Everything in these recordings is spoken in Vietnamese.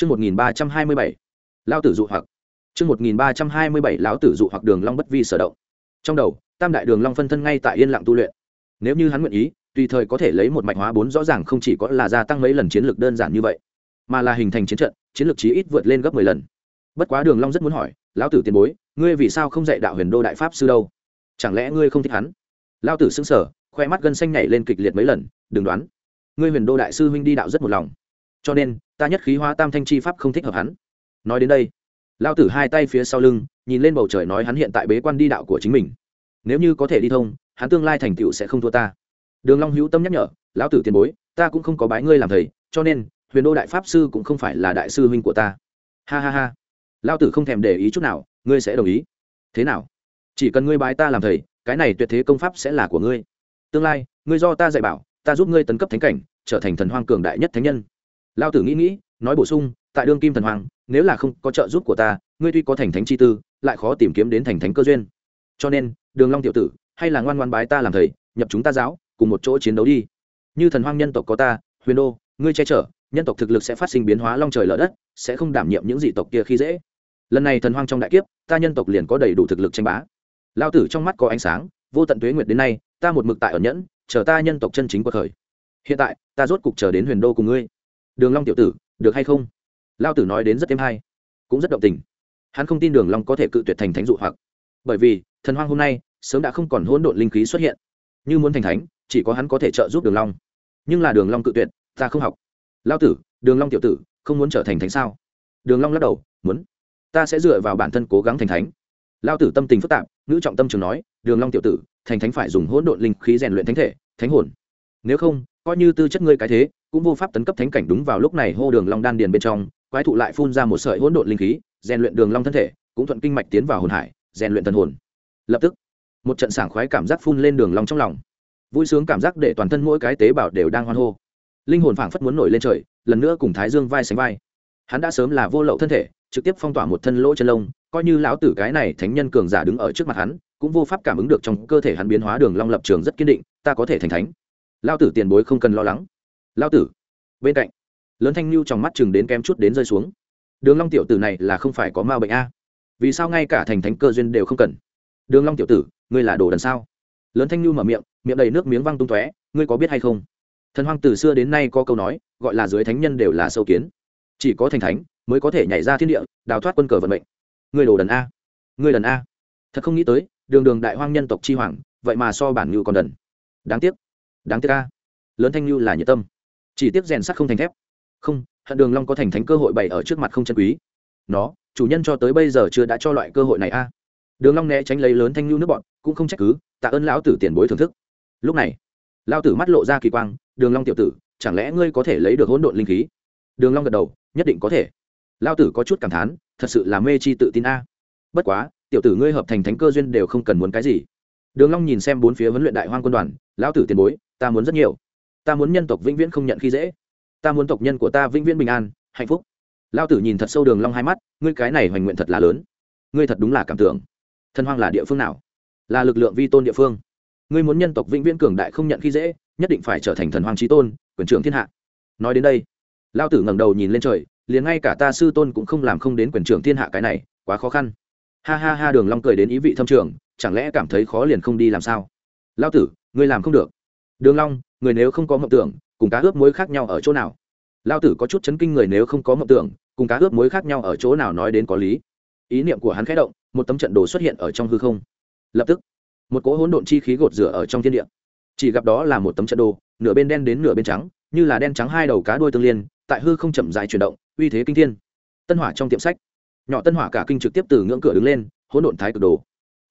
Chương 1327. Lão tử dụ hoặc. Chương 1327 lão tử dụ hoặc Đường Long bất vi sở động. Trong đầu, Tam đại Đường Long phân thân ngay tại yên lặng tu luyện. Nếu như hắn nguyện ý, tùy thời có thể lấy một mạch hóa bốn rõ ràng không chỉ có là gia tăng mấy lần chiến lược đơn giản như vậy, mà là hình thành chiến trận, chiến lược chí ít vượt lên gấp 10 lần. Bất quá Đường Long rất muốn hỏi, lão tử tiền bối, ngươi vì sao không dạy đạo Huyền Đô đại pháp sư đâu? Chẳng lẽ ngươi không thích hắn? Lão tử sững sờ, khoe mắt gân xanh nhảy lên kịch liệt mấy lần, đừng đoán. Ngươi Huyền Đô đại sư huynh đi đạo rất một lòng, cho nên ta nhất khí hóa tam thanh chi pháp không thích hợp hắn. Nói đến đây, lão tử hai tay phía sau lưng, nhìn lên bầu trời nói hắn hiện tại bế quan đi đạo của chính mình. Nếu như có thể đi thông, hắn tương lai thành tựu sẽ không thua ta. Đường long hữu tâm nhắc nhở lão tử tiền bối ta cũng không có bái ngươi làm thầy cho nên huyền đô đại pháp sư cũng không phải là đại sư huynh của ta. Ha ha ha. Lão tử không thèm để ý chút nào ngươi sẽ đồng ý. Thế nào? Chỉ cần ngươi bái ta làm thầy cái này tuyệt thế công pháp sẽ là của ngươi. Tương lai ngươi do ta dạy bảo ta giúp ngươi tấn cấp thánh cảnh trở thành thần hoang cường đại nhất thánh nhân lão tử nghĩ nghĩ, nói bổ sung, tại đương kim thần hoàng, nếu là không có trợ giúp của ta, ngươi tuy có thành thánh chi tư, lại khó tìm kiếm đến thành thánh cơ duyên. Cho nên, đường long tiểu tử, hay là ngoan ngoan bái ta làm thầy, nhập chúng ta giáo, cùng một chỗ chiến đấu đi. Như thần hoang nhân tộc có ta, huyền đô, ngươi che chở, nhân tộc thực lực sẽ phát sinh biến hóa long trời lở đất, sẽ không đảm nhiệm những dị tộc kia khi dễ. Lần này thần hoang trong đại kiếp, ta nhân tộc liền có đầy đủ thực lực tranh bá. Lao tử trong mắt có ánh sáng, vô tận tuế nguyệt đến nay, ta một mực tại ở nhẫn, chờ ta nhân tộc chân chính cuộc khởi. Hiện tại, ta rốt cục chờ đến huyền đô cùng ngươi đường long tiểu tử, được hay không? Lao tử nói đến rất êm hay, cũng rất động tình. Hắn không tin đường long có thể cự tuyệt thành thánh dụ hoặc. Bởi vì, thần hoang hôm nay, sớm đã không còn hỗn độn linh khí xuất hiện. Như muốn thành thánh, chỉ có hắn có thể trợ giúp đường long. Nhưng là đường long cự tuyệt, ta không học. Lao tử, đường long tiểu tử, không muốn trở thành thánh sao? Đường long lắc đầu, muốn. Ta sẽ dựa vào bản thân cố gắng thành thánh. Lao tử tâm tình phức tạp nữ trọng tâm trường nói, đường long tiểu tử, thành thánh phải dùng hỗn độn linh khí rèn luyện thánh thể, thánh hồn. Nếu không coi như tư chất ngươi cái thế, cũng vô pháp tấn cấp thánh cảnh đúng vào lúc này hô đường long đan điền bên trong, quái thụ lại phun ra một sợi hỗn độn linh khí, rèn luyện đường long thân thể, cũng thuận kinh mạch tiến vào hồn hải, rèn luyện thần hồn. Lập tức, một trận sảng khoái cảm giác phun lên đường long trong lòng. Vui sướng cảm giác để toàn thân mỗi cái tế bào đều đang hoan hô. Linh hồn phảng phất muốn nổi lên trời, lần nữa cùng thái dương vai sánh vai. Hắn đã sớm là vô lậu thân thể, trực tiếp phong tỏa một thân lỗ chân lông, coi như lão tử cái này thánh nhân cường giả đứng ở trước mặt hắn, cũng vô pháp cảm ứng được trong cơ thể hắn biến hóa đường long lập trường rất kiên định, ta có thể thành thánh lão tử tiền bối không cần lo lắng. Lão tử. Bên cạnh, lớn thanh lưu trong mắt chừng đến kem chút đến rơi xuống. Đường long tiểu tử này là không phải có ma bệnh a? Vì sao ngay cả thành thánh cơ duyên đều không cần? Đường long tiểu tử, ngươi là đồ đần sao? Lớn thanh lưu mở miệng miệng đầy nước miếng văng tung tóe, ngươi có biết hay không? Thần hoang từ xưa đến nay có câu nói, gọi là dưới thánh nhân đều là sâu kiến. Chỉ có thành thánh mới có thể nhảy ra thiên địa, đào thoát quân cờ vận mệnh. Ngươi đồ đần a? Ngươi đần a? Thật không nghĩ tới, đường đường đại hoang nhân tộc chi hoàng, vậy mà so bản ngưu còn đần. Đáng tiếc đáng tiếc a lớn thanh lưu là nhiệt tâm. Chỉ tiếc rèn sắt không thành thép. Không, hận đường long có thành thánh cơ hội bày ở trước mặt không chân quý. Nó, chủ nhân cho tới bây giờ chưa đã cho loại cơ hội này a. Đường long né tránh lấy lớn thanh lưu nước bọn, cũng không trách cứ, tạ ơn lão tử tiền bối thưởng thức. Lúc này, lão tử mắt lộ ra kỳ quang, đường long tiểu tử, chẳng lẽ ngươi có thể lấy được hỗn độn linh khí? Đường long gật đầu, nhất định có thể. Lão tử có chút cảm thán, thật sự là mê chi tự tin a. Bất quá, tiểu tử ngươi hợp thành thánh cơ duyên đều không cần muốn cái gì đường long nhìn xem bốn phía huấn luyện đại hoang quân đoàn, lão tử tiền bối, ta muốn rất nhiều. Ta muốn nhân tộc vĩnh viễn không nhận khi dễ. Ta muốn tộc nhân của ta vĩnh viễn bình an, hạnh phúc. Lão tử nhìn thật sâu đường long hai mắt, ngươi cái này hoành nguyện thật là lớn. Ngươi thật đúng là cảm tưởng. Thần hoang là địa phương nào? Là lực lượng vi tôn địa phương. Ngươi muốn nhân tộc vĩnh viễn cường đại không nhận khi dễ, nhất định phải trở thành thần hoàng trí tôn, quyền trưởng thiên hạ. Nói đến đây lao tử ngẩng đầu nhìn lên trời, liền ngay cả ta sư tôn cũng không làm không đến quyền trưởng thiên hạ cái này, quá khó khăn. Ha ha ha, đường long cười đến ý vị thâm trường chẳng lẽ cảm thấy khó liền không đi làm sao? Lao tử, ngươi làm không được. Đường long, người nếu không có mộng tưởng, cùng cá ướp muối khác nhau ở chỗ nào? Lao tử có chút chấn kinh người nếu không có mộng tưởng, cùng cá ướp muối khác nhau ở chỗ nào nói đến có lý? Ý niệm của hắn khẽ động, một tấm trận đồ xuất hiện ở trong hư không. Lập tức, một cỗ hỗn độn chi khí gột rửa ở trong thiên địa. Chỉ gặp đó là một tấm trận đồ, nửa bên đen đến nửa bên trắng, như là đen trắng hai đầu cá đuôi tương liên, tại hư không chậm dài chuyển động, uy thế kinh thiên. Tân hỏa trong tiệm sách. Nhỏ tân hỏa cả kinh trực tiếp từ ngưỡng cửa đứng lên, hỗn độn thái cực đồ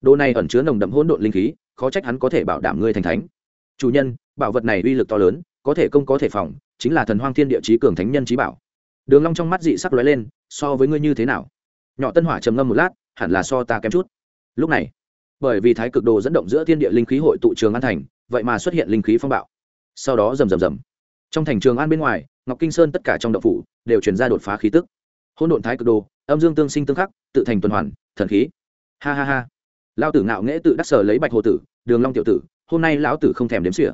đồ này ẩn chứa nồng đậm hỗn độn linh khí, khó trách hắn có thể bảo đảm ngươi thành thánh. Chủ nhân, bảo vật này uy lực to lớn, có thể công có thể phòng, chính là thần hoang thiên địa chí cường thánh nhân trí bảo. Đường long trong mắt dị sắc lóe lên, so với ngươi như thế nào? Nhỏ tân hỏa trầm ngâm một lát, hẳn là so ta kém chút. Lúc này, bởi vì thái cực đồ dẫn động giữa thiên địa linh khí hội tụ trường an thành, vậy mà xuất hiện linh khí phong bạo. Sau đó rầm rầm rầm. Trong thành trường an bên ngoài, ngọc kinh sơn tất cả trong động phủ đều chuyển ra đột phá khí tức. Hỗn độn thái cực đồ, âm dương tương sinh tương khắc, tự thành tuần hoàn, thần khí. Ha ha ha lao tử ngạo nghễ tự đắc sở lấy bạch hồ tử, đường long tiểu tử, hôm nay lão tử không thèm đếm xỉa.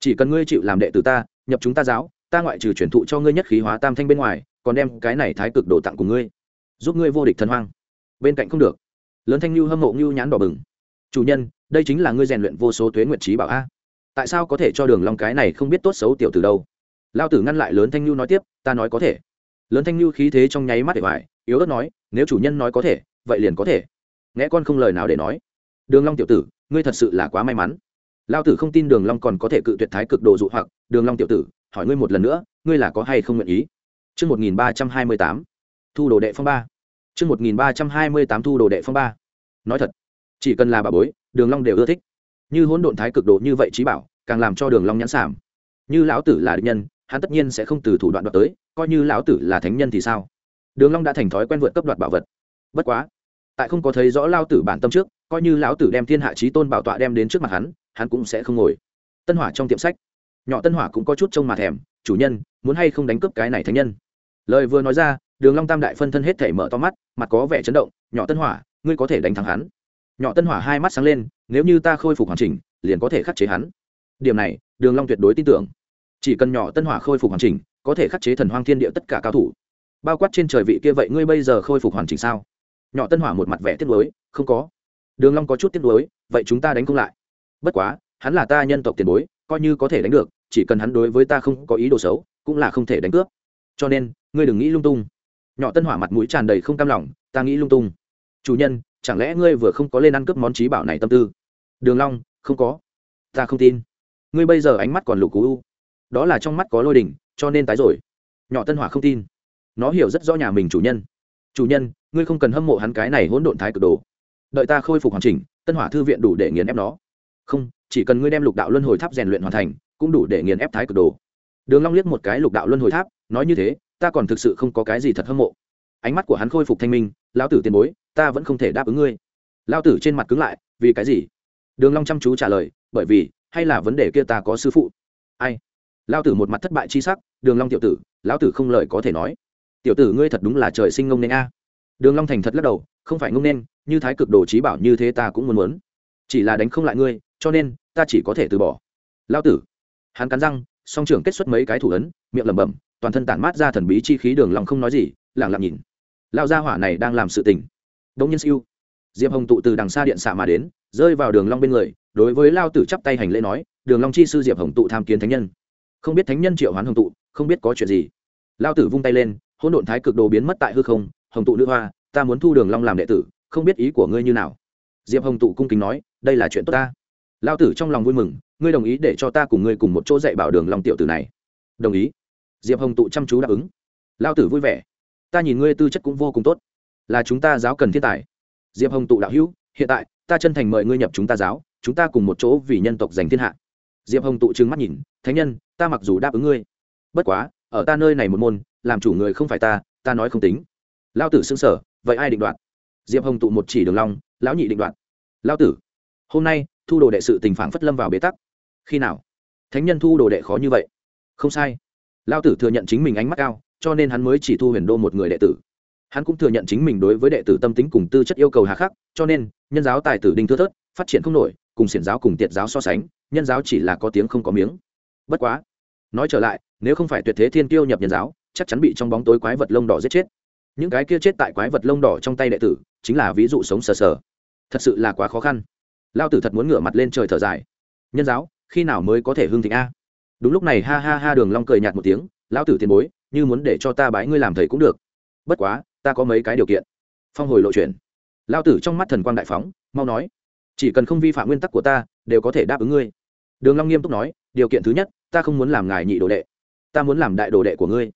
Chỉ cần ngươi chịu làm đệ tử ta, nhập chúng ta giáo, ta ngoại trừ truyền thụ cho ngươi nhất khí hóa tam thanh bên ngoài, còn đem cái này thái cực đồ tặng cùng ngươi, giúp ngươi vô địch thần hoang. Bên cạnh không được. Lớn thanh lưu hâm mộ lưu nhãn đỏ bừng. Chủ nhân, đây chính là ngươi rèn luyện vô số tuế nguyện trí bảo a. Tại sao có thể cho đường long cái này không biết tốt xấu tiểu từ đâu? Lao tử ngăn lại lớn thanh lưu nói tiếp, ta nói có thể. Lớn thanh lưu khí thế trong nháy mắt để vải yếu ớt nói, nếu chủ nhân nói có thể, vậy liền có thể nghe con không lời nào để nói. Đường long tiểu tử, ngươi thật sự là quá may mắn. Lao tử không tin đường long còn có thể cự tuyệt thái cực đồ dụ hoặc. Đường long tiểu tử, hỏi ngươi một lần nữa, ngươi là có hay không nguyện ý? Chương một nghìn ba trăm hai mươi tám, thu đồ đệ phong ba. Chương một nghìn ba trăm hai mươi tám, thu đồ đệ phong ba. Nói thật, chỉ cần là bà bối, đường long đều ưa thích. Như hỗn độn thái cực đồ như vậy trí bảo, càng làm cho đường long nhãn sảm như lão tử là địch nhân, hắn tất nhiên sẽ không từ thủ đoạn đoạt tới, coi như lão tử là thánh nhân thì sao? Đường long đã thành thói quen vượt cấp đoạt bảo vật. Bất quá tại không có thấy rõ lao tử bản tâm trước, coi như lão tử đem thiên hạ trí tôn bảo tọa đem đến trước mặt hắn hắn cũng sẽ không ngồi. Tân hỏa trong tiệm sách, nhỏ tân hỏa cũng có chút trông mà thèm, chủ nhân, muốn hay không đánh cướp cái này thánh nhân? Lời vừa nói ra, đường long tam đại phân thân hết thể mở to mắt, mặt có vẻ chấn động, nhỏ tân hỏa, ngươi có thể đánh thắng hắn. Nhỏ tân hỏa hai mắt sáng lên, nếu như ta khôi phục hoàn chỉnh, liền có thể khắc chế hắn. Điểm này, đường long tuyệt đối tin tưởng. Chỉ cần nhỏ tân hỏa khôi phục hoàn chỉnh, có thể khắc chế thần hoang thiên địa tất cả cao thủ. Bao quát trên trời vị kia vậy, ngươi bây giờ khôi phục hoàn chỉnh sao? Nhỏ tân hỏa một mặt vẻ tiếc nuối, không có. Đường long có chút tiếc nuối, vậy chúng ta đánh không lại. Bất quá, hắn là ta nhân tộc tiền bối, coi như có thể đánh được, chỉ cần hắn đối với ta không có ý đồ xấu, cũng là không thể đánh cướp. Cho nên, ngươi đừng nghĩ lung tung. Nhỏ tân hỏa mặt mũi tràn đầy không cam lòng, ta nghĩ lung tung. Chủ nhân, chẳng lẽ ngươi vừa không có lên ăn cướp món trí bảo này tâm tư? Đường long, không có. Ta không tin. Ngươi bây giờ ánh mắt còn lục cú u. Đó là trong mắt có lôi đỉnh, cho nên tái rồi. Nhỏ tân hỏa không tin. Nó hiểu rất rõ nhà mình chủ nhân chủ nhân, ngươi không cần hâm mộ hắn cái này hỗn độn thái cực đồ. Đợi ta khôi phục hoàn chỉnh, tân hỏa thư viện đủ để nghiền ép nó. Không, chỉ cần ngươi đem lục đạo luân hồi tháp rèn luyện hoàn thành, cũng đủ để nghiền ép thái cực đồ. Đường long liếc một cái lục đạo luân hồi tháp, nói như thế, ta còn thực sự không có cái gì thật hâm mộ. Ánh mắt của hắn khôi phục thanh minh, lão tử tiền bối, ta vẫn không thể đáp ứng ngươi. Lão tử trên mặt cứng lại, vì cái gì? Đường long chăm chú trả lời, bởi vì, hay là vấn đề kia ta có sư phụ. Ai? Lão tử một mặt thất bại chi sắc, đường long tiểu tử, lão tử không lời có thể nói tiểu tử ngươi thật đúng là trời sinh ngông nên a. Đường long thành thật lắc đầu, không phải ngông nên, như thái cực đồ trí bảo như thế ta cũng muốn muốn. Chỉ là đánh không lại ngươi, cho nên, ta chỉ có thể từ bỏ. Lão tử. Hắn cắn răng, song trưởng kết xuất mấy cái thủ ấn, miệng lẩm bẩm, toàn thân tản mát ra thần bí chi khí đường lòng không nói gì lẳng lặng nhìn. Lao gia hỏa này đang làm sự tình. Đông nhân siêu. Diệp hồng tụ từ đằng xa điện xạ mà đến, rơi vào đường long bên người, đối với lao tử chắp tay hành lễ nói, đường long chi sư diệp hồng tụ tham kiến thánh nhân. Không biết thánh nhân triệu hoán hồng tụ, không biết có chuyện gì. Lao tử vung tay lên hỗn độn thái cực đồ biến mất tại hư không, hồng tụ nữ hoa, ta muốn thu đường long làm đệ tử, không biết ý của ngươi như nào. Diệp hồng tụ cung kính nói, đây là chuyện tốt ta. Lao tử trong lòng vui mừng, ngươi đồng ý để cho ta cùng ngươi cùng một chỗ dạy bảo đường long tiểu tử này. Đồng ý. Diệp hồng tụ chăm chú đáp ứng. Lao tử vui vẻ. Ta nhìn ngươi tư chất cũng vô cùng tốt. Là chúng ta giáo cần thiên tài. Diệp hồng tụ đạo hữu, hiện tại, ta chân thành mời ngươi nhập chúng ta giáo, chúng ta cùng một chỗ vì nhân tộc giành thiên hạ. Diệp hồng tụ trừng mắt nhìn, thánh nhân, ta mặc dù đáp ứng ngươi, bất quá, ở ta nơi này một môn làm chủ người không phải ta ta nói không tính. Lao tử xưng sở, vậy ai định đoạt? Diệp hồng tụ một chỉ đường long, lão nhị định đoạt. Lao tử, hôm nay, thu đồ đệ sự tình phản phất lâm vào bế tắc. Khi nào? Thánh nhân thu đồ đệ khó như vậy. Không sai. Lao tử thừa nhận chính mình ánh mắt cao, cho nên hắn mới chỉ thu huyền đô một người đệ tử. Hắn cũng thừa nhận chính mình đối với đệ tử tâm tính cùng tư chất yêu cầu hà khắc, cho nên, nhân giáo tài tử đinh thưa thớt, phát triển không nổi, cùng xiển giáo cùng tiệt giáo so sánh, nhân giáo chỉ là có tiếng không có miếng. Bất quá, nói trở lại, nếu không phải tuyệt thế thiên tiêu nhập nhân giáo chắc chắn bị trong bóng tối quái vật lông đỏ giết chết. Những cái kia chết tại quái vật lông đỏ trong tay đệ tử, chính là ví dụ sống sờ sờ. Thật sự là quá khó khăn. Lao tử thật muốn ngửa mặt lên trời thở dài. Nhân giáo, khi nào mới có thể hưng thịnh a? Đúng lúc này ha ha ha đường long cười nhạt một tiếng, lão tử tiền bối, như muốn để cho ta bái ngươi làm thầy cũng được. Bất quá, ta có mấy cái điều kiện. Phong hồi lộ chuyển lão tử trong mắt thần quang đại phóng, mau nói. Chỉ cần không vi phạm nguyên tắc của ta, đều có thể đáp ứng ngươi. Đường long nghiêm túc nói, điều kiện thứ nhất, ta không muốn làm ngài nhị đồ đệ. Ta muốn làm đại đồ đệ của ngươi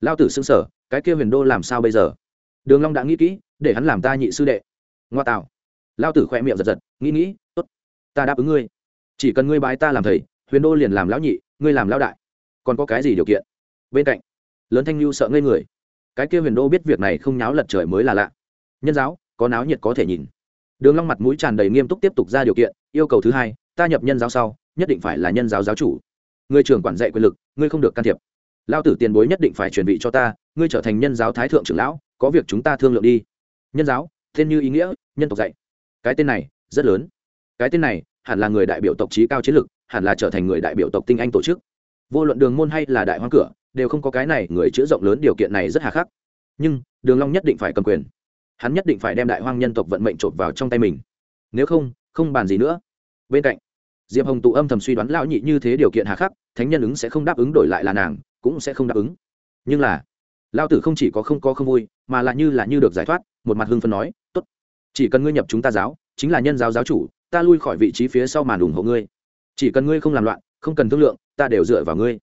lão tử xưng sở cái kia huyền đô làm sao bây giờ? Đường long đã nghĩ kỹ, để hắn làm ta nhị sư đệ. Ngoa tạo. Lão tử khoe miệng giật giật, nghĩ nghĩ, tốt, ta đáp ứng ngươi. Chỉ cần ngươi bái ta làm thầy, huyền đô liền làm lão nhị, ngươi làm lão đại. Còn có cái gì điều kiện? Bên cạnh, lớn thanh lưu sợ ngây người. Cái kia huyền đô biết việc này không nháo lật trời mới là lạ. Nhân giáo, có náo nhiệt có thể nhìn. Đường long mặt mũi tràn đầy nghiêm túc tiếp tục ra điều kiện, yêu cầu thứ hai, ta nhập nhân giáo sau, nhất định phải là nhân giáo giáo chủ. Ngươi trưởng quản dạy quyền lực, ngươi không được can thiệp lao tử tiền bối nhất định phải truyền vị cho ta, ngươi trở thành nhân giáo thái thượng trưởng lão, có việc chúng ta thương lượng đi. Nhân giáo, tên như ý nghĩa, nhân tộc dạy. Cái tên này, rất lớn. Cái tên này, hẳn là người đại biểu tộc trí cao chiến lực, hẳn là trở thành người đại biểu tộc tinh anh tổ chức. Vô luận đường môn hay là đại hoang cửa, đều không có cái này người chữa rộng lớn điều kiện này rất hà khắc. Nhưng, đường long nhất định phải cầm quyền. Hắn nhất định phải đem đại hoang nhân tộc vận mệnh trộn vào trong tay mình. Nếu không không bàn gì nữa. Bên cạnh, diệp hồng tụ âm thầm suy đoán lão nhị như thế điều kiện hà khắc thánh nhân ứng sẽ không đáp ứng đổi lại là nàng, cũng sẽ không đáp ứng. Nhưng là, lao tử không chỉ có không có không vui, mà là như là như được giải thoát, một mặt hưng phân nói, tốt, chỉ cần ngươi nhập chúng ta giáo, chính là nhân giáo giáo chủ, ta lui khỏi vị trí phía sau màn ủng hộ ngươi. Chỉ cần ngươi không làm loạn, không cần thương lượng, ta đều dựa vào ngươi.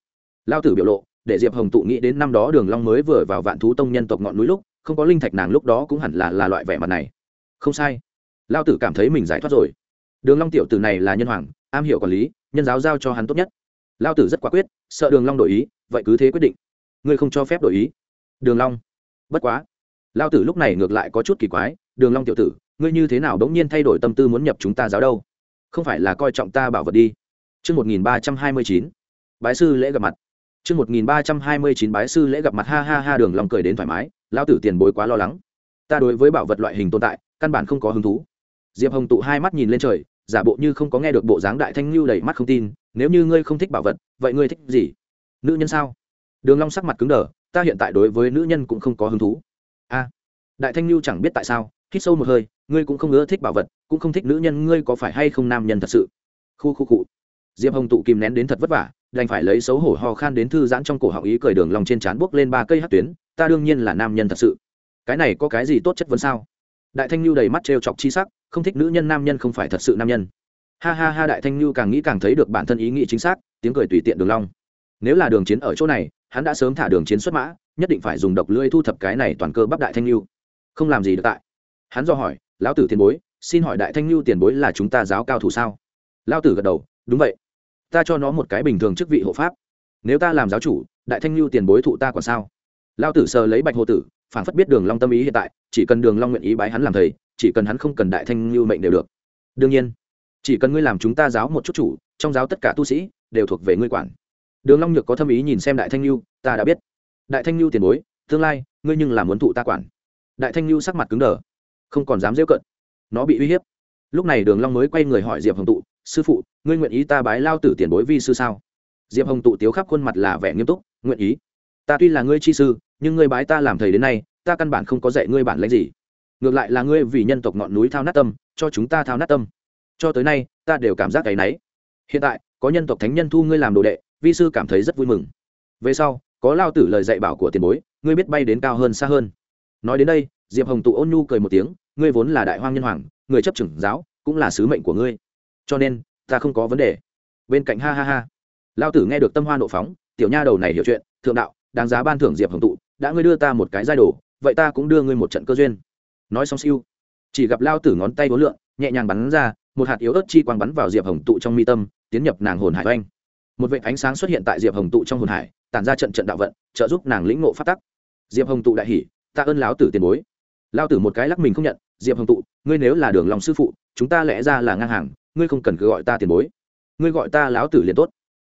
Lao tử biểu lộ, để diệp hồng tụ nghĩ đến năm đó đường long mới vừa vào vạn thú tông nhân tộc ngọn núi lúc, không có linh thạch nàng lúc đó cũng hẳn là là loại vẻ mặt này. Không sai. Lao tử cảm thấy mình giải thoát rồi. Đường long tiểu tử này là nhân hoàng, am hiểu quản lý, nhân giáo giao cho hắn tốt nhất lao tử rất quả quyết, sợ đường long đổi ý, vậy cứ thế quyết định. Ngươi không cho phép đổi ý. Đường long. Bất quá. Lao tử lúc này ngược lại có chút kỳ quái, đường long tiểu tử, ngươi như thế nào đống nhiên thay đổi tâm tư muốn nhập chúng ta giáo đâu? Không phải là coi trọng ta bảo vật đi. Chương một nghìn ba trăm hai mươi chín. Bái sư lễ gặp mặt. Chương một nghìn ba trăm hai mươi chín, bái sư lễ gặp mặt. Ha ha ha, đường long cười đến thoải mái, lao tử tiền bối quá lo lắng. Ta đối với bảo vật loại hình tồn tại, căn bản không có hứng thú. Diệp hồng tụ hai mắt nhìn lên trời, giả bộ như không có nghe được bộ dáng đại thanh lưu đầy mắt không tin nếu như ngươi không thích bảo vật, vậy ngươi thích gì? Nữ nhân sao? Đường long sắc mặt cứng đờ, ta hiện tại đối với nữ nhân cũng không có hứng thú. A, đại thanh lưu chẳng biết tại sao, hít sâu một hơi, ngươi cũng không ưa thích bảo vật, cũng không thích nữ nhân, ngươi có phải hay không nam nhân thật sự? Khu khu cụ diệp hồng tụ kìm nén đến thật vất vả, đành phải lấy xấu hổ ho khan đến thư giãn trong cổ họng ý cười đường lòng trên trán buốc lên ba cây hát tuyến, ta đương nhiên là nam nhân thật sự. Cái này có cái gì tốt chất vấn sao? Đại thanh lưu đầy mắt trêu chọc chi sắc, không thích nữ nhân nam nhân không phải thật sự nam nhân ha ha ha, đại thanh lưu càng nghĩ càng thấy được bản thân ý nghĩ chính xác, tiếng cười tùy tiện đường long. Nếu là đường chiến ở chỗ này, hắn đã sớm thả đường chiến xuất mã, nhất định phải dùng độc lưỡi thu thập cái này toàn cơ bắp đại thanh lưu không làm gì được tại. Hắn do hỏi, lão tử tiền bối, xin hỏi đại thanh lưu tiền bối là chúng ta giáo cao thủ sao? Lão tử gật đầu, đúng vậy. Ta cho nó một cái bình thường chức vị hộ pháp. Nếu ta làm giáo chủ, đại thanh lưu tiền bối thụ ta còn sao? Lão tử sờ lấy bạch hồ tử phản phất biết đường long tâm ý hiện tại, chỉ cần đường long nguyện ý bái hắn làm thầy, chỉ cần hắn không cần đại thanh lưu mệnh đều được. Đương nhiên chỉ cần ngươi làm chúng ta giáo một chút chủ, trong giáo tất cả tu sĩ đều thuộc về ngươi quản. Đường long nhược có thâm ý nhìn xem đại thanh lưu ta đã biết. Đại thanh lưu tiền bối, tương lai, ngươi nhưng là muốn thụ ta quản. Đại thanh lưu sắc mặt cứng đờ, không còn dám dễ cận. Nó bị uy hiếp. Lúc này đường long mới quay người hỏi diệp hồng tụ, sư phụ, ngươi nguyện ý ta bái lao tử tiền bối vi sư sao? Diệp hồng tụ tiếu khắp khuôn mặt là vẻ nghiêm túc, nguyện ý. Ta tuy là ngươi chi sư, nhưng ngươi bái ta làm thầy đến nay, ta căn bản không có dạy ngươi bản lãnh gì. Ngược lại là ngươi vì nhân tộc ngọn núi thao nát tâm, cho chúng ta thao nát tâm cho tới nay, ta đều cảm giác cái nấy hiện tại, có nhân tộc thánh nhân thu ngươi làm đồ đệ, vi sư cảm thấy rất vui mừng. Về sau, có lao tử lời dạy bảo của tiền bối, ngươi biết bay đến cao hơn xa hơn. Nói đến đây, diệp hồng tụ ôn nhu cười một tiếng, ngươi vốn là đại hoang nhân hoàng, người chấp trưởng giáo, cũng là sứ mệnh của ngươi. Cho nên, ta không có vấn đề. Bên cạnh ha ha ha. Lao tử nghe được tâm hoa nộ phóng, tiểu nha đầu này hiểu chuyện, thượng đạo, đáng giá ban thưởng diệp hồng tụ, đã ngươi đưa ta một cái giai đồ, vậy ta cũng đưa ngươi một trận cơ duyên. Nói xong siêu, chỉ gặp lao tử ngón tay vốn lượn, nhẹ nhàng bắn ra một hạt yếu ớt chi quang bắn vào diệp hồng tụ trong mi tâm, tiến nhập nàng hồn hải oanh. Một vệ ánh sáng xuất hiện tại diệp hồng tụ trong hồn hải, tản ra trận trận đạo vận, trợ giúp nàng lĩnh ngộ phát tắc. Diệp hồng tụ đại hỉ, ta ơn láo tử tiền bối. Lao tử một cái lắc mình không nhận, diệp hồng tụ, ngươi nếu là đường lòng sư phụ, chúng ta lẽ ra là ngang hàng, ngươi không cần cứ gọi ta tiền bối. Ngươi gọi ta lão tử liền tốt.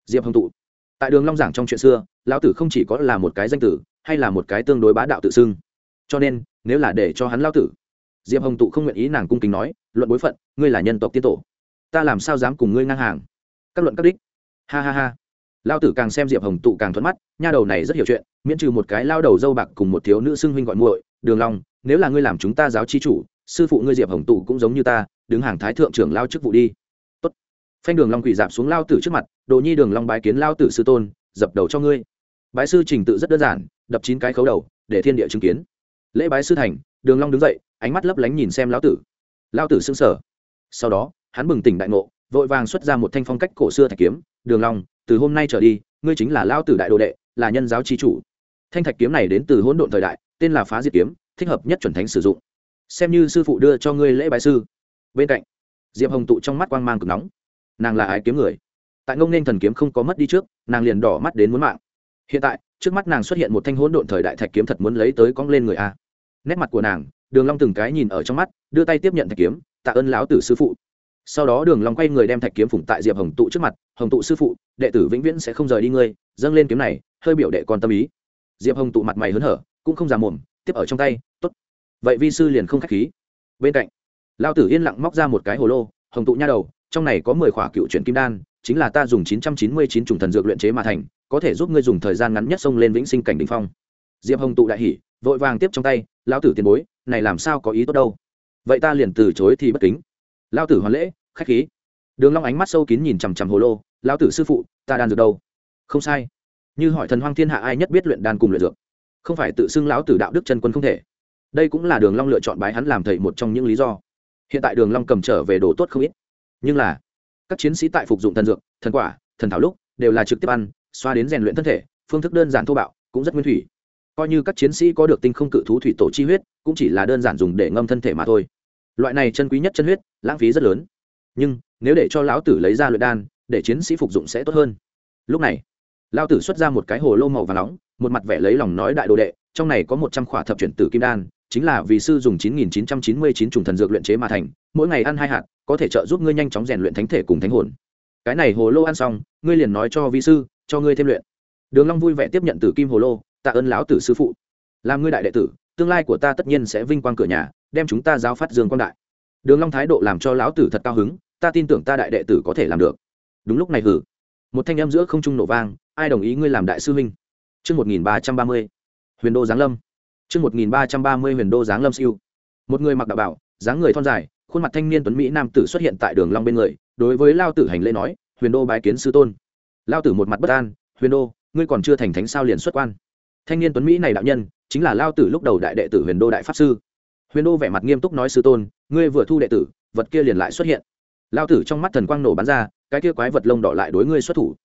Diệp hồng tụ. Tại đường long giảng trong chuyện xưa, lão tử không chỉ có là một cái danh tử, hay là một cái tương đối bá đạo tự xưng. Cho nên, nếu là để cho hắn lão tử diệp hồng tụ không nguyện ý nàng cung kính nói, luận bối phận, ngươi là nhân tộc tiên tổ. Ta làm sao dám cùng ngươi ngang hàng? Các luận các đích. Ha ha ha. Lao tử càng xem diệp hồng tụ càng thuận mắt, nha đầu này rất hiểu chuyện, miễn trừ một cái lao đầu dâu bạc cùng một thiếu nữ xưng huynh gọi muội, đường long, nếu là ngươi làm chúng ta giáo chi chủ, sư phụ ngươi diệp hồng tụ cũng giống như ta, đứng hàng thái thượng trưởng lao chức vụ đi. Tốt. Phanh đường long quỳ dạp xuống lao tử trước mặt, đồ nhi đường long bái kiến lao tử sư tôn, dập đầu cho ngươi. Bái sư trình tự rất đơn giản, đập chín cái khấu đầu, để thiên địa chứng kiến. Lễ bái sư thành đường long đứng dậy, ánh mắt lấp lánh nhìn xem Lão tử. Lão tử sững sờ. Sau đó, hắn bừng tỉnh đại ngộ, vội vàng xuất ra một thanh phong cách cổ xưa thạch kiếm. Đường long, từ hôm nay trở đi, ngươi chính là Lão tử đại đồ đệ, là nhân giáo chi chủ. Thanh thạch kiếm này đến từ hỗn độn thời đại, tên là phá diệt kiếm, thích hợp nhất chuẩn thánh sử dụng. Xem như sư phụ đưa cho ngươi lễ bái sư. Bên cạnh, diệp hồng tụ trong mắt quang mang cực nóng. Nàng là ái kiếm người. Tại ngông nên thần kiếm không có mất đi trước, nàng liền đỏ mắt đến muốn mạng. Hiện tại, trước mắt nàng xuất hiện một thanh hỗn độn thời đại thạch kiếm thật muốn lấy tới cong lên người a nét mặt của nàng, đường long từng cái nhìn ở trong mắt, đưa tay tiếp nhận thạch kiếm, tạ ơn lão tử sư phụ. Sau đó đường long quay người đem thạch kiếm phủng tại diệp hồng tụ trước mặt, hồng tụ sư phụ, đệ tử vĩnh viễn sẽ không rời đi ngươi, dâng lên kiếm này, hơi biểu đệ con tâm ý. Diệp hồng tụ mặt mày hớn hở, cũng không già mồm, tiếp ở trong tay, tốt. Vậy vi sư liền không khách khí. Bên cạnh, lão tử yên lặng móc ra một cái hồ lô, hồng tụ nha đầu, trong này có mười khỏa cựu chuyển kim đan, chính là ta dùng chín trăm chín mươi chín trùng thần dược luyện chế mà thành, có thể giúp ngươi dùng thời gian ngắn nhất xông lên vĩnh sinh cảnh đỉnh phong diệp hồng tụ đại hỉ, vội vàng tiếp trong tay, lão tử tiền bối, này làm sao có ý tốt đâu? Vậy ta liền từ chối thì bất kính. Lão tử hoàn lễ, khách khí. Đường long ánh mắt sâu kín nhìn chằm chằm hồ lô, lão tử sư phụ, ta đan dược đâu? Không sai. Như hỏi thần hoang thiên hạ ai nhất biết luyện đan cùng luyện dược? Không phải tự xưng lão tử đạo đức chân quân không thể. Đây cũng là đường long lựa chọn bái hắn làm thầy một trong những lý do. Hiện tại đường long cầm trở về đồ tốt không ít. Nhưng là, các chiến sĩ tại phục dụng thần dược, thần quả, thần thảo lúc, đều là trực tiếp ăn, xoa đến rèn luyện thân thể, phương thức đơn giản thô bạo, cũng rất nguyên thủy coi như các chiến sĩ có được tinh không cự thú thủy tổ chi huyết cũng chỉ là đơn giản dùng để ngâm thân thể mà thôi loại này chân quý nhất chân huyết lãng phí rất lớn nhưng nếu để cho lão tử lấy ra luyện đan để chiến sĩ phục dụng sẽ tốt hơn lúc này lão tử xuất ra một cái hồ lô màu và nóng một mặt vẻ lấy lòng nói đại đồ đệ trong này có một trăm khỏa thập chuyển tử kim đan chính là vì sư dùng 9999 trùng thần dược luyện chế mà thành, mỗi ngày ăn hai hạt, có thể trợ giúp ngươi nhanh chóng rèn luyện thánh thể cùng thánh hồn. Cái này hồ lô ăn xong, ngươi liền nói cho vi sư, cho ngươi thêm luyện. Đường Long vui vẻ tiếp nhận tử kim hồ lô, tạ ơn lão tử sư phụ. Làm ngươi đại đệ tử, tương lai của ta tất nhiên sẽ vinh quang cửa nhà, đem chúng ta giáo phát dương quang đại. Đường Long thái độ làm cho lão tử thật cao hứng, ta tin tưởng ta đại đệ tử có thể làm được. Đúng lúc này hử, một thanh âm giữa không trung nổ vang, ai đồng ý ngươi làm đại sư huynh? Chương 1330. Huyền Đô giáng lâm. Chương 1330 Huyền Đô giáng lâm siêu. Một người mặc đạo bảo, dáng người thon dài, khuôn mặt thanh niên tuấn mỹ nam tử xuất hiện tại đường long bên người, đối với Lao tử hành lễ nói, "Huyền Đô bái kiến sư tôn." Lao tử một mặt bất an, "Huyền Đô, ngươi còn chưa thành thánh sao liền xuất quan?" Thanh niên tuấn mỹ này đạo nhân, chính là Lao tử lúc đầu đại đệ tử Huyền Đô đại pháp sư. Huyền Đô vẻ mặt nghiêm túc nói sư tôn, ngươi vừa thu đệ tử, vật kia liền lại xuất hiện. Lao tử trong mắt thần quang nổ bắn ra, cái kia quái vật lông đỏ lại đối ngươi xuất thủ.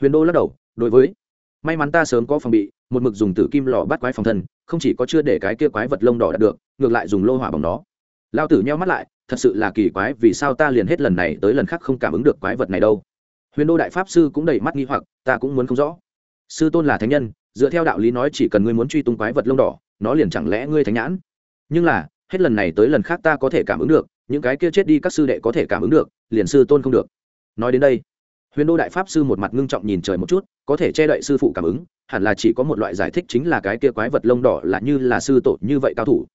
Huyền Đô lắc đầu, đối với may mắn ta sớm có phòng bị một mực dùng tử kim lò bắt quái phòng thân không chỉ có chưa để cái kia quái vật lông đỏ đạt được ngược lại dùng lô hỏa bằng nó lao tử nheo mắt lại thật sự là kỳ quái vì sao ta liền hết lần này tới lần khác không cảm ứng được quái vật này đâu huyền đô đại pháp sư cũng đầy mắt nghi hoặc ta cũng muốn không rõ sư tôn là thánh nhân dựa theo đạo lý nói chỉ cần ngươi muốn truy tung quái vật lông đỏ, nó liền chẳng lẽ ngươi thánh nhãn? Nhưng là, hết lần này tới lần khác ta có thể cảm ứng được, những cái kia chết đi các sư đệ có thể cảm ứng được, liền sư tôn không được. Nói đến đây, huyền đô đại pháp sư một mặt ngưng trọng nhìn trời một chút, có thể che đậy sư phụ cảm ứng, hẳn là chỉ có một loại giải thích chính là cái kia quái vật lông đỏ là như là sư tổ như vậy cao thủ.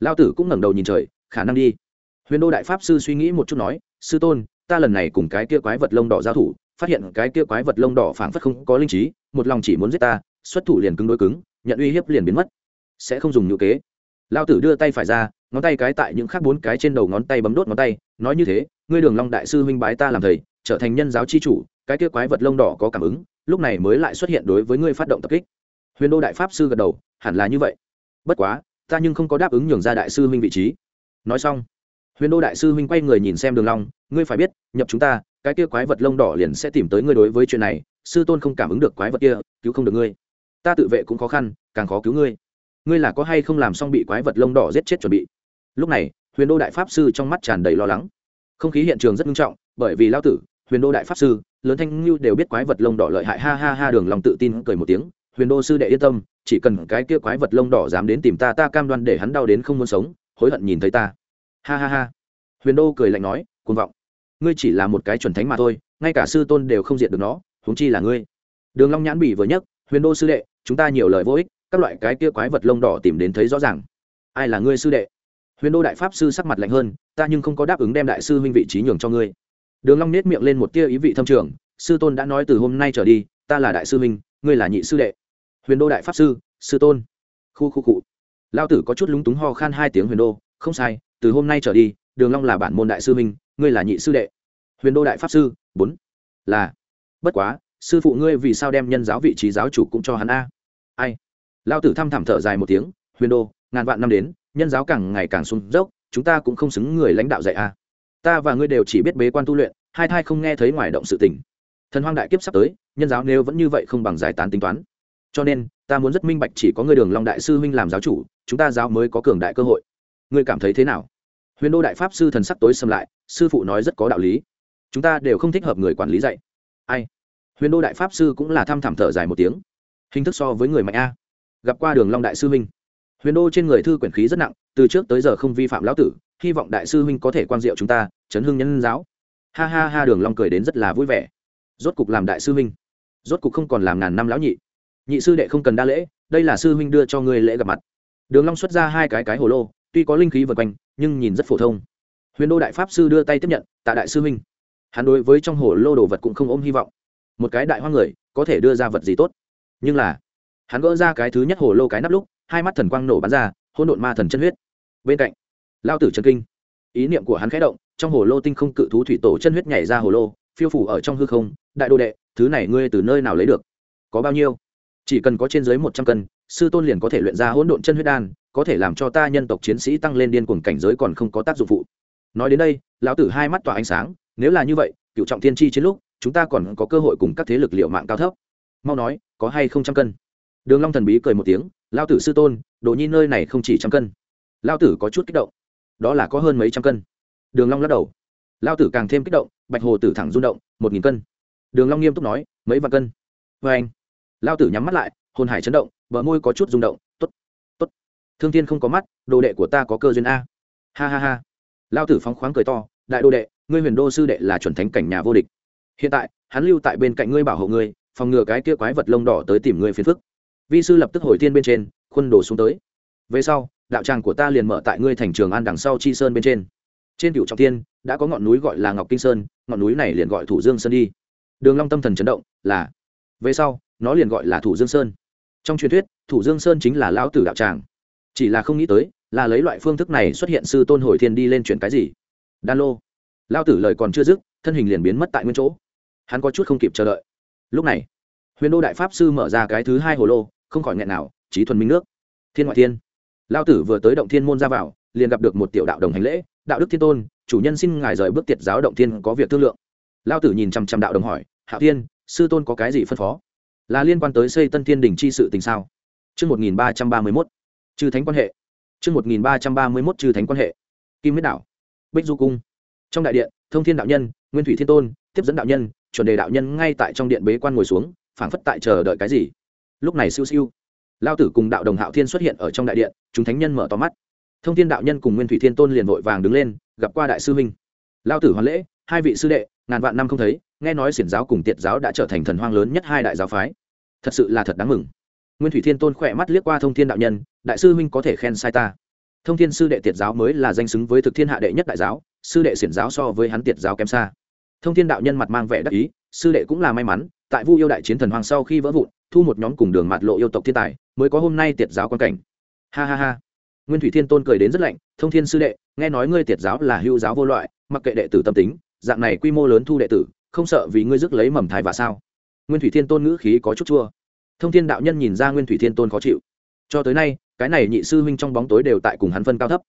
Lao tử cũng ngẩng đầu nhìn trời, khả năng đi. Huyền đô đại pháp sư suy nghĩ một chút nói, sư tôn, ta lần này cùng cái kia quái vật lông đỏ giao thủ, phát hiện cái kia quái vật lông đỏ phảng phất không có linh trí, một lòng chỉ muốn giết ta xuất thủ liền cứng đối cứng, nhận uy hiếp liền biến mất. Sẽ không dùng nhũ kế. Lao tử đưa tay phải ra, ngón tay cái tại những khác bốn cái trên đầu ngón tay bấm đốt ngón tay, nói như thế, ngươi đường long đại sư huynh bái ta làm thầy, trở thành nhân giáo chi chủ, cái kia quái vật lông đỏ có cảm ứng, lúc này mới lại xuất hiện đối với ngươi phát động tập kích. Huyền đô đại pháp sư gật đầu, hẳn là như vậy. Bất quá, ta nhưng không có đáp ứng nhường ra đại sư huynh vị trí. Nói xong, huyền đô đại sư huynh quay người nhìn xem đường long, ngươi phải biết, nhập chúng ta, cái kia quái vật lông đỏ liền sẽ tìm tới ngươi đối với chuyện này, sư tôn không cảm ứng được quái vật kia, cứu không được ngươi ta tự vệ cũng khó khăn, càng khó cứu ngươi. Ngươi là có hay không làm xong bị quái vật lông đỏ giết chết chuẩn bị? Lúc này, huyền đô đại pháp sư trong mắt tràn đầy lo lắng. Không khí hiện trường rất nghiêm trọng, bởi vì lao tử, huyền đô đại pháp sư, lớn thanh lưu đều biết quái vật lông đỏ lợi hại, ha ha ha, đường lòng tự tin cười một tiếng. Huyền đô sư đệ yên tâm, chỉ cần cái kia quái vật lông đỏ dám đến tìm ta ta cam đoan để hắn đau đến không muốn sống, hối hận nhìn thấy ta. Ha ha ha. Huyền đô cười lạnh nói, cuồng vọng. Ngươi chỉ là một cái chuẩn thánh mà thôi, ngay cả sư tôn đều không diệt được nó, huống chi là ngươi. Đường long nhãn bỉ vừa nhấc, huyền đô sư đệ chúng ta nhiều lời vô ích, các loại cái kia quái vật lông đỏ tìm đến thấy rõ ràng. Ai là ngươi sư đệ? Huyền đô đại pháp sư sắc mặt lạnh hơn, ta nhưng không có đáp ứng đem đại sư huynh vị trí nhường cho ngươi. Đường long nét miệng lên một tia ý vị thâm trường, sư tôn đã nói từ hôm nay trở đi, ta là đại sư huynh, ngươi là nhị sư đệ. Huyền đô đại pháp sư sư tôn. Khu khu cụ lao tử có chút lúng túng ho khan hai tiếng huyền đô, không sai, từ hôm nay trở đi, đường long là bản môn đại sư huynh, ngươi là nhị sư đệ. Huyền đô đại pháp sư, bốn. Là. Bất quá, sư phụ ngươi vì sao đem nhân giáo vị trí giáo chủ cũng cho hắn a? Ai? Lao tử thăm thẳm thở dài một tiếng, huyền đô, ngàn vạn năm đến, nhân giáo càng ngày càng sung dốc, chúng ta cũng không xứng người lãnh đạo dạy a. Ta và ngươi đều chỉ biết bế quan tu luyện, hai thai không nghe thấy ngoài động sự tình. Thần hoang đại kiếp sắp tới, nhân giáo nếu vẫn như vậy không bằng giải tán tính toán. Cho nên, ta muốn rất minh bạch chỉ có ngươi đường long đại sư huynh làm giáo chủ, chúng ta giáo mới có cường đại cơ hội. Ngươi cảm thấy thế nào? Huyền đô đại pháp sư thần sắc tối sầm lại, sư phụ nói rất có đạo lý. Chúng ta đều không thích hợp người quản lý dạy. Ai? Huyền đô đại pháp sư cũng là thăm thẳm thở dài một tiếng hình thức so với người mạnh a. Gặp qua đường long đại sư huynh. Huyền đô trên người thư quyển khí rất nặng, từ trước tới giờ không vi phạm lão tử, hy vọng đại sư huynh có thể quan diệu chúng ta, chấn hưng nhân giáo. Ha ha ha, đường long cười đến rất là vui vẻ. Rốt cục làm đại sư huynh. Rốt cục không còn làm ngàn năm lão nhị. Nhị sư đệ không cần đa lễ, đây là sư huynh đưa cho ngươi lễ gặp mặt. Đường long xuất ra hai cái cái hồ lô, tuy có linh khí vần quanh, nhưng nhìn rất phổ thông. Huyền đô đại pháp sư đưa tay tiếp nhận, tạ đại sư huynh. Hắn đối với trong hồ lô đồ vật cũng không ôm hy vọng. Một cái đại hoa người, có thể đưa ra vật gì tốt? Nhưng là, hắn gỡ ra cái thứ nhất hồ lô cái nắp lúc, hai mắt thần quang nổ bắn ra hôn độn ma thần chân huyết. Bên cạnh lao tử chân kinh. Ý niệm của hắn khẽ động, trong hồ lô tinh không cự thú thủy tổ chân huyết nhảy ra hồ lô, phiêu phủ ở trong hư không. Đại đô đệ, thứ này ngươi từ nơi nào lấy được? Có bao nhiêu? Chỉ cần có trên dưới một trăm cân, sư tôn liền có thể luyện ra hỗn độn chân huyết đan, có thể làm cho ta nhân tộc chiến sĩ tăng lên điên cuồng cảnh giới còn không có tác dụng phụ. Nói đến đây, lão tử hai mắt tỏa ánh sáng, nếu là như vậy, cựu trọng thiên chi chiến lúc, chúng ta còn có cơ hội cùng các thế lực liệu mạng cao thấp. Mau nói có hay không trăm cân? Đường long thần bí cười một tiếng, lão tử sư tôn, đồ nhi nơi này không chỉ trăm cân. Lão tử có chút kích động. Đó là có hơn mấy trăm cân. Đường long lắc đầu. Lão tử càng thêm kích động, bạch hồ tử thẳng rung động, một nghìn cân. Đường long nghiêm túc nói, mấy vạn cân. Với anh. Lão tử nhắm mắt lại, hồn hải chấn động, bờ môi có chút rung động, tốt tốt. Thương thiên không có mắt, đồ đệ của ta có cơ duyên a. Ha ha ha. Lão tử phóng khoáng cười to, đại đồ đệ, ngươi huyền đô sư đệ là chuẩn thánh cảnh nhà vô địch. Hiện tại, hắn lưu tại bên cạnh ngươi bảo hộ ngươi phòng ngừa cái kia quái vật lông đỏ tới tìm ngươi phiền phức. Vi sư lập tức hồi thiên bên trên, khuôn đồ xuống tới. Về sau, đạo tràng của ta liền mở tại ngươi thành trường an đằng sau chi sơn bên trên. Trên cựu trọng tiên đã có ngọn núi gọi là ngọc kinh sơn, ngọn núi này liền gọi thủ dương sơn đi. Đường long tâm thần chấn động, là, về sau, nó liền gọi là thủ dương sơn. Trong truyền thuyết, thủ dương sơn chính là lão tử đạo tràng. Chỉ là không nghĩ tới, là lấy loại phương thức này xuất hiện sư tôn hồi thiên đi lên chuyển cái gì. Đan lô. Lão tử lời còn chưa dứt, thân hình liền biến mất tại nguyên chỗ. Hắn có chút không kịp chờ đợi lúc này huyền đô đại pháp sư mở ra cái thứ hai hồ lô không khỏi nghẹn nào trí thuần minh nước thiên ngoại thiên lao tử vừa tới động thiên môn ra vào liền gặp được một tiểu đạo đồng hành lễ đạo đức thiên tôn chủ nhân xin ngài rời bước tiệt giáo động thiên có việc thương lượng lao tử nhìn chăm chăm đạo đồng hỏi hạ thiên sư tôn có cái gì phân phó là liên quan tới xây tân thiên đình chi sự tình sao chương một nghìn ba trăm ba mươi mốt chư thánh quan hệ. chương một nghìn ba trăm ba mươi mốt chư thánh quan hệ. Kim huyết Đạo. Bích Du Cung. Trong đại điện, Thông Thiên đạo nhân, Nguyên Thủy Thiên Tôn, tiếp dẫn đạo nhân, chuẩn đề đạo nhân ngay tại trong điện bế quan ngồi xuống, phảng phất tại chờ đợi cái gì. Lúc này siêu siêu, Lao tử cùng đạo đồng Hạo Thiên xuất hiện ở trong đại điện, chúng thánh nhân mở to mắt. Thông Thiên đạo nhân cùng Nguyên Thủy Thiên Tôn liền vội vàng đứng lên, gặp qua đại sư huynh. Lao tử hoàn lễ, hai vị sư đệ, ngàn vạn năm không thấy, nghe nói xiển giáo cùng tiệt giáo đã trở thành thần hoang lớn nhất hai đại giáo phái thật sự là thật đáng mừng nguyên thủy thiên tôn khỏe mắt liếc qua thông thiên đạo nhân đại sư huynh có thể khen sai ta thông thiên sư đệ tiệt giáo mới là danh xứng với thực thiên hạ đệ nhất đại giáo sư đệ xiển giáo so với hắn tiệt giáo kém xa thông thiên đạo nhân mặt mang vẻ đắc ý, sư đệ cũng là may mắn, tại vu yêu đại chiến thần hoàng sau khi vỡ vụn, thu một nhóm cùng đường mặt lộ yêu tộc thiên tài, mới có hôm nay tiệt giáo quan cảnh. Ha ha ha. Nguyên thủy thiên tôn cười đến rất lạnh, thông thiên sư đệ, nghe nói ngươi tiệt giáo là hưu giáo vô loại, mặc kệ đệ tử tâm tính, dạng này quy mô lớn thu đệ tử, không sợ vì ngươi rước lấy mầm thai và sao? Nguyên thủy thiên tôn ngữ khí có chút chua. Thông thiên đạo nhân nhìn ra nguyên thủy thiên tôn khó chịu. Cho tới nay, cái này nhị sư huynh trong bóng tối đều tại cùng hắn phân cao thấp.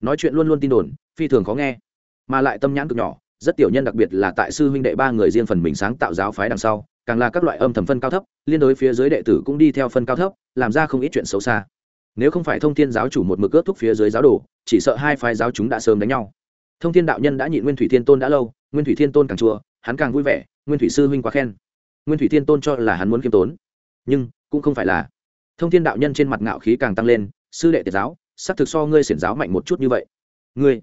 Nói chuyện luôn luôn tin đồn, phi thường khó nghe, mà lại tâm nhãn cực nhỏ rất tiểu nhân đặc biệt là tại sư huynh đệ ba người riêng phần mình sáng tạo giáo phái đằng sau, càng là các loại âm thầm phân cao thấp, liên đối phía dưới đệ tử cũng đi theo phân cao thấp, làm ra không ít chuyện xấu xa. Nếu không phải thông thiên giáo chủ một mực ước thúc phía dưới giáo đồ, chỉ sợ hai phái giáo chúng đã sớm đánh nhau. Thông thiên đạo nhân đã nhịn nguyên thủy thiên tôn đã lâu, nguyên thủy thiên tôn càng chùa hắn càng vui vẻ, nguyên thủy sư huynh quá khen. Nguyên thủy thiên tôn cho là hắn muốn khiêm tốn. Nhưng, cũng không phải là. Thông thiên đạo nhân trên mặt ngạo khí càng tăng lên, sư đệ tiệt giáo sắc thực so ngươi xiển giáo mạnh một chút như vậy. Ngươi,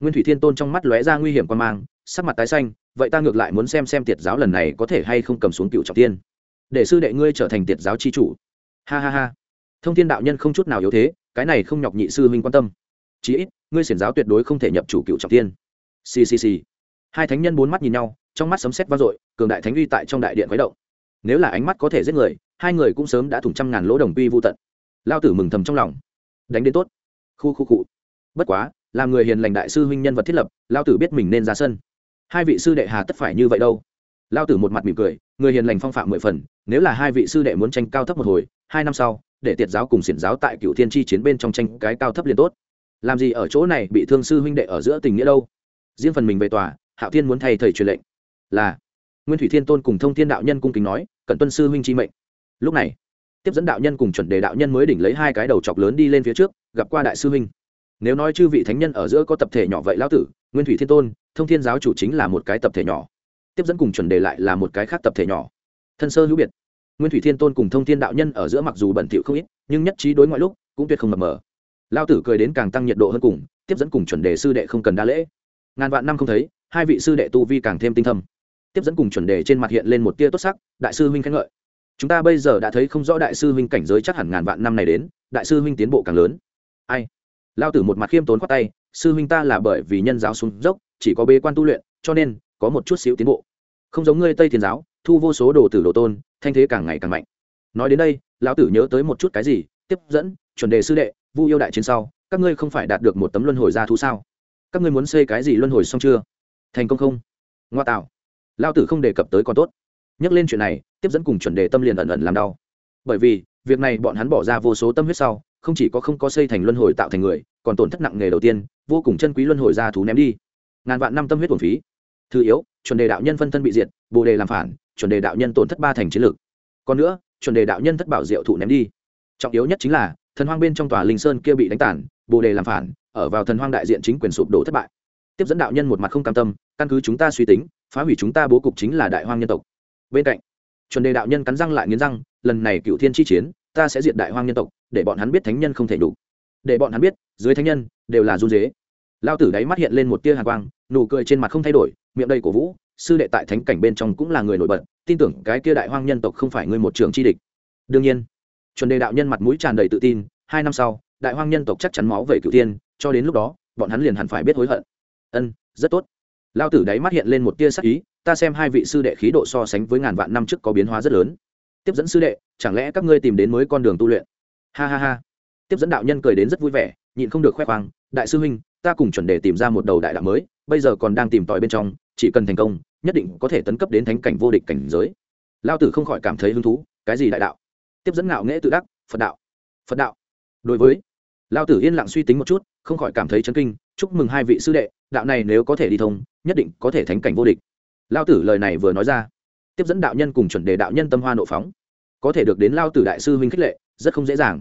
nguyên thủy thiên tôn trong mắt lóe ra nguy hiểm quan mang sắc mặt tái xanh, vậy ta ngược lại muốn xem xem tiệt giáo lần này có thể hay không cầm xuống cựu trọng tiên. Để sư đệ ngươi trở thành tiệt giáo chi chủ. Ha ha ha. Thông thiên đạo nhân không chút nào yếu thế, cái này không nhọc nhị sư huynh quan tâm. Chí ít, ngươi xiển giáo tuyệt đối không thể nhập chủ cựu trọng tiên. Ccc hai thánh nhân bốn mắt nhìn nhau, trong mắt sấm sét vang dội, cường đại thánh uy tại trong đại điện khuấy động. Nếu là ánh mắt có thể giết người, hai người cũng sớm đã thủng trăm ngàn lỗ đồng quy vô tận. Lao tử mừng thầm trong lòng. Đánh đến tốt. Khu khu cụ bất quá, làm người hiền lành đại sư huynh nhân vật thiết lập, lao tử biết mình nên ra sân hai vị sư đệ hà tất phải như vậy đâu? Lao tử một mặt mỉm cười, người hiền lành phong phạm mười phần, nếu là hai vị sư đệ muốn tranh cao thấp một hồi, hai năm sau, để tiệt giáo cùng xiển giáo tại cựu thiên tri chiến bên trong tranh cái cao thấp liền tốt. Làm gì ở chỗ này bị thương sư huynh đệ ở giữa tình nghĩa đâu? Riêng phần mình về tòa, hạo thiên muốn thay thầy truyền lệnh. Là, nguyên thủy thiên tôn cùng thông thiên đạo nhân cung kính nói cần tuân sư huynh chi mệnh. Lúc này, tiếp dẫn đạo nhân cùng chuẩn đề đạo nhân mới đỉnh lấy hai cái đầu chọc lớn đi lên phía trước, gặp qua đại sư huynh. Nếu nói chư vị thánh nhân ở giữa có tập thể nhỏ vậy lão tử nguyên thủy thiên tôn, thông thiên giáo chủ chính là một cái tập thể nhỏ. Tiếp dẫn cùng chuẩn đề lại là một cái khác tập thể nhỏ. Thân sơ hữu biệt. Nguyên thủy thiên tôn cùng thông thiên đạo nhân ở giữa mặc dù bẩn thỉu không ít, nhưng nhất trí đối ngoại lúc cũng tuyệt không mập mờ. Lao tử cười đến càng tăng nhiệt độ hơn cùng, tiếp dẫn cùng chuẩn đề sư đệ không cần đa lễ. Ngàn vạn năm không thấy, hai vị sư đệ tu vi càng thêm tinh thâm. Tiếp dẫn cùng chuẩn đề trên mặt hiện lên một tia tốt sắc, đại sư huynh khen ngợi. Chúng ta bây giờ đã thấy không rõ đại sư huynh cảnh giới chắc hẳn ngàn vạn năm này đến, đại sư huynh tiến bộ càng lớn. Ai? Lao tử một mặt khiêm tốn khoát tay, sư huynh ta là bởi vì nhân giáo xuống dốc, chỉ có bế quan tu luyện, cho nên, có một chút xíu tiến bộ. Không giống ngươi tây thiên giáo, thu vô số đồ tử đồ tôn, thanh thế càng ngày càng mạnh. Nói đến đây, lão tử nhớ tới một chút cái gì, tiếp dẫn, chuẩn đề sư đệ, vu yêu đại chiến sau, các ngươi không phải đạt được một tấm luân hồi ra thú sao? Các ngươi muốn xây cái gì luân hồi xong chưa? Thành công không? Ngoa tạo. Lao tử không đề cập tới còn tốt. Nhắc lên chuyện này, tiếp dẫn cùng chuẩn đề tâm liền ẩn ẩn làm đau. Bởi vì, việc này bọn hắn bỏ ra vô số tâm huyết sau không chỉ có không có xây thành luân hồi tạo thành người, còn tổn thất nặng nghề đầu tiên, vô cùng chân quý luân hồi ra thú ném đi. Ngàn vạn năm tâm huyết thuần phí. Thứ yếu, chuẩn đề đạo nhân phân thân bị diệt, bồ đề làm phản, chuẩn đề đạo nhân tổn thất ba thành chiến lược còn nữa, chuẩn đề đạo nhân thất bảo diệu thụ ném đi. Trọng yếu nhất chính là, thần hoang bên trong tòa linh sơn kia bị đánh tản bồ đề làm phản, ở vào thần hoang đại diện chính quyền sụp đổ thất bại. Tiếp dẫn đạo nhân một mặt không cam tâm, căn cứ chúng ta suy tính, phá hủy chúng ta bố cục chính là đại hoang nhân tộc. Bên cạnh, chuẩn đề đạo nhân cắn răng lại nghiến răng, lần này cựu thiên chi chiến ta sẽ diệt đại hoang nhân tộc, để bọn hắn biết thánh nhân không thể đủ. Để bọn hắn biết, dưới thánh nhân, đều là run dế lao tử đáy mắt hiện lên một tia hàn quang, nụ cười trên mặt không thay đổi, miệng đầy cổ vũ, sư đệ tại thánh cảnh bên trong cũng là người nổi bật, tin tưởng cái kia đại hoang nhân tộc không phải ngươi một trường chi địch. Đương nhiên, chuẩn đề đạo nhân mặt mũi tràn đầy tự tin, hai năm sau, đại hoang nhân tộc chắc chắn máu về cựu tiên cho đến lúc đó, bọn hắn liền hẳn phải biết hối hận. Ân, rất tốt. Lao tử đáy mắt hiện lên một tia sắc ý, ta xem hai vị sư đệ khí độ so sánh với ngàn vạn năm trước có biến hóa rất lớn tiếp dẫn sư đệ, chẳng lẽ các ngươi tìm đến mới con đường tu luyện? Ha ha ha. Tiếp dẫn đạo nhân cười đến rất vui vẻ, nhịn không được khoe khoang, đại sư huynh, ta cùng chuẩn đề tìm ra một đầu đại đạo mới, bây giờ còn đang tìm tòi bên trong, chỉ cần thành công, nhất định có thể tấn cấp đến thánh cảnh vô địch cảnh giới. Lao tử không khỏi cảm thấy hứng thú, cái gì đại đạo? Tiếp dẫn ngạo nghễ tự đắc, phật đạo phật đạo. Đối với, lao tử yên lặng suy tính một chút, không khỏi cảm thấy chấn kinh, chúc mừng hai vị sư đệ, đạo này nếu có thể đi thông, nhất định có thể thánh cảnh vô địch. Lao tử lời này vừa nói ra tiếp dẫn đạo nhân cùng chuẩn đề đạo nhân tâm hoa nộ phóng. Có thể được đến lao tử đại sư huynh khích lệ, rất không dễ dàng.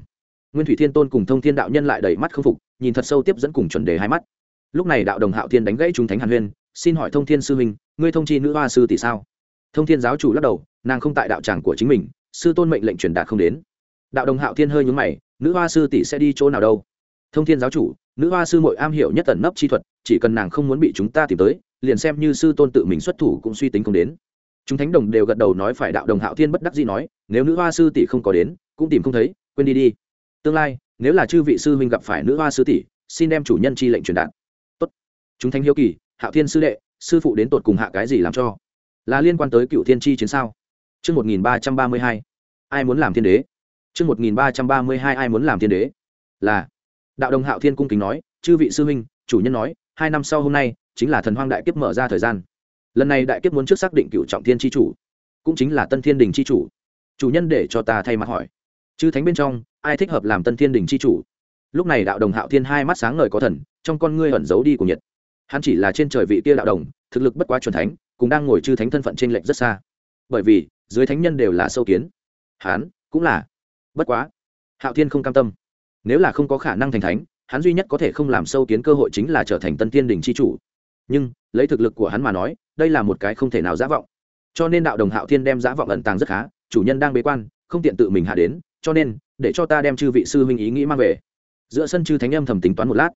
Nguyên thủy thiên tôn cùng thông thiên đạo nhân lại đầy mắt k phục, nhìn thật sâu tiếp dẫn cùng chuẩn đề hai mắt. Lúc này đạo đồng hạo thiên đánh gãy chúng thánh hàn huyên, xin hỏi thông thiên sư huynh, ngươi thông chi nữ hoa sư tỷ sao? Thông thiên giáo chủ lắc đầu, nàng không tại đạo tràng của chính mình, sư tôn mệnh lệnh truyền đạt không đến. Đạo đồng hạo thiên hơi nhúng mày, nữ hoa sư tỷ sẽ đi chỗ nào đâu? Thông thiên giáo chủ, nữ hoa sư mội am hiểu nhất tận nấp chi thuật, chỉ cần nàng không muốn bị chúng ta tìm tới, liền xem như sư tôn tự mình xuất thủ cũng suy tính không đến chúng thánh đồng đều gật đầu nói phải đạo đồng hạo thiên bất đắc dĩ nói nếu nữ hoa sư tỷ không có đến cũng tìm không thấy quên đi đi tương lai nếu là chư vị sư huynh gặp phải nữ hoa sư tỷ xin đem chủ nhân chi lệnh truyền đạt tốt chúng thánh hiếu kỳ hạo thiên sư đệ sư phụ đến tột cùng hạ cái gì làm cho là liên quan tới cựu thiên chi chiến sao Trước 1332, ai muốn làm thiên đế? Trước 1332 ai muốn làm thiên đế? Là. Đạo đồng Hạo Thiên cung kính nói, chư vị sư huynh, chủ nhân nói, hai năm sau hôm nay chính là thần hoang đại kiếp mở ra thời gian. Lần này đại kiếp muốn trước xác định cựu trọng thiên chi chủ, cũng chính là Tân Thiên Đình chi chủ. Chủ nhân để cho ta thay mặt hỏi, chư thánh bên trong, ai thích hợp làm Tân Thiên Đình chi chủ? Lúc này đạo đồng Hạo Thiên hai mắt sáng ngời có thần, trong con ngươi ẩn giấu đi của nhiệt. Hắn chỉ là trên trời vị kia đạo đồng, thực lực bất quá chuẩn thánh, cũng đang ngồi chư thánh thân phận trên lệnh rất xa. Bởi vì, dưới thánh nhân đều là sâu kiến hắn cũng là bất quá hạo thiên không cam tâm nếu là không có khả năng thành thánh hắn duy nhất có thể không làm sâu kiến cơ hội chính là trở thành tân thiên đình c h i chủ nhưng lấy thực lực của hắn mà nói đây là một cái không thể nào giả vọng. Cho nên đạo đồng hạo thiên đem giả vọng ẩn tàng rất khá, chủ nhân đang bế quan, không tiện tự mình hạ đến, cho nên, để cho ta đem chư vị sư huynh ý nghĩ mang về. Giữa sân chư thánh âm thầm tính toán một lát.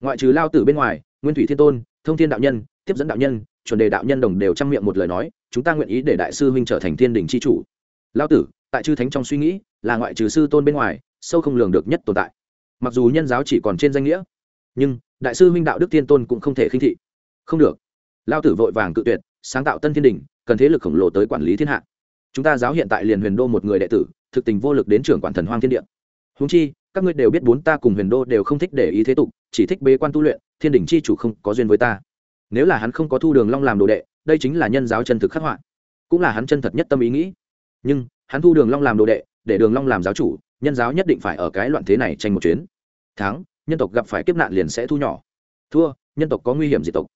Ngoại trừ lao tử bên ngoài, nguyên thủy thiên tôn, thông thiên đạo nhân, tiếp dẫn đạo nhân, chuẩn đề đạo nhân đồng đều chăm miệng một lời nói, chúng ta nguyện ý để đại sư huynh trở thành thiên đình c h i chủ. Lao tử, tại chư thánh trong suy nghĩ, là ngoại trừ sư tôn bên ngoài, sâu không lường được nhất tồn tại. Mặc dù nhân giáo chỉ còn trên danh nghĩa, nhưng, đại sư huynh đạo đức tiên tôn cũng không thể khinh thị. Không được lao tử vội vàng cự tuyệt, sáng tạo tân thiên đình, cần thế lực khổng lồ tới quản lý thiên hạ. Chúng ta giáo hiện tại liền huyền đô một người đệ tử, thực tình vô lực đến trưởng quản thần hoang thiên địa. Húng chi, các ngươi đều biết bốn ta cùng huyền đô đều không thích để ý thế tục, chỉ thích bế quan tu luyện, thiên đình chi chủ không có duyên với ta. Nếu là hắn không có thu đường long làm đồ đệ, đây chính là nhân giáo chân thực khắc họa, cũng là hắn chân thật nhất tâm ý nghĩ. Nhưng, hắn thu đường long làm đồ đệ, để đường long làm giáo chủ, nhân giáo nhất định phải ở cái loạn thế này tranh một chuyến. Thắng, nhân tộc gặp phải kiếp nạn liền sẽ thu nhỏ. Thua, nhân tộc có nguy hiểm diệt tộc?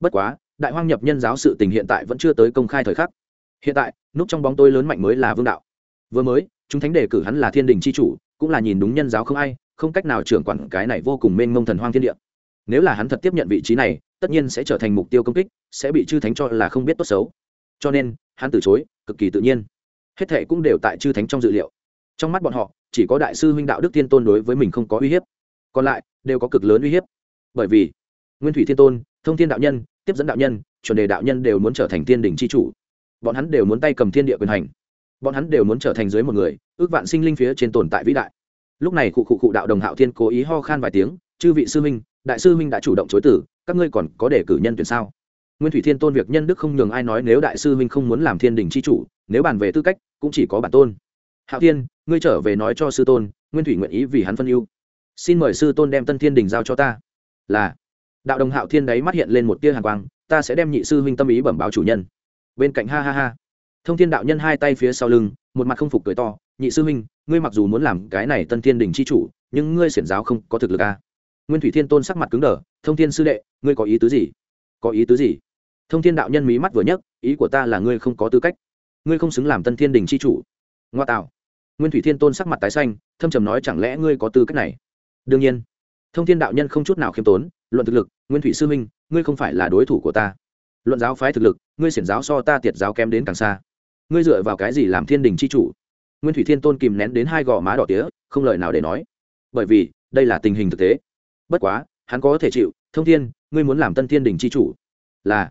Bất quá đại hoang nhập nhân giáo sự tình hiện tại vẫn chưa tới công khai thời khắc. Hiện tại, núp trong bóng tôi lớn mạnh mới là vương đạo. Vừa mới, chúng thánh đề cử hắn là thiên đình chi chủ, cũng là nhìn đúng nhân giáo không ai, không cách nào trưởng quản cái này vô cùng mênh mông thần hoang thiên địa. Nếu là hắn thật tiếp nhận vị trí này, tất nhiên sẽ trở thành mục tiêu công kích, sẽ bị chư thánh cho là không biết tốt xấu. Cho nên, hắn từ chối, cực kỳ tự nhiên. Hết thệ cũng đều tại chư thánh trong dự liệu. Trong mắt bọn họ, chỉ có đại sư huynh đạo đức thiên tôn đối với mình không có uy hiếp. Còn lại, đều có cực lớn uy hiếp. Bởi vì, nguyên thủy thiên tôn, thông thiên đạo nhân tiếp dẫn đạo nhân chuẩn đề đạo nhân đều muốn trở thành thiên đình c h i chủ. Bọn hắn đều muốn tay cầm thiên địa quyền hành. Bọn hắn đều muốn trở thành dưới một người ước vạn sinh linh phía trên tồn tại vĩ đại. Lúc này cụ cụ cụ đạo đồng hạo thiên cố ý ho khan vài tiếng chư vị sư minh, đại sư minh đã chủ động chối tử các ngươi còn có để cử nhân tuyển sao? Nguyên thủy thiên tôn việc nhân đức không nhường ai nói nếu đại sư minh không muốn làm thiên đình c h i chủ nếu bàn về tư cách cũng chỉ có bản tôn. Hạo thiên ngươi trở về nói cho sư tôn nguyên thủy nguyện ý vì hắn phân ưu. Xin mời sư tôn đem tân thiên đình giao cho ta. Là đạo đồng hạo thiên đấy mắt hiện lên một tia hàng quang, ta sẽ đem nhị sư huynh tâm ý bẩm báo chủ nhân. Bên cạnh ha ha ha. Thông thiên đạo nhân hai tay phía sau lưng, một mặt không phục cười to, nhị sư huynh, ngươi mặc dù muốn làm cái này tân thiên đình c h i chủ, nhưng ngươi xiển giáo không có thực lực à. nguyên thủy thiên tôn sắc mặt cứng đờ, thông thiên sư đệ, ngươi có ý tứ gì? Có ý tứ gì? Thông thiên đạo nhân mí mắt vừa nhấc, ý của ta là ngươi không có tư cách. Ngươi không xứng làm tân thiên đình c h i chủ. Ngoa tạo. Nguyên thủy thiên tôn sắc mặt tái xanh, thâm trầm nói chẳng lẽ ngươi có tư cách này? Đương nhiên. Thông thiên đạo nhân không chút nào khiêm tốn luận thực lực, nguyên thủy sư minh, ngươi không phải là đối thủ của ta. Luận giáo phái thực lực, ngươi xiển giáo so ta tiệt giáo kém đến càng xa. Ngươi dựa vào cái gì làm thiên đình c h i chủ? Nguyên thủy thiên tôn kìm nén đến hai gò má đỏ tía, không lời nào để nói. Bởi vì, đây là tình hình thực tế. Bất quá, hắn có thể chịu. Thông thiên, ngươi muốn làm tân thiên đình c h i chủ? Là.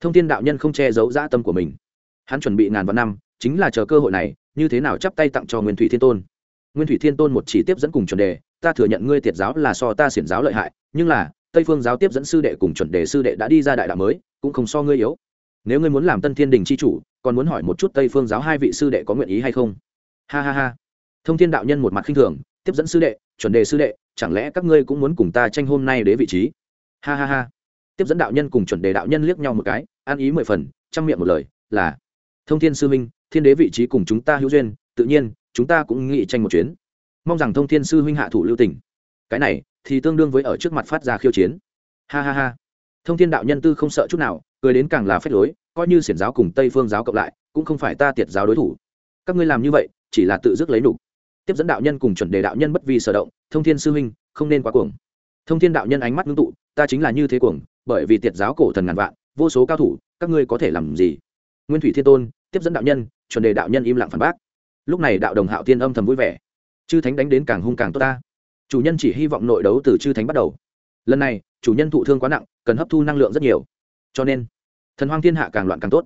Thông thiên đạo nhân không che giấu dã tâm của mình. Hắn chuẩn bị ngàn vạn năm, chính là chờ cơ hội này, như thế nào chắp tay tặng cho nguyên thủy thiên tôn? Nguyên thủy thiên tôn một chỉ tiếp dẫn cùng chuẩn đề, ta thừa nhận ngươi tiệt giáo là so ta xiển giáo lợi hại, nhưng là tây phương giáo tiếp dẫn sư đệ cùng chuẩn đề sư đệ đã đi ra đại đạo mới, cũng không so ngươi yếu. Nếu ngươi muốn làm tân thiên đình c h i chủ, còn muốn hỏi một chút tây phương giáo hai vị sư đệ có nguyện ý hay không? Ha ha ha. Thông thiên đạo nhân một mặt khinh thường, tiếp dẫn sư đệ, chuẩn đề sư đệ, chẳng lẽ các ngươi cũng muốn cùng ta tranh hôm nay đế vị trí? Ha ha ha. Tiếp dẫn đạo nhân cùng chuẩn đề đạo nhân liếc nhau một cái, an ý mười phần, chăm miệng một lời, là, thông thiên sư minh thiên đế vị trí cùng chúng ta hữu duyên, tự nhiên, chúng ta cũng nghĩ tranh một chuyến. Mong rằng thông thiên sư huynh hạ thủ lưu tỉnh cái này thì tương đương với ở trước mặt phát ra khiêu chiến. Ha ha ha. Thông thiên đạo nhân tư không sợ chút nào, cười đến càng là phép lối, coi như xiển giáo cùng tây phương giáo cộng lại, cũng không phải ta tiệt giáo đối thủ. Các ngươi làm như vậy, chỉ là tự dứt lấy nục. Tiếp dẫn đạo nhân cùng chuẩn đề đạo nhân bất vi sở động, thông thiên sư huynh, không nên quá cuồng. Thông thiên đạo nhân ánh mắt ngưng tụ, ta chính là như thế cuồng, bởi vì tiệt giáo cổ thần ngàn vạn, vô số cao thủ, các ngươi có thể làm gì? Nguyên thủy thiên tôn, tiếp dẫn đạo nhân, chuẩn đề đạo nhân im lặng phản bác. Lúc này đạo đồng hạo tiên âm thầm vui vẻ. Chư thánh đánh đến càng hung càng tốt ta chủ nhân chỉ hy vọng nội đấu từ chư thánh bắt đầu. Lần này, chủ nhân thụ thương quá nặng, cần hấp thu năng lượng rất nhiều. Cho nên, thần hoang thiên hạ càng loạn càng tốt.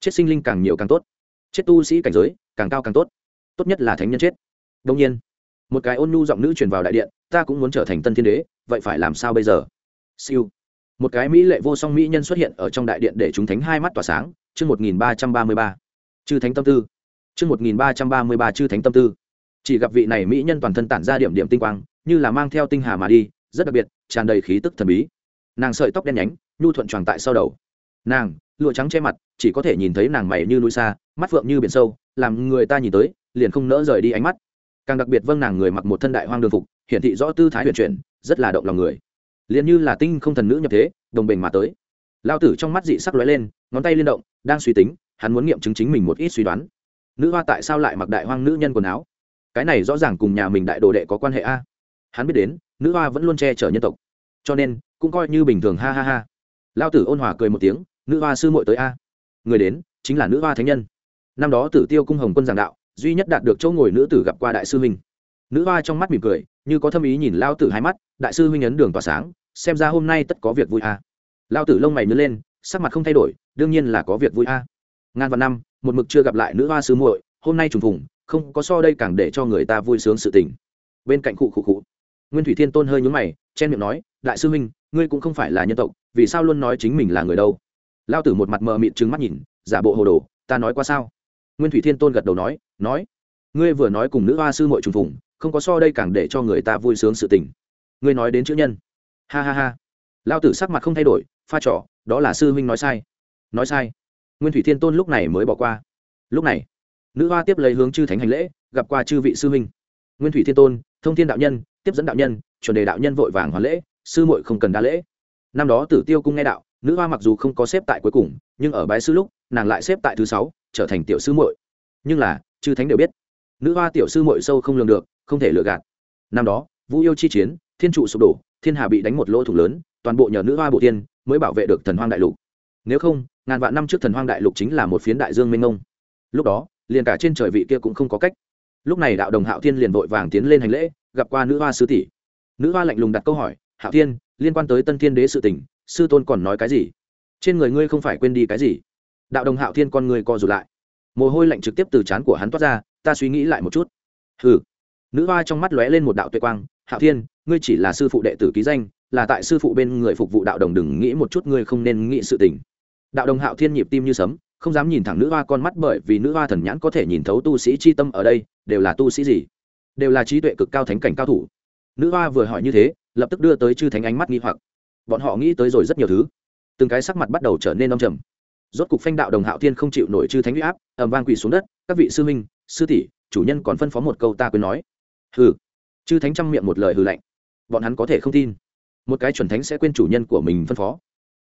Chết sinh linh càng nhiều càng tốt. Chết tu sĩ cảnh giới càng cao càng tốt. Tốt nhất là thánh nhân chết. Đông nhiên, một cái ôn nhu giọng nữ truyền vào đại điện, ta cũng muốn trở thành tân thiên đế, vậy phải làm sao bây giờ? Siêu. Một cái mỹ lệ vô song mỹ nhân xuất hiện ở trong đại điện để chúng thánh hai mắt tỏa sáng. Chương một nghìn ba trăm ba mươi ba. Chư thánh tâm tư. Chương một nghìn ba trăm ba mươi ba chư thánh tâm tư chỉ gặp vị này mỹ nhân toàn thân tản ra điểm điểm tinh quang, như là mang theo tinh hà mà đi, rất đặc biệt, tràn đầy khí tức thần bí. Nàng sợi tóc đen nhánh, nhu thuận tròn tại sau đầu. Nàng, lụa trắng che mặt, chỉ có thể nhìn thấy nàng mày như núi xa, mắt phượng như biển sâu, làm người ta nhìn tới, liền không nỡ rời đi ánh mắt. Càng đặc biệt vâng nàng người mặc một thân đại hoang đường phục, hiển thị rõ tư thái huyền chuyển, rất là động lòng người. Liền như là tinh không thần nữ nhập thế, đồng bình mà tới. Lao tử trong mắt dị sắc lóe lên, ngón tay liên động, đang suy tính, hắn muốn nghiệm chứng chính mình một ít suy đoán. Nữ hoa tại sao lại mặc đại hoang nữ nhân quần áo? Cái này rõ ràng cùng nhà mình đại đồ đệ có quan hệ a. Hắn biết đến, nữ hoa vẫn luôn che chở nhân tộc. Cho nên, cũng coi như bình thường, ha ha ha. Lao tử ôn hòa cười một tiếng, nữ hoa sư muội tới a. Người đến, chính là nữ hoa thánh nhân. Năm đó tử tiêu cung hồng quân giảng đạo, duy nhất đạt được chỗ ngồi nữ tử gặp qua đại sư huynh. Nữ hoa trong mắt mỉm cười, như có thâm ý nhìn lao tử hai mắt, đại sư huynh ấn đường tỏa sáng, xem ra hôm nay tất có việc vui a. Lao tử lông mày nhớ lên, sắc mặt không thay đổi, đương nhiên là có việc vui a. Ngàn vạn năm, một mực chưa gặp lại nữ hoa sư muội, hôm nay trùng phùng không có so đây càng để cho người ta vui sướng sự tình. Bên cạnh cụ cụ cụ nguyên thủy thiên tôn hơi nhúng mày, chen miệng nói, đại sư huynh, ngươi cũng không phải là nhân tộc, vì sao luôn nói chính mình là người đâu? Lao tử một mặt mờ mịt trừng mắt nhìn, giả bộ hồ đồ, ta nói qua sao? Nguyên thủy thiên tôn gật đầu nói nói, ngươi vừa nói cùng nữ hoa sư mội trùng phùng, không có so đây càng để cho người ta vui sướng sự tình. Ngươi nói đến chữ nhân. Ha ha ha. Lao tử sắc mặt không thay đổi, pha trò, đó là sư huynh nói sai. Nói sai. Nguyên thủy thiên tôn lúc này mới bỏ qua. Lúc này nữ hoa tiếp lấy hướng chư thánh hành lễ, gặp qua chư vị sư huynh. Nguyên thủy thiên tôn, thông thiên đạo nhân, tiếp dẫn đạo nhân, chuẩn đề đạo nhân vội vàng hoàn lễ, sư muội không cần đa lễ. Năm đó tử tiêu cung nghe đạo, nữ hoa mặc dù không có xếp tại cuối cùng, nhưng ở bái sư lúc, nàng lại xếp tại thứ sáu, trở thành tiểu sư muội. Nhưng là, chư thánh đều biết, nữ hoa tiểu sư muội sâu không lường được, không thể lừa gạt. Năm đó, vũ yêu chi chiến, thiên trụ sụp đổ, thiên hà bị đánh một lỗ thủng lớn, toàn bộ nhờ nữ hoa bộ tiên mới bảo vệ được thần hoang đại lục. Nếu không, ngàn vạn năm trước thần hoang đại lục chính là một phiến đại dương mênh mông. Lúc đó liền cả trên trời vị kia cũng không có cách. Lúc này đạo đồng hạo thiên liền vội vàng tiến lên hành lễ, gặp qua nữ hoa sư tỷ. Nữ hoa lạnh lùng đặt câu hỏi, hạo thiên, liên quan tới tân thiên đế sự tình, sư tôn còn nói cái gì? Trên người ngươi không phải quên đi cái gì? Đạo đồng hạo thiên con người co rụt lại. Mồ hôi lạnh trực tiếp từ trán của hắn toát ra, ta suy nghĩ lại một chút. Hừ. Nữ hoa trong mắt lóe lên một đạo tuệ quang, hạo thiên, ngươi chỉ là sư phụ đệ tử ký danh, là tại sư phụ bên người phục vụ đạo đồng đừng nghĩ một chút ngươi không nên nghĩ sự tình. Đạo đồng hạo thiên nhịp tim như sấm không dám nhìn thẳng nữ hoa con mắt bởi vì nữ hoa thần nhãn có thể nhìn thấu tu sĩ c h i tâm ở đây, đều là tu sĩ gì? Đều là trí tuệ cực cao thánh cảnh cao thủ. Nữ hoa vừa hỏi như thế, lập tức đưa tới chư thánh ánh mắt nghi hoặc. Bọn họ nghĩ tới rồi rất nhiều thứ. Từng cái sắc mặt bắt đầu trở nên đông trầm. Rốt cục phanh đạo đồng hạo thiên không chịu nổi chư thánh huy áp ẩm vang quỳ xuống đất, các vị sư minh sư tỷ, chủ nhân còn phân phó một câu ta quên nói. Hừ. Chư thánh chăm miệng một lời hừ lạnh. Bọn hắn có thể không tin. Một cái chuẩn thánh sẽ quên chủ nhân của mình phân phó.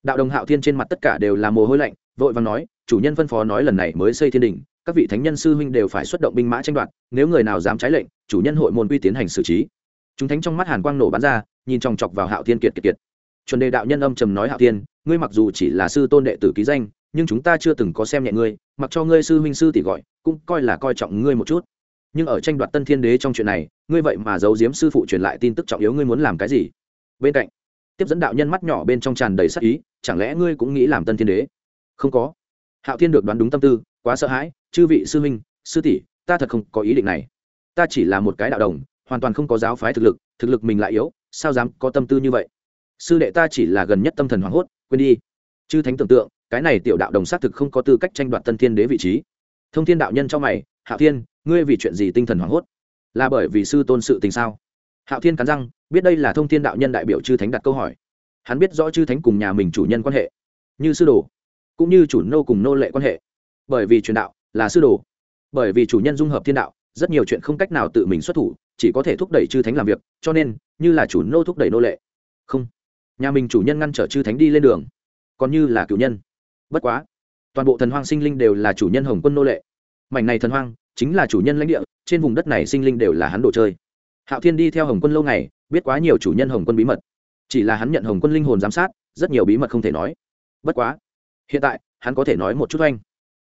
Đạo đồng hạo thiên trên mặt tất cả đều là mồ hôi lạnh, vội vàng nói chủ nhân phân phó nói lần này mới xây thiên đình, các vị thánh nhân sư huynh đều phải xuất động binh mã tranh đoạt, nếu người nào dám trái lệnh, chủ nhân hội môn quy tiến hành xử trí. Chúng thánh trong mắt hàn quang nổ bắn ra, nhìn chòng chọc vào hạo thiên kiệt kiệt kiệt. Chuẩn đề đạo nhân âm trầm nói hạo thiên, ngươi mặc dù chỉ là sư tôn đệ tử ký danh, nhưng chúng ta chưa từng có xem nhẹ ngươi, mặc cho ngươi sư huynh sư tỷ gọi, cũng coi là coi trọng ngươi một chút. Nhưng ở tranh đoạt tân thiên đế trong chuyện này, ngươi vậy mà giấu giếm sư phụ truyền lại tin tức trọng yếu ngươi muốn làm cái gì? Bên cạnh, tiếp dẫn đạo nhân mắt nhỏ bên trong tràn đầy sắc ý, chẳng lẽ ngươi cũng nghĩ làm tân thiên đế? Không có hạo thiên được đoán đúng tâm tư quá sợ hãi chư vị sư Minh, sư tỷ ta thật không có ý định này. Ta chỉ là một cái đạo đồng hoàn toàn không có giáo phái thực lực thực lực mình lại yếu sao dám có tâm tư như vậy? Sư đệ ta chỉ là gần nhất tâm thần hoảng hốt quên đi. Chư thánh tưởng tượng cái này tiểu đạo đồng xác thực không có tư cách tranh đoạt tân thiên đế vị trí. Thông thiên đạo nhân cho mày hạo thiên ngươi vì chuyện gì tinh thần hoảng hốt? Là bởi vì sư tôn sự tình sao? Hạo thiên cắn răng biết đây là thông thiên đạo nhân đại biểu chư thánh đặt câu hỏi. Hắn biết rõ chư thánh cùng nhà mình chủ nhân quan hệ. Như sư đồ cũng như chủ nô cùng nô lệ quan hệ. Bởi vì truyền đạo là sư đồ, bởi vì chủ nhân dung hợp thiên đạo, rất nhiều chuyện không cách nào tự mình xuất thủ, chỉ có thể thúc đẩy chư thánh làm việc, cho nên, như là chủ nô thúc đẩy nô lệ. Không, nhà mình chủ nhân ngăn trở chư thánh đi lên đường, còn như là cựu nhân. Bất quá, toàn bộ thần hoang sinh linh đều là chủ nhân hồng quân nô lệ. Mảnh này thần hoang chính là chủ nhân lãnh địa, trên vùng đất này sinh linh đều là hắn đồ chơi. Hạo thiên đi theo hồng quân lâu ngày, biết quá nhiều chủ nhân hồng quân bí mật. Chỉ là hắn nhận hồng quân linh hồn giám sát, rất nhiều bí mật không thể nói. Bất quá hiện tại, hắn có thể nói một chút oanh.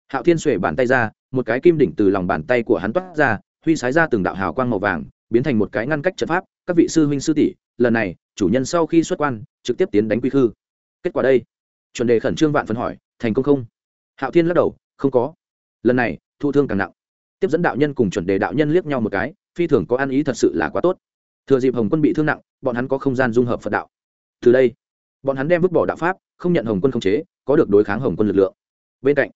Hạo thiên xuể bàn tay ra, một cái kim đỉnh từ lòng bàn tay của hắn toát ra, huy sái ra từng đạo hào quang màu vàng, biến thành một cái ngăn cách trận pháp. Các vị sư huynh sư tỷ, lần này, chủ nhân sau khi xuất quan, trực tiếp tiến đánh quy khư. Kết quả đây. Chuẩn đề khẩn trương vạn phân hỏi, thành công không? Hạo thiên lắc đầu, không có. Lần này thu thương càng nặng. Tiếp dẫn đạo nhân cùng chuẩn đề đạo nhân liếc nhau một cái, phi thường có ăn ý thật sự là quá tốt. Thừa dịp hồng quân bị thương nặng, bọn hắn có không gian dung hợp phật đạo. Từ đây bọn hắn đem vứt bỏ đạo pháp, không nhận hồng quân khống chế, có được đối kháng hồng quân lực lượng. Bên cạnh,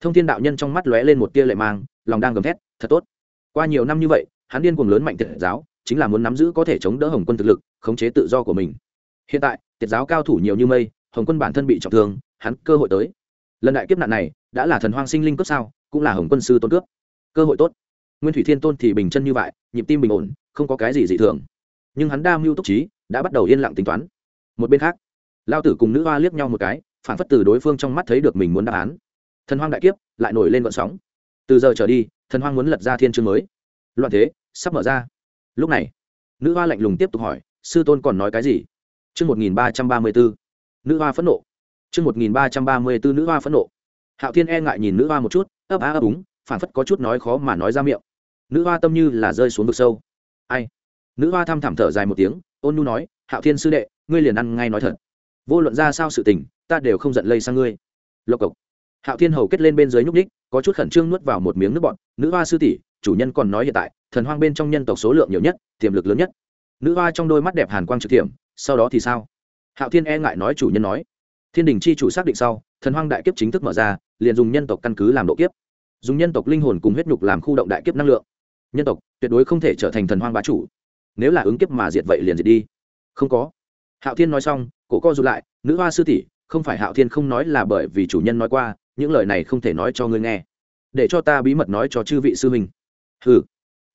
thông thiên đạo nhân trong mắt lóe lên một tia lệ mang, lòng đang gầm thét, thật tốt. Qua nhiều năm như vậy, hắn điên cuồng lớn mạnh tiệt giáo, chính là muốn nắm giữ có thể chống đỡ hồng quân thực lực, khống chế tự do của mình. Hiện tại, tiệt giáo cao thủ nhiều như mây, hồng quân bản thân bị trọng thương, hắn cơ hội tới. Lần đại kiếp nạn này, đã là thần hoang sinh linh cướp sao, cũng là hồng quân sư tôn cướp. Cơ hội tốt. Nguyên thủy thiên tôn thì bình chân như vậy, nhịp tim bình ổn, không có cái gì dị thường. Nhưng hắn đa mưu túc trí, đã bắt đầu yên lặng tính toán. Một bên khác lao tử cùng nữ hoa liếc nhau một cái, phản phất từ đối phương trong mắt thấy được mình muốn đáp án. Thần hoang đại kiếp, lại nổi lên vận sóng. Từ giờ trở đi, thần hoang muốn lật ra thiên chương mới. Loạn thế, sắp mở ra. Lúc này, nữ hoa lạnh lùng tiếp tục hỏi, sư tôn còn nói cái gì? Chương một nghìn ba trăm ba mươi bốn nữ hoa phẫn nộ. Chương một nghìn ba trăm ba mươi bốn nữ hoa phẫn nộ. Hạo thiên e ngại nhìn nữ hoa một chút, ấp á ấp úng, phản phất có chút nói khó mà nói ra miệng. Nữ hoa tâm như là rơi xuống vực sâu. Ai? Nữ hoa thăm thảm thở dài một tiếng, ôn nu nói, hạo thiên sư đệ, ngươi liền ăn ngay nói thật vô luận ra sao sự tình, ta đều không giận lây sang ngươi. Lộc cộc. Hạo thiên hầu kết lên bên dưới nhúc ních có chút khẩn trương nuốt vào một miếng nước bọt. Nữ hoa sư tỷ, chủ nhân còn nói hiện tại, thần hoang bên trong nhân tộc số lượng nhiều nhất, tiềm lực lớn nhất. Nữ hoa trong đôi mắt đẹp hàn quang trực tiệm, sau đó thì sao? Hạo thiên e ngại nói chủ nhân nói. Thiên đình chi chủ xác định sau, thần hoang đại kiếp chính thức mở ra, liền dùng nhân tộc căn cứ làm độ kiếp. Dùng nhân tộc linh hồn cùng huyết nhục làm khu động đại kiếp năng lượng. Nhân tộc tuyệt đối không thể trở thành thần hoang bá chủ. Nếu là ứng kiếp mà diệt vậy liền diệt đi. Không có hạo thiên nói xong, cổ co rụt lại, nữ hoa sư tỷ, không phải hạo thiên không nói là bởi vì chủ nhân nói qua, những lời này không thể nói cho ngươi nghe. Để cho ta bí mật nói cho chư vị sư mình ừ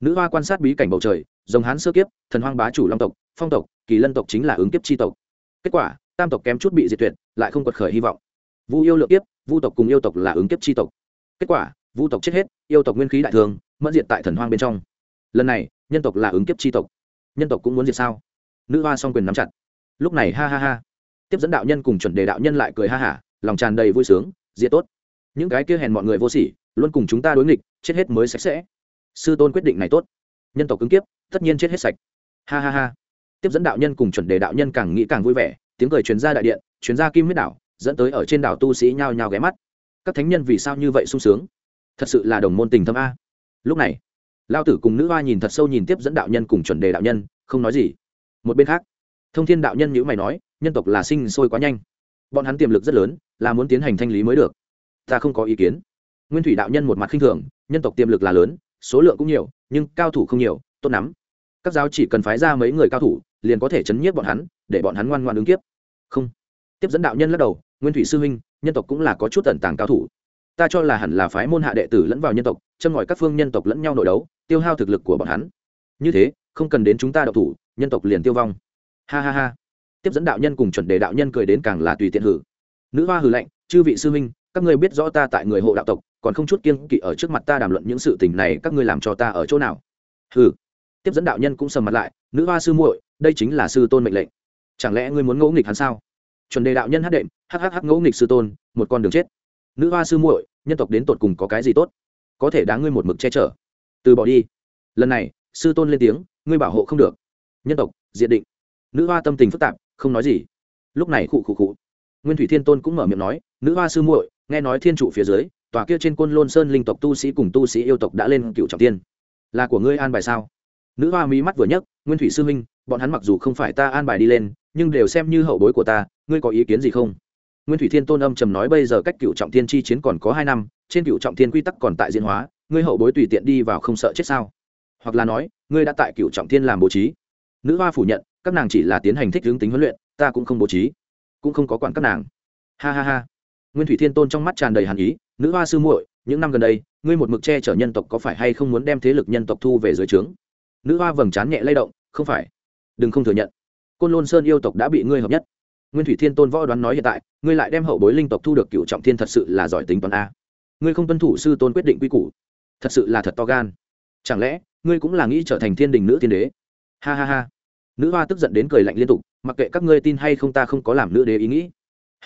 nữ hoa quan sát bí cảnh bầu trời dòng hán sơ kiếp, thần hoang bá chủ long tộc, phong tộc, kỳ lân tộc chính là ứng kiếp tri tộc. Kết quả, tam tộc kém chút bị diệt tuyệt, lại không quật khởi hy vọng. Vu yêu lượng kiếp, vu tộc cùng yêu tộc là ứng kiếp tri tộc. Kết quả, vu tộc chết hết, yêu tộc nguyên khí đại thường, mẫn diệt tại thần hoang bên trong. Lần này, nhân tộc là ứng kiếp tri tộc. Nhân tộc cũng muốn diệt sao? Nữ hoa song quyền nắm chặt lúc này ha ha ha. Tiếp dẫn đạo nhân cùng chuẩn đề đạo nhân lại cười ha hả lòng tràn đầy vui sướng, diệt tốt. Những cái kia hèn mọi người vô sỉ, luôn cùng chúng ta đối nghịch, chết hết mới sạch sẽ. Sư tôn quyết định này tốt. Nhân tộc cứng kiếp, tất nhiên chết hết sạch. Ha ha ha. Tiếp dẫn đạo nhân cùng chuẩn đề đạo nhân càng nghĩ càng vui vẻ, tiếng cười truyền ra đại điện, truyền ra kim huyết đảo, dẫn tới ở trên đảo tu sĩ nhao nhao ghé mắt. Các thánh nhân vì sao như vậy sung sướng? Thật sự là đồng môn tình thâm a. Lúc này, lao tử cùng nữ hoa nhìn thật sâu nhìn tiếp dẫn đạo nhân cùng chuẩn đề đạo nhân, không nói gì. Một bên khác thông thiên đạo nhân nhữ mày nói, nhân tộc là sinh sôi quá nhanh. Bọn hắn tiềm lực rất lớn, là muốn tiến hành thanh lý mới được. Ta không có ý kiến. Nguyên thủy đạo nhân một mặt khinh thường, nhân tộc tiềm lực là lớn, số lượng cũng nhiều, nhưng cao thủ không nhiều, tốt lắm. Các giáo chỉ cần phái ra mấy người cao thủ, liền có thể chấn nhiếp bọn hắn, để bọn hắn ngoan ngoan ứng kiếp. Không. Tiếp dẫn đạo nhân lắc đầu, nguyên thủy sư huynh, nhân tộc cũng là có chút tận tàng cao thủ. Ta cho là hẳn là phái môn hạ đệ tử lẫn vào nhân tộc, châm ngòi các phương nhân tộc lẫn nhau nội đấu, tiêu hao thực lực của bọn hắn. Như thế, không cần đến chúng ta độc thủ, nhân tộc liền tiêu vong ha ha ha. Tiếp dẫn đạo nhân cùng chuẩn đề đạo nhân cười đến càng là tùy tiện hử. Nữ hoa hử lạnh, chư vị sư huynh, các ngươi biết rõ ta tại người hộ đạo tộc, còn không chút kiên kỵ ở trước mặt ta đàm luận những sự tình này, các ngươi làm cho ta ở chỗ nào? Hử tiếp dẫn đạo nhân cũng sầm mặt lại, nữ hoa sư muội, đây chính là sư tôn mệnh lệnh. Chẳng lẽ ngươi muốn ngỗ nghịch hắn sao? Chuẩn đề đạo nhân hát đệm hhh ngỗ nghịch sư tôn, một con đường chết. Nữ hoa sư muội, nhân tộc đến tột cùng có cái gì tốt? Có thể đáng ngươi một mực che chở. Từ bỏ đi. Lần này, sư tôn lên tiếng, ngươi bảo hộ không được. Nhân tộc diện định nữ hoa tâm tình phức tạp, không nói gì. Lúc này khụ khụ khụ. Nguyên thủy thiên tôn cũng mở miệng nói, nữ hoa sư muội, nghe nói thiên trụ phía dưới, tòa kia trên côn lôn sơn linh tộc tu sĩ cùng tu sĩ yêu tộc đã lên cựu trọng tiên. Là của ngươi an bài sao? Nữ hoa mỹ mắt vừa nhấc, nguyên thủy sư huynh, bọn hắn mặc dù không phải ta an bài đi lên, nhưng đều xem như hậu bối của ta, ngươi có ý kiến gì không? Nguyên thủy thiên tôn âm trầm nói, bây giờ cách cựu trọng thiên chi chiến còn có hai năm, trên cựu trọng thiên quy tắc còn tại diễn hóa, ngươi hậu bối tùy tiện đi vào không sợ chết sao? Hoặc là nói, ngươi đã tại cựu trọng thiên làm bố trí. Nữ hoa phủ nhận các nàng chỉ là tiến hành thích hướng tính huấn luyện, ta cũng không bố trí, cũng không có quản các nàng. Ha ha ha. Nguyên thủy thiên tôn trong mắt tràn đầy hàn ý, nữ hoa sư muội, những năm gần đây, ngươi một mực che chở nhân tộc có phải hay không muốn đem thế lực nhân tộc thu về dưới trướng? Nữ hoa vầng trán nhẹ lay động, không phải. Đừng không thừa nhận. Côn lôn sơn yêu tộc đã bị ngươi hợp nhất. Nguyên thủy thiên tôn võ đoán nói hiện tại, ngươi lại đem hậu bối linh tộc thu được cựu trọng thiên thật sự là giỏi tính toán a. Ngươi không tuân thủ sư tôn quyết định quy củ. Thật sự là thật to gan. Chẳng lẽ, ngươi cũng là nghĩ trở thành thiên đình nữ tiên đế? Ha ha ha nữ hoa tức giận đến cười lạnh liên tục, mặc kệ các ngươi tin hay không ta không có làm nữ đế ý nghĩ.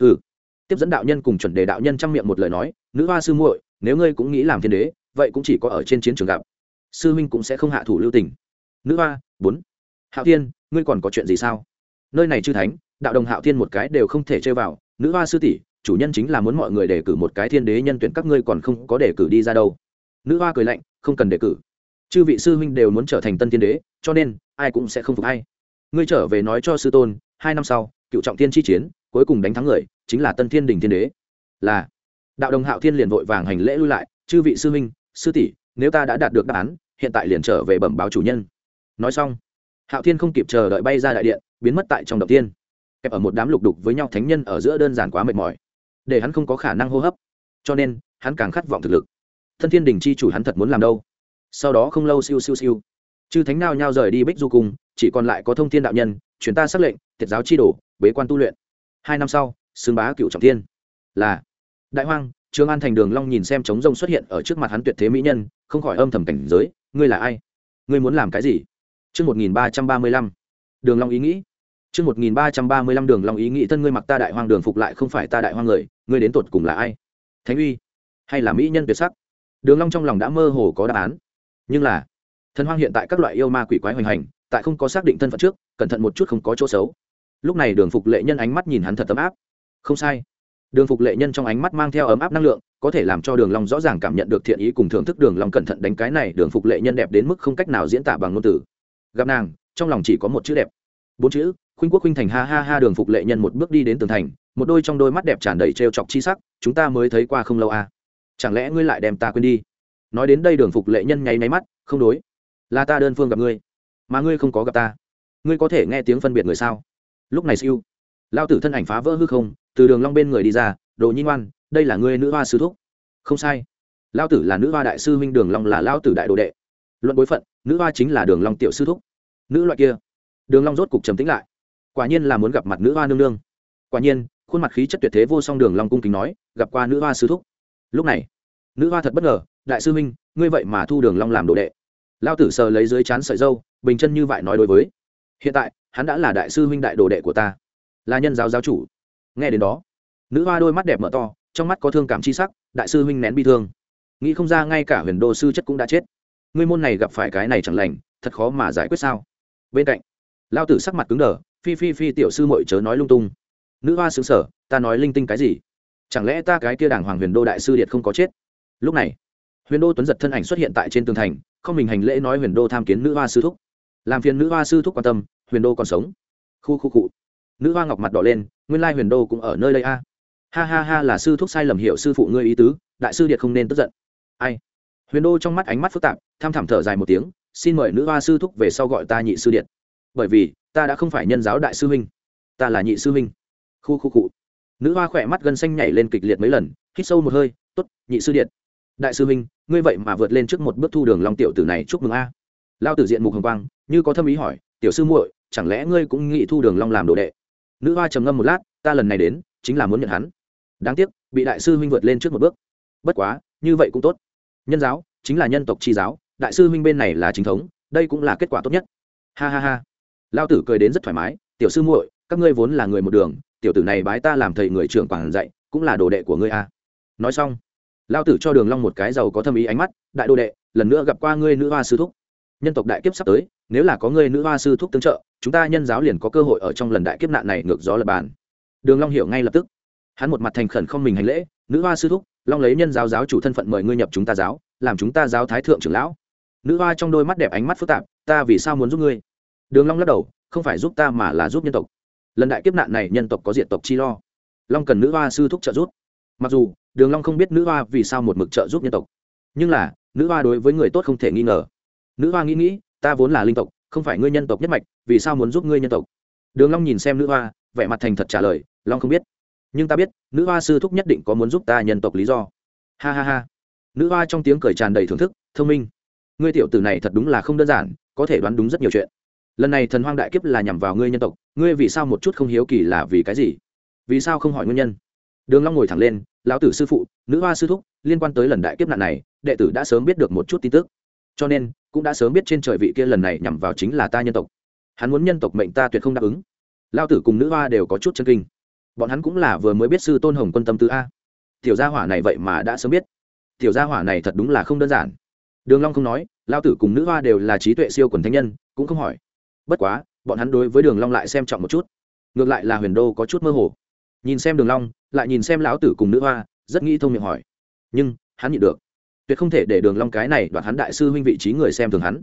Ừ tiếp dẫn đạo nhân cùng chuẩn đề đạo nhân trong miệng một lời nói, nữ hoa sư muội, nếu ngươi cũng nghĩ làm thiên đế, vậy cũng chỉ có ở trên chiến trường gặp. Sư huynh cũng sẽ không hạ thủ lưu tình. Nữ hoa, bốn. Hạo thiên, ngươi còn có chuyện gì sao? Nơi này chư thánh, đạo đồng hạo thiên một cái đều không thể chơi vào. Nữ hoa sư tỷ, chủ nhân chính là muốn mọi người đề cử một cái thiên đế nhân tuyển các ngươi còn không có đề cử đi ra đâu. Nữ hoa cười lạnh, không cần đề cử. Chư vị sư huynh đều muốn trở thành tân thiên đế, cho nên, ai cũng sẽ không phục ai ngươi trở về nói cho sư tôn, hai năm sau, cựu trọng thiên chi chiến, cuối cùng đánh thắng người, chính là tân thiên đình thiên đế. Là, đạo đồng hạo thiên liền vội vàng hành lễ lui lại, chư vị sư huynh, sư tỷ, nếu ta đã đạt được đáp án, hiện tại liền trở về bẩm báo chủ nhân. Nói xong, hạo thiên không kịp chờ đợi bay ra đại điện, biến mất tại trong động tiên. Kẹp ở một đám lục đục với nhau thánh nhân ở giữa đơn giản quá mệt mỏi, để hắn không có khả năng hô hấp. Cho nên, hắn càng khát vọng thực lực. Thân thiên đình chi chủ hắn thật muốn làm đâu? Sau đó không lâu siêu siêu siêu. Chư thánh nao nhao rời đi bích du cung chỉ còn lại có thông thiên đạo nhân chuyển ta xác lệnh thiệt giáo chi đổ bế quan tu luyện. Hai năm sau, xương bá cựu trọng thiên. Là, đại hoang, trương an thành đường long nhìn xem trống rông xuất hiện ở trước mặt hắn tuyệt thế mỹ nhân, không khỏi âm thầm cảnh giới, ngươi là ai? Ngươi muốn làm cái gì? Chương một nghìn ba trăm ba mươi lăm. Đường long ý nghĩ. Chương một nghìn ba trăm ba mươi lăm đường long ý nghĩ thân ngươi mặc ta đại hoang đường phục lại không phải ta đại hoang người, ngươi đến tột cùng là ai? Thánh uy, hay là mỹ nhân tuyệt sắc? Đường long trong lòng đã mơ hồ có đáp án. Nhưng là, thần hoang hiện tại các loại yêu ma quỷ quái hoành hành tại không có xác định thân phận trước, cẩn thận một chút không có chỗ xấu. Lúc này đường phục lệ nhân ánh mắt nhìn hắn thật ấm áp. Không sai. Đường phục lệ nhân trong ánh mắt mang theo ấm áp năng lượng, có thể làm cho đường long rõ ràng cảm nhận được thiện ý cùng thưởng thức đường long cẩn thận đánh cái này, đường phục lệ nhân đẹp đến mức không cách nào diễn tả bằng ngôn từ. Gặp nàng, trong lòng chỉ có một chữ đẹp. Bốn chữ, khuynh quốc khuynh thành, ha ha ha, đường phục lệ nhân một bước đi đến tường thành, một đôi trong đôi mắt đẹp tràn đầy trêu chọc chi sắc, chúng ta mới thấy qua không lâu à. Chẳng lẽ ngươi lại đem ta quên đi? Nói đến đây đường phục lệ nhân nháy nháy mắt, không đối. Là ta đơn phương gặp ngươi mà ngươi không có gặp ta. Ngươi có thể nghe tiếng phân biệt người sao? Lúc này siêu, lao tử thân ảnh phá vỡ hư không, từ đường long bên người đi ra, đồ nhi ngoan, đây là ngươi nữ hoa sư thúc. Không sai. Lao tử là nữ hoa đại sư huynh đường long là lao tử đại đồ đệ. Luận bối phận, nữ hoa chính là đường long tiểu sư thúc. Nữ loại kia, đường long rốt cục trầm tĩnh lại. Quả nhiên là muốn gặp mặt nữ hoa nương nương. Quả nhiên, khuôn mặt khí chất tuyệt thế vô song đường long cung kính nói, gặp qua nữ hoa sư thúc. Lúc này, nữ hoa thật bất ngờ, đại sư huynh, ngươi vậy mà thu đường long làm đồ đệ lao tử sờ lấy dưới chán sợi dâu, bình chân như vậy nói đối với. Hiện tại, hắn đã là đại sư huynh đại đồ đệ của ta. Là nhân giáo giáo chủ. Nghe đến đó, nữ hoa đôi mắt đẹp mở to, trong mắt có thương cảm chi sắc, đại sư huynh nén bi thương. Nghĩ không ra ngay cả huyền đô sư chất cũng đã chết. Ngươi môn này gặp phải cái này chẳng lành, thật khó mà giải quyết sao? Bên cạnh, lao tử sắc mặt cứng đờ, phi phi phi tiểu sư mội chớ nói lung tung. Nữ hoa xứng sở ta nói linh tinh cái gì? Chẳng lẽ ta cái kia đảng hoàng huyền đô đại sư điệt không có chết? Lúc này huyền đô tuấn giật thân ảnh xuất hiện tại trên tường thành, không mình hành lễ nói huyền đô tham kiến nữ hoa sư thúc. Làm phiền nữ hoa sư thúc quan tâm, huyền đô còn sống. Khu khu cụ nữ hoa ngọc mặt đỏ lên, nguyên lai huyền đô cũng ở nơi đây a. Ha ha ha là sư thúc sai lầm hiểu sư phụ ngươi ý tứ, đại sư điệt không nên tức giận. Ai? Huyền đô trong mắt ánh mắt phức tạp, tham thảm thở dài một tiếng, xin mời nữ hoa sư thúc về sau gọi ta nhị sư điện bởi vì, ta đã không phải nhân giáo đại sư huynh, ta là nhị sư huynh. Khu khu cụ nữ hoa khỏe mắt gân xanh nhảy lên kịch liệt mấy lần, hít sâu một hơi t ố t nhị sư điện đại sư huynh ngươi vậy mà vượt lên trước một bước thu đường long tiểu tử này chúc mừng a. Lao tử diện mục hồng quang, như có thâm ý hỏi, tiểu sư muội, chẳng lẽ ngươi cũng nghĩ thu đường long làm đồ đệ? Nữ hoa trầm ngâm một lát, ta lần này đến, chính là muốn nhận hắn. Đáng tiếc, bị đại sư huynh vượt lên trước một bước. Bất quá, như vậy cũng tốt. Nhân giáo, chính là nhân tộc tri giáo, đại sư huynh bên này là chính thống, đây cũng là kết quả tốt nhất. Ha ha ha. Lao tử cười đến rất thoải mái, tiểu sư muội, các ngươi vốn là người một đường, tiểu tử này bái ta làm thầy người trưởng quản dạy, cũng là đồ đệ của ngươi a. Nói xong lao tử cho đường long một cái giàu có thâm ý ánh mắt, đại đô đệ, lần nữa gặp qua ngươi nữ hoa sư thúc. Nhân tộc đại kiếp sắp tới, nếu là có ngươi nữ hoa sư thúc tương trợ, chúng ta nhân giáo liền có cơ hội ở trong lần đại kiếp nạn này ngược gió lập bàn. Đường long hiểu ngay lập tức. Hắn một mặt thành khẩn không mình hành lễ, nữ hoa sư thúc, long lấy nhân giáo giáo chủ thân phận mời ngươi nhập chúng ta giáo, làm chúng ta giáo thái thượng trưởng lão. Nữ hoa trong đôi mắt đẹp ánh mắt phức tạp, ta vì sao muốn giúp ngươi? Đường long lắc đầu, không phải giúp ta mà là giúp nhân tộc. Lần đại kiếp nạn này nhân tộc có diện tộc chi lo. Long cần nữ hoa sư thúc trợ giúp mặc dù, đường long không biết nữ hoa vì sao một mực trợ giúp nhân tộc, nhưng là, nữ hoa đối với người tốt không thể nghi ngờ. Nữ hoa nghĩ nghĩ, ta vốn là linh tộc, không phải ngươi nhân tộc nhất mạch, vì sao muốn giúp ngươi nhân tộc? Đường long nhìn xem nữ hoa, vẻ mặt thành thật trả lời, long không biết, nhưng ta biết, nữ hoa sư thúc nhất định có muốn giúp ta nhân tộc lý do. Ha ha ha. Nữ hoa trong tiếng cười tràn đầy thưởng thức, thông minh. Ngươi tiểu tử này thật đúng là không đơn giản, có thể đoán đúng rất nhiều chuyện. Lần này thần hoang đại kiếp là nhằm vào ngươi nhân tộc, ngươi vì sao một chút không hiếu kỳ là vì cái gì? Vì sao không hỏi nguyên nhân? Đường long ngồi thẳng lên, lão tử sư phụ, nữ hoa sư thúc, liên quan tới lần đại kiếp nạn này, đệ tử đã sớm biết được một chút tin tức. Cho nên, cũng đã sớm biết trên trời vị kia lần này nhằm vào chính là ta nhân tộc. Hắn muốn nhân tộc mệnh ta tuyệt không đáp ứng. Lão tử cùng nữ hoa đều có chút chân kinh. Bọn hắn cũng là vừa mới biết sư tôn hồng quân tâm tư a. Tiểu gia hỏa này vậy mà đã sớm biết. Tiểu gia hỏa này thật đúng là không đơn giản. Đường long không nói, Lão tử cùng nữ hoa đều là trí tuệ siêu quần thánh nhân, cũng không hỏi. Bất quá, bọn hắn đối với đường long lại xem trọng một chút. Ngược lại là huyền đô có chút mơ hồ nhìn xem đường long, lại nhìn xem lão tử cùng nữ hoa, rất nghĩ thông miệng hỏi. Nhưng, hắn nhịn được. Tuyệt không thể để đường long cái này đoạt hắn đại sư huynh vị trí người xem thường hắn.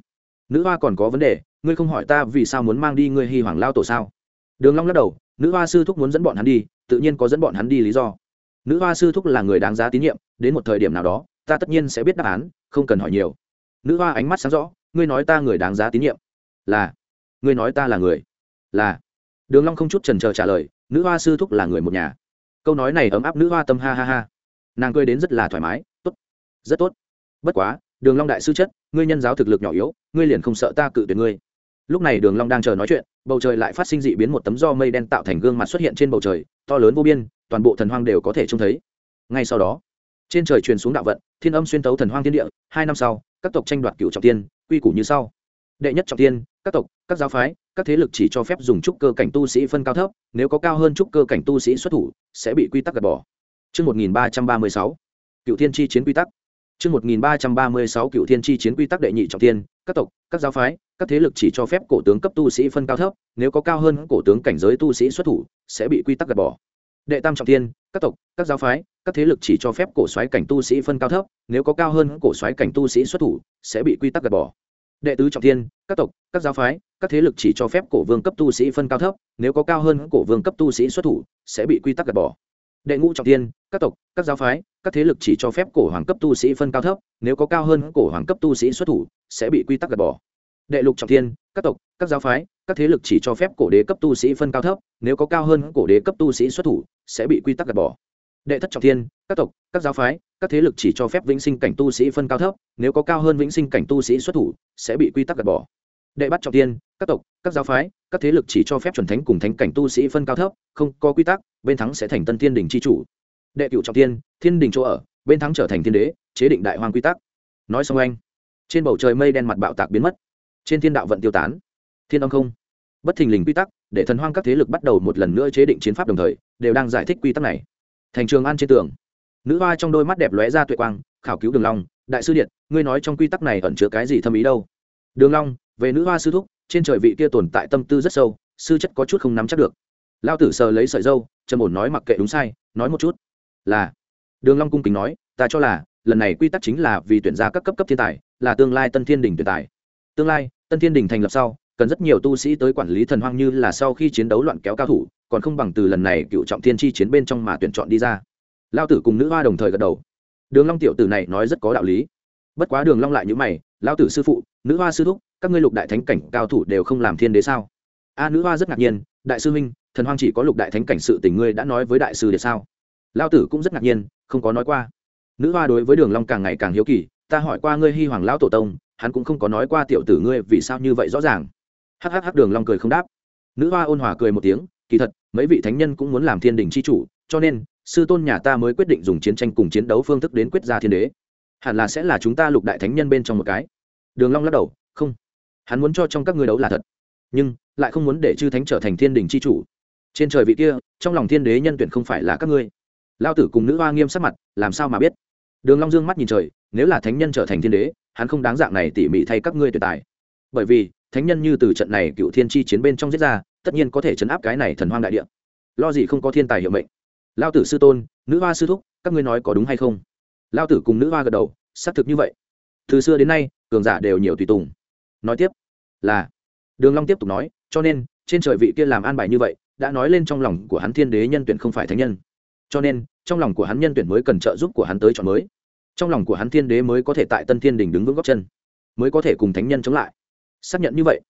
Nữ hoa còn có vấn đề, ngươi không hỏi ta vì sao muốn mang đi ngươi hy hoàng lao tổ sao? Đường long lắc đầu, nữ hoa sư thúc muốn dẫn bọn hắn đi, tự nhiên có dẫn bọn hắn đi lý do. Nữ hoa sư thúc là người đáng giá tín nhiệm, đến một thời điểm nào đó, ta tất nhiên sẽ biết đáp án, không cần hỏi nhiều. Nữ hoa ánh mắt sáng rõ, ngươi nói ta người đáng giá tín nhiệm. Là, ngươi nói ta là người. Là đường long không chút chần chờ trả lời, nữ hoa sư thúc là người một nhà. Câu nói này ấm áp nữ hoa tâm ha ha ha. Nàng cười đến rất là thoải mái, tốt, rất tốt. Bất quá, đường long đại sư chất, ngươi nhân giáo thực lực nhỏ yếu, ngươi liền không sợ ta cự tuyệt ngươi. Lúc này đường long đang chờ nói chuyện, bầu trời lại phát sinh dị biến một tấm do mây đen tạo thành gương mặt xuất hiện trên bầu trời, to lớn vô biên, toàn bộ thần hoang đều có thể trông thấy. Ngay sau đó, trên trời truyền xuống đạo vận, thiên âm xuyên tấu thần hoang thiên địa, hai năm sau, các tộc tranh đoạt cựu trọng tiên, quy củ như sau. Đệ nhất trọng tiên, các tộc, các giáo phái các thế lực chỉ cho phép dùng trúc cơ cảnh tu sĩ phân cao thấp nếu có cao hơn trúc cơ cảnh tu sĩ xuất thủ sẽ bị quy tắc gạt bỏ Chương 1336, cựu thiên chi chiến quy tắc Chương 1336 cựu thiên chi chiến quy tắc đệ nhị trọng thiên, các tộc, các giáo phái, các thế lực chỉ cho phép cổ tướng cấp tu sĩ phân cao thấp, nếu có cao hơn cổ tướng cảnh giới tu sĩ xuất thủ, sẽ bị quy tắc gạt bỏ. Đệ tam trọng thiên, các tộc, các giáo phái, các thế lực chỉ cho phép cổ soái cảnh tu sĩ phân cao thấp, nếu có cao hơn cổ soái cảnh tu sĩ xuất thủ, sẽ bị quy tắc gạt bỏ. Đệ tứ trọng thiên, các tộc, các giáo phái, các thế lực chỉ cho phép cổ vương cấp tu sĩ phân cao thấp, nếu có cao hơn cổ vương cấp tu sĩ xuất thủ, sẽ bị quy tắc gạt bỏ. Đệ ngũ trọng thiên, các tộc các giáo phái các thế lực chỉ cho phép cổ hoàng cấp tu sĩ phân cao thấp nếu có cao hơn cổ hoàng cấp tu sĩ xuất thủ sẽ bị quy tắc gạt bỏ. Đệ lục trọng thiên các tộc các giáo phái các thế lực chỉ cho phép cổ đế cấp tu sĩ phân cao thấp nếu có cao hơn cổ đế cấp tu sĩ xuất thủ sẽ bị quy tắc gạt bỏ đệ thất trọng thiên, các tộc, các giáo phái, các thế lực chỉ cho phép vĩnh sinh cảnh tu sĩ phân cao thấp, nếu có cao hơn vĩnh sinh cảnh tu sĩ xuất thủ, sẽ bị quy tắc gạt bỏ. Đệ bắt trọng tiên các tộc, các giáo phái, các thế lực chỉ cho phép chuẩn thánh cùng thánh cảnh tu sĩ phân cao thấp, không có quy tắc, bên thắng sẽ thành tân thiên đình c h i chủ. Đệ cựu trọng tiên thiên đình chỗ ở, bên thắng trở thành thiên đế, chế định đại hoàng quy tắc. Nói xong anh, trên bầu trời mây đen mặt bạo tạc biến mất. Trên thiên đạo vận tiêu tán. Thiên âm không. Bất thình lình quy tắc, để thần hoang các thế lực bắt đầu một lần nữa chế định chiến pháp đồng thời, đều đang giải thích quy tắc này thành trường an trên tường. Nữ hoa trong đôi mắt đẹp lóe ra tuệ quang, khảo cứu đường long, đại sư điện ngươi nói trong quy tắc này ẩn chứa cái gì thâm ý đâu? Đường long, về nữ hoa sư thúc, trên trời vị kia tồn tại tâm tư rất sâu, sư chất có chút không nắm chắc được. Lao tử sờ lấy sợi dâu, trầm ổn nói mặc kệ đúng sai, nói một chút. Là. Đường long cung kính nói, ta cho là, lần này quy tắc chính là vì tuyển ra các cấp cấp thiên tài, là tương lai tân thiên đình tuyển tài. Tương lai, tân thiên đình thành lập sau, cần rất nhiều tu sĩ tới quản lý thần hoang như là sau khi chiến đấu loạn kéo cao thủ còn không bằng từ lần này cựu trọng thiên chi chiến bên trong mà tuyển chọn đi ra. Lao tử cùng nữ hoa đồng thời gật đầu. Đường long tiểu tử này nói rất có đạo lý. Bất quá đường long lại như mày, lao tử sư phụ, nữ hoa sư thúc, các ngươi lục đại thánh cảnh cao thủ đều không làm thiên đế sao? A, nữ hoa rất ngạc nhiên, đại sư huynh, thần hoang chỉ có lục đại thánh cảnh sự tình ngươi đã nói với đại sư để sao? Lao tử cũng rất ngạc nhiên, không có nói qua. Nữ hoa đối với đường long càng ngày càng hiếu kỳ, ta hỏi qua ngươi hy hoàng lão tổ tông, hắn cũng không có nói qua tiểu tử ngươi vì sao như vậy rõ ràng. Hắc hắc, đường long cười không đáp. Nữ hoa ôn hòa cười một tiếng kỳ thật, mấy vị thánh nhân cũng muốn làm thiên đình chi chủ, cho nên, sư tôn nhà ta mới quyết định dùng chiến tranh cùng chiến đấu phương thức đến quyết ra thiên đế. Hẳn là sẽ là chúng ta lục đại thánh nhân bên trong một cái. Đường long lắc đầu, không. Hắn muốn cho trong các ngươi đấu là thật. Nhưng, lại không muốn để chư thánh trở thành thiên đình chi chủ. Trên trời vị kia, trong lòng thiên đế nhân tuyển không phải là các ngươi. Lao tử cùng nữ hoa nghiêm sắc mặt, làm sao mà biết? Đường long dương mắt nhìn trời, nếu là thánh nhân trở thành thiên đế, hắn không đáng dạng này tỉ mỉ thay các ngươi tuyệt tài. Bởi vì, thánh nhân như từ trận này cựu thiên chi chiến bên trong giết ra tất nhiên có thể chấn áp cái này thần hoang đại địa. Lo gì không có thiên tài hiệu mệnh. Lao tử sư tôn, nữ hoa sư thúc, các ngươi nói có đúng hay không? Lao tử cùng nữ hoa gật đầu, xác thực như vậy. Từ xưa đến nay, cường giả đều nhiều tùy tùng. Nói tiếp, là, đường long tiếp tục nói, cho nên, trên trời vị kia làm an bài như vậy, đã nói lên trong lòng của hắn thiên đế nhân tuyển không phải thánh nhân. Cho nên, trong lòng của hắn nhân tuyển mới cần trợ giúp của hắn tới chọn mới. Trong lòng của hắn thiên đế mới có thể tại tân thiên đình đứng vững góc chân, mới có thể cùng thánh nhân chống lại. Xác nhận như vậy,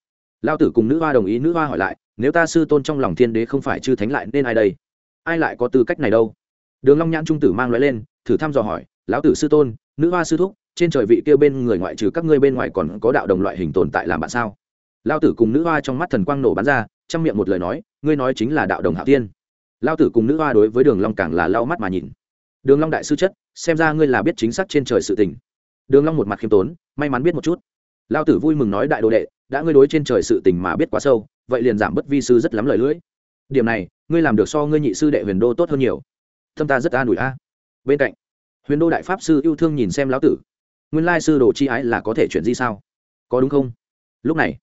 lao tử cùng nữ hoa đồng ý, nữ hoa hỏi lại nếu ta sư tôn trong lòng thiên đế không phải chư thánh lại nên ai đây? Ai lại có tư cách này đâu? Đường long nhãn trung tử mang loại lên, thử thăm dò hỏi, lão tử sư tôn, nữ hoa sư thúc, trên trời vị kia bên người ngoại trừ các ngươi bên ngoài còn có đạo đồng loại hình tồn tại làm bạn sao? Lão tử cùng nữ hoa trong mắt thần quang nổ bắn ra, trong miệng một lời nói, ngươi nói chính là đạo đồng hạo tiên lão tử cùng nữ hoa đối với đường long càng là lau mắt mà nhìn. Đường long đại sư chất, xem ra ngươi là biết chính xác trên trời sự tình. Đường long một mặt khiêm tốn, may mắn biết một chút. Lão tử vui mừng nói, đại đồ đệ, đã ngươi đối trên trời sự tình mà biết quá sâu vậy liền giảm bất vi sư rất lắm lời lưỡi. Điểm này, ngươi làm được so ngươi nhị sư đệ huyền đô tốt hơn nhiều. Thâm ta rất an ủi a. Bên cạnh, huyền đô đại pháp sư yêu thương nhìn xem lão tử. Nguyên lai sư đồ chi ái là có thể chuyển di sao? Có đúng không? Lúc này,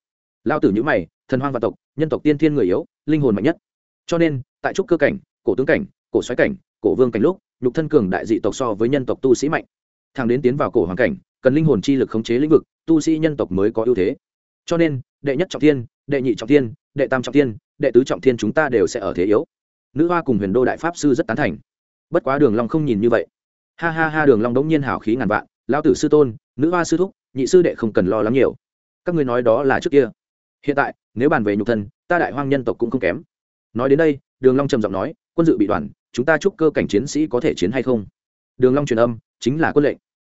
lão tử nhữ mày, thần hoang và tộc, nhân tộc tiên thiên người yếu, linh hồn mạnh nhất. Cho nên, tại trúc cơ cảnh, cổ tướng cảnh, cổ xoáy cảnh, cổ vương cảnh lúc, nhục thân cường đại dị tộc so với nhân tộc tu sĩ mạnh. Thằng đến tiến vào cổ hoàng cảnh, cần linh hồn chi lực khống chế lĩnh vực, tu sĩ nhân tộc mới có ưu thế. Cho nên, đệ nhất trọng thiên đệ nhị trọng thiên, đệ tam trọng thiên, đệ tứ trọng thiên chúng ta đều sẽ ở thế yếu. Nữ hoa cùng huyền đô đại pháp sư rất tán thành. Bất quá đường long không nhìn như vậy. Ha ha ha, đường long đống nhiên hào khí ngàn vạn, lão tử sư tôn, nữ hoa sư thúc, nhị sư đệ không cần lo lắng nhiều. Các ngươi nói đó là trước kia. Hiện tại, nếu bàn về nhục thân, ta đại hoang nhân tộc cũng không kém. Nói đến đây, đường long trầm giọng nói, quân dự bị đoàn, chúng ta chúc cơ cảnh chiến sĩ có thể chiến hay không? Đường long truyền âm, chính là quân lệnh.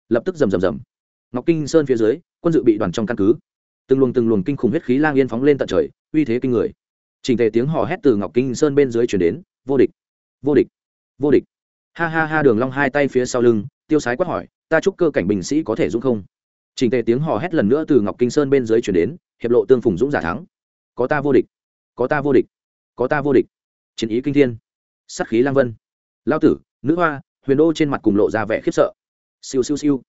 Lập tức rầm rầm rầm. Ngọc kinh sơn phía dưới, quân dự bị đoàn trong căn cứ từng luồng từng luồng kinh khủng huyết khí lang yên phóng lên tận trời, uy thế kinh người. Trình tề tiếng hò hét từ ngọc kinh sơn bên dưới truyền đến, vô địch vô địch vô địch. Ha ha ha, đường long hai tay phía sau lưng, tiêu sái quát hỏi, ta chúc cơ cảnh bình sĩ có thể dũng không? Trình tề tiếng hò hét lần nữa từ ngọc kinh sơn bên dưới truyền đến, hiệp lộ tương phùng dũng giả thắng. Có ta vô địch, có ta vô địch, có ta vô địch. Chiến ý kinh thiên. Sát khí lang vân. Lao tử, nữ hoa, huyền đô trên mặt cùng lộ ra vẻ khiếp sợ. Siêu siêu siêu.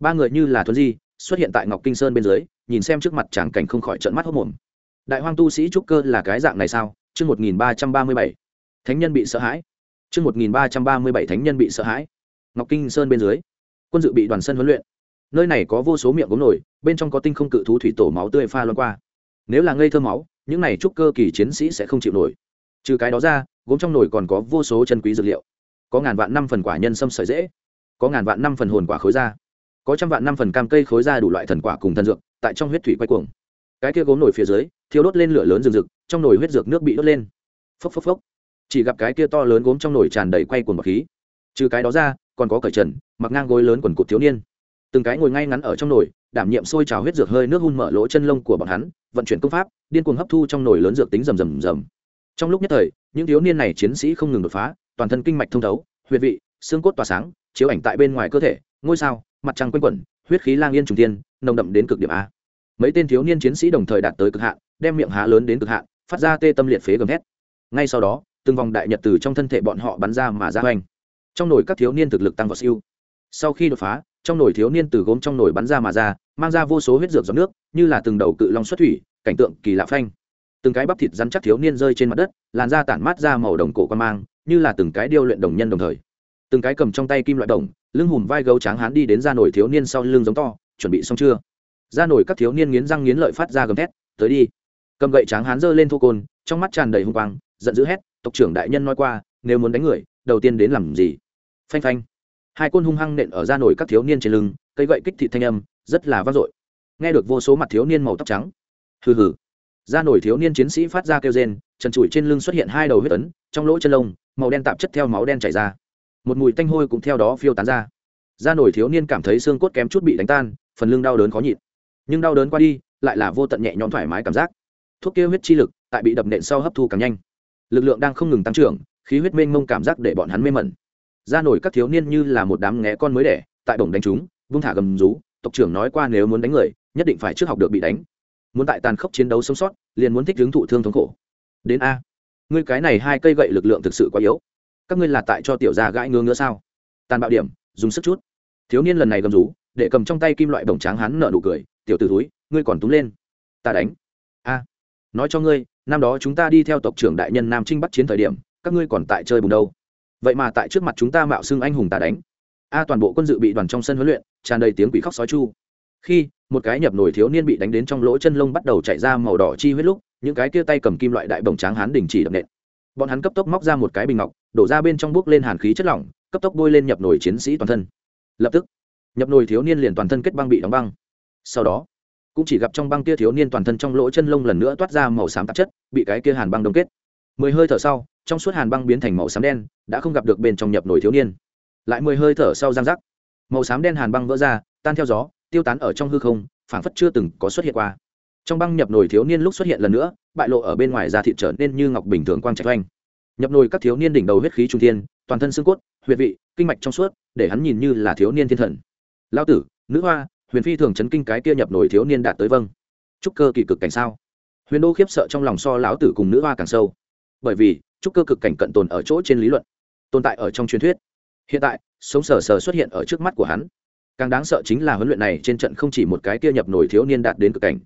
Ba người như là thuấn di xuất hiện tại ngọc kinh sơn bên dưới, nhìn xem trước mặt tràng cảnh không khỏi trận mắt hốc mồm đại hoang tu sĩ trúc cơ là cái dạng này sao? Chương một nghìn ba trăm ba mươi bảy. Thánh nhân bị sợ hãi. Chương một nghìn ba trăm ba mươi bảy, thánh nhân bị sợ hãi. Ngọc kinh sơn bên dưới, quân dự bị đoàn sân huấn luyện. Nơi này có vô số miệng gốm nổi, bên trong có tinh không cự thú thủy tổ máu tươi pha loan qua. Nếu là ngây thơ máu, những này trúc cơ kỳ chiến sĩ sẽ không chịu nổi. Trừ cái đó ra, gốm trong nồi còn có vô số chân quý dược liệu. Có ngàn vạn năm phần quả nhân sâm sợi dễ, có ngàn vạn năm phần hồn quả khối da có trăm vạn năm phần cam cây khối ra đủ loại thần quả cùng thần dược, tại trong huyết thủy quay cuồng. Cái kia gốm nổi phía dưới thiếu đốt lên lửa lớn rừng rực, trong nồi huyết dược nước bị đốt lên. Phốc phốc phốc. Chỉ gặp cái kia to lớn gốm trong nồi tràn đầy quay cuồng bọc khí. Trừ cái đó ra, còn có cởi trần, mặc ngang gối lớn quần cụt thiếu niên. Từng cái ngồi ngay ngắn ở trong nồi, đảm nhiệm sôi trào huyết dược hơi nước hun mở lỗ chân lông của bọn hắn, vận chuyển công pháp, điên cuồng hấp thu trong nồi lớn dược tính rầm rầm rầm. Trong lúc nhất thời, những thiếu niên này chiến sĩ không ngừng đột phá, toàn thân kinh mạch thông thấu, huyệt vị, xương cốt tỏa sáng, chiếu ảnh tại bên ngoài cơ thể, ngôi sao mặt trăng quanh quẩn, huyết khí lang yên trùng tiên nồng đậm đến cực điểm a. Mấy tên thiếu niên chiến sĩ đồng thời đạt tới cực hạn, đem miệng há lớn đến cực hạn, phát ra tê tâm liệt phế gầm thét. Ngay sau đó, từng vòng đại nhật từ trong thân thể bọn họ bắn ra mà ra hoành. Trong nồi các thiếu niên thực lực tăng vào siêu. Sau khi đột phá, trong nồi thiếu niên từ gốm trong nồi bắn ra mà ra, mang ra vô số huyết dược giọt nước, như là từng đầu cự long xuất thủy, cảnh tượng kỳ lạ phanh. Từng cái bắp thịt rắn chắc thiếu niên rơi trên mặt đất, làn da tản mát ra màu đồng cổ quan mang, như là từng cái điêu luyện đồng nhân đồng thời từng cái cầm trong tay kim loại đồng, lưng hùm vai gấu tráng hán đi đến ra nổi thiếu niên sau lưng giống to, chuẩn bị xong chưa? Ra nổi các thiếu niên nghiến răng nghiến lợi phát ra gầm thét, tới đi. Cầm gậy tráng hán giơ lên thô côn, trong mắt tràn đầy hung quang, giận dữ hét, tộc trưởng đại nhân nói qua, nếu muốn đánh người, đầu tiên đến làm gì? Phanh phanh. Hai côn hung hăng nện ở ra nổi các thiếu niên trên lưng, cây gậy kích thị thanh âm, rất là vang dội. Nghe được vô số mặt thiếu niên màu tóc trắng. Hừ hừ. Ra nổi thiếu niên chiến sĩ phát ra kêu rên, trần trụi trên lưng xuất hiện hai đầu huyết ấn, trong lỗ chân lông, màu đen tạp chất theo máu đen chảy ra một mùi tanh hôi cũng theo đó phiêu tán ra. Da nổi thiếu niên cảm thấy xương cốt kém chút bị đánh tan, phần lưng đau đớn khó nhịn. Nhưng đau đớn qua đi, lại là vô tận nhẹ nhõm thoải mái cảm giác. Thuốc kia huyết chi lực tại bị đập nện sau hấp thu càng nhanh. Lực lượng đang không ngừng tăng trưởng, khí huyết mênh mông cảm giác để bọn hắn mê mẩn. Da nổi các thiếu niên như là một đám nghé con mới đẻ, tại bổng đánh chúng, vung thả gầm rú, tộc trưởng nói qua nếu muốn đánh người, nhất định phải trước học được bị đánh. Muốn tại tàn khốc chiến đấu sống sót, liền muốn thích hứng thụ thương thống khổ. Đến a, ngươi cái này hai cây gậy lực lượng thực sự quá yếu các ngươi là tại cho tiểu gia gãi ngứa ngứa sao? Tàn bạo điểm, dùng sức chút. Thiếu niên lần này gầm rú, để cầm trong tay kim loại bổng tráng hắn nợ nụ cười, tiểu t ử túi ngươi còn túng lên. Ta đánh. A, nói cho ngươi, năm đó chúng ta đi theo tộc trưởng đại nhân nam trinh bắt chiến thời điểm, các ngươi còn tại chơi bùng đâu? Vậy mà tại trước mặt chúng ta mạo xưng anh hùng ta đánh. A toàn bộ quân dự bị đoàn trong sân huấn luyện, tràn đầy tiếng quỷ khóc sói chu. Khi một cái nhập nổi thiếu niên bị đánh đến trong lỗ chân lông bắt đầu chạy ra màu đỏ chi huyết lúc, những cái kia tay cầm kim loại đại bổng tráng hán đình chỉ đập nện bọn hắn cấp tốc móc ra một cái bình ngọc, đổ ra bên trong bước lên hàn khí chất lỏng, cấp tốc bôi lên nhập nổi chiến sĩ toàn thân. Lập tức, nhập nổi thiếu niên liền toàn thân kết băng bị đóng băng. Sau đó, cũng chỉ gặp trong băng kia thiếu niên toàn thân trong lỗ chân lông lần nữa toát ra màu xám tạp chất, bị cái kia hàn băng đông kết. Mười hơi thở sau, trong suốt hàn băng biến thành màu xám đen, đã không gặp được bên trong nhập nổi thiếu niên. Lại mười hơi thở sau giang rắc màu xám đen hàn băng vỡ ra, tan theo gió, tiêu tán ở trong hư không, phảng phất chưa từng có xuất hiện qua trong băng nhập nồi thiếu niên lúc xuất hiện lần nữa, bại lộ ở bên ngoài da thịt trở nên như ngọc bình thường quang trạch oanh. Nhập nồi các thiếu niên đỉnh đầu huyết khí trung thiên, toàn thân xương cốt, huyệt vị, kinh mạch trong suốt, để hắn nhìn như là thiếu niên thiên thần. Lao tử, nữ hoa, huyền phi thường chấn kinh cái kia nhập nổi thiếu niên đạt tới vâng. Trúc cơ kỳ cực cảnh sao? Huyền đô khiếp sợ trong lòng so lão tử cùng nữ hoa càng sâu. Bởi vì trúc cơ cực cảnh cận tồn ở chỗ trên lý luận, tồn tại ở trong truyền thuyết. Hiện tại, sống sờ sờ xuất hiện ở trước mắt của hắn. Càng đáng sợ chính là huấn luyện này trên trận không chỉ một cái kia nhập nổi thiếu niên đạt đến cực cảnh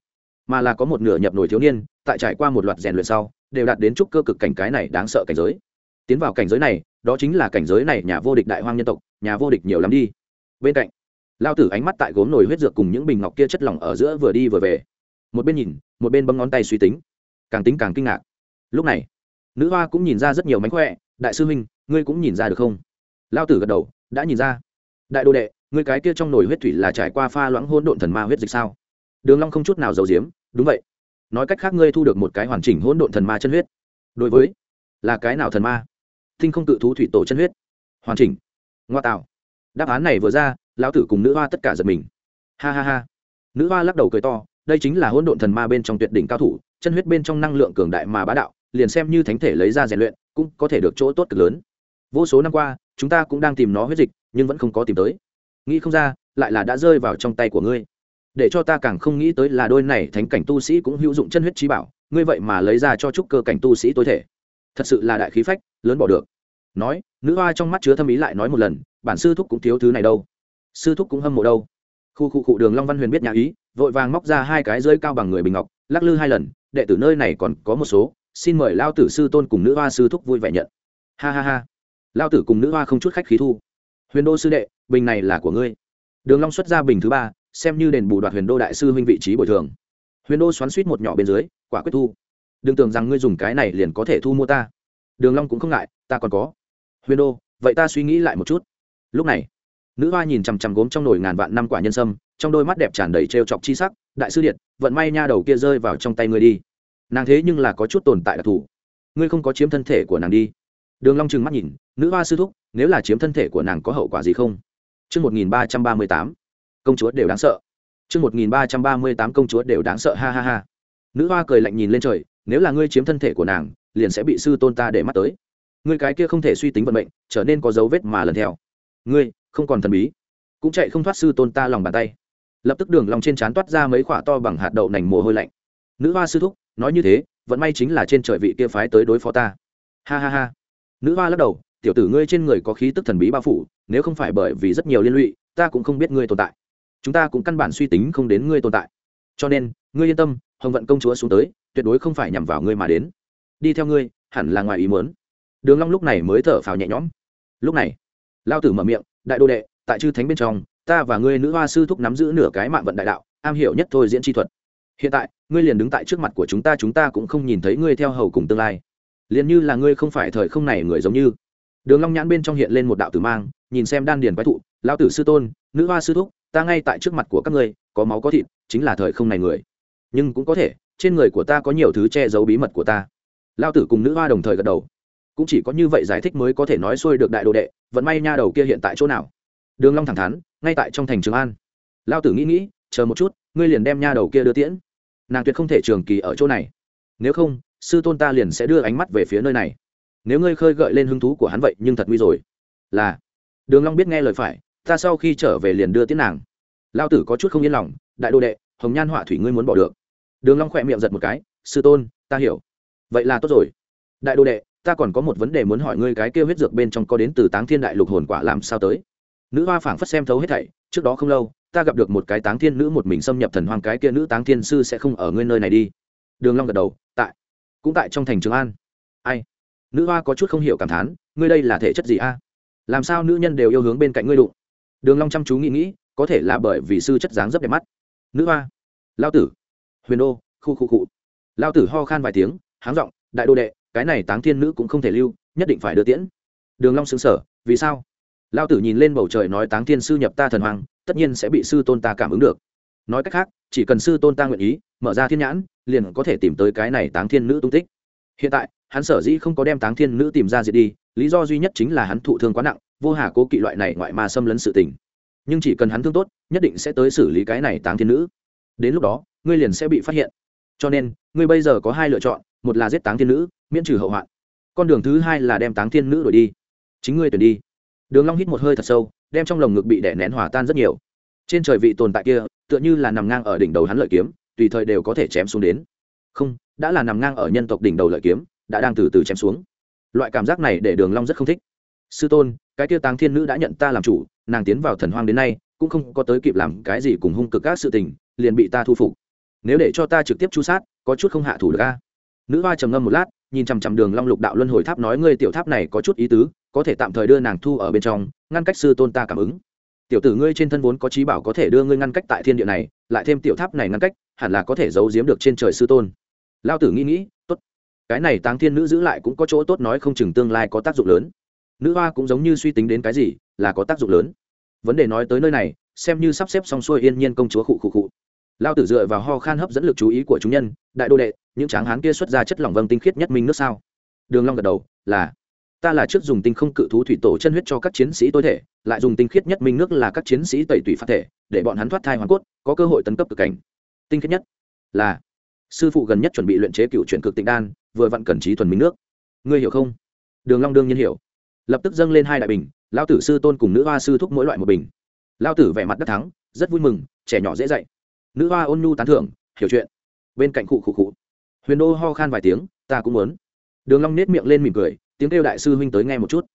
mà là có một nửa nhập nổi thiếu niên, tại trải qua một loạt rèn luyện sau, đều đạt đến trúc cơ cực cảnh cái này đáng sợ cảnh giới. Tiến vào cảnh giới này, đó chính là cảnh giới này nhà vô địch đại hoang nhân tộc, nhà vô địch nhiều lắm đi. Bên cạnh lao tử ánh mắt tại gốm nồi huyết dược cùng những bình ngọc kia chất lỏng ở giữa vừa đi vừa về. Một bên nhìn, một bên bấm ngón tay suy tính. Càng tính càng kinh ngạc. Lúc này, nữ hoa cũng nhìn ra rất nhiều mánh khỏe. Đại sư huynh, ngươi cũng nhìn ra được không? Lao tử gật đầu, đã nhìn ra. Đại đô đệ, ngươi cái kia trong nồi huyết thủy là trải qua pha loãng hôn độn thần ma huyết dịch sao? Đường long không chút nào giấu giếm, đúng vậy. Nói cách khác ngươi thu được một cái hoàn chỉnh hỗn độn thần ma chân huyết. Đối với, là cái nào thần ma? Thinh không tự thú thủy tổ chân huyết. Hoàn chỉnh. Ngoa tạo. Đáp án này vừa ra, lão tử cùng nữ hoa tất cả giật mình. Ha ha ha. Nữ hoa lắc đầu cười to, đây chính là hỗn độn thần ma bên trong tuyệt đỉnh cao thủ, chân huyết bên trong năng lượng cường đại mà bá đạo, liền xem như thánh thể lấy ra rèn luyện, cũng có thể được chỗ tốt cực lớn. Vô số năm qua, chúng ta cũng đang tìm nó huyết dịch, nhưng vẫn không có tìm tới. Nghĩ không ra, lại là đã rơi vào trong tay của ngươi để cho ta càng không nghĩ tới là đôi này thánh cảnh tu sĩ cũng hữu dụng chân huyết trí bảo, ngươi vậy mà lấy ra cho trúc cơ cảnh tu sĩ tối thể. Thật sự là đại khí phách, lớn bỏ được. Nói, nữ hoa trong mắt chứa thâm ý lại nói một lần, bản sư thúc cũng thiếu thứ này đâu. Sư thúc cũng hâm mộ đâu. Khu khu cụ đường long văn huyền biết nhà ý, vội vàng móc ra hai cái rơi cao bằng người bình ngọc, lắc lư hai lần, đệ tử nơi này còn có một số, xin mời lao tử sư tôn cùng nữ hoa sư thúc vui vẻ nhận. Ha ha ha. Lao tử cùng nữ hoa không chút khách khí thu. Huyền đô sư đệ, bình này là của ngươi. Đường long xuất ra bình thứ ba xem như đền bù đoạt huyền đô đại sư huynh vị trí bồi thường. Huyền đô xoắn suýt một nhỏ bên dưới, quả quyết thu. Đừng tưởng rằng ngươi dùng cái này liền có thể thu mua ta. Đường long cũng không ngại, ta còn có. Huyền đô, vậy ta suy nghĩ lại một chút. Lúc này, nữ hoa nhìn chằm chằm gốm trong nồi ngàn vạn năm quả nhân sâm, trong đôi mắt đẹp tràn đầy trêu chọc chi sắc, đại sư điện vận may nha đầu kia rơi vào trong tay ngươi đi. Nàng thế nhưng là có chút tồn tại đặc thù. Ngươi không có chiếm thân thể của nàng đi. Đường long trừng mắt nhìn, nữ hoa sư thúc, nếu là chiếm thân thể của nàng có hậu quả gì không? Chương một nghìn ba trăm ba mươi tám công chúa đều đáng sợ. Chương một nghìn ba trăm ba mươi tám, công chúa đều đáng sợ, ha ha ha. Nữ hoa cười lạnh nhìn lên trời, nếu là ngươi chiếm thân thể của nàng, liền sẽ bị sư tôn ta để mắt tới. Ngươi cái kia không thể suy tính vận mệnh, trở nên có dấu vết mà lần theo. Ngươi, không còn thần bí. Cũng chạy không thoát sư tôn ta lòng bàn tay. Lập tức đường lòng trên trán toát ra mấy khỏa to bằng hạt đậu nành mồ hôi lạnh. Nữ hoa sư thúc, nói như thế vẫn may chính là trên trời vị kia phái tới đối phó ta. Ha ha ha. Nữ hoa lắc đầu, tiểu tử ngươi trên người có khí tức thần bí bao phủ, nếu không phải bởi vì rất nhiều liên lụy, ta cũng không biết ngươi tồn tại chúng ta cũng căn bản suy tính không đến ngươi tồn tại. Cho nên, ngươi yên tâm, hồng vận công chúa xuống tới, tuyệt đối không phải nhằm vào ngươi mà đến. Đi theo ngươi, hẳn là ngoài ý muốn. Đường long lúc này mới thở phào nhẹ nhõm. Lúc này, lao tử mở miệng, đại đô đệ, tại chư thánh bên trong, ta và ngươi nữ hoa sư thúc nắm giữ nửa cái mạng vận đại đạo, am hiểu nhất thôi diễn chi thuật. Hiện tại, ngươi liền đứng tại trước mặt của chúng ta chúng ta cũng không nhìn thấy ngươi theo hầu cùng tương lai. Liền như là ngươi không phải thời không này người giống như. Đường long nhãn bên trong hiện lên một đạo tử mang, nhìn xem đan điền quái thụ, lão tử sư tôn, nữ hoa sư thúc ta ngay tại trước mặt của các ngươi, có máu có thịt, chính là thời không này người. Nhưng cũng có thể, trên người của ta có nhiều thứ che giấu bí mật của ta. Lao tử cùng nữ hoa đồng thời gật đầu. Cũng chỉ có như vậy giải thích mới có thể nói xuôi được đại đồ đệ, vận may nha đầu kia hiện tại chỗ nào? Đường long thẳng thắn, ngay tại trong thành trường an. Lao tử nghĩ nghĩ, chờ một chút, ngươi liền đem nha đầu kia đưa tiễn. Nàng tuyệt không thể trường kỳ ở chỗ này. Nếu không, sư tôn ta liền sẽ đưa ánh mắt về phía nơi này. Nếu ngươi khơi gợi lên hứng thú của hắn vậy, nhưng thật nguy rồi. Là, đường long biết nghe lời phải ta sau khi trở về liền đưa tiễn nàng. Lao tử có chút không yên lòng, đại đô đệ, hồng nhan họa thủy ngươi muốn bỏ được. Đường long khỏe miệng giật một cái, sư tôn, ta hiểu. Vậy là tốt rồi. Đại đô đệ, ta còn có một vấn đề muốn hỏi ngươi cái kia huyết dược bên trong có đến từ táng thiên đại lục hồn quả làm sao tới? Nữ hoa phảng phất xem thấu hết thảy, trước đó không lâu, ta gặp được một cái táng thiên nữ một mình xâm nhập thần hoang, cái kia nữ táng thiên sư sẽ không ở ngươi nơi này đi. Đường long gật đầu, tại, cũng tại trong thành trường an. Ai? Nữ hoa có chút không hiểu cảm thán, ngươi đây là thể chất gì a? Làm sao nữ nhân đều yêu hướng bên cạnh ngươi đụng? Đường long chăm chú nghĩ nghĩ, có thể là bởi vì sư chất dáng rất đẹp mắt. Nữ hoa. Lao tử. Huyền đô, khu khu cụ lao tử ho khan vài tiếng, háng giọng, đại đô đệ, cái này táng thiên nữ cũng không thể lưu, nhất định phải đưa tiễn. Đường long sững sờ, vì sao? Lao tử nhìn lên bầu trời nói, táng thiên sư nhập ta thần hoàng, tất nhiên sẽ bị sư tôn ta cảm ứng được. Nói cách khác, chỉ cần sư tôn ta nguyện ý, mở ra thiên nhãn, liền có thể tìm tới cái này táng thiên nữ tung tích. Hiện tại, hắn sở dĩ không có đem táng thiên nữ tìm ra diệt đi, lý do duy nhất chính là hắn thụ thương quá nặng vô hà cố kỵ loại này ngoại ma xâm lấn sự tình. Nhưng chỉ cần hắn thương tốt, nhất định sẽ tới xử lý cái này táng thiên nữ. Đến lúc đó, ngươi liền sẽ bị phát hiện. Cho nên, ngươi bây giờ có hai lựa chọn, một là giết táng thiên nữ, miễn trừ hậu hoạn. Con đường thứ hai là đem táng thiên nữ đổi đi. Chính ngươi tuyển đi. Đường long hít một hơi thật sâu, đem trong lồng ngực bị đè nén hòa tan rất nhiều. Trên trời vị tồn tại kia, tựa như là nằm ngang ở đỉnh đầu hắn lợi kiếm, tùy thời đều có thể chém xuống đến. Không, đã là nằm ngang ở nhân tộc đỉnh đầu lợi kiếm, đã đang từ từ chém xuống. Loại cảm giác này để đường long rất không thích sư tôn, cái tiêu táng thiên nữ đã nhận ta làm chủ, nàng tiến vào thần hoang đến nay, cũng không có tới kịp làm cái gì cùng hung cực các sự tình, liền bị ta thu phục. Nếu để cho ta trực tiếp chu sát, có chút không hạ thủ được a. Nữ hoa trầm ngâm một lát, nhìn chằm chằm đường long lục đạo luân hồi tháp nói ngươi tiểu tháp này có chút ý tứ, có thể tạm thời đưa nàng thu ở bên trong, ngăn cách sư tôn ta cảm ứng. Tiểu tử ngươi trên thân vốn có trí bảo có thể đưa ngươi ngăn cách tại thiên địa này, lại thêm tiểu tháp này ngăn cách, hẳn là có thể giấu giếm được trên trời sư tôn. Lao tử nghĩ nghĩ, tốt. Cái này táng thiên nữ giữ lại cũng có chỗ tốt nói không chừng tương lai có tác dụng lớn nữ hoa cũng giống như suy tính đến cái gì, là có tác dụng lớn. Vấn đề nói tới nơi này, xem như sắp xếp xong xuôi yên nhiên công chúa khụ khụ khụ. Lao tử dựa vào ho khan hấp dẫn lực chú ý của chúng nhân, đại đô đệ, những tráng hán kia xuất ra chất lỏng vâng tinh khiết nhất minh nước sao? Đường long gật đầu, là. Ta là trước dùng tinh không cự thú thủy tổ chân huyết cho các chiến sĩ tối thể, lại dùng tinh khiết nhất minh nước là các chiến sĩ tẩy tủy phát thể, để bọn hắn thoát thai hoàn cốt, có cơ hội tấn cấp cực cảnh. Tinh khiết nhất, là. Sư phụ gần nhất chuẩn bị luyện chế cựu chuyển cực tịnh đan, vừa vặn cần trí thuần minh nước. Ngươi hiểu không? Đường long đương nhiên hiểu lập tức dâng lên hai đại bình, lão tử sư tôn cùng nữ hoa sư thúc mỗi loại một bình. Lão tử vẻ mặt đắc thắng, rất vui mừng, trẻ nhỏ dễ dạy. Nữ hoa ôn nhu tán thưởng, hiểu chuyện. Bên cạnh cụ cụ cụ huyền đô ho khan vài tiếng, ta cũng muốn. Đường long nết miệng lên mỉm cười, tiếng kêu đại sư huynh tới nghe một chút.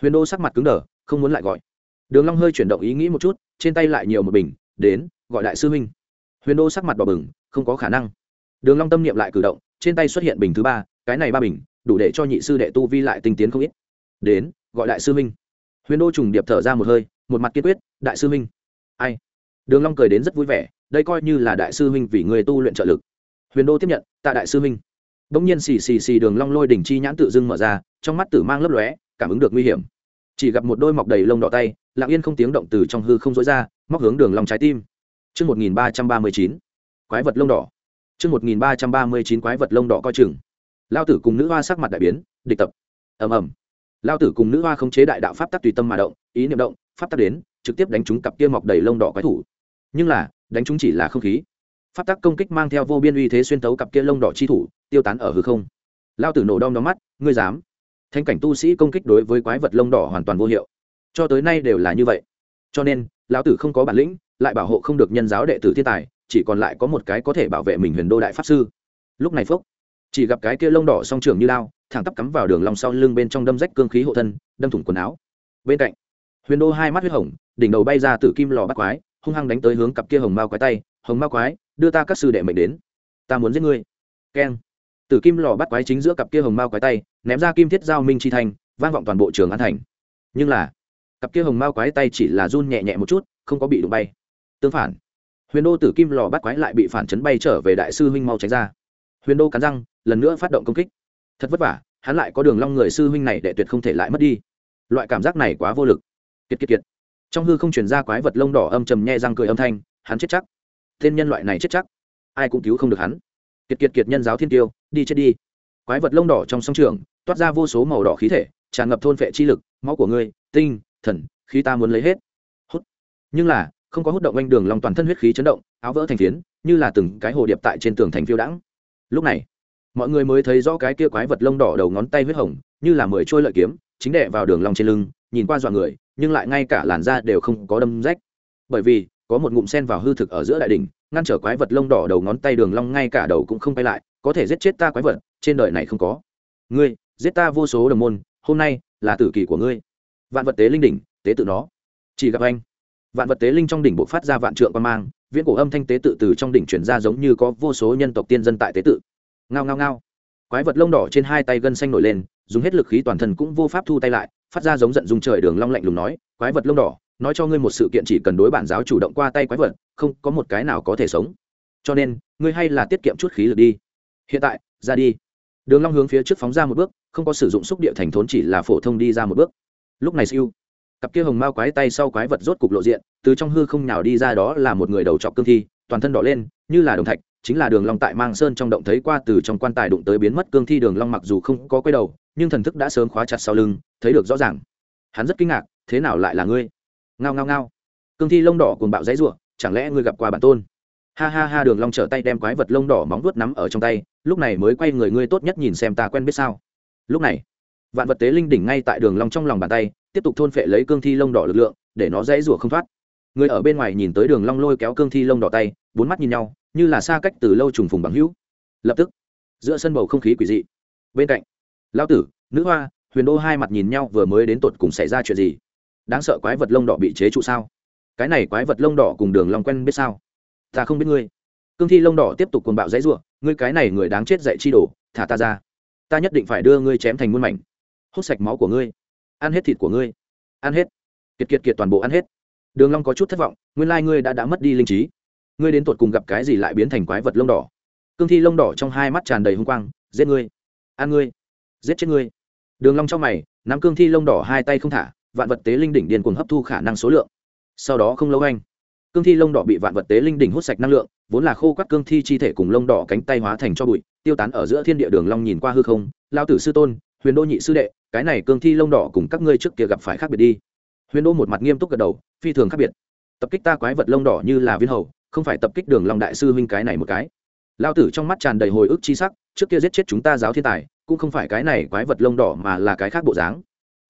Huyền đô sắc mặt cứng đờ, không muốn lại gọi. Đường long hơi chuyển động ý nghĩ một chút, trên tay lại nhiều một bình, đến, gọi đại sư huynh. Huyền đô sắc mặt đỏ bừng, không có khả năng. Đường long tâm niệm lại cử động, trên tay xuất hiện bình thứ ba, cái này ba bình, đủ để cho nhị sư đệ tu vi lại tinh tiến không ít đến, gọi đại sư minh huyền đô trùng điệp thở ra một hơi, một mặt kiên quyết, đại sư minh ai? Đường long cười đến rất vui vẻ, đây coi như là đại sư minh vì người tu luyện trợ lực. Huyền đô tiếp nhận, tạ đại sư minh đống nhiên xì xì xì đường long lôi đỉnh chi nhãn tự dưng mở ra, trong mắt tử mang lấp lóe, cảm ứng được nguy hiểm. Chỉ gặp một đôi mọc đầy lông đỏ tay, lặng yên không tiếng động từ trong hư không dối ra, móc hướng đường long trái tim. Chương một nghìn ba trăm ba mươi chín, quái vật lông đỏ. Chương một nghìn ba trăm ba mươi chín, quái vật lông đỏ coi chừng. Lao tử cùng nữ hoa sắc mặt đại biến, địch tập. Ầm ầm lao tử cùng nữ hoa khống chế đại đạo pháp tắc tùy tâm mà động, ý niệm động, pháp tắc đến, trực tiếp đánh trúng cặp kia mọc đầy lông đỏ quái thủ. Nhưng là, đánh trúng chỉ là không khí. Pháp tắc công kích mang theo vô biên uy thế xuyên tấu cặp kia lông đỏ chi thủ, tiêu tán ở hư không. Lao tử nổ đom đóm mắt, ngươi dám. Thanh cảnh tu sĩ công kích đối với quái vật lông đỏ hoàn toàn vô hiệu. Cho tới nay đều là như vậy. Cho nên, lão tử không có bản lĩnh, lại bảo hộ không được nhân giáo đệ tử thiên tài, chỉ còn lại có một cái có thể bảo vệ mình huyền đô đại pháp sư. Lúc này phúc chỉ gặp cái kia lông đỏ song trưởng như lao, thẳng tắp cắm vào đường lòng sau lưng bên trong đâm rách cương khí hộ thân, đâm thủng quần áo. Bên cạnh, huyền đô hai mắt huyết hồng, đỉnh đầu bay ra từ kim lò bắt quái, hung hăng đánh tới hướng cặp kia hồng mao quái tay, hồng mao quái, đưa ta các sư đệ mệnh đến. Ta muốn giết ngươi. Keng. Từ kim lò bắt quái chính giữa cặp kia hồng mao quái tay, ném ra kim thiết giao minh chi thành, vang vọng toàn bộ trường an thành. Nhưng là, cặp kia hồng mao quái tay chỉ là run nhẹ nhẹ một chút, không có bị đụng bay. Tương phản, huyền đô tử kim lò bắt quái lại bị phản chấn bay trở về đại sư huynh mau tránh ra. Huyền đô cắn răng lần nữa phát động công kích. Thật vất vả, hắn lại có đường long người sư huynh này đệ tuyệt không thể lại mất đi. Loại cảm giác này quá vô lực. Kiệt kiệt kiệt. Trong hư không truyền ra quái vật lông đỏ âm trầm nhe răng cười âm thanh, hắn chết chắc. Tên nhân loại này chết chắc. Ai cũng cứu không được hắn. Kiệt kiệt kiệt nhân giáo thiên tiêu, đi chết đi. Quái vật lông đỏ trong sông trường, toát ra vô số màu đỏ khí thể, tràn ngập thôn phệ chi lực, máu của ngươi, tinh, thần, khí ta muốn lấy hết. Hút. Nhưng là, không có hút động anh đường lòng toàn thân huyết khí chấn động, áo vỡ thành phiến, như là từng cái hồ điệp tại trên tường thành phiêu đãng. Lúc này mọi người mới thấy rõ cái kia quái vật lông đỏ đầu ngón tay huyết hồng, như là mười trôi lợi kiếm, chính đệ vào đường lòng trên lưng, nhìn qua dọa người, nhưng lại ngay cả làn da đều không có đâm rách. Bởi vì, có một ngụm sen vào hư thực ở giữa đại đỉnh, ngăn trở quái vật lông đỏ đầu ngón tay đường long ngay cả đầu cũng không bay lại, có thể giết chết ta quái vật, trên đời này không có. Ngươi, giết ta vô số đồng môn, hôm nay là tử kỳ của ngươi. Vạn vật tế linh đỉnh, tế tự nó. Chỉ gặp anh. Vạn vật tế linh trong đỉnh bộ phát ra vạn trượng quan mang, viễn cổ âm thanh tế tự từ trong đỉnh chuyển ra giống như có vô số nhân tộc tiên dân tại tế tự ngao ngao ngao. Quái vật lông đỏ trên hai tay gân xanh nổi lên, dùng hết lực khí toàn thân cũng vô pháp thu tay lại, phát ra giống giận dùng trời đường long lạnh lùng nói, quái vật lông đỏ, nói cho ngươi một sự kiện chỉ cần đối bản giáo chủ động qua tay quái vật, không có một cái nào có thể sống. Cho nên, ngươi hay là tiết kiệm chút khí lực đi. Hiện tại, ra đi. Đường long hướng phía trước phóng ra một bước, không có sử dụng xúc địa thành thốn chỉ là phổ thông đi ra một bước. Lúc này siêu, cặp kia hồng mao quái tay sau quái vật rốt cục lộ diện, từ trong hư không nào đi ra đó là một người đầu trọc cương thi, toàn thân đỏ lên, như là đồng thạch chính là đường long tại mang sơn trong động thấy qua từ trong quan tài đụng tới biến mất cương thi đường long mặc dù không có quay đầu, nhưng thần thức đã sớm khóa chặt sau lưng, thấy được rõ ràng. Hắn rất kinh ngạc, thế nào lại là ngươi? Ngao ngao ngao. Cương thi lông đỏ cuồng bạo dãy rủa, chẳng lẽ ngươi gặp qua bản tôn? Ha ha ha, đường long trở tay đem quái vật lông đỏ móng vuốt nắm ở trong tay, lúc này mới quay người ngươi tốt nhất nhìn xem ta quen biết sao. Lúc này, vạn vật tế linh đỉnh ngay tại đường long trong lòng bàn tay, tiếp tục thôn phệ lấy cương thi lông đỏ lực lượng, để nó dãy rủa không thoát. Người ở bên ngoài nhìn tới đường long lôi kéo cương thi lông đỏ tay, bốn mắt nhìn nhau như là xa cách từ lâu trùng phùng bằng hữu. Lập tức, giữa sân bầu không khí quỷ dị. Bên cạnh, lão tử, nữ hoa, huyền đô hai mặt nhìn nhau vừa mới đến tột cùng xảy ra chuyện gì? Đáng sợ quái vật lông đỏ bị chế trụ sao? Cái này quái vật lông đỏ cùng đường long quen biết sao? Ta không biết ngươi. Cương thi lông đỏ tiếp tục cuồng bạo dãy ruộng ngươi cái này người đáng chết dạy chi đổ thả ta ra. Ta nhất định phải đưa ngươi chém thành muôn mảnh. Hút sạch máu của ngươi. Ăn hết thịt của ngươi. Ăn hết. Kiệt kiệt kiệt toàn bộ ăn hết. Đường long có chút thất vọng, nguyên lai ngươi đã đã mất đi linh trí ngươi đến tuột cùng gặp cái gì lại biến thành quái vật lông đỏ? Cương thi lông đỏ trong hai mắt tràn đầy hung quang, giết ngươi an ngươi, giết chết ngươi. Đường long trong mày, nắm cương thi lông đỏ hai tay không thả, vạn vật tế linh đỉnh điên cuồng hấp thu khả năng số lượng. Sau đó không lâu anh, cương thi lông đỏ bị vạn vật tế linh đỉnh hút sạch năng lượng, vốn là khô quắt cương thi chi thể cùng lông đỏ cánh tay hóa thành cho bụi, tiêu tán ở giữa thiên địa đường long nhìn qua hư không, lao tử sư tôn, huyền đô nhị sư đệ, cái này cương thi lông đỏ cùng các ngươi trước kia gặp phải khác biệt đi. Huyền đô một mặt nghiêm túc gật đầu, phi thường khác biệt. Tập kích ta quái vật lông đỏ như là viên hầu không phải tập kích đường long đại sư huynh cái này một cái. Lao tử trong mắt tràn đầy hồi ức chi sắc, trước kia giết chết chúng ta giáo thiên tài, cũng không phải cái này quái vật lông đỏ mà là cái khác bộ dáng.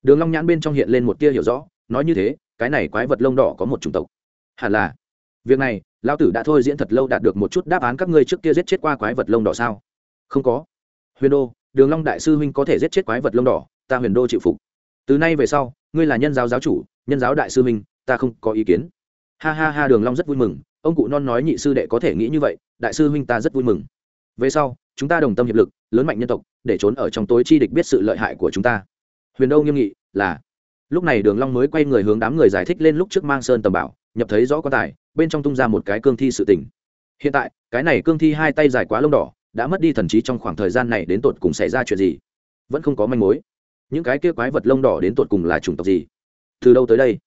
Đường long nhãn bên trong hiện lên một tia hiểu rõ, nói như thế, cái này quái vật lông đỏ có một chủng tộc. Hẳn là. Việc này, lao tử đã thôi diễn thật lâu đạt được một chút đáp án các ngươi trước kia giết chết qua quái vật lông đỏ sao? Không có. Huyền đô, đường long đại sư huynh có thể giết chết quái vật lông đỏ, ta huyền đô chịu phục. Từ nay về sau, ngươi là nhân giáo giáo chủ, nhân giáo đại sư huynh, ta không có ý kiến. Ha ha ha, đường long rất vui mừng ông cụ non nói nhị sư đệ có thể nghĩ như vậy, đại sư huynh ta rất vui mừng. Về sau, chúng ta đồng tâm hiệp lực, lớn mạnh nhân tộc, để trốn ở trong tối chi địch biết sự lợi hại của chúng ta. Huyền đô nghiêm nghị, là. Lúc này đường long mới quay người hướng đám người giải thích lên lúc trước mang sơn tầm bảo, nhập thấy rõ quan tài, bên trong tung ra một cái cương thi sự tình. Hiện tại, cái này cương thi hai tay dài quá lông đỏ, đã mất đi thần trí trong khoảng thời gian này đến tột cùng xảy ra chuyện gì? Vẫn không có manh mối. Những cái kia quái vật lông đỏ đến tột cùng là chủng tộc gì? Từ đâu tới đây?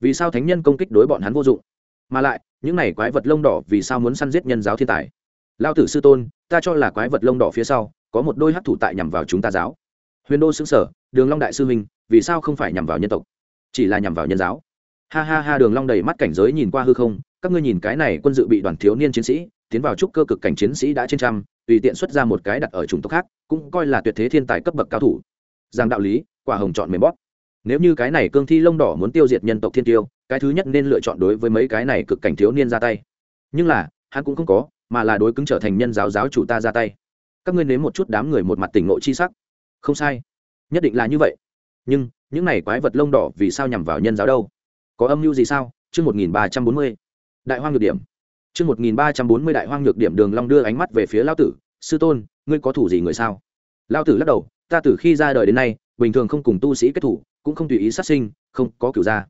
Vì sao thánh nhân công kích đối bọn hắn vô dụng? Mà lại những này quái vật lông đỏ vì sao muốn săn giết nhân giáo thiên tài? Lao tử sư tôn, ta cho là quái vật lông đỏ phía sau, có một đôi hát thủ tại nhằm vào chúng ta giáo. Huyền đô xứng sở, đường long đại sư minh vì sao không phải nhằm vào nhân tộc? Chỉ là nhằm vào nhân giáo. Ha ha ha, đường long đầy mắt cảnh giới nhìn qua hư không, các ngươi nhìn cái này quân dự bị đoàn thiếu niên chiến sĩ, tiến vào trúc cơ cực cảnh chiến sĩ đã trên trăm, tùy tiện xuất ra một cái đặt ở chủng tộc khác, cũng coi là tuyệt thế thiên tài cấp bậc cao thủ. Giang đạo lý, quả hồng chọn mềm bóp. Nếu như cái này cương thi lông đỏ muốn tiêu diệt nhân tộc thiên tiêu cái thứ nhất nên lựa chọn đối với mấy cái này cực cảnh thiếu niên ra tay. Nhưng là, hắn cũng không có, mà là đối cứng trở thành nhân giáo giáo chủ ta ra tay. Các ngươi nếm một chút đám người một mặt tỉnh ngộ chi sắc. Không sai. Nhất định là như vậy. Nhưng, những này quái vật lông đỏ vì sao nhằm vào nhân giáo đâu? Có âm mưu gì sao? Chương một nghìn ba trăm bốn mươi. Đại hoang nhược điểm. Chương một nghìn ba trăm bốn mươi đại hoang nhược điểm đường long đưa ánh mắt về phía lao tử. Sư tôn, ngươi có thủ gì người sao? Lao tử lắc đầu. Ta từ khi ra đời đến nay, bình thường không cùng tu sĩ kết thủ, cũng không tùy ý sát sinh, không có cửu gia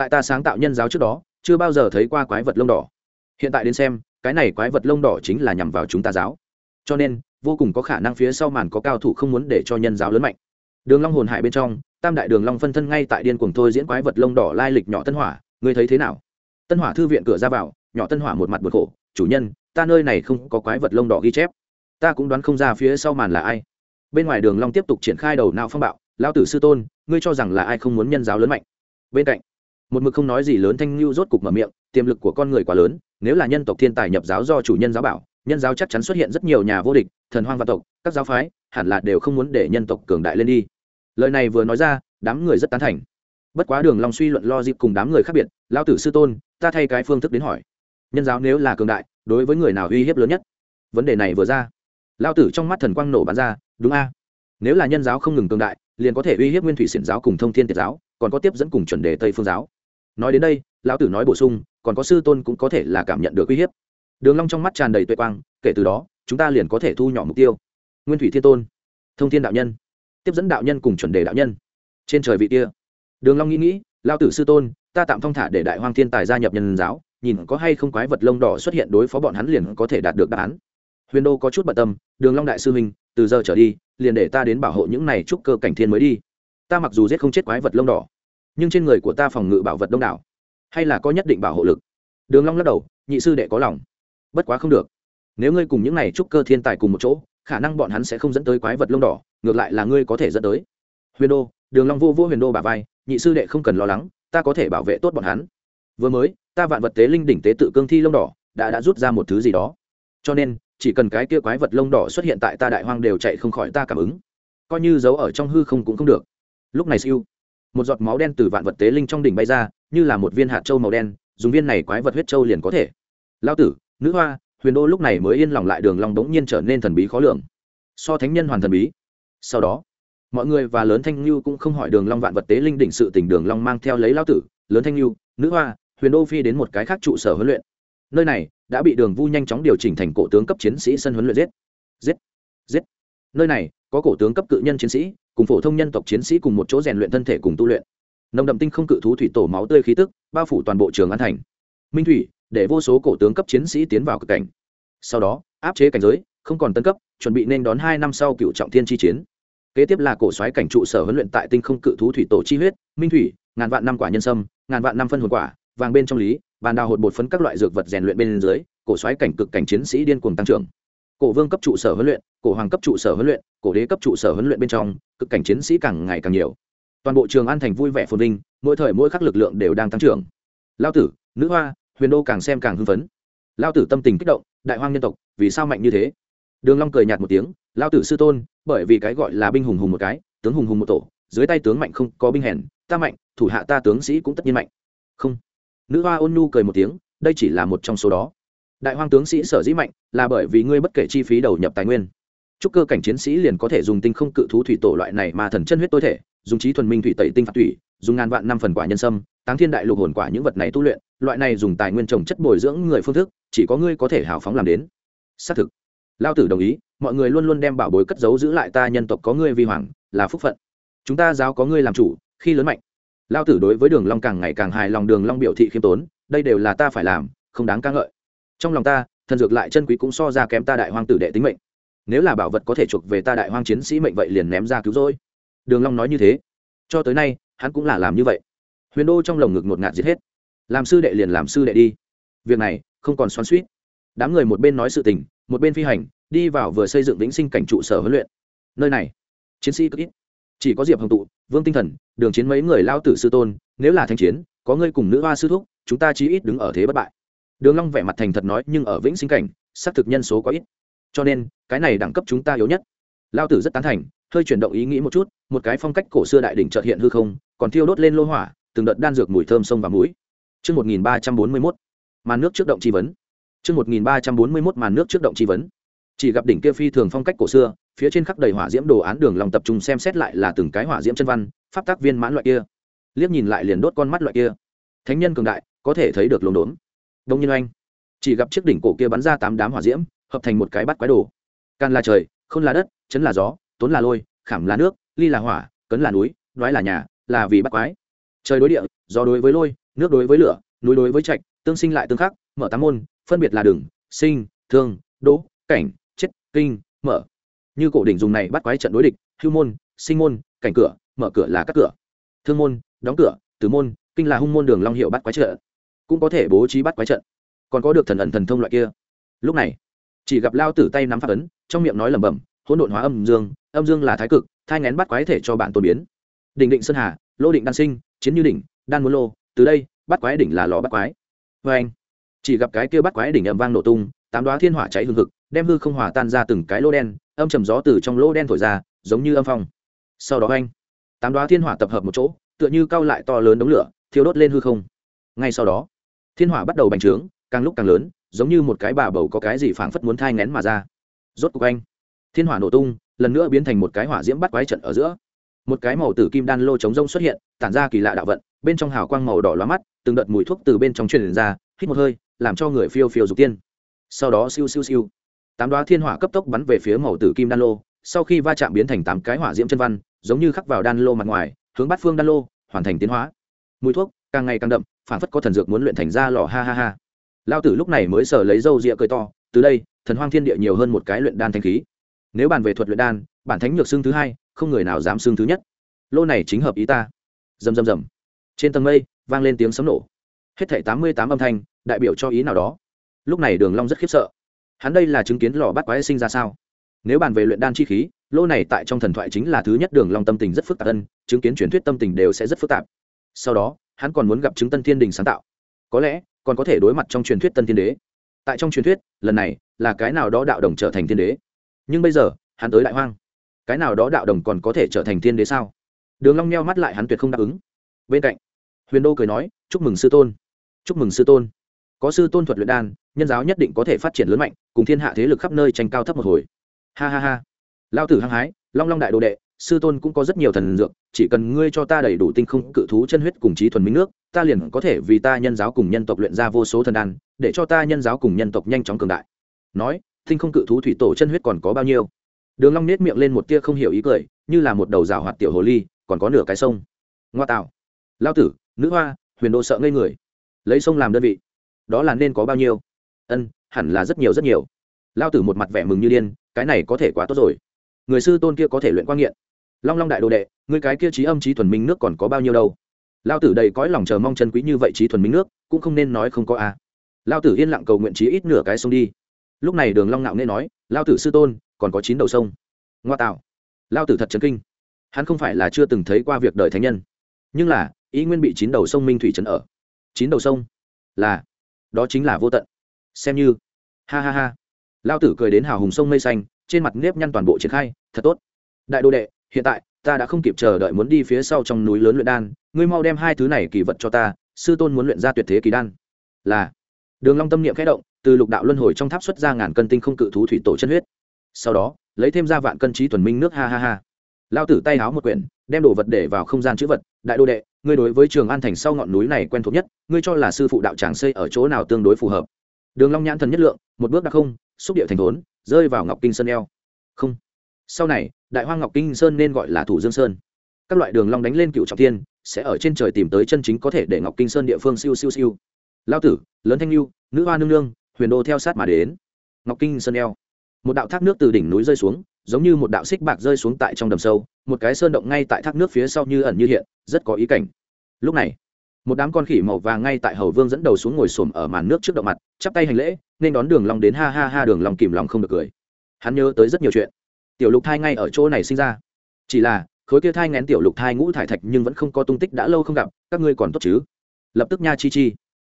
tại ta sáng tạo nhân giáo trước đó, chưa bao giờ thấy qua quái vật lông đỏ. Hiện tại đến xem, cái này quái vật lông đỏ chính là nhằm vào chúng ta giáo. Cho nên, vô cùng có khả năng phía sau màn có cao thủ không muốn để cho nhân giáo lớn mạnh. Đường long hồn hải bên trong, tam đại đường long phân thân ngay tại điên cuồng thôi diễn quái vật lông đỏ lai lịch nhỏ tân hỏa, ngươi thấy thế nào? Tân hỏa thư viện cửa ra vào, nhỏ tân hỏa một mặt buồn khổ, chủ nhân, ta nơi này không có quái vật lông đỏ ghi chép. Ta cũng đoán không ra phía sau màn là ai. Bên ngoài đường long tiếp tục triển khai đầu não phong bạo, lão tử sư tôn, ngươi cho rằng là ai không muốn nhân giáo lớn mạnh? Bên cạnh một mực không nói gì lớn thanh lưu rốt cục mở miệng, tiềm lực của con người quá lớn, nếu là nhân tộc thiên tài nhập giáo do chủ nhân giáo bảo, nhân giáo chắc chắn xuất hiện rất nhiều nhà vô địch, thần hoang và tộc, các giáo phái, hẳn là đều không muốn để nhân tộc cường đại lên đi. Lời này vừa nói ra, đám người rất tán thành. Bất quá đường long suy luận lo dịp cùng đám người khác biệt, lão tử sư tôn, ta thay cái phương thức đến hỏi. Nhân giáo nếu là cường đại, đối với người nào uy hiếp lớn nhất? Vấn đề này vừa ra, lão tử trong mắt thần quang nổ bắn ra, đúng a. Nếu là nhân giáo không ngừng cường đại, liền có thể uy hiếp nguyên thủy xiển giáo cùng thông thiên tiệt giáo, còn có tiếp dẫn cùng chuẩn đề tây phương giáo nói đến đây, lão tử nói bổ sung, còn có sư tôn cũng có thể là cảm nhận được uy hiếp. Đường long trong mắt tràn đầy tuệ quang, kể từ đó, chúng ta liền có thể thu nhỏ mục tiêu. Nguyên thủy thiên tôn, thông thiên đạo nhân, tiếp dẫn đạo nhân cùng chuẩn đề đạo nhân trên trời vị kia. Đường long nghĩ nghĩ, lão tử sư tôn, ta tạm thông thả để đại hoang thiên tài gia nhập nhân giáo, nhìn có hay không quái vật lông đỏ xuất hiện đối phó bọn hắn liền có thể đạt được đáp án. Huyền đô có chút bận tâm, đường long đại sư huynh, từ giờ trở đi, liền để ta đến bảo hộ những này trúc cơ cảnh thiên mới đi. Ta mặc dù giết không chết quái vật lông đỏ nhưng trên người của ta phòng ngự bảo vật đông đảo, hay là có nhất định bảo hộ lực? Đường long lắc đầu, nhị sư đệ có lòng. Bất quá không được. Nếu ngươi cùng những này trúc cơ thiên tài cùng một chỗ, khả năng bọn hắn sẽ không dẫn tới quái vật lông đỏ, ngược lại là ngươi có thể dẫn tới. Huyền đô, đường long vô vô huyền đô bả vai, nhị sư đệ không cần lo lắng, ta có thể bảo vệ tốt bọn hắn. Vừa mới, ta vạn vật tế linh đỉnh tế tự cương thi lông đỏ, đã đã rút ra một thứ gì đó. Cho nên, chỉ cần cái kia quái vật lông đỏ xuất hiện tại ta đại hoang đều chạy không khỏi ta cảm ứng. Coi như giấu ở trong hư không cũng không được. Lúc này siêu một giọt máu đen từ vạn vật tế linh trong đỉnh bay ra, như là một viên hạt trâu màu đen, dùng viên này quái vật huyết trâu liền có thể. Lao tử, nữ hoa, huyền đô lúc này mới yên lòng lại đường long đống nhiên trở nên thần bí khó lường. So thánh nhân hoàn thần bí. Sau đó, mọi người và lớn thanh lưu cũng không hỏi đường long vạn vật tế linh đỉnh sự tình đường long mang theo lấy lao tử, lớn thanh lưu nữ hoa, huyền đô phi đến một cái khác trụ sở huấn luyện. Nơi này đã bị đường vu nhanh chóng điều chỉnh thành cổ tướng cấp chiến sĩ sân huấn luyện giết. Giết. Giết. Nơi này có cổ tướng cấp cự nhân chiến sĩ cùng phổ thông nhân tộc chiến sĩ cùng một chỗ rèn luyện thân thể cùng tu luyện. Nồng đậm tinh không cự thú thủy tổ máu tươi khí tức, bao phủ toàn bộ trường an thành. Minh thủy, để vô số cổ tướng cấp chiến sĩ tiến vào cực cảnh. Sau đó, áp chế cảnh giới, không còn tân cấp, chuẩn bị nên đón hai năm sau cựu trọng thiên chi chiến. Kế tiếp là cổ xoáy cảnh trụ sở huấn luyện tại tinh không cự thú thủy tổ chi huyết, minh thủy, ngàn vạn năm quả nhân sâm, ngàn vạn năm phân hồn quả, vàng bên trong lý, bàn đào hột bột phấn các loại dược vật rèn luyện bên dưới, cổ xoáy cảnh cực cảnh chiến sĩ điên cuồng tăng trưởng cổ vương cấp trụ sở huấn luyện, cổ hoàng cấp trụ sở huấn luyện, cổ đế cấp trụ sở huấn luyện bên trong, cực cảnh chiến sĩ càng ngày càng nhiều. Toàn bộ trường an thành vui vẻ phồn vinh, mỗi thời mỗi khắc lực lượng đều đang tăng trưởng. Lao tử, nữ hoa, huyền đô càng xem càng hưng phấn. Lao tử tâm tình kích động, đại hoang nhân tộc, vì sao mạnh như thế? Đường long cười nhạt một tiếng lao tử sư tôn, bởi vì cái gọi là binh hùng hùng một cái, tướng hùng hùng một tổ, dưới tay tướng mạnh không có binh hèn, ta mạnh, thủ hạ ta tướng sĩ cũng tất nhiên mạnh. Không. Nữ hoa ôn nhu cười một tiếng, đây chỉ là một trong số đó đại hoang tướng sĩ sở dĩ mạnh là bởi vì ngươi bất kể chi phí đầu nhập tài nguyên. Chúc cơ cảnh chiến sĩ liền có thể dùng tinh không cự thú thủy tổ loại này mà thần chân huyết tối thể, dùng trí thuần minh thủy tẩy tinh phạt thủy, dùng ngàn vạn năm phần quả nhân sâm, táng thiên đại lục hồn quả những vật này tu luyện, loại này dùng tài nguyên trồng chất bồi dưỡng người phương thức, chỉ có ngươi có thể hào phóng làm đến. Xác thực. Lao tử đồng ý, mọi người luôn luôn đem bảo bối cất giấu giữ lại ta nhân tộc có ngươi vi hoàng, là phúc phận. Chúng ta giáo có ngươi làm chủ, khi lớn mạnh. Lao tử đối với đường long càng ngày càng hài lòng, đường long biểu thị khiêm tốn, đây đều là ta phải làm, không đáng ca ngợi trong lòng ta, thần dược lại chân quý cũng so ra kém ta đại hoang tử đệ tính mệnh. Nếu là bảo vật có thể chuộc về ta đại hoang chiến sĩ mệnh vậy liền ném ra cứu rỗi. Đường long nói như thế. Cho tới nay, hắn cũng là làm như vậy. Huyền đô trong lồng ngực ngột ngạt giết hết. Làm sư đệ liền làm sư đệ đi. Việc này không còn xoắn xuýt. Đám người một bên nói sự tình, một bên phi hành, đi vào vừa xây dựng vĩnh sinh cảnh trụ sở huấn luyện. Nơi này, chiến sĩ cực ít. Chỉ có diệp hồng tụ, vương tinh thần, đường chiến mấy người lao tử sư tôn, nếu là thanh chiến, có ngươi cùng nữ hoa sư thúc, chúng ta chí ít đứng ở thế bất bại đường long vẻ mặt thành thật nói nhưng ở vĩnh sinh cảnh xác thực nhân số quá ít cho nên cái này đẳng cấp chúng ta yếu nhất lao tử rất tán thành hơi chuyển động ý nghĩ một chút một cái phong cách cổ xưa đại đỉnh chợt hiện hư không còn thiêu đốt lên lô hỏa từng đợt đan dược mùi thơm sông và mũi Trước 1341, màn nước trước động chi vấn. Trước 1341 màn nước trước động chi vấn. Chỉ gặp đỉnh kia phi thường phong cách cổ xưa, phía trên khắc đầy hỏa diễm đồ án đường lòng tập trung xem xét lại là từng cái hỏa diễm chân văn, pháp tác viên mãn loại kia. Liếc nhìn lại liền đốt con mắt loại kia. Thánh nhân cường đại, có thể thấy được luồng đốn. Đông Nhiên Anh, chỉ gặp chiếc đỉnh cổ kia bắn ra tám đám hỏa diễm, hợp thành một cái bắt quái đồ. Can là trời, không là đất, chấn là gió, tốn là lôi, khảm là nước, ly là hỏa, cấn là núi, nói là nhà, là vì bắt quái. Trời đối địa, gió đối với lôi, nước đối với lửa, núi đối với trạch, tương sinh lại tương khắc, mở tám môn, phân biệt là đường, sinh, thương, đỗ, cảnh, chết, kinh mở như cổ đỉnh dùng này bắt quái trận đối địch hưu môn sinh môn cảnh cửa mở cửa là các cửa thương môn đóng cửa tử môn kinh là hung môn đường long hiệu bắt quái trợ cũng có thể bố trí bắt quái trận. Còn có được thần ẩn thần thông loại kia. Lúc này, chỉ gặp lao tử tay nắm phát ấn, trong miệng nói lẩm bẩm, hỗn độn hóa âm dương âm dương là thái cực, thai ngén bắt quái thể cho bạn tồn biến. Đỉnh định sơn hà, lô định đan sinh, chiến như đỉnh, đan muốn lô, từ đây, bắt quái đỉnh là lò bắt quái. Vê anh, chỉ gặp cái kia bắt quái đỉnh ầm vang nổ tung, tám đoá thiên hỏa cháy hương thực đem hư không hòa tan ra từng cái lô đen, âm trầm gió từ trong lô đen thổi ra, giống như âm phong. Sau đó anh, tám đoá thiên hỏa tập hợp một chỗ, tựa như cao lại to lớn đống lửa, thiêu đốt lên hư không. Ngay sau đó thiên hỏa bắt đầu bành trướng, càng lúc càng lớn, giống như một cái bà bầu có cái gì phảng phất muốn thai ngén mà ra. Rốt cục anh, thiên hỏa nổ tung, lần nữa biến thành một cái hỏa diễm bắt quái trận ở giữa. Một cái màu tử kim đan lô chống rông xuất hiện, tản ra kỳ lạ đạo vận, bên trong hào quang màu đỏ lóa mắt, từng đợt mùi thuốc từ bên trong truyền ra, hít một hơi, làm cho người phiêu phiêu dục tiên. Sau đó siêu siêu siêu, tám đoá thiên hỏa cấp tốc bắn về phía màu tử kim đan lô, sau khi va chạm biến thành tám cái hỏa diễm chân văn, giống như khắc vào đan lô mặt ngoài, hướng bát phương đan lô, hoàn thành tiến hóa. Mùi thuốc càng ngày càng đậm phản phất có thần dược muốn luyện thành ra lò, ha ha ha. Lao tử lúc này mới sờ lấy râu rịa cười to, từ đây, thần hoang thiên địa nhiều hơn một cái luyện đan thanh khí. Nếu bàn về thuật luyện đan, bản thánh nhược xương thứ hai, không người nào dám xương thứ nhất. Lô này chính hợp ý ta. Rầm rầm rầm. Trên tầng mây, vang lên tiếng sấm nổ. Hết thảy tám mươi tám âm thanh, đại biểu cho ý nào đó. Lúc này đường long rất khiếp sợ. Hắn đây là chứng kiến lò bắt quái sinh ra sao? Nếu bàn về luyện đan chi khí, lô này tại trong thần thoại chính là thứ nhất đường long tâm tình rất phức tạp ân, chứng kiến truyền thuyết tâm tình đều sẽ rất phức tạp. Sau đó hắn còn muốn gặp chứng tân thiên đình sáng tạo. Có lẽ, còn có thể đối mặt trong truyền thuyết tân thiên đế. Tại trong truyền thuyết, lần này, là cái nào đó đạo đồng trở thành thiên đế. Nhưng bây giờ, hắn tới đại hoang. Cái nào đó đạo đồng còn có thể trở thành thiên đế sao? Đường long meo mắt lại hắn tuyệt không đáp ứng. Bên cạnh, huyền đô cười nói, chúc mừng sư tôn. Chúc mừng sư tôn. Có sư tôn thuật luyện đan, nhân giáo nhất định có thể phát triển lớn mạnh, cùng thiên hạ thế lực khắp nơi tranh cao thấp một hồi. Ha ha ha. Lao tử hăng hái, long long đại đồ đệ sư tôn cũng có rất nhiều thần dược, chỉ cần ngươi cho ta đầy đủ tinh không cự thú chân huyết cùng trí thuần minh nước, ta liền có thể vì ta nhân giáo cùng nhân tộc luyện ra vô số thần đan, để cho ta nhân giáo cùng nhân tộc nhanh chóng cường đại. Nói, tinh không cự thú thủy tổ chân huyết còn có bao nhiêu? Đường long nết miệng lên một tia không hiểu ý cười, như là một đầu rào hoạt tiểu hồ ly, còn có nửa cái sông. Ngoa tạo lao tử, nữ hoa, huyền đô sợ ngây người. Lấy sông làm đơn vị, đó là nên có bao nhiêu? Ân, hẳn là rất nhiều rất nhiều. Lao tử một mặt vẻ mừng như điên, cái này có thể quá tốt rồi. Người sư tôn kia có thể luyện quang nghiện long long đại đồ đệ người cái kia trí âm trí thuần minh nước còn có bao nhiêu đâu? Lao tử đầy cõi lòng chờ mong chân quý như vậy trí thuần minh nước, cũng không nên nói không có a à. lao tử yên lặng cầu nguyện trí ít nửa cái sông đi. Lúc này đường long ngạo nên nói, lao tử sư tôn, còn có chín đầu sông. Ngoa tạo. Lao tử thật chấn kinh. Hắn không phải là chưa từng thấy qua việc đời thánh nhân. Nhưng là, ý nguyên bị chín đầu sông minh thủy trấn ở. Chín đầu sông? Là. Đó chính là vô tận. Xem như. Ha ha ha. Lao tử cười đến hào hùng sông mây xanh, trên mặt nếp nhăn toàn bộ triển khai, thật tốt. Đại đô đệ hiện tại, ta đã không kịp chờ đợi muốn đi phía sau trong núi lớn luyện đan, ngươi mau đem hai thứ này kỳ vật cho ta, sư tôn muốn luyện ra tuyệt thế kỳ đan. Là. Đường long tâm niệm khẽ động, từ lục đạo luân hồi trong tháp xuất ra ngàn cân tinh không cự thú thủy tổ chân huyết. Sau đó, lấy thêm ra vạn cân trí thuần minh nước, ha ha ha. Lao tử tay háo một quyển, đem đồ vật để vào không gian chữ vật. Đại đô đệ, ngươi đối với trường an thành sau ngọn núi này quen thuộc nhất, ngươi cho là sư phụ đạo tràng xây ở chỗ nào tương đối phù hợp. Đường long nhãn thần nhất lượng, một bước đã không, xúc địa thành thốn, rơi vào ngọc kinh sơn eo. Không. Sau này đại hoang ngọc kinh sơn nên gọi là thủ dương sơn. Các loại đường long đánh lên cựu trọng thiên, sẽ ở trên trời tìm tới chân chính có thể để ngọc kinh sơn địa phương siêu siêu siêu. Lao tử, lớn thanh lưu, nữ hoa nương nương, huyền đô theo sát mà đến. Ngọc kinh sơn eo. Một đạo thác nước từ đỉnh núi rơi xuống, giống như một đạo xích bạc rơi xuống tại trong đầm sâu, một cái sơn động ngay tại thác nước phía sau như ẩn như hiện, rất có ý cảnh. Lúc này, một đám con khỉ màu vàng ngay tại hầu vương dẫn đầu xuống ngồi xổm ở màn nước trước động mặt, chắp tay hành lễ, nên đón đường long đến ha ha ha đường long kìm lòng không được cười. Hắn nhớ tới rất nhiều chuyện tiểu lục thai ngay ở chỗ này sinh ra. Chỉ là, khối kia thai ngén tiểu lục thai ngũ thải thạch nhưng vẫn không có tung tích đã lâu không gặp, các ngươi còn tốt chứ? Lập tức nha chi chi.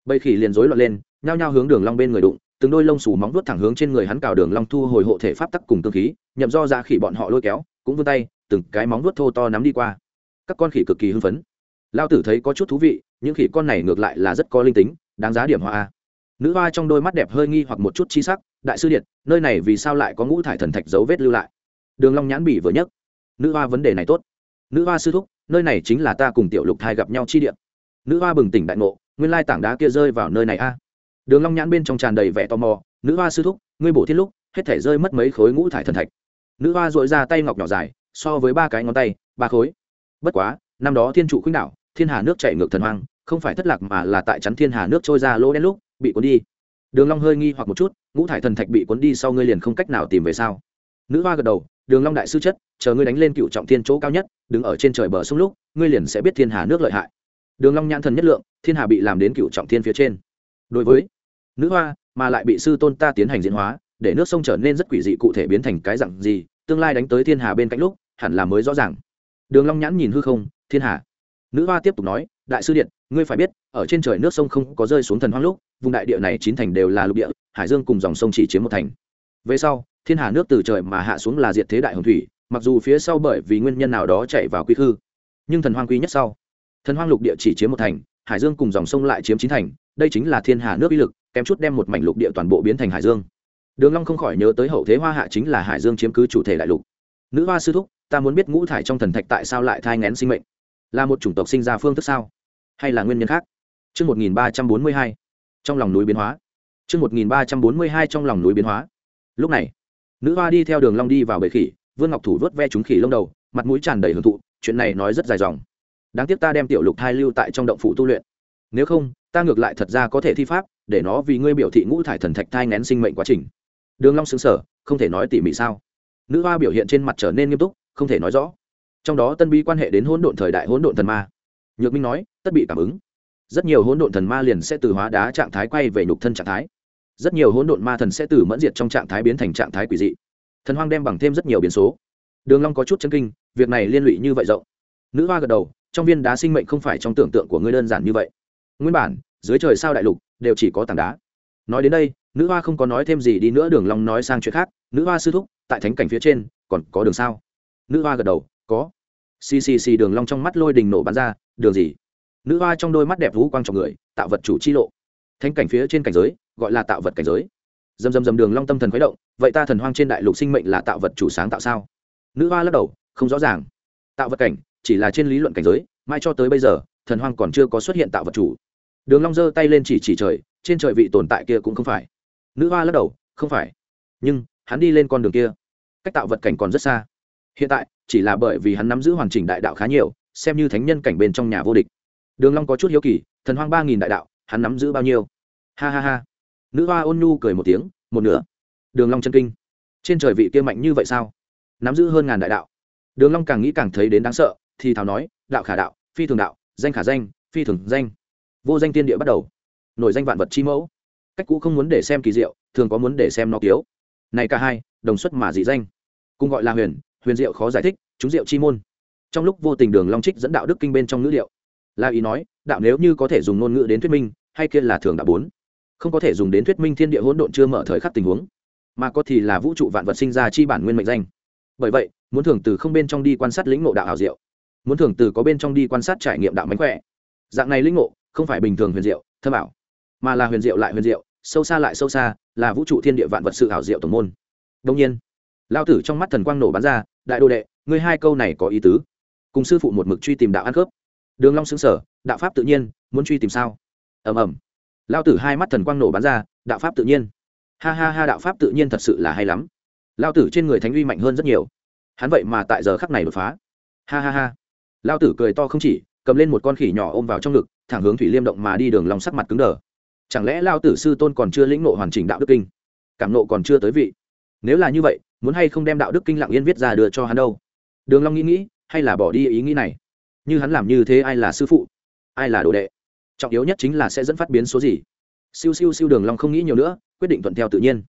Bầy khỉ liền rối loạn lên, nhao nhao hướng đường long bên người đụng, từng đôi lông xù móng vuốt thẳng hướng trên người hắn cào đường long thu hồi hộ thể pháp tắc cùng cương khí, nhậm do ra khỉ bọn họ lôi kéo, cũng vươn tay, từng cái móng vuốt thô to nắm đi qua. Các con khỉ cực kỳ hưng phấn. Lao tử thấy có chút thú vị, những khỉ con này ngược lại là rất có linh tính, đáng giá điểm hoa nữ hoa trong đôi mắt đẹp hơi nghi hoặc một chút chi sắc, đại sư điện nơi này vì sao lại có ngũ thải thần thạch dấu vết lưu lại? Đường long nhãn bỉ vừa nhấc. Nữ hoa vấn đề này tốt. Nữ hoa sư thúc, nơi này chính là ta cùng tiểu lục thai gặp nhau chi địa. nữ hoa bừng tỉnh đại ngộ, nguyên lai tảng đá kia rơi vào nơi này a. Đường long nhãn bên trong tràn đầy vẻ tò mò, nữ hoa sư thúc, ngươi bổ thiết lúc, hết thể rơi mất mấy khối ngũ thải thần thạch. Nữ hoa dội ra tay ngọc nhỏ dài, so với ba cái ngón tay, ba khối. Bất quá, năm đó thiên trụ khuynh đảo, thiên hà nước chảy ngược thần hoang, không phải thất lạc mà là tại chắn thiên hà nước trôi ra lỗ đen lúc, bị cuốn đi. Đường long hơi nghi hoặc một chút, ngũ thải thần thạch bị cuốn đi sau ngươi liền không cách nào tìm về sao? Nữ hoa gật đầu đường long đại sư chất, chờ ngươi đánh lên cựu trọng thiên chỗ cao nhất, đứng ở trên trời bờ sông lúc, ngươi liền sẽ biết thiên hà nước lợi hại. Đường long nhãn thần nhất lượng, thiên hà bị làm đến cựu trọng thiên phía trên. Đối với nữ hoa mà lại bị sư tôn ta tiến hành diễn hóa, để nước sông trở nên rất quỷ dị cụ thể biến thành cái dạng gì, tương lai đánh tới thiên hà bên cạnh lúc, hẳn là mới rõ ràng. Đường long nhãn nhìn hư không, thiên hà. Nữ hoa tiếp tục nói, đại sư điện, ngươi phải biết, ở trên trời nước sông không có rơi xuống thần hoang lúc, vùng đại địa này chín thành đều là lục địa, hải dương cùng dòng sông chỉ chiếm một thành về sau thiên hà nước từ trời mà hạ xuống là diệt thế đại hồng thủy mặc dù phía sau bởi vì nguyên nhân nào đó chạy vào quy khư nhưng thần hoang quy nhất sau. Thần hoang lục địa chỉ chiếm một thành hải dương cùng dòng sông lại chiếm chín thành đây chính là thiên hà nước uy lực kém chút đem một mảnh lục địa toàn bộ biến thành hải dương. Đường long không khỏi nhớ tới hậu thế hoa hạ chính là hải dương chiếm cứ chủ thể đại lục. Nữ hoa sư thúc ta muốn biết ngũ thải trong thần thạch tại sao lại thai ngén sinh mệnh? Là một chủng tộc sinh ra phương thức sao? Hay là nguyên nhân khác? Trước 1342, trong lòng núi biến hóa. Trước 1342 trong lòng núi biến hóa. Lúc này, nữ hoa đi theo đường long đi vào bể khỉ, vương ngọc thủ vớt ve chúng khỉ lông đầu, mặt mũi tràn đầy hưởng thụ, chuyện này nói rất dài dòng. Đáng tiếc ta đem tiểu lục thai lưu tại trong động phủ tu luyện. Nếu không, ta ngược lại thật ra có thể thi pháp, để nó vì ngươi biểu thị ngũ thải thần thạch thai ngén sinh mệnh quá trình. Đường Long sững sờ, không thể nói tỉ mỉ sao? Nữ hoa biểu hiện trên mặt trở nên nghiêm túc, không thể nói rõ. Trong đó tân bí quan hệ đến hỗn độn thời đại hỗn độn thần ma. Nhược Minh nói, tất bị cảm ứng rất nhiều hỗn độn thần ma liền sẽ từ hóa đá trạng thái quay về nhục thân trạng thái rất nhiều hỗn độn ma thần sẽ từ mẫn diệt trong trạng thái biến thành trạng thái quỷ dị. Thần hoang đem bằng thêm rất nhiều biến số. Đường long có chút chân kinh, việc này liên lụy như vậy rộng. Nữ hoa gật đầu, trong viên đá sinh mệnh không phải trong tưởng tượng của ngươi đơn giản như vậy. Nguyên bản, dưới trời sao đại lục, đều chỉ có tảng đá. Nói đến đây, nữ hoa không có nói thêm gì đi nữa, đường long nói sang chuyện khác. Nữ hoa sư thúc, tại thánh cảnh phía trên, còn có đường sao? Nữ hoa gật đầu, có. Xì xì xì, đường long trong mắt lôi đình nổ bắn ra, đường gì? Nữ hoa trong đôi mắt đẹp vũ quang trọng người, tạo vật chủ chi lộ. Thánh cảnh phía trên cảnh giới gọi là tạo vật cảnh giới. Dầm dầm dầm đường long tâm thần khuấy động, vậy ta thần hoang trên đại lục sinh mệnh là tạo vật chủ sáng tạo sao? Nữ hoa lắc đầu, không rõ ràng. Tạo vật cảnh, chỉ là trên lý luận cảnh giới, mai cho tới bây giờ, thần hoang còn chưa có xuất hiện tạo vật chủ. Đường long giơ tay lên chỉ chỉ trời, trên trời vị tồn tại kia cũng không phải. Nữ hoa lắc đầu, không phải. Nhưng, hắn đi lên con đường kia. Cách tạo vật cảnh còn rất xa. Hiện tại, chỉ là bởi vì hắn nắm giữ hoàn chỉnh đại đạo khá nhiều, xem như thánh nhân cảnh bên trong nhà vô địch. Đường long có chút hiếu kỳ, thần hoang ba nghìn đại đạo, hắn nắm giữ bao nhiêu? Ha ha ha nữ hoa ôn nhu cười một tiếng, một nửa. Đường long chân kinh. Trên trời vị kia mạnh như vậy sao? Nắm giữ hơn ngàn đại đạo. Đường long càng nghĩ càng thấy đến đáng sợ, thì thào nói, đạo khả đạo, phi thường đạo, danh khả danh, phi thường danh. Vô danh tiên địa bắt đầu. Nổi danh vạn vật chi mẫu. Cách cũ không muốn để xem kỳ diệu, thường có muốn để xem nó kiếu. Này cả hai, đồng xuất mà dị danh. Cùng gọi là huyền huyền diệu khó giải thích, chúng diệu chi môn. Trong lúc vô tình đường long trích dẫn đạo đức kinh bên trong ngữ liệu la ý nói, đạo nếu như có thể dùng ngôn ngữ đến thuyết minh, hay kia là thường đạo bốn không có thể dùng đến thuyết minh thiên địa hỗn độn chưa mở thời khắc tình huống, mà có thì là vũ trụ vạn vật sinh ra chi bản nguyên mệnh danh. Bởi vậy, muốn thường từ không bên trong đi quan sát lĩnh ngộ đạo hào diệu, muốn thường từ có bên trong đi quan sát trải nghiệm đạo mánh khỏe. Dạng này lĩnh ngộ, không phải bình thường huyền diệu thơm ảo, mà là huyền diệu lại huyền diệu, sâu xa lại sâu xa, là vũ trụ thiên địa vạn vật sự hảo diệu tổng môn. Đông nhiên lao tử trong mắt thần quang nổ bắn ra, đại đô đệ, ngươi hai câu này có ý tứ. Cùng sư phụ một mực truy tìm đạo ăn khớp. Đường long xứng sở đạo pháp tự nhiên, muốn truy tìm sao? Ầm ầm lao tử hai mắt thần quang nổ bắn ra, đạo pháp tự nhiên. Ha ha ha, đạo pháp tự nhiên thật sự là hay lắm. Lao tử trên người thánh uy mạnh hơn rất nhiều. Hắn vậy mà tại giờ khắc này đột phá. Ha ha ha. Lao tử cười to không chỉ, cầm lên một con khỉ nhỏ ôm vào trong ngực, thẳng hướng thủy liêm động mà đi đường lòng sắc mặt cứng đờ. Chẳng lẽ lao tử sư tôn còn chưa lĩnh nộ hoàn chỉnh đạo đức kinh? Cảm nộ còn chưa tới vị. Nếu là như vậy, muốn hay không đem đạo đức kinh lặng yên viết ra đưa cho hắn đâu? Đường long nghĩ nghĩ, hay là bỏ đi ý nghĩ này? Như hắn làm như thế, ai là sư phụ? Ai là đồ đệ? Trọng yếu nhất chính là sẽ dẫn phát biến số gì. Siêu siêu siêu đường long không nghĩ nhiều nữa, quyết định thuận theo tự nhiên.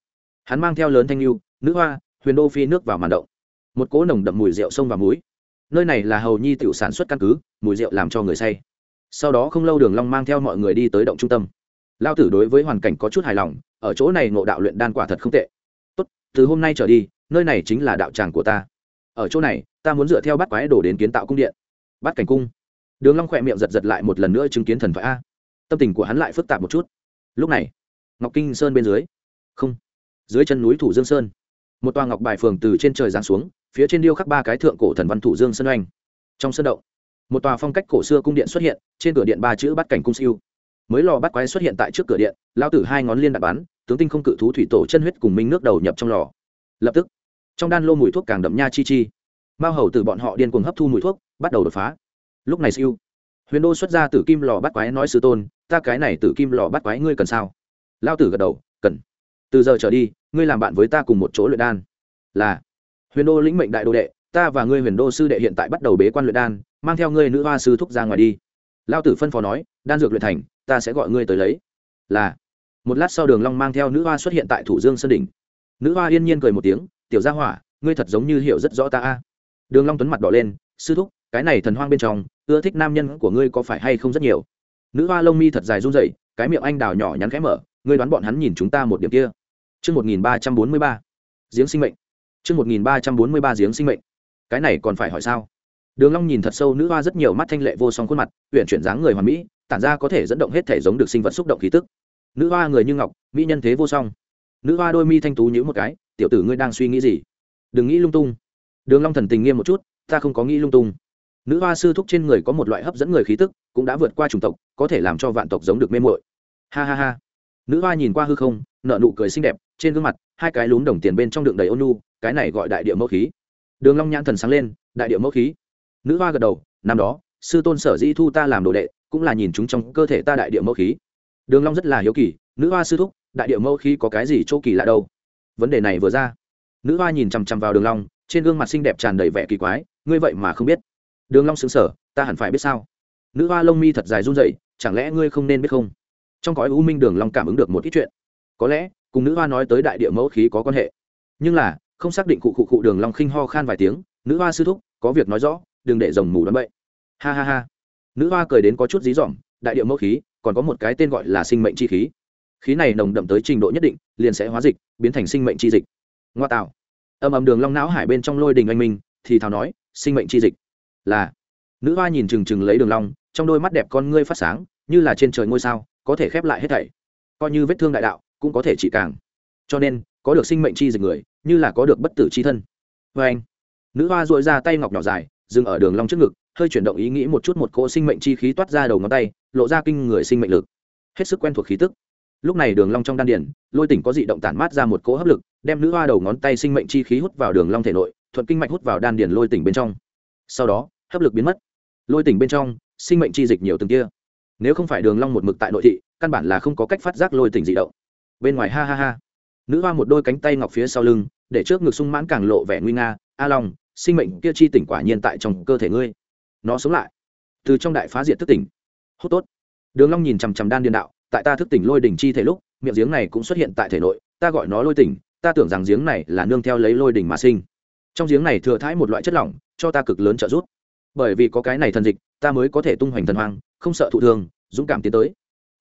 Hắn mang theo lớn thanh lưu, nữ hoa, huyền đô phi nước vào màn động. Một cỗ nồng đậm mùi rượu sông và muối nơi này là hầu nhi tiểu sản xuất căn cứ, mùi rượu làm cho người say. Sau đó không lâu đường long mang theo mọi người đi tới động trung tâm. Lao tử đối với hoàn cảnh có chút hài lòng, ở chỗ này ngộ đạo luyện đan quả thật không tệ. Tốt, từ hôm nay trở đi, nơi này chính là đạo tràng của ta. Ở chỗ này, ta muốn dựa theo bắt quái đồ đến kiến tạo cung điện. Bắt cảnh cung đường long khỏe miệng giật giật lại một lần nữa chứng kiến thần thoại a. Tâm tình của hắn lại phức tạp một chút. Lúc này, ngọc kinh sơn bên dưới. Không, dưới chân núi thủ dương sơn. Một toa ngọc bài phường từ trên trời giáng xuống, phía trên điêu khắc ba cái thượng cổ thần văn thủ dương sơn oanh. Trong sân động, một tòa phong cách cổ xưa cung điện xuất hiện, trên cửa điện ba chữ bắt cảnh cung siêu. Mới lò bắt quái xuất hiện tại trước cửa điện, lao tử hai ngón liên đạp bắn, tướng tinh không cự thú thủy tổ chân huyết cùng minh nước đầu nhập trong lò. Lập tức, trong đan lô mùi thuốc càng đậm nha chi chi. Mao hầu từ bọn họ điên cuồng hấp thu mùi thuốc, bắt đầu đột phá lúc này siêu. Huyền đô xuất ra tử kim lò bắt quái nói sư tôn, ta cái này tử kim lò bắt quái ngươi cần sao? Lao tử gật đầu, cần. Từ giờ trở đi, ngươi làm bạn với ta cùng một chỗ luyện đan. Là. Huyền đô lĩnh mệnh đại đô đệ, ta và ngươi huyền đô sư đệ hiện tại bắt đầu bế quan luyện đan, mang theo ngươi nữ hoa sư thúc ra ngoài đi. Lao tử phân phó nói, đan dược luyện thành, ta sẽ gọi ngươi tới lấy. Là. Một lát sau đường long mang theo nữ hoa xuất hiện tại thủ dương sơn đỉnh. Nữ hoa yên nhiên cười một tiếng, tiểu gia hỏa, ngươi thật giống như hiểu rất rõ ta a. Đường long tuấn mặt đỏ lên, sư thúc, cái này thần hoang bên trong ưa thích nam nhân của ngươi có phải hay không rất nhiều nữ hoa lông mi thật dài run rẩy cái miệng anh đào nhỏ nhắn khẽ mở ngươi đoán bọn hắn nhìn chúng ta một điểm kia Trước 1343, giếng sinh mệnh. Trước 1343 giếng sinh mệnh. Cái này còn phải hỏi sao? Đường Long nhìn thật sâu nữ hoa rất nhiều mắt thanh lệ vô song khuôn mặt, uyển chuyển dáng người hoàn mỹ, tản ra có thể dẫn động hết thể giống được sinh vật xúc động khí tức. Nữ hoa người như ngọc, mỹ nhân thế vô song. Nữ hoa đôi mi thanh tú nhíu một cái, tiểu tử ngươi đang suy nghĩ gì? Đừng nghĩ lung tung. Đường Long thần tình nghiêm một chút, ta không có nghĩ lung tung. Nữ hoa sư thúc trên người có một loại hấp dẫn người khí tức, cũng đã vượt qua chủng tộc, có thể làm cho vạn tộc giống được mê muội. Ha ha ha. Nữ hoa nhìn qua hư không, nở nụ cười xinh đẹp, trên gương mặt, hai cái lúm đồng tiền bên trong đựng đầy ôn nu, cái này gọi đại địa mẫu khí. Đường Long nhãn thần sáng lên, đại địa mẫu khí nữ hoa gật đầu năm đó sư tôn sở dĩ thu ta làm đồ đệ cũng là nhìn chúng trong cơ thể ta đại địa mẫu khí đường long rất là hiếu kỳ nữ hoa sư thúc đại địa mẫu khí có cái gì chỗ kỳ lạ đâu vấn đề này vừa ra nữ hoa nhìn chăm chăm vào đường long trên gương mặt xinh đẹp tràn đầy vẻ kỳ quái ngươi vậy mà không biết đường long sững sờ, ta hẳn phải biết sao? Nữ hoa lông mi thật dài run rẩy, chẳng lẽ ngươi không nên biết không? Trong cõi u minh đường long cảm ứng được một ít chuyện. Có lẽ, cùng nữ hoa nói tới đại địa mẫu khí có quan hệ. Nhưng là, không xác định cụ cụ cụ đường long khinh ho khan vài tiếng, nữ hoa sư thúc, có việc nói rõ, đừng để rồng mù đoán bậy. Ha ha ha. Nữ hoa cười đến có chút dí dỏm, đại địa mẫu khí, còn có một cái tên gọi là sinh mệnh chi khí. Khí này nồng đậm tới trình độ nhất định, liền sẽ hóa dịch, biến thành sinh mệnh chi dịch. Ngoa tạo. Âm âm đường long não hải bên trong lôi đình anh minh, thì thào nói, sinh mệnh chi dịch là, nữ hoa nhìn chừng chừng lấy đường long, trong đôi mắt đẹp con ngươi phát sáng, như là trên trời ngôi sao, có thể khép lại hết thảy. Coi như vết thương đại đạo, cũng có thể trị càng. Cho nên, có được sinh mệnh chi dịch người, như là có được bất tử chi thân. Với anh, nữ hoa duỗi ra tay ngọc nhỏ dài, dừng ở đường long trước ngực, hơi chuyển động ý nghĩ một chút một cỗ sinh mệnh chi khí toát ra đầu ngón tay, lộ ra kinh người sinh mệnh lực. Hết sức quen thuộc khí tức. Lúc này đường long trong đan điển lôi tỉnh có dị động tản mát ra một cỗ hấp lực, đem nữ hoa đầu ngón tay sinh mệnh chi khí hút vào đường long thể nội, thuận kinh mạch hút vào đan điển lôi tỉnh bên trong sau đó, hấp lực biến mất. Lôi tỉnh bên trong, sinh mệnh chi dịch nhiều từng kia. Nếu không phải đường long một mực tại nội thị, căn bản là không có cách phát giác lôi tỉnh dị động. Bên ngoài ha ha ha. Nữ hoa một đôi cánh tay ngọc phía sau lưng, để trước ngực sung mãn càng lộ vẻ nguy nga. A long, sinh mệnh kia chi tỉnh quả nhiên tại trong cơ thể ngươi. Nó sống lại. Từ trong đại phá diệt thức tỉnh. Hốt tốt. Đường long nhìn chằm chằm đan điền đạo, tại ta thức tỉnh lôi đỉnh chi thể lúc, miệng giếng này cũng xuất hiện tại thể nội, ta gọi nó lôi tỉnh, ta tưởng rằng giếng này là nương theo lấy lôi đỉnh mà sinh trong giếng này thừa thãi một loại chất lỏng, cho ta cực lớn trợ giúp. Bởi vì có cái này thần dịch, ta mới có thể tung hoành thần hoang, không sợ thụ thương, dũng cảm tiến tới.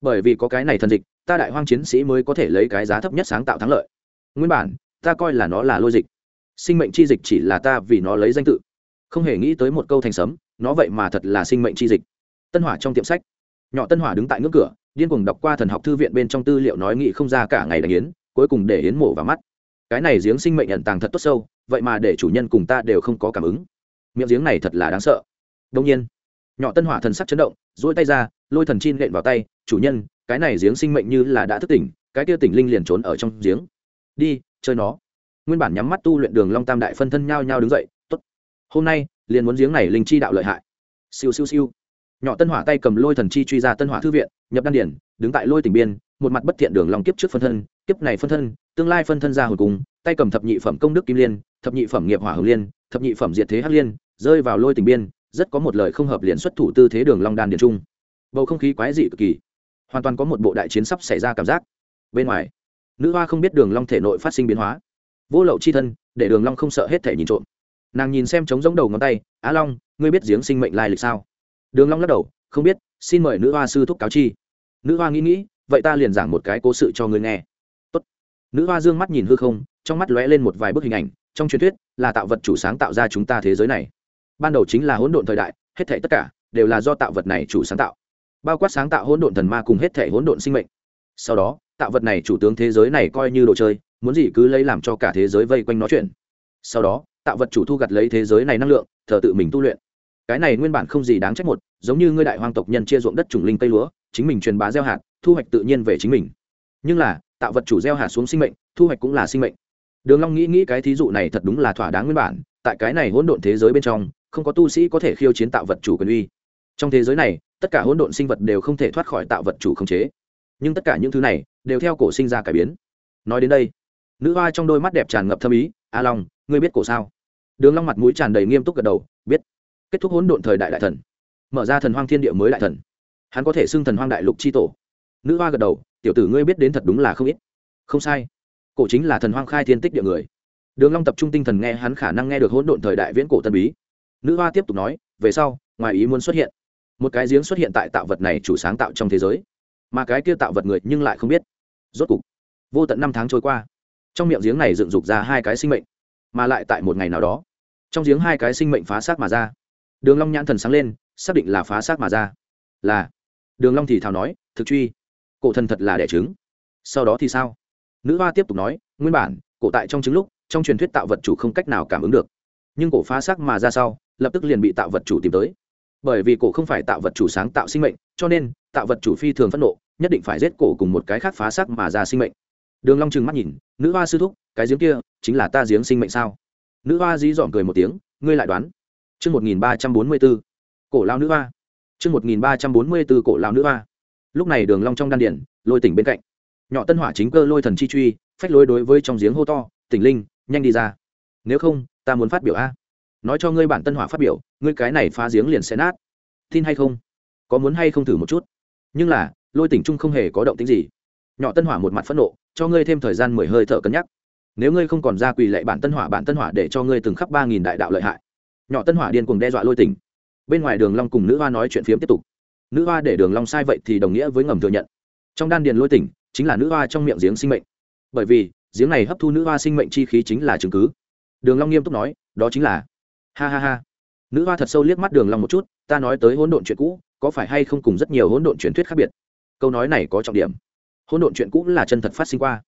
Bởi vì có cái này thần dịch, ta đại hoang chiến sĩ mới có thể lấy cái giá thấp nhất sáng tạo thắng lợi. Nguyên bản, ta coi là nó là lôi dịch. Sinh mệnh chi dịch chỉ là ta vì nó lấy danh tự. Không hề nghĩ tới một câu thành sấm, nó vậy mà thật là sinh mệnh chi dịch. Tân hỏa trong tiệm sách. Nhỏ tân hỏa đứng tại ngưỡng cửa, điên cuồng đọc qua thần học thư viện bên trong tư liệu nói nghị không ra cả ngày đánh yến, cuối cùng để yến mổ vào mắt cái này giếng sinh mệnh ẩn tàng thật tốt sâu, vậy mà để chủ nhân cùng ta đều không có cảm ứng. Miệng giếng này thật là đáng sợ. Đông nhiên, nhỏ tân hỏa thần sắc chấn động dỗi tay ra, lôi thần chin lện vào tay, chủ nhân, cái này giếng sinh mệnh như là đã thức tỉnh, cái kia tỉnh linh liền trốn ở trong giếng. Đi, chơi nó. Nguyên bản nhắm mắt tu luyện đường long tam đại phân thân nhao nhao đứng dậy, tốt, hôm nay liền muốn giếng này linh chi đạo lợi hại. Siêu siêu siêu. Nhỏ tân hỏa tay cầm lôi thần chi truy ra tân hỏa thư viện, nhập đan điển đứng tại lôi tỉnh biên, một mặt bất thiện đường long kiếp trước phân thân kiếp này phân thân, tương lai phân thân ra hồi cùng, tay cầm thập nhị phẩm công đức kim liên, thập nhị phẩm nghiệp hỏa hồng liên, thập nhị phẩm diệt thế hắc liên, rơi vào lôi tình biên, rất có một lời không hợp liền xuất thủ tư thế đường long đan điển trung. Bầu không khí quái dị cực kỳ. Hoàn toàn có một bộ đại chiến sắp xảy ra cảm giác. Bên ngoài, nữ hoa không biết đường long thể nội phát sinh biến hóa. Vô lậu chi thân, để đường long không sợ hết thể nhìn trộm. Nàng nhìn xem trống giống đầu ngón tay, á long, ngươi biết giếng sinh mệnh lai lịch sao? Đường long lắc đầu, không biết, xin mời nữ hoa sư thúc cáo chi. Nữ hoa nghĩ nghĩ, vậy ta liền giảng một cái cố sự cho ngươi nghe nữ hoa dương mắt nhìn hư không, trong mắt lóe lên một vài bức hình ảnh, trong truyền thuyết là tạo vật chủ sáng tạo ra chúng ta thế giới này. Ban đầu chính là hỗn độn thời đại, hết thảy tất cả đều là do tạo vật này chủ sáng tạo. Bao quát sáng tạo hỗn độn thần ma cùng hết thảy hỗn độn sinh mệnh. Sau đó, tạo vật này chủ tướng thế giới này coi như đồ chơi, muốn gì cứ lấy làm cho cả thế giới vây quanh nó chuyện. Sau đó, tạo vật chủ thu gặt lấy thế giới này năng lượng, thờ tự mình tu luyện. Cái này nguyên bản không gì đáng trách một, giống như ngươi đại hoang tộc nhân chia ruộng đất trùng linh cây lúa, chính mình truyền bá gieo hạt, thu hoạch tự nhiên về chính mình. Nhưng là tạo vật chủ gieo hạt xuống sinh mệnh, thu hoạch cũng là sinh mệnh. Đường long nghĩ nghĩ cái thí dụ này thật đúng là thỏa đáng nguyên bản, tại cái này hỗn độn thế giới bên trong, không có tu sĩ có thể khiêu chiến tạo vật chủ quyền uy. Trong thế giới này, tất cả hỗn độn sinh vật đều không thể thoát khỏi tạo vật chủ khống chế. Nhưng tất cả những thứ này, đều theo cổ sinh ra cải biến. Nói đến đây, nữ hoa trong đôi mắt đẹp tràn ngập thâm ý, a long, ngươi biết cổ sao? Đường long mặt mũi tràn đầy nghiêm túc gật đầu, biết. Kết thúc hỗn độn thời đại đại thần, mở ra thần hoang thiên địa mới đại thần. Hắn có thể xưng thần hoang đại lục chi tổ. Nữ hoa gật đầu tiểu tử ngươi biết đến thật đúng là không ít. Không sai. Cổ chính là thần hoang khai thiên tích địa người. Đường long tập trung tinh thần nghe hắn khả năng nghe được hỗn độn thời đại viễn cổ tân bí. Nữ hoa tiếp tục nói, về sau, ngoài ý muốn xuất hiện. Một cái giếng xuất hiện tại tạo vật này chủ sáng tạo trong thế giới. Mà cái kia tạo vật người nhưng lại không biết. Rốt cục, vô tận năm tháng trôi qua. Trong miệng giếng này dựng dục ra hai cái sinh mệnh, mà lại tại một ngày nào đó, trong giếng hai cái sinh mệnh phá xác mà ra. Đường long nhãn thần sáng lên, xác định là phá xác mà ra. Là, đường long thì thào nói, thực truy cổ thần thật là đẻ trứng. Sau đó thì sao? Nữ hoa tiếp tục nói, nguyên bản, cổ tại trong trứng lúc, trong truyền thuyết tạo vật chủ không cách nào cảm ứng được. Nhưng cổ phá xác mà ra sau, lập tức liền bị tạo vật chủ tìm tới. Bởi vì cổ không phải tạo vật chủ sáng tạo sinh mệnh, cho nên, tạo vật chủ phi thường phẫn nộ, nhất định phải giết cổ cùng một cái khác phá xác mà ra sinh mệnh. Đường long trừng mắt nhìn, nữ hoa sư thúc, cái giếng kia chính là ta giếng sinh mệnh sao? Nữ hoa dí dỏm cười một tiếng, ngươi lại đoán. Chương một nghìn ba trăm bốn mươi b ố cổ lao nữ hoa. Chương một nghìn ba trăm bốn mươi b ố cổ lao nữ hoa lúc này đường long trong đan điển lôi tỉnh bên cạnh. Nhỏ tân hỏa chính cơ lôi thần chi truy, phách lôi đối với trong giếng hô to, tỉnh linh, nhanh đi ra. Nếu không, ta muốn phát biểu a. Nói cho ngươi bản tân hỏa phát biểu, ngươi cái này phá giếng liền sẽ nát. Tin hay không? Có muốn hay không thử một chút? Nhưng là, lôi tỉnh trung không hề có động tính gì. Nhỏ tân hỏa một mặt phẫn nộ, cho ngươi thêm thời gian mười hơi thở cân nhắc. Nếu ngươi không còn ra quỳ lệ bản tân hỏa, bản tân hỏa để cho ngươi từng khắp ba nghìn đại đạo lợi hại. Nhỏ tân hỏa điên cuồng đe dọa lôi tỉnh. Bên ngoài đường long cùng nữ hoa nói chuyện phiếm tiếp tục nữ hoa để đường long sai vậy thì đồng nghĩa với ngầm thừa nhận. Trong đan điền lôi tỉnh, chính là nữ hoa trong miệng giếng sinh mệnh. Bởi vì, giếng này hấp thu nữ hoa sinh mệnh chi khí chính là chứng cứ. Đường long nghiêm túc nói, đó chính là, ha ha ha. Nữ hoa thật sâu liếc mắt đường long một chút, ta nói tới hỗn độn chuyện cũ, có phải hay không cùng rất nhiều hỗn độn truyền thuyết khác biệt? Câu nói này có trọng điểm. Hỗn độn chuyện cũ là chân thật phát sinh qua.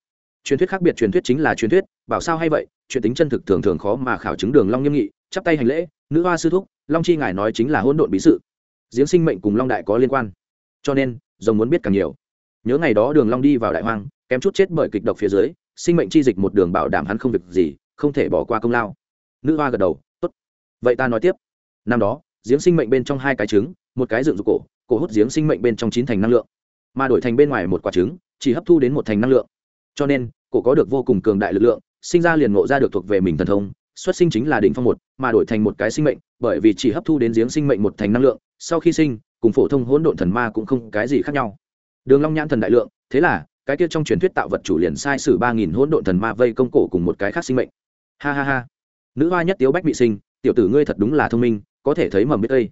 Truyền thuyết khác biệt truyền thuyết chính là truyền thuyết, bảo sao hay vậy, chuyện tính chân thực thường thường khó mà khảo chứng đường long nghiêm nghị, chắp tay hành lễ, nữ hoa sư thúc, long chi ngài nói chính là hỗn độn bí sự giếng sinh mệnh cùng long đại có liên quan. Cho nên, rồng muốn biết càng nhiều. Nhớ ngày đó đường long đi vào đại hoang, kém chút chết bởi kịch độc phía dưới, sinh mệnh chi dịch một đường bảo đảm hắn không việc gì, không thể bỏ qua công lao. Nữ hoa gật đầu, tốt. Vậy ta nói tiếp. Năm đó, giếng sinh mệnh bên trong hai cái trứng, một cái dựng dục cổ cổ hút giếng sinh mệnh bên trong chín thành năng lượng. Mà đổi thành bên ngoài một quả trứng, chỉ hấp thu đến một thành năng lượng. Cho nên, cổ có được vô cùng cường đại lực lượng, sinh ra liền ngộ ra được thuộc về mình thần thông, xuất sinh chính là đỉnh phong một, mà đổi thành một cái sinh mệnh, bởi vì chỉ hấp thu đến giếng sinh mệnh một thành năng lượng sau khi sinh, cùng phổ thông hỗn độn thần ma cũng không cái gì khác nhau. Đường long nhãn thần đại lượng, thế là, cái kia trong truyền thuyết tạo vật chủ liền sai sử ba nghìn hỗn độn thần ma vây công cổ cùng một cái khác sinh mệnh. Ha ha ha. Nữ hoa nhất tiếu bách bị sinh, tiểu tử ngươi thật đúng là thông minh, có thể thấy mầm biết đây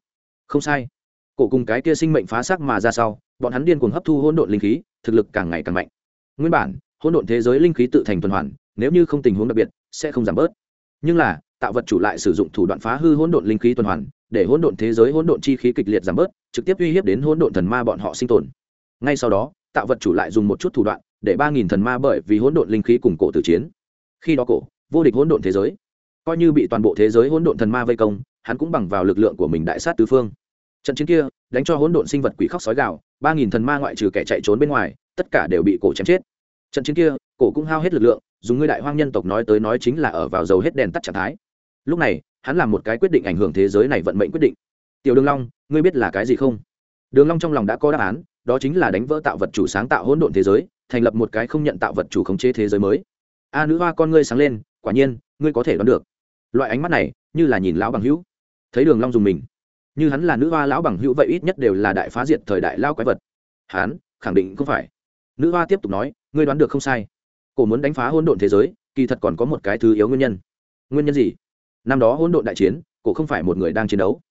không sai. Cổ cùng cái kia sinh mệnh phá xác mà ra sau, bọn hắn điên cuồng hấp thu hỗn độn linh khí, thực lực càng ngày càng mạnh. Nguyên bản, hỗn độn thế giới linh khí tự thành tuần hoàn, nếu như không tình huống đặc biệt, sẽ không giảm bớt. Nhưng là, tạo vật chủ lại sử dụng thủ đoạn phá hư hỗn độn linh khí tuần hoàn để hỗn độn thế giới hỗn độn chi khí kịch liệt giảm bớt, trực tiếp uy hiếp đến hỗn độn thần ma bọn họ sinh tồn. Ngay sau đó, tạo vật chủ lại dùng một chút thủ đoạn, để ba nghìn thần ma bởi vì hỗn độn linh khí cùng cổ tử chiến. Khi đó cổ, vô địch hỗn độn thế giới. Coi như bị toàn bộ thế giới hỗn độn thần ma vây công, hắn cũng bằng vào lực lượng của mình đại sát tứ phương. Trận chiến kia, đánh cho hỗn độn sinh vật quỷ khóc sói gạo ba nghìn thần ma ngoại trừ kẻ chạy trốn bên ngoài, tất cả đều bị cổ chém chết. Trận chiến kia, cổ cũng hao hết lực lượng, dùng ngươi đại hoang nhân tộc nói tới nói chính là ở vào dầu hết đèn tắt trạng thái. Lúc này hắn làm một cái quyết định ảnh hưởng thế giới này vận mệnh quyết định. Tiểu đường long, ngươi biết là cái gì không? Đường long trong lòng đã có đáp án, đó chính là đánh vỡ tạo vật chủ sáng tạo hỗn độn thế giới, thành lập một cái không nhận tạo vật chủ khống chế thế giới mới. A nữ hoa con ngươi sáng lên, quả nhiên, ngươi có thể đoán được. Loại ánh mắt này, như là nhìn lão bằng hữu. Thấy đường long dùng mình, như hắn là nữ hoa lão bằng hữu vậy ít nhất đều là đại phá diệt thời đại lao quái vật. Hắn, khẳng định không phải. Nữ hoa tiếp tục nói, ngươi đoán được không sai. Cổ muốn đánh phá hỗn độn thế giới, kỳ thật còn có một cái thứ yếu nguyên nhân. Nguyên nhân gì? Năm đó hỗn độn đại chiến cổ không phải một người đang chiến đấu.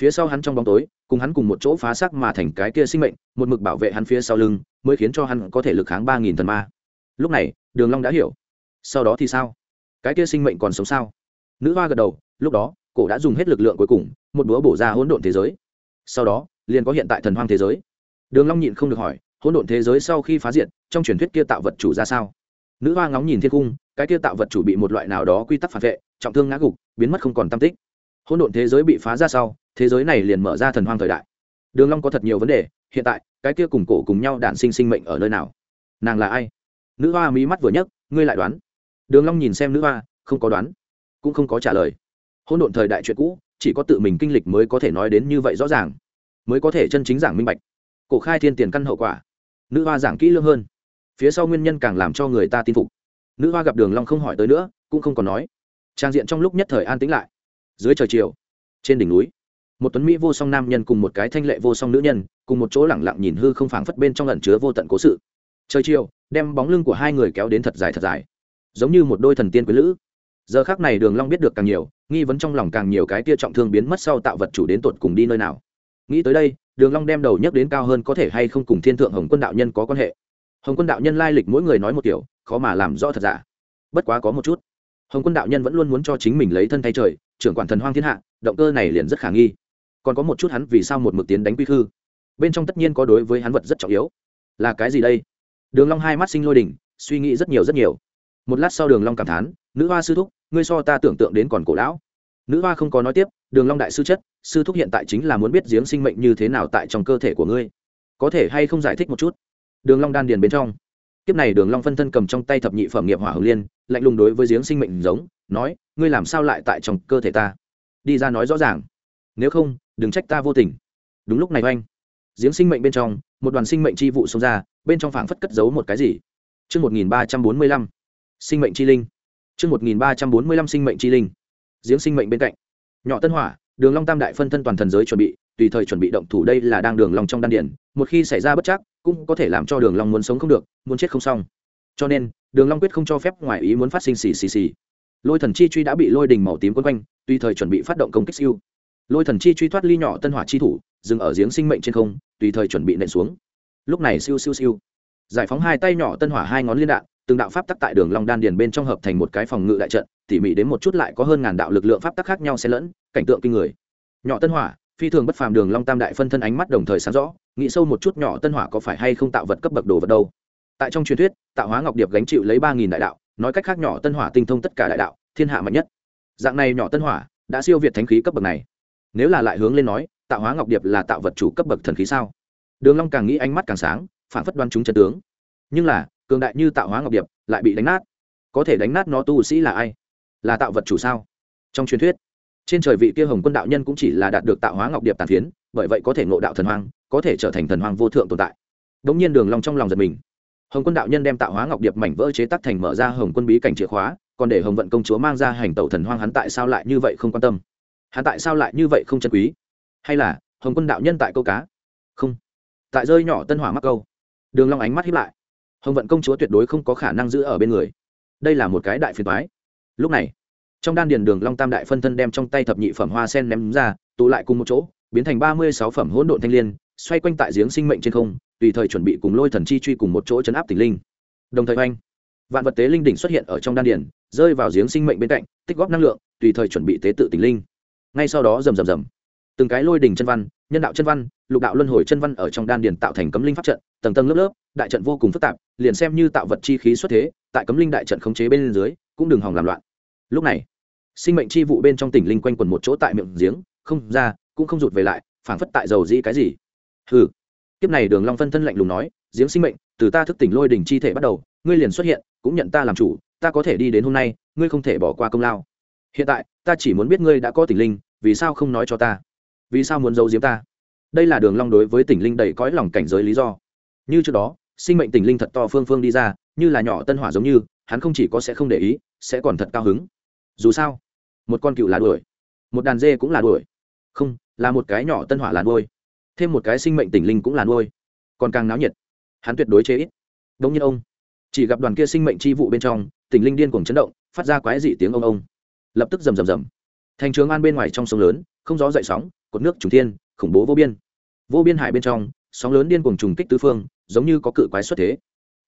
Phía sau hắn trong bóng tối cùng hắn cùng một chỗ phá xác mà thành cái kia sinh mệnh một mực bảo vệ hắn phía sau lưng mới khiến cho hắn có thể lực kháng ba nghìn thần ma. Lúc này đường long đã hiểu. Sau đó thì sao? Cái kia sinh mệnh còn sống sao? Nữ hoa gật đầu lúc đó cổ đã dùng hết lực lượng cuối cùng một búa bổ ra hỗn độn thế giới. Sau đó liền có hiện tại thần hoang thế giới. Đường long nhịn không được hỏi hỗn độn thế giới sau khi phá diện, trong truyền thuyết kia tạo vật chủ ra sao? Nữ hoa ngóng nhìn thiên cung cái kia tạo vật chủ bị một loại nào đó quy tắc phản vệ trọng thương ngã gục biến mất không còn tâm tích. Hỗn độn thế giới bị phá ra sau, thế giới này liền mở ra thần hoang thời đại. Đường long có thật nhiều vấn đề, hiện tại, cái kia cùng cổ cùng nhau đản sinh sinh mệnh ở nơi nào? Nàng là ai? Nữ hoa mí mắt vừa nhấc, ngươi lại đoán. Đường long nhìn xem nữ hoa, không có đoán, cũng không có trả lời. Hỗn độn thời đại chuyện cũ, chỉ có tự mình kinh lịch mới có thể nói đến như vậy rõ ràng, mới có thể chân chính giảng minh bạch. Cổ khai thiên tiền căn hậu quả, nữ hoa giảng kỹ lưỡng hơn. Phía sau nguyên nhân càng làm cho người ta tin phục. Nữ hoa gặp đường long không hỏi tới nữa, cũng không còn nói trang diện trong lúc nhất thời an tĩnh lại. Dưới trời chiều, trên đỉnh núi, một tuấn mỹ vô song nam nhân cùng một cái thanh lệ vô song nữ nhân cùng một chỗ lẳng lặng nhìn hư không phảng phất bên trong ẩn chứa vô tận cố sự. Trời chiều, đem bóng lưng của hai người kéo đến thật dài thật dài, giống như một đôi thần tiên quý lữ. Giờ khác này đường long biết được càng nhiều, nghi vấn trong lòng càng nhiều cái kia trọng thương biến mất sau tạo vật chủ đến tột cùng đi nơi nào. Nghĩ tới đây, đường long đem đầu nhấc đến cao hơn có thể hay không cùng thiên thượng hồng quân đạo nhân có quan hệ. Hồng quân đạo nhân lai lịch mỗi người nói một kiểu, khó mà làm rõ thật giả. Bất quá có một chút hồng quân đạo nhân vẫn luôn muốn cho chính mình lấy thân thay trời, trưởng quản thần hoang thiên hạ, động cơ này liền rất khả nghi. Còn có một chút hắn vì sao một mực tiến đánh quy khư. Bên trong tất nhiên có đối với hắn vật rất trọng yếu. Là cái gì đây? Đường long hai mắt sinh lôi đỉnh, suy nghĩ rất nhiều rất nhiều. Một lát sau đường long cảm thán, nữ hoa sư thúc, ngươi so ta tưởng tượng đến còn cổ lão. Nữ hoa không có nói tiếp, đường long đại sư chất, sư thúc hiện tại chính là muốn biết giếng sinh mệnh như thế nào tại trong cơ thể của ngươi. Có thể hay không giải thích một chút? Đường long đan điền bên trong kiếp này đường long phân thân cầm trong tay thập nhị phẩm nghiệp hỏa hồng liên lạnh lùng đối với giếng sinh mệnh giống nói ngươi làm sao lại tại trong cơ thể ta đi ra nói rõ ràng nếu không đừng trách ta vô tình đúng lúc này anh giếng sinh mệnh bên trong một đoàn sinh mệnh chi vụ xông ra bên trong phảng phất cất giấu một cái gì chương 1345, sinh mệnh chi linh. chương 1345 sinh mệnh chi linh. Giếng sinh mệnh bên cạnh. Nhỏ tân hỏa, đường long tam đại phân thân toàn thần giới chuẩn bị, tùy thời chuẩn bị động thủ đây là đang đường long trong đan điển, một khi xảy ra bất chắc, cũng có thể làm cho đường long muốn sống không được, muốn chết không xong. Cho nên, đường long quyết không cho phép ngoài ý muốn phát sinh xì xì xì. Lôi thần chi truy đã bị lôi đình màu tím quấn quanh, tùy thời chuẩn bị phát động công kích siêu. Lôi thần chi truy thoát ly nhỏ tân hỏa chi thủ, dừng ở giếng sinh mệnh trên không, tùy thời chuẩn bị nện xuống. Lúc này siêu siêu siêu, giải phóng hai tay nhỏ tân hỏa hai ngón liên đạn, từng đạo pháp tắc tại đường long đan điền bên trong hợp thành một cái phòng ngự đại trận tỉ mỉ đến một chút lại có hơn ngàn đạo lực lượng pháp tắc khác nhau xen lẫn cảnh tượng kinh người nhỏ tân hỏa phi thường bất phàm đường long tam đại phân thân ánh mắt đồng thời sáng rõ, nghĩ sâu một chút nhỏ tân hỏa có phải hay không tạo vật cấp bậc đồ vật đâu. Tại trong truyền thuyết, tạo hóa ngọc điệp gánh chịu lấy ba nghìn đại đạo, nói cách khác nhỏ tân hỏa tinh thông tất cả đại đạo, thiên hạ mạnh nhất. Dạng này nhỏ tân hỏa đã siêu việt thánh khí cấp bậc này. Nếu là lại hướng lên nói, tạo hóa ngọc điệp là tạo vật chủ cấp bậc thần khí sao? Đường long càng nghĩ ánh mắt càng sáng, phản phất đoan chúng chân tướng. Nhưng là, cường đại như tạo hóa ngọc điệp lại bị đánh nát. Có thể đánh nát nó tu sĩ là ai? Là tạo vật chủ sao? Trong truyền thuyết trên trời vị kia hồng quân đạo nhân cũng chỉ là đạt được tạo hóa ngọc điệp tàn phiến, bởi vậy có thể ngộ đạo thần hoang, có thể trở thành thần hoang vô thượng tồn tại. Đ ỗ n g nhiên đường long trong lòng giật mình. Hồng quân đạo nhân đem tạo hóa ngọc điệp mảnh vỡ chế tắc thành mở ra hồng quân bí cảnh chìa khóa, còn để hồng vận công chúa mang ra hành tẩu thần hoang hắn tại sao lại như vậy không quan tâm? Hắn tại sao lại như vậy không chân quý? Hay là, hồng quân đạo nhân tại câu cá? Không. Tại rơi nhỏ tân hỏa mắc câu. Đường long ánh mắt hiếp lại. Hồng vận công chúa tuyệt đối không có khả năng giữ ở bên người. Đây là một cái đại phiền toái. Lúc này trong đan điền đường long tam đại phân thân đem trong tay thập nhị phẩm hoa sen ném ra, tụ lại cùng một chỗ, biến thành ba mươi sáu phẩm hỗn độn thanh liên, xoay quanh tại giếng sinh mệnh trên không, tùy thời chuẩn bị cùng lôi thần chi truy cùng một chỗ chấn áp tình linh. Đồng thời oanh, vạn vật tế linh đỉnh xuất hiện ở trong đan điền, rơi vào giếng sinh mệnh bên cạnh, tích góp năng lượng, tùy thời chuẩn bị tế tự tình linh. Ngay sau đó rầm rầm rầm, từng cái lôi đỉnh chân văn, nhân đạo chân văn, lục đạo luân hồi chân văn ở trong đan điền tạo thành cấm linh pháp trận, tầng tầng lớp lớp, đại trận vô cùng phức tạp, liền xem như tạo vật chi khí xuất thế, tại cấm linh đại trận khống chế bên dưới, cũng đừng hòng làm loạn lúc này, sinh mệnh chi vụ bên trong tỉnh linh quanh quần một chỗ tại miệng giếng, không ra, cũng không rụt về lại, phảng phất tại dầu dĩ cái gì. Hừ. Kiếp này đường long phân thân lạnh lùng nói, giếng sinh mệnh, từ ta thức tỉnh lôi đỉnh chi thể bắt đầu, ngươi liền xuất hiện, cũng nhận ta làm chủ, ta có thể đi đến hôm nay, ngươi không thể bỏ qua công lao. Hiện tại, ta chỉ muốn biết ngươi đã có tỉnh linh, vì sao không nói cho ta? Vì sao muốn giấu giếm ta? Đây là đường long đối với tỉnh linh đầy cõi lòng cảnh giới lý do. Như trước đó, sinh mệnh tỉnh linh thật to phương phương đi ra, như là nhỏ tân hỏa giống như, hắn không chỉ có sẽ không để ý, sẽ còn thật cao hứng dù sao, một con cựu là đuổi, một đàn dê cũng là đuổi. Không, là một cái nhỏ tân hỏa là đuôi thêm một cái sinh mệnh tỉnh linh cũng là đuôi còn càng náo nhiệt, hắn tuyệt đối chế ít. Đông như ông, chỉ gặp đoàn kia sinh mệnh chi vụ bên trong, tỉnh linh điên cuồng chấn động, phát ra quái dị tiếng ông ông. Lập tức rầm rầm rầm. Thành trường an bên ngoài trong sông lớn, không gió dậy sóng, cột nước trùng thiên, khủng bố vô biên. Vô biên hải bên trong, sóng lớn điên cuồng trùng kích tứ phương, giống như có cự quái xuất thế.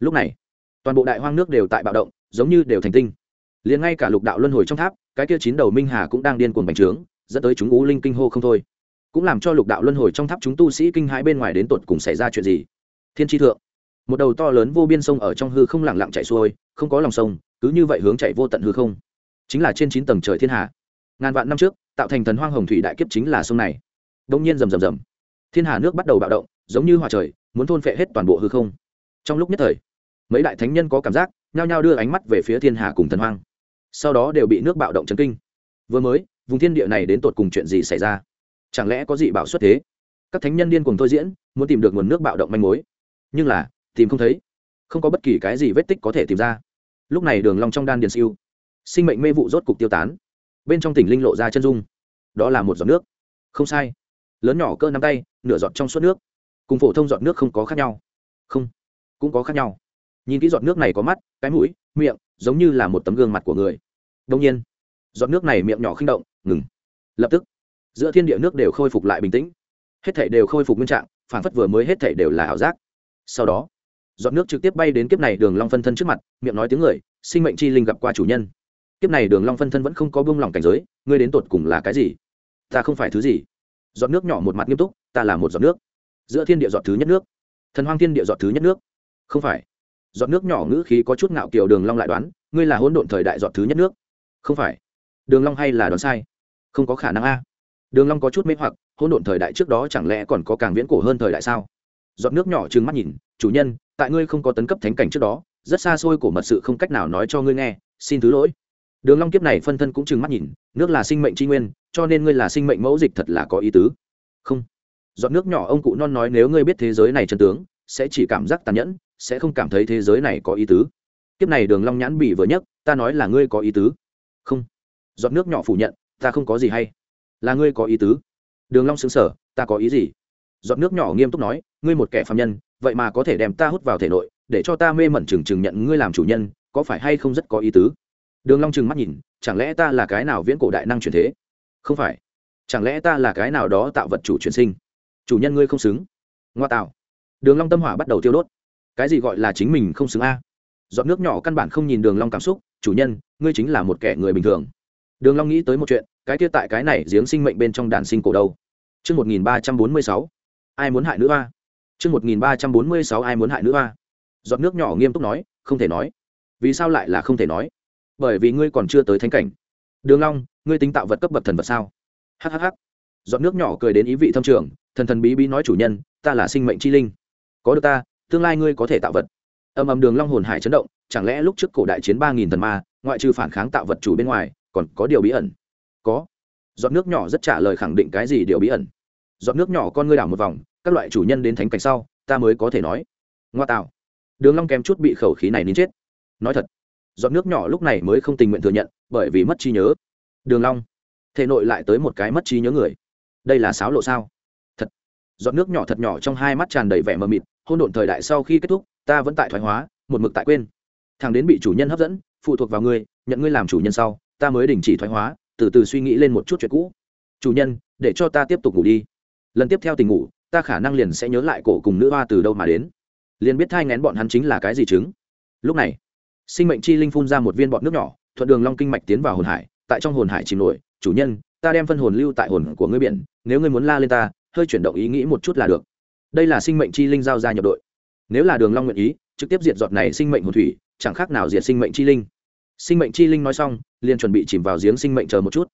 Lúc này, toàn bộ đại hoang nước đều tại bạo động, giống như đều thành tinh liền ngay cả lục đạo luân hồi trong tháp, cái kia chín đầu minh hà cũng đang điên cuồng bành trướng, dẫn tới chúng ú linh kinh hô không thôi. Cũng làm cho lục đạo luân hồi trong tháp chúng tu sĩ kinh hãi bên ngoài đến tột cùng xảy ra chuyện gì. Thiên tri thượng, một đầu to lớn vô biên sông ở trong hư không lẳng lặng chạy xuôi, không có lòng sông, cứ như vậy hướng chạy vô tận hư không. Chính là trên chín tầng trời thiên hà. Ngàn vạn năm trước, tạo thành thần hoang hồng thủy đại kiếp chính là sông này. Đông nhiên rầm rầm rầm. Thiên hà nước bắt đầu bạo động, giống như hòa trời, muốn thôn phệ hết toàn bộ hư không. Trong lúc nhất thời, mấy đại thánh nhân có cảm giác, nhao nhao đưa ánh mắt về phía thiên hà cùng thần hoang sau đó đều bị nước bạo động chấn kinh. Vừa mới, vùng thiên địa này đến tột cùng chuyện gì xảy ra? Chẳng lẽ có dị bảo xuất thế? Các thánh nhân điên cùng thôi diễn, muốn tìm được nguồn nước bạo động manh mối. Nhưng là, tìm không thấy. Không có bất kỳ cái gì vết tích có thể tìm ra. Lúc này đường long trong đan điền siêu. Sinh mệnh mê vụ rốt cục tiêu tán. Bên trong tỉnh linh lộ ra chân dung. Đó là một giọt nước. Không sai. Lớn nhỏ cỡ nắm tay, nửa giọt trong suốt nước. Cùng phổ thông giọt nước không có khác nhau. Không, cũng có khác nhau. Nhìn kỹ giọt nước này có mắt, cái mũi miệng, giống như là một tấm gương mặt của người. Đông nhiên, giọt nước này miệng nhỏ khinh động, ngừng. Lập tức, giữa thiên địa nước đều khôi phục lại bình tĩnh. Hết thảy đều khôi phục nguyên trạng phản phất vừa mới hết thảy đều là ảo giác. Sau đó, giọt nước trực tiếp bay đến kiếp này đường long phân thân trước mặt, miệng nói tiếng người, sinh mệnh chi linh gặp qua chủ nhân. Kiếp này đường long phân thân vẫn không có buông lỏng cảnh giới, ngươi đến tột cùng là cái gì? Ta không phải thứ gì. Giọt nước nhỏ một mặt nghiêm túc, ta là một giọt nước. Giữa thiên địa giọt thứ nhất nước. Thần hoang thiên địa giọt thứ nhất nước. Không phải giọt nước nhỏ ngữ khí có chút ngạo kiều đường long lại đoán, ngươi là hỗn độn thời đại giọt thứ nhất nước. Không phải. Đường long hay là đoán sai? Không có khả năng a. Đường long có chút mê hoặc, hỗn độn thời đại trước đó chẳng lẽ còn có càng viễn cổ hơn thời đại sao? Giọt nước nhỏ trừng mắt nhìn, chủ nhân, tại ngươi không có tấn cấp thánh cảnh trước đó, rất xa xôi của mật sự không cách nào nói cho ngươi nghe, xin thứ lỗi. Đường long kiếp này phân thân cũng trừng mắt nhìn, nước là sinh mệnh tri nguyên, cho nên ngươi là sinh mệnh mẫu dịch thật là có ý tứ. Không. Giọt nước nhỏ ông cụ non nói, nếu ngươi biết thế giới này chân tướng, sẽ chỉ cảm giác tàn nhẫn sẽ không cảm thấy thế giới này có ý tứ. Kiếp này đường long nhãn bị vừa nhất ta nói là ngươi có ý tứ. Không. Giọt nước nhỏ phủ nhận, ta không có gì hay. Là ngươi có ý tứ. Đường long sững sờ, ta có ý gì? Giọt nước nhỏ nghiêm túc nói, ngươi một kẻ phàm nhân, vậy mà có thể đem ta hút vào thể nội, để cho ta mê mẩn chừng chừng nhận ngươi làm chủ nhân, có phải hay không rất có ý tứ? Đường long chừng mắt nhìn, chẳng lẽ ta là cái nào viễn cổ đại năng truyền thế? Không phải. Chẳng lẽ ta là cái nào đó tạo vật chủ truyền sinh? Chủ nhân ngươi không xứng. Ngoa tạo. Đường long tâm hỏa bắt đầu tiêu đốt cái gì gọi là chính mình không xứng a? Giọt nước nhỏ căn bản không nhìn đường long cảm xúc, chủ nhân, ngươi chính là một kẻ người bình thường. Đường long nghĩ tới một chuyện, cái kia tại cái này giếng sinh mệnh bên trong đàn sinh cổ đâu? Chương một nghìn ba trăm bốn mươi sáu. Ai muốn hại nữ a? chương một nghìn ba trăm bốn mươi sáu, ai muốn hại nữ a? giọt nước nhỏ nghiêm túc nói, không thể nói. Vì sao lại là không thể nói? Bởi vì ngươi còn chưa tới thánh cảnh. Đường long, ngươi tính tạo vật cấp bậc thần vật sao? Hhh giọt nước nhỏ cười đến ý vị thâm trường, thần thần bí bí nói, chủ nhân, ta là sinh mệnh chi linh. Có được ta tương lai ngươi có thể tạo vật. Âm âm đường long hồn hải chấn động, chẳng lẽ lúc trước cổ đại chiến ba nghìn thần ma, ngoại trừ phản kháng tạo vật chủ bên ngoài, còn có điều bí ẩn? Có. Giọt nước nhỏ rất trả lời khẳng định cái gì điều bí ẩn? Giọt nước nhỏ con ngươi đảo một vòng, các loại chủ nhân đến thánh cảnh sau, ta mới có thể nói. Ngoa tạo. Đường long kém chút bị khẩu khí này nín chết. Nói thật, giọt nước nhỏ lúc này mới không tình nguyện thừa nhận, bởi vì mất trí nhớ. Đường long, thể nội lại tới một cái mất trí nhớ người. Đây là sáo lộ sao? Thật. Giọt nước nhỏ thật nhỏ trong hai mắt tràn đầy vẻ mờ mịt hôn độn thời đại sau khi kết thúc, ta vẫn tại thoái hóa, một mực tại quên. Thằng đến bị chủ nhân hấp dẫn, phụ thuộc vào ngươi, nhận ngươi làm chủ nhân sau, ta mới đình chỉ thoái hóa, từ từ suy nghĩ lên một chút chuyện cũ. Chủ nhân, để cho ta tiếp tục ngủ đi. Lần tiếp theo tình ngủ, ta khả năng liền sẽ nhớ lại cổ cùng nữ hoa từ đâu mà đến. Liền biết thai ngén bọn hắn chính là cái gì chứng. Lúc này, sinh mệnh chi linh phun ra một viên bọn nước nhỏ, thuận đường long kinh mạch tiến vào hồn hải, tại trong hồn hải chìm nổi. Chủ nhân, ta đem phân hồn lưu tại hồn của ngươi biển, nếu ngươi muốn la lên ta, hơi chuyển động ý nghĩ một chút là được đây là sinh mệnh chi linh giao ra nhập đội. Nếu là đường long nguyện ý, trực tiếp diệt giọt này sinh mệnh hồn thủy, chẳng khác nào diệt sinh mệnh chi linh. Sinh mệnh chi linh nói xong, liền chuẩn bị chìm vào giếng sinh mệnh chờ một chút.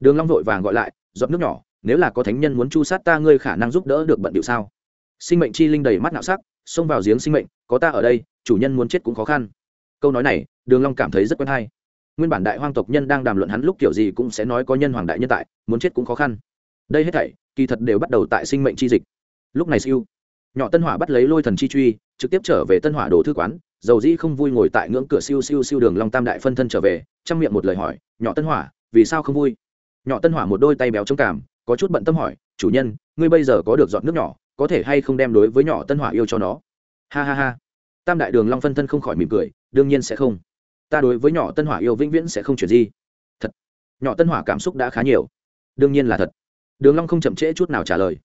Đường long vội vàng gọi lại, giọt nước nhỏ, nếu là có thánh nhân muốn chu sát ta, ngươi khả năng giúp đỡ được bận điệu sao? Sinh mệnh chi linh đầy mắt nạo sắc, xông vào giếng sinh mệnh, có ta ở đây, chủ nhân muốn chết cũng khó khăn. Câu nói này, đường long cảm thấy rất quen hay. Nguyên bản đại hoang tộc nhân đang đàm luận hắn lúc kiểu gì cũng sẽ nói có nhân hoàng đại nhân tại, muốn chết cũng khó khăn. Đây hết thảy, kỳ thật đều bắt đầu tại sinh mệnh chi dịch lúc này siêu, nhỏ tân hỏa bắt lấy lôi thần chi truy, trực tiếp trở về tân hỏa đồ thư quán, dầu dĩ không vui ngồi tại ngưỡng cửa siêu siêu siêu đường long tam đại phân thân trở về trong miệng một lời hỏi, nhỏ tân hỏa, vì sao không vui? Nhỏ tân hỏa một đôi tay béo trông cảm có chút bận tâm hỏi, chủ nhân, ngươi bây giờ có được dọn nước nhỏ, có thể hay không đem đối với nhỏ tân hỏa yêu cho nó? Ha ha ha. Tam đại đường long phân thân không khỏi mỉm cười, đương nhiên sẽ không. Ta đối với nhỏ tân hỏa yêu vĩnh viễn sẽ không chuyển gì. Thật. Nhỏ tân hỏa cảm xúc đã khá nhiều. Đương nhiên là thật. Đường long không chậm trễ chút nào trả lời.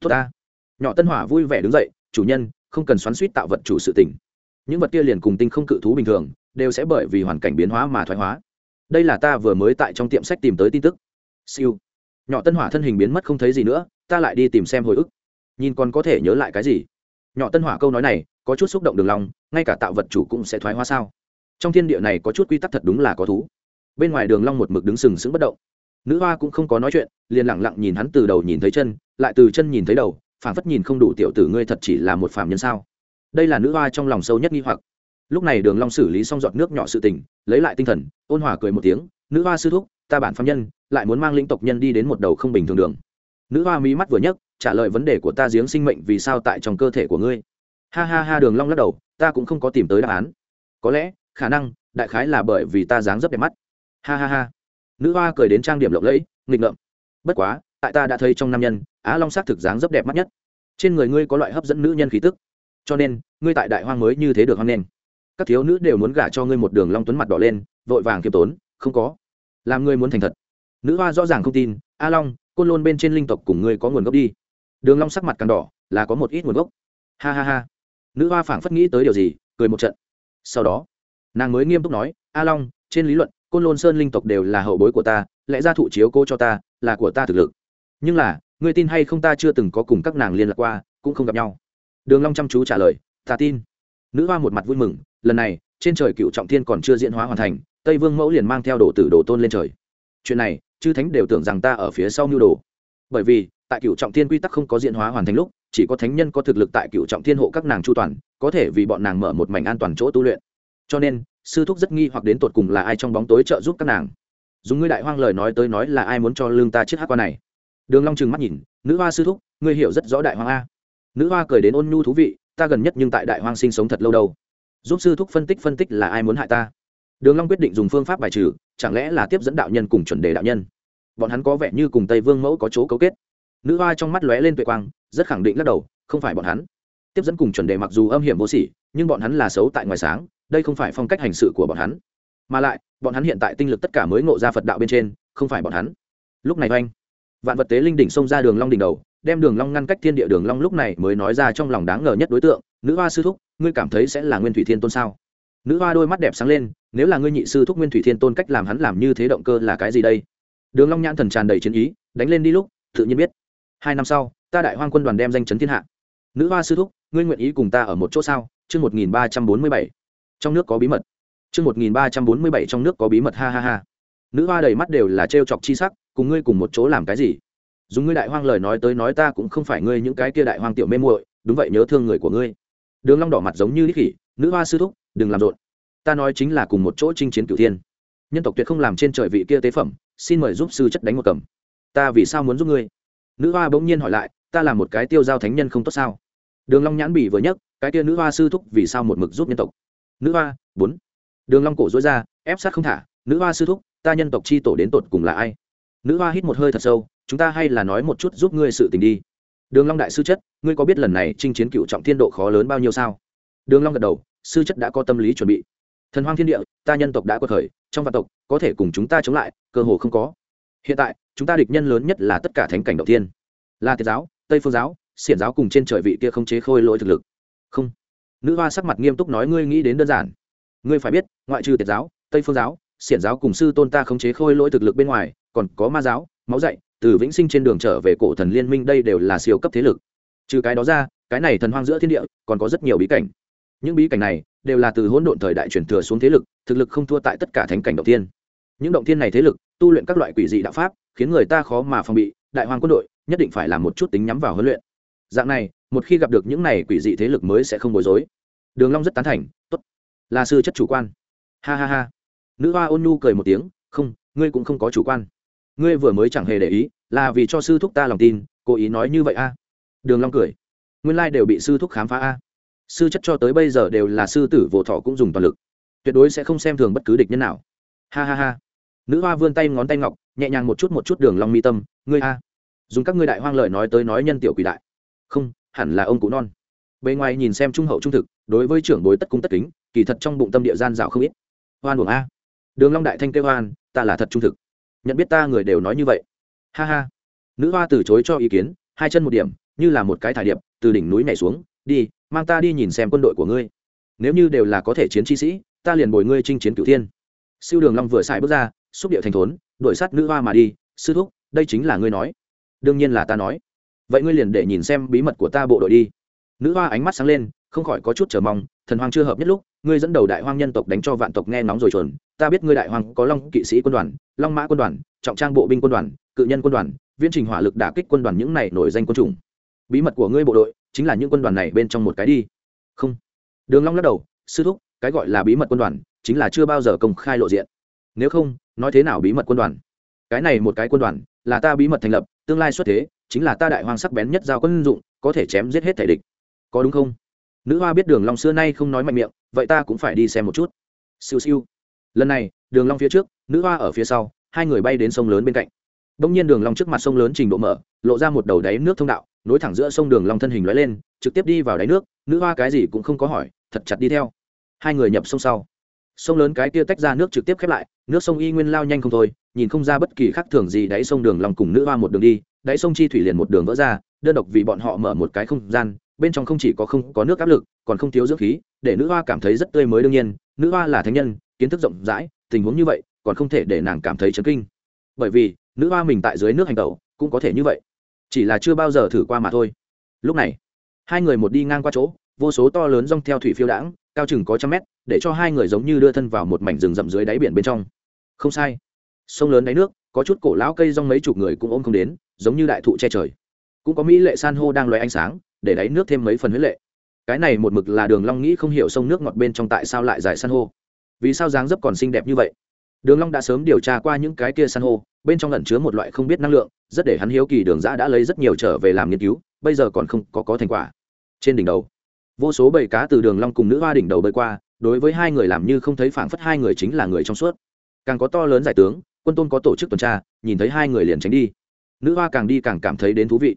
Tốt ta nhỏ tân hỏa vui vẻ đứng dậy, chủ nhân, không cần xoắn suýt tạo vật chủ sự tình. Những vật kia liền cùng tinh không cự thú bình thường, đều sẽ bởi vì hoàn cảnh biến hóa mà thoái hóa. Đây là ta vừa mới tại trong tiệm sách tìm tới tin tức. Siêu. Nhỏ tân hỏa thân hình biến mất không thấy gì nữa, ta lại đi tìm xem hồi ức. Nhìn còn có thể nhớ lại cái gì? Nhỏ tân hỏa câu nói này, có chút xúc động đường lòng, ngay cả tạo vật chủ cũng sẽ thoái hóa sao? Trong thiên địa này có chút quy tắc thật đúng là có thú. Bên ngoài đường long một mực đứng sừng sững bất động. Nữ hoa cũng không có nói chuyện, liền lặng lặng nhìn hắn từ đầu nhìn thấy chân, lại từ chân nhìn thấy đầu phảng phất nhìn không đủ tiểu tử ngươi thật chỉ là một phàm nhân sao? Đây là nữ hoa trong lòng sâu nhất nghi hoặc. Lúc này đường long xử lý xong giọt nước nhỏ sự tình, lấy lại tinh thần, ôn hòa cười một tiếng, nữ hoa sư thúc, ta bản phàm nhân, lại muốn mang lĩnh tộc nhân đi đến một đầu không bình thường đường. Nữ hoa mí mắt vừa nhấc, trả lời vấn đề của ta giếng sinh mệnh vì sao tại trong cơ thể của ngươi. Ha ha ha, đường long lắc đầu, ta cũng không có tìm tới đáp án. Có lẽ, khả năng, đại khái là bởi vì ta dáng dấp đẹp mắt. Ha ha ha. Nữ hoa cười đến trang điểm lộng lẫy, nghịch ngợm. Bất quá, tại ta đã thấy trong nam nhân á long xác thực dáng rất đẹp mắt nhất. Trên người ngươi có loại hấp dẫn nữ nhân khí tức. Cho nên, ngươi tại đại hoang mới như thế được hoang nên các thiếu nữ đều muốn gả cho ngươi một đường long tuấn mặt đỏ lên, vội vàng kiêm tốn, không có. Làm ngươi muốn thành thật. Nữ hoa rõ ràng không tin, a long, côn lôn bên trên linh tộc cùng ngươi có nguồn gốc đi. Đường long sắc mặt càng đỏ, là có một ít nguồn gốc. Ha ha ha. Nữ hoa phảng phất nghĩ tới điều gì, cười một trận. Sau đó, nàng mới nghiêm túc nói, a long, trên lý luận, côn lôn sơn linh tộc đều là hậu bối của ta, lẽ ra thụ chiếu cô cho ta là của ta thực lực. Nhưng là ngươi tin hay không ta chưa từng có cùng các nàng liên lạc qua, cũng không gặp nhau. Đường long chăm chú trả lời, ta tin. Nữ hoa một mặt vui mừng, lần này, trên trời cựu trọng thiên còn chưa diễn hóa hoàn thành, tây vương mẫu liền mang theo đồ tử đồ tôn lên trời. Chuyện này, chư thánh đều tưởng rằng ta ở phía sau mưu đồ. Bởi vì, tại cựu trọng thiên quy tắc không có diễn hóa hoàn thành lúc, chỉ có thánh nhân có thực lực tại cựu trọng thiên hộ các nàng chu toàn, có thể vì bọn nàng mở một mảnh an toàn chỗ tu luyện. Cho nên, sư thúc rất nghi hoặc đến tột cùng là ai trong bóng tối trợ giúp các nàng. Dùng ngươi đại hoang lời nói tới nói là ai muốn cho lương ta chiếc hát qua này? Đường long trừng mắt nhìn, nữ hoa sư thúc, ngươi hiểu rất rõ đại hoang a. Nữ hoa cười đến ôn nhu thú vị, ta gần nhất nhưng tại đại hoang sinh sống thật lâu đâu. Giúp sư thúc phân tích phân tích là ai muốn hại ta? Đường long quyết định dùng phương pháp bài trừ, chẳng lẽ là tiếp dẫn đạo nhân cùng chuẩn đề đạo nhân? Bọn hắn có vẻ như cùng tây vương mẫu có chỗ cấu kết. Nữ hoa trong mắt lóe lên tuệ quang, rất khẳng định lắc đầu, không phải bọn hắn. Tiếp dẫn cùng chuẩn đề mặc dù âm hiểm vô sỉ, nhưng bọn hắn là xấu tại ngoài sáng, đây không phải phong cách hành sự của bọn hắn. Mà lại, bọn hắn hiện tại tinh lực tất cả mới ngộ ra phật đạo bên trên, không phải bọn hắn. Lúc này oanh vạn vật tế linh đỉnh xông ra đường long đỉnh đầu, đem đường long ngăn cách thiên địa đường long lúc này mới nói ra trong lòng đáng ngờ nhất đối tượng, nữ hoa sư thúc, ngươi cảm thấy sẽ là nguyên thủy thiên tôn sao? Nữ hoa đôi mắt đẹp sáng lên, nếu là ngươi nhị sư thúc nguyên thủy thiên tôn cách làm hắn làm như thế động cơ là cái gì đây? Đường long nhãn thần tràn đầy chiến ý, đánh lên đi lúc, tự nhiên biết. Hai năm sau, ta đại hoang quân đoàn đem danh chấn thiên hạ. Nữ hoa sư thúc, ngươi nguyện ý cùng ta ở một chỗ sao? Chương một nghìn ba trăm bốn mươi bảy. Trong nước có bí mật. Chương một nghìn ba trăm bốn mươi bảy, trong nước có bí mật, ha ha ha. Nữ hoa đầy mắt đều là trêu chọc chi sắc cùng ngươi cùng một chỗ làm cái gì? Dùng ngươi đại hoang lời nói tới nói ta cũng không phải ngươi những cái kia đại hoang tiểu mê muội, đúng vậy nhớ thương người của ngươi. Đường long đỏ mặt giống như lý khỉ, nữ hoa sư thúc, đừng làm rộn. Ta nói chính là cùng một chỗ chinh chiến cửu thiên. Nhân tộc tuyệt không làm trên trời vị kia tế phẩm, xin mời giúp sư chất đánh một cầm. Ta vì sao muốn giúp ngươi? Nữ hoa bỗng nhiên hỏi lại, ta là một cái tiêu giao thánh nhân không tốt sao? Đường long nhãn bỉ vừa nhấc, cái kia nữ hoa sư thúc vì sao một mực giúp nhân tộc? Nữ hoa, bốn. Đường long cổ duỗi ra, ép sát không thả, nữ hoa sư thúc, ta nhân tộc chi tổ đến tột cùng là ai? Nữ hoa hít một hơi thật sâu, chúng ta hay là nói một chút giúp ngươi sự tình đi. Đường long đại sư chất, ngươi có biết lần này chinh chiến cựu trọng thiên độ khó lớn bao nhiêu sao? Đường long gật đầu, sư chất đã có tâm lý chuẩn bị. Thần hoang thiên địa, ta nhân tộc đã quật thời trong vạn tộc, có thể cùng chúng ta chống lại, cơ hồ không có. Hiện tại, chúng ta địch nhân lớn nhất là tất cả thánh cảnh đầu tiên là tiệt giáo, tây phương giáo, xiển giáo cùng trên trời vị kia không chế khôi lỗi thực lực. Không. Nữ hoa sắc mặt nghiêm túc nói, ngươi nghĩ đến đơn giản. Ngươi phải biết, ngoại trừ tiệt giáo, tây phương giáo xiển giáo cùng sư tôn ta khống chế khôi lỗi thực lực bên ngoài, còn có ma giáo, máu dạy, từ vĩnh sinh trên đường trở về cổ thần liên minh đây đều là siêu cấp thế lực. Trừ cái đó ra, cái này thần hoang giữa thiên địa, còn có rất nhiều bí cảnh. Những bí cảnh này đều là từ hỗn độn thời đại truyền thừa xuống thế lực, thực lực không thua tại tất cả thánh cảnh động tiên những động tiên này thế lực, tu luyện các loại quỷ dị đạo pháp, khiến người ta khó mà phòng bị, đại hoàng quân đội nhất định phải làm một chút tính nhắm vào huấn luyện. Dạng này, một khi gặp được những này quỷ dị thế lực mới sẽ không bối rối. Đường long rất tán thành, tốt, là sư chất chủ quan. Ha ha ha nữ hoa ôn nhu cười một tiếng, không, ngươi cũng không có chủ quan. Ngươi vừa mới chẳng hề để ý, là vì cho sư thúc ta lòng tin, cố ý nói như vậy a. Đường long cười. Nguyên lai đều bị sư thúc khám phá a. Sư chất cho tới bây giờ đều là sư tử vô thọ cũng dùng toàn lực. Tuyệt đối sẽ không xem thường bất cứ địch nhân nào. Ha ha ha. Nữ hoa vươn tay ngón tay ngọc, nhẹ nhàng một chút một chút đường long mi tâm, ngươi a. Dùng các ngươi đại hoang lời nói tới nói nhân tiểu quỷ đại. Không, hẳn là ông cụ non. Bề ngoài nhìn xem trung hậu trung thực, đối với trưởng bối tất cung tất kính, kỳ thật trong bụng tâm địa gian dạo không ít. Hoan buồng a đường long đại thanh kêu hoan ta là thật trung thực. Nhận biết ta người đều nói như vậy. Ha ha. Nữ hoa từ chối cho ý kiến, hai chân một điểm, như là một cái thải điệp, từ đỉnh núi nhảy xuống, đi, mang ta đi nhìn xem quân đội của ngươi. Nếu như đều là có thể chiến chi sĩ, ta liền bồi ngươi chinh chiến cửu thiên. Siêu đường long vừa xài bước ra, xúc điệu thành thốn, đuổi sát nữ hoa mà đi, sư thúc, đây chính là ngươi nói. Đương nhiên là ta nói. Vậy ngươi liền để nhìn xem bí mật của ta bộ đội đi. Nữ hoa ánh mắt sáng lên, không khỏi có chút chờ mong thần hoang chưa hợp nhất lúc, ngươi dẫn đầu đại hoang nhân tộc đánh cho vạn tộc nghe nóng rồi chuẩn ta biết ngươi đại hoang có long kỵ sĩ quân đoàn, long mã quân đoàn, trọng trang bộ binh quân đoàn, cự nhân quân đoàn, viễn trình hỏa lực đả kích quân đoàn những này nổi danh quân chủng. Bí mật của ngươi bộ đội chính là những quân đoàn này bên trong một cái đi. Không. Đường long lắc đầu, sư thúc, cái gọi là bí mật quân đoàn chính là chưa bao giờ công khai lộ diện. Nếu không, nói thế nào bí mật quân đoàn? Cái này một cái quân đoàn là ta bí mật thành lập, tương lai xuất thế, chính là ta đại hoang sắc bén nhất giao quân dụng, có thể chém giết hết thể địch. Có đúng không? Nữ hoa biết đường long xưa nay không nói mạnh miệng, vậy ta cũng phải đi xem một chút. Siêu siêu. Lần này, đường long phía trước, nữ hoa ở phía sau, hai người bay đến sông lớn bên cạnh. Đông nhiên đường long trước mặt sông lớn trình độ mở, lộ ra một đầu đáy nước thông đạo, nối thẳng giữa sông đường long thân hình lói lên, trực tiếp đi vào đáy nước, nữ hoa cái gì cũng không có hỏi, thật chặt đi theo. Hai người nhập sông sau. Sông lớn cái kia tách ra nước trực tiếp khép lại, nước sông y nguyên lao nhanh không thôi, nhìn không ra bất kỳ khác thường gì đáy sông đường long cùng nữ hoa một đường đi, đáy sông chi thủy liền một đường vỡ ra, đơn độc vì bọn họ mở một cái không gian bên trong không chỉ có không có nước áp lực, còn không thiếu dưỡng khí, để nữ hoa cảm thấy rất tươi mới đương nhiên, nữ hoa là thánh nhân, kiến thức rộng rãi, tình huống như vậy, còn không thể để nàng cảm thấy chấn kinh. Bởi vì, nữ hoa mình tại dưới nước hành tẩu, cũng có thể như vậy. Chỉ là chưa bao giờ thử qua mà thôi. Lúc này, hai người một đi ngang qua chỗ, vô số to lớn rong theo thủy phiêu đãng, cao chừng có trăm mét, để cho hai người giống như đưa thân vào một mảnh rừng rậm dưới đáy biển bên trong. Không sai. Sông lớn đáy nước, có chút cổ lão cây rong mấy chục người cũng ôm không đến, giống như đại thụ che trời. Cũng có mỹ lệ san hô đang loay ánh sáng để đáy nước thêm mấy phần huyết lệ. Cái này một mực là đường long nghĩ không hiểu sông nước ngọt bên trong tại sao lại dài san hô. Vì sao dáng dấp còn xinh đẹp như vậy? Đường long đã sớm điều tra qua những cái kia san hô, bên trong ẩn chứa một loại không biết năng lượng, rất để hắn hiếu kỳ đường giã đã lấy rất nhiều trở về làm nghiên cứu, bây giờ còn không có có thành quả. Trên đỉnh đầu, vô số bầy cá từ đường long cùng nữ hoa đỉnh đầu bơi qua, đối với hai người làm như không thấy phảng phất hai người chính là người trong suốt. Càng có to lớn giải tướng, quân tôn có tổ chức tuần tra, nhìn thấy hai người liền tránh đi. Nữ hoa càng đi càng cảm thấy đến thú vị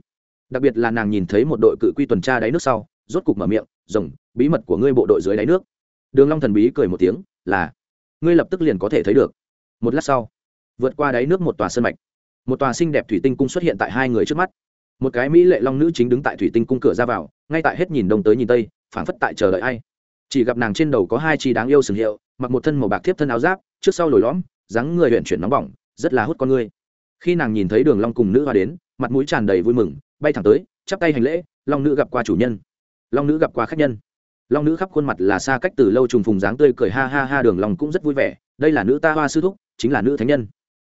đặc biệt là nàng nhìn thấy một đội cự quy tuần tra đáy nước sau, rốt cục mở miệng, rồng, bí mật của ngươi bộ đội dưới đáy nước. Đường long thần bí cười một tiếng, là, ngươi lập tức liền có thể thấy được. Một lát sau, vượt qua đáy nước một tòa sân mạch. Một tòa xinh đẹp thủy tinh cung xuất hiện tại hai người trước mắt. Một cái mỹ lệ long nữ chính đứng tại thủy tinh cung cửa ra vào, ngay tại hết nhìn đông tới nhìn tây, phảng phất tại chờ đợi ai. Chỉ gặp nàng trên đầu có hai chi đáng yêu sừng hiệu, mặc một thân màu bạc thiếp thân áo giáp, trước sau lồi lõm, dáng người huyện chuyển nóng bỏng, rất là hút con người khi nàng nhìn thấy đường long cùng nữ hoa đến, mặt mũi tràn đầy vui mừng bay thẳng tới, chắp tay hành lễ, long nữ gặp qua chủ nhân. Long nữ gặp qua khách nhân. Long nữ khắp khuôn mặt là xa cách từ lâu trùng phùng dáng tươi cười ha ha ha đường long cũng rất vui vẻ. Đây là nữ ta hoa sư thúc, chính là nữ thánh nhân.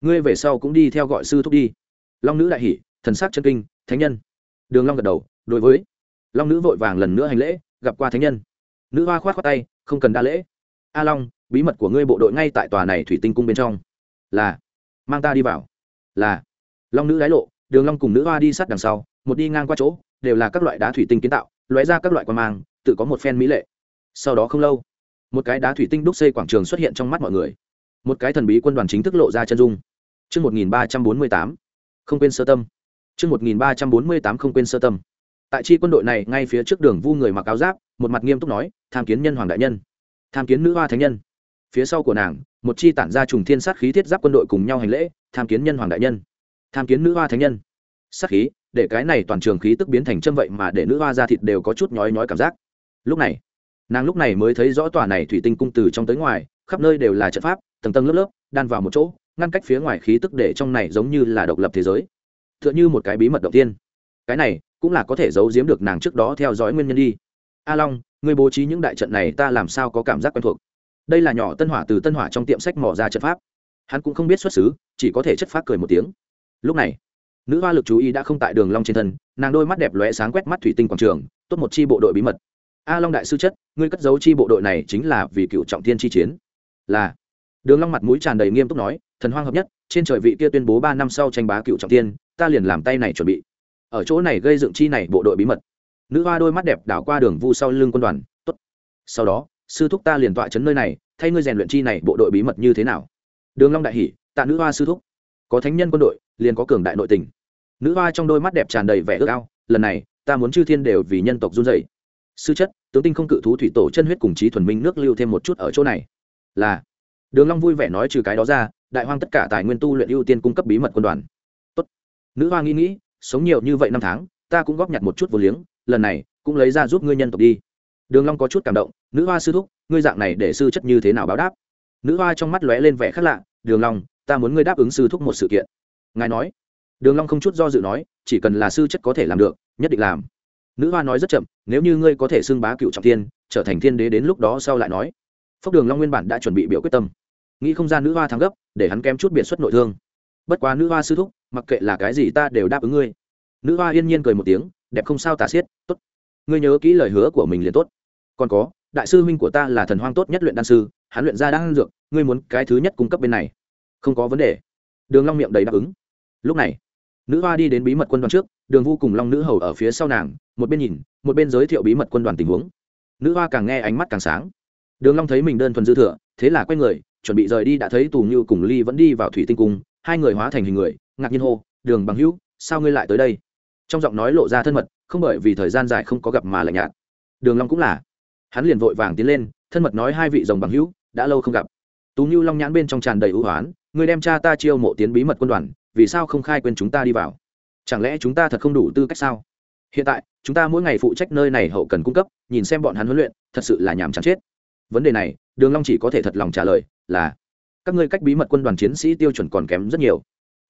Ngươi về sau cũng đi theo gọi sư thúc đi. Long nữ đại hỉ, thần sắc chân kinh, thánh nhân. Đường long gật đầu, đối với. Long nữ vội vàng lần nữa hành lễ, gặp qua thánh nhân. Nữ hoa khoát khoát tay, không cần đa lễ. A long, bí mật của ngươi bộ đội ngay tại tòa này thủy tinh cung bên trong. Là. Mang ta đi vào. Là. Long nữ đái lộ, đường long cùng nữ hoa đi sát đằng sau một đi ngang qua chỗ đều là các loại đá thủy tinh kiến tạo lóe ra các loại quan mang tự có một phen mỹ lệ sau đó không lâu một cái đá thủy tinh đúc xây quảng trường xuất hiện trong mắt mọi người một cái thần bí quân đoàn chính thức lộ ra chân dung Trước 1348, không quên sơ tâm. Trước 1348 không quên sơ tâm. Tại chi quân đội này ngay phía trước đường vu người mặc áo giáp, một mặt nghiêm túc nói, tham kiến nhân hoàng đại nhân, tham kiến nữ hoa thánh nhân. Phía sau của nàng, một chi tản ra trùng thiên sát khí thiết giáp quân đội cùng nhau hành lễ, tham kiến nhân hoàng đại nhân, tham kiến nữ hoa thánh nhân. Sát khí, để cái này toàn trường khí tức biến thành châm vậy mà để nữ hoa ra thịt đều có chút nhói nhói cảm giác. Lúc này, nàng lúc này mới thấy rõ tòa này thủy tinh cung từ trong tới ngoài, khắp nơi đều là trận pháp, tầng tầng lớp lớp, đan vào một chỗ, ngăn cách phía ngoài khí tức để trong này giống như là độc lập thế giới. Tựa như một cái bí mật đầu tiên. Cái này cũng là có thể giấu giếm được nàng trước đó theo dõi nguyên nhân đi. A long người bố trí những đại trận này ta làm sao có cảm giác quen thuộc? Đây là nhỏ tân hỏa từ tân hỏa trong tiệm sách mỏ ra trận pháp. Hắn cũng không biết xuất xứ chỉ có thể chất phát cười một tiếng. Lúc này nữ hoa lực chú ý đã không tại đường long trên thân, nàng đôi mắt đẹp lóe sáng quét mắt thủy tinh quảng trường, tốt một chi bộ đội bí mật. A long đại sư chất, ngươi cất giấu chi bộ đội này chính là vì cựu trọng thiên chi chiến. Là. Đường long mặt mũi tràn đầy nghiêm túc nói, thần hoang hợp nhất, trên trời vị kia tuyên bố ba năm sau tranh bá cựu trọng thiên, ta liền làm tay này chuẩn bị. Ở chỗ này gây dựng chi này bộ đội bí mật. Nữ hoa đôi mắt đẹp đảo qua đường vu sau lưng quân đoàn, tốt. Sau đó, sư thúc ta liền tọa chấn nơi này, thay ngươi rèn luyện chi này bộ đội bí mật như thế nào? Đường long đại hỉ, tạ nữ hoa sư thúc. Có thánh nhân quân đội liền có cường đại nội tình. Nữ hoa trong đôi mắt đẹp tràn đầy vẻ ước ao, lần này, ta muốn chư thiên đều vì nhân tộc run dày sư chất, tướng tinh không cự thú thủy tổ chân huyết cùng trí thuần minh nước lưu thêm một chút ở chỗ này. Là. Đường long vui vẻ nói trừ cái đó ra, đại hoang tất cả tài nguyên tu luyện ưu tiên cung cấp bí mật quân đoàn. Tốt. nữ hoa nghĩ nghĩ, sống nhiều như vậy năm tháng, ta cũng góp nhặt một chút vô liếng, lần này, cũng lấy ra giúp ngươi nhân tộc đi. Đường long có chút cảm động, nữ hoa sư thúc, ngươi dạng này để sư chất như thế nào báo đáp? Nữ hoa trong mắt lóe lên vẻ khác lạ, đường long, ta muốn ngươi đáp ứng sư thúc một sự kiện ngài nói. Đường long không chút do dự nói, chỉ cần là sư chất có thể làm được, nhất định làm. Nữ hoa nói rất chậm, nếu như ngươi có thể xưng bá cựu trọng thiên, trở thành thiên đế đến lúc đó sau lại nói. Phúc đường long nguyên bản đã chuẩn bị biểu quyết tâm. Nghĩ không ra nữ hoa thắng gấp, để hắn kém chút biện xuất nội thương. Bất quá nữ hoa sư thúc, mặc kệ là cái gì ta đều đáp ứng ngươi. Nữ hoa yên nhiên cười một tiếng, đẹp không sao tà xiết, tốt. Ngươi nhớ kỹ lời hứa của mình liền tốt. Còn có, đại sư huynh của ta là thần hoang tốt nhất luyện đan sư, hắn luyện ra đan dược, ngươi muốn cái thứ nhất cung cấp bên này. Không có vấn đề. Đường long miệng đầy đáp ứng lúc này, nữ hoa đi đến bí mật quân đoàn trước, đường vu cùng long nữ hầu ở phía sau nàng, một bên nhìn, một bên giới thiệu bí mật quân đoàn tình huống. Nữ hoa càng nghe ánh mắt càng sáng. Đường long thấy mình đơn thuần dư thừa, thế là quay người, chuẩn bị rời đi đã thấy tù như cùng ly vẫn đi vào thủy tinh cung, hai người hóa thành hình người, ngạc nhiên hô, đường bằng hữu, sao ngươi lại tới đây? Trong giọng nói lộ ra thân mật, không bởi vì thời gian dài không có gặp mà lạnh nhạt. Đường long cũng là. Hắn liền vội vàng tiến lên, thân mật nói hai vị rồng bằng hữu, đã lâu không gặp. Tú như long nhãn bên trong tràn đầy ưu hoán người đem cha ta chiêu mộ tiến bí mật quân đoàn vì sao không khai quên chúng ta đi vào? Chẳng lẽ chúng ta thật không đủ tư cách sao? Hiện tại, chúng ta mỗi ngày phụ trách nơi này hậu cần cung cấp, nhìn xem bọn hắn huấn luyện, thật sự là nhàm chán chết. Vấn đề này, đường long chỉ có thể thật lòng trả lời, là, các ngươi cách bí mật quân đoàn chiến sĩ tiêu chuẩn còn kém rất nhiều.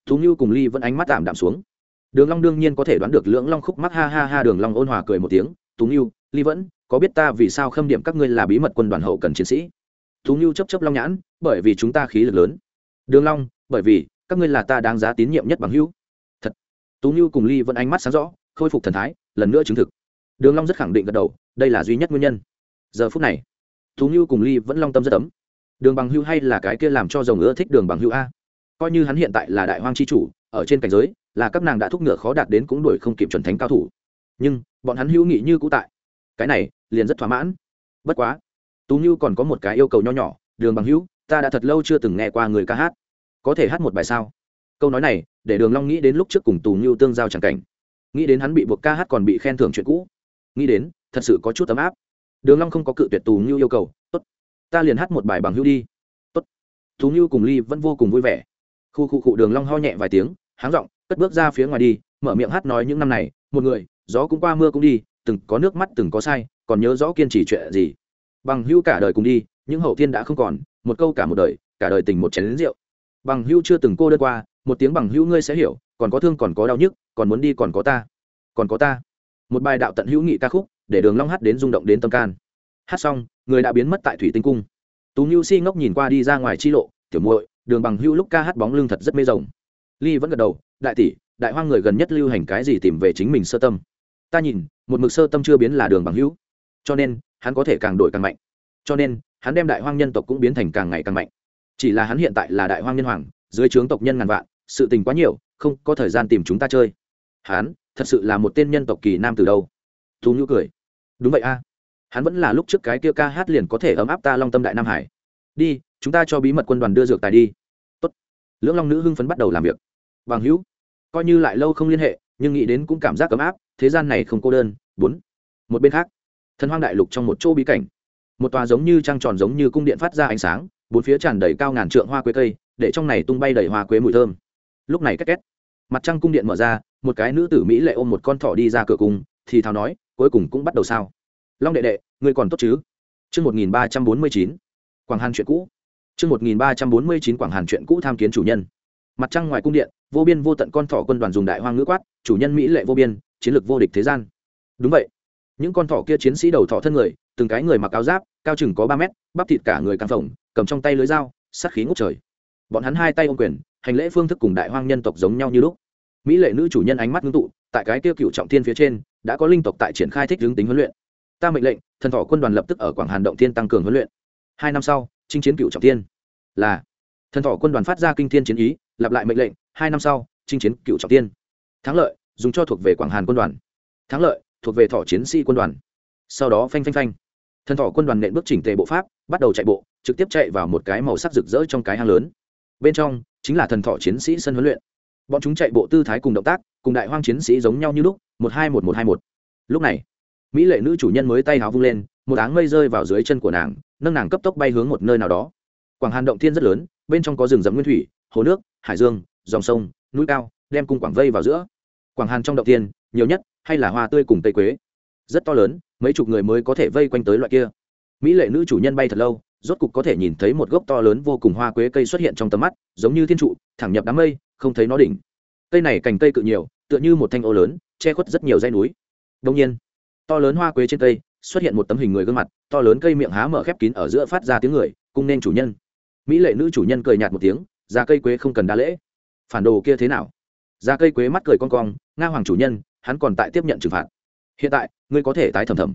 Thú như cùng ly vẫn ánh mắt tạm đạm xuống. Đường long đương nhiên có thể đoán được lưỡng long khúc mắc, ha ha ha, đường long ôn hòa cười một tiếng tú như ly vẫn, có biết ta vì sao khâm điểm các ngươi là bí mật quân đoàn hậu cần chiến sĩ? Tú như chấp chấp long nhãn, bởi vì chúng ta khí lực lớn. Đường long, bởi vì các ngươi là ta đáng giá tín nhiệm nhất bằng hữu. Thật. Tú như cùng ly vẫn ánh mắt sáng rõ, khôi phục thần thái, lần nữa chứng thực. Đường long rất khẳng định gật đầu, đây là duy nhất nguyên nhân. Giờ phút này, tú như cùng ly vẫn long tâm rất ấm. Đường bằng hữu hay là cái kia làm cho rồng ưa thích đường bằng hữu a? Coi như hắn hiện tại là đại hoang chi chủ, ở trên cảnh giới, là các nàng đã thúc ngựa khó đạt đến cũng đuổi không kịp chuẩn thánh cao thủ. Nhưng, bọn hắn hữu nghị như cũ tại. Cái này, liền rất thỏa mãn. Bất quá, tú như còn có một cái yêu cầu nho nhỏ, đường bằng hữu, ta đã thật lâu chưa từng nghe qua người ca hát có thể hát một bài sao? Câu nói này, để đường long nghĩ đến lúc trước cùng tù như tương giao chẳng cảnh. Nghĩ đến hắn bị buộc ca hát còn bị khen thưởng chuyện cũ. Nghĩ đến, thật sự có chút tấm áp. Đường long không có cự tuyệt tù như yêu cầu, tốt, ta liền hát một bài bằng hưu đi. Tốt. Tù như cùng ly vẫn vô cùng vui vẻ. Khu khu cụ đường long ho nhẹ vài tiếng, háng giọng, cất bước ra phía ngoài đi, mở miệng hát nói những năm này, một người, gió cũng qua mưa cũng đi, từng có nước mắt từng có sai, còn nhớ rõ kiên trì chuyện gì. Bằng hưu cả đời cùng đi, những hậu thiên đã không còn, một câu cả một đời, cả đời tình một chén lính rượu bằng hữu chưa từng cô đơn qua, một tiếng bằng hữu ngươi sẽ hiểu, còn có thương còn có đau nhức, còn muốn đi còn có ta, còn có ta. Một bài đạo tận hữu nghị ca khúc, để đường long hát đến rung động đến tâm can. Hát xong, người đã biến mất tại thủy tinh cung. Tú nhu si ngốc nhìn qua đi ra ngoài chi lộ, tiểu muội, đường bằng hữu lúc ca hát bóng lưng thật rất mê rồng. Ly vẫn gật đầu, đại tỷ, đại hoang người gần nhất lưu hành cái gì tìm về chính mình sơ tâm. Ta nhìn, một mực sơ tâm chưa biến là đường bằng hữu. Cho nên, hắn có thể càng đổi càng mạnh. Cho nên, hắn đem đại hoang nhân tộc cũng biến thành càng ngày càng mạnh chỉ là hắn hiện tại là đại hoang nhân hoàng, dưới trướng tộc nhân ngàn vạn, sự tình quá nhiều, không có thời gian tìm chúng ta chơi. Hắn, thật sự là một tên nhân tộc kỳ nam từ đâu? Thú nhũ cười. Đúng vậy a. Hắn vẫn là lúc trước cái kia ca hát liền có thể ấm áp ta long tâm đại nam hải. Đi, chúng ta cho bí mật quân đoàn đưa dược tài đi. Tốt. lưỡng long nữ hưng phấn bắt đầu làm việc. Bằng hữu, coi như lại lâu không liên hệ, nhưng nghĩ đến cũng cảm giác ấm áp, thế gian này không cô đơn. Bốn. Một bên khác, thần hoang đại lục trong một chỗ bí cảnh một tòa giống như trăng tròn giống như cung điện phát ra ánh sáng, bốn phía tràn đầy cao ngàn trượng hoa quế cây, để trong này tung bay đầy hoa quế mùi thơm. Lúc này két két, mặt trăng cung điện mở ra, một cái nữ tử mỹ lệ ôm một con thỏ đi ra cửa cung, thì thào nói, cuối cùng cũng bắt đầu sao? Long đệ đệ, ngươi còn tốt chứ? Chương một nghìn ba trăm bốn mươi chín, quảng hàn chuyện cũ. Chương một nghìn ba trăm bốn mươi chín, quảng hàn chuyện cũ tham kiến chủ nhân. Mặt trăng ngoài cung điện, vô biên vô tận con thỏ quân đoàn dùng đại hoang ngữ quát, chủ nhân mỹ lệ vô biên, chiến lược vô địch thế gian. Đúng vậy những con thỏ kia chiến sĩ đầu thỏ thân người, từng cái người mặc áo giáp, cao chừng có ba mét, bắp thịt cả người căng phồng, cầm trong tay lưới dao, sát khí ngút trời. Bọn hắn hai tay ôm quyền, hành lễ phương thức cùng đại hoang nhân tộc giống nhau như lúc. Mỹ lệ nữ chủ nhân ánh mắt ngưng tụ, tại cái tiêu cựu trọng thiên phía trên, đã có linh tộc tại triển khai thích hướng tính huấn luyện. Ta mệnh lệnh, thần thỏ quân đoàn lập tức ở quảng hàn động thiên tăng cường huấn luyện. Hai năm sau, chinh chiến cựu trọng thiên. Là, thần thỏ quân đoàn phát ra kinh thiên chiến ý, lặp lại mệnh lệnh, hai năm sau, chinh chiến cựu trọng thiên. Thắng lợi, dùng cho thuộc về quảng hàn quân đoàn. Thắng lợi thuộc về thỏ chiến sĩ quân đoàn. Sau đó phanh phanh phanh thần thỏ quân đoàn nện bước chỉnh tề bộ pháp, bắt đầu chạy bộ, trực tiếp chạy vào một cái màu sắc rực rỡ trong cái hang lớn. Bên trong chính là thần thỏ chiến sĩ sân huấn luyện. Bọn chúng chạy bộ tư thái cùng động tác, cùng đại hoang chiến sĩ giống nhau như lúc, một hai một một hai một. Lúc này, mỹ lệ nữ chủ nhân mới tay háo vung lên, một áng mây rơi vào dưới chân của nàng, nâng nàng cấp tốc bay hướng một nơi nào đó. Quảng hàn động thiên rất lớn, bên trong có rừng rậm nguyên thủy, hồ nước, hải dương, dòng sông, núi cao, đem cung quảng vây vào giữa. Quảng hàn trong động thiên, nhiều nhất hay là hoa tươi cùng tây quế. Rất to lớn, mấy chục người mới có thể vây quanh tới loại kia. Mỹ lệ nữ chủ nhân bay thật lâu, rốt cục có thể nhìn thấy một gốc to lớn vô cùng hoa quế cây xuất hiện trong tầm mắt, giống như thiên trụ, thẳng nhập đám mây, không thấy nó đỉnh. Cây này cành cây cự nhiều, tựa như một thanh ô lớn, che khuất rất nhiều dây núi. Đông nhiên, to lớn hoa quế trên cây xuất hiện một tấm hình người gương mặt, to lớn cây miệng há mở khép kín ở giữa phát ra tiếng người, cung nên chủ nhân. Mỹ lệ nữ chủ nhân cười nhạt một tiếng, ra cây quế không cần đa lễ. Phản đồ kia thế nào? Ra cây quế mắt cười con cong, nga hoàng chủ nhân hắn còn tại tiếp nhận trừng phạt. Hiện tại, ngươi có thể tái thẩm thẩm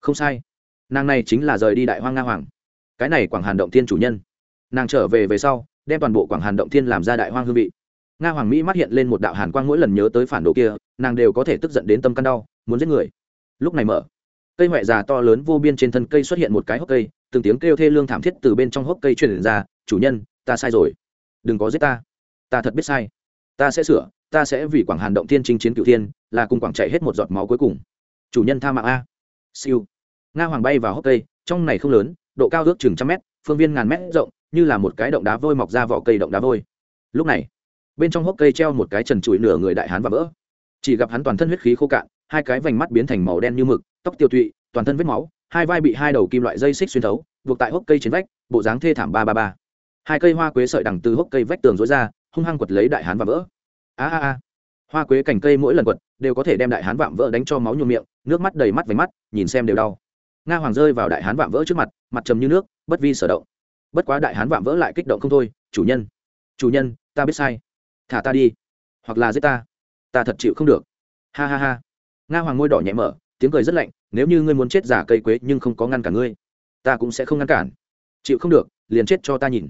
không sai. Nàng này chính là rời đi đại hoang nga hoàng. Cái này quảng hàn động thiên chủ nhân. Nàng trở về về sau, đem toàn bộ quảng hàn động thiên làm ra đại hoang hương vị. Nga hoàng mỹ mắt hiện lên một đạo hàn quang mỗi lần nhớ tới phản đồ kia, nàng đều có thể tức giận đến tâm căn đau, muốn giết người. Lúc này mở, cây ngoại già to lớn vô biên trên thân cây xuất hiện một cái hốc cây, từng tiếng kêu thê lương thảm thiết từ bên trong hốc cây truyền ra, chủ nhân, ta sai rồi. Đừng có giết ta. Ta thật biết sai ta sẽ sửa, ta sẽ vì quảng hàn động thiên chinh chiến cựu thiên, là cùng quảng chạy hết một giọt máu cuối cùng. Chủ nhân tha mạng a. Siêu. Nga hoàng bay vào hốc cây, trong này không lớn, độ cao ước chừng trăm mét, phương viên ngàn mét rộng, như là một cái động đá vôi mọc ra vỏ cây động đá vôi. Lúc này, bên trong hốc cây treo một cái trần trụi nửa người đại hán và vỡ. Chỉ gặp hắn toàn thân huyết khí khô cạn, hai cái vành mắt biến thành màu đen như mực, tóc tiêu tụy, toàn thân vết máu, hai vai bị hai đầu kim loại dây xích xuyên thấu, buộc tại hốc cây trên vách, bộ dáng thê thảm ba ba ba. Hai cây hoa quế sợi đằng từ hốc cây vách tường rối ra hung hăng quật lấy đại hán và vỡ. A a a. Hoa quế cành cây mỗi lần quật đều có thể đem đại hán vạm vỡ đánh cho máu nhuộm miệng, nước mắt đầy mắt vánh mắt, nhìn xem đều đau. Nga hoàng rơi vào đại hán vạm vỡ trước mặt mặt trầm như nước, bất vi sở động. Bất quá đại hán vạm vỡ lại kích động không thôi, chủ nhân chủ nhân, ta biết sai. Thả ta đi, hoặc là giết ta. Ta thật chịu không được. Ha ha ha. Nga hoàng ngôi đỏ nhẹ mở, tiếng cười rất lạnh, nếu như ngươi muốn chết giả cây quế nhưng không có ngăn cả ngươi, ta cũng sẽ không ngăn cản. Chịu không được, liền chết cho ta nhìn.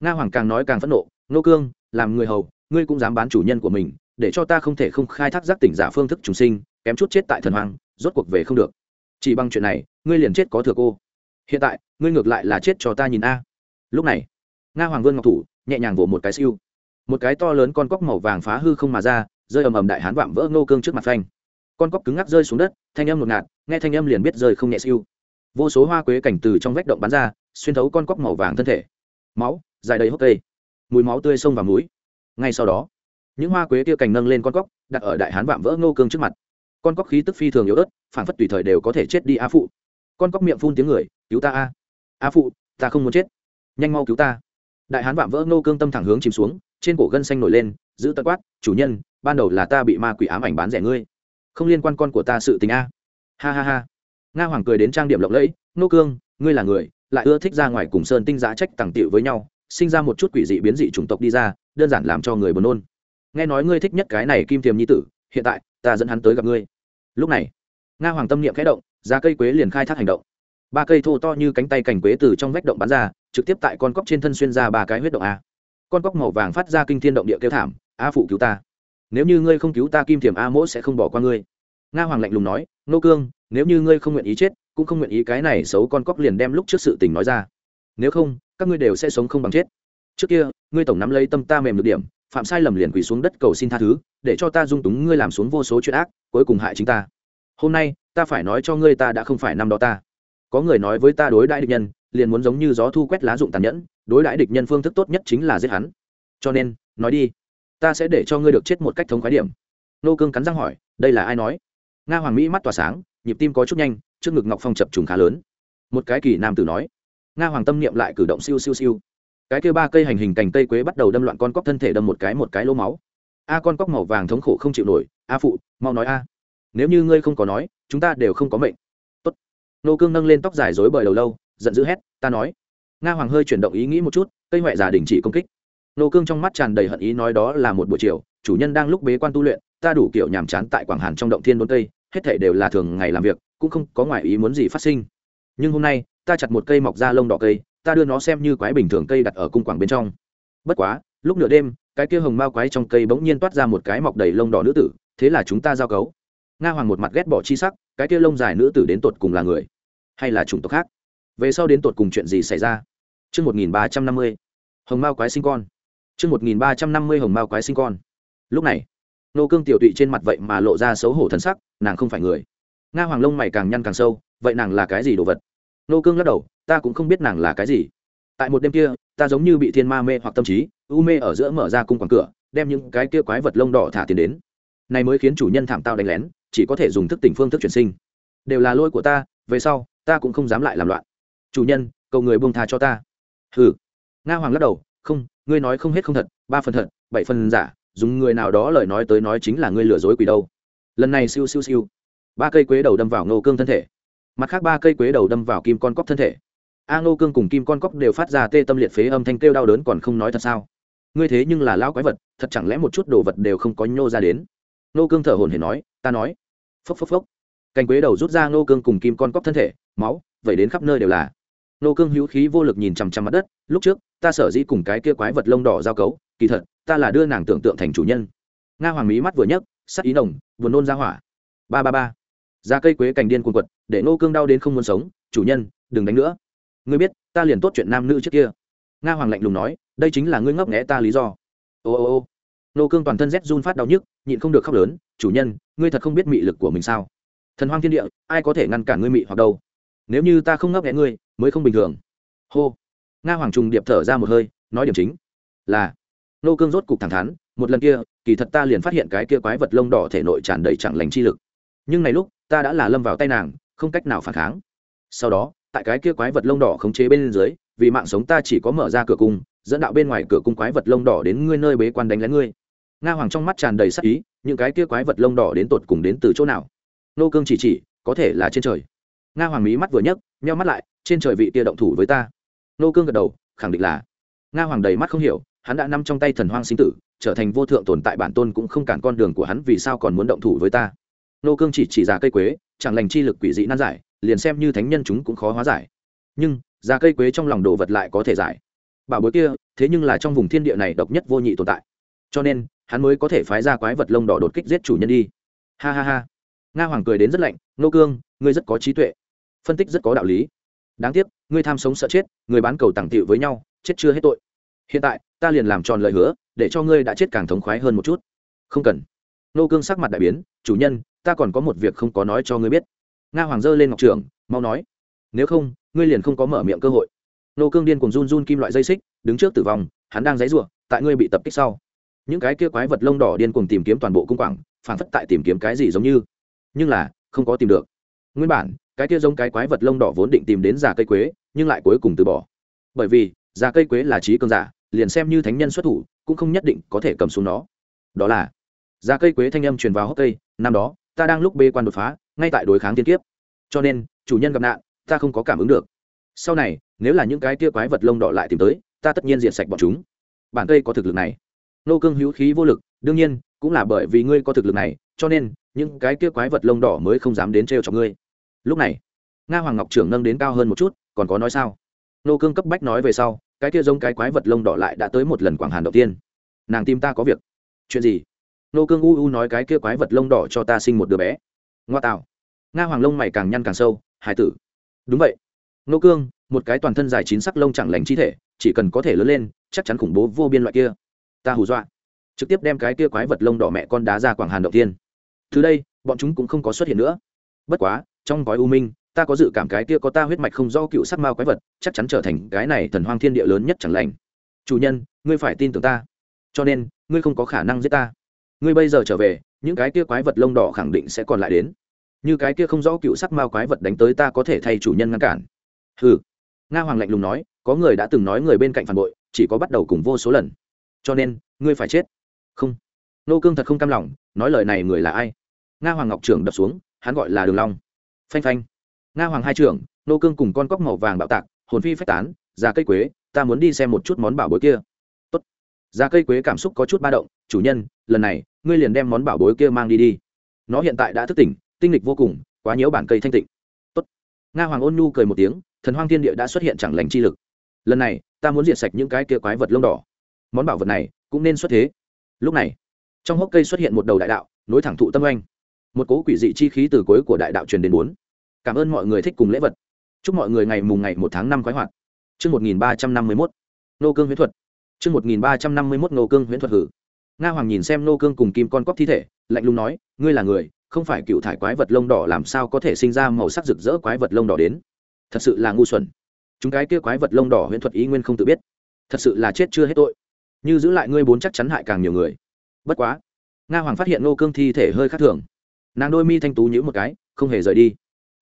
Nga hoàng càng nói càng phẫn nộ, nô cương làm người hầu, ngươi cũng dám bán chủ nhân của mình, để cho ta không thể không khai thác giác tỉnh giả phương thức trùng sinh, kém chút chết tại thần hoàng rốt cuộc về không được. Chỉ bằng chuyện này, ngươi liền chết có thừa cô. Hiện tại, ngươi ngược lại là chết cho ta nhìn a. Lúc này, nga hoàng vương ngọc thủ nhẹ nhàng vỗ một cái siêu. Một cái to lớn con cóc màu vàng phá hư không mà ra, rơi ầm ầm đại hán vạm vỡ ngô cương trước mặt phanh. Con cóc cứng ngắc rơi xuống đất, thanh âm ngột ngạt, nghe thanh âm liền biết rơi không nhẹ siêu. Vô số hoa quế cảnh từ trong vách động bắn ra, xuyên thấu con cóc màu vàng thân thể. Máu, dài đầy hốc cây mùi máu tươi sông vào mũi. Ngay sau đó, những hoa quế kia cành nâng lên con cóc, đặt ở đại hán vạm vỡ ngô cương trước mặt. Con cóc khí tức phi thường yếu ớt, phản phất tùy thời đều có thể chết đi a phụ. Con cóc miệng phun tiếng người, cứu ta a a phụ, ta không muốn chết. Nhanh mau cứu ta. Đại hán vạm vỡ ngô cương tâm thẳng hướng chìm xuống, trên cổ gân xanh nổi lên, giữ tật quát, chủ nhân, ban đầu là ta bị ma quỷ ám ảnh bán rẻ ngươi. Không liên quan con của ta sự tình a. Ha ha ha. Nga hoàng cười đến trang điểm lộng lẫy, ngô cương, ngươi là người, lại ưa thích ra ngoài cùng sơn tinh giá trách tàng tiệu với nhau sinh ra một chút quỷ dị biến dị chủng tộc đi ra, đơn giản làm cho người buồn nôn. Nghe nói ngươi thích nhất cái này kim tiềm nhi tử, hiện tại, ta dẫn hắn tới gặp ngươi. Lúc này, nga hoàng tâm niệm khẽ động, ra cây quế liền khai thác hành động. Ba cây thô to như cánh tay cành quế từ trong vách động bắn ra, trực tiếp tại con cóc trên thân xuyên ra ba cái huyết động a. Con cóc màu vàng phát ra kinh thiên động địa kêu thảm, a phụ cứu ta. Nếu như ngươi không cứu ta kim thiềm a mỗ sẽ không bỏ qua ngươi. Nga hoàng lạnh lùng nói, nô cương, nếu như ngươi không nguyện ý chết, cũng không nguyện ý cái này xấu con cóc liền đem lúc trước sự tình nói ra. Nếu không các ngươi đều sẽ sống không bằng chết. Trước kia, ngươi tổng nắm lấy tâm ta mềm được điểm, phạm sai lầm liền quỳ xuống đất cầu xin tha thứ, để cho ta dung túng ngươi làm xuống vô số chuyện ác, cuối cùng hại chính ta. Hôm nay, ta phải nói cho ngươi ta đã không phải năm đó ta. Có người nói với ta đối đãi địch nhân, liền muốn giống như gió thu quét lá dụng tàn nhẫn, đối đãi địch nhân phương thức tốt nhất chính là giết hắn. Cho nên, nói đi. Ta sẽ để cho ngươi được chết một cách thống khái điểm. Nô cương cắn răng hỏi, đây là ai nói? Nga hoàng mỹ mắt tỏa sáng, nhịp tim có chút nhanh, trước ngực ngọc phong chập trùng khá lớn. Một cái kỳ nam tử nói nga hoàng tâm niệm lại cử động siêu siêu siêu. Cái kêu ba cây hành hình cành cây quế bắt đầu đâm loạn con cóc thân thể đâm một cái một cái lỗ máu. A con cóc màu vàng thống khổ không chịu nổi. A phụ mau nói a. Nếu như ngươi không có nói chúng ta đều không có mệnh. Tốt. Nô cương nâng lên tóc dài dối bời đầu lâu giận dữ hét ta nói. Nga hoàng hơi chuyển động ý nghĩ một chút cây huệ giả đình chỉ công kích. Nô cương trong mắt tràn đầy hận ý nói đó là một buổi chiều chủ nhân đang lúc bế quan tu luyện ta đủ kiểu nhàm chán tại quảng hàn trong động thiên đốn tây, hết thể đều là thường ngày làm việc cũng không có ngoại ý muốn gì phát sinh. Nhưng hôm nay ta chặt một cây mọc ra lông đỏ cây ta đưa nó xem như quái bình thường cây đặt ở cung quảng bên trong bất quá lúc nửa đêm cái kia hồng mao quái trong cây bỗng nhiên toát ra một cái mọc đầy lông đỏ nữ tử thế là chúng ta giao cấu nga hoàng một mặt ghét bỏ chi sắc cái kia lông dài nữ tử đến tột cùng là người hay là chủng tộc khác về sau đến tột cùng chuyện gì xảy ra Trước 1350, hồng mao quái sinh con. Trước 1350 hồng mao quái sinh con. Lúc này, nô cương tiểu tụy trên mặt vậy mà lộ ra xấu hổ thần sắc, nàng không phải người. Nga Hoàng lông mày càng nhăn càng sâu, vậy nàng là cái gì đồ vật? Nô cương lắc đầu, ta cũng không biết nàng là cái gì. Tại một đêm kia, ta giống như bị thiên ma mê hoặc tâm trí, u mê ở giữa mở ra cung quảng cửa, đem những cái kia quái vật lông đỏ thả tiền đến. Này mới khiến chủ nhân thảm tao đánh lén, chỉ có thể dùng thức tỉnh phương thức chuyển sinh. Đều là lỗi của ta, về sau, ta cũng không dám lại làm loạn. Chủ nhân, cầu người buông tha cho ta. Hừ. Nga Hoàng lắc đầu, không ngươi nói không hết không thật ba phần thật bảy phần giả dùng người nào đó lời nói tới nói chính là ngươi lừa dối quỷ đâu lần này siêu siêu siêu ba cây quế đầu đâm vào ngô cương thân thể mặt khác ba cây quế đầu đâm vào kim con cóc thân thể. A ngô cương cùng kim con cóc đều phát ra tê tâm liệt phế âm thanh kêu đau đớn còn không nói thật sao? Ngươi thế nhưng là lão quái vật, thật chẳng lẽ một chút đồ vật đều không có nhô ra đến? Ngô cương thở hồn hển nói, ta nói. Phốc phốc phốc. Cành quế đầu rút ra ngô cương cùng kim con cóc thân thể, máu vẩy đến khắp nơi đều là. Nô cương hữu khí vô lực nhìn chằm chằm mặt đất, lúc trước, ta sở dĩ cùng cái kia quái vật lông đỏ giao cấu, kỳ thật, ta là đưa nàng tưởng tượng thành chủ nhân. Nga hoàng mỹ mắt vừa nhấc, sắc ý nồng vừa nôn ra hỏa. Ba ba ba ra cây quế cành điên cuồng quật, để nô cương đau đến không muốn sống. Chủ nhân, đừng đánh nữa. Ngươi biết, ta liền tốt chuyện nam nữ trước kia. Nga hoàng lạnh lùng nói, đây chính là ngươi ngấp nghẽ ta lý do. Ô ô ô. Nô cương toàn thân rét run phát đau nhức, nhịn không được khóc lớn. Chủ nhân, ngươi thật không biết mị lực của mình sao? Thần hoang thiên địa, ai có thể ngăn cản ngươi mị hoặc đâu? Nếu như ta không ngấp nghẽ ngươi, mới không bình thường. Hô. Nga hoàng trùng điệp thở ra một hơi, nói điểm chính. Là. Nô cương rốt cục thẳng thắn, một lần kia, kỳ thật ta liền phát hiện cái kia quái vật lông đỏ thể nội tràn đầy chẳng lành chi lực nhưng này lúc, ta đã là lâm vào tay nàng, không cách nào phản kháng. Sau đó, tại cái kia quái vật lông đỏ khống chế bên dưới, vì mạng sống ta chỉ có mở ra cửa cung, dẫn đạo bên ngoài cửa cung quái vật lông đỏ đến ngươi nơi bế quan đánh lén ngươi. Nga hoàng trong mắt tràn đầy sắc ý, những cái kia quái vật lông đỏ đến tột cùng đến từ chỗ nào? Nô cương chỉ chỉ, có thể là trên trời. Nga hoàng mí mắt vừa nhấc, nheo mắt lại, trên trời vị kia động thủ với ta. Nô cương gật đầu, khẳng định là. Nga hoàng đầy mắt không hiểu, hắn đã nằm trong tay thần hoang sinh tử, trở thành vô thượng tồn tại bản tôn cũng không cản con đường của hắn vì sao còn muốn động thủ với ta nô cương chỉ chỉ ra cây quế, chẳng lành chi lực quỷ dị nan giải, liền xem như thánh nhân chúng cũng khó hóa giải. Nhưng ra cây quế trong lòng đồ vật lại có thể giải. Bảo bối kia, thế nhưng là trong vùng thiên địa này độc nhất vô nhị tồn tại. Cho nên, hắn mới có thể phái ra quái vật lông đỏ đột kích giết chủ nhân đi. Ha ha ha. Nga hoàng cười đến rất lạnh, nô cương, ngươi rất có trí tuệ. Phân tích rất có đạo lý. Đáng tiếc, ngươi tham sống sợ chết, người bán cầu tặng tiệu với nhau, chết chưa hết tội. Hiện tại, ta liền làm tròn lời hứa, để cho ngươi đã chết càng thống khoái hơn một chút. Không cần nô cương sắc mặt đại biến, chủ nhân, ta còn có một việc không có nói cho ngươi biết. Nga hoàng dơ lên ngọc trường, mau nói, nếu không, ngươi liền không có mở miệng cơ hội. Nô cương điên cùng run run kim loại dây xích, đứng trước tử vong, hắn đang dãy ruộng tại ngươi bị tập kích sau, những cái kia quái vật lông đỏ điên cùng tìm kiếm toàn bộ cung quảng, phản phất tại tìm kiếm cái gì giống như, nhưng là không có tìm được. Nguyên bản, cái kia giống cái quái vật lông đỏ vốn định tìm đến già cây quế, nhưng lại cuối cùng từ bỏ. Bởi vì, già cây quế là trí cường giả, liền xem như thánh nhân xuất thủ, cũng không nhất định có thể cầm xuống nó. Đó là già cây quế thanh âm truyền vào hốc cây, năm đó, ta đang lúc bê quan đột phá, ngay tại đối kháng tiên kiếp. Cho nên, chủ nhân gặp nạn, ta không có cảm ứng được. Sau này, nếu là những cái kia quái vật lông đỏ lại tìm tới, ta tất nhiên diệt sạch bọn chúng. Bản cây có thực lực này. Nô cương hữu khí vô lực, đương nhiên, cũng là bởi vì ngươi có thực lực này, cho nên, những cái kia quái vật lông đỏ mới không dám đến trêu cho ngươi. Lúc này, nga hoàng ngọc trưởng nâng đến cao hơn một chút, còn có nói sao? Nô cương cấp bách nói về sau, cái kia giống cái quái vật lông đỏ lại đã tới một lần quảng hàn đầu tiên. Nàng tim ta có việc. Chuyện gì? Nô cương u u nói cái kia quái vật lông đỏ cho ta sinh một đứa bé. Ngoa tạo. Nga hoàng lông mày càng nhăn càng sâu, hải tử. Đúng vậy. Nô cương, một cái toàn thân dài chín sắc lông chẳng lành chi thể, chỉ cần có thể lớn lên, chắc chắn khủng bố vô biên loại kia. Ta hù dọa. Trực tiếp đem cái kia quái vật lông đỏ mẹ con đá ra quảng hàn đầu tiên từ đây, bọn chúng cũng không có xuất hiện nữa. Bất quá, trong gói u minh, ta có dự cảm cái kia có ta huyết mạch không do cựu sắc mao quái vật, chắc chắn trở thành cái này thần hoang thiên địa lớn nhất chẳng lành. Chủ nhân, ngươi phải tin tưởng ta. Cho nên, ngươi không có khả năng giết ta ngươi bây giờ trở về, những cái kia quái vật lông đỏ khẳng định sẽ còn lại đến. Như cái kia không rõ cựu sắc mao quái vật đánh tới ta có thể thay chủ nhân ngăn cản. Ừ nga hoàng lạnh lùng nói, có người đã từng nói người bên cạnh phản bội, chỉ có bắt đầu cùng vô số lần. Cho nên, ngươi phải chết. Không. Nô cương thật không cam lòng, nói lời này người là ai? Nga hoàng ngọc trưởng đập xuống, hắn gọi là đường long. Phanh phanh. Nga hoàng hai trưởng, nô cương cùng con cóc màu vàng bạo tạc, hồn phi phách tán, già cây quế, ta muốn đi xem một chút món bảo bối kia. Tốt. Già cây quế cảm xúc có chút ba động chủ nhân lần này ngươi liền đem món bảo bối kia mang đi đi. Nó hiện tại đã thức tỉnh tinh lịch vô cùng quá nhiều bản cây thanh tịnh. Tốt. Nga hoàng ôn nhu cười một tiếng thần hoang thiên địa đã xuất hiện chẳng lành chi lực. Lần này ta muốn diệt sạch những cái kia quái vật lông đỏ. Món bảo vật này cũng nên xuất thế. Lúc này trong hốc cây xuất hiện một đầu đại đạo nối thẳng thụ tâm oanh. Một cố quỷ dị chi khí từ cuối của đại đạo truyền đến bốn. Cảm ơn mọi người thích cùng lễ vật. Chúc mọi người ngày mùng ngày một tháng năm khoái hoạt. Trước 1351, nô cương huyễn thuật. chương một nghìn ba trăm năm mươi mốt nô cương huyễn thuật hử. Nga Hoàng nhìn xem nô cương cùng kim con cóc thi thể, lạnh lùng nói, ngươi là người, không phải cựu thải quái vật lông đỏ làm sao có thể sinh ra màu sắc rực rỡ quái vật lông đỏ đến. Thật sự là ngu xuẩn. Chúng cái kia quái vật lông đỏ huyễn thuật ý nguyên không tự biết. Thật sự là chết chưa hết tội. Như giữ lại ngươi bốn chắc chắn hại càng nhiều người. Bất quá, Nga Hoàng phát hiện nô cương thi thể hơi khác thường. Nàng đôi mi thanh tú nhữ một cái, không hề rời đi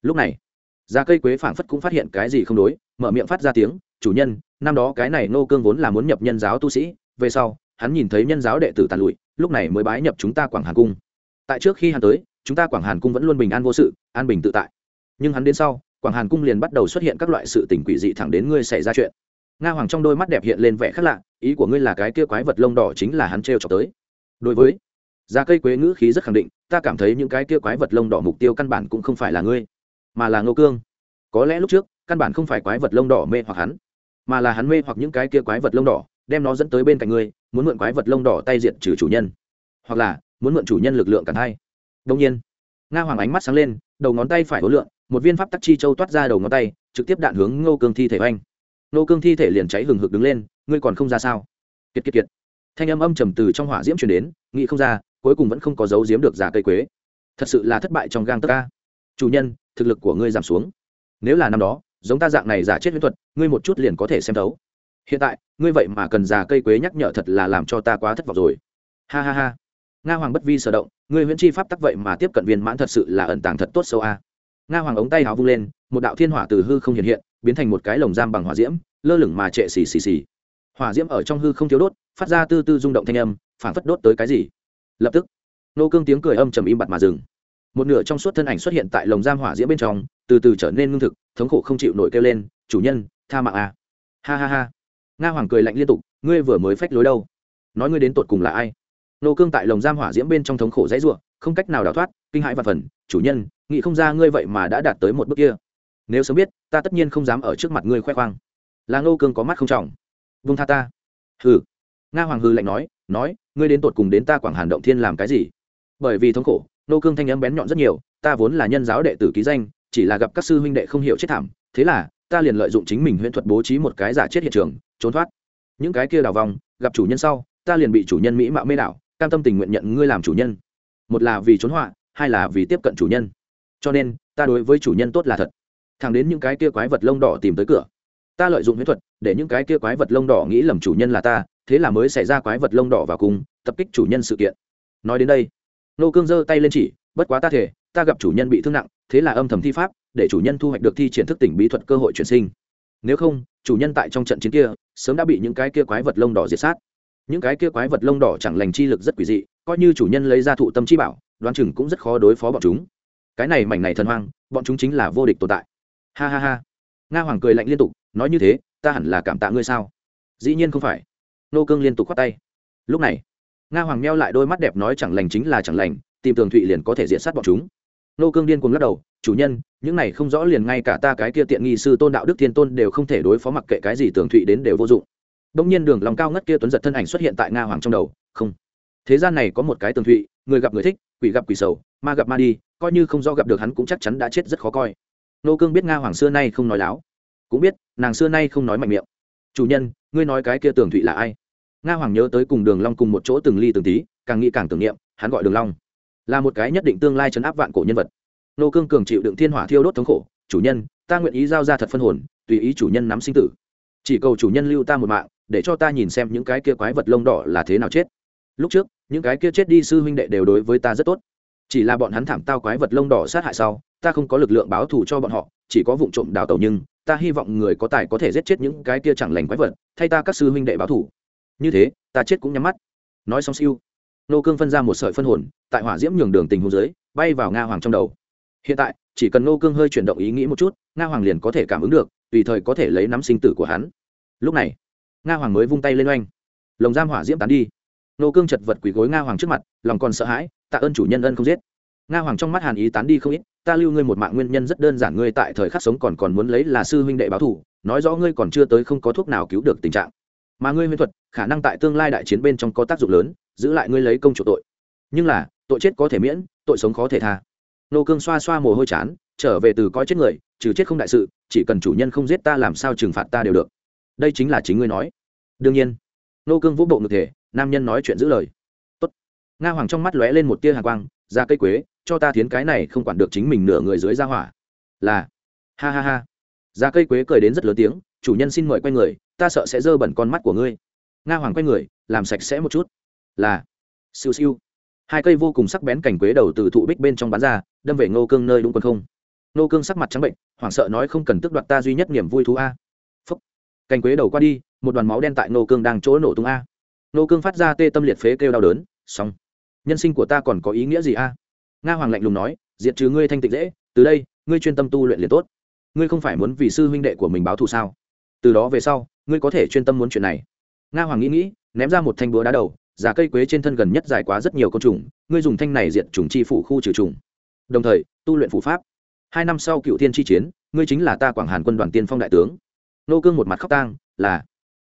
lúc này ra cây quế phảng phất cũng phát hiện cái gì không đối mở miệng phát ra tiếng chủ nhân năm đó cái này nô cương vốn là muốn nhập nhân giáo tu sĩ về sau hắn nhìn thấy nhân giáo đệ tử tàn lụi, lúc này mới bái nhập chúng ta quảng hàn cung. Tại trước khi hắn tới, chúng ta quảng hàn cung vẫn luôn bình an vô sự, an bình tự tại. Nhưng hắn đến sau, quảng hàn cung liền bắt đầu xuất hiện các loại sự tình quỷ dị thẳng đến ngươi xảy ra chuyện. Nga hoàng trong đôi mắt đẹp hiện lên vẻ khác lạ, ý của ngươi là cái kia quái vật lông đỏ chính là hắn t r trọc tới. Đối với giá cây quế ngữ khí rất khẳng định, ta cảm thấy những cái kia quái vật lông đỏ mục tiêu căn bản cũng không phải là ngươi, mà là ngô cương. Có lẽ lúc trước, căn bản không phải quái vật lông đỏ mê hoặc hắn, mà là hắn mê hoặc những cái kia quái vật lông đỏ đem nó dẫn tới bên cạnh ngươi, muốn mượn quái vật lông đỏ tay diện trừ chủ nhân. Hoặc là, muốn mượn chủ nhân lực lượng cả hai đông nhiên, nga hoàng ánh mắt sáng lên, đầu ngón tay phải hối lượng, một viên pháp tắc chi châu toát ra đầu ngón tay, trực tiếp đạn hướng ngô cương thi thể oanh. Nô cương thi thể liền cháy hừng hực đứng lên, ngươi còn không ra sao? Kiệt kiệt kiệt. Thanh âm âm trầm từ trong hỏa diễm truyền đến, nghĩ không ra, cuối cùng vẫn không có dấu diếm được giả cây quế. Thật sự là thất bại trong gang tấc ca chủ nhân, thực lực của ngươi giảm xuống. Nếu là năm đó, giống ta dạng này giả chết huyễn thuật, ngươi một chút liền có thể xem thấu hiện tại, ngươi vậy mà cần già cây quế nhắc nhở thật là làm cho ta quá thất vọng rồi. Ha ha ha. Nga hoàng bất vi sở động, ngươi huyễn chi pháp tắc vậy mà tiếp cận viên mãn thật sự là ẩn tàng thật tốt sâu a. Nga hoàng ống tay háo vung lên, một đạo thiên hỏa từ hư không hiện hiện, biến thành một cái lồng giam bằng hỏa diễm, lơ lửng mà trệ xì xì xì. Hỏa diễm ở trong hư không thiếu đốt, phát ra tư tư rung động thanh âm phản phất đốt tới cái gì. Lập tức, nô cương tiếng cười âm trầm im bặt mà dừng. Một nửa trong suốt thân ảnh xuất hiện tại lồng giam hỏa diễm bên trong, từ từ trở nên ngưng thực, thống khổ không chịu nổi kêu lên, chủ nhân, tha mạng à. ha ha ha nga hoàng cười lạnh liên tục, ngươi vừa mới phách lối đâu? Nói ngươi đến tột cùng là ai? Nô cương tại lồng giam hỏa diễm bên trong thống khổ dãy ruộng không cách nào đào thoát, kinh hãi và phần, chủ nhân, nghĩ không ra ngươi vậy mà đã đạt tới một bước kia. Nếu sớm biết, ta tất nhiên không dám ở trước mặt ngươi khoe khoang. Là Nô cương có mắt không trọng. Vung tha ta. Hừ. Nga hoàng hư lạnh nói nói, ngươi đến tột cùng đến ta quảng hàn động thiên làm cái gì? Bởi vì thống khổ, nô cương thanh âm bén nhọn rất nhiều, ta vốn là nhân giáo đệ tử ký danh, chỉ là gặp các sư huynh đệ không hiểu chết thảm, thế là, ta liền lợi dụng chính mình huyễn thuật bố trí một cái giả chết hiện trường trốn thoát. Những cái kia đào vòng gặp chủ nhân sau, ta liền bị chủ nhân mỹ mạo mê đảo, cam tâm tình nguyện nhận ngươi làm chủ nhân. Một là vì trốn họa, hai là vì tiếp cận chủ nhân. Cho nên, ta đối với chủ nhân tốt là thật. Thẳng đến những cái kia quái vật lông đỏ tìm tới cửa, ta lợi dụng huyễn thuật, để những cái kia quái vật lông đỏ nghĩ lầm chủ nhân là ta, thế là mới xảy ra quái vật lông đỏ vào cùng, tập kích chủ nhân sự kiện. Nói đến đây, nô cương giơ tay lên chỉ, bất quá ta thể, ta gặp chủ nhân bị thương nặng, thế là âm thầm thi pháp, để chủ nhân thu hoạch được thi triển thức tỉnh bí thuật cơ hội chuyển sinh nếu không, chủ nhân tại trong trận chiến kia, sớm đã bị những cái kia quái vật lông đỏ diệt sát. Những cái kia quái vật lông đỏ chẳng lành chi lực rất quỷ dị, coi như chủ nhân lấy ra thụ tâm chi bảo, đoán chừng cũng rất khó đối phó bọn chúng. Cái này mảnh này thần hoang, bọn chúng chính là vô địch tồn tại. Ha ha ha. Nga hoàng cười lạnh liên tục, nói như thế, ta hẳn là cảm tạ ngươi sao? Dĩ nhiên không phải. Nô cương liên tục khoát tay. Lúc này, nga hoàng meo lại đôi mắt đẹp nói chẳng lành chính là chẳng lành, tìm tường thụy liền có thể diện sát bọn chúng nô cương điên cuồng lắc đầu, chủ nhân, những này không rõ liền ngay cả ta cái kia tiện nghi sư tôn đạo đức thiên tôn đều không thể đối phó mặc kệ cái gì tường thụy đến đều vô dụng. Đông nhiên đường lòng cao ngất kia tuấn giật thân ảnh xuất hiện tại nga hoàng trong đầu, không, thế gian này có một cái tường thụy, người gặp người thích, quỷ gặp quỷ sầu, ma gặp ma đi, coi như không do gặp được hắn cũng chắc chắn đã chết rất khó coi. Nô cương biết nga hoàng xưa nay không nói láo, cũng biết nàng xưa nay không nói mạnh miệng. Chủ nhân, ngươi nói cái kia tường thụy là ai? Nga hoàng nhớ tới cùng đường long cùng một chỗ từng ly từng tí, càng nghĩ càng tưởng niệm, hắn gọi đường long là một cái nhất định tương lai chấn áp vạn cổ nhân vật. Nô cương cường chịu đựng thiên hỏa thiêu đốt thống khổ, chủ nhân, ta nguyện ý giao ra thật phân hồn, tùy ý chủ nhân nắm sinh tử. Chỉ cầu chủ nhân lưu ta một mạng, để cho ta nhìn xem những cái kia quái vật lông đỏ là thế nào chết. Lúc trước, những cái kia chết đi sư huynh đệ đều đối với ta rất tốt. Chỉ là bọn hắn thảm tao quái vật lông đỏ sát hại sau, ta không có lực lượng báo thù cho bọn họ, chỉ có vụ trộm đào tàu nhưng, ta hy vọng người có tài có thể giết chết những cái kia chẳng lành quái vật, thay ta các sư huynh đệ báo thù. Như thế, ta chết cũng nhắm mắt. Nói xong siêu nô cương phân ra một sợi phân hồn, tại hỏa diễm nhường đường tình hồ dưới, bay vào nga hoàng trong đầu. Hiện tại, chỉ cần nô cương hơi chuyển động ý nghĩ một chút, nga hoàng liền có thể cảm ứng được, tùy thời có thể lấy nắm sinh tử của hắn. Lúc này, nga hoàng mới vung tay lên oanh. Lồng giam hỏa diễm tán đi. Nô cương chật vật quỳ gối nga hoàng trước mặt, lòng còn sợ hãi, tạ ơn chủ nhân ân không giết. Nga hoàng trong mắt hàn ý tán đi không ít, ta lưu ngươi một mạng nguyên nhân rất đơn giản, ngươi tại thời khắc sống còn còn muốn lấy là sư huynh đệ báo thủ nói rõ ngươi còn chưa tới không có thuốc nào cứu được tình trạng. Mà ngươi huyễn thuật, khả năng tại tương lai đại chiến bên trong có tác dụng lớn giữ lại ngươi lấy công chủ tội. Nhưng là, tội chết có thể miễn, tội sống khó thể tha. Nô cương xoa xoa mồ hôi chán, trở về từ coi chết người, trừ chết không đại sự, chỉ cần chủ nhân không giết ta làm sao trừng phạt ta đều được. Đây chính là chính ngươi nói. Đương nhiên, nô cương vũ bộ ngực thể, nam nhân nói chuyện giữ lời. Tốt. nga hoàng trong mắt lóe lên một tia hà quang, ra cây quế, cho ta thiến cái này không quản được chính mình nửa người dưới ra hỏa. Là. Ha ha ha. Ra cây quế cười đến rất lớn tiếng, chủ nhân xin mời quay người, ta sợ sẽ dơ bẩn con mắt của ngươi. Nga hoàng quay người, làm sạch sẽ một chút là siêu siêu. Hai cây vô cùng sắc bén cành quế đầu từ thụ bích bên trong bán ra, đâm về ngô cương nơi đúng quân không. Ngô cương sắc mặt trắng bệnh, hoảng sợ nói không cần tức đoạt ta duy nhất niềm vui thú a. Phúc. Cành quế đầu qua đi, một đoàn máu đen tại ngô cương đang chỗ nổ tung a. Ngô cương phát ra tê tâm liệt phế kêu đau đớn, xong. Nhân sinh của ta còn có ý nghĩa gì a? Nga hoàng lạnh lùng nói, diệt trừ ngươi thanh tịnh dễ, từ đây, ngươi chuyên tâm tu luyện liền tốt. Ngươi không phải muốn vì sư huynh đệ của mình báo thù sao? Từ đó về sau, ngươi có thể chuyên tâm muốn chuyện này. Nga hoàng nghĩ nghĩ, ném ra một thanh búa đá đầu giả cây quế trên thân gần nhất dài quá rất nhiều con trùng, ngươi dùng thanh này diệt trùng chi phủ khu trừ trùng. Đồng thời, tu luyện phủ pháp. Hai năm sau cựu thiên chi chiến, ngươi chính là ta quảng hàn quân đoàn tiên phong đại tướng. Nô cương một mặt khóc tang, là,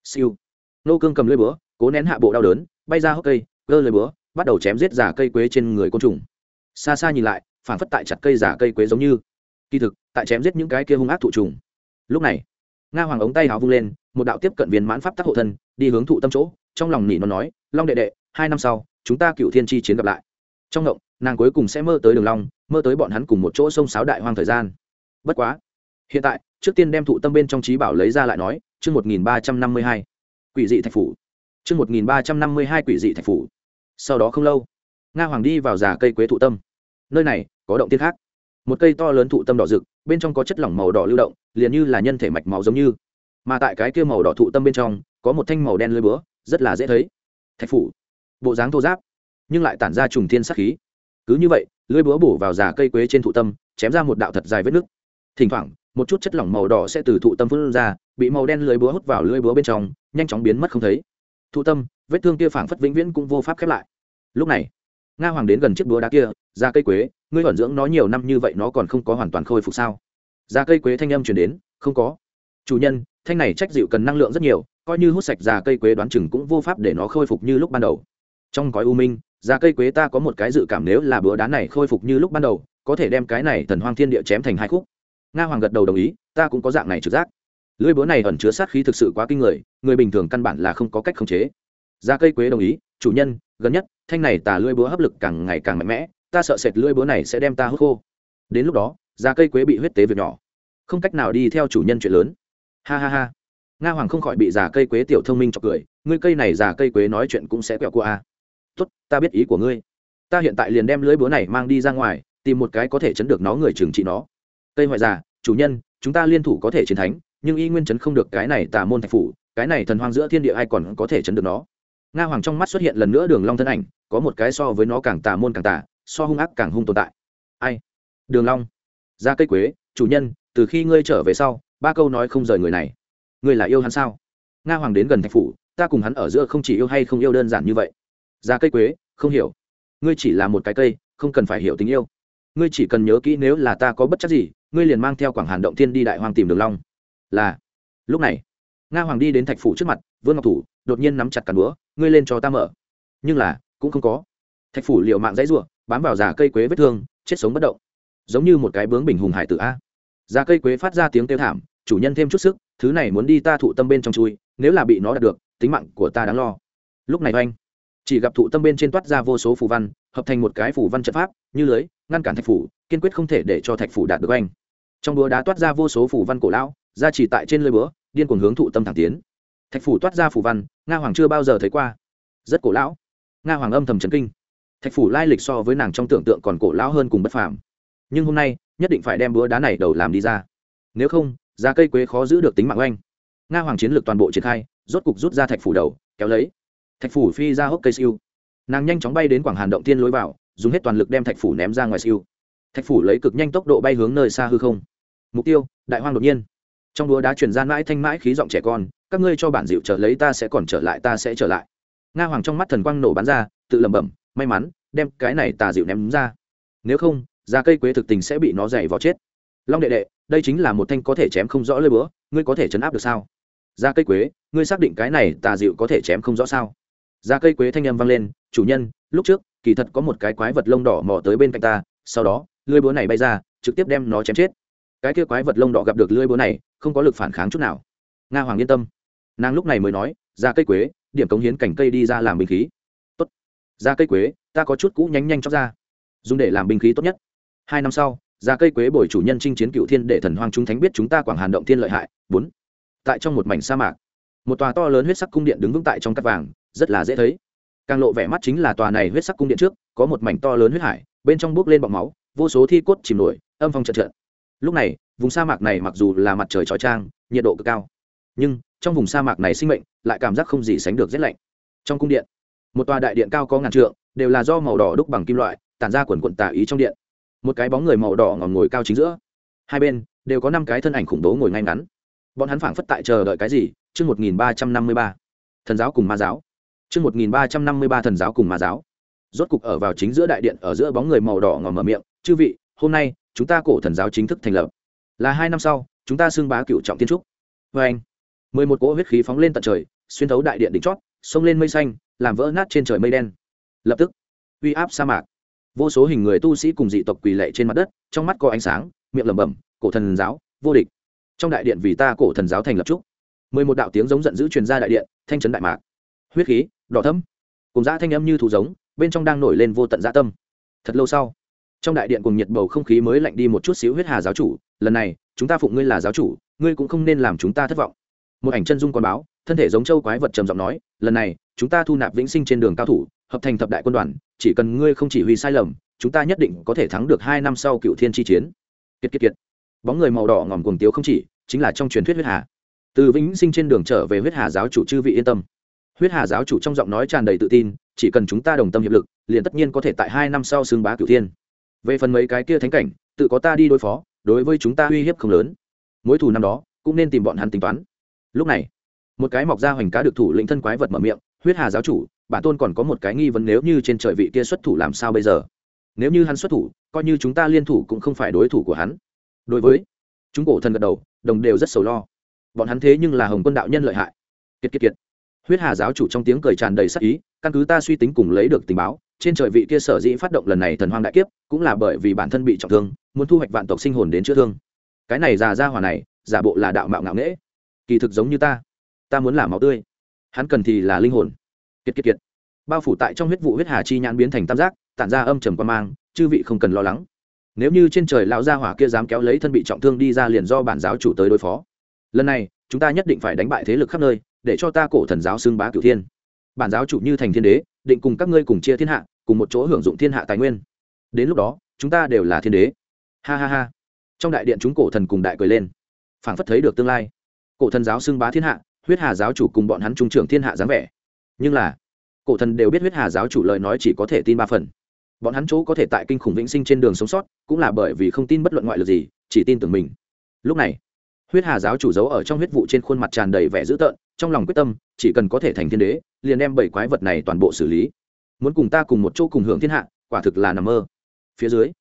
siêu. Nô cương cầm lưỡi búa, cố nén hạ bộ đau đớn, bay ra hốc cây, gơ lưỡi búa, bắt đầu chém giết giả cây quế trên người côn trùng. Xa xa nhìn lại phản phất tại chặt cây giả cây quế giống như. Kỳ thực, tại chém giết những cái kia hung ác thụ trùng. Lúc này, nga hoàng ống tay hào vung lên, một đạo tiếp cận viên mãn pháp tắc hộ thân, đi hướng thụ tâm chỗ trong lòng nỉ nó nói, long đệ đệ, hai năm sau, chúng ta cựu thiên chi chiến gặp lại. Trong ngộng, nàng cuối cùng sẽ mơ tới đường long, mơ tới bọn hắn cùng một chỗ sông sáo đại hoang thời gian. Bất quá, hiện tại, trước tiên đem thụ tâm bên trong trí bảo lấy ra lại nói, chương một nghìn ba trăm năm mươi hai, quỷ dị thạch phủ. Chương một nghìn ba trăm năm mươi hai, quỷ dị thạch phủ. Sau đó không lâu, nga hoàng đi vào già cây quế thụ tâm. Nơi này có động tiên khác. Một cây to lớn thụ tâm đỏ rực, bên trong có chất lỏng màu đỏ lưu động, liền như là nhân thể mạch máu giống như. Mà tại cái kia màu đỏ thụ tâm bên trong, có một thanh màu đen lưới búa rất là dễ thấy. Thạch phủ, bộ dáng thô giáp, nhưng lại tản ra trùng thiên sắc khí. Cứ như vậy, lưỡi búa bổ vào già cây quế trên thụ tâm, chém ra một đạo thật dài vết nứt. Thỉnh thoảng, một chút chất lỏng màu đỏ sẽ từ thụ tâm phân ra, bị màu đen lưỡi búa hút vào lưỡi búa bên trong, nhanh chóng biến mất không thấy. Thụ tâm, vết thương kia phảng phất vĩnh viễn cũng vô pháp khép lại. Lúc này, nga hoàng đến gần chiếc búa đá kia ra cây quế, ngươi thuận dưỡng nó nhiều năm như vậy nó còn không có hoàn toàn khôi phục sao? Ra cây quế thanh âm chuyển đến, không có. Chủ nhân, thanh này trách dịu cần năng lượng rất nhiều coi như hút sạch già cây quế đoán chừng cũng vô pháp để nó khôi phục như lúc ban đầu. Trong gói u minh, già cây quế ta có một cái dự cảm nếu là búa đá này khôi phục như lúc ban đầu, có thể đem cái này thần hoang thiên địa chém thành hai khúc. Nga hoàng gật đầu đồng ý, ta cũng có dạng này trực giác. Lưỡi búa này ẩn chứa sát khí thực sự quá kinh người người bình thường căn bản là không có cách khống chế. Ra cây quế đồng ý, chủ nhân, gần nhất, thanh này tà lưỡi búa hấp lực càng ngày càng mạnh mẽ, ta sợ sệt lưỡi búa này sẽ đem ta hút khô. Đến lúc đó ra cây quế bị huyết tế việc nhỏ. Không cách nào đi theo chủ nhân chuyện lớn. Ha ha ha nga hoàng không khỏi bị già cây quế tiểu thông minh chọc cười, ngươi cây này già cây quế nói chuyện cũng sẽ quẹo cua a. Tốt, ta biết ý của ngươi. Ta hiện tại liền đem lưỡi búa này mang đi ra ngoài, tìm một cái có thể chấn được nó người trừng trị nó. Cây ngoại già, chủ nhân, chúng ta liên thủ có thể chiến thánh, nhưng y nguyên chấn không được cái này tà môn thạch phủ, cái này thần hoang giữa thiên địa ai còn có thể chấn được nó? Nga hoàng trong mắt xuất hiện lần nữa đường long thân ảnh, có một cái so với nó càng tà môn càng tà, so hung ác càng hung tồn tại. Ai? Đường long. Ra cây quế, chủ nhân, từ khi ngươi trở về sau, ba câu nói không rời người này ngươi là yêu hắn sao? Nga hoàng đến gần thạch phủ, ta cùng hắn ở giữa không chỉ yêu hay không yêu đơn giản như vậy. Ra cây quế, không hiểu. Ngươi chỉ là một cái cây, không cần phải hiểu tình yêu. Ngươi chỉ cần nhớ kỹ nếu là ta có bất chấp gì, ngươi liền mang theo quảng hàn động thiên đi đại hoàng tìm đường long. Là. Lúc này, nga hoàng đi đến thạch phủ trước mặt, vương ngọc thủ đột nhiên nắm chặt cắn búa, ngươi lên cho ta mở. Nhưng là, cũng không có. Thạch phủ liệu mạng dãy ruộng bám vào già cây quế vết thương, chết sống bất động. Giống như một cái bướng bình hùng hải tử a. Già cây quế phát ra tiếng kêu thảm chủ nhân thêm chút sức, thứ này muốn đi ta thụ tâm bên trong chui, nếu là bị nó đạt được, tính mạng của ta đáng lo. Lúc này oanh, chỉ gặp thụ tâm bên trên toát ra vô số phù văn, hợp thành một cái phù văn trận pháp, như lưới, ngăn cản thạch phủ, kiên quyết không thể để cho thạch phủ đạt được oanh. Trong búa đá toát ra vô số phù văn cổ lão, ra chỉ tại trên lưới búa, điên cuồng hướng thụ tâm thẳng tiến. Thạch phủ toát ra phù văn, nga hoàng chưa bao giờ thấy qua. Rất cổ lão. Nga hoàng âm thầm trấn kinh. Thạch phủ lai lịch so với nàng trong tưởng tượng còn cổ lão hơn cùng bất phàm. Nhưng hôm nay, nhất định phải đem búa đá này đầu làm đi ra. Nếu không giá cây quế khó giữ được tính mạng oanh. Nga hoàng chiến lược toàn bộ triển khai, rốt cục rút ra thạch phủ đầu, kéo lấy. Thạch phủ phi ra hốc cây siêu. Nàng nhanh chóng bay đến quảng hàn động tiên lối vào, dùng hết toàn lực đem thạch phủ ném ra ngoài siêu. Thạch phủ lấy cực nhanh tốc độ bay hướng nơi xa hư không. Mục tiêu, đại hoang đột nhiên. Trong đúa đá chuyển ra mãi thanh mãi khí giọng trẻ con, các ngươi cho bản dịu trở lấy ta sẽ còn trở lại, ta sẽ trở lại. Nga hoàng trong mắt thần quang nổ bắn ra, tự lẩm bẩm, may mắn, đem cái này tà dịu ném ra. Nếu không giá cây quế thực tình sẽ bị nó dày vào chết long đệ đệ, đây chính là một thanh có thể chém không rõ lơi búa, ngươi có thể chấn áp được sao? Ra cây quế, ngươi xác định cái này tà dịu có thể chém không rõ sao? Ra cây quế thanh âm vang lên, chủ nhân, lúc trước, kỳ thật có một cái quái vật lông đỏ mò tới bên cạnh ta, sau đó, lưỡi búa này bay ra, trực tiếp đem nó chém chết. Cái kia quái vật lông đỏ gặp được lưỡi búa này, không có lực phản kháng chút nào. Nga hoàng yên tâm. Nàng lúc này mới nói, ra cây quế, điểm cống hiến cảnh cây đi ra làm binh khí. Tốt. Ra cây quế, ta có chút cũ nhánh nhanh chóc ra, dùng để làm binh khí tốt nhất. Hai năm sau ra cây quế bồi chủ nhân chinh chiến cựu thiên để thần hoang chúng thánh biết chúng ta quảng hàn động thiên lợi hại. Bốn. Tại trong một mảnh sa mạc, một tòa to lớn huyết sắc cung điện đứng vững tại trong cắt vàng, rất là dễ thấy. Càng lộ vẻ mắt chính là tòa này huyết sắc cung điện trước, có một mảnh to lớn huyết hải, bên trong bước lên bọc máu, vô số thi cốt chìm nổi, âm phong trận trận lúc này, vùng sa mạc này mặc dù là mặt trời trói trang, nhiệt độ cực cao, nhưng trong vùng sa mạc này sinh mệnh lại cảm giác không gì sánh được rét lạnh. Trong cung điện, một tòa đại điện cao có ngàn trượng, đều là do màu đỏ đúc bằng kim loại, tản ra quần quận tả ý trong điện một cái bóng người màu đỏ ngòm ngồi cao chính giữa. Hai bên đều có năm cái thân ảnh khủng bố ngồi ngay ngắn. Bọn hắn phảng phất tại chờ đợi cái gì? Chương một nghìn ba trăm năm mươi ba. Thần giáo cùng ma giáo. Chương một nghìn ba trăm năm mươi ba thần giáo cùng ma giáo. Rốt cục ở vào chính giữa đại điện, ở giữa bóng người màu đỏ ngòm mở miệng, chư vị, hôm nay chúng ta cổ thần giáo chính thức thành lập. Là hai năm sau, chúng ta xưng bá cựu trọng tiên trúc. Vê anh, mười một cỗ huyết khí phóng lên tận trời, xuyên thấu đại điện đỉnh chót xông lên mây xanh, làm vỡ nát trên trời mây đen. Lập tức, uy áp sa mạc vô số hình người tu sĩ cùng dị tộc quỳ lệ trên mặt đất, trong mắt có ánh sáng, miệng lẩm bẩm, cổ thần giáo, vô địch. Trong đại điện vì ta cổ thần giáo thành lập trúc mười một đạo tiếng giống giận dữ truyền ra đại điện, thanh trấn đại mạc. Huyết khí, đỏ thấm cùng dã thanh âm như thủ giống, bên trong đang nổi lên vô tận dã tâm. Thật lâu sau, trong đại điện cùng nhiệt bầu không khí mới lạnh đi một chút xíu huyết hà giáo chủ, lần này, chúng ta phụng ngươi là giáo chủ, ngươi cũng không nên làm chúng ta thất vọng. Một ảnh chân dung còn báo, thân thể giống châu quái vật trầm giọng nói, lần này, chúng ta thu nạp vĩnh sinh trên đường cao thủ hợp thành thập đại quân đoàn, chỉ cần ngươi không chỉ huy sai lầm, chúng ta nhất định có thể thắng được hai năm sau cựu thiên chi chiến. Kiệt kiệt kiệt. Bóng người màu đỏ ngòm cuồng tiếu không chỉ, chính là trong truyền thuyết huyết hà. Từ vĩnh sinh trên đường trở về huyết hà giáo chủ chư vị yên tâm. Huyết hà giáo chủ trong giọng nói tràn đầy tự tin, chỉ cần chúng ta đồng tâm hiệp lực, liền tất nhiên có thể tại hai năm sau xương bá cửu thiên. Về phần mấy cái kia thánh cảnh, tự có ta đi đối phó, đối với chúng ta uy hiếp không lớn. Mối thù năm đó, cũng nên tìm bọn hắn tính toán. Lúc này, một cái mọc ra hoành cá được thủ lĩnh thân quái vật mở miệng, huyết hà giáo chủ bản tôn còn có một cái nghi vấn nếu như trên trời vị kia xuất thủ làm sao bây giờ? Nếu như hắn xuất thủ, coi như chúng ta liên thủ cũng không phải đối thủ của hắn. Đối với, chúng cổ thần gật đầu, đồng đều rất sầu lo. Bọn hắn thế nhưng là hồng quân đạo nhân lợi hại. Kiệt kiệt kiệt. Huyết hà giáo chủ trong tiếng cười tràn đầy sắc ý, căn cứ ta suy tính cùng lấy được tình báo, trên trời vị kia sở dĩ phát động lần này thần hoang đại kiếp, cũng là bởi vì bản thân bị trọng thương, muốn thu hoạch vạn tộc sinh hồn đến chữa thương. Cái này già ra hỏa này, giả bộ là đạo mạo ngạo nghễ. Kỳ thực giống như ta. Ta muốn là máu tươi. Hắn cần thì là linh hồn kiệt kiệt kiệt. Bao phủ tại trong huyết vụ huyết hà chi nhãn biến thành tam giác, tản ra âm trầm quan mang, chư vị không cần lo lắng. Nếu như trên trời lão gia hỏa kia dám kéo lấy thân bị trọng thương đi ra liền do bản giáo chủ tới đối phó. Lần này, chúng ta nhất định phải đánh bại thế lực khắp nơi, để cho ta cổ thần giáo xưng bá cửu thiên. Bản giáo chủ như thành thiên đế, định cùng các ngươi cùng chia thiên hạ, cùng một chỗ hưởng dụng thiên hạ tài nguyên. Đến lúc đó, chúng ta đều là thiên đế. Ha ha ha. Trong đại điện chúng cổ thần cùng đại cười lên. Phảng phất thấy được tương lai. Cổ thần giáo xưng bá thiên hạ, huyết hà giáo chủ cùng bọn hắn trung trưởng thiên hạ dáng vẻ nhưng là, cổ thần đều biết huyết hà giáo chủ lời nói chỉ có thể tin ba phần. Bọn hắn chỗ có thể tại kinh khủng vĩnh sinh trên đường sống sót, cũng là bởi vì không tin bất luận ngoại lực gì, chỉ tin tưởng mình. Lúc này, huyết hà giáo chủ giấu ở trong huyết vụ trên khuôn mặt tràn đầy vẻ dữ tợn, trong lòng quyết tâm, chỉ cần có thể thành thiên đế, liền đem bảy quái vật này toàn bộ xử lý. Muốn cùng ta cùng một chỗ cùng hưởng thiên hạ, quả thực là nằm mơ. Phía dưới,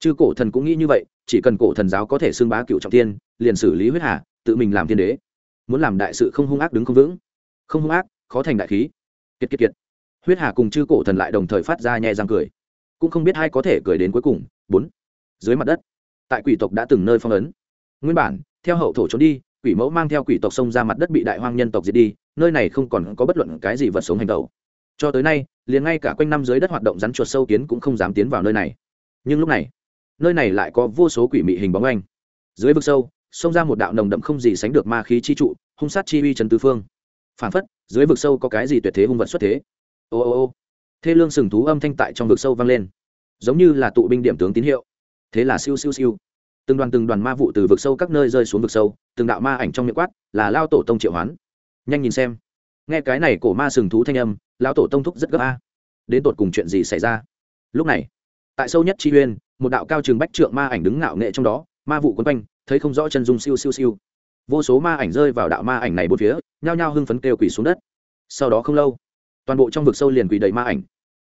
chư cổ thần cũng nghĩ như vậy, chỉ cần cổ thần giáo có thể xưng bá cựu trọng tiên liền xử lý huyết hà, tự mình làm thiên đế. Muốn làm đại sự không hung ác đứng không vững. Không hung ác, khó thành đại khí kiệt kiệt kiệt. Huyết hà cùng chư cổ thần lại đồng thời phát ra nhẹ răng cười. Cũng không biết ai có thể cười đến cuối cùng. Bốn. Dưới mặt đất, tại quỷ tộc đã từng nơi phong ấn. Nguyên bản, theo hậu thổ trốn đi, quỷ mẫu mang theo quỷ tộc xông ra mặt đất bị đại hoang nhân tộc diệt đi, nơi này không còn có bất luận cái gì vật sống hành tẩu cho tới nay, liền ngay cả quanh năm dưới đất hoạt động rắn chuột sâu kiến cũng không dám tiến vào nơi này. Nhưng lúc này, nơi này lại có vô số quỷ mị hình bóng anh dưới vực sâu, xông ra một đạo nồng đậm không gì sánh được ma khí chi trụ, hung sát chi uy trần tứ phương phản phất, dưới vực sâu có cái gì tuyệt thế hung vật xuất thế. Ô ô ô. Thê lương sừng thú âm thanh tại trong vực sâu vang lên, giống như là tụ binh điểm tướng tín hiệu. Thế là siêu siêu siêu. Từng đoàn từng đoàn ma vụ từ vực sâu các nơi rơi xuống vực sâu, từng đạo ma ảnh trong miệng quát, là lao tổ tông triệu hoán. Nhanh nhìn xem. Nghe cái này cổ ma sừng thú thanh âm, lao tổ tông thúc rất gấp a. Đến tột cùng chuyện gì xảy ra? Lúc này, tại sâu nhất chi uyên, một đạo cao trường bách trượng ma ảnh đứng ngạo nghệ trong đó, ma vụ quấn quanh, thấy không rõ chân dung siêu siêu siêu vô số ma ảnh rơi vào đạo ma ảnh này bốn phía, nhao nhao hưng phấn kêu quỷ xuống đất. Sau đó không lâu, toàn bộ trong vực sâu liền quỷ đầy ma ảnh.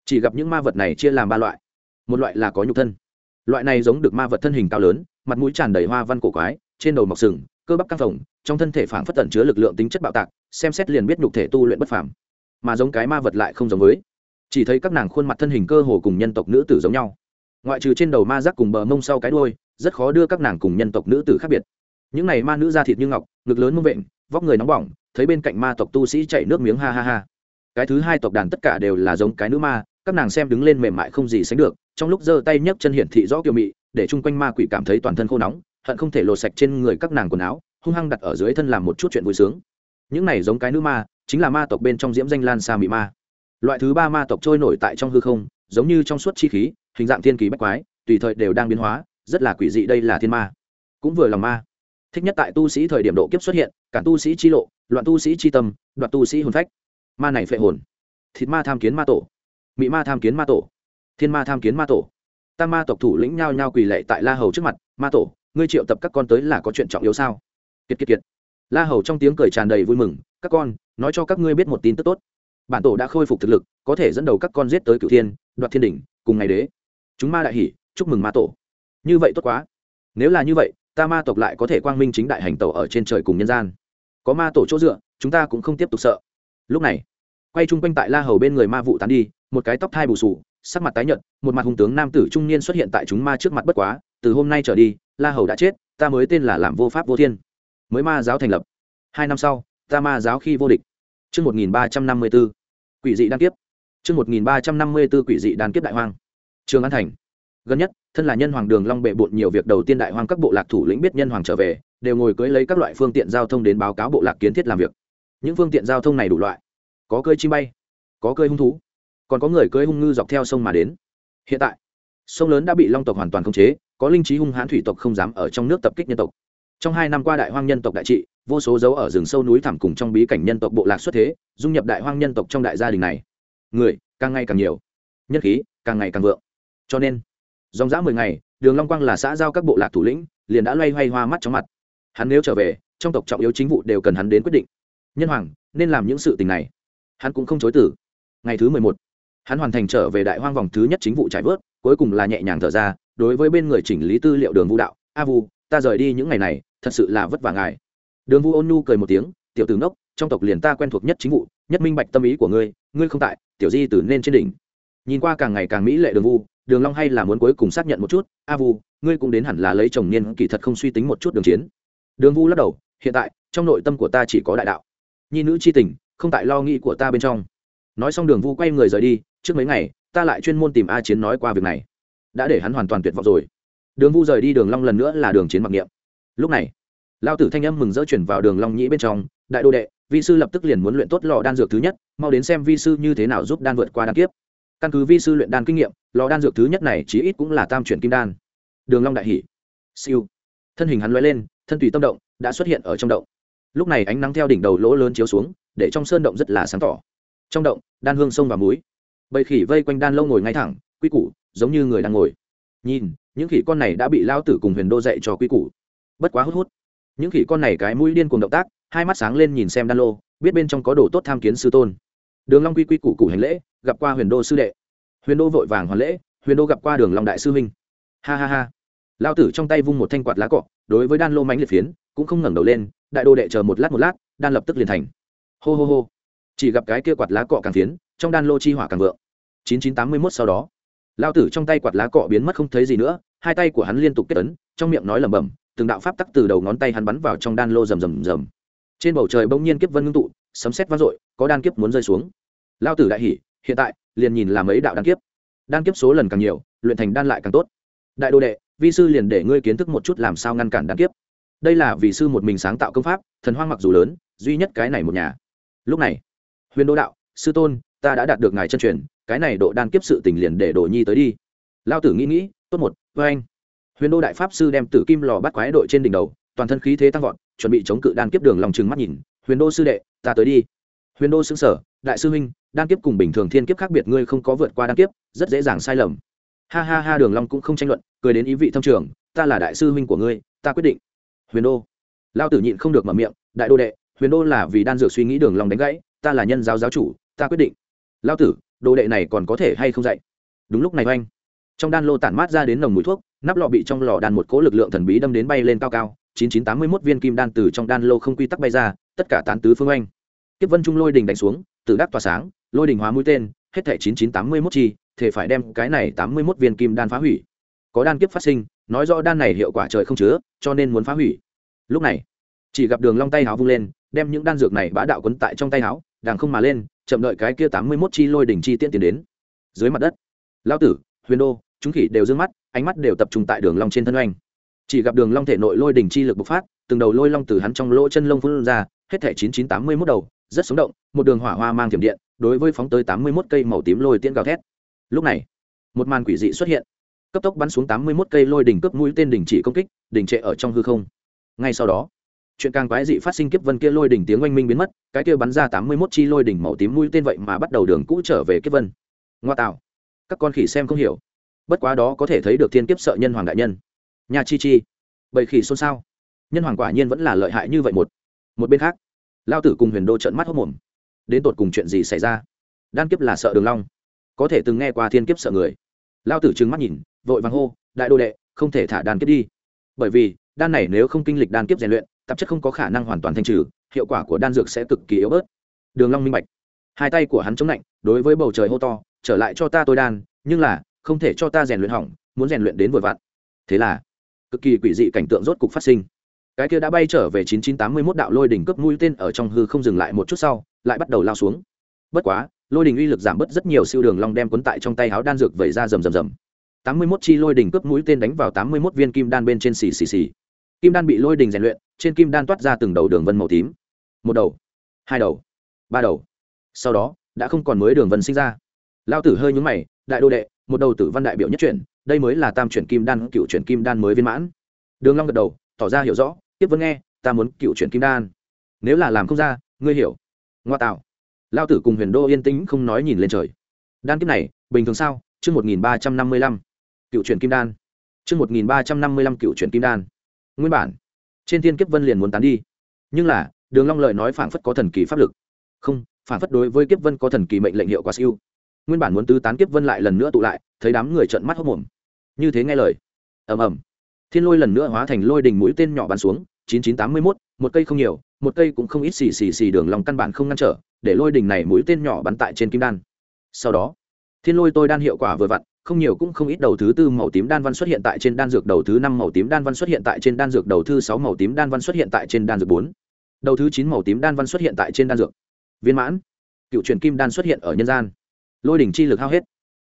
Chỉ gặp những ma vật này chia làm ba loại. Một loại là có nhục thân. Loại này giống được ma vật thân hình cao lớn, mặt mũi tràn đầy hoa văn cổ quái, trên đầu mọc sừng, cơ bắp căng phồng, trong thân thể phảng phất tẩn chứa lực lượng tính chất bạo tạc, xem xét liền biết nhục thể tu luyện bất phàm. Mà giống cái ma vật lại không giống với. Chỉ thấy các nàng khuôn mặt thân hình cơ hồ cùng nhân tộc nữ tử giống nhau. Ngoại trừ trên đầu ma giác cùng bờ mông sau cái đuôi, rất khó đưa các nàng cùng nhân tộc nữ tử khác biệt những này ma nữ da thịt như ngọc, ngực lớn mông vện, vóc người nóng bỏng, thấy bên cạnh ma tộc tu sĩ chạy nước miếng ha ha ha. Cái thứ hai tộc đàn tất cả đều là giống cái nữ ma, các nàng xem đứng lên mềm mại không gì sánh được, trong lúc giơ tay nhấc chân hiển thị rõ kiều mị, để chung quanh ma quỷ cảm thấy toàn thân khô nóng, hận không thể lột sạch trên người các nàng quần áo, hung hăng đặt ở dưới thân làm một chút chuyện vui sướng. Những này giống cái nữ ma, chính là ma tộc bên trong diễm danh lan sa mị ma. Loại thứ ba ma tộc trôi nổi tại trong hư không, giống như trong suốt chi khí, hình dạng thiên kỳ bách quái, tùy thời đều đang biến hóa, rất là quỷ dị đây là thiên ma. Cũng vừa lòng ma thích nhất tại tu sĩ thời điểm độ kiếp xuất hiện, cả tu sĩ chi lộ, loạn tu sĩ chi tâm, đoạt tu sĩ hồn phách. Ma này phệ hồn. Thịt ma tham kiến ma tổ. Mị ma tham kiến ma tổ. Thiên ma tham kiến ma tổ. Tam ma tộc thủ lĩnh nhao nhao quỳ lệ tại la hầu trước mặt, ma tổ, ngươi triệu tập các con tới là có chuyện trọng yếu sao? Kiệt kiệt kiệt. La hầu trong tiếng cười tràn đầy vui mừng, các con, nói cho các ngươi biết một tin tức tốt. Bản tổ đã khôi phục thực lực, có thể dẫn đầu các con giết tới cửu thiên, đoạt thiên đỉnh, cùng ngày đế. Chúng ma đại hỷ chúc mừng ma tổ. Như vậy tốt quá. Nếu là như vậy ta ma tộc lại có thể quang minh chính đại hành tẩu ở trên trời cùng nhân gian có ma tổ chỗ dựa chúng ta cũng không tiếp tục sợ lúc này quay chung quanh tại la hầu bên người ma vụ tán đi một cái tóc thai bù sù sắc mặt tái nhợt một mặt hùng tướng nam tử trung niên xuất hiện tại chúng ma trước mặt bất quá từ hôm nay trở đi la hầu đã chết ta mới tên là làm vô pháp vô thiên mới ma giáo thành lập hai năm sau ta ma giáo khi vô địch Trước 1354, quỷ dị đan kiếp. Trước 1354 quỷ dị đan kiếp đại hoang. Trường An Thành. Gần nhất, thân là nhân hoàng đường long bệ bộn nhiều việc đầu tiên đại hoang các bộ lạc thủ lĩnh biết nhân hoàng trở về, đều ngồi cưới lấy các loại phương tiện giao thông đến báo cáo bộ lạc kiến thiết làm việc. Những phương tiện giao thông này đủ loại, có cơi chim bay, có cơi hung thú, còn có người cưới hung ngư dọc theo sông mà đến. Hiện tại, sông lớn đã bị long tộc hoàn toàn khống chế, có linh trí hung hãn thủy tộc không dám ở trong nước tập kích nhân tộc. Trong hai năm qua đại hoang nhân tộc đại trị, vô số dấu ở rừng sâu núi thẳm cùng trong bí cảnh nhân tộc bộ lạc xuất thế dung nhập đại hoang nhân tộc trong đại gia đình này người càng ngày càng nhiều nhân khí càng ngày càng vượng cho nên dòng dã mười ngày, đường long quang là xã giao các bộ lạc thủ lĩnh, liền đã loay hoay hoa mắt chóng mặt. Hắn nếu trở về, trong tộc trọng yếu chính vụ đều cần hắn đến quyết định. Nhân hoàng, nên làm những sự tình này. Hắn cũng không chối từ. Ngày thứ mười một, hắn hoàn thành trở về đại hoang vòng thứ nhất chính vụ trải vớt, cuối cùng là nhẹ nhàng thở ra, đối với bên người chỉnh lý tư liệu đường vũ đạo, a vu, ta rời đi những ngày này, thật sự là vất vả ngài. Đường vu ôn nhu cười một tiếng, tiểu tử ngốc, trong tộc liền ta quen thuộc nhất chính vụ, nhất minh bạch tâm ý của ngươi ngươi không tại, tiểu di tử nên trên đỉnh nhìn qua càng ngày càng mỹ lệ đường vu, đường long hay là muốn cuối cùng xác nhận một chút, a vu, ngươi cũng đến hẳn là lấy chồng niên kỳ thật không suy tính một chút đường chiến. Đường vu lắc đầu, hiện tại, trong nội tâm của ta chỉ có đại đạo. Nhi nữ chi tình, không tại lo nghĩ của ta bên trong. Nói xong đường vu quay người rời đi, trước mấy ngày, ta lại chuyên môn tìm a chiến nói qua việc này. Đã để hắn hoàn toàn tuyệt vọng rồi. Đường vu rời đi đường long lần nữa là đường chiến mặc niệm. Lúc này, lao tử thanh âm mừng dỡ chuyển vào đường long nhĩ bên trong, đại đô đệ, vi sư lập tức liền muốn luyện tốt lò đan dược thứ nhất, mau đến xem vi sư như thế nào giúp đan vượt qua đan kiếp căn cứ vi sư luyện đan kinh nghiệm, lò đan dược thứ nhất này chí ít cũng là tam chuyển kim đan. Đường long đại hỉ siêu. Thân hình hắn lóe lên, thân tùy tâm động, đã xuất hiện ở trong động. Lúc này ánh nắng theo đỉnh đầu lỗ lớn chiếu xuống, để trong sơn động rất là sáng tỏ. Trong động, đan hương sông và muối. Bầy khỉ vây quanh đan lâu ngồi ngay thẳng, quy củ, giống như người đang ngồi. Nhìn, những khỉ con này đã bị lao tử cùng huyền đô dạy cho quy củ. Bất quá hút hút. Những khỉ con này cái mũi điên cùng động tác, hai mắt sáng lên nhìn xem đan lô, biết bên trong có đồ tốt tham kiến sư tôn đường long quy quy củ củ hành lễ, gặp qua huyền đô sư đệ. Huyền đô vội vàng hoàn lễ, huyền đô gặp qua đường long đại sư huynh. Ha ha ha. Lao tử trong tay vung một thanh quạt lá cọ, đối với đan lô mánh liệt phiến, cũng không ngẩng đầu lên, đại đô đệ chờ một lát một lát, đan lập tức liền thành. Hô hô hô. Chỉ gặp cái kia quạt lá cọ càng phiến, trong đan lô chi hỏa càng vượng. 9981 sau đó lao tử trong tay quạt lá cọ biến mất không thấy gì nữa, hai tay của hắn liên tục kết ấn, trong miệng nói lẩm bẩm, từng đạo pháp tắc từ đầu ngón tay hắn bắn vào trong đan lô rầm rầm rầm. Trên bầu trời bỗng nhiên kiếp vân ngưng tụ sấm sét vang dội, có đan kiếp muốn rơi xuống. Lao tử đại hỉ, hiện tại, liền nhìn làm ấy đạo đan kiếp. Đan kiếp số lần càng nhiều, luyện thành đan lại càng tốt. Đại đô đệ, vi sư liền để ngươi kiến thức một chút làm sao ngăn cản đan kiếp. Đây là vì sư một mình sáng tạo công pháp, thần hoang mặc dù lớn, duy nhất cái này một nhà. Lúc này, huyền đô đạo, sư tôn, ta đã đạt được ngài chân truyền, cái này độ đan kiếp sự tình liền để đồ nhi tới đi. Lao tử nghĩ nghĩ, tốt một, với anh. Huyền đô đại pháp sư đem tử kim lò bắt quái đội trên đỉnh đầu, toàn thân khí thế tăng vọt, chuẩn bị chống cự đan kiếp đường lòng trừng mắt nhìn huyền đô sư đệ, ta tới đi. Huyền đô xứng sở, đại sư huynh, đan kiếp cùng bình thường thiên kiếp khác biệt ngươi không có vượt qua đan kiếp, rất dễ dàng sai lầm. Ha ha ha, đường long cũng không tranh luận, cười đến ý vị thâm trường, ta là đại sư huynh của ngươi, ta quyết định. Huyền đô. Lao tử nhịn không được mở miệng, đại đô đệ, huyền đô là vì đan dược suy nghĩ đường long đánh gãy, ta là nhân giáo giáo chủ, ta quyết định. Lao tử đồ đệ này còn có thể hay không dạy? Đúng lúc này oanh, trong đan lô tản mát ra đến nồng mùi thuốc, nắp lọ bị trong lò đan một cỗ lực lượng thần bí đâm đến bay lên cao cao chín chín tám mươi mốt viên kim đan từ trong đan lô không quy tắc bay ra, tất cả tán tứ phương anh kiếp vân trung lôi đỉnh đánh xuống từ đắc tỏa sáng, lôi đỉnh hóa mũi tên, hết thảy 9981 chi, thể phải đem cái này tám mươi mốt viên kim đan phá hủy. Có đan kiếp phát sinh, nói rõ đan này hiệu quả trời không chứa, cho nên muốn phá hủy. Lúc này, chỉ gặp đường long tay háo vung lên, đem những đan dược này bá đạo quấn tại trong tay háo đàng không mà lên, chậm đợi cái kia tám mươi mốt chi lôi đỉnh chi tiên tiến đến. Dưới mặt đất, lão tử, huyền đô, chúng khỉ đều dương mắt, ánh mắt đều tập trung tại đường long trên thân oanh chỉ gặp đường long thể nội lôi đỉnh chi lực bộc phát, từng đầu lôi long từ hắn trong lỗ chân lông phun ra, hết thể chín chín tám mươi mốt đầu, rất sống động, một đường hỏa hoa mang thiểm điện, đối với phóng tới tám mươi mốt cây màu tím lôi tiễn gào thét. Lúc này, một màn quỷ dị xuất hiện. Cấp tốc bắn xuống tám mươi mốt cây lôi đỉnh cướp mũi tên đỉnh chỉ công kích đỉnh trệ ở trong hư không. Ngay sau đó, chuyện càng quái dị phát sinh kiếp vân kia lôi đỉnh tiếng oanh minh biến mất, cái kia bắn ra tám mươi mốt chi lôi đỉnh màu tím mũi tên vậy mà bắt đầu đường cũ trở về kiếp vân. Ngoa tạo. Các con khỉ xem không hiểu. Bất quá đó có thể thấy được thiên kiếp sợ nhân hoàng đại nhân nhà chi chi. Bầy khỉ xôn xao. Nhân hoàng quả nhiên vẫn là lợi hại như vậy một. Một bên khác, lao tử cùng huyền đô trận mắt hốc mồm. Đến tột cùng chuyện gì xảy ra? Đan kiếp là sợ đường long. Có thể từng nghe qua thiên kiếp sợ người. Lao tử trừng mắt nhìn, vội vàng hô, đại đô đệ, không thể thả đan kiếp đi. Bởi vì, đan này nếu không kinh lịch đan kiếp rèn luyện, tạp chất không có khả năng hoàn toàn thanh trừ, hiệu quả của đan dược sẽ cực kỳ yếu bớt. Đường long minh bạch. Hai tay của hắn chống lạnh, đối với bầu trời hô to, trở lại cho ta tôi đan, nhưng là, không thể cho ta rèn luyện hỏng, muốn rèn luyện đến vội vặn. Thế là cực kỳ quỷ dị cảnh tượng rốt cục phát sinh. Cái kia đã bay trở về chín chín tám mươi mốt đạo lôi đỉnh cướp mũi tên ở trong hư không dừng lại một chút sau, lại bắt đầu lao xuống. Bất quá, lôi đỉnh uy lực giảm bớt rất nhiều siêu đường long đem cuốn tại trong tay háo đan dược vẩy ra rầm rầm rầm. tám mươi mốt chi lôi đỉnh cướp mũi tên đánh vào tám mươi mốt viên kim đan bên trên xì xì xì. Kim đan bị lôi đỉnh rèn luyện, trên kim đan toát ra từng đầu đường vân màu tím. Một đầu, hai đầu, ba đầu. Sau đó, đã không còn mới đường vân sinh ra. Lao tử hơi nhúng mày, đại đô đệ một đầu tử văn đại biểu nhất chuyển, đây mới là tam chuyển kim đan, cựu chuyển kim đan mới viên mãn. Đường long gật đầu, tỏ ra hiểu rõ, tiếp vẫn nghe, ta muốn cựu chuyển kim đan. Nếu là làm không ra, ngươi hiểu. Ngoa tạo. Lao tử cùng huyền đô yên tĩnh không nói nhìn lên trời. Đan kiếp này, bình thường sao? Chương một nghìn ba trăm năm mươi lăm. Cựu chuyển kim đan. Chương một nghìn ba trăm năm mươi lăm cựu chuyển kim đan. Nguyên bản, trên thiên kiếp vân liền muốn tán đi. Nhưng là, đường long lợi nói phảng phất có thần kỳ pháp lực. Không phản phất đối với kiếp vân có thần kỳ mệnh lệnh hiệu quả siêu nguyên bản muốn tứ tán kiếp vân lại lần nữa tụ lại, thấy đám người trợn mắt hốc mồm như thế nghe lời. Ầm ầm. Thiên lôi lần nữa hóa thành lôi đình mũi tên nhỏ bắn xuống, chín chín tám mươi mốt, một cây không nhiều, một cây cũng không ít xì xì xì đường lòng căn bản không ngăn trở, để lôi đình này mũi tên nhỏ bắn tại trên kim đan. Sau đó, thiên lôi tôi đan hiệu quả vừa vặn, không nhiều cũng không ít đầu thứ tư màu tím đan văn xuất hiện tại trên đan dược đầu thứ năm màu tím đan văn xuất hiện tại trên đan dược đầu thứ sáu màu tím đan văn xuất hiện tại trên đan dược bốn. Đầu thứ chín màu tím đan văn xuất hiện tại trên đan dược. Viên mãn. Cựu truyền kim đan xuất hiện ở nhân gian lôi đỉnh chi lực hao hết.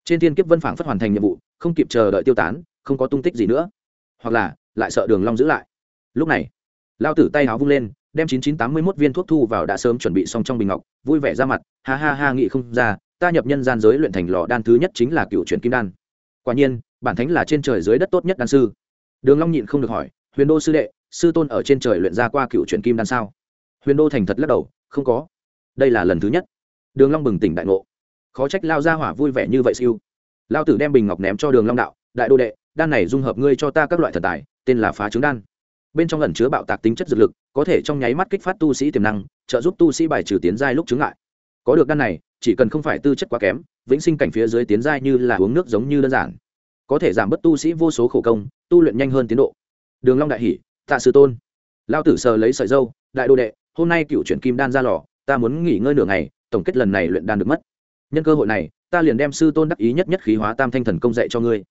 Trên thiên kiếp vân phảng phất hoàn thành nhiệm vụ, không kịp chờ đợi tiêu tán, không có tung tích gì nữa. Hoặc là, lại sợ đường long giữ lại. Lúc này, lao tử tay háo vung lên, đem chín chín tám mươi mốt viên thuốc thu vào đã sớm chuẩn bị xong trong bình ngọc, vui vẻ ra mặt, ha ha ha nghị không ra, ta nhập nhân gian giới luyện thành lò đan thứ nhất chính là cựu truyền kim đan. Quả nhiên, bản thánh là trên trời dưới đất tốt nhất đan sư. Đường long nhịn không được hỏi, huyền đô sư đệ, sư tôn ở trên trời luyện ra qua cựu truyền kim đan sao? Huyền đô thành thật lắc đầu, không có. Đây là lần thứ nhất. Đường long bừng tỉnh đại ngộ khó trách lao ra hỏa vui vẻ như vậy siêu. Lao tử đem bình ngọc ném cho đường long đạo, đại đô đệ, đan này dung hợp ngươi cho ta các loại thần tài, tên là phá trứng đan. Bên trong ẩn chứa bạo tạc tính chất dược lực, có thể trong nháy mắt kích phát tu sĩ tiềm năng, trợ giúp tu sĩ bài trừ tiến giai lúc chứng ngại. có được đan này, chỉ cần không phải tư chất quá kém, vĩnh sinh cảnh phía dưới tiến giai như là uống nước giống như đơn giản. Có thể giảm bớt tu sĩ vô số khổ công, tu luyện nhanh hơn tiến độ. Đường long đại hỉ, tạ sư tôn. Lao tử sờ lấy sợi dâu, đại đô đệ, hôm nay cựu chuyển kim đan ra lò, ta muốn nghỉ ngơi nửa ngày, tổng kết lần này luyện đan được mất nhân cơ hội này, ta liền đem sư tôn đắc ý nhất nhất khí hóa tam thanh thần công dạy cho ngươi.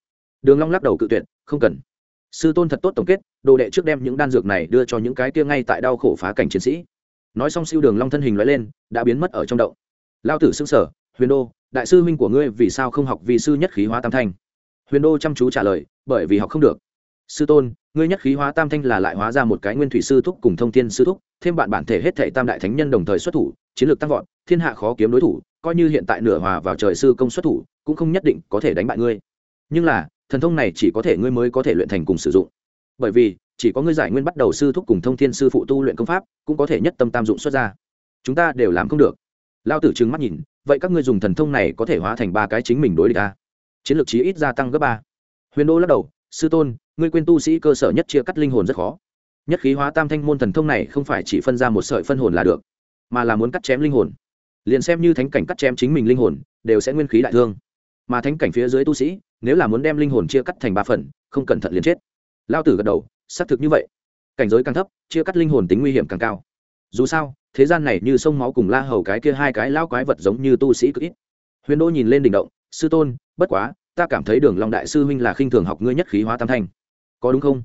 Đường long lắc đầu cự tuyệt, không cần. Sư tôn thật tốt tổng kết, đồ đệ trước đem những đan dược này đưa cho những cái kia ngay tại đau khổ phá cảnh chiến sĩ. Nói xong siêu đường long thân hình lóe lên, đã biến mất ở trong động. Lao tử sưng sở huyền đô, đại sư huynh của ngươi vì sao không học vì sư nhất khí hóa tam thanh? Huyền đô chăm chú trả lời, bởi vì học không được. Sư tôn, ngươi nhất khí hóa tam thanh là lại hóa ra một cái nguyên thủy sư thúc cùng thông thiên sư thúc, thêm bạn bản thể hết thệ tam đại thánh nhân đồng thời xuất thủ, chiến lược tăng vọt, thiên hạ khó kiếm đối thủ coi như hiện tại nửa hòa vào trời sư công xuất thủ, cũng không nhất định có thể đánh bại ngươi. Nhưng là, thần thông này chỉ có thể ngươi mới có thể luyện thành cùng sử dụng. Bởi vì, chỉ có ngươi giải nguyên bắt đầu sư thúc cùng thông thiên sư phụ tu luyện công pháp, cũng có thể nhất tâm tam dụng xuất ra. Chúng ta đều làm không được. Lao tử trừng mắt nhìn, vậy các ngươi dùng thần thông này có thể hóa thành ba cái chính mình đối địch ta chiến lược chí ít gia tăng gấp ba. Huyền đô lắc đầu, sư tôn, ngươi quên tu sĩ cơ sở nhất chia cắt linh hồn rất khó. Nhất khí hóa tam thanh môn thần thông này không phải chỉ phân ra một sợi phân hồn là được, mà là muốn cắt chém linh hồn liền xem như thánh cảnh cắt chém chính mình linh hồn, đều sẽ nguyên khí đại thương. Mà thánh cảnh phía dưới tu sĩ, nếu là muốn đem linh hồn chia cắt thành ba phần, không cẩn thận liền chết. Lao tử gật đầu, xác thực như vậy. Cảnh giới càng thấp, chia cắt linh hồn tính nguy hiểm càng cao. Dù sao, thế gian này như sông máu cùng la hầu cái kia hai cái lao quái vật giống như tu sĩ cực ít. Huyền đô nhìn lên đỉnh động, sư tôn, bất quá, ta cảm thấy đường long đại sư huynh là khinh thường học ngươi nhất khí hóa tam thanh. Có đúng không?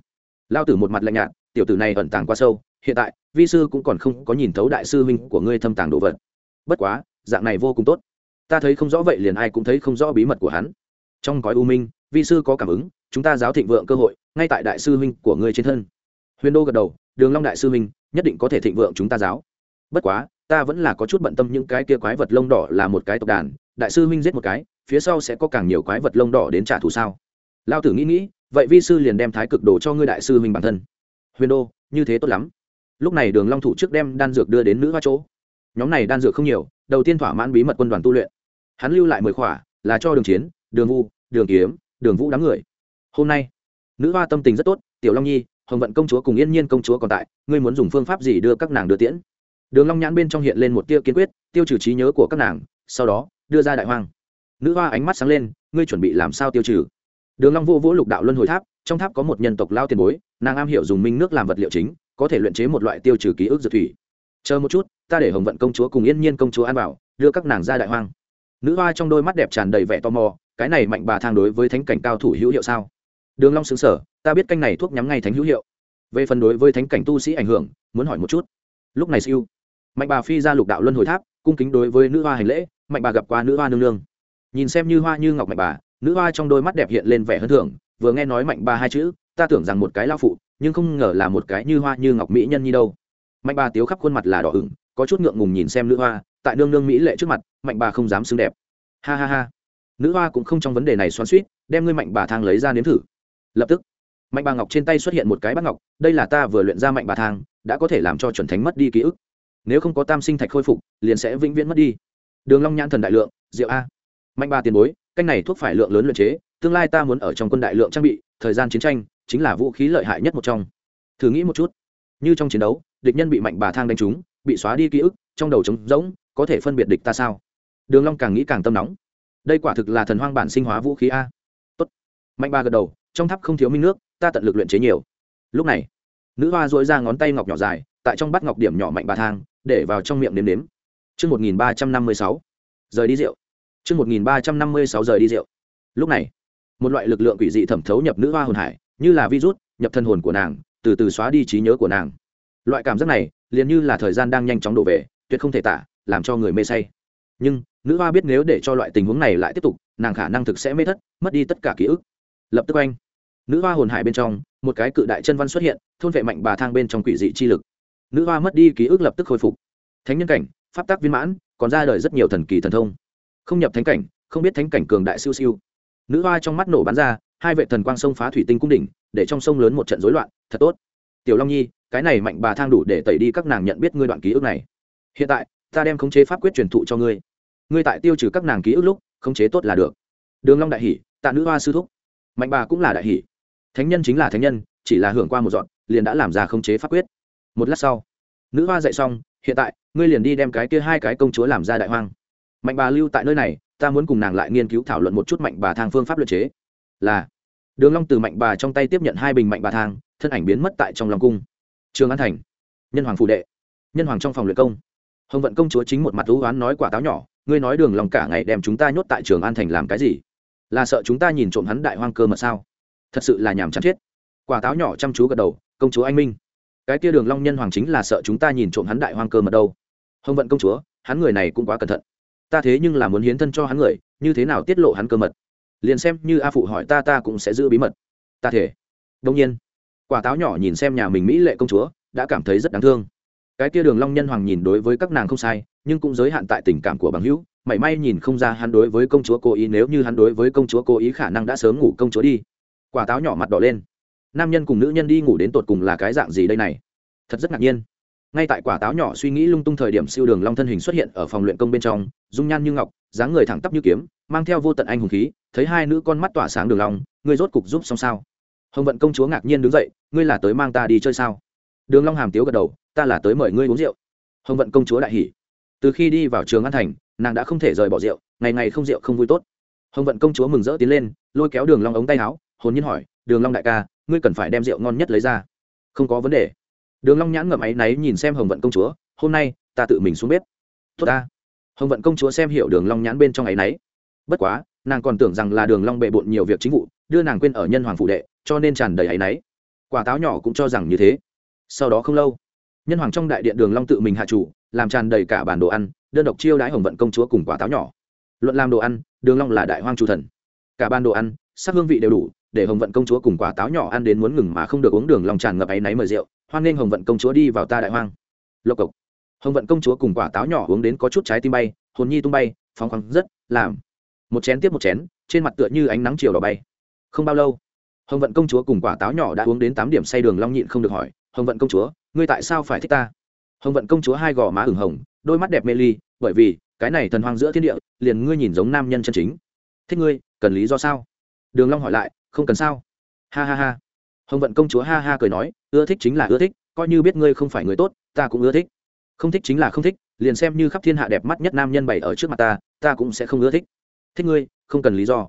Lao tử một mặt lạnh nhạt, tiểu tử này ẩn tàng quá sâu, hiện tại, vi sư cũng còn không có nhìn thấu đại sư huynh của ngươi thâm tàng đồ vật bất quá, dạng này vô cùng tốt. Ta thấy không rõ vậy liền ai cũng thấy không rõ bí mật của hắn. Trong cõi u minh, vi sư có cảm ứng, chúng ta giáo thịnh vượng cơ hội, ngay tại đại sư huynh của ngươi trên thân. Huyền đô gật đầu, đường long đại sư huynh, nhất định có thể thịnh vượng chúng ta giáo. Bất quá, ta vẫn là có chút bận tâm những cái kia quái vật lông đỏ là một cái tộc đàn, đại sư huynh giết một cái, phía sau sẽ có càng nhiều quái vật lông đỏ đến trả thù sao? Lao tử nghĩ nghĩ, vậy vi sư liền đem thái cực đồ cho ngươi đại sư huynh bản thân. Huyền đô, như thế tốt lắm. Lúc này đường long thủ trước đem đan dược đưa đến nữ hoa chỗ nhóm này đan dược không nhiều, đầu tiên thỏa mãn bí mật quân đoàn tu luyện. Hắn lưu lại mười khỏa, là cho đường chiến, đường vu, đường kiếm, đường vũ đám người. Hôm nay, nữ hoa tâm tình rất tốt, tiểu long nhi, hồng vận công chúa cùng yên nhiên công chúa còn tại, ngươi muốn dùng phương pháp gì đưa các nàng đưa tiễn? Đường long nhãn bên trong hiện lên một tia kiên quyết, tiêu trừ trí nhớ của các nàng, sau đó, đưa ra đại hoang. Nữ hoa ánh mắt sáng lên, ngươi chuẩn bị làm sao tiêu trừ? Đường long vô vỗ lục đạo luân hồi tháp, trong tháp có một nhân tộc lao tiền bối, nàng am hiểu dùng minh nước làm vật liệu chính, có thể luyện chế một loại tiêu trừ ký ức dược thủy chờ một chút, ta để hồng vận công chúa cùng yên nhiên công chúa an bảo đưa các nàng ra đại hoang. Nữ hoa trong đôi mắt đẹp tràn đầy vẻ tò mò, cái này mạnh bà thang đối với thánh cảnh cao thủ hữu hiệu sao? Đường long xứng sở ta biết canh này thuốc nhắm ngay thánh hữu hiệu. Về phần đối với thánh cảnh tu sĩ ảnh hưởng, muốn hỏi một chút. Lúc này siêu, mạnh bà phi ra lục đạo luân hồi tháp, cung kính đối với nữ hoa hành lễ, mạnh bà gặp qua nữ hoa nương nương. Nhìn xem như hoa như ngọc mạnh bà, nữ hoa trong đôi mắt đẹp hiện lên vẻ hơn thưởng, vừa nghe nói mạnh bà hai chữ, ta tưởng rằng một cái lao phụ, nhưng không ngờ là một cái như hoa như ngọc mỹ nhân nhi đâu mạnh bà tiếu khắp khuôn mặt là đỏ ửng, có chút ngượng ngùng nhìn xem nữ hoa, tại nương nương mỹ lệ trước mặt, mạnh bà không dám xứng đẹp. Ha ha ha. Nữ hoa cũng không trong vấn đề này xoắn suýt đem ngươi mạnh bà thang lấy ra nếm thử. Lập tức, mạnh bà ngọc trên tay xuất hiện một cái bát ngọc, đây là ta vừa luyện ra mạnh bà thang, đã có thể làm cho chuẩn thánh mất đi ký ức. Nếu không có tam sinh thạch khôi phục, liền sẽ vĩnh viễn mất đi. Đường long nhãn thần đại lượng, rượu a. Mạnh bà tiền bối, canh này thuốc phải lượng lớn luyện chế, tương lai ta muốn ở trong quân đại lượng trang bị, thời gian chiến tranh, chính là vũ khí lợi hại nhất một trong. Thử nghĩ một chút. Như trong chiến đấu địch nhân bị mạnh bà thang đánh trúng, bị xóa đi ký ức, trong đầu trống rỗng, có thể phân biệt địch ta sao? Đường long càng nghĩ càng tâm nóng. Đây quả thực là thần hoang bản sinh hóa vũ khí a. Tốt. Mạnh bà gật đầu, trong tháp không thiếu minh nước, ta tận lực luyện chế nhiều. Lúc này, nữ hoa dội ra ngón tay ngọc nhỏ dài, tại trong bát ngọc điểm nhỏ mạnh bà thang, để vào trong miệng nếm nếm. Chương một nghìn ba trăm năm mươi sáu. Rời đi rượu. Chương một nghìn ba trăm năm mươi sáu rời đi rượu. Lúc này, một loại lực lượng quỷ dị thẩm thấu nhập nữ hoa hồn hải, như là virus, nhập thân hồn của nàng, từ từ xóa đi trí nhớ của nàng loại cảm giác này liền như là thời gian đang nhanh chóng đổ về, tuyệt không thể tả, làm cho người mê say. Nhưng, nữ hoa biết nếu để cho loại tình huống này lại tiếp tục, nàng khả năng thực sẽ mê thất, mất đi tất cả ký ức. Lập tức anh, nữ hoa hồn hải bên trong, một cái cự đại chân văn xuất hiện, thôn vệ mạnh bà thang bên trong quỷ dị chi lực. Nữ hoa mất đi ký ức lập tức khôi phục. Thánh nhân cảnh, pháp tác viên mãn, còn ra đời rất nhiều thần kỳ thần thông. Không nhập thánh cảnh, không biết thánh cảnh cường đại siêu siêu. Nữ hoa trong mắt nổ bắn ra, hai vệ thần quang sông phá thủy tinh cung đỉnh, để trong sông lớn một trận rối loạn, thật tốt. Tiểu long nhi cái này mạnh bà thang đủ để tẩy đi các nàng nhận biết ngươi đoạn ký ức này. Hiện tại, ta đem khống chế pháp quyết truyền thụ cho ngươi. Ngươi tại tiêu trừ các nàng ký ức lúc, khống chế tốt là được. Đường long đại hỉ, tạ nữ hoa sư thúc. Mạnh bà cũng là đại hỉ. Thánh nhân chính là thánh nhân, chỉ là hưởng qua một dọn, liền đã làm ra khống chế pháp quyết. Một lát sau, nữ hoa dạy xong, hiện tại, ngươi liền đi đem cái kia hai cái công chúa làm ra đại hoang. Mạnh bà lưu tại nơi này, ta muốn cùng nàng lại nghiên cứu thảo luận một chút mạnh bà thang phương pháp luật chế. Là, đường long từ mạnh bà trong tay tiếp nhận hai bình mạnh bà thang, thân ảnh biến mất tại trong lòng cung trường an thành. Nhân hoàng phụ đệ. Nhân hoàng trong phòng luyện công. Hồng vận công chúa chính một mặt thú oán nói quả táo nhỏ, ngươi nói đường lòng cả ngày đem chúng ta nhốt tại trường an thành làm cái gì? Là sợ chúng ta nhìn trộm hắn đại hoang cơ mật sao? Thật sự là nhàm chán chết. Quả táo nhỏ chăm chú gật đầu, công chúa anh minh. Cái kia đường long nhân hoàng chính là sợ chúng ta nhìn trộm hắn đại hoang cơ mật đâu. Hồng vận công chúa, hắn người này cũng quá cẩn thận. Ta thế nhưng là muốn hiến thân cho hắn người, như thế nào tiết lộ hắn cơ mật? Liền xem như a phụ hỏi ta ta cũng sẽ giữ bí mật. Ta thể đông nhiên quả táo nhỏ nhìn xem nhà mình mỹ lệ công chúa, đã cảm thấy rất đáng thương. Cái kia đường long nhân hoàng nhìn đối với các nàng không sai, nhưng cũng giới hạn tại tình cảm của bằng hữu, mảy may nhìn không ra hắn đối với công chúa cố ý, nếu như hắn đối với công chúa cố ý khả năng đã sớm ngủ công chúa đi. Quả táo nhỏ mặt đỏ lên. Nam nhân cùng nữ nhân đi ngủ đến tột cùng là cái dạng gì đây này? Thật rất ngạc nhiên. Ngay tại quả táo nhỏ suy nghĩ lung tung thời điểm siêu đường long thân hình xuất hiện ở phòng luyện công bên trong, dung nhan như ngọc, dáng người thẳng tắp như kiếm, mang theo vô tận anh hùng khí, thấy hai nữ con mắt tỏa sáng đường long ngươi rốt cục giúp xong sao? Hồng vận công chúa ngạc nhiên đứng dậy, ngươi là tới mang ta đi chơi sao? Đường long hàm tiếu gật đầu, ta là tới mời ngươi uống rượu. Hồng vận công chúa đại hỉ. Từ khi đi vào trường an thành, nàng đã không thể rời bỏ rượu, ngày ngày không rượu không vui tốt. Hồng vận công chúa mừng rỡ tiến lên, lôi kéo đường long ống tay áo, hồn nhiên hỏi, đường long đại ca, ngươi cần phải đem rượu ngon nhất lấy ra. Không có vấn đề. Đường long nhãn ngậm áy náy nhìn xem hồng vận công chúa, hôm nay, ta tự mình xuống bếp. Tốt ta. Hồng vận công chúa xem hiểu đường long nhãn bên trong áy náy. Bất quá, nàng còn tưởng rằng là đường long bệ bội nhiều việc chính vụ, đưa nàng quên ở nhân hoàng phủ đệ cho nên tràn đầy áy náy. Quả táo nhỏ cũng cho rằng như thế. Sau đó không lâu, nhân hoàng trong đại điện đường long tự mình hạ chủ, làm tràn đầy cả bàn đồ ăn, đơn độc chiêu đãi hồng vận công chúa cùng quả táo nhỏ. Luận làm đồ ăn, đường long là đại hoang chủ thần. Cả bàn đồ ăn, sắc hương vị đều đủ, để hồng vận công chúa cùng quả táo nhỏ ăn đến muốn ngừng mà không được uống đường long tràn ngập áy náy mời rượu, hoan nghênh hồng vận công chúa đi vào ta đại hoang. Lộc cộc. Hồng vận công chúa cùng quả táo nhỏ uống đến có chút trái tim bay, hồn nhi tung bay, phóng khoáng rất, làm. Một chén tiếp một chén, trên mặt tựa như ánh nắng chiều đỏ bay. Không bao lâu hồng vận công chúa cùng quả táo nhỏ đã uống đến tám điểm say đường long nhịn không được hỏi, hồng vận công chúa, ngươi tại sao phải thích ta? Hồng vận công chúa hai gò má ửng hồng, đôi mắt đẹp mê ly, bởi vì, cái này thần hoang giữa thiên địa, liền ngươi nhìn giống nam nhân chân chính. Thích ngươi, cần lý do sao? Đường long hỏi lại, không cần sao? Ha ha ha. Hồng vận công chúa ha ha cười nói, ưa thích chính là ưa thích, coi như biết ngươi không phải người tốt, ta cũng ưa thích. Không thích chính là không thích, liền xem như khắp thiên hạ đẹp mắt nhất nam nhân bày ở trước mặt ta ta cũng sẽ không ưa thích. Thích ngươi, không cần lý do.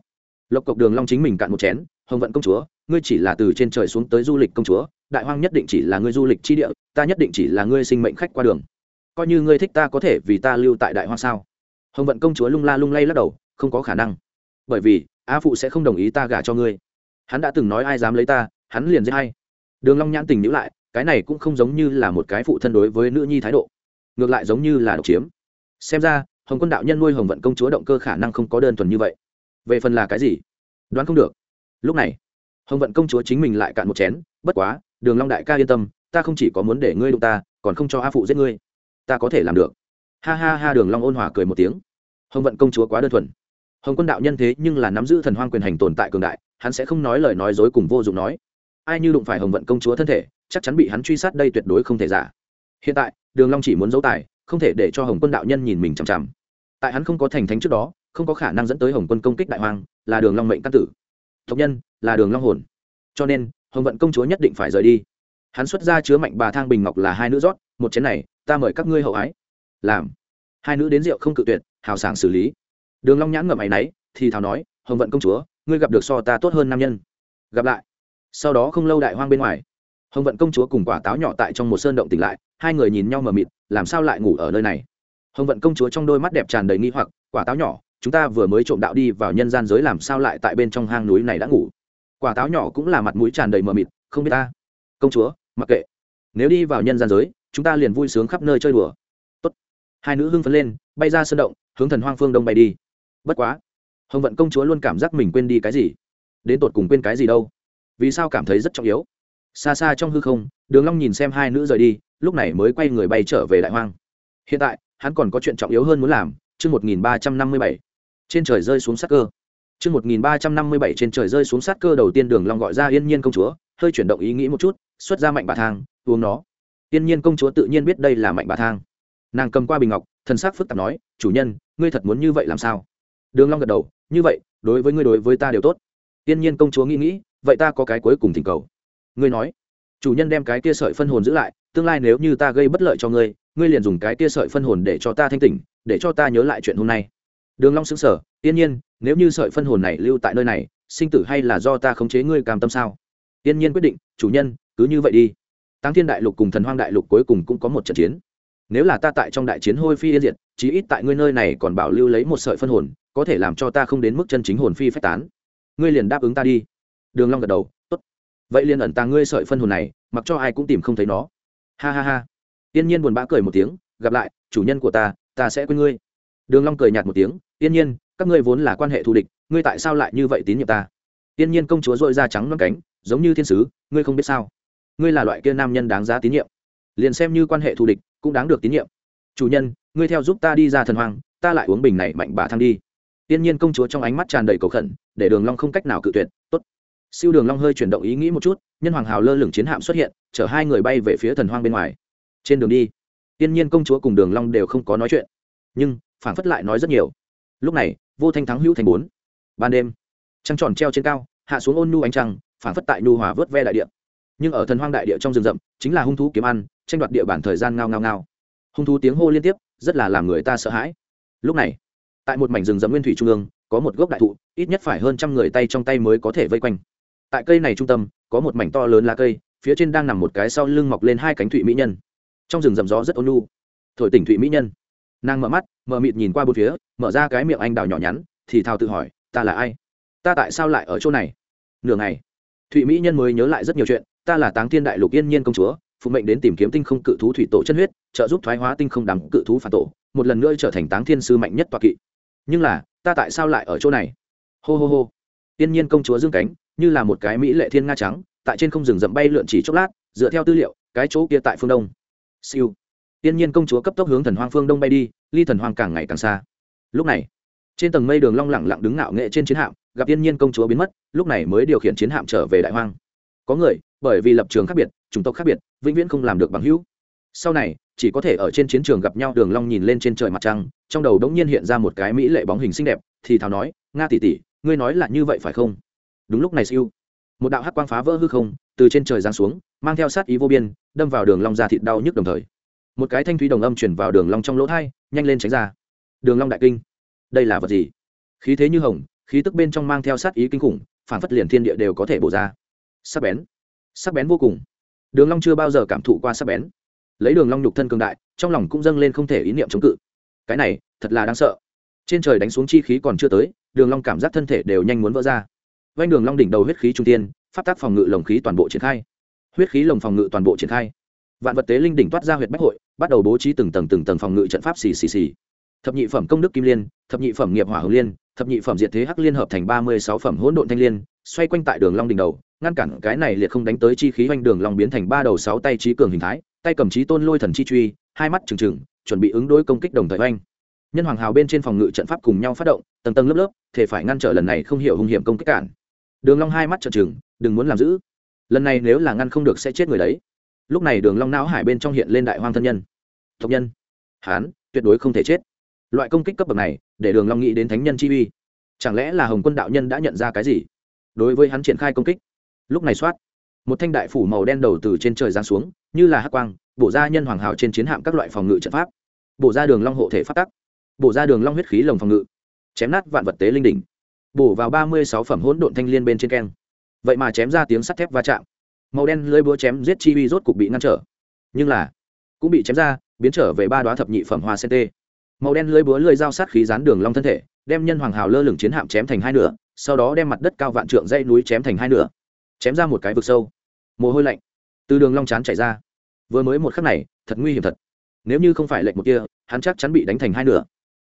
Lộc cộc đường long chính mình cạn một chén hồng vận công chúa, ngươi chỉ là từ trên trời xuống tới du lịch công chúa, đại hoang nhất định chỉ là ngươi du lịch chi địa, ta nhất định chỉ là ngươi sinh mệnh khách qua đường. Coi như ngươi thích ta có thể vì ta lưu tại đại hoang sao? Hồng vận công chúa lung la lung lay lắc đầu, không có khả năng. Bởi vì a phụ sẽ không đồng ý ta gả cho ngươi. Hắn đã từng nói ai dám lấy ta, hắn liền giết hay đường long nhãn tình nhữ lại, cái này cũng không giống như là một cái phụ thân đối với nữ nhi thái độ. Ngược lại giống như là độc chiếm. Xem ra, hồng quân đạo nhân nuôi hồng vận công chúa động cơ khả năng không có đơn thuần như vậy. Về phần là cái gì? Đoán không được lúc này hồng vận công chúa chính mình lại cạn một chén bất quá đường long đại ca yên tâm ta không chỉ có muốn để ngươi đụng ta còn không cho a phụ giết ngươi. Ta có thể làm được. Ha ha ha đường long ôn hòa cười một tiếng. Hồng vận công chúa quá đơn thuần. Hồng quân đạo nhân thế nhưng là nắm giữ thần hoang quyền hành tồn tại cường đại hắn sẽ không nói lời nói dối cùng vô dụng nói. Ai như đụng phải hồng vận công chúa thân thể chắc chắn bị hắn truy sát đây tuyệt đối không thể giả. Hiện tại đường long chỉ muốn giấu tài không thể để cho hồng quân đạo nhân nhìn mình chằm chằm. Tại hắn không có thành thánh trước đó không có khả năng dẫn tới hồng quân công kích đại hoang, là đường long mệnh căn tử tộc nhân là đường long hồn. Cho nên, hồng vận công chúa nhất định phải rời đi. Hắn xuất ra chứa mạnh bà thang bình ngọc là hai nữ rót, một chén này, ta mời các ngươi hậu ái. Làm. Hai nữ đến rượu không cự tuyệt, hào sảng xử lý. Đường long nhãn ngậm ấy nấy thì thào nói, hồng vận công chúa, ngươi gặp được so ta tốt hơn nam nhân. Gặp lại. Sau đó không lâu đại hoang bên ngoài, hồng vận công chúa cùng quả táo nhỏ tại trong một sơn động tỉnh lại, hai người nhìn nhau mờ mịt, làm sao lại ngủ ở nơi này? Hồng vận công chúa trong đôi mắt đẹp tràn đầy nghi hoặc, quả táo nhỏ chúng ta vừa mới trộm đạo đi vào nhân gian giới làm sao lại tại bên trong hang núi này đã ngủ? Quả táo nhỏ cũng là mặt mũi tràn đầy mờ mịt, không biết ta. Công chúa, mặc kệ. Nếu đi vào nhân gian giới, chúng ta liền vui sướng khắp nơi chơi đùa. Tốt. hai nữ hưng phấn lên, bay ra sân động, hướng thần hoang phương đông bay đi. Bất quá. Hồng vận công chúa luôn cảm giác mình quên đi cái gì? Đến tột cùng quên cái gì đâu? Vì sao cảm thấy rất trọng yếu? Xa xa trong hư không, đường long nhìn xem hai nữ rời đi, lúc này mới quay người bay trở về đại hoang. Hiện tại, hắn còn có chuyện trọng yếu hơn muốn làm, chương 1357 trên trời rơi xuống sát cơ. Trước một nghìn ba trăm năm mươi bảy trên trời rơi xuống sát cơ đầu tiên đường long gọi ra yên nhiên công chúa, hơi chuyển động ý nghĩ một chút, xuất ra mạnh bà thang, uống nó. Yên nhiên công chúa tự nhiên biết đây là mạnh bà thang. Nàng cầm qua bình ngọc, thần sắc phức tạp nói, chủ nhân, ngươi thật muốn như vậy làm sao? Đường long gật đầu, như vậy, đối với ngươi đối với ta đều tốt. Yên nhiên công chúa nghĩ nghĩ, vậy ta có cái cuối cùng thỉnh cầu. Ngươi nói, chủ nhân đem cái kia sợi phân hồn giữ lại, tương lai nếu như ta gây bất lợi cho ngươi ngươi liền dùng cái kia sợi phân hồn để cho ta thanh tỉnh, để cho ta nhớ lại chuyện hôm nay đường long sững sờ, yên nhiên, nếu như sợi phân hồn này lưu tại nơi này, sinh tử hay là do ta khống chế ngươi cam tâm sao? Yên nhiên quyết định, chủ nhân, cứ như vậy đi. Tăng thiên đại lục cùng thần hoang đại lục cuối cùng cũng có một trận chiến. Nếu là ta tại trong đại chiến hôi phi yên diệt, chí ít tại ngươi nơi này còn bảo lưu lấy một sợi phân hồn, có thể làm cho ta không đến mức chân chính hồn phi phách tán. Ngươi liền đáp ứng ta đi. Đường long gật đầu, tốt. Vậy liền ẩn tàng ngươi sợi phân hồn này, mặc cho ai cũng tìm không thấy nó. Ha ha ha. Tiên nhiên buồn bã cười một tiếng, gặp lại, chủ nhân của ta ta sẽ quên ngươi đường long cười nhạt một tiếng yên nhiên, các ngươi vốn là quan hệ thù địch, ngươi tại sao lại như vậy tín nhiệm ta? Yên nhiên công chúa dội da trắng non cánh, giống như thiên sứ, ngươi không biết sao? Ngươi là loại kia nam nhân đáng giá tín nhiệm. Liền xem như quan hệ thù địch, cũng đáng được tín nhiệm. Chủ nhân, ngươi theo giúp ta đi ra thần hoàng ta lại uống bình này mạnh bà thăng đi. Tiên nhiên công chúa trong ánh mắt tràn đầy cầu khẩn, để đường long không cách nào cự tuyệt, tốt. Siêu đường long hơi chuyển động ý nghĩ một chút, nhân hoàng hào lơ lửng chiến hạm xuất hiện, chở hai người bay về phía thần hoang bên ngoài. Trên đường đi, tiên nhiên công chúa cùng đường long đều không có nói chuyện. Nhưng phản phất lại nói rất nhiều. Lúc này, vô thanh thắng hữu thành bốn. Ban đêm, trăng tròn treo trên cao, hạ xuống ôn nu ánh trăng phản phất tại nu hòa vớt ve đại địa. Nhưng ở thần hoang đại địa trong rừng rậm, chính là hung thú kiếm ăn, tranh đoạt địa bản thời gian ngao ngao ngao. Hung thú tiếng hô liên tiếp, rất là làm người ta sợ hãi. Lúc này, tại một mảnh rừng rậm nguyên thủy trung ương, có một gốc đại thụ, ít nhất phải hơn trăm người tay trong tay mới có thể vây quanh. Tại cây này trung tâm, có một mảnh to lớn lá cây, phía trên đang nằm một cái sau lưng mọc lên hai cánh thụy mỹ nhân. Trong rừng rậm gió rất ôn lu thổi tỉnh thụy mỹ nhân nàng mở mắt, mở mịt nhìn qua bốn phía, mở ra cái miệng anh đào nhỏ nhắn, thì thào tự hỏi, ta là ai? Ta tại sao lại ở chỗ này? Nửa ngày, thụy mỹ nhân mới nhớ lại rất nhiều chuyện, ta là táng thiên đại lục yên nhiên công chúa, phụ mệnh đến tìm kiếm tinh không cự thú thủy tổ chân huyết, trợ giúp thoái hóa tinh không đắm cự thú phản tổ, một lần nữa trở thành táng thiên sư mạnh nhất toạc kỵ. Nhưng là, ta tại sao lại ở chỗ này? Hô hô hô. Tiên nhiên công chúa dương cánh, như là một cái mỹ lệ thiên nga trắng, tại trên không rừng rậm bay lượn chỉ chốc lát, dựa theo tư liệu, cái chỗ kia tại phương đông. Siêu tiên nhiên công chúa cấp tốc hướng thần hoang phương đông bay đi, ly thần hoang càng ngày càng xa. Lúc này, trên tầng mây đường long lẳng lặng đứng ngạo nghệ trên chiến hạm, gặp tiên nhiên công chúa biến mất, lúc này mới điều khiển chiến hạm trở về đại hoang. Có người, bởi vì lập trường khác biệt, chủng tộc khác biệt, vĩnh viễn không làm được bằng hữu. Sau này, chỉ có thể ở trên chiến trường gặp nhau, đường long nhìn lên trên trời mặt trăng, trong đầu đống nhiên hiện ra một cái mỹ lệ bóng hình xinh đẹp, thì thào nói, nga tỷ tỷ, ngươi nói là như vậy phải không? Đúng lúc này siêu, một đạo hắc quang phá vỡ hư không, từ trên trời giáng xuống, mang theo sát ý vô biên, đâm vào đường long ra thịt đau nhức đồng thời một cái thanh thúy đồng âm chuyển vào đường long trong lỗ thay nhanh lên tránh ra. Đường long đại kinh, đây là vật gì? Khí thế như hồng, khí tức bên trong mang theo sát ý kinh khủng, phản phất liền thiên địa đều có thể bổ ra. Sắc bén sắc bén vô cùng. Đường long chưa bao giờ cảm thụ qua sắc bén. Lấy đường long nhục thân cường đại, trong lòng cũng dâng lên không thể ý niệm chống cự. Cái này, thật là đáng sợ. Trên trời đánh xuống chi khí còn chưa tới, đường long cảm giác thân thể đều nhanh muốn vỡ ra. Vanh đường long đỉnh đầu huyết khí trung tiên pháp tác phòng ngự lồng khí toàn bộ triển khai. Huyết khí lồng phòng ngự toàn bộ triển khai. Vạn vật tế linh đỉnh toát ra huyệt bách hội bắt đầu bố trí từng tầng từng tầng phòng ngự trận pháp xì xì xì. Thập nhị phẩm công đức kim liên, thập nhị phẩm nghiệp hỏa hồng liên, thập nhị phẩm diệt thế hắc liên hợp thành ba mươi sáu phẩm hỗn độn thanh liên, xoay quanh tại đường long đỉnh đầu, ngăn cản cái này liệt không đánh tới chi khí hoành đường long biến thành ba đầu sáu tay trí cường hình thái, tay cầm trí tôn lôi thần chi truy, hai mắt trừng trừng, chuẩn bị ứng đối công kích đồng thời hoành. Nhân hoàng hào bên trên phòng ngự trận pháp cùng nhau phát động, tầng tầng lớp lớp, thể phải ngăn trở lần này không hiểu hung hiểm công kích cản. Đường long hai mắt trợn trừng, đừng muốn làm giữ lần này nếu là ngăn không được sẽ chết người đấy lúc này đường long não hải bên trong hiện lên đại hoang thân nhân. Tộc nhân. Hán, tuyệt đối không thể chết. Loại công kích cấp bậc này, để đường long nghĩ đến thánh nhân chi uy. Chẳng lẽ là hồng quân đạo nhân đã nhận ra cái gì? Đối với hắn triển khai công kích. Lúc này soát, một thanh đại phủ màu đen đầu từ trên trời giáng xuống, như là hắc quang, bổ ra nhân hoàng hào trên chiến hạm các loại phòng ngự trận pháp. Bổ ra đường long hộ thể phát tắc. Bổ ra đường long huyết khí lồng phòng ngự. Chém nát vạn vật tế linh đỉnh. Bổ vào ba mươi sáu phẩm hỗn độn thanh liên bên trên keng. Vậy mà chém ra tiếng sắt thép va chạm màu đen lưỡi búa chém giết chi uy rốt cục bị ngăn trở. Nhưng là, cũng bị chém ra, biến trở về ba đoá thập nhị phẩm hoa sen tê. Màu đen lưỡi búa lưỡi dao sát khí dán đường long thân thể, đem nhân hoàng hào lơ lửng chiến hạm chém thành hai nửa, sau đó đem mặt đất cao vạn trượng dây núi chém thành hai nửa. Chém ra một cái vực sâu. Mồ hôi lạnh từ đường long chán chảy ra. Vừa mới một khắc này, thật nguy hiểm thật. Nếu như không phải lệnh một kia hắn chắc chắn bị đánh thành hai nửa.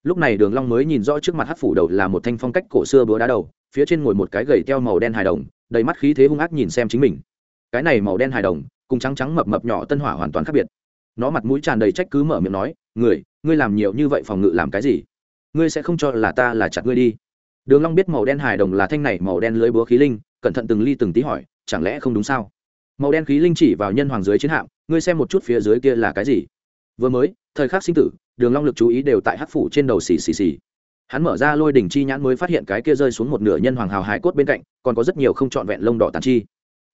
Lúc này đường long mới nhìn rõ trước mặt hắc phủ đầu là một thanh phong cách cổ xưa búa đá đầu, phía trên ngồi một cái gầy teo màu đen hài đồng, đầy mắt khí thế hung ác nhìn xem chính mình cái này màu đen hài đồng, cùng trắng trắng mập mập nhỏ tân hỏa hoàn toàn khác biệt. Nó mặt mũi tràn đầy trách cứ mở miệng nói, người, ngươi làm nhiều như vậy phòng ngự làm cái gì? Ngươi sẽ không cho là ta là chặt ngươi đi. Đường long biết màu đen hài đồng là thanh này, màu đen lưới búa khí linh, cẩn thận từng ly từng tí hỏi, chẳng lẽ không đúng sao? Màu đen khí linh chỉ vào nhân hoàng dưới chiến hạm, ngươi xem một chút phía dưới kia là cái gì? Vừa mới, thời khắc sinh tử, đường long lực chú ý đều tại hắc phủ trên đầu xì xì xì. Hắn mở ra lôi đỉnh chi nhãn mới phát hiện cái kia rơi xuống một nửa nhân hoàng hào hải cốt bên cạnh, còn có rất nhiều không trọn vẹn lông đỏ tàn chi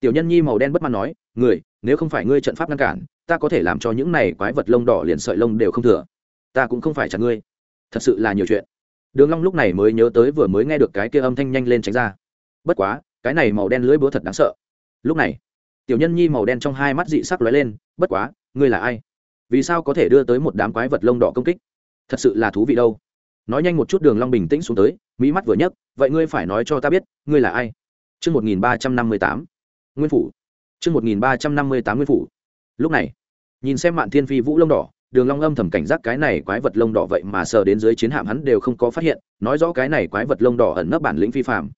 tiểu nhân nhi màu đen bất mãn nói, người, nếu không phải ngươi trận pháp ngăn cản, ta có thể làm cho những này quái vật lông đỏ liền sợi lông đều không thừa. Ta cũng không phải chặt ngươi. Thật sự là nhiều chuyện. Đường long lúc này mới nhớ tới vừa mới nghe được cái kia âm thanh nhanh lên tránh ra. Bất quá, cái này màu đen lưỡi búa thật đáng sợ. Lúc này, tiểu nhân nhi màu đen trong hai mắt dị sắc lóe lên, bất quá, ngươi là ai? Vì sao có thể đưa tới một đám quái vật lông đỏ công kích? Thật sự là thú vị đâu. Nói nhanh một chút, đường long bình tĩnh xuống tới, mỹ mắt vừa nhấc, vậy ngươi phải nói cho ta biết, ngươi là ai? Chương một nghìn ba trăm năm mươi tám nguyên phủ. Chương một nghìn ba trăm năm mươi tám nguyên phủ. Lúc này, nhìn xem mạn thiên phi vũ lông đỏ, đường long âm thầm cảnh giác cái này quái vật lông đỏ vậy mà sờ đến dưới chiến hạm hắn đều không có phát hiện, nói rõ cái này quái vật lông đỏ ẩn nấp bản lĩnh phi phàm.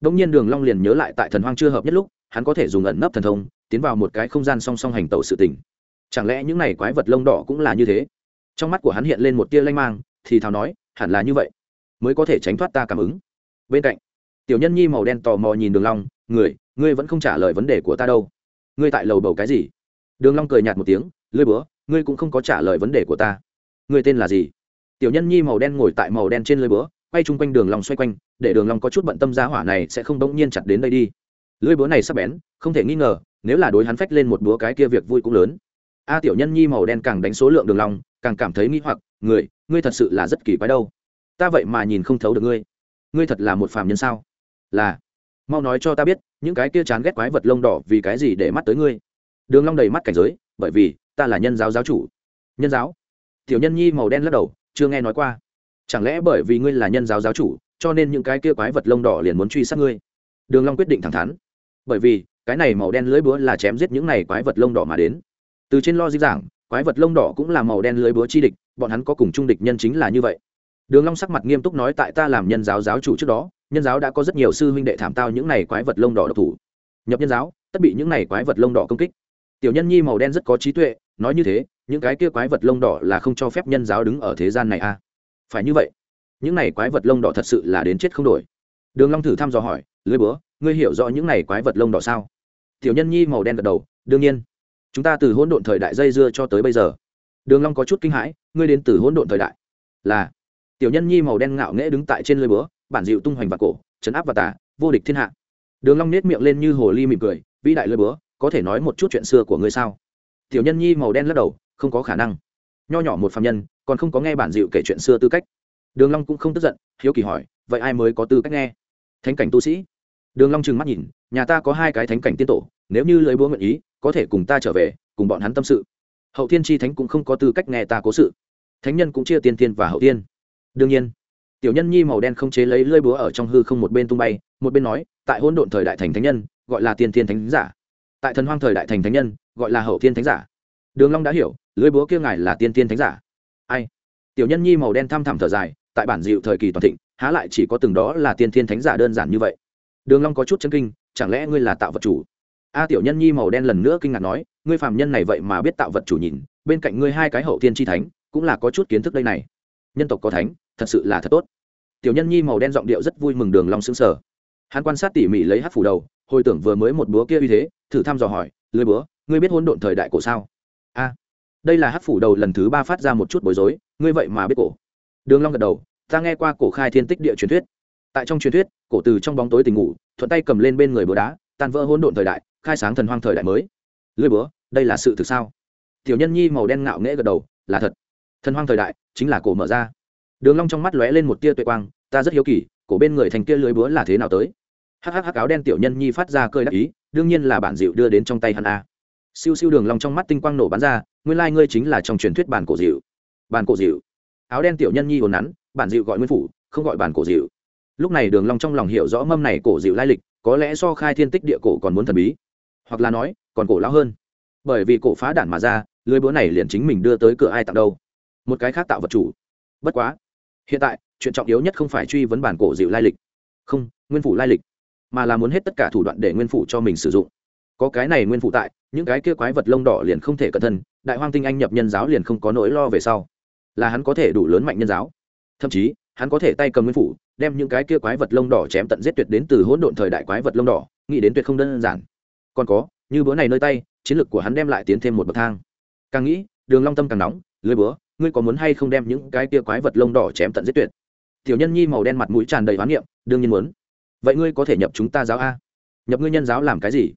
Đông nhiên đường long liền nhớ lại tại thần hoang chưa hợp nhất lúc, hắn có thể dùng ẩn nấp thần thông, tiến vào một cái không gian song song hành tẩu sự tình. Chẳng lẽ những này quái vật lông đỏ cũng là như thế? Trong mắt của hắn hiện lên một tia lanh mang, thì thào nói, hẳn là như vậy, mới có thể tránh thoát ta cảm ứng. Bên cạnh, tiểu nhân nhi màu đen tò mò nhìn đường long, người ngươi vẫn không trả lời vấn đề của ta đâu. Ngươi tại lầu bầu cái gì? Đường long cười nhạt một tiếng lưỡi búa ngươi cũng không có trả lời vấn đề của ta. Ngươi tên là gì? Tiểu nhân nhi màu đen ngồi tại màu đen trên lưỡi búa quay chung quanh đường long xoay quanh, để đường long có chút bận tâm giá hỏa này sẽ không đống nhiên chặt đến đây đi. Lưỡi búa này sắp bén, không thể nghi ngờ, nếu là đối hắn phách lên một búa cái kia việc vui cũng lớn. A tiểu nhân nhi màu đen càng đánh số lượng đường long, càng cảm thấy nghi hoặc, người, ngươi thật sự là rất kỳ quái đâu. Ta vậy mà nhìn không thấu được ngươi. Ngươi thật là một phàm nhân sao? Là mau nói cho ta biết, những cái kia chán ghét quái vật lông đỏ vì cái gì để mắt tới ngươi? Đường long đầy mắt cảnh giới, bởi vì ta là nhân giáo giáo chủ. Nhân giáo? Tiểu nhân nhi màu đen lắc đầu, chưa nghe nói qua. Chẳng lẽ bởi vì ngươi là nhân giáo giáo chủ, cho nên những cái kia quái vật lông đỏ liền muốn truy sát ngươi? Đường long quyết định thẳng thắn. Bởi vì, cái này màu đen lưới búa là chém giết những này quái vật lông đỏ mà đến. Từ trên lo di giảng, quái vật lông đỏ cũng là màu đen lưới búa chi địch, bọn hắn có cùng trung địch nhân chính là như vậy. Đường long sắc mặt nghiêm túc nói tại ta làm nhân giáo giáo chủ trước đó nhân giáo đã có rất nhiều sư huynh đệ thảm tao những này quái vật lông đỏ độc thủ. Nhập nhân giáo, tất bị những này quái vật lông đỏ công kích. Tiểu nhân nhi màu đen rất có trí tuệ, nói như thế, những cái kia quái vật lông đỏ là không cho phép nhân giáo đứng ở thế gian này à? Phải như vậy, những này quái vật lông đỏ thật sự là đến chết không đổi. Đường long thử thăm dò hỏi lưới búa, ngươi hiểu rõ những này quái vật lông đỏ sao? Tiểu nhân nhi màu đen gật đầu, đương nhiên. Chúng ta từ hỗn độn thời đại dây dưa cho tới bây giờ. Đường long có chút kinh hãi, ngươi đến từ hỗn độn thời đại? Là. Tiểu nhân nhi màu đen ngạo nghễ đứng tại trên lưới búa bản dịu tung hoành và cổ chấn áp và tả vô địch thiên hạ. Đường long nét miệng lên như hồ ly mỉm cười, vĩ đại lời búa, có thể nói một chút chuyện xưa của ngươi sao? Tiểu nhân nhi màu đen lắc đầu, không có khả năng. Nho nhỏ một phàm nhân, còn không có nghe bản dịu kể chuyện xưa tư cách. Đường long cũng không tức giận, hiếu kỳ hỏi, vậy ai mới có tư cách nghe? Thánh cảnh tu sĩ. Đường long trừng mắt nhìn, nhà ta có hai cái thánh cảnh tiên tổ, nếu như lời búa nguyện ý, có thể cùng ta trở về, cùng bọn hắn tâm sự. Hậu thiên chi thánh cũng không có tư cách nghe ta cố sự. Thánh nhân cũng chia tiên tiên và hậu tiên. Đương nhiên tiểu nhân nhi màu đen không chế lấy lưỡi búa ở trong hư không một bên tung bay, một bên nói, tại hỗn độn thời đại thành thánh nhân, gọi là tiên thiên thánh giả. Tại thần hoang thời đại thành thánh nhân, gọi là hậu thiên thánh giả. Đường long đã hiểu lưới búa kia ngài là tiên thiên thánh giả. Ai? Tiểu nhân nhi màu đen thăm thẳm thở dài, tại bản dịu thời kỳ toàn thịnh, há lại chỉ có từng đó là tiên thiên thánh giả đơn giản như vậy? Đường long có chút chân kinh, chẳng lẽ ngươi là tạo vật chủ? A tiểu nhân nhi màu đen lần nữa kinh ngạc nói, ngươi phàm nhân này vậy mà biết tạo vật chủ nhìn, bên cạnh ngươi hai cái hậu thiên chi thánh, cũng là có chút kiến thức đây này nhân tộc có thánh, thật sự là thật tốt. Tiểu nhân nhi màu đen giọng điệu rất vui mừng đường long sững sờ. Hắn quan sát tỉ mỉ lấy hát phủ đầu, hồi tưởng vừa mới một búa kia uy thế, thử thăm dò hỏi lưới búa, ngươi biết hỗn độn thời đại cổ sao? A, đây là hát phủ đầu lần thứ ba phát ra một chút bối rối, ngươi vậy mà biết cổ. Đường long gật đầu, ta nghe qua cổ khai thiên tích địa truyền thuyết. Tại trong truyền thuyết, cổ từ trong bóng tối tỉnh ngủ, thuận tay cầm lên bên người búa đá, tan vỡ hỗn độn thời đại, khai sáng thần hoang thời đại mới. Lưới búa, đây là sự thực sao? Tiểu nhân nhi màu đen ngạo nghễ gật đầu, là thật thần hoang thời đại chính là cổ mở ra. Đường long trong mắt lóe lên một tia tuệ quang, ta rất hiếu kỳ, cổ bên người thành kia lưới búa là thế nào tới? Hắc hắc hắc, áo đen tiểu nhân nhi phát ra cơi đắc ý, đương nhiên là bản dịu đưa đến trong tay hắn a. Siêu siêu đường long trong mắt tinh quang nổ bắn ra, nguyên lai ngươi chính là trong truyền thuyết bản cổ dịu. Bản cổ dịu. Áo đen tiểu nhân nhi ồn nắn, bản dịu gọi nguyên phủ, không gọi bản cổ dịu. Lúc này đường long trong lòng hiểu rõ mâm này cổ dịu lai lịch, có lẽ so khai thiên tích địa cổ còn muốn thần bí. Hoặc là nói, còn cổ lão hơn. Bởi vì cổ phá đản mà ra, lưới búa này liền chính mình đưa tới cửa ai tặng đâu một cái khác tạo vật chủ. Bất quá, hiện tại, chuyện trọng yếu nhất không phải truy vấn bản cổ dịu lai lịch. Không, nguyên phủ lai lịch, mà là muốn hết tất cả thủ đoạn để nguyên phủ cho mình sử dụng. Có cái này nguyên phủ tại, những cái kia quái vật lông đỏ liền không thể cẩn thân đại hoang tinh anh nhập nhân giáo liền không có nỗi lo về sau. Là hắn có thể đủ lớn mạnh nhân giáo. Thậm chí, hắn có thể tay cầm nguyên phủ, đem những cái kia quái vật lông đỏ chém tận giết tuyệt đến từ hỗn độn thời đại quái vật lông đỏ, nghĩ đến tuyệt không đơn giản. Còn có, như bữa này nơi tay, chiến lược của hắn đem lại tiến thêm một bậc thang. Càng nghĩ, đường long tâm càng nóng, lưới búa ngươi có muốn hay không đem những cái kia quái vật lông đỏ chém tận giết tuyệt? Tiểu nhân nhi màu đen mặt mũi tràn đầy hoán niệm đương nhiên muốn. Vậy ngươi có thể nhập chúng ta giáo a? Nhập ngươi nhân giáo làm cái gì?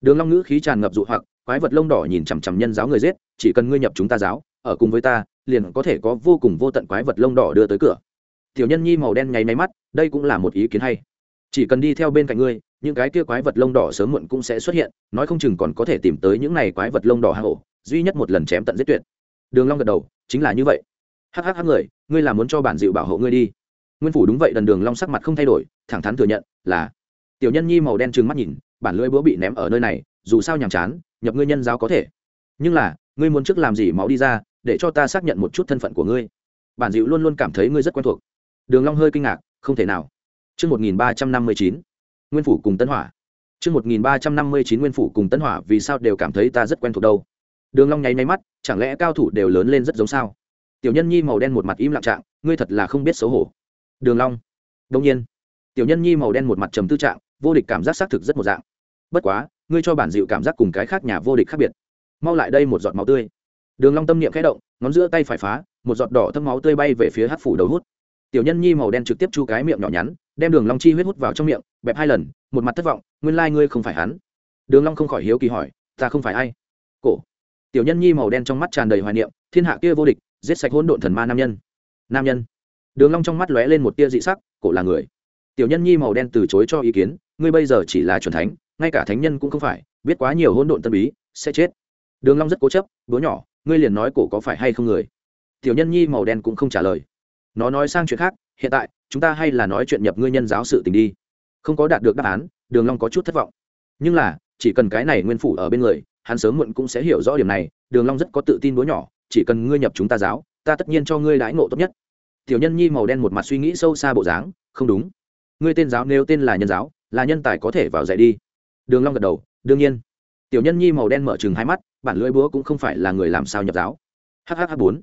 Đường long ngữ khí tràn ngập dụ hoặc quái vật lông đỏ nhìn chằm chằm nhân giáo người giết chỉ cần ngươi nhập chúng ta giáo ở cùng với ta liền có thể có vô cùng vô tận quái vật lông đỏ đưa tới cửa. Tiểu nhân nhi màu đen nháy máy mắt đây cũng là một ý kiến hay. Chỉ cần đi theo bên cạnh ngươi những cái kia quái vật lông đỏ sớm muộn cũng sẽ xuất hiện nói không chừng còn có thể tìm tới những này quái vật lông đỏ hả hổ, duy nhất một lần chém tận giết tuyệt. Đường long gật đầu chính là như vậy. Hắc hắc hắc người ngươi là muốn cho bản dịu bảo hộ ngươi đi. Nguyên phủ đúng vậy đần đường long sắc mặt không thay đổi thẳng thắn thừa nhận là. Tiểu nhân nhi màu đen trừng mắt nhìn bản lưỡi búa bị ném ở nơi này dù sao nhàm chán nhập ngươi nhân giáo có thể. Nhưng là ngươi muốn trước làm gì máu đi ra để cho ta xác nhận một chút thân phận của ngươi. Bản dịu luôn luôn cảm thấy ngươi rất quen thuộc. Đường long hơi kinh ngạc không thể nào. Chương 1359, Nguyên phủ cùng Tân Hỏa. chương 1359 Nguyên phủ cùng Tân Hỏa vì sao đều cảm thấy ta rất quen thuộc đâu? Đường Long nháy nháy mắt, chẳng lẽ cao thủ đều lớn lên rất giống sao? Tiểu nhân nhi màu đen một mặt im lặng trạng, ngươi thật là không biết xấu hổ. Đường Long. Đương nhiên. Tiểu nhân nhi màu đen một mặt trầm tư trạng, vô địch cảm giác xác thực rất một dạng. Bất quá, ngươi cho bản dịu cảm giác cùng cái khác nhà vô địch khác biệt. Mau lại đây một giọt máu tươi. Đường Long tâm niệm khẽ động, ngón giữa tay phải phá, một giọt đỏ thâm máu tươi bay về phía Hắc phủ đầu hút. Tiểu nhân nhi màu đen trực tiếp chu cái miệng nhỏ nhắn, đem Đường Long chi huyết hút vào trong miệng, bẹp hai lần, một mặt thất vọng, nguyên lai ngươi không phải hắn. Đường Long không khỏi hiếu kỳ hỏi, ta không phải ai? Cổ. Tiểu nhân nhi màu đen trong mắt tràn đầy hoài niệm, thiên hạ kia vô địch, giết sạch hỗn độn thần ma nam nhân. Nam nhân. Đường Long trong mắt lóe lên một tia dị sắc, cổ là người. Tiểu nhân nhi màu đen từ chối cho ý kiến, ngươi bây giờ chỉ là chuẩn thánh, ngay cả thánh nhân cũng không phải, biết quá nhiều hỗn độn tân bí, sẽ chết. Đường Long rất cố chấp, búa nhỏ, ngươi liền nói cổ có phải hay không người tiểu nhân nhi màu đen cũng không trả lời nó nói sang chuyện khác hiện tại chúng ta hay là nói chuyện nhập ngươi nhân giáo sự tình đi không có đạt được đáp án đường long có chút thất vọng nhưng là chỉ cần cái này nguyên phủ ở bên người hắn sớm muộn cũng sẽ hiểu rõ điểm này, đường long rất có tự tin bố nhỏ, chỉ cần ngươi nhập chúng ta giáo, ta tất nhiên cho ngươi đãi ngộ tốt nhất. Tiểu nhân nhi màu đen một mặt suy nghĩ sâu xa bộ dáng, không đúng. Ngươi tên giáo nếu tên là nhân giáo, là nhân tài có thể vào dạy đi. Đường long gật đầu, đương nhiên. Tiểu nhân nhi màu đen mở chừng hai mắt, bản lưỡi búa cũng không phải là người làm sao nhập giáo. Hhh bốn.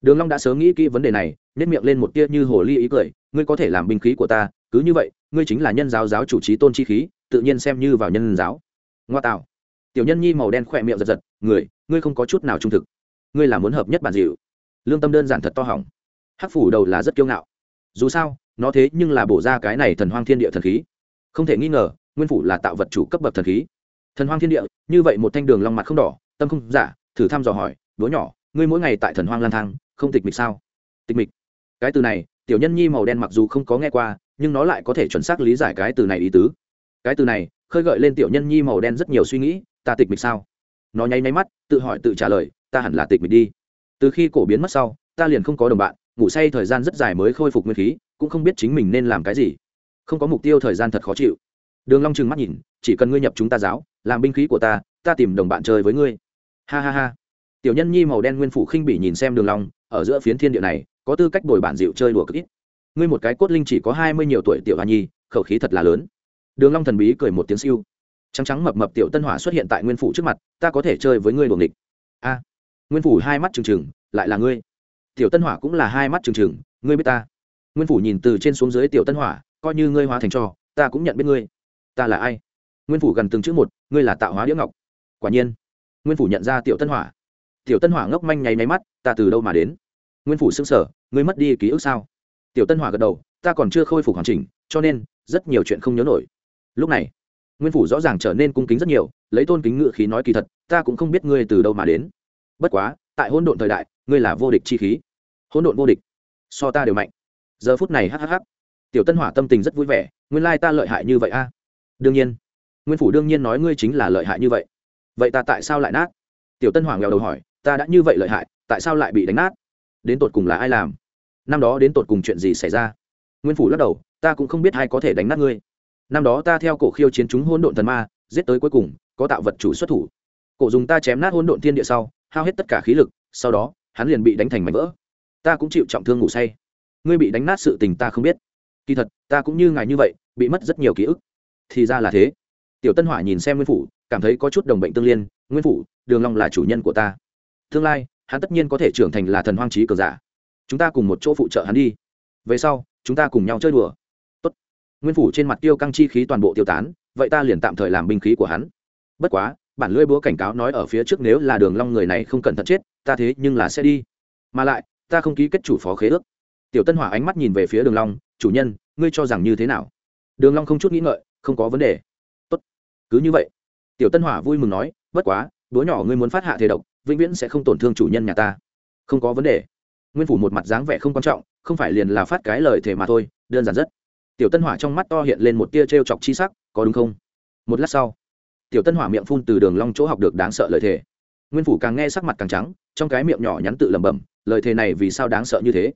Đường long đã sớm nghĩ kỹ vấn đề này nét miệng lên một tia như hồ ly ý cười, ngươi có thể làm binh khí của ta, cứ như vậy, ngươi chính là nhân giáo giáo chủ trí tôn chi khí, tự nhiên xem như vào nhân giáo. Ngoa tạo tiểu nhân nhi màu đen khỏe miệng giật giật, người, ngươi không có chút nào trung thực. Ngươi là muốn hợp nhất bản dịu. Lương tâm đơn giản thật to hỏng. Hắc phủ đầu là rất kiêu ngạo. Dù sao, nó thế nhưng là bổ ra cái này thần hoang thiên địa thần khí. Không thể nghi ngờ, nguyên phủ là tạo vật chủ cấp bậc thần khí. Thần hoang thiên địa, như vậy một thanh đường long mặt không đỏ, tâm không giả, thử thăm dò hỏi, đứa nhỏ, ngươi mỗi ngày tại thần hoang lang thang, không tịch mịch sao? Tịch mịch. Cái từ này, tiểu nhân nhi màu đen mặc dù không có nghe qua, nhưng nó lại có thể chuẩn xác lý giải cái từ này ý tứ. Cái từ này, khơi gợi lên tiểu nhân nhi màu đen rất nhiều suy nghĩ ta tịch mịch sao? Nó nháy nháy mắt, tự hỏi tự trả lời, ta hẳn là tịch mịch đi. Từ khi cổ biến mất sau, ta liền không có đồng bạn, ngủ say thời gian rất dài mới khôi phục nguyên khí, cũng không biết chính mình nên làm cái gì. Không có mục tiêu thời gian thật khó chịu. Đường long trừng mắt nhìn, chỉ cần ngươi nhập chúng ta giáo, làm binh khí của ta ta tìm đồng bạn chơi với ngươi. Ha ha ha. Tiểu nhân nhi màu đen nguyên phủ khinh bỉ nhìn xem đường long, ở giữa phiến thiên địa này, có tư cách đổi bản dịu chơi đùa cực ít. Ngươi một cái cốt linh chỉ có hai mươi nhiều tuổi tiểu hoa nhi, khẩu khí thật là lớn. Đường long thần bí cười một tiếng siêu trắng trắng mập mập tiểu tân hỏa xuất hiện tại nguyên phủ trước mặt, ta có thể chơi với ngươi đuồng địch a, nguyên phủ hai mắt trừng trừng, lại là ngươi. Tiểu tân hỏa cũng là hai mắt trừng trừng, ngươi biết ta. Nguyên phủ nhìn từ trên xuống dưới tiểu tân hỏa, coi như ngươi hóa thành cho, ta cũng nhận biết ngươi. Ta là ai? Nguyên phủ gần từng chữ một, ngươi là tạo hóa đĩa ngọc. Quả nhiên, nguyên phủ nhận ra tiểu tân hỏa. Tiểu tân hỏa ngốc manh nháy máy mắt, ta từ đâu mà đến? Nguyên phủ xưng sở ngươi mất đi ký ức sao? Tiểu tân hỏa gật đầu, ta còn chưa khôi phục hoàn chỉnh, cho nên, rất nhiều chuyện không nhớ nổi. Lúc này nguyên phủ rõ ràng trở nên cung kính rất nhiều, lấy tôn kính ngự khí nói kỳ thật, ta cũng không biết ngươi từ đâu mà đến. Bất quá, tại hôn độn thời đại, ngươi là vô địch chi khí. Hôn độn vô địch, so ta đều mạnh. Giờ phút này hhh tiểu tân hỏa tâm tình rất vui vẻ, nguyên lai ta lợi hại như vậy a. Đương nhiên, nguyên phủ đương nhiên nói ngươi chính là lợi hại như vậy. Vậy ta tại sao lại nát? Tiểu tân hỏa nghèo đầu hỏi, ta đã như vậy lợi hại, tại sao lại bị đánh nát? Đến tột cùng là ai làm? Năm đó đến tột cùng chuyện gì xảy ra? Nguyên phủ lắc đầu, ta cũng không biết ai có thể đánh nát ngươi năm đó ta theo cổ khiêu chiến chúng hôn độn thần ma, giết tới cuối cùng, có tạo vật chủ xuất thủ. Cổ dùng ta chém nát hôn độn thiên địa sau, hao hết tất cả khí lực, sau đó, hắn liền bị đánh thành mảnh vỡ. Ta cũng chịu trọng thương ngủ say. Ngươi bị đánh nát sự tình ta không biết. Kỳ thật, ta cũng như ngài như vậy, bị mất rất nhiều ký ức. Thì ra là thế. Tiểu tân hỏa nhìn xem nguyên phủ, cảm thấy có chút đồng bệnh tương liên. Nguyên phủ, đường long là chủ nhân của ta. Tương lai, hắn tất nhiên có thể trưởng thành là thần hoang trí cờ giả. Chúng ta cùng một chỗ phụ trợ hắn đi. Về sau, chúng ta cùng nhau chơi đùa nguyên phủ trên mặt tiêu căng chi khí toàn bộ tiêu tán, vậy ta liền tạm thời làm binh khí của hắn. Bất quá, bản lưỡi búa cảnh cáo nói ở phía trước nếu là đường long người này không cẩn thận chết, ta thế nhưng là sẽ đi. Mà lại, ta không ký kết chủ phó khế ước. Tiểu tân hỏa ánh mắt nhìn về phía đường long, chủ nhân, ngươi cho rằng như thế nào? Đường long không chút nghĩ ngợi, không có vấn đề. Tốt, cứ như vậy. Tiểu tân hỏa vui mừng nói, bất quá đứa nhỏ ngươi muốn phát hạ thể độc, vĩnh viễn sẽ không tổn thương chủ nhân nhà ta. Không có vấn đề. Nguyên phủ một mặt dáng vẻ không quan trọng, không phải liền là phát cái lời thể mà thôi, đơn giản rất tiểu tân hỏa trong mắt to hiện lên một tia t chọc chi sắc, có đúng không? Một lát sau, tiểu tân hỏa miệng phun từ đường long chỗ học được đáng sợ lời thề. Nguyên phủ càng nghe sắc mặt càng trắng, trong cái miệng nhỏ nhắn tự lẩm bẩm, lời thề này vì sao đáng sợ như thế?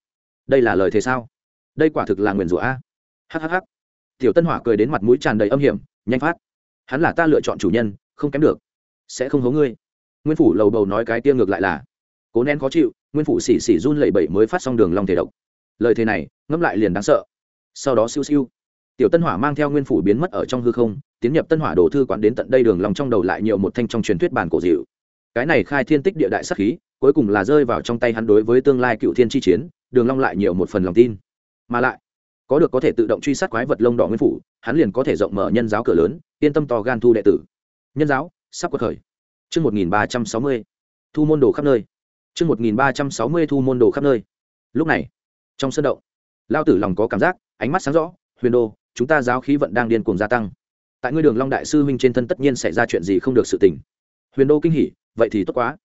Đây là lời thề sao? Đây quả thực là nguyền rủa a. Hhh tiểu tân hỏa cười đến mặt mũi tràn đầy âm hiểm, nhanh phát. Hắn là ta lựa chọn chủ nhân, không kém được. Sẽ không hố ngươi. Nguyên phủ lầu bầu nói cái tia ngược lại là, cố nén khó chịu, nguyên phủ xỉ xỉ run lẩy bẩy mới phát xong đường long thể độc. Lời thế này, ngẫm lại liền đáng sợ sau đó siêu siêu. Tiểu tân hỏa mang theo nguyên phủ biến mất ở trong hư không, tiến nhập tân hỏa đồ thư quán đến tận đây đường lòng trong đầu lại nhiều một thanh trong truyền thuyết bản cổ dịu. Cái này khai thiên tích địa đại sắc khí, cuối cùng là rơi vào trong tay hắn đối với tương lai cựu thiên chi chiến, đường long lại nhiều một phần lòng tin. Mà lại, có được có thể tự động truy sát quái vật lông đỏ nguyên phủ, hắn liền có thể rộng mở nhân giáo cửa lớn, yên tâm to gan thu đệ tử. Nhân giáo, sắp quật khởi. Chương một nghìn ba trăm sáu mươi, thu môn đồ khắp nơi. Chương một nghìn ba trăm sáu mươi, thu môn đồ khắp nơi. Lúc này, trong sân động, lao tử lòng có cảm giác ánh mắt sáng rõ, huyền đô, chúng ta giáo khí vận đang điên cuồng gia tăng. Tại ngươi đường long đại sư huynh trên thân tất nhiên xảy ra chuyện gì không được sự tình. Huyền đô kinh hỉ, vậy thì tốt quá.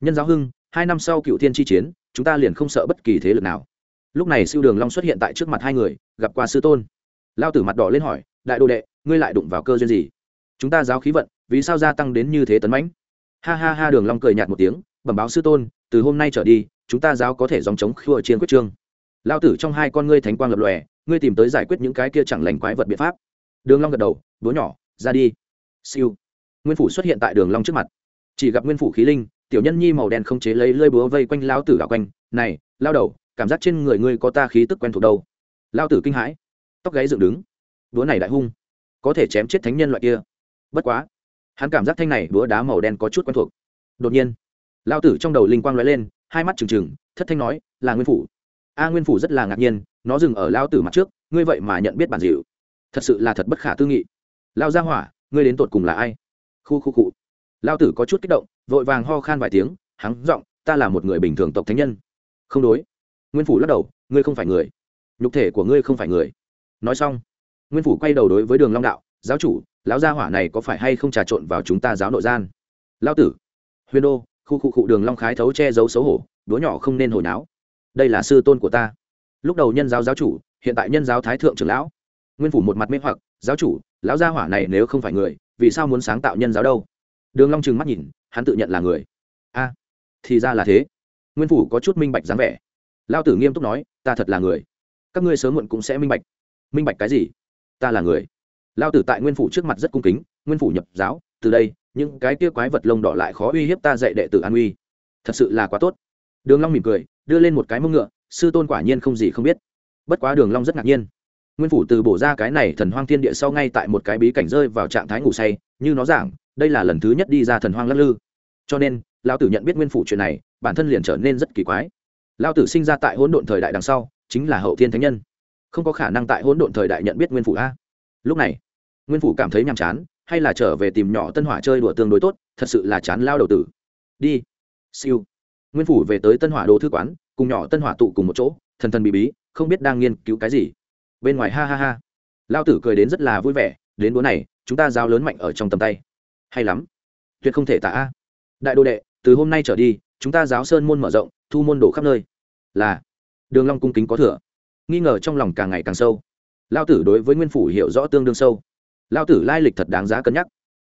Nhân giáo hưng, hai năm sau cựu thiên chi chiến, chúng ta liền không sợ bất kỳ thế lực nào. Lúc này siêu đường long xuất hiện tại trước mặt hai người, gặp qua sư tôn. Lao tử mặt đỏ lên hỏi, đại đồ đệ, ngươi lại đụng vào cơ duyên gì? Chúng ta giáo khí vận, vì sao gia tăng đến như thế tấn mãnh? Ha ha ha, đường long cười nhạt một tiếng, bẩm báo sư tôn, từ hôm nay trở đi, chúng ta giáo có thể dòng chống khua chiến quyết trương. Lao tử trong hai con ngươi thánh quang lập lòe ngươi tìm tới giải quyết những cái kia chẳng lành quái vật biện pháp. Đường long gật đầu đũa nhỏ, ra đi. Siêu. Nguyên phủ xuất hiện tại đường long trước mặt. Chỉ gặp nguyên phủ khí linh, tiểu nhân nhi màu đen không chế lấy lơi búa vây quanh lao tử gạo quanh, này, lao đầu, cảm giác trên người ngươi có ta khí tức quen thuộc đâu. Lao tử kinh hãi. Tóc gáy dựng đứng. Búa này đại hung, có thể chém chết thánh nhân loại kia. Bất quá, hắn cảm giác thanh này búa đá màu đen có chút quen thuộc. Đột nhiên lao tử trong đầu linh quang lóe lên, hai mắt trừng trừng, thất thanh nói, là nguyên phủ. A, nguyên phủ rất là ngạc nhiên nó dừng ở lao tử mặt trước, ngươi vậy mà nhận biết bản dịu. Thật sự là thật bất khả tư nghị. Lao ra hỏa, ngươi đến tột cùng là ai? Khu khu cụ lao tử có chút kích động, vội vàng ho khan vài tiếng, hắng giọng, ta là một người bình thường tộc thánh nhân. Không đối. Nguyên phủ lắc đầu, ngươi không phải người. Nhục thể của ngươi không phải người. Nói xong, nguyên phủ quay đầu đối với đường long đạo, giáo chủ, lão gia hỏa này có phải hay không trà trộn vào chúng ta giáo nội gian? Lao tử. Huyền đô, khu khu cụ đường long khái thấu che giấu xấu hổ đứa nhỏ không nên hồi náo. Đây là sư tôn của ta lúc đầu nhân giáo giáo chủ, hiện tại nhân giáo thái thượng trưởng lão. Nguyên phủ một mặt mê hoặc, giáo chủ, lão gia hỏa này nếu không phải người, vì sao muốn sáng tạo nhân giáo đâu? Đường long trừng mắt nhìn, hắn tự nhận là người. A, thì ra là thế. Nguyên phủ có chút minh bạch dáng vẻ. Lao tử nghiêm túc nói, ta thật là người. Các ngươi sớm muộn cũng sẽ minh bạch. Minh bạch cái gì? Ta là người. Lao tử tại nguyên phủ trước mặt rất cung kính, nguyên phủ nhập giáo, từ đây, những cái kia quái vật lông đỏ lại khó uy hiếp ta dạy đệ tử an uy. Thật sự là quá tốt. Đường long mỉm cười, đưa lên một cái mông ngựa sư tôn quả nhiên không gì không biết. Bất quá đường long rất ngạc nhiên. Nguyên phủ từ bổ ra cái này thần hoang thiên địa sau ngay tại một cái bí cảnh rơi vào trạng thái ngủ say, như nó giảng, đây là lần thứ nhất đi ra thần hoang lắc lư. Cho nên, lão tử nhận biết nguyên phủ chuyện này, bản thân liền trở nên rất kỳ quái. Lão tử sinh ra tại hỗn độn thời đại đằng sau, chính là hậu thiên thánh nhân. Không có khả năng tại hỗn độn thời đại nhận biết nguyên phủ a. Lúc này, nguyên phủ cảm thấy nhàm chán, hay là trở về tìm nhỏ tân hỏa chơi đùa tương đối tốt, thật sự là chán lao đầu tử. Đi, siêu. Nguyên phủ về tới tân hỏa đồ thư quán cùng nhỏ tân hỏa tụ cùng một chỗ, thần thần bí bí, không biết đang nghiên cứu cái gì. Bên ngoài ha ha ha. Lao tử cười đến rất là vui vẻ, đến bữa này, chúng ta giao lớn mạnh ở trong tầm tay. Hay lắm. Tuyệt không thể tả a. Đại đô đệ, từ hôm nay trở đi, chúng ta giáo sơn môn mở rộng, thu môn đổ khắp nơi. Là. Đường long cung kính có thừa. Nghi ngờ trong lòng càng ngày càng sâu. Lao tử đối với nguyên phủ hiểu rõ tương đương sâu. Lao tử lai lịch thật đáng giá cân nhắc.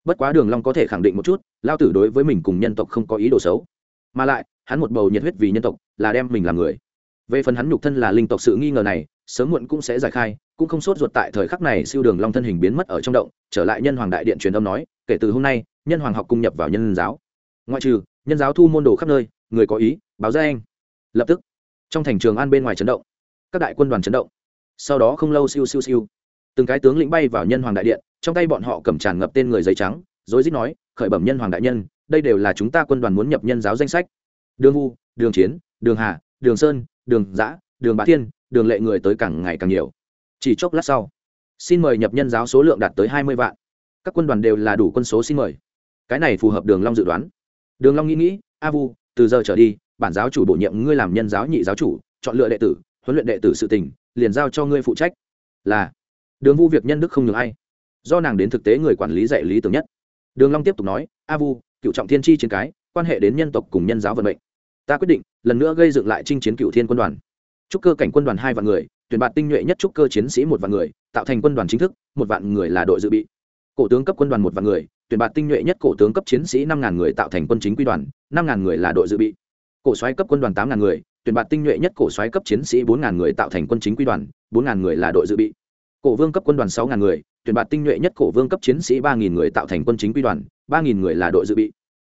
Bất quá đường long có thể khẳng định một chút lao tử đối với mình cùng nhân tộc không có ý đồ xấu. Mà lại hắn một bầu nhiệt huyết vì nhân tộc, là đem mình làm người. Về phần hắn nhục thân là linh tộc sự nghi ngờ này, sớm muộn cũng sẽ giải khai, cũng không sốt ruột tại thời khắc này siêu đường long thân hình biến mất ở trong động, trở lại nhân hoàng đại điện truyền âm nói, kể từ hôm nay, nhân hoàng học cung nhập vào nhân giáo. Ngoại trừ, nhân giáo thu môn đồ khắp nơi, người có ý, báo ra anh. Lập tức, trong thành trường an bên ngoài chấn động, các đại quân đoàn chấn động. Sau đó không lâu siêu siêu siêu, từng cái tướng lĩnh bay vào nhân hoàng đại điện, trong tay bọn họ cầm tràn ngập tên người giấy trắng, rối rít nói, khởi bẩm nhân hoàng đại nhân, đây đều là chúng ta quân đoàn muốn nhập nhân giáo danh sách đường vu, đường chiến, đường hà, đường sơn, đường giã, đường bá thiên, đường lệ người tới càng ngày càng nhiều. Chỉ chốc lát sau, xin mời nhập nhân giáo số lượng đạt tới hai mươi vạn. Các quân đoàn đều là đủ quân số xin mời. Cái này phù hợp đường long dự đoán. Đường long nghĩ nghĩ, a vu, từ giờ trở đi, bản giáo chủ bổ nhiệm ngươi làm nhân giáo nhị giáo chủ, chọn lựa đệ tử, huấn luyện đệ tử sự tình, liền giao cho ngươi phụ trách. Là. Đường vu việc nhân đức không nhường ai. Do nàng đến thực tế người quản lý dạy lý tưởng nhất. Đường long tiếp tục nói, a vu, cựu trọng thiên chi trên cái quan hệ đến nhân tộc cùng nhân giáo vận mệnh. Ta quyết định, lần nữa gây dựng lại chinh chiến cựu thiên quân đoàn. Trúc cơ cảnh quân đoàn hai vạn người, tuyển bạt tinh nhuệ nhất trúc cơ chiến sĩ một vạn người, tạo thành quân đoàn chính thức, một vạn người là đội dự bị. Cổ tướng cấp quân đoàn một vạn người, tuyển bạt tinh nhuệ nhất cổ tướng cấp chiến sĩ năm ngàn người tạo thành quân chính quy đoàn, năm ngàn người là đội dự bị. Cổ xoáy cấp quân đoàn tám ngàn người, tuyển bạt tinh nhuệ nhất cổ xoáy cấp chiến sĩ bốn ngàn người tạo thành quân chính quy đoàn, bốn ngàn người là đội dự bị. Cổ vương cấp quân đoàn sáu ngàn người, tuyển bạt tinh nhuệ nhất cổ vương cấp chiến sĩ ba nghìn người tạo thành quân chính quy đoàn, ba nghìn người là đội dự bị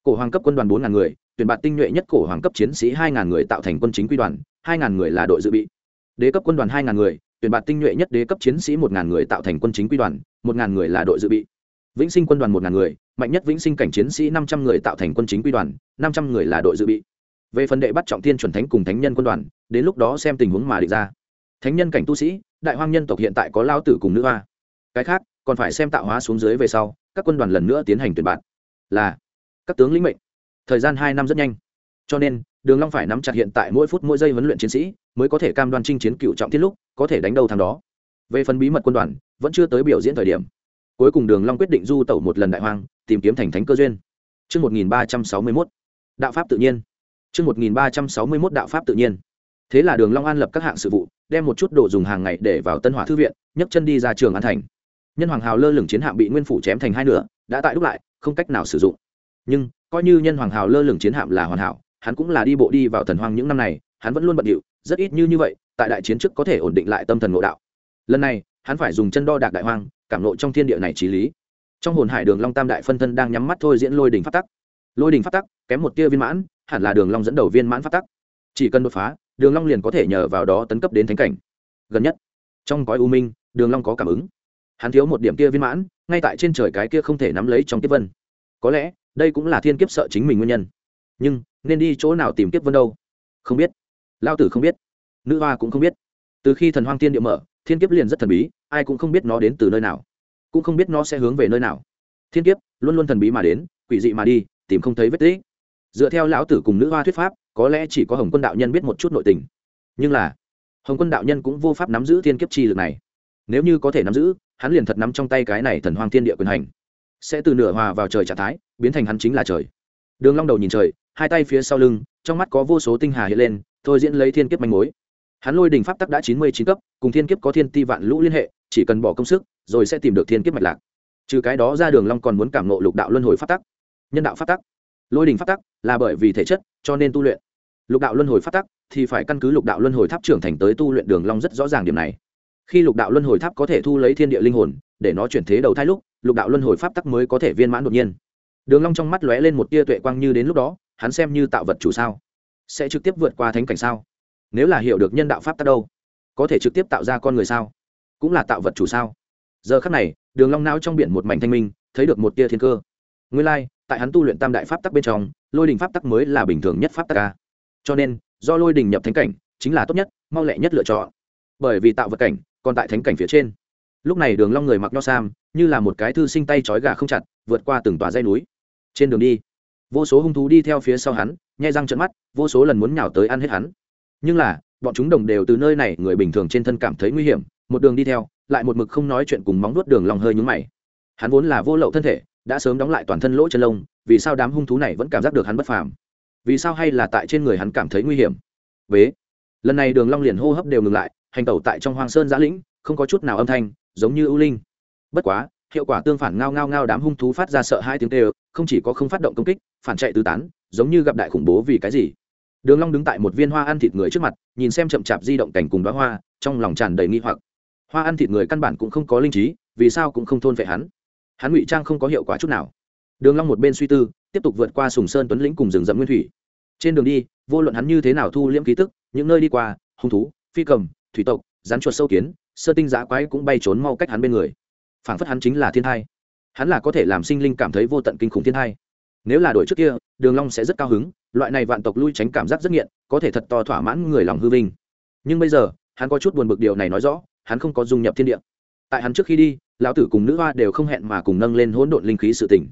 cổ hoàng cấp quân đoàn bốn ngàn người, tuyển bạt tinh nhuệ nhất cổ hoàng cấp chiến sĩ hai ngàn người tạo thành quân chính quy đoàn, hai ngàn người là đội dự bị. Đế cấp quân đoàn hai ngàn người, tuyển bạt tinh nhuệ nhất đế cấp chiến sĩ một ngàn người tạo thành quân chính quy đoàn, một ngàn người là đội dự bị. Vĩnh sinh quân đoàn một ngàn người, mạnh nhất vĩnh sinh cảnh chiến sĩ năm trăm người tạo thành quân chính quy đoàn, năm trăm người là đội dự bị. Về phần đệ bắt trọng thiên chuẩn thánh cùng thánh nhân quân đoàn, đến lúc đó xem tình huống mà định ra. Thánh nhân cảnh tu sĩ, đại hoang nhân tộc hiện tại có lao tử cùng nữ hoa. Cái khác, còn phải xem tạo hóa xuống dưới về sau, các quân đoàn lần nữa tiến hành tuyển bạn là các tướng lĩnh mệnh thời gian hai năm rất nhanh cho nên đường long phải nắm chặt hiện tại mỗi phút mỗi giây huấn luyện chiến sĩ mới có thể cam đoan chinh chiến cựu trọng thiên lúc có thể đánh đầu thằng đó về phần bí mật quân đoàn vẫn chưa tới biểu diễn thời điểm cuối cùng đường long quyết định du tẩu một lần đại hoang tìm kiếm thành thánh cơ duyên Trước 1361, đạo pháp tự nhiên. Trước 1361 đạo pháp tự nhiên. Thế là Đường Long An lập các hạng sự vụ, đem một chút đồ dùng hàng ngày để vào Tân Hỏa thư viện, nhấc chân đi ra trường An thành. Nhân Hoàng Hào lơ lửng chiến hạm bị Nguyên phủ chém thành hai nửa, đã tại đúc lại, không cách nào sử dụng. Nhưng, coi như Nhân Hoàng Hào lơ lửng chiến hạm là hoàn hảo, hắn cũng là đi bộ đi vào thần hoang những năm này, hắn vẫn luôn bận rộn, rất ít như như vậy, tại đại chiến trước có thể ổn định lại tâm thần ngộ đạo. Lần này, hắn phải dùng chân đo đạc đại hoang, cảm ngộ trong thiên địa này trí lý. Trong hồn hải Đường Long Tam đại phân thân đang nhắm mắt thôi diễn lôi đỉnh phát tắc. Lôi đỉnh phát tắc, kém một tia viên mãn, hẳn là Đường Long dẫn đầu viên mãn phát tắc. Chỉ cần đột phá, Đường Long liền có thể nhờ vào đó tấn cấp đến thánh cảnh. Gần nhất, trong gói u minh, Đường Long có cảm ứng. Hắn thiếu một điểm kia viên mãn, ngay tại trên trời cái kia không thể nắm lấy trong kiếp vân. Có lẽ, đây cũng là thiên kiếp sợ chính mình nguyên nhân. Nhưng, nên đi chỗ nào tìm kiếp vân đâu? Không biết. Lão tử không biết. Nữ hoa cũng không biết. Từ khi thần hoang tiên địa mở, thiên kiếp liền rất thần bí, ai cũng không biết nó đến từ nơi nào, cũng không biết nó sẽ hướng về nơi nào. Thiên kiếp luôn luôn thần bí mà đến, quỷ dị mà đi, tìm không thấy vết tích. Dựa theo lão tử cùng nữ hoa thuyết pháp, có lẽ chỉ có hồng quân đạo nhân biết một chút nội tình nhưng là hồng quân đạo nhân cũng vô pháp nắm giữ thiên kiếp chi lực này nếu như có thể nắm giữ hắn liền thật nắm trong tay cái này thần hoang thiên địa quyền hành sẽ từ nửa hòa vào trời trạng thái, biến thành hắn chính là trời. Đường long đầu nhìn trời, hai tay phía sau lưng, trong mắt có vô số tinh hà hiện lên, thôi diễn lấy thiên kiếp manh mối. Hắn lôi đỉnh pháp tắc đã chín mươi chín cấp, cùng thiên kiếp có thiên ti vạn lũ liên hệ, chỉ cần bỏ công sức, rồi sẽ tìm được thiên kiếp mạch lạc. Trừ cái đó ra đường long còn muốn cảm ngộ lục đạo luân hồi pháp tắc. Nhân đạo pháp tắc. Lôi đỉnh pháp tắc là bởi vì thể chất, cho nên tu luyện. Lục đạo luân hồi pháp tắc thì phải căn cứ lục đạo luân hồi tháp trưởng thành tới tu luyện đường long rất rõ ràng điểm này. Khi lục đạo luân hồi tháp có thể thu lấy thiên địa linh hồn, để nó chuyển thế đầu thai lúc lục đạo luân hồi pháp tắc mới có thể viên mãn đột nhiên. Đường long trong mắt lóe lên một tia tuệ quang như đến lúc đó hắn xem như tạo vật chủ sao? Sẽ trực tiếp vượt qua thánh cảnh sao? Nếu là hiểu được nhân đạo pháp tắc đâu có thể trực tiếp tạo ra con người sao? Cũng là tạo vật chủ sao? Giờ khắc này đường long não trong biển một mảnh thanh minh thấy được một tia thiên cơ. Nguyên lai like, tại hắn tu luyện tam đại pháp tắc bên trong lôi đình pháp tắc mới là bình thường nhất pháp tắc a. Cho nên do lôi đình nhập thánh cảnh chính là tốt nhất mau lẹ nhất lựa chọn. Bởi vì tạo vật cảnh còn tại thánh cảnh phía trên lúc này đường long người mặc nho sam, như là một cái thư sinh tay trói gà không chặt, vượt qua từng tòa dây núi. Trên đường đi, vô số hung thú đi theo phía sau hắn, nhai răng trợn mắt, vô số lần muốn nhào tới ăn hết hắn. Nhưng là, bọn chúng đồng đều từ nơi này, người bình thường trên thân cảm thấy nguy hiểm, một đường đi theo, lại một mực không nói chuyện cùng móng nuốt đường long hơi nhúng mày. Hắn vốn là vô lậu thân thể, đã sớm đóng lại toàn thân lỗ chân lông, vì sao đám hung thú này vẫn cảm giác được hắn bất phàm? Vì sao hay là tại trên người hắn cảm thấy nguy hiểm? Bế. Lần này đường long liền hô hấp đều ngừng lại, hành tẩu tại trong hoang sơn giã lĩnh, không có chút nào âm thanh giống như ưu linh. Bất quá, hiệu quả tương phản ngao ngao ngao đám hung thú phát ra sợ hai tiếng kêu, không chỉ có không phát động công kích, phản chạy tứ tán, giống như gặp đại khủng bố vì cái gì. Đường long đứng tại một viên hoa ăn thịt người trước mặt, nhìn xem chậm chạp di động cảnh cùng đóa hoa, trong lòng tràn đầy nghi hoặc. Hoa ăn thịt người căn bản cũng không có linh trí, vì sao cũng không thôn vệ hắn. Hắn ngụy trang không có hiệu quả chút nào. Đường long một bên suy tư, tiếp tục vượt qua sùng sơn tuấn lĩnh cùng rừng rậm nguyên thủy. Trên đường đi, vô luận hắn như thế nào thu liễm ký tức, những nơi đi qua, hung thú, phi cầm, thủy tộc, rắn chuột sâu kiến sơ tinh giã quái cũng bay trốn mau cách hắn bên người. Phảng phất hắn chính là thiên thai. Hắn là có thể làm sinh linh cảm thấy vô tận kinh khủng thiên thai. Nếu là đổi trước kia, đường long sẽ rất cao hứng, loại này vạn tộc lui tránh cảm giác rất nghiện, có thể thật to thỏa mãn người lòng hư vinh. Nhưng bây giờ, hắn có chút buồn bực điều này nói rõ, hắn không có dung nhập thiên địa. Tại hắn trước khi đi, lão tử cùng nữ hoa đều không hẹn mà cùng nâng lên hỗn độn linh khí sự tình.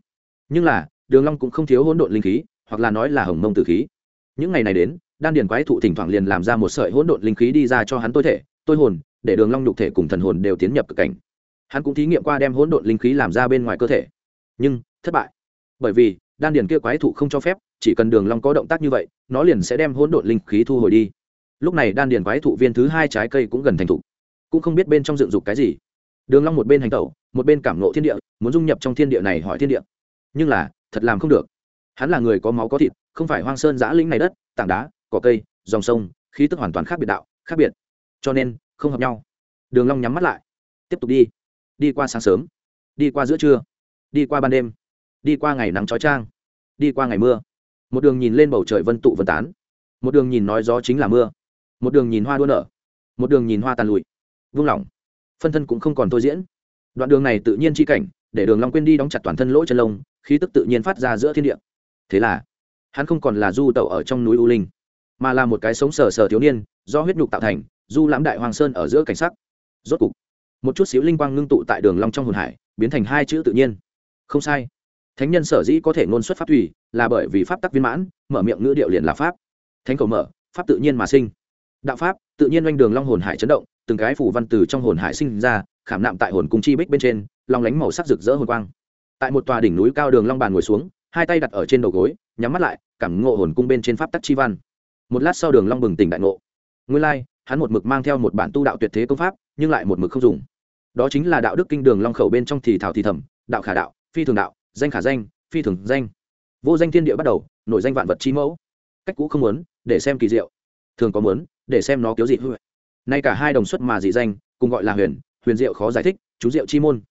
Nhưng là, đường long cũng không thiếu hỗn độn linh khí, hoặc là nói là hồng mông tử khí. Những ngày này đến, đan điền quái thụ thỉnh thoảng liền làm ra một sợi hỗn độn linh khí đi ra cho hắn tôi thể, tôi hồn để đường long nhục thể cùng thần hồn đều tiến nhập cực cảnh. Hắn cũng thí nghiệm qua đem hỗn độn linh khí làm ra bên ngoài cơ thể. Nhưng, thất bại. Bởi vì, đan điền kia quái thụ không cho phép, chỉ cần đường long có động tác như vậy, nó liền sẽ đem hỗn độn linh khí thu hồi đi. Lúc này đan điền quái thụ viên thứ hai trái cây cũng gần thành thụ cũng không biết bên trong dựng dục cái gì. Đường long một bên hành tẩu, một bên cảm ngộ thiên địa, muốn dung nhập trong thiên địa này hỏi thiên địa. Nhưng là, thật làm không được. Hắn là người có máu có thịt, không phải hoang sơn giã lĩnh này đất, tảng đá, cỏ cây, dòng sông, khí tức hoàn toàn khác biệt đạo, khác biệt. Cho nên không hợp nhau. Đường long nhắm mắt lại. Tiếp tục đi. Đi qua sáng sớm. Đi qua giữa trưa. Đi qua ban đêm. Đi qua ngày nắng chói chang đi qua ngày mưa. Một đường nhìn lên bầu trời vân tụ vân tán. Một đường nhìn nói gió chính là mưa. Một đường nhìn hoa đua nở. Một đường nhìn hoa tàn lụi. Vung lỏng phân thân cũng không còn tôi diễn. Đoạn đường này tự nhiên chi cảnh, để đường long quên đi đóng chặt toàn thân lỗ chân lông, khí tức tự nhiên phát ra giữa thiên địa. Thế là, hắn không còn là du tẩu ở trong núi u linh, mà là một cái sống sờ sờ thiếu niên, do huyết nhục tạo thành du lãm đại hoàng sơn ở giữa cảnh sắc. Rốt cục, một chút xíu linh quang ngưng tụ tại đường long trong hồn hải, biến thành hai chữ tự nhiên. Không sai. Thánh nhân sở dĩ có thể ngôn xuất pháp thủy, là bởi vì pháp tắc viên mãn, mở miệng ngữ điệu liền là pháp. Thánh cầu mở, pháp tự nhiên mà sinh. Đạo pháp, tự nhiên oanh đường long hồn hải chấn động, từng cái phủ văn từ trong hồn hải sinh ra, khảm nạm tại hồn cung chi bích bên trên, long lánh màu sắc rực rỡ hồn quang. Tại một tòa đỉnh núi cao đường long bàn ngồi xuống, hai tay đặt ở trên đầu gối, nhắm mắt lại, cảm ngộ hồn cung bên trên pháp tắc chi văn. Một lát sau đường long bừng tỉnh đại ngộ. Nguyên lai hắn một mực mang theo một bản tu đạo tuyệt thế công pháp, nhưng lại một mực không dùng. Đó chính là đạo đức kinh đường long khẩu bên trong thì thảo thì thầm đạo khả đạo, phi thường đạo, danh khả danh, phi thường danh. Vô danh thiên địa bắt đầu, nổi danh vạn vật chi mẫu. Cách cũ không muốn, để xem kỳ diệu. Thường có muốn, để xem nó kiếu dị hư nay cả hai đồng xuất mà dị danh, cùng gọi là huyền huyền diệu khó giải thích, chú diệu chi môn.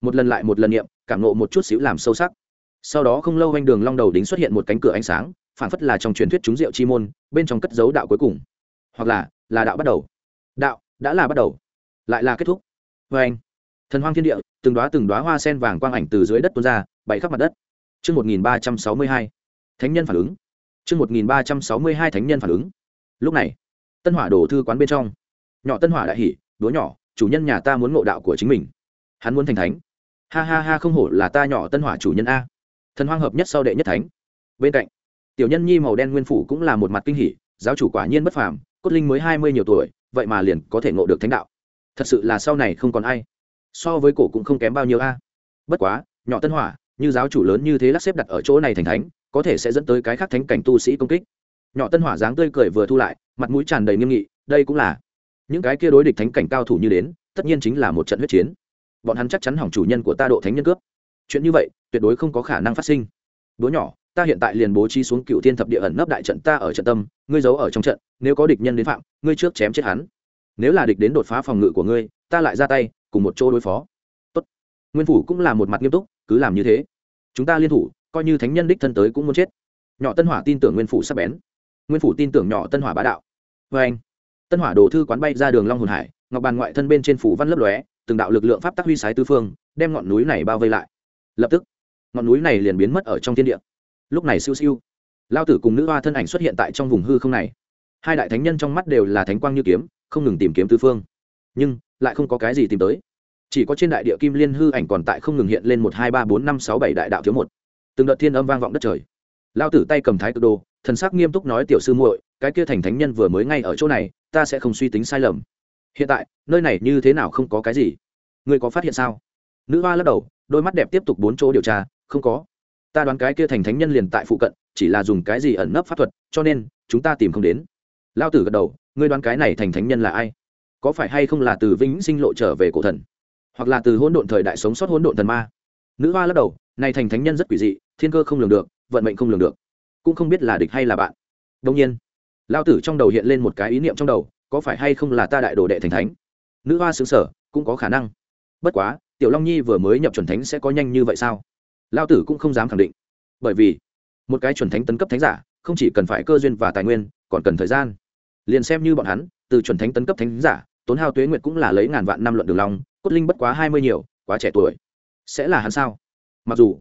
Một lần lại một lần niệm, cảm nộ một chút xíu làm sâu sắc. Sau đó không lâu anh đường long đầu đính xuất hiện một cánh cửa ánh sáng phản phất là trong truyền thuyết chúng diệu chi môn, bên trong cất dấu đạo cuối cùng. Hoặc là là đạo bắt đầu đạo đã là bắt đầu lại là kết thúc vê anh thần hoang thiên địa từng đoá từng đoá hoa sen vàng quang ảnh từ dưới đất tuôn ra bày khắp mặt đất Trước 1362, thánh nhân phản ứng. Trước 1362 thánh nhân phản ứng. Lúc này, tân hỏa đổ thư quán bên trong. Nhỏ tân hỏa đại hỉ, đứa nhỏ, chủ nhân nhà ta muốn ngộ đạo của chính mình. Hắn muốn thành thánh. Ha ha ha không hổ là ta nhỏ tân hỏa chủ nhân a. Thần hoang hợp nhất sau đệ nhất thánh. Bên cạnh, tiểu nhân nhi màu đen nguyên phủ cũng là một mặt kinh hỉ, giáo chủ quả nhiên bất phàm, cốt linh mới hai mươi nhiều tuổi, vậy mà liền có thể ngộ được thánh đạo. Thật sự là sau này không còn ai. So với cổ cũng không kém bao nhiêu a. Bất quá, nhỏ tân hỏa, như giáo chủ lớn như thế lắc xếp đặt ở chỗ này thành thánh có thể sẽ dẫn tới cái khác thánh cảnh tu sĩ công kích nhỏ tân hỏa dáng tươi cười vừa thu lại mặt mũi tràn đầy nghiêm nghị đây cũng là những cái kia đối địch thánh cảnh cao thủ như đến tất nhiên chính là một trận huyết chiến bọn hắn chắc chắn hỏng chủ nhân của ta độ thánh nhân cướp chuyện như vậy tuyệt đối không có khả năng phát sinh đứa nhỏ ta hiện tại liền bố trí xuống cựu thiên thập địa ẩn nấp đại trận ta ở trận tâm, ngươi giấu ở trong trận, nếu có địch nhân đến phạm, ngươi trước chém chết hắn. Nếu là địch đến đột phá phòng ngự của ngươi, ta lại ra tay, cùng một chỗ đối phó. Tốt. nguyên phủ cũng là một mặt nghiêm túc, cứ làm như thế. Chúng ta liên thủ, coi như thánh nhân đích thân tới cũng muốn chết. Nhỏ tân hỏa tin tưởng nguyên phủ sắp bén. Nguyên phủ tin tưởng nhỏ tân hỏa bá đạo. Vê anh, tân hỏa đồ thư quán bay ra đường long hồn hải, ngọc bàn ngoại thân bên trên phủ văn lấp lóe, từng đạo lực lượng pháp tắc huy sái tứ phương, đem ngọn núi này bao vây lại. Lập tức, ngọn núi này liền biến mất ở trong thiên địa lúc này siêu siêu. Lao tử cùng nữ hoa thân ảnh xuất hiện tại trong vùng hư không này. Hai đại thánh nhân trong mắt đều là thánh quang như kiếm, không ngừng tìm kiếm tứ phương. Nhưng, lại không có cái gì tìm tới. Chỉ có trên đại địa kim liên hư ảnh còn tại không ngừng hiện lên một, hai, ba, bốn, năm, sáu, bảy đại đạo thiếu một. Từng đợt thiên âm vang vọng đất trời. Lao tử tay cầm thái cực đồ, thần sắc nghiêm túc nói, tiểu sư muội, cái kia thành thánh nhân vừa mới ngay ở chỗ này, ta sẽ không suy tính sai lầm. Hiện tại, nơi này như thế nào không có cái gì? Ngươi có phát hiện sao? Nữ hoa lắc đầu, đôi mắt đẹp tiếp tục bốn chỗ điều tra, không có ta đoán cái kia thành thánh nhân liền tại phụ cận, chỉ là dùng cái gì ẩn nấp pháp thuật, cho nên, chúng ta tìm không đến. Lao tử gật đầu, ngươi đoán cái này thành thánh nhân là ai? Có phải hay không là từ vĩnh sinh lộ trở về cổ thần? Hoặc là từ hỗn độn thời đại sống sót hỗn độn thần ma? Nữ hoa lắc đầu, này thành thánh nhân rất quỷ dị, thiên cơ không lường được, vận mệnh không lường được. Cũng không biết là địch hay là bạn. Đông nhiên, lao tử trong đầu hiện lên một cái ý niệm trong đầu, có phải hay không là ta đại đồ đệ thành thánh? Nữ hoa xứng sở cũng có khả năng. Bất quá, tiểu long nhi vừa mới nhập chuẩn thánh sẽ có nhanh như vậy sao? Lao tử cũng không dám khẳng định. Bởi vì, một cái chuẩn thánh tấn cấp thánh giả, không chỉ cần phải cơ duyên và tài nguyên, còn cần thời gian. Liền xem như bọn hắn, từ chuẩn thánh tấn cấp thánh giả, tốn hao tuế nguyệt cũng là lấy ngàn vạn năm luận đường long, cốt linh bất quá hai mươi nhiều, quá trẻ tuổi. Sẽ là hắn sao? Mặc dù,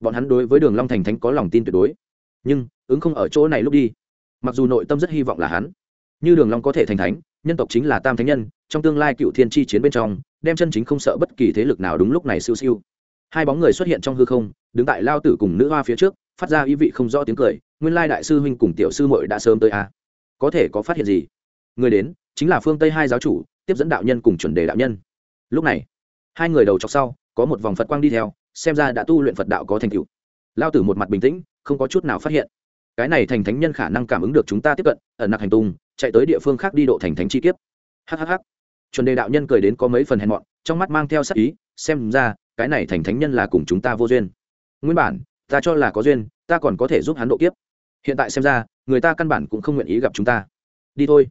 bọn hắn đối với đường long thành thánh có lòng tin tuyệt đối, nhưng ứng không ở chỗ này lúc đi. Mặc dù nội tâm rất hy vọng là hắn. Như đường long có thể thành thánh, nhân tộc chính là tam thánh nhân, trong tương lai cựu thiên chi chiến bên trong, đem chân chính không sợ bất kỳ thế lực nào đúng lúc này siêu siêu hai bóng người xuất hiện trong hư không, đứng tại lao tử cùng nữ hoa phía trước, phát ra ý vị không rõ tiếng cười, nguyên lai đại sư huynh cùng tiểu sư muội đã sớm tới a à? có thể có phát hiện gì? Người đến, chính là phương tây hai giáo chủ, tiếp dẫn đạo nhân cùng chuẩn đề đạo nhân. Lúc này, hai người đầu chọc sau, có một vòng phật quang đi theo, xem ra đã tu luyện phật đạo có thành tựu. Lao tử một mặt bình tĩnh, không có chút nào phát hiện. Cái này thành thánh nhân khả năng cảm ứng được chúng ta tiếp cận, ẩn nặc hành tung, chạy tới địa phương khác đi độ thành thánh chi kiếp. Hhh chuẩn đề đạo nhân cười đến có mấy phần hèn mọn, trong mắt mang theo sắc ý, xem ra cái này thành thánh nhân là cùng chúng ta vô duyên. Nguyên bản, ta cho là có duyên, ta còn có thể giúp hắn độ kiếp. Hiện tại xem ra, người ta căn bản cũng không nguyện ý gặp chúng ta. Đi thôi.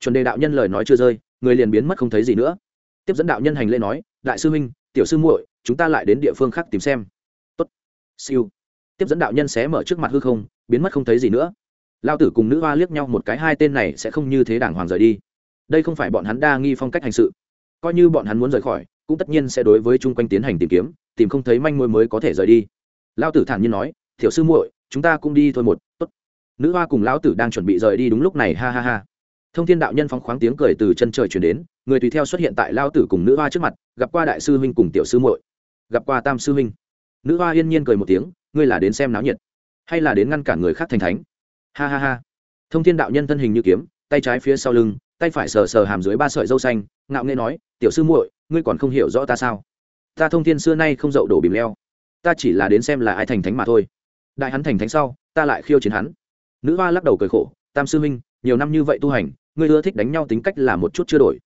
Chuẩn đề đạo nhân lời nói chưa rơi, người liền biến mất không thấy gì nữa. Tiếp dẫn đạo nhân hành lễ nói, đại sư huynh, tiểu sư muội, chúng ta lại đến địa phương khác tìm xem. Tốt. Siêu. Tiếp dẫn đạo nhân xé mở trước mặt hư không, biến mất không thấy gì nữa. Lao tử cùng nữ hoa liếc nhau một cái, hai tên này sẽ không như thế đảng hoàng rời đi. Đây không phải bọn hắn đa nghi phong cách hành sự. Coi như bọn hắn muốn rời khỏi cũng tất nhiên sẽ đối với chung quanh tiến hành tìm kiếm, tìm không thấy manh mối mới có thể rời đi. Lao tử thản nhiên nói, thiểu sư muội, chúng ta cũng đi thôi một, tốt. Nữ hoa cùng lão tử đang chuẩn bị rời đi đúng lúc này, ha ha ha. Thông thiên đạo nhân phóng khoáng tiếng cười từ chân trời chuyển đến, người tùy theo xuất hiện tại lao tử cùng nữ hoa trước mặt, gặp qua đại sư huynh cùng tiểu sư muội, gặp qua tam sư huynh. Nữ hoa yên nhiên cười một tiếng, ngươi là đến xem náo nhiệt, hay là đến ngăn cản người khác thành thánh? Ha ha ha. Thông thiên đạo nhân thân hình như kiếm, tay trái phía sau lưng, tay phải sờ sờ hàm dưới ba sợi dâu xanh, ngạo nghễ nói, tiểu sư muội ngươi còn không hiểu rõ ta sao? Ta thông thiên xưa nay không dậu đổ bìm leo. Ta chỉ là đến xem là ai thành thánh mà thôi. Đại hắn thành thánh sau, ta lại khiêu chiến hắn. Nữ hoa lắc đầu cười khổ, tam sư huynh, nhiều năm như vậy tu hành, ngươi ưa thích đánh nhau tính cách là một chút chưa đổi.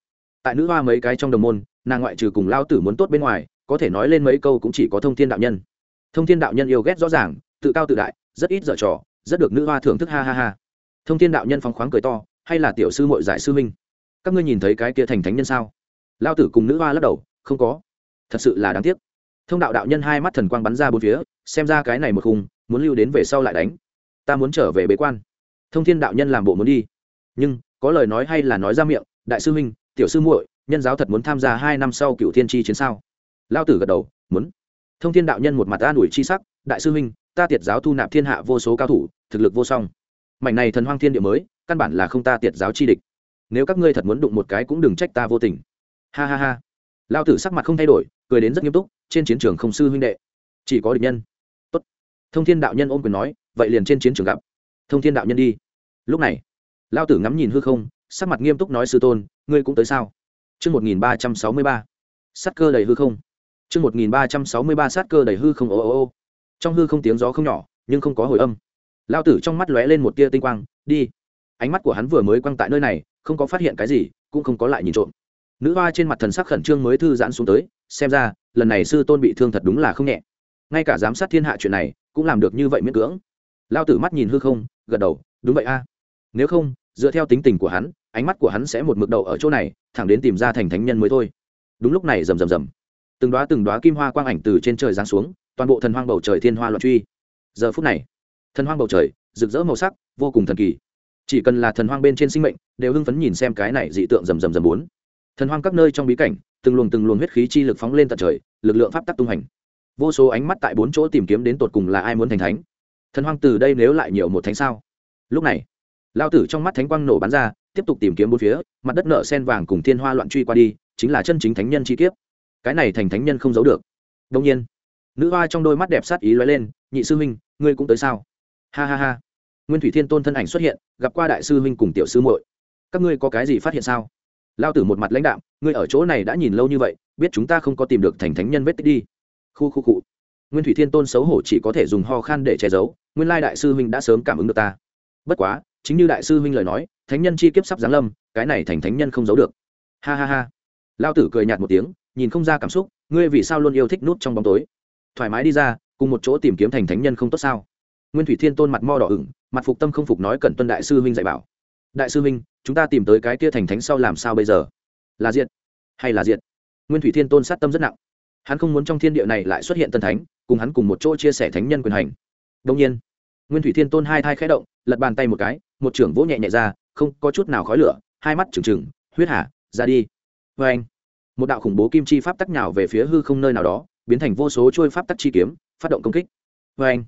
Tại nữ hoa mấy cái trong đồng môn, nàng ngoại trừ cùng lao tử muốn tốt bên ngoài, có thể nói lên mấy câu cũng chỉ có thông thiên đạo nhân. Thông thiên đạo nhân yêu ghét rõ ràng, tự cao tự đại, rất ít dở trò, rất được nữ hoa thưởng thức ha ha ha. Thông thiên đạo nhân phóng khoáng cười to, hay là tiểu sư mội giải sư minh các ngươi nhìn thấy cái kia thành thánh nhân sao? Lao tử cùng nữ hoa lắc đầu, không có. Thật sự là đáng tiếc. Thông đạo đạo nhân hai mắt thần quang bắn ra bốn phía, xem ra cái này một khung, muốn lưu đến về sau lại đánh. Ta muốn trở về bế quan. Thông thiên đạo nhân làm bộ muốn đi. Nhưng, có lời nói hay là nói ra miệng, đại sư huynh, tiểu sư muội, nhân giáo thật muốn tham gia hai năm sau cựu thiên tri chiến sao? Lao tử gật đầu, muốn. Thông thiên đạo nhân một mặt an ủi chi sắc, đại sư huynh, ta tiệt giáo thu nạp thiên hạ vô số cao thủ, thực lực vô song. Mảnh này thần hoang thiên địa mới, căn bản là không ta tiệt giáo chi địch. Nếu các ngươi thật muốn đụng một cái cũng đừng trách ta vô tình ha ha ha. Lao tử sắc mặt không thay đổi, cười đến rất nghiêm túc, trên chiến trường không sư huynh đệ. Chỉ có địch nhân. Tốt. thông thiên đạo nhân ôm quyền nói, vậy liền trên chiến trường gặp. Thông thiên đạo nhân đi. Lúc này, lao tử ngắm nhìn hư không, sắc mặt nghiêm túc nói sư tôn, ngươi cũng tới sao? Chương một nghìn ba trăm sáu mươi ba. Sắt cơ đầy hư không. Chương một nghìn ba trăm sáu mươi ba sát cơ đầy hư không, ô ô ô. Trong hư không tiếng gió không nhỏ, nhưng không có hồi âm. Lao tử trong mắt lóe lên một tia tinh quang, đi. Ánh mắt của hắn vừa mới quăng tại nơi này, không có phát hiện cái gì, cũng không có lại nhìn trộm nữ hoa trên mặt thần sắc khẩn trương mới thư giãn xuống tới, xem ra, lần này sư tôn bị thương thật đúng là không nhẹ. Ngay cả giám sát thiên hạ chuyện này, cũng làm được như vậy miễn cưỡng. Lao tử mắt nhìn hư không, gật đầu, đúng vậy a. Nếu không, dựa theo tính tình của hắn, ánh mắt của hắn sẽ một mực đầu ở chỗ này, thẳng đến tìm ra thành thánh nhân mới thôi. Đúng lúc này rầm rầm rầm. Từng đoá từng đoá kim hoa quang ảnh từ trên trời giáng xuống, toàn bộ thần hoang bầu trời thiên hoa loạn truy. Giờ phút này, thần hoang bầu trời, rực rỡ màu sắc, vô cùng thần kỳ. Chỉ cần là thần hoang bên trên sinh mệnh, đều hưng phấn nhìn xem cái này dị tượng rầm rầm rầm bốn thần hoang các nơi trong bí cảnh, từng luồng từng luồng huyết khí chi lực phóng lên tận trời, lực lượng pháp tắc tung hành. Vô số ánh mắt tại bốn chỗ tìm kiếm đến tột cùng là ai muốn thành thánh. Thần hoang từ đây nếu lại nhiều một thánh sao? Lúc này lao tử trong mắt thánh quang nổ bắn ra, tiếp tục tìm kiếm bốn phía, mặt đất nợ sen vàng cùng thiên hoa loạn truy qua đi, chính là chân chính thánh nhân chi kiếp. Cái này thành thánh nhân không giấu được. Đông nhiên, nữ hoa trong đôi mắt đẹp sát ý lóe lên, nhị sư huynh, ngươi cũng tới sao? Ha ha ha. Nguyên thủy thiên tôn thân ảnh xuất hiện, gặp qua đại sư huynh cùng tiểu sư muội. Các ngươi có cái gì phát hiện sao? Lao tử một mặt lãnh đạm, ngươi ở chỗ này đã nhìn lâu như vậy, biết chúng ta không có tìm được thành thánh nhân vết tích đi. Khu khu cụ nguyên thủy thiên tôn xấu hổ chỉ có thể dùng ho khan để che giấu, nguyên lai đại sư huynh đã sớm cảm ứng được ta. Bất quá, chính như đại sư huynh lời nói, thánh nhân chi kiếp sắp giáng lâm, cái này thành thánh nhân không giấu được. Ha ha ha. Lao tử cười nhạt một tiếng, nhìn không ra cảm xúc, ngươi vì sao luôn yêu thích nút trong bóng tối? Thoải mái đi ra, cùng một chỗ tìm kiếm thành thánh nhân không tốt sao? Nguyên thủy thiên tôn mặt mo đỏ ửng, mặt phục tâm không phục nói cẩn tuân đại sư huynh dạy bảo đại sư Minh, chúng ta tìm tới cái kia thành thánh sau làm sao bây giờ? Là diện hay là diện nguyên thủy thiên tôn sát tâm rất nặng. Hắn không muốn trong thiên địa này lại xuất hiện tân thánh cùng hắn cùng một chỗ chia sẻ thánh nhân quyền hành. Đông nhiên nguyên thủy thiên tôn hai thai khẽ động lật bàn tay một cái một trưởng vỗ nhẹ nhẹ ra không có chút nào khói lửa hai mắt trừng trừng huyết hả ra đi. Vê anh một đạo khủng bố kim chi pháp tắc nhào về phía hư không nơi nào đó biến thành vô số trôi pháp tắc chi kiếm phát động công kích. Vê anh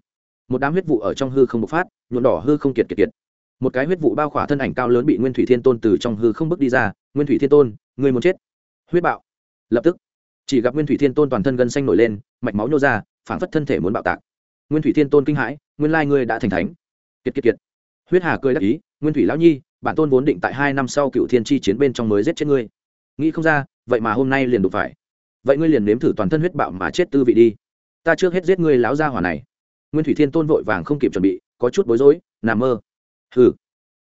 một đám huyết vụ ở trong hư không bộc phát nhuộm đỏ hư không kiệt kiệt kiệt một cái huyết vụ bao khỏa thân ảnh cao lớn bị nguyên thủy thiên tôn từ trong hư không bước đi ra, nguyên thủy thiên tôn người muốn chết? Huyết bạo. Lập tức, chỉ gặp nguyên thủy thiên tôn toàn thân gân xanh nổi lên, mạch máu nhô ra, phảng phất thân thể muốn bạo tạc. Nguyên thủy thiên tôn kinh hãi, nguyên lai ngươi đã thành thánh. Kiệt kiệt kiệt. Huyết hà cười đắc ý, nguyên thủy lão nhi, bản tôn vốn định tại hai năm sau cựu thiên chi chiến bên trong mới giết chết ngươi. Nghĩ không ra, vậy mà hôm nay liền đụng phải. Vậy ngươi liền nếm thử toàn thân huyết bạo mà chết tư vị đi. Ta trước hết giết ngươi láo ra hỏa này. Nguyên thủy thiên tôn vội vàng không kịp chuẩn bị, có chút bối rối nằm mơ hừ.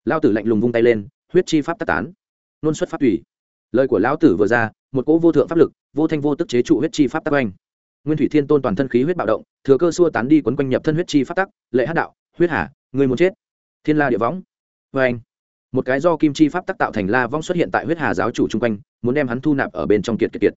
Lao tử lạnh lùng vung tay lên, huyết chi pháp tác tán. Nôn xuất pháp tùy. Lời của lão tử vừa ra, một cỗ vô thượng pháp lực, vô thanh vô tức chế trụ huyết chi pháp tắc oanh. Nguyên thủy thiên tôn toàn thân khí huyết bạo động, thừa cơ xua tán đi quấn quanh nhập thân huyết chi pháp tắc, lệ hát đạo, huyết hà, người muốn chết. Thiên la địa võng. Vê anh một cái do kim chi pháp tắc tạo thành la vong xuất hiện tại huyết hà giáo chủ chung quanh, muốn đem hắn thu nạp ở bên trong kiệt kiệt kiệt.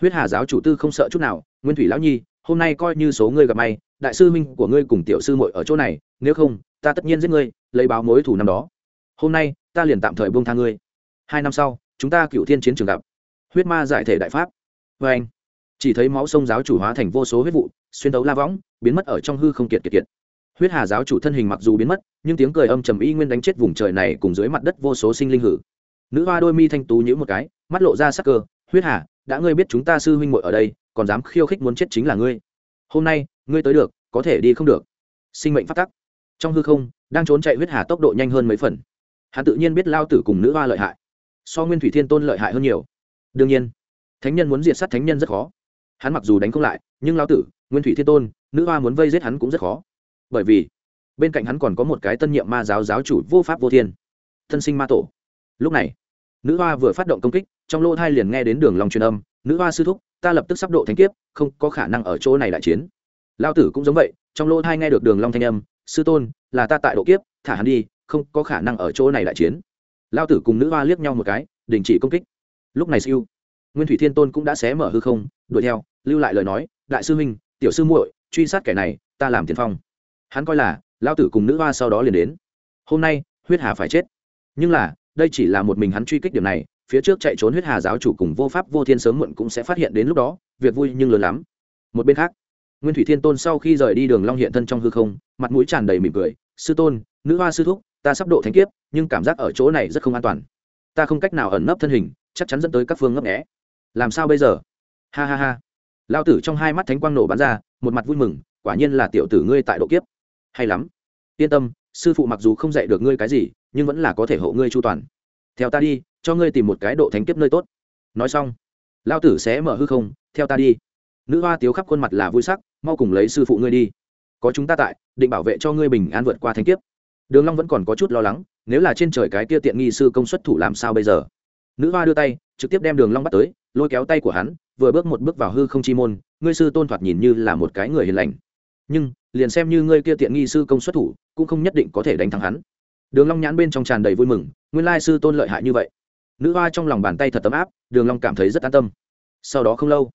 Huyết hà giáo chủ tư không sợ chút nào, nguyên thủy lão nhi hôm nay coi như số ngươi gặp may, đại sư minh của ngươi cùng tiểu sư muội ở chỗ này, nếu không, ta tất nhiên giết ngươi, lấy báo mối thủ năm đó. Hôm nay, ta liền tạm thời buông tha ngươi. Hai năm sau, chúng ta cựu thiên chiến trường gặp. Huyết ma giải thể đại pháp. Vê anh, chỉ thấy máu sông giáo chủ hóa thành vô số huyết vụ, xuyên đấu la võng, biến mất ở trong hư không kiệt kiệt kiệt. Huyết hà giáo chủ thân hình mặc dù biến mất, nhưng tiếng cười âm trầm y nguyên đánh chết vùng trời này cùng dưới mặt đất vô số sinh linh hử. Nữ hoa đôi mi thanh tú nhữ một cái, mắt lộ ra sắc cơ. Huyết hà, đã ngươi biết chúng ta sư huynh muội ở đây còn dám khiêu khích muốn chết chính là ngươi. Hôm nay, ngươi tới được, có thể đi không được. Sinh mệnh phát tắc. Trong hư không, đang trốn chạy huyết hà tốc độ nhanh hơn mấy phần. Hắn tự nhiên biết lao tử cùng nữ hoa lợi hại. So nguyên thủy thiên tôn lợi hại hơn nhiều. Đương nhiên, thánh nhân muốn diệt sát thánh nhân rất khó. Hắn mặc dù đánh không lại, nhưng lao tử, nguyên thủy thiên tôn, nữ hoa muốn vây giết hắn cũng rất khó. Bởi vì, bên cạnh hắn còn có một cái tân nhiệm ma giáo giáo chủ vô pháp vô thiên. Thân sinh ma tổ. Lúc này, nữ hoa vừa phát động công kích, trong lô thai liền nghe đến đường lòng truyền âm, nữ hoa sư thúc ta lập tức sắp độ thánh kiếp, không có khả năng ở chỗ này đại chiến. Lao tử cũng giống vậy, trong lỗ thai nghe được đường long thanh âm, sư tôn, là ta tại độ kiếp, thả hắn đi, không có khả năng ở chỗ này đại chiến. Lao tử cùng nữ hoa liếc nhau một cái, đình chỉ công kích. Lúc này siêu, nguyên thủy thiên tôn cũng đã xé mở hư không, đuổi theo, lưu lại lời nói, đại sư huynh, tiểu sư muội, truy sát kẻ này, ta làm tiền phong. Hắn coi là lao tử cùng nữ hoa sau đó liền đến. Hôm nay, huyết hà phải chết. Nhưng là, đây chỉ là một mình hắn truy kích điểm này phía trước chạy trốn huyết hà giáo chủ cùng vô pháp vô thiên sớm muộn cũng sẽ phát hiện đến lúc đó, việc vui nhưng lớn lắm. Một bên khác, nguyên thủy thiên tôn sau khi rời đi đường long hiện thân trong hư không, mặt mũi tràn đầy mỉm cười, sư tôn, nữ hoa sư thúc, ta sắp độ thánh kiếp, nhưng cảm giác ở chỗ này rất không an toàn. Ta không cách nào ẩn nấp thân hình, chắc chắn dẫn tới các phương ngấp nghé. Làm sao bây giờ? Ha ha ha. Lao tử trong hai mắt thánh quang nổ bắn ra, một mặt vui mừng, quả nhiên là tiểu tử ngươi tại độ kiếp. Hay lắm. Yên tâm, sư phụ mặc dù không dạy được ngươi cái gì, nhưng vẫn là có thể hộ ngươi chu toàn theo ta đi, cho ngươi tìm một cái độ thánh kiếp nơi tốt. Nói xong lao tử sẽ mở hư không, theo ta đi. Nữ hoa tiếu khắp khuôn mặt là vui sắc, mau cùng lấy sư phụ ngươi đi. Có chúng ta tại, định bảo vệ cho ngươi bình an vượt qua thánh kiếp. Đường long vẫn còn có chút lo lắng, nếu là trên trời cái kia tiện nghi sư công xuất thủ làm sao bây giờ? Nữ hoa đưa tay, trực tiếp đem đường long bắt tới, lôi kéo tay của hắn, vừa bước một bước vào hư không chi môn, ngươi sư tôn thoạt nhìn như là một cái người hiền lành. Nhưng, liền xem như ngươi kia tiện nghi sư công xuất thủ, cũng không nhất định có thể đánh thắng hắn. Đường long nhãn bên trong tràn đầy vui mừng nguyên lai sư tôn lợi hại như vậy. Nữ hoa trong lòng bàn tay thật tấm áp, đường long cảm thấy rất an tâm. Sau đó không lâu,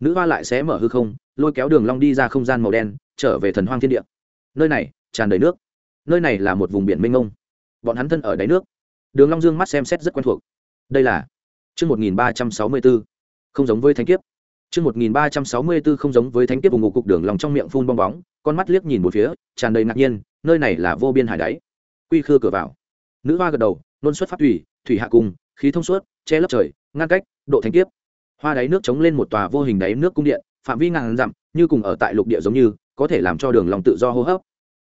nữ hoa lại sẽ mở hư không, lôi kéo đường long đi ra không gian màu đen, trở về thần hoang thiên địa. Nơi này tràn đầy nước. Nơi này là một vùng biển mênh mông. Bọn hắn thân ở đáy nước. Đường long dương mắt xem xét rất quen thuộc. Đây là chương một nghìn ba trăm sáu mươi 1364. không giống với thánh kiếp. Chương một nghìn ba trăm sáu mươi 1364 không giống với thánh kiếp vùng ngục cục đường long trong miệng phun bong bóng, con mắt liếc nhìn một phía, tràn đầy ngạc nhiên, nơi này là vô biên hải đáy. Quy khư cửa vào. Nữ hoa gật đầu nôn xuất phát thủy thủy hạ cung khí thông suốt, che lấp trời, ngăn cách, độ thánh kiếp. Hoa đáy nước chống lên một tòa vô hình đáy nước cung điện, phạm vi ngàn dặm, như cùng ở tại lục địa giống như, có thể làm cho đường lòng tự do hô hấp.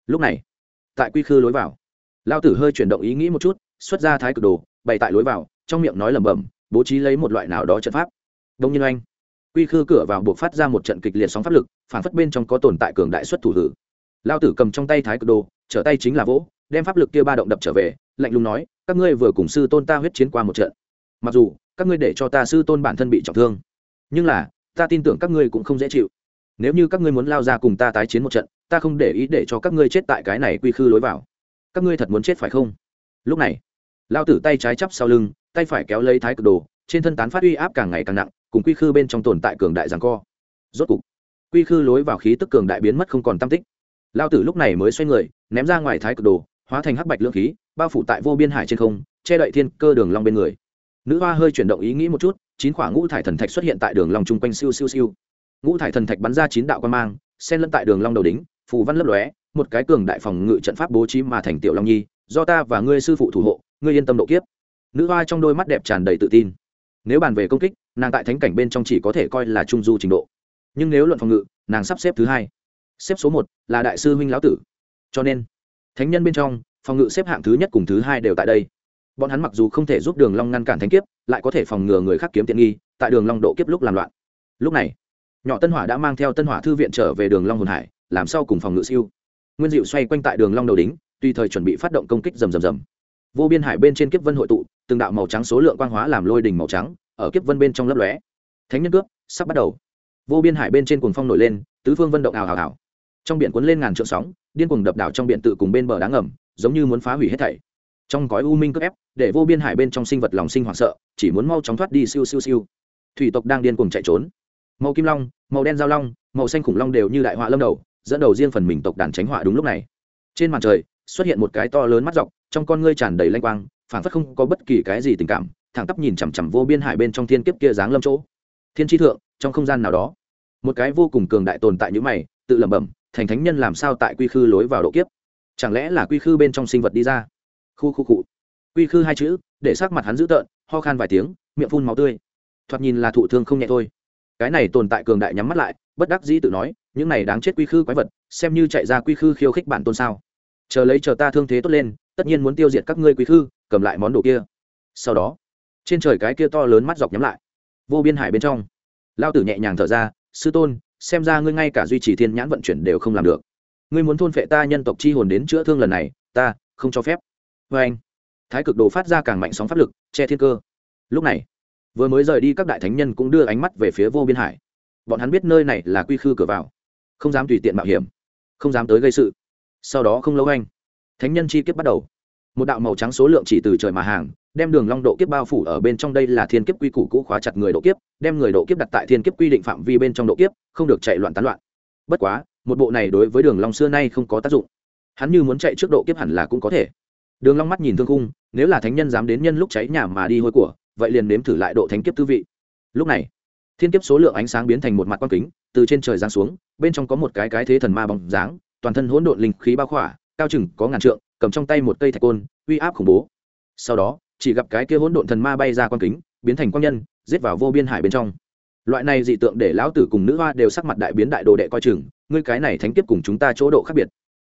Lúc này, tại quy khư lối vào, lao tử hơi chuyển động ý nghĩ một chút, xuất ra thái cực đồ, bày tại lối vào, trong miệng nói lẩm bẩm, bố trí lấy một loại nào đó trận pháp. Đông nhiên oanh, quy khư cửa vào buộc phát ra một trận kịch liệt sóng pháp lực, phản phất bên trong có tồn tại cường đại xuất thủ hử. Lao tử cầm trong tay thái cực đồ, trở tay chính là vỗ, đem pháp lực kia ba động đập trở về lạnh lùng nói, các ngươi vừa cùng sư tôn ta huyết chiến qua một trận. Mặc dù, các ngươi để cho ta sư tôn bản thân bị trọng thương, nhưng là, ta tin tưởng các ngươi cũng không dễ chịu. Nếu như các ngươi muốn lao ra cùng ta tái chiến một trận, ta không để ý để cho các ngươi chết tại cái này quy khư lối vào. Các ngươi thật muốn chết phải không? Lúc này, lao tử tay trái chắp sau lưng, tay phải kéo lấy thái cực đồ, trên thân tán phát uy áp càng ngày càng nặng, cùng quy khư bên trong tồn tại cường đại rằng co. Rốt cục, quy khư lối vào khí tức cường đại biến mất không còn tam tích. Lao tử lúc này mới xoay người, ném ra ngoài thái cực đồ, hóa thành hắc bạch lưỡng khí bao phủ tại vô biên hải trên không che đậy thiên cơ đường long bên người. Nữ hoa hơi chuyển động ý nghĩ một chút chín khoảng ngũ thải thần thạch xuất hiện tại đường long trung quanh siêu siêu siêu. Ngũ thải thần thạch bắn ra chín đạo quan mang xen lẫn tại đường long đầu đỉnh, phù văn lấp lóe một cái cường đại phòng ngự trận pháp bố trí mà thành tiểu long nhi do ta và ngươi sư phụ thủ hộ ngươi yên tâm độ kiếp. Nữ hoa trong đôi mắt đẹp tràn đầy tự tin. Nếu bàn về công kích nàng tại thánh cảnh bên trong chỉ có thể coi là trung du trình độ. Nhưng nếu luận phòng ngự nàng sắp xếp thứ hai. Xếp số một là đại sư huynh lão tử. Cho nên thánh nhân bên trong phòng ngự xếp hạng thứ nhất cùng thứ hai đều tại đây. Bọn hắn mặc dù không thể giúp đường long ngăn cản thánh kiếp, lại có thể phòng ngừa người khác kiếm tiện nghi, tại đường long độ kiếp lúc làm loạn. Lúc này, nhỏ tân hỏa đã mang theo tân hỏa thư viện trở về đường long hồn hải, làm sao cùng phòng ngự siêu. Nguyên diệu xoay quanh tại đường long đầu đính tùy thời chuẩn bị phát động công kích rầm rầm rầm. Vô biên hải bên trên kiếp vân hội tụ, từng đạo màu trắng số lượng quang hóa làm lôi đỉnh màu trắng, ở kiếp vân bên trong lấp lóe. Thánh nhân cướp, sắp bắt đầu. Vô biên hải bên trên cuồng phong nổi lên, tứ phương vân động ảo ảo ảo trong biển cuốn lên ngàn trượng sóng, điên cuồng đập đảo trong biển tự cùng bên bờ đá ngầm, giống như muốn phá hủy hết thảy. Trong gói u minh cướp ép, để vô biên hải bên trong sinh vật lòng sinh hoảng sợ, chỉ muốn mau chóng thoát đi siêu siêu siêu. Thủy tộc đang điên cuồng chạy trốn. Màu kim long, màu đen giao long, màu xanh khủng long đều như đại họa lâm đầu, dẫn đầu riêng phần mình tộc đàn tránh họa đúng lúc này. Trên màn trời, xuất hiện một cái to lớn mắt dọc, trong con ngươi tràn đầy lanh quang phản phất không có bất kỳ cái gì tình cảm, thẳng tắp nhìn chằm chằm vô biên hải bên trong thiên kiếp kia dáng lâm chỗ. Thiên tri thượng, trong không gian nào đó, một cái vô cùng cường đại tồn tại như mày tự lẩm bẩm, thành thánh nhân làm sao tại quy khư lối vào độ kiếp? Chẳng lẽ là quy khư bên trong sinh vật đi ra? Khu khu cụ quy khư hai chữ, để sắc mặt hắn dữ tợn, ho khan vài tiếng, miệng phun máu tươi. Thoạt nhìn là thụ thương không nhẹ thôi. Cái này tồn tại cường đại nhắm mắt lại, bất đắc dĩ tự nói, những này đáng chết quy khư quái vật, xem như chạy ra quy khư khiêu khích bản tôn sao? Chờ lấy chờ ta thương thế tốt lên, tất nhiên muốn tiêu diệt các ngươi quy khư, cầm lại món đồ kia. Sau đó, trên trời cái kia to lớn mắt dọc nhắm lại. Vô biên hải bên trong, lao tử nhẹ nhàng thở ra, sư tôn xem ra ngươi ngay cả duy trì thiên nhãn vận chuyển đều không làm được. Ngươi muốn thôn phệ ta nhân tộc chi hồn đến chữa thương lần này, ta không cho phép. Vê anh, thái cực đồ phát ra càng mạnh sóng pháp lực, che thiên cơ. Lúc này, vừa mới rời đi các đại thánh nhân cũng đưa ánh mắt về phía vô biên hải. Bọn hắn biết nơi này là quy khư cửa vào, không dám tùy tiện mạo hiểm, không dám tới gây sự. Sau đó không lâu anh, thánh nhân chi kiếp bắt đầu. Một đạo màu trắng số lượng chỉ từ trời mà hàng đem đường long độ kiếp bao phủ ở bên trong đây là thiên kiếp quy củ cũ khóa chặt người độ kiếp, đem người độ kiếp đặt tại thiên kiếp quy định phạm vi bên trong độ kiếp, không được chạy loạn tán loạn. Bất quá, một bộ này đối với đường long xưa nay không có tác dụng. Hắn như muốn chạy trước độ kiếp hẳn là cũng có thể. Đường long mắt nhìn thương khung, nếu là thánh nhân dám đến nhân lúc cháy nhà mà đi hôi của, vậy liền nếm thử lại độ thánh kiếp tư vị. Lúc này, thiên kiếp số lượng ánh sáng biến thành một mặt quan kính, từ trên trời giáng xuống, bên trong có một cái cái thế thần ma bóng dáng, toàn thân hỗn độn linh khí bao khỏa, cao chừng có ngàn trượng, cầm trong tay một cây thạch côn, uy áp khủng bố. Sau đó chỉ gặp cái kia hỗn độn thần ma bay ra quan kính, biến thành quang nhân, giết vào vô biên hải bên trong. Loại này dị tượng để lão tử cùng nữ hoa đều sắc mặt đại biến đại đồ đệ coi chừng, ngươi cái này thánh kiếp cùng chúng ta chỗ độ khác biệt.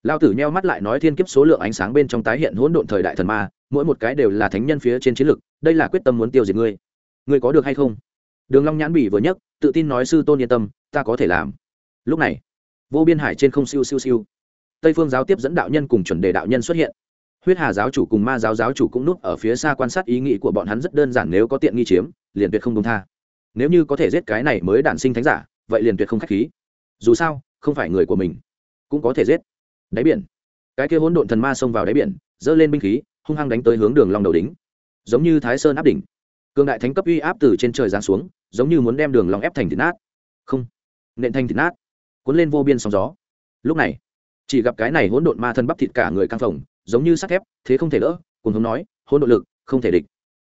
Lão tử nheo mắt lại nói thiên kiếp số lượng ánh sáng bên trong tái hiện hỗn độn thời đại thần ma, mỗi một cái đều là thánh nhân phía trên chiến lực, đây là quyết tâm muốn tiêu diệt ngươi. Ngươi có được hay không? Đường long nhãn bỉ vừa nhấc, tự tin nói sư tôn yên tâm, ta có thể làm. Lúc này, vô biên hải trên không siêu siêu siêu. Tây phương giáo tiếp dẫn đạo nhân cùng chuẩn đề đạo nhân xuất hiện huyết hà giáo chủ cùng ma giáo giáo chủ cũng núp ở phía xa quan sát ý nghĩ của bọn hắn rất đơn giản, nếu có tiện nghi chiếm, liền tuyệt không công tha. Nếu như có thể giết cái này mới đản sinh thánh giả, vậy liền tuyệt không khách khí. Dù sao, không phải người của mình, cũng có thể giết. Đáy biển. Cái kia hỗn độn thần ma xông vào đáy biển, giơ lên binh khí, hung hăng đánh tới hướng đường long đầu đính giống như thái sơn áp đỉnh. Cường đại thánh cấp uy áp từ trên trời giáng xuống, giống như muốn đem đường long ép thành thịt nát. Không. Nện thành thịt nát. Cuốn lên vô biên sóng gió. Lúc này, chỉ gặp cái này hỗn độn ma thân bắp thịt cả người căng phồng giống như sắt thép, thế không thể lỡ cùng hống nói, hỗn nội lực, không thể địch.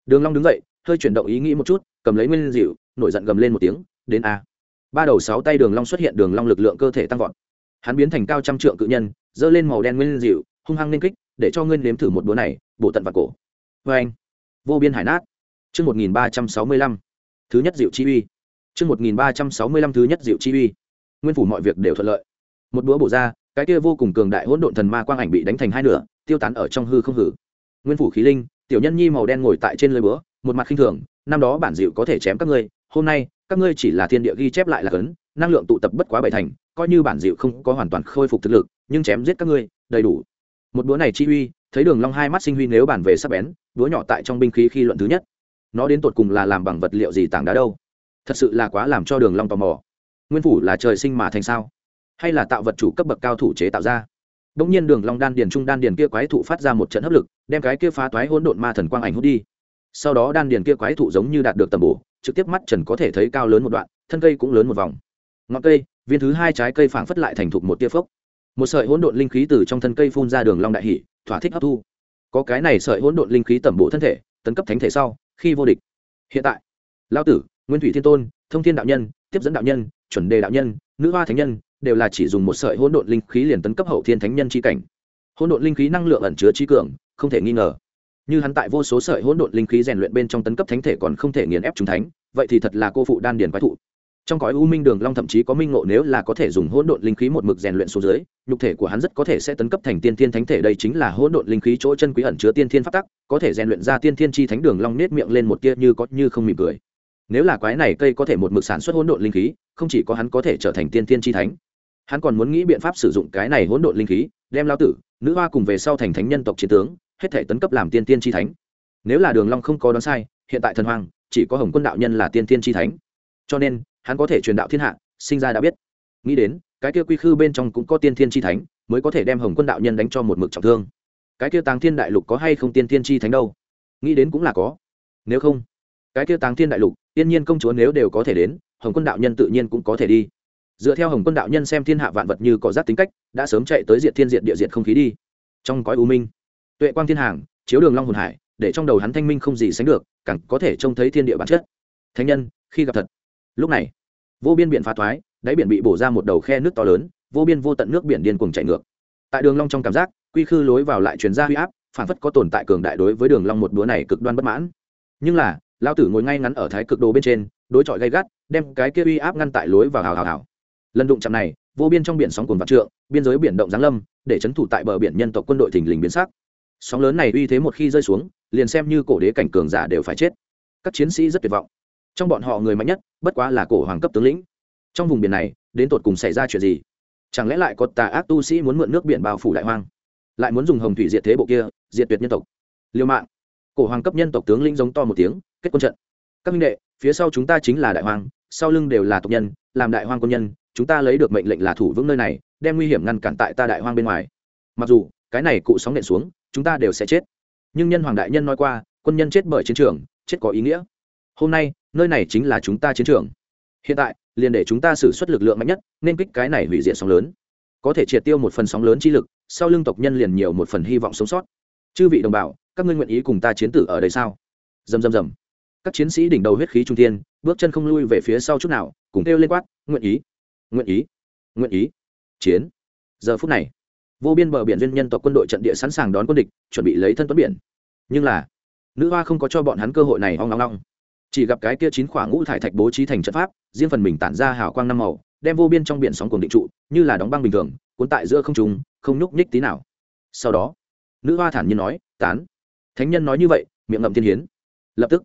Đường long đứng dậy, hơi chuyển động ý nghĩ một chút, cầm lấy nguyên dịu nổi giận gầm lên một tiếng, đến a. Ba đầu sáu tay đường long xuất hiện, đường long lực lượng cơ thể tăng vọt. Hắn biến thành cao trăm trượng cự nhân dơ lên màu đen nguyên dịu hung hăng lên kích, để cho nguyên nếm thử một búa này, bổ tận vào cổ. Với anh, vô biên hải nát. Chương một nghìn ba trăm sáu mươi lăm, thứ nhất dịu chi uy. Chương một nghìn ba trăm sáu mươi lăm, thứ nhất dịu chi uy. Nguyên phủ mọi việc đều thuận lợi một búa bổ ra, cái kia vô cùng cường đại hỗn độn thần ma quang ảnh bị đánh thành hai nửa, tiêu tán ở trong hư không hử. Nguyên phủ khí linh, tiểu nhân nhi màu đen ngồi tại trên lưới búa, một mặt khinh thường, năm đó bản dịu có thể chém các ngươi, hôm nay, các ngươi chỉ là thiên địa ghi chép lại là cấn, năng lượng tụ tập bất quá bảy thành, coi như bản dịu không có hoàn toàn khôi phục thực lực, nhưng chém giết các ngươi, đầy đủ. Một búa này chi uy, thấy đường long hai mắt sinh huy nếu bản về sắc bén, búa nhỏ tại trong binh khí khi luận thứ nhất. Nó đến tột cùng là làm bằng vật liệu gì tảng đá đâu? Thật sự là quá làm cho đường long tò mò. Nguyên phủ là trời sinh mà thành sao? Hay là tạo vật chủ cấp bậc cao thủ chế tạo ra Đống nhiên Đường Long đan điền trung đan điền kia quái thụ phát ra một trận hấp lực, đem cái kia phá toái hỗn độn ma thần quang ảnh hút đi. Sau đó đan điền kia quái thụ giống như đạt được tầm bổ, trực tiếp mắt trần có thể thấy cao lớn một đoạn, thân cây cũng lớn một vòng. Ngọn cây, viên thứ hai trái cây phảng phất lại thành thục một tia phốc. Một sợi hỗn độn linh khí từ trong thân cây phun ra Đường Long đại hỉ, thỏa thích hấp thu. Có cái này sợi hỗn độn linh khí tầm bổ thân thể, tấn cấp thánh thể sau, khi vô địch. Hiện tại, lão tử, Nguyên Thủy Thiên Tôn, Thông Thiên đạo nhân, tiếp dẫn đạo nhân, chuẩn đề đạo nhân, nữ hoa thánh nhân, đều là chỉ dùng một sợi hỗn độn linh khí liền tấn cấp hậu thiên thánh nhân chi cảnh. Hỗn độn linh khí năng lượng ẩn chứa trí cường, không thể nghi ngờ. Như hắn tại vô số sợi hỗn độn linh khí rèn luyện bên trong tấn cấp thánh thể còn không thể nghiền ép chúng thánh, vậy thì thật là cô phụ đan điền quái thụ. Trong cõi u minh đường long thậm chí có minh ngộ nếu là có thể dùng hỗn độn linh khí một mực rèn luyện xuống dưới, nhục thể của hắn rất có thể sẽ tấn cấp thành tiên thiên thánh thể, đây chính là hỗn độn linh khí chỗ chân quý ẩn chứa tiên thiên pháp tắc, có thể rèn luyện ra tiên thiên chi thánh đường long nết miệng lên một tia như có như không mỉm cười. Nếu là quái này cây có thể một mực sản xuất hỗn độn linh khí, không chỉ có hắn có thể trở thành tiên thiên chi thánh hắn còn muốn nghĩ biện pháp sử dụng cái này hỗn độn linh khí, đem lao tử, nữ hoa cùng về sau thành thánh nhân tộc chiến tướng, hết thể tấn cấp làm tiên tiên tri thánh. Nếu là đường long không có đoán sai, hiện tại thần hoàng, chỉ có hồng quân đạo nhân là tiên tiên tri thánh. Cho nên, hắn có thể truyền đạo thiên hạ, sinh ra đã biết. Nghĩ đến, cái kia quy khư bên trong cũng có tiên thiên tri thánh, mới có thể đem hồng quân đạo nhân đánh cho một mực trọng thương. Cái kia tàng thiên đại lục có hay không tiên thiên tri thánh đâu? Nghĩ đến cũng là có. Nếu không, cái kia tàng thiên đại lục tiên nhiên công chúa nếu đều có thể đến, hồng quân đạo nhân tự nhiên cũng có thể đi dựa theo hồng quân đạo nhân xem thiên hạ vạn vật như có giác tính cách, đã sớm chạy tới diện thiên diện địa diện không khí đi. Trong cõi u minh, tuệ quang thiên hàng, chiếu đường long hồn hải, để trong đầu hắn thanh minh không gì sánh được, càng có thể trông thấy thiên địa bản chất. Thánh nhân, khi gặp thật. Lúc này, vô biên biển phá thoái, đáy biển bị bổ ra một đầu khe nước to lớn, vô biên vô tận nước biển điên cuồng chảy ngược. Tại đường long trong cảm giác, quy khư lối vào lại truyền ra huy áp, phản phất có tồn tại cường đại đối với đường long một đũa này cực đoan bất mãn. Nhưng là lao tử ngồi ngay ngắn ở thái cực đồ bên trên, đối chọi gay gắt, đem cái kia uy áp ngăn tại lối vào hào hào hào lần đụng chạm này, vô biên trong biển sóng cồn vạn trượng, biên giới biển động giáng lâm, để chấn thủ tại bờ biển nhân tộc quân đội thình lình biến sắc. Sóng lớn này uy thế một khi rơi xuống, liền xem như cổ đế cảnh cường giả đều phải chết. Các chiến sĩ rất tuyệt vọng. Trong bọn họ người mạnh nhất, bất quá là cổ hoàng cấp tướng lĩnh. Trong vùng biển này, đến tột cùng xảy ra chuyện gì? Chẳng lẽ lại có tà ác tu sĩ muốn mượn nước biển bao phủ đại hoang? Lại muốn dùng hồng thủy diệt thế bộ kia, diệt tuyệt nhân tộc? Liêu mạng. Cổ hoàng cấp nhân tộc tướng lĩnh giống to một tiếng, kết quân trận. Các minh đệ, phía sau chúng ta chính là đại hoang, sau lưng đều là tộc nhân, làm đại hoang quân nhân chúng ta lấy được mệnh lệnh là thủ vững nơi này, đem nguy hiểm ngăn cản tại ta đại hoang bên ngoài. Mặc dù, cái này cụ sóng nện xuống, chúng ta đều sẽ chết. Nhưng nhân hoàng đại nhân nói qua, quân nhân chết bởi chiến trường, chết có ý nghĩa. Hôm nay, nơi này chính là chúng ta chiến trường. Hiện tại, liền để chúng ta xử suất lực lượng mạnh nhất, nên kích cái này hủy diệt sóng lớn. Có thể triệt tiêu một phần sóng lớn chi lực, sau lưng tộc nhân liền nhiều một phần hy vọng sống sót. Chư vị đồng bào, các ngươi nguyện ý cùng ta chiến tử ở đây sao? Dầm dầm dầm các chiến sĩ đỉnh đầu huyết khí trung tiên bước chân không lui về phía sau chút nào, cùng kêu lên quát, nguyện ý nguyện ý nguyện ý. Chiến. Giờ phút này, vô biên bờ biển duyên nhân tộc quân đội trận địa sẵn sàng đón quân địch, chuẩn bị lấy thân tuấn biển. Nhưng là, nữ hoa không có cho bọn hắn cơ hội này hoang long long chỉ gặp cái kia chín khỏa ngũ thải thạch bố trí thành trận pháp, riêng phần mình tản ra hào quang năm màu, đem vô biên trong biển sóng cuồng định trụ, như là đóng băng bình thường, cuốn tại giữa không trùng không nhúc nhích tí nào. Sau đó, nữ hoa thản nhiên nói, tán. Thánh nhân nói như vậy, miệng ngậm thiên hiến. Lập tức,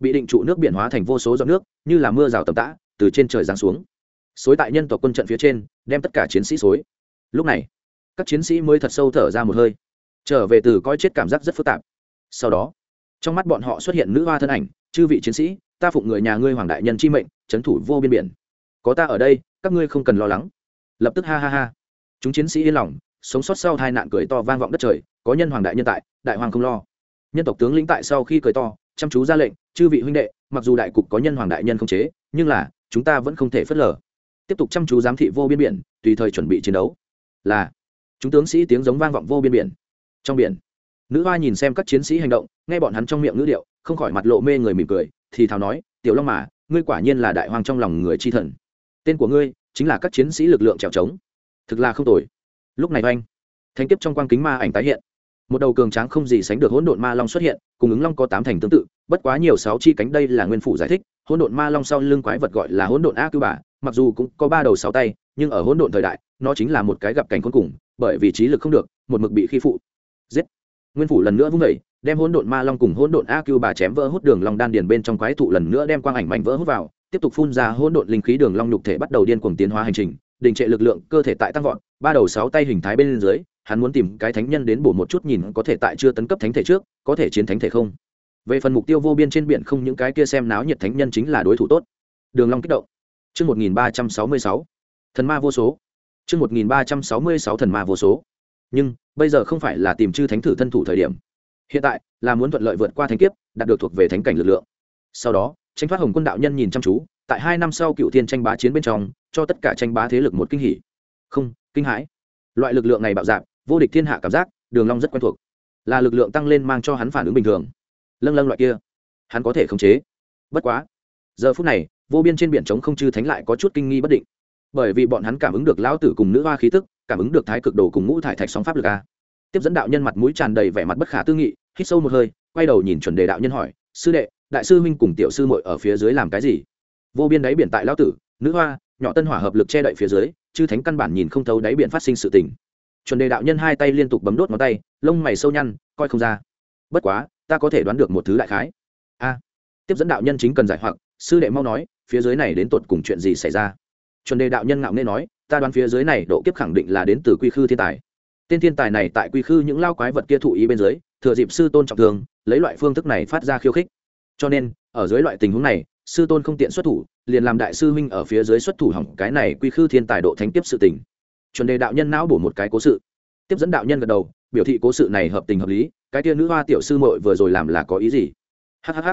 bị định trụ nước biển hóa thành vô số giọt nước, như là mưa rào tầm tã, từ trên trời giáng xuống xối tại nhân tộc quân trận phía trên, đem tất cả chiến sĩ xối. Lúc này, các chiến sĩ mới thật sâu thở ra một hơi, trở về từ coi chết cảm giác rất phức tạp. Sau đó, trong mắt bọn họ xuất hiện nữ hoa thân ảnh, chư vị chiến sĩ, ta phụng người nhà ngươi hoàng đại nhân chi mệnh, trấn thủ vô biên biển. Có ta ở đây, các ngươi không cần lo lắng. Lập tức ha ha ha. Chúng chiến sĩ yên lòng, sống sót sau hai nạn cười to vang vọng đất trời, có nhân hoàng đại nhân tại, đại hoàng không lo. Nhân tộc tướng lĩnh tại sau khi cười to, chăm chú ra lệnh, chư vị huynh đệ, mặc dù đại cục có nhân hoàng đại nhân không chế, nhưng là, chúng ta vẫn không thể phớt lờ tiếp tục chăm chú giám thị vô biên biển, tùy thời chuẩn bị chiến đấu. Là, chúng tướng sĩ tiếng giống vang vọng vô biên biển. Trong biển, nữ hoa nhìn xem các chiến sĩ hành động, nghe bọn hắn trong miệng ngữ điệu, không khỏi mặt lộ mê người mỉm cười, thì thào nói, tiểu long mà, ngươi quả nhiên là đại hoàng trong lòng người chi thần. Tên của ngươi chính là các chiến sĩ lực lượng trèo trống. Thực là không tồi. Lúc này oanh thanh tiếp trong quang kính ma ảnh tái hiện. Một đầu cường tráng không gì sánh được hỗn độn ma long xuất hiện, cùng ứng long có tám thành tương tự, bất quá nhiều sáu chi cánh đây là nguyên phủ giải thích hỗn độn ma long sau lưng quái vật gọi là hỗn độn a cư bà, mặc dù cũng có ba đầu sáu tay, nhưng ở hỗn độn thời đại, nó chính là một cái gặp cảnh cuối cùng, bởi vì trí lực không được, một mực bị khi phụ. Giết! Nguyên phủ lần nữa vung vẩy đem hỗn độn ma long cùng hỗn độn a cư bà chém vỡ hút đường long đan điền bên trong quái thụ lần nữa đem quang ảnh mảnh vỡ hút vào, tiếp tục phun ra hỗn độn linh khí đường long nhục thể bắt đầu điên cuồng tiến hóa hành trình, đình trệ lực lượng, cơ thể tại tăng vọt, ba đầu sáu tay hình thái bên dưới, hắn muốn tìm cái thánh nhân đến bổ một chút nhìn có thể tại chưa tấn cấp thánh thể trước, có thể chiến thánh thể không? Về phần mục tiêu vô biên trên biển không, những cái kia xem náo nhiệt thánh nhân chính là đối thủ tốt. Đường long kích động. Chương một nghìn ba trăm sáu mươi sáu. Thần ma vô số. Chương một nghìn ba trăm sáu mươi sáu thần ma vô số. Nhưng, bây giờ không phải là tìm chư thánh thử thân thủ thời điểm. Hiện tại, là muốn thuận lợi vượt qua thánh kiếp, đạt được thuộc về thánh cảnh lực lượng. Sau đó, tranh thoát hồng quân đạo nhân nhìn chăm chú, tại hai năm sau cựu thiên tranh bá chiến bên trong, cho tất cả tranh bá thế lực một kinh hỉ. Không, kinh hãi. Loại lực lượng này bạo dạn, vô địch thiên hạ cảm giác, đường long rất quen thuộc. Là lực lượng tăng lên mang cho hắn phản ứng bình thường lâng lâng loại kia. Hắn có thể khống chế. Bất quá, giờ phút này, vô biên trên biển trống không chư thánh lại có chút kinh nghi bất định. Bởi vì bọn hắn cảm ứng được lão tử cùng nữ hoa khí tức, cảm ứng được thái cực đồ cùng ngũ thải thạch sóng pháp lực a. Tiếp dẫn đạo nhân mặt mũi tràn đầy vẻ mặt bất khả tư nghị, hít sâu một hơi, quay đầu nhìn chuẩn đề đạo nhân hỏi, sư đệ, đại sư huynh cùng tiểu sư muội ở phía dưới làm cái gì? Vô biên đáy biển tại lão tử, nữ hoa, nhỏ tân hỏa hợp lực che đậy phía dưới, chư thánh căn bản nhìn không thấu đáy biển phát sinh sự tình. Chuẩn đề đạo nhân hai tay liên tục bấm đốt ngón tay, lông mày sâu nhăn, coi không ra. Bất quá ta có thể đoán được một thứ đại khái. A, tiếp dẫn đạo nhân chính cần giải hoặc, sư đệ mau nói, phía dưới này đến tột cùng chuyện gì xảy ra? Chuẩn đề đạo nhân ngạo nghê nói, ta đoán phía dưới này độ kiếp khẳng định là đến từ quy khư thiên tài. Tên thiên tài này tại quy khư những lao quái vật kia thụ ý bên dưới, thừa dịp sư tôn trọng thương, lấy loại phương thức này phát ra khiêu khích. Cho nên, ở dưới loại tình huống này, sư tôn không tiện xuất thủ, liền làm đại sư huynh ở phía dưới xuất thủ hỏng cái này quy khư thiên tài độ thánh tiếp sự tình. Chuẩn đề đạo nhân não bổ một cái cố sự. Tiếp dẫn đạo nhân gật đầu, biểu thị cố sự này hợp tình hợp lý cái tia nữ hoa tiểu sư mội vừa rồi làm là có ý gì? Hhh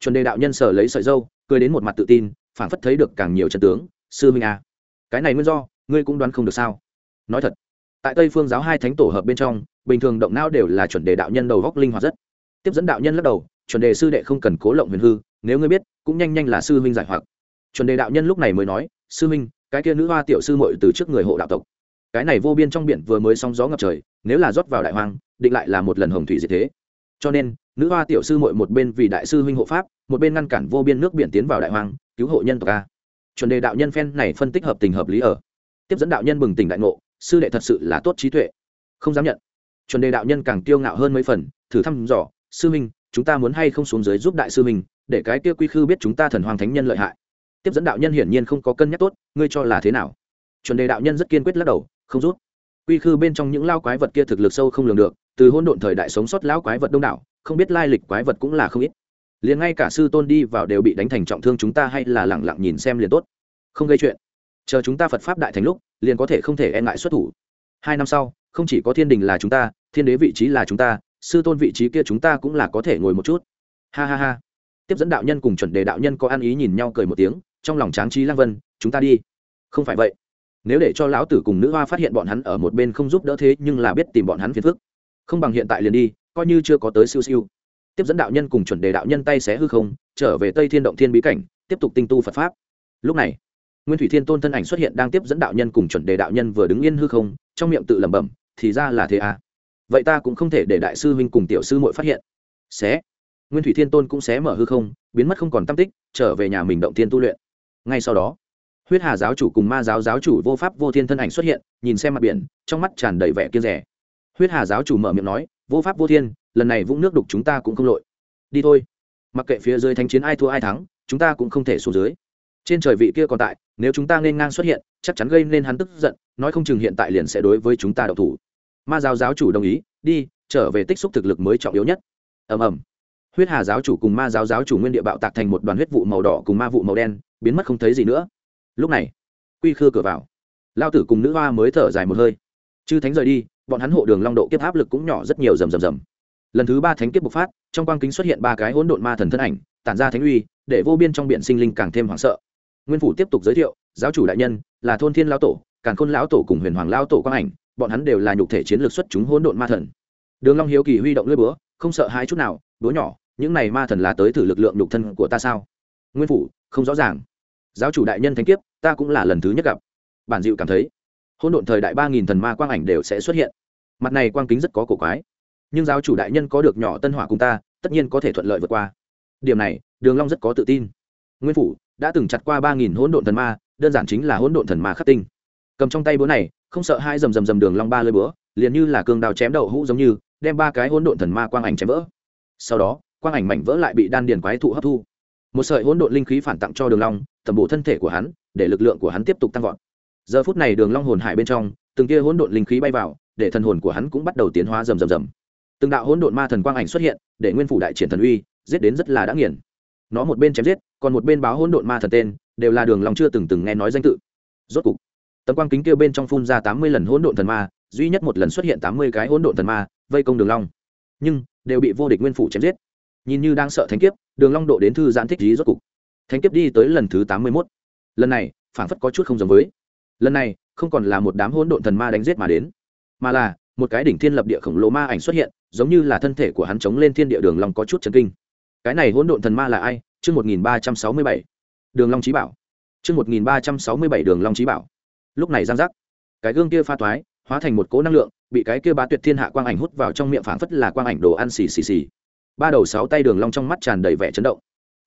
chuẩn đề đạo nhân sở lấy sợi dâu, cười đến một mặt tự tin, phảng phất thấy được càng nhiều chân tướng. Sư minh à. cái này nguyên do, ngươi cũng đoán không được sao? Nói thật, tại tây phương giáo hai thánh tổ hợp bên trong, bình thường động não đều là chuẩn đề đạo nhân đầu góc linh hoạt rất. Tiếp dẫn đạo nhân lắc đầu, chuẩn đề sư đệ không cần cố lộng huyền hư, nếu ngươi biết, cũng nhanh nhanh là sư huynh giải hoặc. Chuẩn đề đạo nhân lúc này mới nói, sư huynh, cái kia nữ hoa tiểu sư mội từ trước người hộ đạo tộc. Cái này vô biên trong biển vừa mới sóng gió ngập trời, nếu là rót vào đại hoang định lại là một lần hồng thủy diệt thế. Cho nên, nữ hoa tiểu sư mội một bên vì đại sư huynh hộ pháp, một bên ngăn cản vô biên nước biển tiến vào đại hoang, cứu hộ nhân tộc a. Chuẩn đề đạo nhân phen này phân tích hợp tình hợp lý ở. Tiếp dẫn đạo nhân bừng tỉnh đại ngộ, sư đệ thật sự là tốt trí tuệ. Không dám nhận. Chuẩn đề đạo nhân càng kiêu ngạo hơn mấy phần, thử thăm dò, sư huynh, chúng ta muốn hay không xuống dưới giúp đại sư huynh, để cái kia quy khư biết chúng ta thần hoàng thánh nhân lợi hại. Tiếp dẫn đạo nhân hiển nhiên không có cân nhắc tốt, ngươi cho là thế nào? Chuẩn đề đạo nhân rất kiên quyết lắc đầu, không rút. Quy khư bên trong những lao quái vật kia thực lực sâu không lường được từ hôn độn thời đại sống sót lão quái vật đông đảo, không biết lai lịch quái vật cũng là không ít. Liền ngay cả sư tôn đi vào đều bị đánh thành trọng thương chúng ta hay là lẳng lặng nhìn xem liền tốt. Không gây chuyện. Chờ chúng ta phật pháp đại thành lúc, liền có thể không thể e ngại xuất thủ. Hai năm sau, không chỉ có thiên đình là chúng ta, thiên đế vị trí là chúng ta, sư tôn vị trí kia chúng ta cũng là có thể ngồi một chút. Ha ha ha. Tiếp dẫn đạo nhân cùng chuẩn đề đạo nhân có ăn ý nhìn nhau cười một tiếng, trong lòng tráng trí lang vân, chúng ta đi. Không phải vậy. Nếu để cho lão tử cùng nữ hoa phát hiện bọn hắn ở một bên không giúp đỡ thế, nhưng là biết tìm bọn hắn phiền phức không bằng hiện tại liền đi, coi như chưa có tới siêu siêu. Tiếp dẫn đạo nhân cùng chuẩn đề đạo nhân tay xé hư không, trở về tây thiên động thiên bí cảnh, tiếp tục tinh tu phật pháp. Lúc này, nguyên thủy thiên tôn thân ảnh xuất hiện đang tiếp dẫn đạo nhân cùng chuẩn đề đạo nhân vừa đứng yên hư không, trong miệng tự lẩm bẩm, thì ra là thế à? Vậy ta cũng không thể để đại sư huynh cùng tiểu sư muội phát hiện. Xé. Nguyên thủy thiên tôn cũng xé mở hư không, biến mất không còn tâm tích, trở về nhà mình động thiên tu luyện. Ngay sau đó, huyết hà giáo chủ cùng ma giáo giáo chủ vô pháp vô thiên thân ảnh xuất hiện, nhìn xem mặt biển, trong mắt tràn đầy vẻ kiên rẻ huyết hà giáo chủ mở miệng nói, vô pháp vô thiên, lần này vũng nước đục chúng ta cũng không lội. Đi thôi. Mặc kệ phía dưới thanh chiến ai thua ai thắng, chúng ta cũng không thể xuống dưới. Trên trời vị kia còn tại, nếu chúng ta nên ngang xuất hiện, chắc chắn gây nên hắn tức giận, nói không chừng hiện tại liền sẽ đối với chúng ta đậu thủ. Ma giáo giáo chủ đồng ý, đi, trở về tích xúc thực lực mới trọng yếu nhất. Ầm ầm. Huyết hà giáo chủ cùng ma giáo giáo chủ nguyên địa bạo tạc thành một đoàn huyết vụ màu đỏ cùng ma vụ màu đen, biến mất không thấy gì nữa. Lúc này, quy khư cửa vào. Lao tử cùng nữ hoa mới thở dài một hơi. Chư thánh rời đi bọn hắn hộ đường long độ kiếp áp lực cũng nhỏ rất nhiều rầm rầm rầm. Lần thứ ba thánh kiếp bộc phát, trong quang kính xuất hiện ba cái hỗn độn ma thần thân ảnh, tản ra thánh uy, để vô biên trong biển sinh linh càng thêm hoảng sợ. Nguyên phủ tiếp tục giới thiệu, giáo chủ đại nhân, là thôn thiên lão tổ, càn khôn lão tổ cùng huyền hoàng lão tổ quang ảnh, bọn hắn đều là nhục thể chiến lược xuất chúng hỗn độn ma thần. Đường long hiếu kỳ huy động lưỡi búa, không sợ hãi chút nào, búa nhỏ, những này ma thần là tới thử lực lượng nhục thân của ta sao? Nguyên phủ, không rõ ràng. Giáo chủ đại nhân thánh kiếp, ta cũng là lần thứ nhất gặp. Bản dịu cảm thấy hỗn độn thời đại ba nghìn thần ma quang ảnh đều sẽ xuất hiện. Mặt này quang kính rất có cổ quái. Nhưng giáo chủ đại nhân có được nhỏ tân hỏa cùng ta, tất nhiên có thể thuận lợi vượt qua. Điểm này, đường long rất có tự tin. Nguyên phủ đã từng chặt qua ba nghìn hỗn độn thần ma, đơn giản chính là hỗn độn thần ma khắc tinh. Cầm trong tay búa này, không sợ hai rầm rầm rầm đường long ba lưỡi búa, liền như là cương đao chém đầu hũ giống như, đem ba cái hỗn độn thần ma quang ảnh chém vỡ. Sau đó, quang ảnh mảnh vỡ lại bị đan điền quái thụ hấp thu. Một sợi hỗn độn linh khí phản tặng cho đường long tầm bộ thân thể của hắn, để lực lượng của hắn tiếp tục tăng vọt giờ phút này đường long hồn hải bên trong, từng kia hỗn độn linh khí bay vào, để thần hồn của hắn cũng bắt đầu tiến hóa rầm rầm rầm. Từng đạo hỗn độn ma thần quang ảnh xuất hiện, để nguyên phủ đại triển thần uy, giết đến rất là đã nghiền. Nó một bên chém giết, còn một bên báo hỗn độn ma thần tên, đều là đường long chưa từng từng nghe nói danh tự. Rốt cục, tấm quang kính kia bên trong phun ra tám mươi lần hỗn độn thần ma, duy nhất một lần xuất hiện tám mươi cái hỗn độn thần ma, vây công đường long. Nhưng, đều bị vô địch nguyên phủ chém giết. Nhìn như đang sợ thánh kiếp, đường long độ đến thư giãn thích trí rốt cục. Thánh kiếp đi tới lần thứ tám mươi 81. lần này, phảng phất có chút không giống với lần này, không còn là một đám hỗn độn thần ma đánh giết mà đến, mà là một cái đỉnh thiên lập địa khổng lồ ma ảnh xuất hiện, giống như là thân thể của hắn chống lên thiên địa đường long có chút chấn kinh. Cái này hỗn độn thần ma là ai? Chương một nghìn ba trăm sáu mươi bảy. Đường long trí bảo. Chương một nghìn ba trăm sáu mươi bảy đường long trí bảo. Lúc này giang giác cái gương kia pha toái, hóa thành một cỗ năng lượng, bị cái kia bá tuyệt thiên hạ quang ảnh hút vào trong miệng phảng phất là quang ảnh đồ ăn xì xì xì. Ba đầu sáu tay đường long trong mắt tràn đầy vẻ chấn động.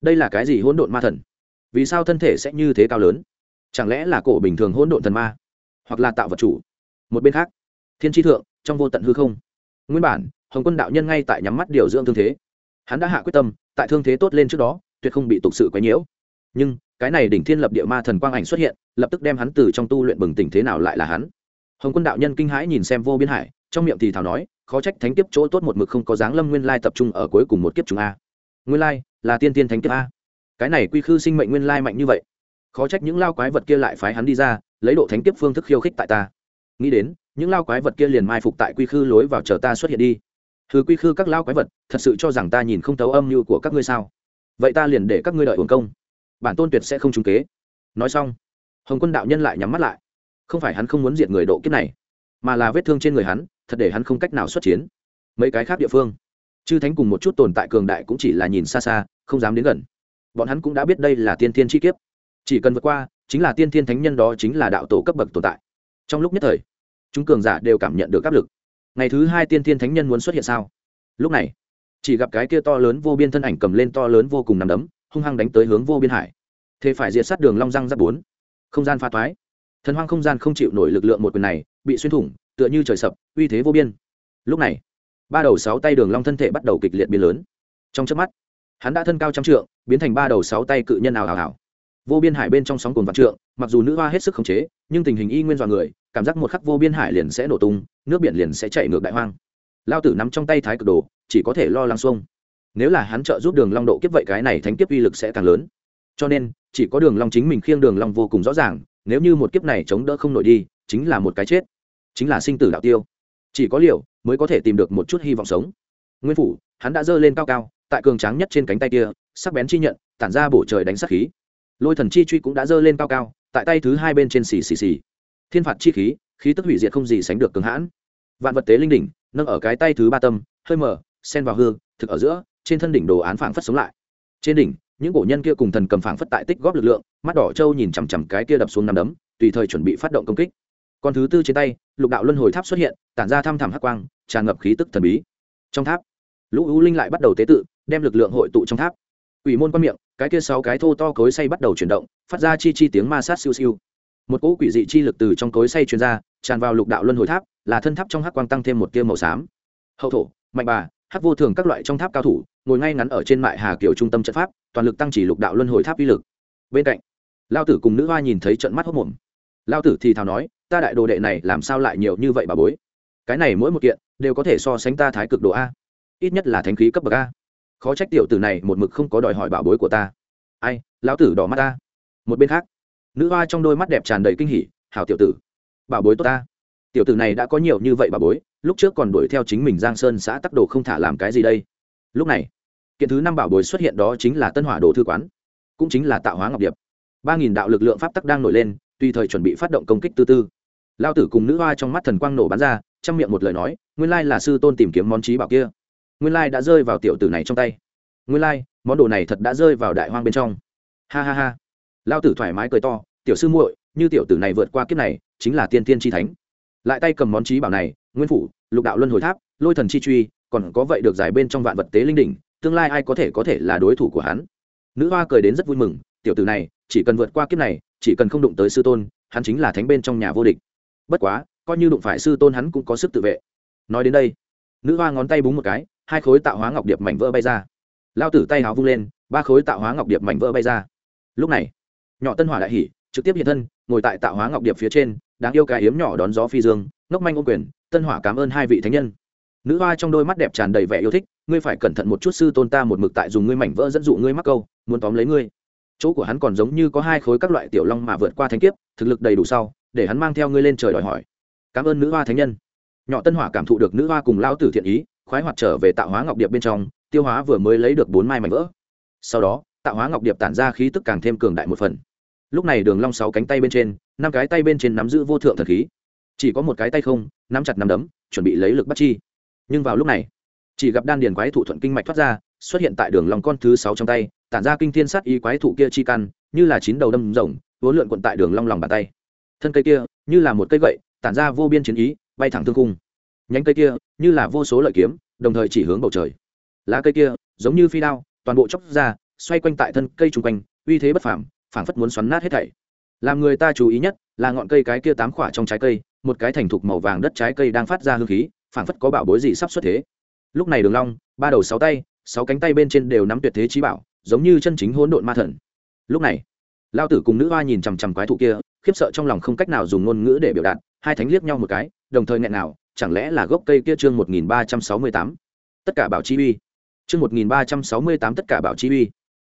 Đây là cái gì hỗn độn ma thần? Vì sao thân thể sẽ như thế cao lớn? Chẳng lẽ là cổ bình thường hỗn độn thần ma, hoặc là tạo vật chủ? Một bên khác, thiên tri thượng, trong vô tận hư không. Nguyên bản, hồng quân đạo nhân ngay tại nhắm mắt điều dưỡng thương thế. Hắn đã hạ quyết tâm, tại thương thế tốt lên trước đó, tuyệt không bị tục sự quấy nhiễu. Nhưng, cái này đỉnh thiên lập địa ma thần quang ảnh xuất hiện, lập tức đem hắn từ trong tu luyện bừng tỉnh thế nào lại là hắn. Hồng quân đạo nhân kinh hãi nhìn xem vô biên hải, trong miệng thì thảo nói, khó trách thánh kiếp chỗ tốt một mực không có dáng lâm nguyên lai tập trung ở cuối cùng một kiếp chúng a. Nguyên lai, là tiên tiên thánh kiếp a. Cái này quy khư sinh mệnh nguyên lai mạnh như vậy khó trách những lao quái vật kia lại phái hắn đi ra, lấy độ thánh kiếp phương thức khiêu khích tại ta. Nghĩ đến, những lao quái vật kia liền mai phục tại quy khư lối vào chờ ta xuất hiện đi. Thứ quy khư các lao quái vật, thật sự cho rằng ta nhìn không thấu âm mưu của các ngươi sao? Vậy ta liền để các ngươi đợi hồn công. Bản tôn tuyệt sẽ không trúng kế. Nói xong, hồng quân đạo nhân lại nhắm mắt lại. Không phải hắn không muốn diệt người độ kiếp này, mà là vết thương trên người hắn, thật để hắn không cách nào xuất chiến. Mấy cái khác địa phương, chư thánh cùng một chút tồn tại cường đại cũng chỉ là nhìn xa xa, không dám đến gần. Bọn hắn cũng đã biết đây là tiên tiên chi kiếp chỉ cần vượt qua, chính là tiên thiên thánh nhân đó chính là đạo tổ cấp bậc tồn tại. Trong lúc nhất thời, chúng cường giả đều cảm nhận được áp lực. Ngày thứ hai tiên thiên thánh nhân muốn xuất hiện sao? Lúc này, chỉ gặp cái kia to lớn vô biên thân ảnh cầm lên to lớn vô cùng nằm đấm, hung hăng đánh tới hướng vô biên hải. Thế phải diệt sát đường long răng giáp bốn. Không gian pha toái. Thần hoang không gian không chịu nổi lực lượng một quyền này, bị xuyên thủng, tựa như trời sập, uy thế vô biên. Lúc này, ba đầu sáu tay đường long thân thể bắt đầu kịch liệt biến lớn. Trong chớp mắt, hắn đã thân cao trăm trượng, biến thành ba đầu sáu tay cự nhân ảo ảo ảo vô biên hải bên trong sóng cồn vạn trượng, mặc dù nữ hoa hết sức khống chế, nhưng tình hình y nguyên dọa người, cảm giác một khắc vô biên hải liền sẽ nổ tung, nước biển liền sẽ chảy ngược đại hoang. Lao tử nắm trong tay thái cực đồ, chỉ có thể lo lắng xuông. Nếu là hắn trợ giúp đường long độ kiếp vậy cái này thánh kiếp uy lực sẽ càng lớn. Cho nên, chỉ có đường long chính mình khiêng đường long vô cùng rõ ràng, nếu như một kiếp này chống đỡ không nổi đi, chính là một cái chết. Chính là sinh tử đạo tiêu. Chỉ có liệu mới có thể tìm được một chút hy vọng sống. Nguyên phủ, hắn đã dơ lên cao cao, tại cường tráng nhất trên cánh tay kia, sắc bén chi nhận, tản ra bổ trời đánh sát khí lôi thần chi truy cũng đã giơ lên cao cao, tại tay thứ hai bên trên xì xì xì. Thiên phạt chi khí khí tức hủy diệt không gì sánh được cường hãn. Vạn vật tế linh đỉnh, nâng ở cái tay thứ ba tâm, hơi mở sen vào hương thực ở giữa, trên thân đỉnh đồ án phảng phất sống lại. Trên đỉnh, những cổ nhân kia cùng thần cầm phảng phất tại tích góp lực lượng, mắt đỏ trâu nhìn chằm chằm cái kia đập xuống nằm đấm, tùy thời chuẩn bị phát động công kích. Con thứ tư trên tay, lục đạo luân hồi tháp xuất hiện, tản ra thăm thẳm hắc quang, tràn ngập khí tức thần bí. Trong tháp, lũ u linh lại bắt đầu tế tự, đem lực lượng hội tụ trong tháp. Ủy môn quan miệng cái kia sáu cái thô to cối say bắt đầu chuyển động, phát ra chi chi tiếng ma sát siêu siêu. Một cỗ quỷ dị chi lực từ trong cối say truyền ra, tràn vào lục đạo luân hồi tháp, là thân tháp trong hắc quang tăng thêm một tia màu xám. Hậu thổ, mạnh bà, hắc vô thường các loại trong tháp cao thủ, ngồi ngay ngắn ở trên mại hà kiểu trung tâm trận pháp, toàn lực tăng chỉ lục đạo luân hồi tháp uy lực. Bên cạnh, lao tử cùng nữ hoa nhìn thấy trận mắt hốc mồm. Lao tử thì thào nói, ta đại đồ đệ này làm sao lại nhiều như vậy bà bối? Cái này mỗi một kiện đều có thể so sánh ta thái cực độ a. Ít nhất là thánh khí cấp bậc a khó trách tiểu tử này một mực không có đòi hỏi bảo bối của ta. Ai, lão tử đỏ mắt ta. Một bên khác, nữ hoa trong đôi mắt đẹp tràn đầy kinh hỉ, hảo tiểu tử, bảo bối tốt ta. Tiểu tử này đã có nhiều như vậy bảo bối, lúc trước còn đuổi theo chính mình giang sơn xã tắc đồ không thả làm cái gì đây? Lúc này, kiện thứ năm bảo bối xuất hiện đó chính là tân hỏa đồ thư quán, cũng chính là tạo hóa ngọc điệp. Ba nghìn đạo lực lượng pháp tắc đang nổi lên, tùy thời chuẩn bị phát động công kích tư tư. Lao tử cùng nữ hoa trong mắt thần quang nổ bắn ra, trong miệng một lời nói, nguyên lai là sư tôn tìm kiếm món trí bảo kia nguyên lai đã rơi vào tiểu tử này trong tay. Nguyên lai, món đồ này thật đã rơi vào đại hoang bên trong. Ha ha ha. Lao tử thoải mái cười to, tiểu sư muội, như tiểu tử này vượt qua kiếp này, chính là tiên tiên tri thánh. Lại tay cầm món trí bảo này, nguyên phủ, lục đạo luân hồi tháp, lôi thần chi truy, còn có vậy được giải bên trong vạn vật tế linh đỉnh, tương lai ai có thể có thể là đối thủ của hắn? Nữ hoa cười đến rất vui mừng, tiểu tử này, chỉ cần vượt qua kiếp này, chỉ cần không đụng tới sư tôn, hắn chính là thánh bên trong nhà vô địch. Bất quá, coi như đụng phải sư tôn hắn cũng có sức tự vệ. Nói đến đây nữ hoa ngón tay búng một cái, hai khối tạo hóa ngọc điệp mảnh vỡ bay ra. Lao tử tay háo vung lên, ba khối tạo hóa ngọc điệp mảnh vỡ bay ra. Lúc này, nhỏ tân hỏa đại hỉ, trực tiếp hiện thân, ngồi tại tạo hóa ngọc điệp phía trên, đáng yêu cái hiếm nhỏ đón gió phi dương, ngốc manh ô quyền, tân hỏa cảm ơn hai vị thánh nhân. Nữ hoa trong đôi mắt đẹp tràn đầy vẻ yêu thích, ngươi phải cẩn thận một chút sư tôn ta một mực tại dùng ngươi mảnh vỡ dẫn dụ ngươi mắc câu, muốn tóm lấy ngươi. Chỗ của hắn còn giống như có hai khối các loại tiểu long mà vượt qua thánh kiếp, thực lực đầy đủ sau, để hắn mang theo ngươi lên trời đòi hỏi. Cảm ơn nữ hoa thánh nhân nhỏ tân hỏa cảm thụ được nữ hoa cùng lao tử thiện ý, khoái hoạt trở về tạo hóa ngọc điệp bên trong, tiêu hóa vừa mới lấy được bốn mai mảnh vỡ. Sau đó, tạo hóa ngọc điệp tản ra khí tức càng thêm cường đại một phần. Lúc này đường long sáu cánh tay bên trên, năm cái tay bên trên nắm giữ vô thượng thần khí. Chỉ có một cái tay không, nắm chặt nắm đấm, chuẩn bị lấy lực bắt chi. Nhưng vào lúc này, chỉ gặp đan điền quái thụ thuận kinh mạch thoát ra, xuất hiện tại đường long con thứ sáu trong tay, tản ra kinh thiên sát y quái thụ kia chi căn, như là chín đầu đâm rồng uốn lượn cuộn tại đường long lòng bàn tay. Thân cây kia, như là một cây gậy, tản ra vô biên chiến ý bay thẳng thương cung nhánh cây kia, như là vô số lợi kiếm, đồng thời chỉ hướng bầu trời. Lá cây kia, giống như phi đao, toàn bộ chóc ra, xoay quanh tại thân cây trung quanh, uy thế bất phảm phảng phất muốn xoắn nát hết thảy. Làm người ta chú ý nhất là ngọn cây cái kia tám khỏa trong trái cây, một cái thành thục màu vàng đất trái cây đang phát ra hương khí, phảng phất có bảo bối gì sắp xuất thế. Lúc này đường long, ba đầu sáu tay, sáu cánh tay bên trên đều nắm tuyệt thế trí bảo, giống như chân chính hỗn độn ma thần. Lúc này lao tử cùng nữ hoa nhìn chằm chằm quái thụ kia, khiếp sợ trong lòng không cách nào dùng ngôn ngữ để biểu đạt, hai thánh liếc nhau một cái đồng thời nghẹn nào, chẳng lẽ là gốc cây kia chương một nghìn ba trăm sáu mươi tám? Tất cả bảo chi uy. Chương một nghìn ba trăm sáu mươi tám tất cả bảo chi uy.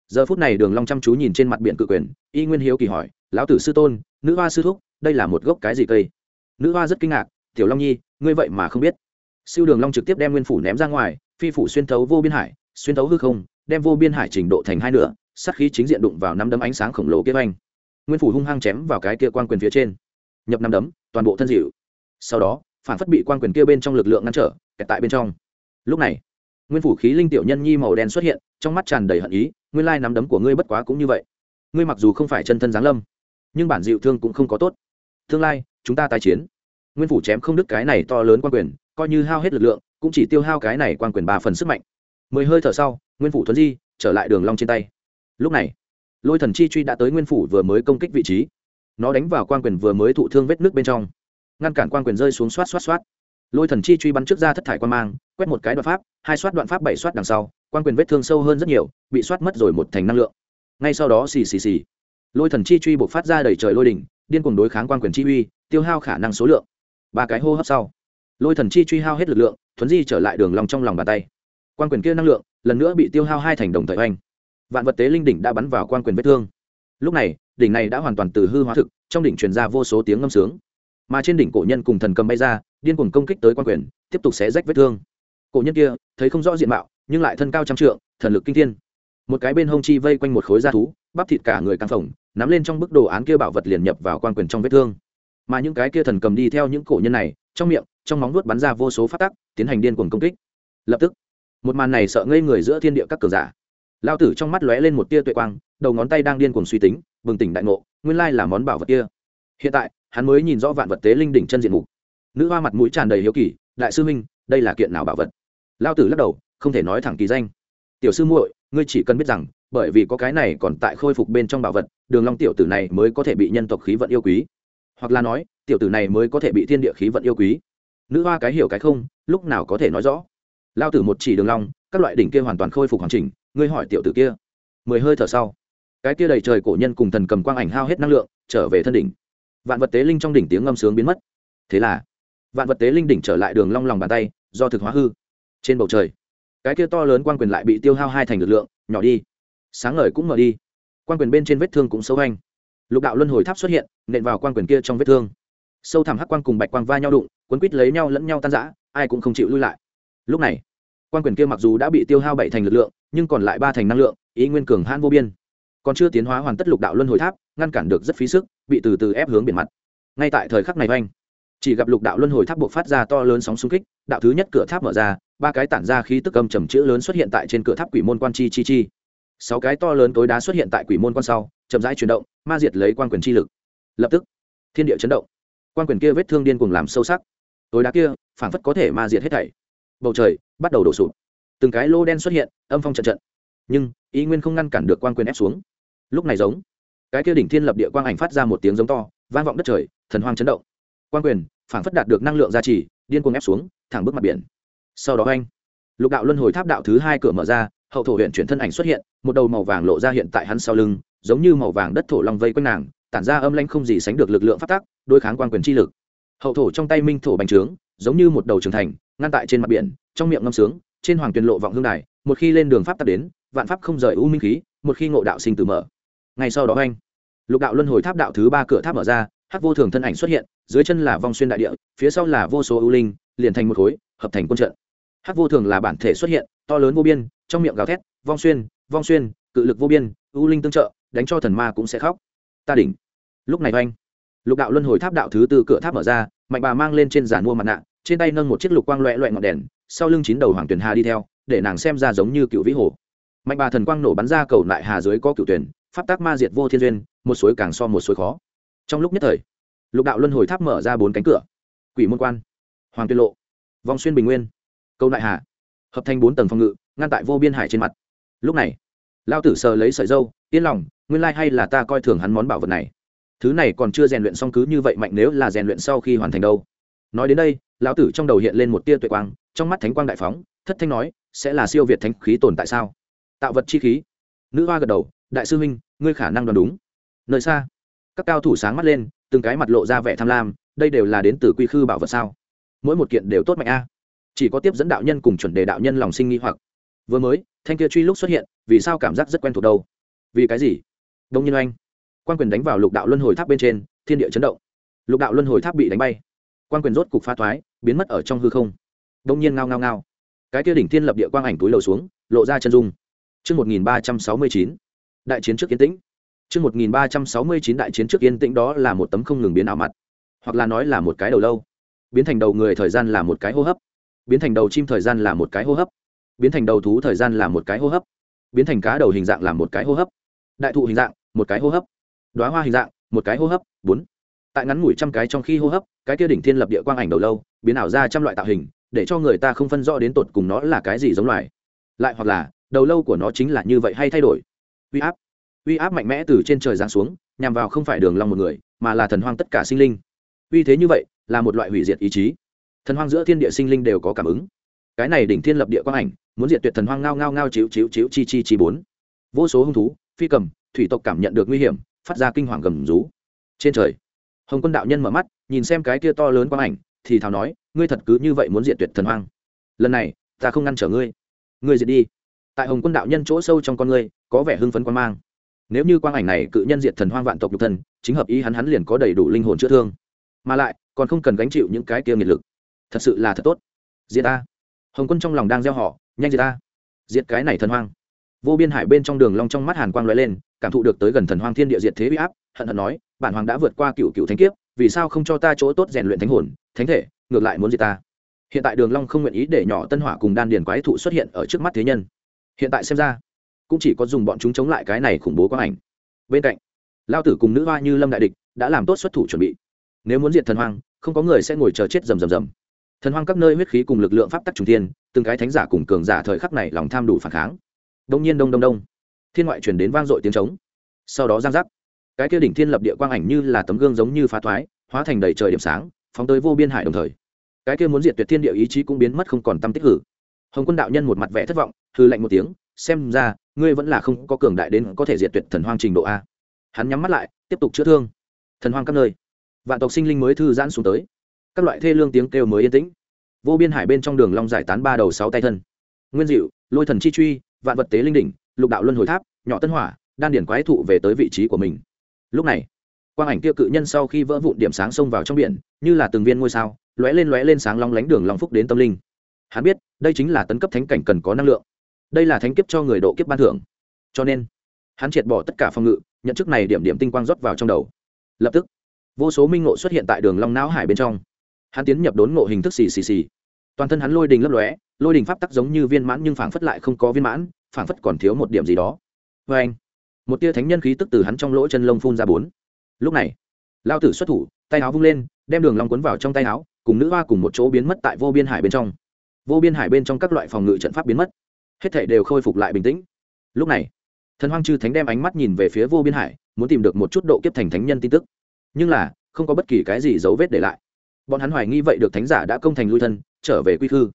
Giờ phút này đường long chăm chú nhìn trên mặt biển cự quyền, y nguyên hiếu kỳ hỏi, lão tử sư tôn, nữ hoa sư thúc, đây là một gốc cái gì cây? Nữ hoa rất kinh ngạc, tiểu long nhi, ngươi vậy mà không biết. Siêu đường long trực tiếp đem nguyên phủ ném ra ngoài, phi phủ xuyên thấu vô biên hải, xuyên thấu hư không, đem vô biên hải trình độ thành hai nửa, sát khí chính diện đụng vào năm đấm ánh sáng khổng lồ kia anh nguyên phủ hung hăng chém vào cái kia quan quyền phía trên. Nhập năm đấm, toàn bộ thân dịu sau đó, phản phất bị quan quyền kia bên trong lực lượng ngăn trở, kẹt tại bên trong. Lúc này, nguyên phủ khí linh tiểu nhân nhi màu đen xuất hiện, trong mắt tràn đầy hận ý, nguyên lai nắm đấm của ngươi bất quá cũng như vậy. Ngươi mặc dù không phải chân thân giáng lâm, nhưng bản dịu thương cũng không có tốt. Tương lai, chúng ta tái chiến. Nguyên phủ chém không đứt cái này to lớn quan quyền, coi như hao hết lực lượng, cũng chỉ tiêu hao cái này quan quyền ba phần sức mạnh. Mười hơi thở sau, nguyên phủ thuấn di, trở lại đường long trên tay. Lúc này, lôi thần chi truy đã tới nguyên phủ vừa mới công kích vị trí. Nó đánh vào quan quyền vừa mới thụ thương vết nước bên trong ngăn cản quan quyền rơi xuống xoát xoát xoát. Lôi thần chi truy bắn trước ra thất thải quan mang, quét một cái đoạn pháp, hai xoát đoạn pháp, bảy xoát đằng sau quan quyền vết thương sâu hơn rất nhiều, bị xoát mất rồi một thành năng lượng. Ngay sau đó xì xì xì. Lôi thần chi truy buộc phát ra đầy trời lôi đỉnh, điên cuồng đối kháng quan quyền chi uy, tiêu hao khả năng số lượng. Ba cái hô hấp sau, lôi thần chi truy hao hết lực lượng, thuấn di trở lại đường lòng trong lòng bàn tay. Quan quyền kia năng lượng, lần nữa bị tiêu hao hai thành đồng thời oanh. Vạn vật tế linh đỉnh đã bắn vào quan quyền vết thương. Lúc này, đỉnh này đã hoàn toàn từ hư hóa thực, trong đỉnh truyền ra vô số tiếng ngâm sướng mà trên đỉnh cổ nhân cùng thần cầm bay ra, điên cuồng công kích tới quan quyền, tiếp tục xé rách vết thương. Cổ nhân kia, thấy không rõ diện mạo, nhưng lại thân cao trăm trượng, thần lực kinh thiên. Một cái bên hông chi vây quanh một khối da thú, bắp thịt cả người căng phồng, nắm lên trong bức đồ án kia bảo vật liền nhập vào quan quyền trong vết thương. Mà những cái kia thần cầm đi theo những cổ nhân này, trong miệng, trong móng vuốt bắn ra vô số phát tắc, tiến hành điên cuồng công kích. Lập tức, một màn này sợ ngây người giữa thiên địa các cường giả. Lao tử trong mắt lóe lên một tia tuệ quang, đầu ngón tay đang điên cuồng suy tính, bừng tỉnh đại ngộ, nguyên lai là món bảo vật kia. Hiện tại hắn mới nhìn rõ vạn vật tế linh đỉnh chân diện mục. Nữ hoa mặt mũi tràn đầy hiếu kỳ, đại sư minh đây là kiện nào bảo vật? Lao tử lắc đầu, không thể nói thẳng kỳ danh. Tiểu sư muội, ngươi chỉ cần biết rằng, bởi vì có cái này còn tại khôi phục bên trong bảo vật, đường long tiểu tử này mới có thể bị nhân tộc khí vận yêu quý. Hoặc là nói, tiểu tử này mới có thể bị thiên địa khí vận yêu quý. Nữ hoa cái hiểu cái không, lúc nào có thể nói rõ. Lao tử một chỉ đường long, các loại đỉnh kia hoàn toàn khôi phục hoàn chỉnh, ngươi hỏi tiểu tử kia. Mười hơi thở sau, cái kia đầy trời cổ nhân cùng thần cầm quang ảnh hao hết năng lượng, trở về thân đỉnh vạn vật tế linh trong đỉnh tiếng ngâm sướng biến mất. Thế là, vạn vật tế linh đỉnh trở lại đường long lòng bàn tay, do thực hóa hư. Trên bầu trời, cái kia to lớn quan quyền lại bị tiêu hao hai thành lực lượng, nhỏ đi. Sáng ngời cũng mở đi. Quan quyền bên trên vết thương cũng sâu anh lục đạo luân hồi tháp xuất hiện, nện vào quan quyền kia trong vết thương. Sâu thẳm hắc quang cùng bạch quang va nhau đụng quấn quít lấy nhau lẫn nhau tan rã, ai cũng không chịu lui lại. Lúc này quan quyền kia mặc dù đã bị tiêu hao bảy thành lực lượng, nhưng còn lại ba thành năng lượng, ý nguyên cường hãn vô biên. Còn chưa tiến hóa hoàn tất lục đạo luân hồi tháp, ngăn cản được rất phí sức bị từ từ ép hướng biển mặt. Ngay tại thời khắc này oanh, chỉ gặp lục đạo luân hồi tháp buộc phát ra to lớn sóng xung kích, đạo thứ nhất cửa tháp mở ra, ba cái tản ra khí tức âm trầm chữ lớn xuất hiện tại trên cửa tháp quỷ môn quan chi chi chi. Sáu cái to lớn tối đá xuất hiện tại quỷ môn quan sau, chậm rãi chuyển động, ma diệt lấy quan quyền chi lực. Lập tức, thiên địa chấn động. Quan quyền kia vết thương điên cuồng làm sâu sắc. Tối đá kia, phảng phất có thể ma diệt hết thảy. Bầu trời bắt đầu đổ sụp. Từng cái lô đen xuất hiện, âm phong trận trận. Nhưng ý nguyên không ngăn cản được quan quyền ép xuống. Lúc này giống cái kia đỉnh thiên lập địa quang ảnh phát ra một tiếng giống to, vang vọng đất trời, thần hoang chấn động. Quan quyền phản phất đạt được năng lượng gia trì, điên cuồng ép xuống, thẳng bước mặt biển. Sau đó anh, lục đạo luân hồi tháp đạo thứ hai cửa mở ra, hậu thổ huyện chuyển thân ảnh xuất hiện, một đầu màu vàng lộ ra hiện tại hắn sau lưng, giống như màu vàng đất thổ long vây quanh nàng, tản ra âm lanh không gì sánh được lực lượng phát tác đối kháng quan quyền chi lực. Hậu thổ trong tay minh thổ bành trướng, giống như một đầu trưởng thành, ngăn tại trên mặt biển, trong miệng ngâm sướng, trên hoàng tuyền lộ vọng hương đài, một khi lên đường pháp tắc đến, vạn pháp không rời u minh khí, một khi ngộ đạo sinh từ mở ngay sau đó anh, lục đạo luân hồi tháp đạo thứ ba cửa tháp mở ra, hắc vô thường thân ảnh xuất hiện, dưới chân là vong xuyên đại địa, phía sau là vô số ưu linh, liền thành một khối, hợp thành quân trận. Hắc vô thường là bản thể xuất hiện, to lớn vô biên, trong miệng gào thét, vong xuyên vong xuyên, cự lực vô biên, ưu linh tương trợ, đánh cho thần ma cũng sẽ khóc. Ta đỉnh. Lúc này anh, lục đạo luân hồi tháp đạo thứ tư cửa tháp mở ra, mạnh bà mang lên trên giàn mua mặt nạ, trên tay nâng một chiếc lục quang loẹ loẹ ngọn đèn, sau lưng chín đầu hoàng tuyền hà đi theo, để nàng xem ra giống như cựu vĩ hồ. Mạnh bà thần quang nổ bắn ra, cầu lại hà dưới có cựu tuyển pháp tác ma diệt vô thiên duyên, một suối càng so một suối khó. Trong lúc nhất thời, lục đạo luân hồi tháp mở ra bốn cánh cửa. Quỷ môn quan, hoàng tuyên lộ, vong xuyên bình nguyên, câu đại hà, hợp thành bốn tầng phòng ngự, ngăn tại vô biên hải trên mặt. Lúc này lao tử sờ lấy sợi dâu, yên lòng, nguyên lai hay là ta coi thường hắn món bảo vật này. Thứ này còn chưa rèn luyện xong cứ như vậy mạnh nếu là rèn luyện sau khi hoàn thành đâu. Nói đến đây, lão tử trong đầu hiện lên một tia tuệ quang, trong mắt thánh quang đại phóng, thất thanh nói, sẽ là siêu việt thánh khí tồn tại sao? Tạo vật chi khí. Nữ hoa gật đầu đại sư huynh ngươi khả năng đoán đúng. Nơi xa các cao thủ sáng mắt lên từng cái mặt lộ ra vẻ tham lam đây đều là đến từ quy khư bảo vật sao? Mỗi một kiện đều tốt mạnh a. Chỉ có tiếp dẫn đạo nhân cùng chuẩn đề đạo nhân lòng sinh nghi hoặc. Vừa mới thanh kia truy lúc xuất hiện vì sao cảm giác rất quen thuộc đâu? Vì cái gì? Đông nhiên Anh, quan quyền đánh vào lục đạo luân hồi tháp bên trên thiên địa chấn động. Lục đạo luân hồi tháp bị đánh bay. Quan quyền rốt cục phá thoái biến mất ở trong hư không. Đông nhiên ngao ngao ngao. Cái kia đỉnh thiên lập địa quang ảnh túi lầu xuống lộ ra chân dung. Trước 1369, đại chiến trước yên tĩnh. Trước 1369 đại chiến trước yên tĩnh đó là một tấm không ngừng biến ảo mặt, hoặc là nói là một cái đầu lâu. Biến thành đầu người thời gian là một cái hô hấp, biến thành đầu chim thời gian là một cái hô hấp, biến thành đầu thú thời gian là một cái hô hấp, biến thành cá đầu hình dạng là một cái hô hấp, đại thụ hình dạng, một cái hô hấp, đóa hoa hình dạng, một cái hô hấp, bốn. Tại ngắn ngủi trăm cái trong khi hô hấp, cái kia đỉnh thiên lập địa quang ảnh đầu lâu, biến ảo ra trăm loại tạo hình, để cho người ta không phân rõ đến tột cùng nó là cái gì giống loài. Lại hoặc là, đầu lâu của nó chính là như vậy hay thay đổi. Uy áp. Uy áp mạnh mẽ từ trên trời giáng xuống, nhằm vào không phải đường long một người, mà là thần hoang tất cả sinh linh. Uy thế như vậy, là một loại hủy diệt ý chí. Thần hoang giữa thiên địa sinh linh đều có cảm ứng. Cái này đỉnh thiên lập địa quang ảnh, muốn diệt tuyệt thần hoang ngao ngao ngao chiếu chiếu chiếu chi chi chi bốn. Vô số hung thú, phi cầm, thủy tộc cảm nhận được nguy hiểm, phát ra kinh hoàng gầm rú. Trên trời, hồng quân đạo nhân mở mắt, nhìn xem cái kia to lớn quang ảnh, thì thào nói, ngươi thật cứ như vậy muốn diệt tuyệt thần hoang? Lần này, ta không ngăn trở ngươi. Ngươi diệt đi. Tại hồng quân đạo nhân chỗ sâu trong con ngươi có vẻ hưng phấn quan mang. Nếu như quang ảnh này cự nhân diệt thần hoang vạn tộc nhục thân, chính hợp ý hắn hắn liền có đầy đủ linh hồn chữa thương. Mà lại, còn không cần gánh chịu những cái kia nghiệt lực. Thật sự là thật tốt. Diệt ta hồng quân trong lòng đang gieo họ, nhanh diệt ta diệt cái này thần hoang. Vô biên hải bên trong đường long trong mắt hàn quang lóe lên, cảm thụ được tới gần thần hoang thiên địa diệt thế uy áp, hận hận nói, bản hoàng đã vượt qua cựu cựu thánh kiếp, vì sao không cho ta chỗ tốt rèn luyện thánh hồn, thánh thể, ngược lại muốn diệt ta? Hiện tại đường long không nguyện ý để nhỏ tân hỏa cùng đan điền quái thụ xuất hiện ở trước mắt thế nhân. Hiện tại xem ra cũng chỉ có dùng bọn chúng chống lại cái này khủng bố quang ảnh. Bên cạnh, lao tử cùng nữ hoa như lâm đại địch đã làm tốt xuất thủ chuẩn bị. Nếu muốn diệt thần hoang, không có người sẽ ngồi chờ chết rầm rầm rầm. Thần hoang các nơi huyết khí cùng lực lượng pháp tắc trung thiên, từng cái thánh giả cùng cường giả thời khắc này lòng tham đủ phản kháng. Đông nhiên đông đông đông, thiên ngoại truyền đến vang dội tiếng trống. Sau đó giang giác, cái kia đỉnh thiên lập địa quang ảnh như là tấm gương giống như phá thoái, hóa thành đầy trời điểm sáng, phóng tới vô biên hải đồng thời. Cái kia muốn diệt tuyệt thiên địa ý chí cũng biến mất không còn tâm tích hử. Hồng quân đạo nhân một mặt vẻ thất vọng hư lạnh một tiếng xem ra, ngươi vẫn là không có cường đại đến có thể diệt tuyệt thần hoang trình độ a. Hắn nhắm mắt lại, tiếp tục chữa thương. Thần hoang các nơi. Vạn tộc sinh linh mới thư giãn xuống tới. Các loại thê lương tiếng kêu mới yên tĩnh. Vô biên hải bên trong đường long giải tán ba đầu sáu tay thân. Nguyên diệu lôi thần chi truy, vạn vật tế linh đỉnh, lục đạo luân hồi tháp, nhỏ tân hỏa, đan điển quái thụ về tới vị trí của mình. Lúc này, quang ảnh kia cự nhân sau khi vỡ vụn điểm sáng xông vào trong biển, như là từng viên ngôi sao, lóe lên lóe lên sáng long lánh đường long phúc đến tâm linh. Hắn biết, đây chính là tấn cấp thánh cảnh cần có năng lượng đây là thánh kiếp cho người độ kiếp ban thưởng. Cho nên, hắn triệt bỏ tất cả phòng ngự, nhận chức này điểm điểm tinh quang rót vào trong đầu. Lập tức, vô số minh ngộ xuất hiện tại đường long não hải bên trong. Hắn tiến nhập đốn ngộ hình thức xì xì xì. Toàn thân hắn lôi đình lấp lóe, lôi đình pháp tắc giống như viên mãn nhưng phảng phất lại không có viên mãn, phảng phất còn thiếu một điểm gì đó. Vê anh, một tia thánh nhân khí tức từ hắn trong lỗ chân lông phun ra bốn. Lúc này, lao tử xuất thủ, tay áo vung lên, đem đường long cuốn vào trong tay áo, cùng nữ hoa cùng một chỗ biến mất tại vô biên hải bên trong. Vô biên hải bên trong các loại phòng ngự trận pháp biến mất hết thảy đều khôi phục lại bình tĩnh. Lúc này, thần hoang chư thánh đem ánh mắt nhìn về phía vô biên hải, muốn tìm được một chút độ kiếp thành thánh nhân tin tức. Nhưng là, không có bất kỳ cái gì dấu vết để lại. Bọn hắn hoài nghi vậy được thánh giả đã công thành lui thân, trở về quy khư.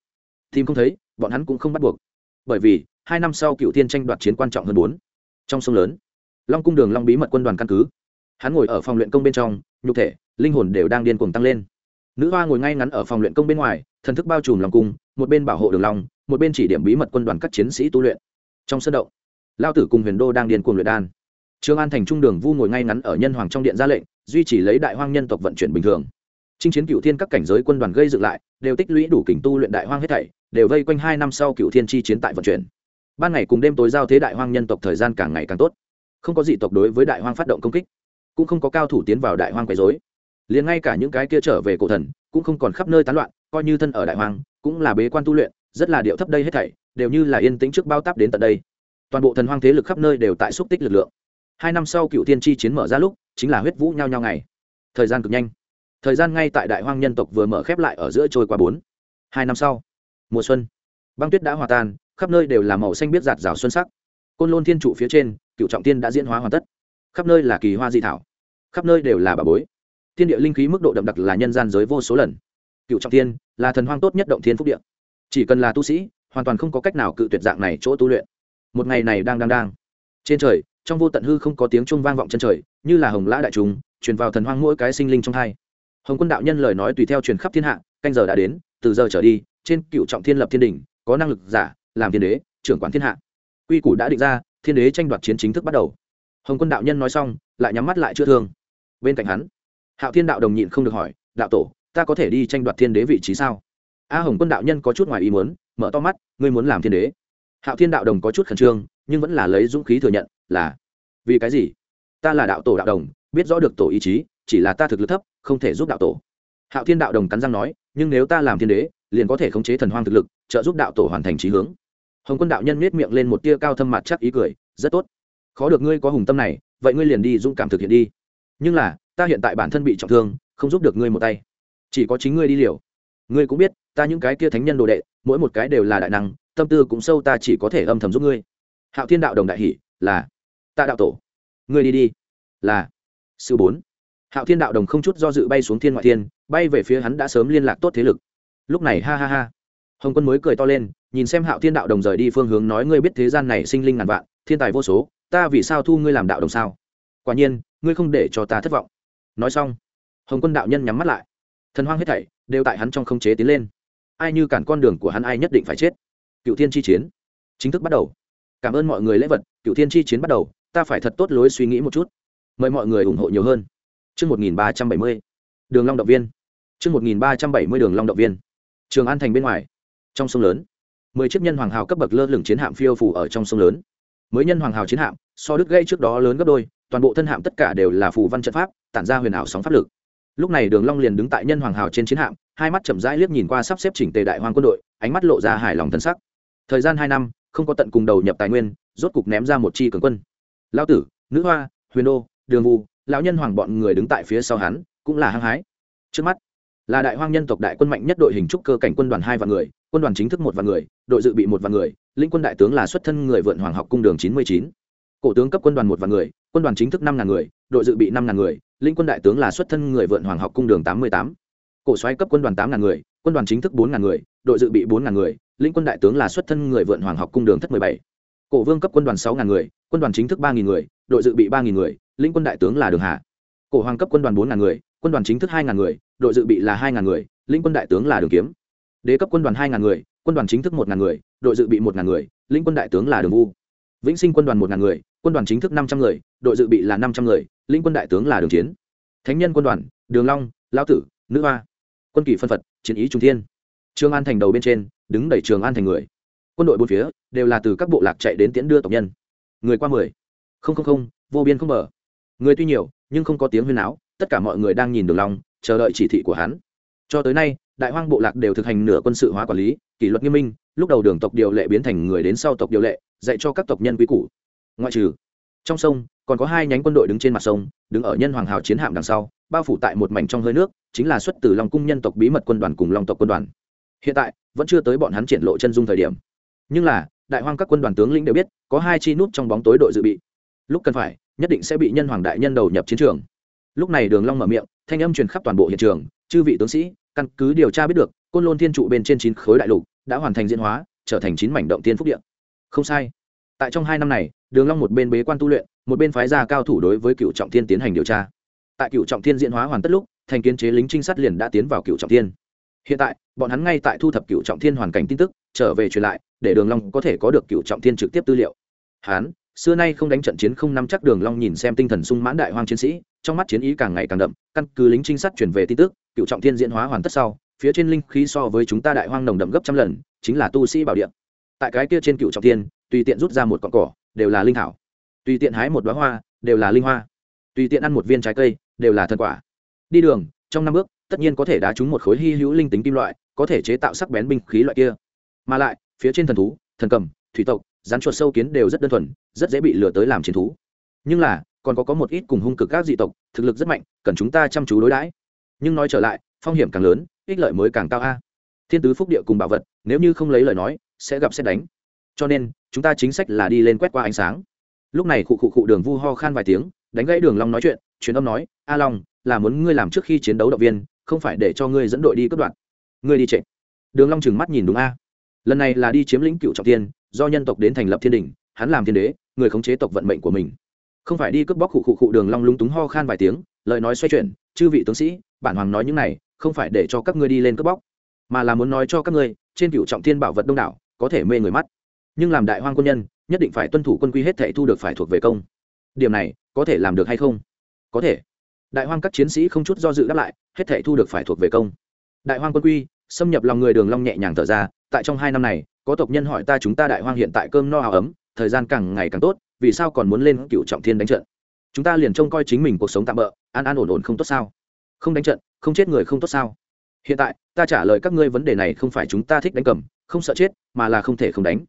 Tìm không thấy, bọn hắn cũng không bắt buộc. Bởi vì, hai năm sau cựu tiên tranh đoạt chiến quan trọng hơn bốn. Trong sông lớn, long cung đường long bí mật quân đoàn căn cứ. Hắn ngồi ở phòng luyện công bên trong, nhục thể, linh hồn đều đang điên cuồng tăng lên. Nữ hoa ngồi ngay ngắn ở phòng luyện công bên ngoài, thần thức bao trùm lòng cung, một bên bảo hộ đường long một bên chỉ điểm bí mật quân đoàn các chiến sĩ tu luyện. Trong sân động, lao tử cùng huyền đô đang điền cuồng luyện đan. Trương an thành trung đường vu ngồi ngay ngắn ở nhân hoàng trong điện ra lệnh, duy trì lấy đại hoang nhân tộc vận chuyển bình thường. Chinh chiến cựu thiên các cảnh giới quân đoàn gây dựng lại, đều tích lũy đủ kình tu luyện đại hoang hết thảy, đều vây quanh hai năm sau cựu thiên chi chiến tại vận chuyển. Ban ngày cùng đêm tối giao thế đại hoang nhân tộc thời gian càng ngày càng tốt. Không có dị tộc đối với đại hoang phát động công kích, cũng không có cao thủ tiến vào đại hoang quấy dối liền ngay cả những cái kia trở về cổ thần, cũng không còn khắp nơi tán loạn, coi như thân ở đại hoang, cũng là bế quan tu luyện rất là điệu thấp đây hết thảy, đều như là yên tĩnh trước bao táp đến tận đây. Toàn bộ thần hoang thế lực khắp nơi đều tại xúc tích lực lượng. Hai năm sau cựu tiên tri chiến mở ra lúc, chính là huyết vũ nhau nhau ngày. Thời gian cực nhanh. Thời gian ngay tại đại hoang nhân tộc vừa mở khép lại ở giữa trôi qua bốn. Hai năm sau, mùa xuân. Băng tuyết đã hòa tan, khắp nơi đều là màu xanh biết giạt rào xuân sắc. Côn lôn thiên trụ phía trên, cựu trọng tiên đã diễn hóa hoàn tất. Khắp nơi là kỳ hoa dị thảo. Khắp nơi đều là bà bối. Thiên địa linh khí mức độ đậm đặc là nhân gian giới vô số lần. Cựu trọng tiên là thần hoang tốt nhất động thiên phúc địa chỉ cần là tu sĩ, hoàn toàn không có cách nào cự tuyệt dạng này chỗ tu luyện. Một ngày này đang đang đang. Trên trời, trong vô tận hư không có tiếng trung vang vọng chân trời, như là hồng lã đại trùng, truyền vào thần hoang mỗi cái sinh linh trong hai. Hồng quân đạo nhân lời nói tùy theo truyền khắp thiên hạ, canh giờ đã đến, từ giờ trở đi, trên cựu trọng thiên lập thiên đình có năng lực giả, làm thiên đế, trưởng quản thiên hạ. Quy củ đã định ra, thiên đế tranh đoạt chiến chính thức bắt đầu. Hồng quân đạo nhân nói xong, lại nhắm mắt lại chưa thương. Bên cạnh hắn, hạo thiên đạo đồng nhịn không được hỏi, đạo tổ, ta có thể đi tranh đoạt thiên đế vị trí sao? A hồng quân đạo nhân có chút ngoài ý muốn, mở to mắt, ngươi muốn làm thiên đế. Hạo thiên đạo đồng có chút khẩn trương, nhưng vẫn là lấy dũng khí thừa nhận, là, vì cái gì? Ta là đạo tổ đạo đồng, biết rõ được tổ ý chí, chỉ là ta thực lực thấp, không thể giúp đạo tổ. Hạo thiên đạo đồng cắn răng nói, nhưng nếu ta làm thiên đế, liền có thể khống chế thần hoang thực lực, trợ giúp đạo tổ hoàn thành trí hướng. Hồng quân đạo nhân miết miệng lên một tia cao thâm mặt chắc ý cười, rất tốt. Khó được ngươi có hùng tâm này, vậy ngươi liền đi dũng cảm thực hiện đi. Nhưng là, ta hiện tại bản thân bị trọng thương, không giúp được ngươi một tay. Chỉ có chính ngươi đi liều. Ngươi cũng biết ta những cái kia thánh nhân đồ đệ, mỗi một cái đều là đại năng, tâm tư cũng sâu, ta chỉ có thể âm thầm giúp ngươi. Hạo thiên đạo đồng đại hỷ, là ta đạo tổ. Ngươi đi đi. Là sư bốn. Hạo thiên đạo đồng không chút do dự bay xuống thiên ngoại thiên, bay về phía hắn đã sớm liên lạc tốt thế lực. Lúc này, ha ha ha. Hồng quân mới cười to lên, nhìn xem hạo thiên đạo đồng rời đi phương hướng nói ngươi biết thế gian này sinh linh ngàn vạn, thiên tài vô số, ta vì sao thu ngươi làm đạo đồng sao? Quả nhiên, ngươi không để cho ta thất vọng. Nói xong, hồng quân đạo nhân nhắm mắt lại. Thần hoang hết thảy đều tại hắn trong không chế tiến lên ai như cản con đường của hắn ai nhất định phải chết. Cựu thiên chi chiến. Chính thức bắt đầu. Cảm ơn mọi người lễ vật. Cựu thiên chi chiến bắt đầu. Ta phải thật tốt lối suy nghĩ một chút. Mời mọi người ủng hộ nhiều hơn. Trước 1370, đường long động viên. Trước 1370 đường long động viên. Trường An thành bên ngoài, trong sông lớn, mười chiếc nhân hoàng hào cấp bậc lơ lửng chiến hạm phiêu phù ở trong sông lớn. Mới nhân hoàng hào chiến hạm, so đức gây trước đó lớn gấp đôi, toàn bộ thân hạm tất cả đều là phù văn trận pháp, tản ra huyền ảo sóng pháp lực. Lúc này Đường Long liền đứng tại nhân hoàng hào trên chiến hạm, hai mắt chậm rãi liếc nhìn qua sắp xếp chỉnh tề đại hoàng quân đội, ánh mắt lộ ra hài lòng thân sắc. Thời gian hai năm, không có tận cùng đầu nhập tài nguyên, rốt cục ném ra một chi cường quân. Lão tử, nữ hoa, huyền đô, đường vu, lão nhân hoàng bọn người đứng tại phía sau hắn cũng là hăng hái trước mắt là đại hoang nhân tộc đại quân mạnh nhất đội hình trúc cơ cảnh quân đoàn hai vạn người quân đoàn chính thức một vạn người đội dự bị một vạn người linh quân đại tướng là xuất thân người vượn hoàng học cung đường chín mươi chín cổ tướng cấp quân đoàn một vạn người quân đoàn chính thức năm ngàn người đội dự bị năm ngàn người linh quân đại tướng là xuất thân người vượn hoàng học cung đường tám mươi tám cổ xoáy cấp quân đoàn tám ngàn người quân đoàn chính thức bốn ngàn người đội dự bị bốn ngàn người lĩnh quân đại tướng là xuất thân người vượn hoàng học cung đường thất mười bảy cổ vương cấp quân đoàn sáu ngàn người quân đoàn chính thức ba nghìn người đội dự bị ba nghìn người lĩnh quân đại tướng là đường hạ cổ hoàng cấp quân đoàn bốn ngàn người quân đoàn chính thức hai ngàn người đội dự bị là hai ngàn người lĩnh quân đại tướng là đường kiếm đế cấp quân đoàn hai ngàn người quân đoàn chính thức một ngàn người đội dự bị một ngàn người lĩnh quân đại tướng là đường vu vĩnh sinh quân đoàn một ngàn người quân đoàn chính thức năm trăm người đội dự bị là năm trăm người lĩnh quân đại tướng là đường chiến thánh nhân quân đoàn đường long lão tử nữ hoa quân kỳ phân phật chiến ý trung thiên. Trường an thành đầu bên trên đứng đẩy trường an thành người. Quân đội bốn phía đều là từ các bộ lạc chạy đến tiễn đưa tộc nhân. Người qua mười. Không không không vô biên không mở người tuy nhiều nhưng không có tiếng huyên áo tất cả mọi người đang nhìn đường lòng, chờ đợi chỉ thị của hắn. Cho tới nay đại hoang bộ lạc đều thực hành nửa quân sự hóa quản lý kỷ luật nghiêm minh lúc đầu đường tộc điều lệ biến thành người đến sau tộc điều lệ dạy cho các tộc nhân quý củ. Ngoại trừ trong sông còn có hai nhánh quân đội đứng trên mặt sông đứng ở nhân hoàng hào chiến hạm đằng sau bao phủ tại một mảnh trong hơi nước, chính là xuất từ long cung nhân tộc bí mật quân đoàn cùng long tộc quân đoàn. Hiện tại, vẫn chưa tới bọn hắn triển lộ chân dung thời điểm. Nhưng là, đại hoang các quân đoàn tướng lĩnh đều biết, có hai chi nút trong bóng tối đội dự bị. Lúc cần phải, nhất định sẽ bị nhân hoàng đại nhân đầu nhập chiến trường. Lúc này đường long mở miệng, thanh âm truyền khắp toàn bộ hiện trường, chư vị tướng sĩ, căn cứ điều tra biết được, côn lôn thiên trụ bên trên chín khối đại lục đã hoàn thành diễn hóa, trở thành chín mảnh động tiên phúc địa. Không sai. Tại trong hai năm này, đường long một bên bế quan tu luyện, một bên phái ra cao thủ đối với cựu trọng thiên tiến hành điều tra tại cựu trọng thiên diễn hóa hoàn tất lúc, thành kiến chế lính trinh sát liền đã tiến vào cựu trọng thiên. Hiện tại, bọn hắn ngay tại thu thập cựu trọng thiên hoàn cảnh tin tức, trở về truyền lại, để đường long có thể có được cựu trọng thiên trực tiếp tư liệu. Hắn xưa nay không đánh trận chiến không nắm chắc đường long nhìn xem tinh thần sung mãn đại hoang chiến sĩ, trong mắt chiến ý càng ngày càng đậm, căn cứ lính trinh sát truyền về tin tức, cựu trọng thiên diễn hóa hoàn tất sau, phía trên linh khí so với chúng ta đại hoang nồng đậm gấp trăm lần, chính là tu sĩ bảo địa. Tại cái kia trên cựu trọng thiên, tùy tiện rút ra một cọng cỏ, đều là linh thảo. Tùy tiện hái một đóa hoa, đều là linh hoa. Tùy tiện ăn một viên trái cây đều là thần quả. Đi đường, trong năm bước, tất nhiên có thể đá trúng một khối hy hữu linh tính kim loại, có thể chế tạo sắc bén binh khí loại kia. Mà lại, phía trên thần thú, thần cầm, thủy tộc, rắn chuột sâu kiến đều rất đơn thuần, rất dễ bị lừa tới làm chiến thú. Nhưng là, còn có có một ít cùng hung cực các dị tộc, thực lực rất mạnh, cần chúng ta chăm chú đối đãi. Nhưng nói trở lại, phong hiểm càng lớn, ích lợi mới càng cao a. Thiên tứ phúc địa cùng bảo vật, nếu như không lấy lời nói, sẽ gặp xét đánh. Cho nên, chúng ta chính sách là đi lên quét qua ánh sáng. Lúc này cụ cụ cụ đường vu ho khan vài tiếng, đánh gãy đường long nói chuyện, truyền âm nói a long, là muốn ngươi làm trước khi chiến đấu động viên, không phải để cho ngươi dẫn đội đi cướp đoạn ngươi đi trệ đường long chừng mắt nhìn đúng a. Lần này là đi chiếm lĩnh cựu trọng thiên do nhân tộc đến thành lập thiên đình, hắn làm thiên đế, người khống chế tộc vận mệnh của mình. Không phải đi cướp bóc khụ khụ khụ đường long lúng túng ho khan vài tiếng, lời nói xoay chuyển, chư vị tướng sĩ, bản hoàng nói những này, không phải để cho các ngươi đi lên cướp bóc, mà là muốn nói cho các ngươi, trên cựu trọng thiên bảo vật đông đảo, có thể mê người mắt. Nhưng làm đại hoang quân nhân, nhất định phải tuân thủ quân quy hết thảy thu được phải thuộc về công. Điểm này, có thể làm được hay không? Có thể đại hoang các chiến sĩ không chút do dự đáp lại, hết thể thu được phải thuộc về công. Đại hoang quân quy, xâm nhập lòng người đường long nhẹ nhàng thở ra, tại trong hai năm này, có tộc nhân hỏi ta chúng ta đại hoang hiện tại cơm no áo ấm, thời gian càng ngày càng tốt, vì sao còn muốn lên cựu trọng thiên đánh trận? Chúng ta liền trông coi chính mình cuộc sống tạm bỡ an an ổn ổn không tốt sao? Không đánh trận, không chết người không tốt sao? Hiện tại, ta trả lời các ngươi vấn đề này không phải chúng ta thích đánh cầm, không sợ chết, mà là không thể không đánh.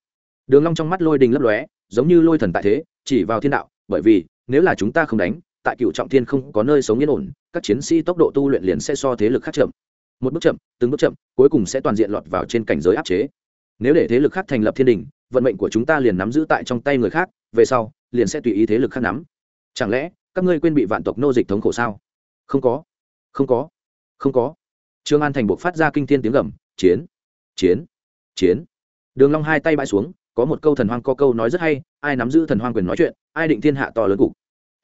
Đường long trong mắt lôi đình lấp lóe, giống như lôi thần tại thế, chỉ vào thiên đạo, bởi vì, nếu là chúng ta không đánh tại cựu trọng thiên không có nơi sống yên ổn, các chiến sĩ tốc độ tu luyện liền sẽ so thế lực khác chậm. Một bước chậm, từng bước chậm, cuối cùng sẽ toàn diện lọt vào trên cảnh giới áp chế. Nếu để thế lực khác thành lập thiên đình, vận mệnh của chúng ta liền nắm giữ tại trong tay người khác, về sau, liền sẽ tùy ý thế lực khác nắm. Chẳng lẽ, các ngươi quên bị vạn tộc nô dịch thống khổ sao? Không có. Không có. Không có. Trương an thành buộc phát ra kinh thiên tiếng gầm, chiến chiến chiến. Đường long hai tay bãi xuống, có một câu thần hoang có câu nói rất hay, ai nắm giữ thần hoang quyền nói chuyện, ai định thiên hạ to lớn cục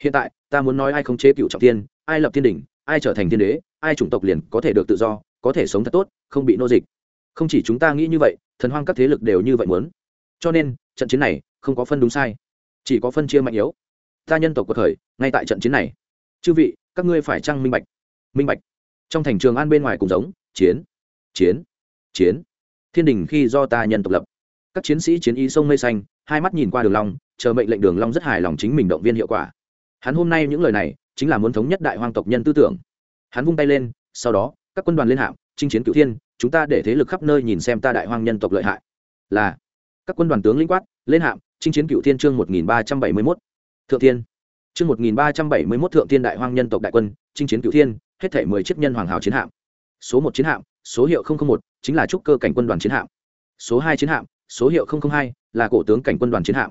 hiện tại ta muốn nói ai không chế cựu trọng thiên ai lập thiên đình, ai trở thành thiên đế ai chủng tộc liền có thể được tự do có thể sống thật tốt không bị nô dịch. Không chỉ chúng ta nghĩ như vậy thần hoang các thế lực đều như vậy muốn. Cho nên trận chiến này không có phân đúng sai chỉ có phân chia mạnh yếu. Ta nhân tộc cuộc khởi ngay tại trận chiến này. Chư vị các ngươi phải trăng minh bạch? Minh bạch. Trong thành trường an bên ngoài cùng giống chiến chiến chiến. Thiên đình khi do ta nhân tộc lập. Các chiến sĩ chiến ý sông mây xanh hai mắt nhìn qua đường long chờ mệnh lệnh đường long rất hài lòng chính mình động viên hiệu quả hắn hôm nay những lời này chính là muốn thống nhất đại hoang tộc nhân tư tưởng. Hắn vung tay lên, sau đó, các quân đoàn liên hạm, chinh chiến cửu thiên, chúng ta để thế lực khắp nơi nhìn xem ta đại hoang nhân tộc lợi hại. Là, các quân đoàn tướng lĩnh quát, lên hạm, chinh chiến cửu thiên chương một nghìn ba trăm bảy mươi mốt. Thượng thiên, chương một nghìn ba trăm bảy mươi mốt thượng thiên đại hoang nhân tộc đại quân, chinh chiến cửu thiên, hết thể mười chiếc nhân hoàng hào chiến hạm. Số một chiến hạm, số hiệu một, chính là trúc cơ cảnh quân đoàn chiến hạm. Số hai chiến hạm, số hiệu hai, là cổ tướng cảnh quân đoàn chiến hạm.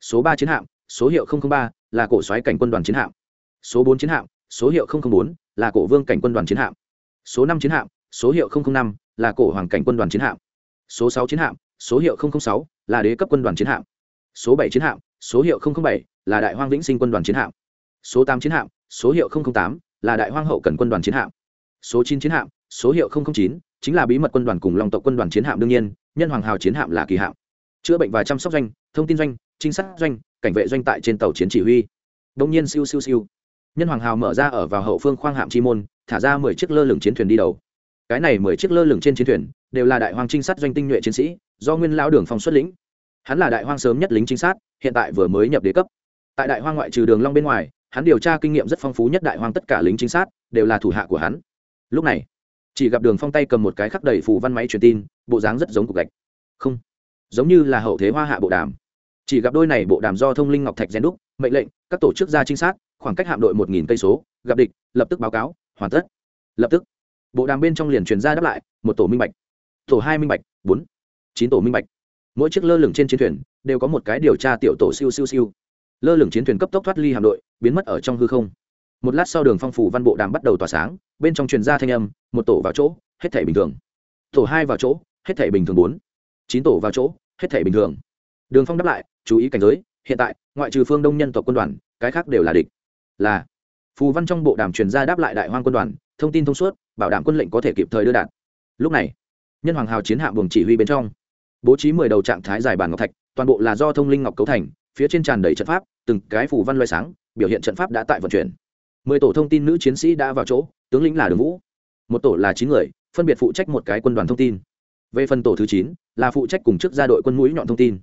Số ba chiến hạm, số hiệu ba là cổ soái cảnh quân đoàn chiến hạm. Số bốn chiến hạm, số hiệu bốn, là cổ vương cảnh quân đoàn chiến hạm. Số năm chiến hạm, số hiệu năm, là cổ hoàng cảnh quân đoàn chiến hạm. Số sáu chiến hạm, số hiệu sáu, là đế cấp quân đoàn chiến hạm. Số bảy chiến hạm, số hiệu bảy, là đại hoang vĩnh sinh quân đoàn chiến hạm. Số tám chiến hạm, số hiệu tám, là đại hoang hậu cần quân đoàn chiến hạm. Số chín chiến hạm, số hiệu chín, chính là bí mật quân đoàn cùng lòng tộc quân đoàn chiến hạm đương nhiên, nhân hoàng hào chiến hạm là kỳ hạm. Chữa bệnh và chăm sóc doanh, thông tin doanh trinh sát doanh, cảnh vệ doanh tại trên tàu chiến chỉ huy. Đông nhiên siêu siêu siêu. Nhân hoàng hào mở ra ở vào hậu phương khoang hạm chi môn, thả ra mười chiếc lơ lửng chiến thuyền đi đầu. Cái này mười chiếc lơ lửng trên chiến thuyền, đều là đại hoàng trinh sát doanh tinh nhuệ chiến sĩ, do nguyên Lão đường phong xuất lĩnh. Hắn là đại hoang sớm nhất lính trinh sát, hiện tại vừa mới nhập đế cấp. Tại đại hoang ngoại trừ đường long bên ngoài, hắn điều tra kinh nghiệm rất phong phú nhất đại hoang tất cả lính chính sát, đều là thủ hạ của hắn. Lúc này, chỉ gặp đường phong tay cầm một cái khắc đầy phù văn máy truyền tin, bộ dáng rất giống cục gạch. Không, giống như là hậu thế hoa hạ bộ đàm chỉ gặp đôi này bộ đàm do thông linh ngọc thạch rèn đúc, mệnh lệnh, các tổ chức ra trinh sát, khoảng cách hạm đội một nghìn cây số, gặp địch, lập tức báo cáo, hoàn tất. Lập tức, bộ đàm bên trong liền truyền ra đáp lại, một tổ minh bạch. Tổ hai minh bạch, bốn, chín tổ minh bạch. Mỗi chiếc lơ lửng trên chiến thuyền, đều có một cái điều tra tiểu tổ siêu siêu siêu. Lơ lửng chiến thuyền cấp tốc thoát ly hạm đội, biến mất ở trong hư không. Một lát sau đường phong phủ văn bộ đàm bắt đầu tỏa sáng, bên trong truyền ra thanh âm, một tổ vào chỗ, hết thể bình thường. Tổ hai vào chỗ, hết thể bình thường bốn, chín tổ vào chỗ, hết thể bình thường. Đường phong đáp lại chú ý cảnh giới, hiện tại, ngoại trừ phương đông nhân tộc quân đoàn, cái khác đều là địch. Là, phù văn trong bộ đàm truyền ra đáp lại đại hoang quân đoàn, thông tin thông suốt, bảo đảm quân lệnh có thể kịp thời đưa đạt lúc này, nhân hoàng hào chiến hạm buồng chỉ huy bên trong, bố trí mười đầu trạng thái dài bàn ngọc thạch, toàn bộ là do thông linh ngọc cấu thành, phía trên tràn đầy trận pháp, từng cái phù văn loay sáng, biểu hiện trận pháp đã tại vận chuyển. Mười tổ thông tin nữ chiến sĩ đã vào chỗ, tướng lĩnh là đường vũ. Một tổ là chín người, phân biệt phụ trách một cái quân đoàn thông tin. Về phần tổ thứ chín, là phụ trách cùng chức gia đội quân mũi nhọn thông tin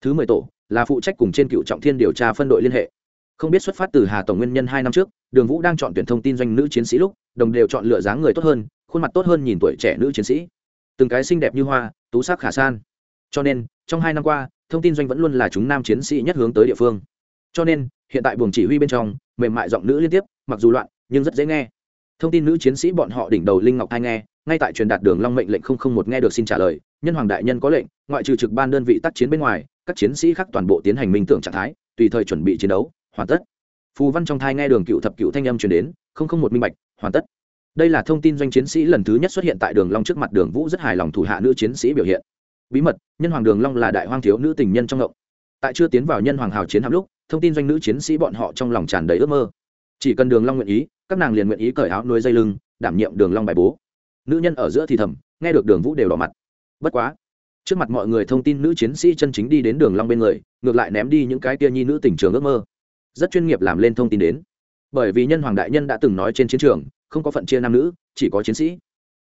thứ mười tổ, là phụ trách cùng trên cựu trọng thiên điều tra phân đội liên hệ. Không biết xuất phát từ hà tổng nguyên nhân hai năm trước, đường vũ đang chọn tuyển thông tin doanh nữ chiến sĩ lúc, đồng đều chọn lựa dáng người tốt hơn, khuôn mặt tốt hơn nhìn tuổi trẻ nữ chiến sĩ. Từng cái xinh đẹp như hoa, tú sắc khả san. Cho nên, trong hai năm qua, thông tin doanh vẫn luôn là chúng nam chiến sĩ nhất hướng tới địa phương. Cho nên, hiện tại buồng chỉ huy bên trong, mềm mại giọng nữ liên tiếp, mặc dù loạn, nhưng rất dễ nghe. Thông tin nữ chiến sĩ bọn họ đỉnh đầu linh ngọc thai nghe, ngay tại truyền đạt đường long mệnh lệnh không không một nghe được xin trả lời, nhân hoàng đại nhân có lệnh, ngoại trừ trực ban đơn vị tác chiến bên ngoài các chiến sĩ khác toàn bộ tiến hành minh tưởng trạng thái, tùy thời chuẩn bị chiến đấu, hoàn tất. Phù văn trong thai nghe đường cựu thập cựu thanh âm truyền đến, không không một minh bạch, hoàn tất. Đây là thông tin doanh chiến sĩ lần thứ nhất xuất hiện tại đường long trước mặt đường vũ rất hài lòng thủ hạ nữ chiến sĩ biểu hiện. Bí mật, nhân hoàng đường long là đại hoang thiếu nữ tình nhân trong ngộng. Tại chưa tiến vào nhân hoàng hào chiến hạm lúc, thông tin doanh nữ chiến sĩ bọn họ trong lòng tràn đầy ước mơ. Chỉ cần đường long nguyện ý, các nàng liền nguyện ý cởi áo nuôi dây lưng, đảm nhiệm đường long bài bố. Nữ nhân ở giữa thì thầm, nghe được đường vũ đều đỏ mặt. Bất quá trước mặt mọi người thông tin nữ chiến sĩ chân chính đi đến đường long bên người, ngược lại ném đi những cái tia nhi nữ tình trường ước mơ. Rất chuyên nghiệp làm lên thông tin đến. Bởi vì nhân hoàng đại nhân đã từng nói trên chiến trường, không có phận chia nam nữ, chỉ có chiến sĩ.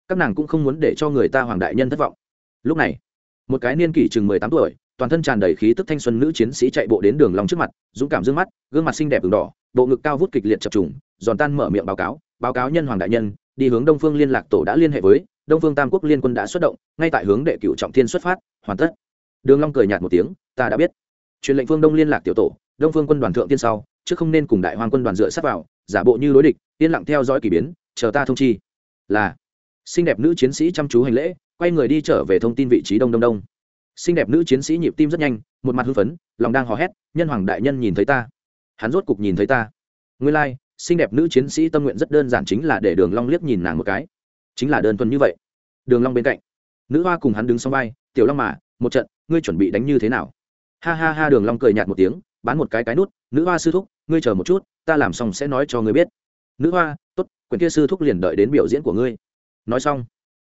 Các nàng cũng không muốn để cho người ta hoàng đại nhân thất vọng. Lúc này, một cái niên kỷ chừng mười tám tuổi, toàn thân tràn đầy khí tức thanh xuân nữ chiến sĩ chạy bộ đến đường long trước mặt, dũng cảm dương mắt, gương mặt xinh đẹp ửng đỏ, bộ ngực cao vút kịch liệt chập trùng, giòn tan mở miệng báo cáo báo cáo nhân hoàng đại nhân, đi hướng đông phương liên lạc tổ đã liên hệ với đông phương tam quốc liên quân đã xuất động ngay tại hướng đệ cửu trọng thiên xuất phát hoàn tất. Đường long cười nhạt một tiếng ta đã biết. Truyền lệnh phương đông liên lạc tiểu tổ đông phương quân đoàn thượng tiên sau chứ không nên cùng đại hoàng quân đoàn dựa sát vào giả bộ như đối địch yên lặng theo dõi kỳ biến chờ ta thông chi. Là. Xinh đẹp nữ chiến sĩ chăm chú hành lễ quay người đi trở về thông tin vị trí đông đông đông. Xinh đẹp nữ chiến sĩ nhịp tim rất nhanh một mặt hưng phấn lòng đang hò hét nhân hoàng đại nhân nhìn thấy ta. Hắn rốt cục nhìn thấy ta. Nguyên lai、like, xinh đẹp nữ chiến sĩ tâm nguyện rất đơn giản chính là để đường long liếc nhìn nàng một cái chính là đơn thuần như vậy. Đường long bên cạnh, nữ hoa cùng hắn đứng song vai, tiểu long mà, một trận, ngươi chuẩn bị đánh như thế nào? Ha ha ha, đường long cười nhạt một tiếng, bán một cái cái nút, nữ hoa sư thúc, ngươi chờ một chút, ta làm xong sẽ nói cho ngươi biết. Nữ hoa, tốt quyền kia sư thúc liền đợi đến biểu diễn của ngươi. Nói xong,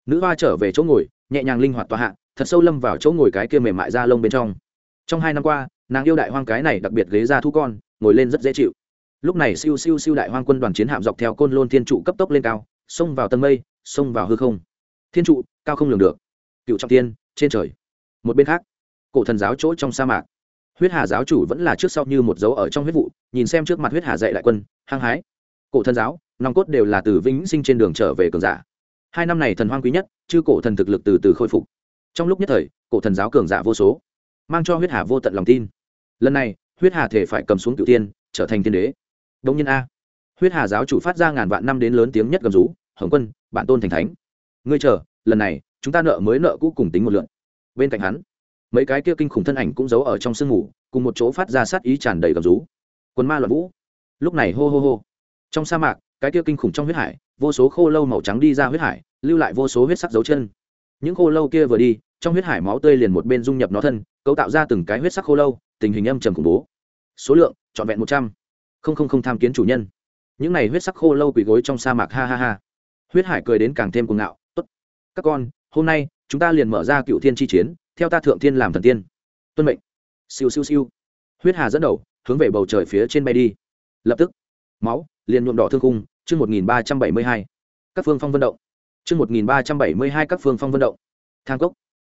nữ hoa trở về chỗ ngồi, nhẹ nhàng linh hoạt tòa hạ, thật sâu lâm vào chỗ ngồi cái kia mềm mại da lông bên trong. Trong hai năm qua, nàng yêu đại hoang cái này đặc biệt ghế ra thu con, ngồi lên rất dễ chịu. Lúc này siêu siêu siêu đại hoang quân đoàn chiến hạm dọc theo côn lôn thiên trụ cấp tốc lên cao, xông vào tầng mây xông vào hư không. Thiên trụ, cao không lường được. Cựu trọng tiên, trên trời. Một bên khác, cổ thần giáo chỗ trong sa mạc. Huyết hà giáo chủ vẫn là trước sau như một dấu ở trong huyết vụ, nhìn xem trước mặt huyết hà dạy đại quân, hăng hái. Cổ thần giáo, nòng cốt đều là từ vĩnh sinh trên đường trở về cường giả. Hai năm này thần hoang quý nhất, chư cổ thần thực lực từ từ khôi phục. Trong lúc nhất thời, cổ thần giáo cường giả vô số, mang cho huyết hà vô tận lòng tin. Lần này, huyết hà thể phải cầm xuống cựu tiên, trở thành tiên đế. Đông nhân a, huyết hà giáo chủ phát ra ngàn vạn năm đến lớn tiếng nhất gầm rú hồng quân bản tôn thành thánh. Ngươi chờ, lần này, chúng ta nợ mới nợ cũ cùng tính một lượn. Bên cạnh hắn, mấy cái kia kinh khủng thân ảnh cũng giấu ở trong sương mù, cùng một chỗ phát ra sát ý tràn đầy gầm rú. Quân ma loạn vũ. Lúc này hô hô hô. Trong sa mạc, cái kia kinh khủng trong huyết hải, vô số khô lâu màu trắng đi ra huyết hải, lưu lại vô số huyết sắc dấu chân. Những khô lâu kia vừa đi, trong huyết hải máu tươi liền một bên dung nhập nó thân, cấu tạo ra từng cái huyết sắc khô lâu, tình hình âm trầm khủng bố. Số lượng, trọn vẹn một trăm. Không không không tham kiến chủ nhân. Những này huyết sắc khô lâu quỳ gối trong sa mạc, ha ha ha huyết hải cười đến càng thêm cuồng ngạo, tốt, các con, hôm nay chúng ta liền mở ra cựu thiên chi chiến, theo ta thượng thiên làm thần tiên. Tuân mệnh. Siêu siêu siêu. Huyết hà dẫn đầu, hướng về bầu trời phía trên bay đi. Lập tức, máu liền nhuộm đỏ thương cung chương một nghìn ba trăm bảy mươi hai. Các phương phong vận động. Chương một nghìn ba trăm bảy mươi hai, các phương phong vận động. Thang cốc.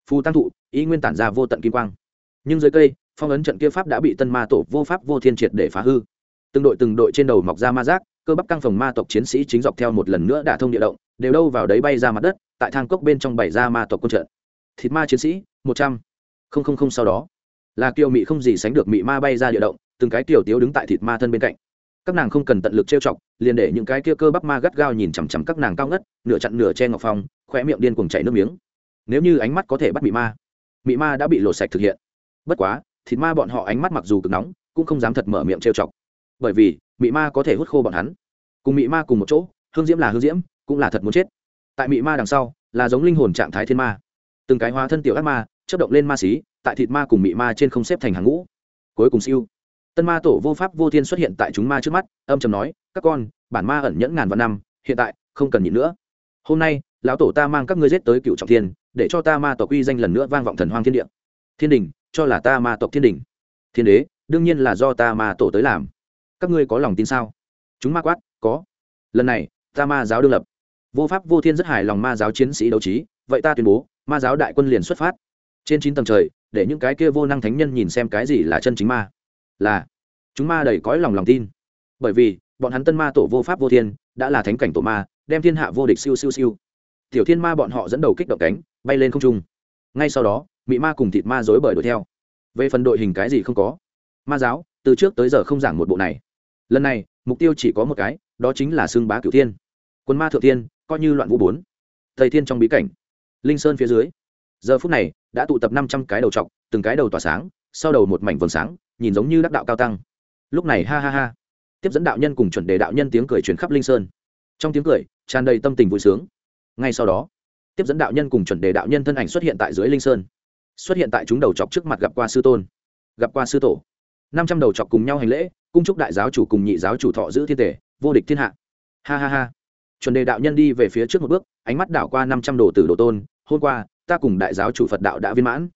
Phù tăng thụ, ý nguyên tản ra vô tận kim quang. Nhưng dưới cây, phong ấn trận kia pháp đã bị tân ma tổ vô pháp vô thiên triệt để phá hư. Từng đội từng đội trên đầu mọc ra ma giác cơ bắp căng phòng ma tộc chiến sĩ chính dọc theo một lần nữa đả thông địa động, đều đâu vào đấy bay ra mặt đất, tại thang cốc bên trong bảy ra ma tộc quân trận. Thịt ma chiến sĩ, một trăm. Không không không sau đó, là kiều mị không gì sánh được mị ma bay ra địa động, từng cái tiểu tiếu đứng tại thịt ma thân bên cạnh. Các nàng không cần tận lực trêu chọc, liền để những cái kia cơ bắp ma gắt gao nhìn chằm chằm các nàng cao ngất, nửa chặn nửa che ngọc phong khoe miệng điên cuồng chảy nước miếng. Nếu như ánh mắt có thể bắt mị ma mị ma đã bị lột sạch thực hiện. Bất quá, thịt ma bọn họ ánh mắt mặc dù cực nóng, cũng không dám thật mở miệng trêu chọc bởi vì mị ma có thể hút khô bọn hắn. Cùng mị ma cùng một chỗ, hương diễm là hương diễm, cũng là thật muốn chết. Tại mị ma đằng sau, là giống linh hồn trạng thái thiên ma. Từng cái hóa thân tiểu ác ma chất động lên ma xí, tại thịt ma cùng mị ma trên không xếp thành hàng ngũ. Cuối cùng siêu. Tân ma tổ vô pháp vô thiên xuất hiện tại chúng ma trước mắt, âm chầm nói, các con, bản ma ẩn nhẫn ngàn vạn năm, hiện tại không cần nhịn nữa. Hôm nay, lão tổ ta mang các ngươi giết tới cựu trọng thiên, để cho ta ma tộc uy danh lần nữa vang vọng thần hoang thiên địa. Thiên đình, cho là ta ma tộc thiên đình. Thiên đế, đương nhiên là do ta ma tổ tới làm các ngươi có lòng tin sao? Chúng ma quát, có. Lần này, ta ma giáo đương lập. Vô pháp, vô thiên rất hài lòng ma giáo chiến sĩ đấu trí, vậy ta tuyên bố, ma giáo đại quân liền xuất phát. Trên chín tầng trời, để những cái kia vô năng thánh nhân nhìn xem cái gì là chân chính ma. Là, chúng ma đầy cõi lòng lòng tin. Bởi vì, bọn hắn tân ma tổ vô pháp, vô thiên đã là thánh cảnh tổ ma, đem thiên hạ vô địch siêu siêu siêu. Tiểu thiên ma bọn họ dẫn đầu kích động cánh, bay lên không trung. Ngay sau đó, mị ma cùng thịt ma dối bời đuổi theo. Về phần đội hình cái gì không có, ma giáo, từ trước tới giờ không giảng một bộ này lần này, mục tiêu chỉ có một cái, đó chính là xương bá cửu thiên. Quân ma thượng thiên, coi như loạn vũ bốn. Thầy thiên trong bí cảnh. Linh sơn phía dưới. Giờ phút này, đã tụ tập năm trăm cái đầu t từng cái đầu tỏa sáng, sau đầu một mảnh vầng sáng, nhìn giống như đắc đạo cao tăng. Lúc này, ha ha ha. Tiếp dẫn đạo nhân cùng chuẩn đề đạo nhân tiếng cười truyền khắp linh sơn. Trong tiếng cười, tràn đầy tâm tình vui sướng. Ngay sau đó, tiếp dẫn đạo nhân cùng chuẩn đề đạo nhân thân ảnh xuất hiện tại dưới linh sơn. Xuất hiện tại chúng đầu chọc trước mặt gặp qua sư tôn. Gặp qua sư tổ. Năm trăm đầu chọc cùng nhau hành lễ cung chúc đại giáo chủ cùng nhị giáo chủ thọ giữ thiên tể, vô địch thiên hạ. Ha ha ha. Chuẩn đề đạo nhân đi về phía trước một bước, ánh mắt đảo qua năm trăm đồ tử đồ tôn, hôm qua, ta cùng đại giáo chủ phật đạo đã viên mãn.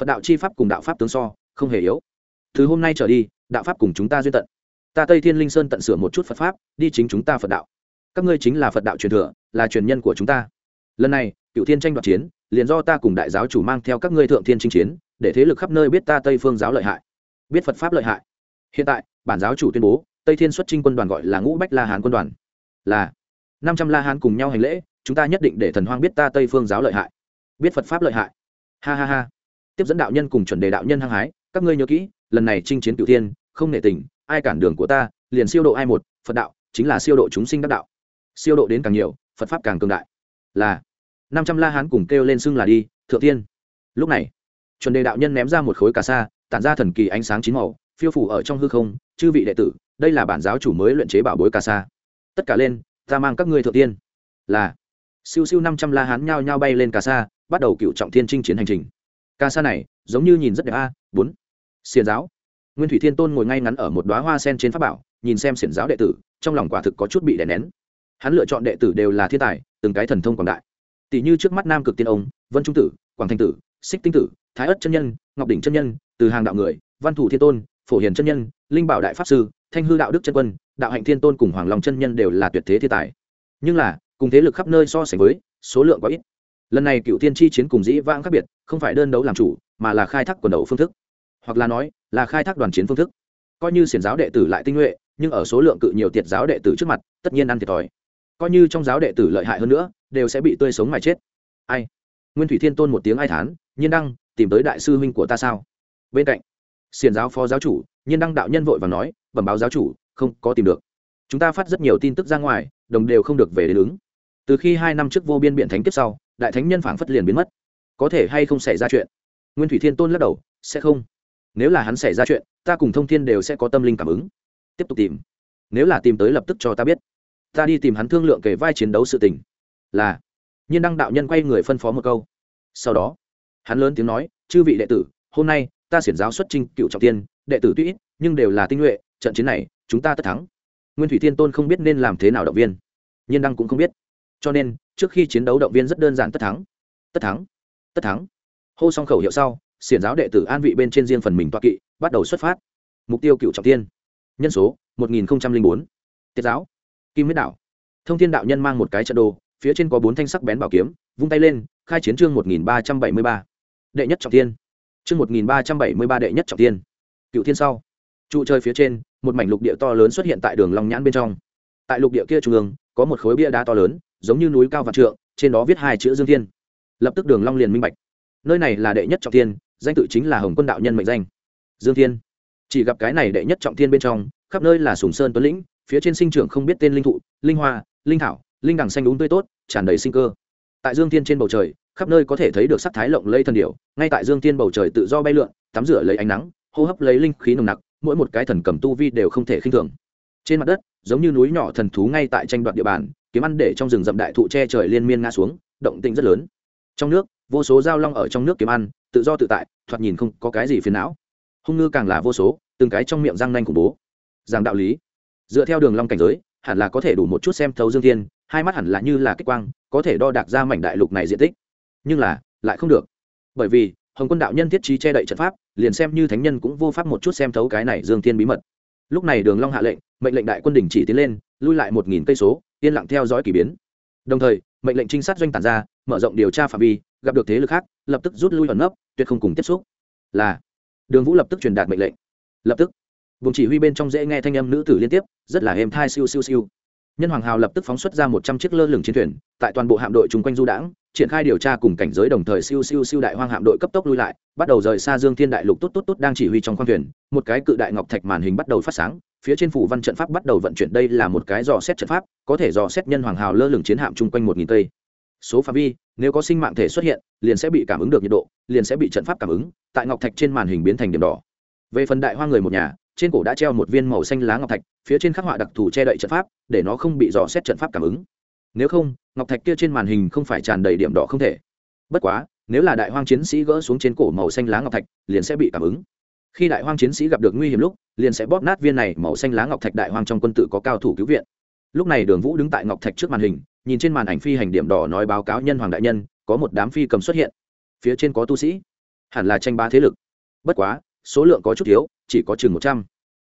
Phật đạo chi pháp cùng đạo pháp tướng so, không hề yếu. Từ hôm nay trở đi, đạo pháp cùng chúng ta duyên tận. Ta tây thiên linh sơn tận sửa một chút phật pháp, đi chính chúng ta phật đạo. Các ngươi chính là phật đạo truyền thừa, là truyền nhân của chúng ta. Lần này, cựu thiên tranh đoạt chiến, liền do ta cùng đại giáo chủ mang theo các ngươi thượng thiên chinh chiến, để thế lực khắp nơi biết ta tây phương giáo lợi hại, biết phật pháp lợi hại. Hiện tại bản giáo chủ tuyên bố, tây thiên xuất trinh quân đoàn gọi là ngũ bách la hán quân đoàn. Là, năm trăm la hán cùng nhau hành lễ, chúng ta nhất định để thần hoang biết ta tây phương giáo lợi hại. Biết phật pháp lợi hại. Ha ha ha. Tiếp dẫn đạo nhân cùng chuẩn đề đạo nhân hăng hái, các ngươi nhớ kỹ, lần này chinh chiến cửu thiên, không nể tình, ai cản đường của ta, liền siêu độ ai một, phật đạo, chính là siêu độ chúng sinh đắc đạo. Siêu độ đến càng nhiều, phật pháp càng cường đại. Là, năm trăm la hán cùng kêu lên xưng là đi, thượng tiên lúc này, chuẩn đề đạo nhân ném ra một khối cà sa, tản ra thần kỳ ánh sáng chín màu phiêu phủ ở trong hư không, chư vị đệ tử, đây là bản giáo chủ mới luyện chế bảo bối cà sa. Tất cả lên, ta mang các ngươi thượng tiên. Là. Siêu siêu năm trăm la hán nhao nhao bay lên cà sa, bắt đầu cựu trọng thiên chinh chiến hành trình. Ca sa này, giống như nhìn rất đẹp a, bốn. Xiền giáo. Nguyên thủy thiên tôn ngồi ngay ngắn ở một đoá hoa sen trên pháp bảo, nhìn xem xiển giáo đệ tử, trong lòng quả thực có chút bị đè nén. Hắn lựa chọn đệ tử đều là thiên tài, từng cái thần thông quảng đại. Tỷ như trước mắt nam cực tiên ông, vân trung tử, quảng thanh tử, xích tinh tử, thái ất chân nhân, ngọc đỉnh chân nhân, từ hàng đạo người, văn thủ thiên tôn phổ hiền chân nhân, linh bảo đại pháp sư, thanh hư đạo đức chân quân, đạo hạnh thiên tôn cùng hoàng long chân nhân đều là tuyệt thế thiên tài. Nhưng là, cùng thế lực khắp nơi so sánh với, số lượng quá ít. Lần này cựu tiên chi chiến cùng dĩ vãng khác biệt, không phải đơn đấu làm chủ, mà là khai thác quần đầu phương thức. Hoặc là nói, là khai thác đoàn chiến phương thức. Coi như xiển giáo đệ tử lại tinh nhuệ, nhưng ở số lượng cự nhiều tiệt giáo đệ tử trước mặt, tất nhiên ăn thiệt thòi. Coi như trong giáo đệ tử lợi hại hơn nữa, đều sẽ bị tươi sống mà chết. Ai? Nguyên thủy thiên tôn một tiếng ai thán, nhiên đăng, tìm tới đại sư huynh của ta sao? Bên cạnh xiền giáo phó giáo chủ, nhiên đăng đạo nhân vội và nói, bẩm báo giáo chủ, không có tìm được. Chúng ta phát rất nhiều tin tức ra ngoài, đồng đều không được về đến ứng. Từ khi hai năm trước vô biên biện thánh tiếp sau, đại thánh nhân phảng phất liền biến mất. Có thể hay không xảy ra chuyện? Nguyên thủy thiên tôn lắc đầu, sẽ không. Nếu là hắn xảy ra chuyện, ta cùng thông thiên đều sẽ có tâm linh cảm ứng. Tiếp tục tìm. Nếu là tìm tới lập tức cho ta biết. Ta đi tìm hắn thương lượng kể vai chiến đấu sự tình. Là. Nhiên đăng đạo nhân quay người phân phó một câu. Sau đó, hắn lớn tiếng nói, chư vị đệ tử, hôm nay ta xiển giáo xuất trinh cựu trọng tiên, đệ tử tuy ít, nhưng đều là tinh nhuệ, trận chiến này, chúng ta tất thắng. Nguyên thủy thiên tôn không biết nên làm thế nào động viên. Nhiên đăng cũng không biết. Cho nên, trước khi chiến đấu động viên rất đơn giản tất thắng. Tất thắng. Tất thắng. Hô xong khẩu hiệu sau, xiển giáo đệ tử an vị bên trên riêng phần mình toa kỵ, bắt đầu xuất phát. Mục tiêu cựu trọng tiên. Nhân số, một nghìn bốn. Tiết giáo. Kim huyết đạo. Thông thiên đạo nhân mang một cái trận đồ, phía trên có bốn thanh sắc bén bảo kiếm, vung tay lên, khai chiến trương một nghìn ba trăm bảy mươi ba. Đệ nhất trọng tiên chương một nghìn ba trăm bảy mươi ba đệ nhất trọng thiên, cựu thiên sau. Trụ trời phía trên một mảnh lục địa to lớn xuất hiện tại đường long nhãn bên trong. Tại lục địa kia trung ương có một khối bia đá to lớn giống như núi cao vạn trượng trên đó viết hai chữ dương thiên. Lập tức đường long liền minh bạch. Nơi này là đệ nhất trọng thiên danh tự chính là hồng quân đạo nhân mệnh danh. Dương thiên. Chỉ gặp cái này đệ nhất trọng thiên bên trong khắp nơi là sùng sơn tuấn lĩnh phía trên sinh trưởng không biết tên linh thụ linh hoa linh thảo linh đằng xanh đúng tươi tốt tràn đầy sinh cơ. Tại dương thiên trên bầu trời khắp nơi có thể thấy được sắc thái lộng lây thần điểu, ngay tại dương thiên bầu trời tự do bay lượn, tắm rửa lấy ánh nắng, hô hấp lấy linh khí nồng nặc, mỗi một cái thần cầm tu vi đều không thể khinh thường. Trên mặt đất, giống như núi nhỏ thần thú ngay tại tranh đoạt địa bàn, kiếm ăn để trong rừng rậm đại thụ che trời liên miên ngã xuống, động tĩnh rất lớn. Trong nước, vô số dao long ở trong nước kiếm ăn, tự do tự tại, thoạt nhìn không có cái gì phiền não. Hung ngư càng là vô số, từng cái trong miệng răng nanh khủng bố. Giảng đạo lý, dựa theo đường long cảnh giới, hẳn là có thể đủ một chút xem thấu dương thiên, hai mắt hẳn là như là kích quang, có thể đo đạc ra mảnh đại lục này diện tích nhưng là, lại không được. Bởi vì, hồng quân đạo nhân thiết trí che đậy trận pháp, liền xem như thánh nhân cũng vô pháp một chút xem thấu cái này dương thiên bí mật. Lúc này đường long hạ lệnh, mệnh lệnh đại quân đình chỉ tiến lên, lui lại một nghìn cây số, yên lặng theo dõi kỳ biến. Đồng thời, mệnh lệnh trinh sát doanh tản ra, mở rộng điều tra phạm vi, gặp được thế lực khác, lập tức rút lui ẩn nấp, tuyệt không cùng tiếp xúc. Là, đường vũ lập tức truyền đạt mệnh lệnh. Lập tức, vùng chỉ huy bên trong dễ nghe thanh âm nữ tử liên tiếp, rất là êm thai siêu siêu siêu. Nhân hoàng hào lập tức phóng xuất ra một trăm chiếc lơ lửng chiến thuyền, tại toàn bộ hạm đội chung quanh du đãng triển khai điều tra cùng cảnh giới đồng thời siêu siêu siêu đại hoang hạm đội cấp tốc lui lại, bắt đầu rời xa dương thiên đại lục, tốt tốt tốt, đang chỉ huy trong khoang thuyền, một cái cự đại ngọc thạch màn hình bắt đầu phát sáng, phía trên phủ văn trận pháp bắt đầu vận chuyển, đây là một cái dò xét trận pháp, có thể dò xét nhân hoàng hào lơ lửng chiến hạm chung quanh một nghìn tây số phạm vi, nếu có sinh mạng thể xuất hiện, liền sẽ bị cảm ứng được nhiệt độ, liền sẽ bị trận pháp cảm ứng, tại ngọc thạch trên màn hình biến thành điểm đỏ. Về phần đại hoa người một nhà, trên cổ đã treo một viên màu xanh lá ngọc thạch, phía trên khắc họa đặc thù che đậy trận pháp, để nó không bị dò xét trận pháp cảm ứng nếu không, ngọc thạch kia trên màn hình không phải tràn đầy điểm đỏ không thể. Bất quá, nếu là đại hoang chiến sĩ gỡ xuống trên cổ màu xanh lá ngọc thạch, liền sẽ bị cảm ứng. Khi đại hoang chiến sĩ gặp được nguy hiểm lúc, liền sẽ bóp nát viên này màu xanh lá ngọc thạch đại hoang trong quân tự có cao thủ cứu viện. Lúc này đường vũ đứng tại ngọc thạch trước màn hình, nhìn trên màn ảnh phi hành điểm đỏ nói báo cáo nhân hoàng đại nhân, có một đám phi cầm xuất hiện. Phía trên có tu sĩ. Hẳn là tranh ba thế lực. Bất quá, số lượng có chút thiếu, chỉ có chừng một trăm.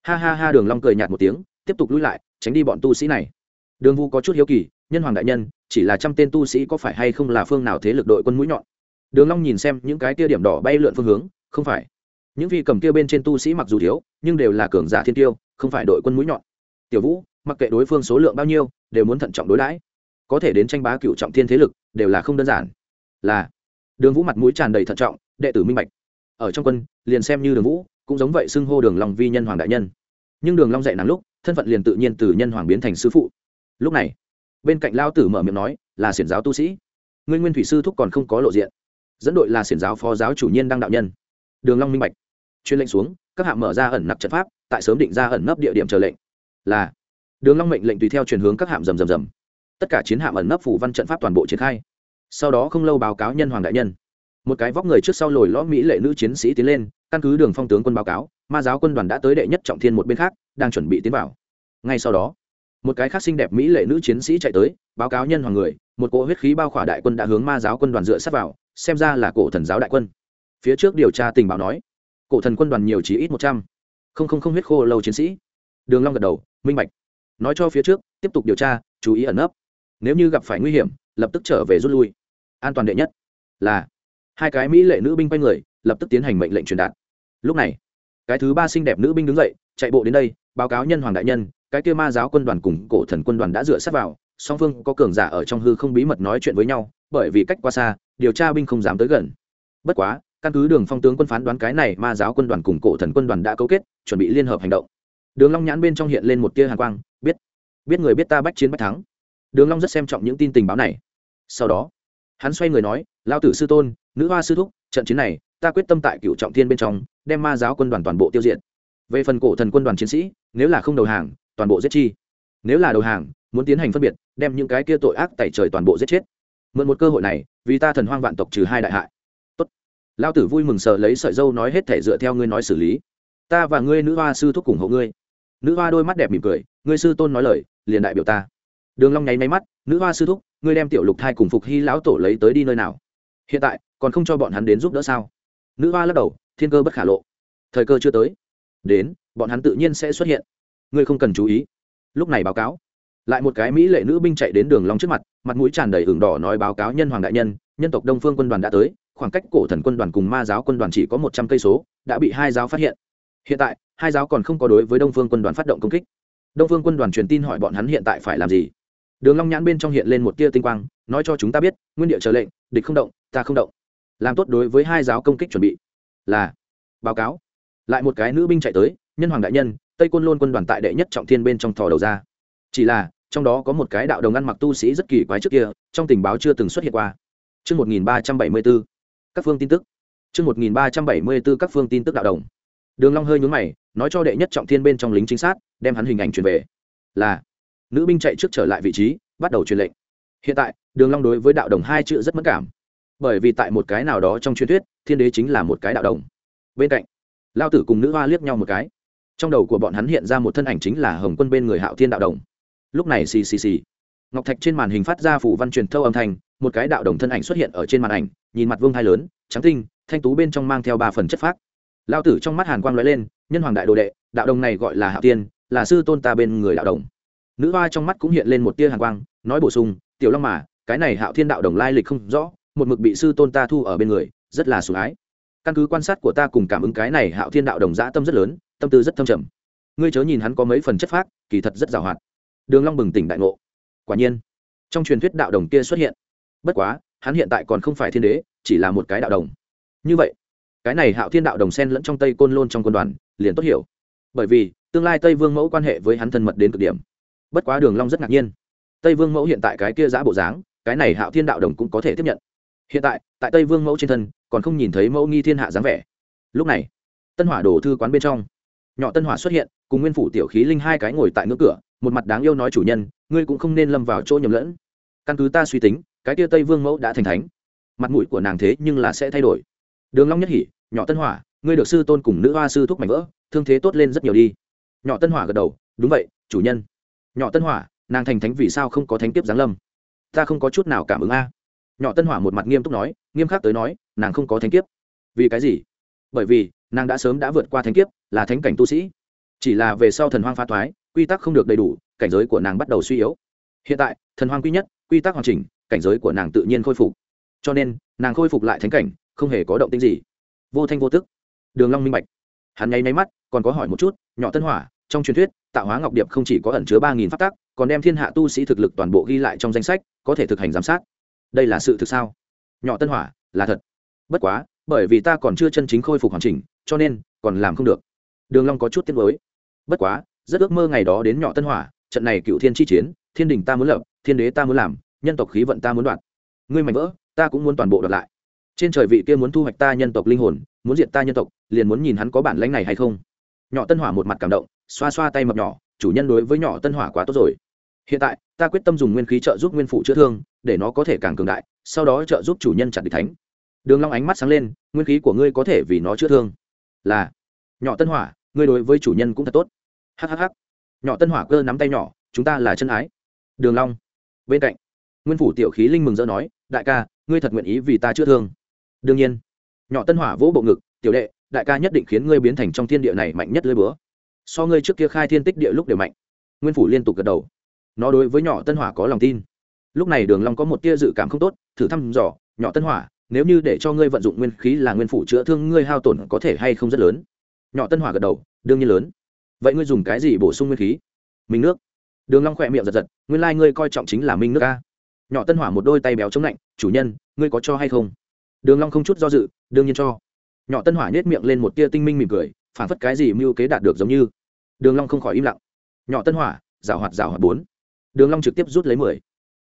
Ha ha ha, đường long cười nhạt một tiếng, tiếp tục lui lại, tránh đi bọn tu sĩ này. Đường vũ có chút hiếu kỳ nhân hoàng đại nhân, chỉ là trăm tên tu sĩ có phải hay không là phương nào thế lực đội quân mũi nhọn? Đường long nhìn xem những cái tia điểm đỏ bay lượn phương hướng, không phải. Những phi cầm kia bên trên tu sĩ mặc dù thiếu, nhưng đều là cường giả thiên tiêu, không phải đội quân mũi nhọn. Tiểu vũ, mặc kệ đối phương số lượng bao nhiêu, đều muốn thận trọng đối đãi. Có thể đến tranh bá cựu trọng thiên thế lực, đều là không đơn giản. Là. Đường vũ mặt mũi tràn đầy thận trọng, đệ tử minh bạch. Ở trong quân, liền xem như đường vũ, cũng giống vậy xưng hô đường long vi nhân hoàng đại nhân. Nhưng đường long dạy nàng lúc, thân phận liền tự nhiên từ nhân hoàng biến thành sư phụ. Lúc này bên cạnh lao tử mở miệng nói, là xiển giáo tu sĩ. Ngươi nguyên thủy sư thúc còn không có lộ diện. Dẫn đội là xiển giáo phó giáo chủ nhiên đăng đạo nhân. Đường long minh bạch. Chuyên lệnh xuống, các hạng mở ra ẩn nặc trận pháp, tại sớm định ra ẩn nấp địa điểm chờ lệnh. Là. Đường long mệnh lệnh tùy theo truyền hướng các hạng rầm rầm rầm. Tất cả chiến hạm ẩn nấp phủ văn trận pháp toàn bộ triển khai. Sau đó không lâu báo cáo nhân hoàng đại nhân. Một cái vóc người trước sau lồi lõm mỹ lệ nữ chiến sĩ tiến lên, căn cứ đường phong tướng quân báo cáo, ma giáo quân đoàn đã tới đệ nhất trọng thiên một bên khác, đang chuẩn bị tiến vào. Ngay sau đó một cái khác xinh đẹp mỹ lệ nữ chiến sĩ chạy tới, báo cáo nhân hoàng người, một cỗ huyết khí bao khỏa đại quân đã hướng ma giáo quân đoàn dựa sát vào, xem ra là cổ thần giáo đại quân. Phía trước điều tra tình báo nói, cổ thần quân đoàn nhiều chỉ ít một trăm. Không không không huyết khô lâu chiến sĩ. Đường long gật đầu, minh bạch. Nói cho phía trước, tiếp tục điều tra, chú ý ẩn nấp. Nếu như gặp phải nguy hiểm, lập tức trở về rút lui. An toàn đệ nhất là, hai cái mỹ lệ nữ binh quay người, lập tức tiến hành mệnh lệnh truyền đạt. Lúc này, cái thứ ba xinh đẹp nữ binh đứng dậy, chạy bộ đến đây, báo cáo nhân hoàng đại nhân cái kia ma giáo quân đoàn cùng cổ thần quân đoàn đã dựa sát vào, song phương có cường giả ở trong hư không bí mật nói chuyện với nhau, bởi vì cách qua xa, điều tra binh không dám tới gần. Bất quá, căn cứ đường phong tướng quân phán đoán cái này ma giáo quân đoàn cùng cổ thần quân đoàn đã cấu kết, chuẩn bị liên hợp hành động. Đường long nhãn bên trong hiện lên một tia hàn quang, biết biết người biết ta bách chiến bách thắng. Đường long rất xem trọng những tin tình báo này. Sau đó, hắn xoay người nói lao tử sư tôn, nữ hoa sư thúc, trận chiến này, ta quyết tâm tại cựu trọng thiên bên trong, đem ma giáo quân đoàn toàn bộ tiêu diệt. Về phần cổ thần quân đoàn chiến sĩ, nếu là không đầu hàng toàn bộ giết chi. Nếu là đầu hàng, muốn tiến hành phân biệt, đem những cái kia tội ác tẩy trời toàn bộ giết chết. Mượn một cơ hội này, vì ta thần hoang vạn tộc trừ hai đại hại. Tốt. Lao tử vui mừng sợ lấy sợi dâu nói hết thể dựa theo ngươi nói xử lý. Ta và ngươi nữ hoa sư thúc cùng hộ ngươi. Nữ hoa đôi mắt đẹp mỉm cười, ngươi sư tôn nói lời, liền đại biểu ta. Đường long nháy máy mắt, nữ hoa sư thúc, ngươi đem tiểu lục thai cùng phục hy lão tổ lấy tới đi nơi nào? Hiện tại, còn không cho bọn hắn đến giúp đỡ sao? Nữ hoa lắc đầu, thiên cơ bất khả lộ. Thời cơ chưa tới. Đến, bọn hắn tự nhiên sẽ xuất hiện ngươi không cần chú ý. Lúc này báo cáo. Lại một cái mỹ lệ nữ binh chạy đến đường long trước mặt mặt mũi tràn đầy ửng đỏ nói báo cáo nhân hoàng đại nhân nhân tộc đông phương quân đoàn đã tới, khoảng cách cổ thần quân đoàn cùng ma giáo quân đoàn chỉ có một trăm cây số, đã bị hai giáo phát hiện. Hiện tại, hai giáo còn không có đối với đông phương quân đoàn phát động công kích. Đông phương quân đoàn truyền tin hỏi bọn hắn hiện tại phải làm gì. Đường long nhãn bên trong hiện lên một tia tinh quang, nói cho chúng ta biết, nguyên địa chờ lệnh, địch không động, ta không động. Làm tốt đối với hai giáo công kích chuẩn bị. Là, báo cáo. Lại một cái nữ binh chạy tới, nhân hoàng đại nhân tây quân lôn quân đoàn tại đệ nhất trọng thiên bên trong thò đầu ra chỉ là trong đó có một cái đạo đồng ăn mặc tu sĩ rất kỳ quái trước kia trong tình báo chưa từng xuất hiện qua Trước 1374, các phương tin tức. Trước 1374 các phương tin tức đạo đồng. Đường Long hơi nhướng mày, nói cho đệ nhất trọng thiên bên trong lính chính sát, đem hắn hình ảnh truyền về. Là. Nữ binh chạy trước trở lại vị trí, bắt đầu truyền lệnh. Hiện tại, Đường Long đối với đạo đồng hai chữ rất mất cảm, bởi vì tại một cái nào đó trong truyền thuyết, thiên đế chính là một cái đạo đồng. Bên cạnh, Lão tử cùng nữ hoa liếc nhau một cái. Trong đầu của bọn hắn hiện ra một thân ảnh chính là Hồng Quân bên người Hạo Thiên đạo đồng. Lúc này xì xì xì, ngọc thạch trên màn hình phát ra phủ văn truyền thâu âm thanh, một cái đạo đồng thân ảnh xuất hiện ở trên màn ảnh, nhìn mặt vương hai lớn, trắng tinh, thanh tú bên trong mang theo ba phần chất phác. Lao tử trong mắt hàn quang lóe lên nhân hoàng đại đồ đệ đạo đồng này gọi là Hạo tiên là sư tôn ta bên người đạo đồng. Nữ hoa trong mắt cũng hiện lên một tia hàn quang nói bổ sung tiểu long mà cái này hạo thiên đạo đồng lai lịch không rõ một mực bị sư tôn ta thu ở bên người rất là sủng ái. Căn cứ quan sát của ta cùng cảm ứng cái này hạo thiên đạo đồng dã tâm rất lớn tâm tư rất thâm trầm. Ngươi chớ nhìn hắn có mấy phần chất phác, kỳ thật rất giàu hoạt. Đường long bừng tỉnh đại ngộ. Quả nhiên, trong truyền thuyết đạo đồng kia xuất hiện. Bất quá, hắn hiện tại còn không phải thiên đế, chỉ là một cái đạo đồng. Như vậy, cái này hạo thiên đạo đồng sen lẫn trong tây côn lôn trong quân đoàn, liền tốt hiểu. Bởi vì, tương lai tây vương mẫu quan hệ với hắn thân mật đến cực điểm. Bất quá đường long rất ngạc nhiên. Tây vương mẫu hiện tại cái kia giã bộ dáng, cái này hạo thiên đạo đồng cũng có thể tiếp nhận. Hiện tại tại tây vương mẫu trên thân, còn không nhìn thấy mẫu nghi thiên hạ dáng vẻ. Lúc này, tân hỏa đổ thư quán bên trong nhỏ tân hỏa xuất hiện, cùng nguyên phủ tiểu khí linh hai cái ngồi tại ngưỡng cửa, một mặt đáng yêu nói chủ nhân, ngươi cũng không nên lâm vào chỗ nhầm lẫn. Căn cứ ta suy tính, cái kia tây vương mẫu đã thành thánh. Mặt mũi của nàng thế nhưng là sẽ thay đổi. Đường long nhất hỉ, nhỏ tân hỏa, ngươi được sư tôn cùng nữ hoa sư thúc mảnh vỡ, thương thế tốt lên rất nhiều đi. Nhỏ tân hỏa gật đầu, đúng vậy, chủ nhân. Nhỏ tân hỏa, nàng thành thánh vì sao không có thánh tiếp giáng lâm? Ta không có chút nào cảm ứng a. Nhỏ tân hỏa một mặt nghiêm túc nói, nghiêm khắc tới nói, nàng không có thánh kiếp. Vì cái gì? Bởi vì nàng đã sớm đã vượt qua thánh kiếp, là thánh cảnh tu sĩ. Chỉ là về sau thần hoang pha thoái, quy tắc không được đầy đủ, cảnh giới của nàng bắt đầu suy yếu. Hiện tại, thần hoang quy nhất, quy tắc hoàn chỉnh, cảnh giới của nàng tự nhiên khôi phục. Cho nên, nàng khôi phục lại thánh cảnh, không hề có động tĩnh gì. Vô thanh vô tức. Đường long minh bạch. Hắn nháy nháy mắt, còn có hỏi một chút, nhỏ tân hỏa, trong truyền thuyết, tạo hóa ngọc điệp không chỉ có ẩn chứa ba nghìn pháp tắc, còn đem thiên hạ tu sĩ thực lực toàn bộ ghi lại trong danh sách, có thể thực hành giám sát. Đây là sự thực sao? Nhỏ tân hỏa, là thật. Bất quá bởi vì ta còn chưa chân chính khôi phục hoàn chỉnh, cho nên còn làm không được. Đường long có chút tiếc nuối. Bất quá, rất ước mơ ngày đó đến nhỏ tân hỏa, trận này cựu thiên chi chiến, thiên đình ta muốn lập, thiên đế ta muốn làm, nhân tộc khí vận ta muốn đoạt. Ngươi mạnh vỡ, ta cũng muốn toàn bộ đoạt lại. Trên trời vị kia muốn thu hoạch ta nhân tộc linh hồn, muốn diệt ta nhân tộc, liền muốn nhìn hắn có bản lãnh này hay không. Nhỏ tân hỏa một mặt cảm động, xoa xoa tay mập nhỏ, chủ nhân đối với nhỏ tân hỏa quá tốt rồi. Hiện tại, ta quyết tâm dùng nguyên khí trợ giúp nguyên phụ chữa thương, để nó có thể càng cường đại, sau đó trợ giúp chủ nhân chặt địch thánh đường long ánh mắt sáng lên, nguyên khí của ngươi có thể vì nó chữa thương. Là, nhỏ tân hỏa, ngươi đối với chủ nhân cũng thật tốt. Hhh nhỏ tân hỏa cơ nắm tay nhỏ, chúng ta là chân ái. Đường long, bên cạnh, nguyên phủ tiểu khí linh mừng rỡ nói, đại ca, ngươi thật nguyện ý vì ta chữa thương. Đương nhiên. Nhỏ tân hỏa vỗ bộ ngực, tiểu đệ, đại ca nhất định khiến ngươi biến thành trong thiên địa này mạnh nhất lưỡi búa. So ngươi trước kia khai thiên tích địa lúc đều mạnh. Nguyên phủ liên tục gật đầu. Nó đối với nhỏ tân hỏa có lòng tin. Lúc này đường long có một tia dự cảm không tốt, thử thăm dò, nhỏ tân hỏa nếu như để cho ngươi vận dụng nguyên khí là nguyên phủ chữa thương, ngươi hao tổn có thể hay không rất lớn. Nhỏ tân hỏa gật đầu, đương nhiên lớn. Vậy ngươi dùng cái gì bổ sung nguyên khí? Minh nước. Đường long khỏe miệng giật giật, nguyên lai like ngươi coi trọng chính là minh nước a. Nhỏ tân hỏa một đôi tay béo chống lạnh, chủ nhân, ngươi có cho hay không? Đường long không chút do dự, đương nhiên cho. Nhỏ tân hỏa nhếch miệng lên một tia tinh minh mỉm cười, phản phất cái gì mưu kế đạt được giống như. Đường long không khỏi im lặng. Nhỏ tân hỏa rào hoạt rào hoạt bốn. Đường long trực tiếp rút lấy mười.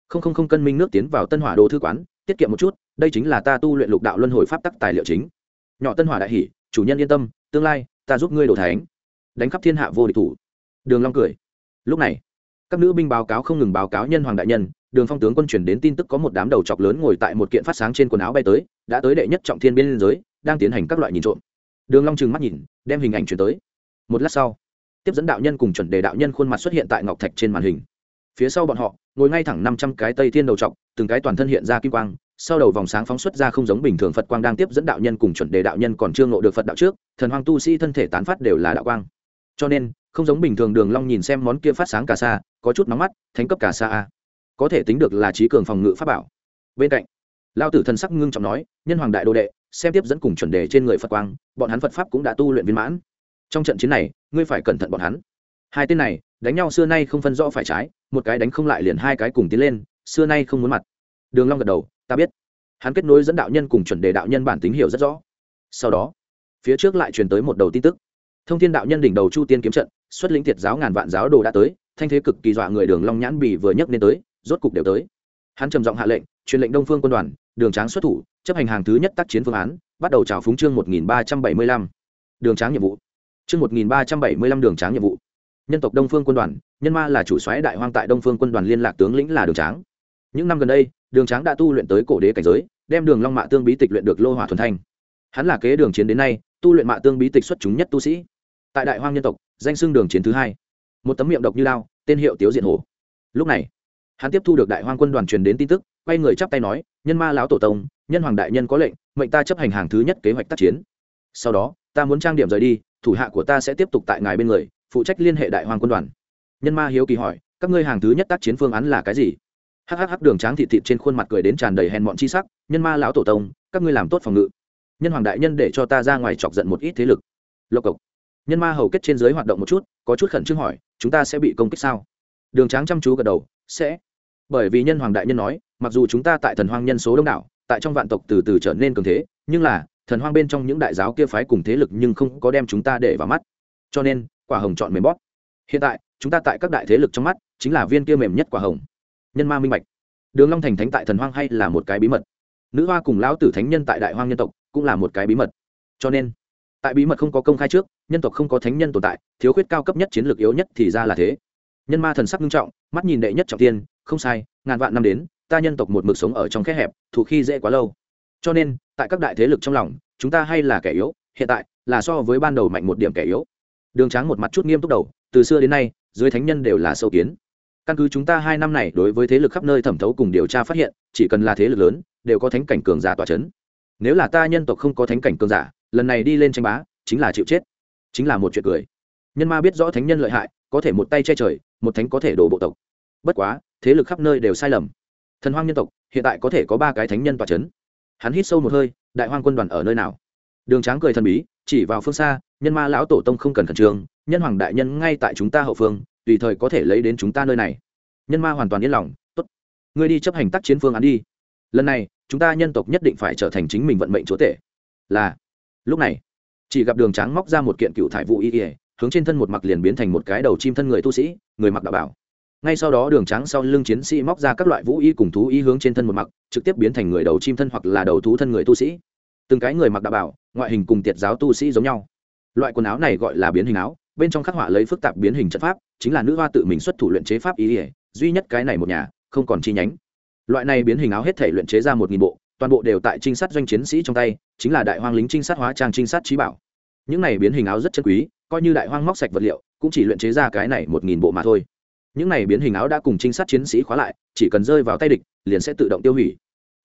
Không không không cân minh nước tiến vào tân hỏa đồ thư quán tiết kiệm một chút, đây chính là ta tu luyện lục đạo luân hồi pháp tắc tài liệu chính. Nhỏ tân hỏa đại hỉ, chủ nhân yên tâm, tương lai, ta giúp ngươi đổ thánh. Đánh khắp thiên hạ vô địch thủ. Đường long cười. Lúc này, các nữ binh báo cáo không ngừng báo cáo nhân hoàng đại nhân, đường phong tướng quân chuyển đến tin tức có một đám đầu chọc lớn ngồi tại một kiện phát sáng trên quần áo bay tới, đã tới đệ nhất trọng thiên biên giới, đang tiến hành các loại nhìn trộm. Đường long trừng mắt nhìn, đem hình ảnh chuyển tới. Một lát sau, tiếp dẫn đạo nhân cùng chuẩn đề đạo nhân khuôn mặt xuất hiện tại ngọc thạch trên màn hình phía sau bọn họ, ngồi ngay thẳng năm trăm cái tây thiên đầu trọc, từng cái toàn thân hiện ra kim quang, sau đầu vòng sáng phóng xuất ra không giống bình thường phật quang đang tiếp dẫn đạo nhân cùng chuẩn đề đạo nhân còn chưa ngộ được phật đạo trước, thần hoàng tu sĩ thân thể tán phát đều là đạo quang. Cho nên, không giống bình thường đường long nhìn xem món kia phát sáng cả xa có chút nóng mắt, thánh cấp cả xa a. Có thể tính được là trí cường phòng ngự pháp bảo. Bên cạnh, lao tử thần sắc ngưng trọng nói, nhân hoàng đại đô đệ, xem tiếp dẫn cùng chuẩn đề trên người phật quang, bọn hắn phật pháp cũng đã tu luyện viên mãn. Trong trận chiến này, ngươi phải cẩn thận bọn hắn. Hai tên này đánh nhau xưa nay không phân rõ phải trái, một cái đánh không lại liền hai cái cùng tiến lên, xưa nay không muốn mặt. Đường long gật đầu, ta biết. Hắn kết nối dẫn đạo nhân cùng chuẩn đề đạo nhân bản tính hiểu rất rõ. Sau đó, phía trước lại truyền tới một đầu tin tức. Thông thiên đạo nhân đỉnh đầu chu tiên kiếm trận, xuất lĩnh thiệt giáo ngàn vạn giáo đồ đã tới, thanh thế cực kỳ dọa người đường long nhãn bì vừa nhấc lên tới, rốt cục đều tới. Hắn trầm giọng hạ lệnh, truyền lệnh đông phương quân đoàn, đường tráng xuất thủ, chấp hành hàng thứ nhất tác chiến phương án, bắt đầu chào phúng chương 1375. đường tráng nhiệm vụ. Chương 1375 đường tráng nhiệm vụ nhân tộc đông phương quân đoàn, nhân ma là chủ soái đại hoang tại đông phương quân đoàn liên lạc tướng lĩnh là đường tráng. Những năm gần đây, đường tráng đã tu luyện tới cổ đế cảnh giới, đem đường long mạ tương bí tịch luyện được lô hỏa thuần thanh. Hắn là kế đường chiến đến nay, tu luyện mạ tương bí tịch xuất chúng nhất tu sĩ. Tại đại hoang nhân tộc, danh xưng đường chiến thứ hai. Một tấm miệng độc như lao, tên hiệu tiếu diện hổ. Lúc này, hắn tiếp thu được đại hoang quân đoàn truyền đến tin tức, quay người chắp tay nói, nhân ma lão tổ tông, nhân hoàng đại nhân có lệnh, mệnh ta chấp hành hàng thứ nhất kế hoạch tác chiến. Sau đó, ta muốn trang điểm rời đi, thủ hạ của ta sẽ tiếp tục tại ngài bên người phụ trách liên hệ đại hoàng quân đoàn. Nhân ma hiếu kỳ hỏi, các ngươi hàng thứ nhất tác chiến phương án là cái gì? Hhh đường tráng thị thịt trên khuôn mặt cười đến tràn đầy hèn mọn chi sắc, nhân ma lão tổ tông, các ngươi làm tốt phòng ngự. Nhân hoàng đại nhân để cho ta ra ngoài chọc giận một ít thế lực. Lộc cộc. Nhân ma hầu kết trên dưới hoạt động một chút, có chút khẩn trương hỏi, chúng ta sẽ bị công kích sao? Đường tráng chăm chú gật đầu, sẽ. Bởi vì nhân hoàng đại nhân nói, mặc dù chúng ta tại thần hoang nhân số đông đảo, tại trong vạn tộc từ từ trở nên cường thế, nhưng là, thần hoang bên trong những đại giáo kia phái cùng thế lực nhưng không có đem chúng ta để vào mắt. Cho nên quả hồng chọn mềm bóp. Hiện tại, chúng ta tại các đại thế lực trong mắt, chính là viên kia mềm nhất quả hồng. Nhân ma minh bạch. Đường long thành thánh tại thần hoang hay là một cái bí mật? Nữ hoa cùng lão tử thánh nhân tại đại hoang nhân tộc, cũng là một cái bí mật. Cho nên, tại bí mật không có công khai trước, nhân tộc không có thánh nhân tồn tại, thiếu khuyết cao cấp nhất chiến lược yếu nhất thì ra là thế. Nhân ma thần sắc nghiêm trọng, mắt nhìn đệ nhất trọng tiên, không sai, ngàn vạn năm đến, ta nhân tộc một mực sống ở trong khe hẹp thủ khi dễ quá lâu. Cho nên, tại các đại thế lực trong lòng, chúng ta hay là kẻ yếu, hiện tại, là so với ban đầu mạnh một điểm kẻ yếu đường tráng một mặt chút nghiêm túc đầu, từ xưa đến nay, dưới thánh nhân đều là sâu kiến. Căn cứ chúng ta hai năm này đối với thế lực khắp nơi thẩm thấu cùng điều tra phát hiện, chỉ cần là thế lực lớn, đều có thánh cảnh cường giả tòa c h ấ n nếu là ta nhân tộc không có thánh cảnh cường giả, lần này đi lên tranh bá, chính là chịu chết. Chính là một chuyện cười. Nhân ma biết rõ thánh nhân lợi hại, có thể một tay che trời, một thánh có thể đổ bộ tộc. Bất quá, thế lực khắp nơi đều sai lầm. Thần hoang nhân tộc, hiện tại có thể có ba cái thánh nhân tòa c h ấ n hắn hít sâu một hơi, đại hoang quân đoàn ở nơi nào? Đường tráng cười thần bí, chỉ vào phương xa nhân ma lão tổ tông không cần khẩn trương, nhân hoàng đại nhân ngay tại chúng ta hậu phương, tùy thời có thể lấy đến chúng ta nơi này. Nhân ma hoàn toàn yên lòng, tốt. Ngươi đi chấp hành tác chiến phương án đi. Lần này, chúng ta nhân tộc nhất định phải trở thành chính mình vận mệnh chúa tể. Là. Lúc này, chỉ gặp đường trắng móc ra một kiện cựu thải vụ y ỉa hướng trên thân một mặc liền biến thành một cái đầu chim thân người tu sĩ, người mặc đạo bảo. Ngay sau đó đường trắng sau lưng chiến sĩ móc ra các loại vũ y cùng thú y hướng trên thân một mặc, trực tiếp biến thành người đầu chim thân hoặc là đầu thú thân người tu sĩ. Từng cái người mặc đạo bảo, ngoại hình cùng tiệt giáo tu sĩ giống nhau loại quần áo này gọi là biến hình áo, bên trong khắc họa lấy phức tạp biến hình trận pháp, chính là nữ hoa tự mình xuất thủ luyện chế pháp ý ỉa duy nhất cái này một nhà, không còn chi nhánh. Loại này biến hình áo hết thể luyện chế ra một nghìn bộ, toàn bộ đều tại trinh sát doanh chiến sĩ trong tay, chính là đại hoang lính trinh sát hóa trang trinh sát trí bảo. Những này biến hình áo rất chân quý, coi như đại hoang móc sạch vật liệu, cũng chỉ luyện chế ra cái này một nghìn bộ mà thôi. Những này biến hình áo đã cùng trinh sát chiến sĩ khóa lại, chỉ cần rơi vào tay địch, liền sẽ tự động tiêu hủy.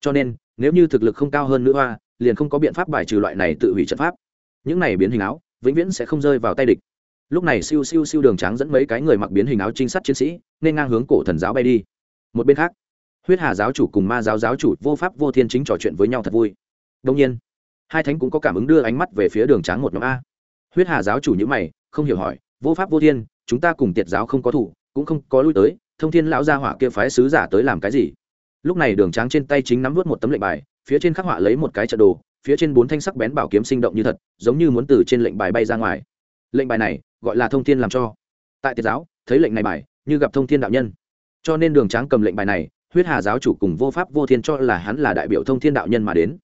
Cho nên, nếu như thực lực không cao hơn nữ hoa, liền không có biện pháp bài trừ loại này tự hủy trận pháp. Những này biến hình áo vĩnh viễn sẽ không rơi vào tay địch. Lúc này siêu siêu siêu đường trắng dẫn mấy cái người mặc biến hình áo trinh sát chiến sĩ, nên ngang hướng cổ thần giáo bay đi. Một bên khác, huyết hà giáo chủ cùng ma giáo giáo chủ vô pháp vô thiên chính trò chuyện với nhau thật vui. Đông nhiên, hai thánh cũng có cảm ứng đưa ánh mắt về phía đường trắng một nhóm a. Huyết hà giáo chủ nhữ mày, không hiểu hỏi, vô pháp vô thiên, chúng ta cùng tiệt giáo không có thủ, cũng không có lui tới, thông thiên lão gia hỏa kia phái sứ giả tới làm cái gì? Lúc này đường trắng trên tay chính nắm vớt một tấm lệnh bài, phía trên khắc họa lấy một cái trận đồ phía trên bốn thanh sắc bén bảo kiếm sinh động như thật, giống như muốn từ trên lệnh bài bay ra ngoài. Lệnh bài này, gọi là thông thiên làm cho. Tại tiết giáo, thấy lệnh này bài, như gặp thông thiên đạo nhân. Cho nên đường tráng cầm lệnh bài này, huyết hà giáo chủ cùng vô pháp vô thiên cho là hắn là đại biểu thông thiên đạo nhân mà đến.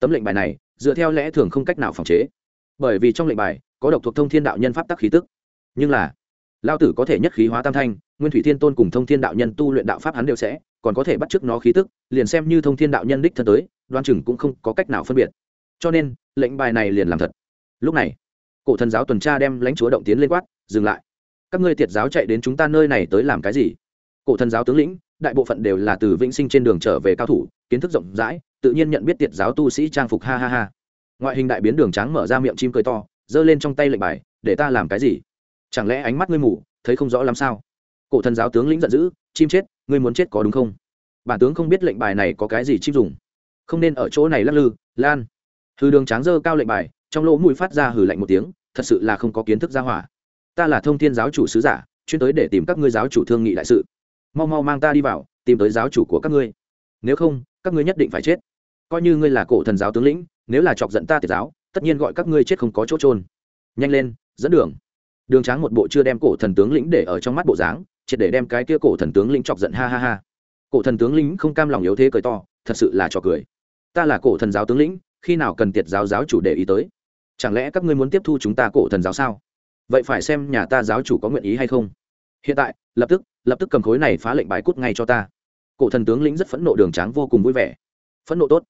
Tấm lệnh bài này, dựa theo lẽ thường không cách nào phòng chế. Bởi vì trong lệnh bài, có độc thuộc thông thiên đạo nhân pháp tắc khí tức. Nhưng là, lao tử có thể nhất khí hóa tam thanh, nguyên thủy thiên tôn cùng thông thiên đạo nhân tu luyện đạo pháp hắn đều sẽ còn có thể bắt chước nó khí tức, liền xem như thông thiên đạo nhân đích thân tới, đoan chừng cũng không có cách nào phân biệt. Cho nên, lệnh bài này liền làm thật. Lúc này, cổ thần giáo tuần tra đem lãnh chúa động tiến lên quát, dừng lại. Các ngươi tiệt giáo chạy đến chúng ta nơi này tới làm cái gì? Cổ thần giáo tướng lĩnh, đại bộ phận đều là từ vĩnh sinh trên đường trở về cao thủ, kiến thức rộng rãi, tự nhiên nhận biết tiệt giáo tu sĩ trang phục ha ha ha. Ngoại hình đại biến đường trắng mở ra miệng chim cười to, giơ lên trong tay lệnh bài, để ta làm cái gì? Chẳng lẽ ánh mắt ngươi mù, thấy không rõ làm sao? Cổ thần giáo tướng lĩnh giận dữ chim chết, ngươi muốn chết có đúng không? Bản tướng không biết lệnh bài này có cái gì chim dùng. Không nên ở chỗ này lắc lư, lan. Hư đường tráng dơ cao lệnh bài, trong lỗ mũi phát ra hử lạnh một tiếng, thật sự là không có kiến thức gia hỏa. Ta là thông thiên giáo chủ sứ giả, chuyên tới để tìm các ngươi giáo chủ thương nghị đại sự. Mau mau mang ta đi vào, tìm tới giáo chủ của các ngươi. Nếu không, các ngươi nhất định phải chết. Coi như ngươi là cổ thần giáo tướng lĩnh, nếu là chọc giận ta tiệt giáo, tất nhiên gọi các ngươi chết không có chỗ trôn nhanh lên, dẫn đường. Đường tráng một bộ chưa đem cổ thần tướng lĩnh để ở trong mắt bộ dáng triệt để đem cái kia cổ thần tướng lĩnh chọc giận, ha ha ha. Cổ thần tướng lĩnh không cam lòng yếu thế cười to, thật sự là trò cười. Ta là cổ thần giáo tướng lĩnh, khi nào cần tiệt giáo giáo chủ để ý tới? Chẳng lẽ các ngươi muốn tiếp thu chúng ta cổ thần giáo sao? Vậy phải xem nhà ta giáo chủ có nguyện ý hay không. Hiện tại, lập tức lập tức cầm khối này phá lệnh bài cút ngay cho ta. Cổ thần tướng lĩnh rất phẫn nộ đường tráng vô cùng vui vẻ. Phẫn nộ tốt.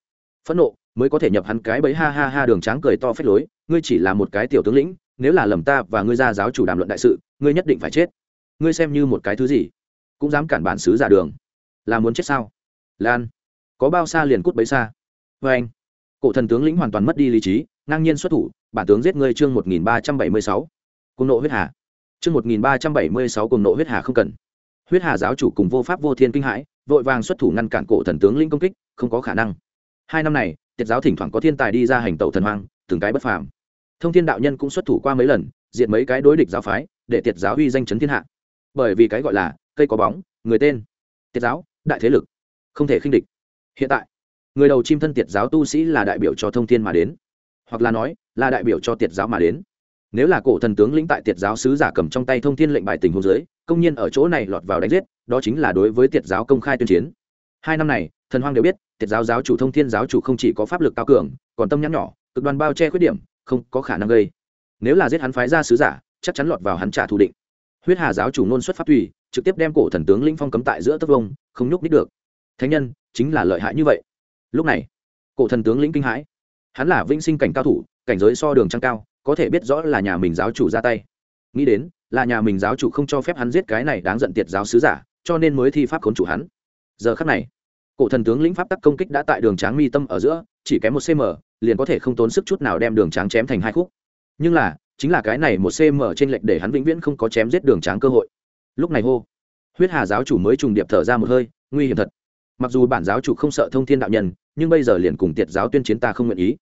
Phẫn nộ, mới có thể nhập hắn cái bấy ha ha ha, đường tráng cười to phết lối. Ngươi chỉ là một cái tiểu tướng lĩnh, nếu là lầm ta và ngươi ra giáo chủ đàm luận đại sự, ngươi nhất định phải chết ngươi xem như một cái thứ gì? Cũng dám cản bản xứ giả đường. Là muốn chết sao? Lan. Có bao xa liền cút bấy xa. Vê anh. Cổ thần tướng lĩnh hoàn toàn mất đi lý trí, ngang nhiên xuất thủ, bản tướng giết ngươi chương một nghìn ba trăm bảy mươi sáu. Cùng nộ huyết hà. Chương một nghìn ba trăm bảy mươi sáu cùng nộ huyết hà không cần. Huyết hà giáo chủ cùng vô pháp vô thiên kinh hãi, vội vàng xuất thủ ngăn cản cổ thần tướng lĩnh công kích, không có khả năng. Hai năm này tiết giáo thỉnh thoảng có thiên tài đi ra hành tẩu thần hoang, từng cái bất phàm. Thông thiên đạo nhân cũng xuất thủ qua mấy lần diện mấy cái đối địch giáo phái, để tiệt giáo uy danh chấn thiên hạ bởi vì cái gọi là cây có bóng, người tên, tiết giáo, đại thế lực, không thể khinh địch. Hiện tại, người đầu chim thân tiệt giáo tu sĩ là đại biểu cho thông thiên mà đến, hoặc là nói, là đại biểu cho tiệt giáo mà đến. Nếu là cổ thần tướng lĩnh tại tiệt giáo sứ giả cầm trong tay thông thiên lệnh bài tình hôn giới công nhân ở chỗ này lọt vào đánh giết, đó chính là đối với tiệt giáo công khai tuyên chiến. Hai năm này, thần hoang đều biết tiệt giáo giáo chủ thông thiên giáo chủ không chỉ có pháp lực cao cường, còn tâm nhắn nhỏ, cực đoan bao che khuyết điểm, không có khả năng gây. Nếu là giết hắn phái ra sứ giả, chắc chắn lọt vào hắn trả thù định huyết hà giáo chủ nôn xuất pháp thủy, trực tiếp đem cổ thần tướng linh phong cấm tại giữa tấc vông không nhúc nít được. Thánh nhân chính là lợi hại như vậy. Lúc này cổ thần tướng lĩnh kinh hãi. Hắn là vĩnh sinh cảnh cao thủ cảnh giới so đường trăng cao có thể biết rõ là nhà mình giáo chủ ra tay. Nghĩ đến là nhà mình giáo chủ không cho phép hắn giết cái này đáng giận tiệt giáo sứ giả cho nên mới thi pháp khốn chủ hắn. Giờ khắc này cổ thần tướng lĩnh pháp tắc công kích đã tại đường tráng mi tâm ở giữa chỉ kém một cm liền có thể không tốn sức chút nào đem đường tráng chém thành hai khúc. Nhưng là chính là cái này một cm trên lệch để hắn vĩnh viễn không có chém giết đường tráng cơ hội. Lúc này hô, huyết hà giáo chủ mới trùng điệp thở ra một hơi, nguy hiểm thật. Mặc dù bản giáo chủ không sợ thông thiên đạo nhân, nhưng bây giờ liền cùng tiệt giáo tuyên chiến ta không nguyện ý.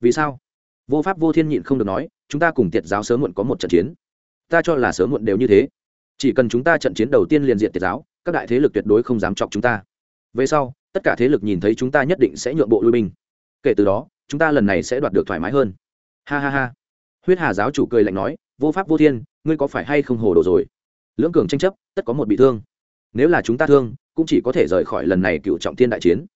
Vì sao? Vô pháp vô thiên nhịn không được nói, chúng ta cùng tiệt giáo sớm muộn có một trận chiến. Ta cho là sớm muộn đều như thế. Chỉ cần chúng ta trận chiến đầu tiên liền diện tiệt giáo, các đại thế lực tuyệt đối không dám chọc chúng ta. Về sau, tất cả thế lực nhìn thấy chúng ta nhất định sẽ nhượng bộ lui binh. Kể từ đó, chúng ta lần này sẽ đoạt được thoải mái hơn. Ha ha ha huyết hà giáo chủ cười lạnh nói, vô pháp vô thiên, ngươi có phải hay không hồ đồ rồi? Lưỡng cường tranh chấp, tất có một bị thương. Nếu là chúng ta thương, cũng chỉ có thể rời khỏi lần này cựu trọng thiên đại chiến.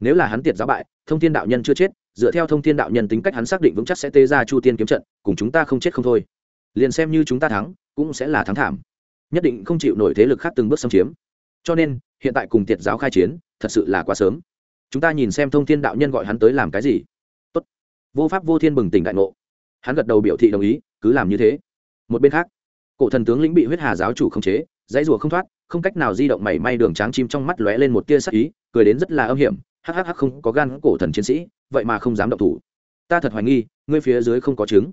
Nếu là hắn tiệt giáo bại, thông thiên đạo nhân chưa chết, dựa theo thông thiên đạo nhân tính cách hắn xác định vững chắc sẽ tê ra chu tiên kiếm trận, cùng chúng ta không chết không thôi. Liền xem như chúng ta thắng, cũng sẽ là thắng thảm. Nhất định không chịu nổi thế lực khác từng bước xâm chiếm. Cho nên, hiện tại cùng tiệt giáo khai chiến, thật sự là quá sớm. Chúng ta nhìn xem thông thiên đạo nhân gọi hắn tới làm cái gì. Tốt. Vô pháp vô thiên bừng tỉnh đại ngộ hắn gật đầu biểu thị đồng ý, cứ làm như thế. Một bên khác, cổ thần tướng lĩnh bị huyết hà giáo chủ khống chế, dãy rùa không thoát, không cách nào di động mảy may đường tráng chim trong mắt lóe lên một tia sắc ý, cười đến rất là âm hiểm, hắc hắc không có gan cổ thần chiến sĩ, vậy mà không dám động thủ. Ta thật hoài nghi, ngươi phía dưới không có chứng.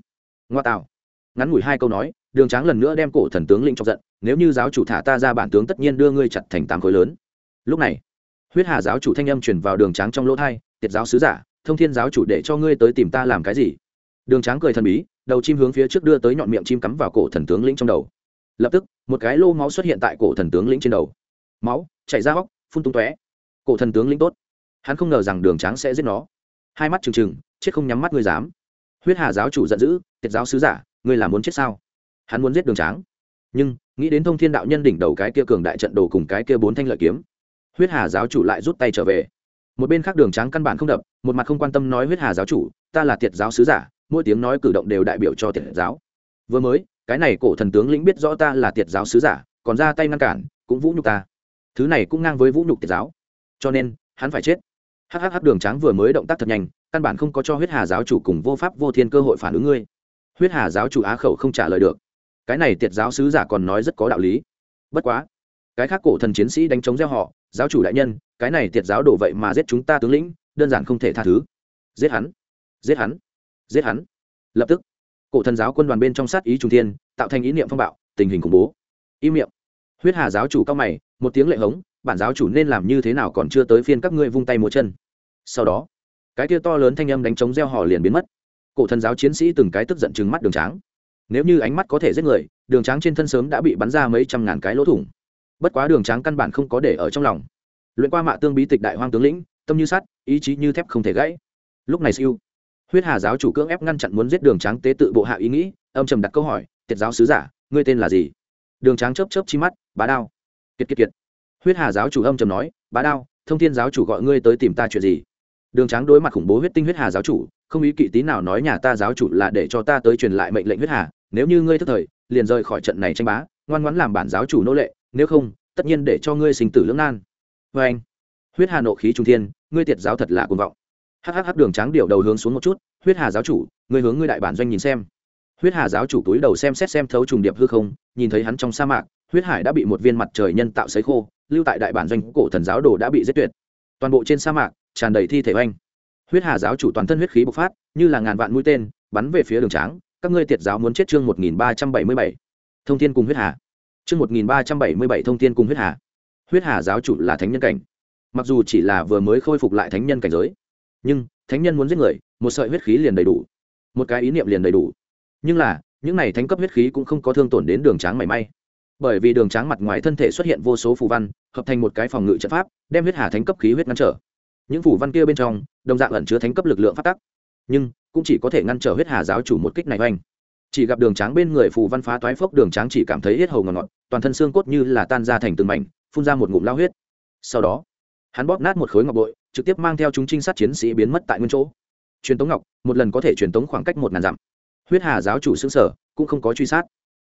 ngoa tạo. Ngắn ngủi hai câu nói, đường tráng lần nữa đem cổ thần tướng lĩnh chọc giận, nếu như giáo chủ thả ta ra bản tướng tất nhiên đưa ngươi chặt thành tám khối lớn. Lúc này, huyết hà giáo chủ thanh âm truyền vào đường tráng trong lỗ thai, tiệt giáo sứ giả, thông thiên giáo chủ để cho ngươi tới tìm ta làm cái gì? Đường tráng cười thần bí, đầu chim hướng phía trước đưa tới nhọn miệng chim cắm vào cổ thần tướng lĩnh trong đầu. Lập tức, một cái lô máu xuất hiện tại cổ thần tướng lĩnh trên đầu. Máu, chảy ra góc phun tung tóe. Cổ thần tướng lĩnh tốt. Hắn không ngờ rằng đường tráng sẽ giết nó. Hai mắt trừng trừng, chết không nhắm mắt ngươi dám. Huyết hà giáo chủ giận dữ, tiệt giáo sứ giả, ngươi là muốn chết sao? Hắn muốn giết đường tráng. Nhưng, nghĩ đến thông thiên đạo nhân đỉnh đầu cái kia cường đại trận đồ cùng cái kia bốn thanh lợi kiếm, huyết hà giáo chủ lại rút tay trở về. Một bên khác đường tráng căn bản không đập, một mặt không quan tâm nói huyết hà giáo chủ, ta là tiệt giáo sứ giả mỗi tiếng nói cử động đều đại biểu cho tiệt giáo. Vừa mới, cái này cổ thần tướng lĩnh biết rõ ta là tiệt giáo sứ giả, còn ra tay ngăn cản, cũng vũ nhục ta. Thứ này cũng ngang với vũ nhục tiệt giáo. Cho nên, hắn phải chết. Hhh đường tráng vừa mới động tác thật nhanh, căn bản không có cho huyết hà giáo chủ cùng vô pháp vô thiên cơ hội phản ứng ngươi. Huyết hà giáo chủ á khẩu không trả lời được. Cái này tiệt giáo sứ giả còn nói rất có đạo lý. Bất quá, cái khác cổ thần chiến sĩ đánh chống gieo họ, giáo chủ đại nhân, cái này tiệt giáo đổ vậy mà giết chúng ta tướng lĩnh, đơn giản không thể tha thứ. Giết hắn. Giết hắn giết hắn. Lập tức, cổ thần giáo quân đoàn bên trong sát ý trung thiên, tạo thành ý niệm phong bạo, tình hình khủng bố. Im miệng. Huyết hà giáo chủ cao mày, một tiếng lệ hống, bản giáo chủ nên làm như thế nào còn chưa tới phiên các ngươi vung tay múa chân. Sau đó, cái kia to lớn thanh âm đánh trống gieo hò liền biến mất. Cổ thần giáo chiến sĩ từng cái tức giận trừng mắt đường tráng. Nếu như ánh mắt có thể giết người, đường tráng trên thân sớm đã bị bắn ra mấy trăm ngàn cái lỗ thủng. Bất quá đường tráng căn bản không có để ở trong lòng. Luyện qua mạ tương bí tịch đại hoang tướng lĩnh, tâm như sắt, ý chí như thép không thể gãy. Lúc này siêu huyết hà giáo chủ cưỡng ép ngăn chặn muốn giết đường tráng tế tự bộ hạ ý nghĩ, âm trầm đặt câu hỏi, tiệt giáo sứ giả, ngươi tên là gì? Đường tráng chớp chớp chi mắt, bá đao. Kiệt kiệt kiệt. Huyết hà giáo chủ âm trầm nói, bá đao, thông thiên giáo chủ gọi ngươi tới tìm ta chuyện gì? Đường tráng đối mặt khủng bố huyết tinh huyết hà giáo chủ, không ý kỵ tí nào nói, nhà ta giáo chủ là để cho ta tới truyền lại mệnh lệnh huyết hà, nếu như ngươi thức thời, liền rời khỏi trận này tranh bá, ngoan ngoãn làm bản giáo chủ nô lệ, nếu không, tất nhiên để cho ngươi sinh tử lưỡng nan. Vê anh huyết hà nộ khí trung thiên, ngươi tiệt giáo thật là cuồng vọng hhh đường tráng điệu đầu hướng xuống một chút, huyết hà giáo chủ ngươi hướng ngươi đại bản doanh nhìn xem. Huyết hà giáo chủ túi đầu xem xét xem thấu trùng điệp hư không, nhìn thấy hắn trong sa mạc, huyết hải đã bị một viên mặt trời nhân tạo sấy khô, lưu tại đại bản doanh cổ thần giáo đồ đã bị giết tuyệt. Toàn bộ trên sa mạc, tràn đầy thi thể oanh. Huyết hà giáo chủ toàn thân huyết khí bộc phát, như là ngàn vạn mũi tên, bắn về phía đường tráng, các ngươi tiệt giáo muốn chết chương một nghìn ba trăm bảy mươi bảy. Thông tin cùng huyết hà. Chương một nghìn ba trăm bảy mươi bảy thông tin cùng huyết hà. Huyết hà giáo chủ là thánh nhân cảnh. Mặc dù chỉ là vừa mới khôi phục lại thánh nhân cảnh giới nhưng thánh nhân muốn giết người, một sợi huyết khí liền đầy đủ. Một cái ý niệm liền đầy đủ. Nhưng là, những này thánh cấp huyết khí cũng không có thương tổn đến đường tráng mảy may. Bởi vì đường tráng mặt ngoài thân thể xuất hiện vô số phù văn, hợp thành một cái phòng ngự trận pháp, đem huyết hà thánh cấp khí huyết ngăn trở. Những phù văn kia bên trong, đồng dạng ẩn chứa thánh cấp lực lượng phát tắc. Nhưng, cũng chỉ có thể ngăn trở huyết hà giáo chủ một kích này oanh. Chỉ gặp đường tráng bên người phù văn phá toái phốc, đường tráng chỉ cảm thấy hết hầu ngọt ngọt, toàn thân xương cốt như là tan ra thành từng mảnh, phun ra một ngụm lao huyết. Sau đó, hắn bóp nát một khối ngọc bội trực tiếp mang theo chúng trinh sát chiến sĩ biến mất tại nguyên chỗ. Truyền tống ngọc, một lần có thể truyền tống khoảng cách một ngàn dặm. Huyết hà giáo chủ xương sở, cũng không có truy sát.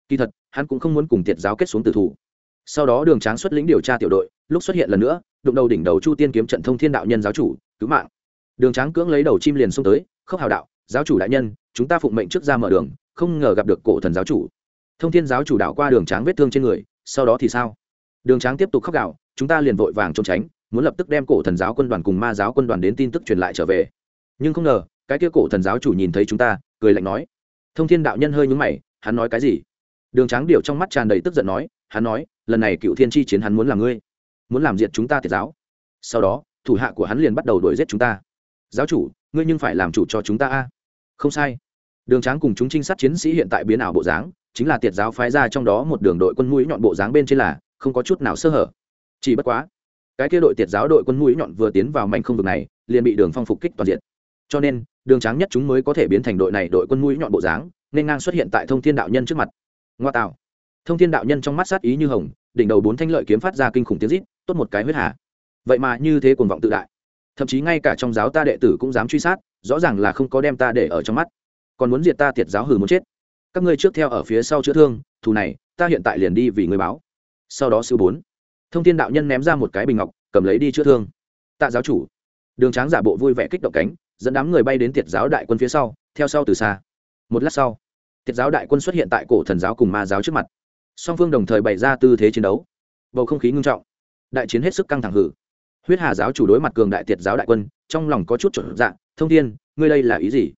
Kỳ thật, hắn cũng không muốn cùng tiệt giáo kết xuống tử thủ. Sau đó đường tráng xuất lĩnh điều tra tiểu đội, lúc xuất hiện lần nữa, đụng đầu đỉnh đầu chu tiên kiếm trận thông thiên đạo nhân giáo chủ, cứu mạng. Đường tráng cưỡng lấy đầu chim liền xông tới, khốc hào đạo, giáo chủ đại nhân, chúng ta phụng mệnh trước ra mở đường, không ngờ gặp được cổ thần giáo chủ. Thông thiên giáo chủ đạo qua đường tráng vết thương trên người, sau đó thì sao? Đường tráng tiếp tục khóc gạo chúng ta liền vội vàng trốn tránh muốn lập tức đem cổ thần giáo quân đoàn cùng ma giáo quân đoàn đến tin tức truyền lại trở về. Nhưng không ngờ, cái kia cổ thần giáo chủ nhìn thấy chúng ta, cười lạnh nói. Thông thiên đạo nhân hơi nhúng mày, hắn nói cái gì? Đường tráng điệu trong mắt tràn đầy tức giận nói, hắn nói, lần này cựu thiên chi chiến hắn muốn làm ngươi, muốn làm diệt chúng ta tiệt giáo. Sau đó, thủ hạ của hắn liền bắt đầu đuổi giết chúng ta. Giáo chủ, ngươi nhưng phải làm chủ cho chúng ta a. Không sai. Đường tráng cùng chúng trinh sát chiến sĩ hiện tại biến ảo bộ dáng, chính là tiệt giáo phái ra trong đó một đường đội quân mũi nhọn bộ dáng bên trên là, không có chút nào sơ hở. Chỉ bất quá cái kia đội tiệt giáo đội quân mũi nhọn vừa tiến vào mảnh không vực này, liền bị đường phong phục kích toàn diện. Cho nên, đường tráng nhất chúng mới có thể biến thành đội này đội quân mũi nhọn bộ dáng, nên ngang xuất hiện tại thông thiên đạo nhân trước mặt. Ngoa tạo. Thông thiên đạo nhân trong mắt sát ý như hồng, đỉnh đầu bốn thanh lợi kiếm phát ra kinh khủng tiếng rít, tốt một cái huyết hà. Vậy mà như thế cuồng vọng tự đại. Thậm chí ngay cả trong giáo ta đệ tử cũng dám truy sát, rõ ràng là không có đem ta để ở trong mắt. Còn muốn diệt ta tiệt giáo hừ muốn chết. Các ngươi trước theo ở phía sau chữa thương, thù này, ta hiện tại liền đi vì người báo. Sau đó siêu bốn thông thiên đạo nhân ném ra một cái bình ngọc, cầm lấy đi chữa thương. Tạ giáo chủ, đường tráng giả bộ vui vẻ kích động cánh, dẫn đám người bay đến tiệt giáo đại quân phía sau, theo sau từ xa. Một lát sau, tiệt giáo đại quân xuất hiện tại cổ thần giáo cùng ma giáo trước mặt. Song phương đồng thời bày ra tư thế chiến đấu. Bầu không khí ngưng trọng. Đại chiến hết sức căng thẳng hử. Huyết hà giáo chủ đối mặt cường đại tiệt giáo đại quân, trong lòng có chút trở dạng thông thiên, ngươi đây là ý gì?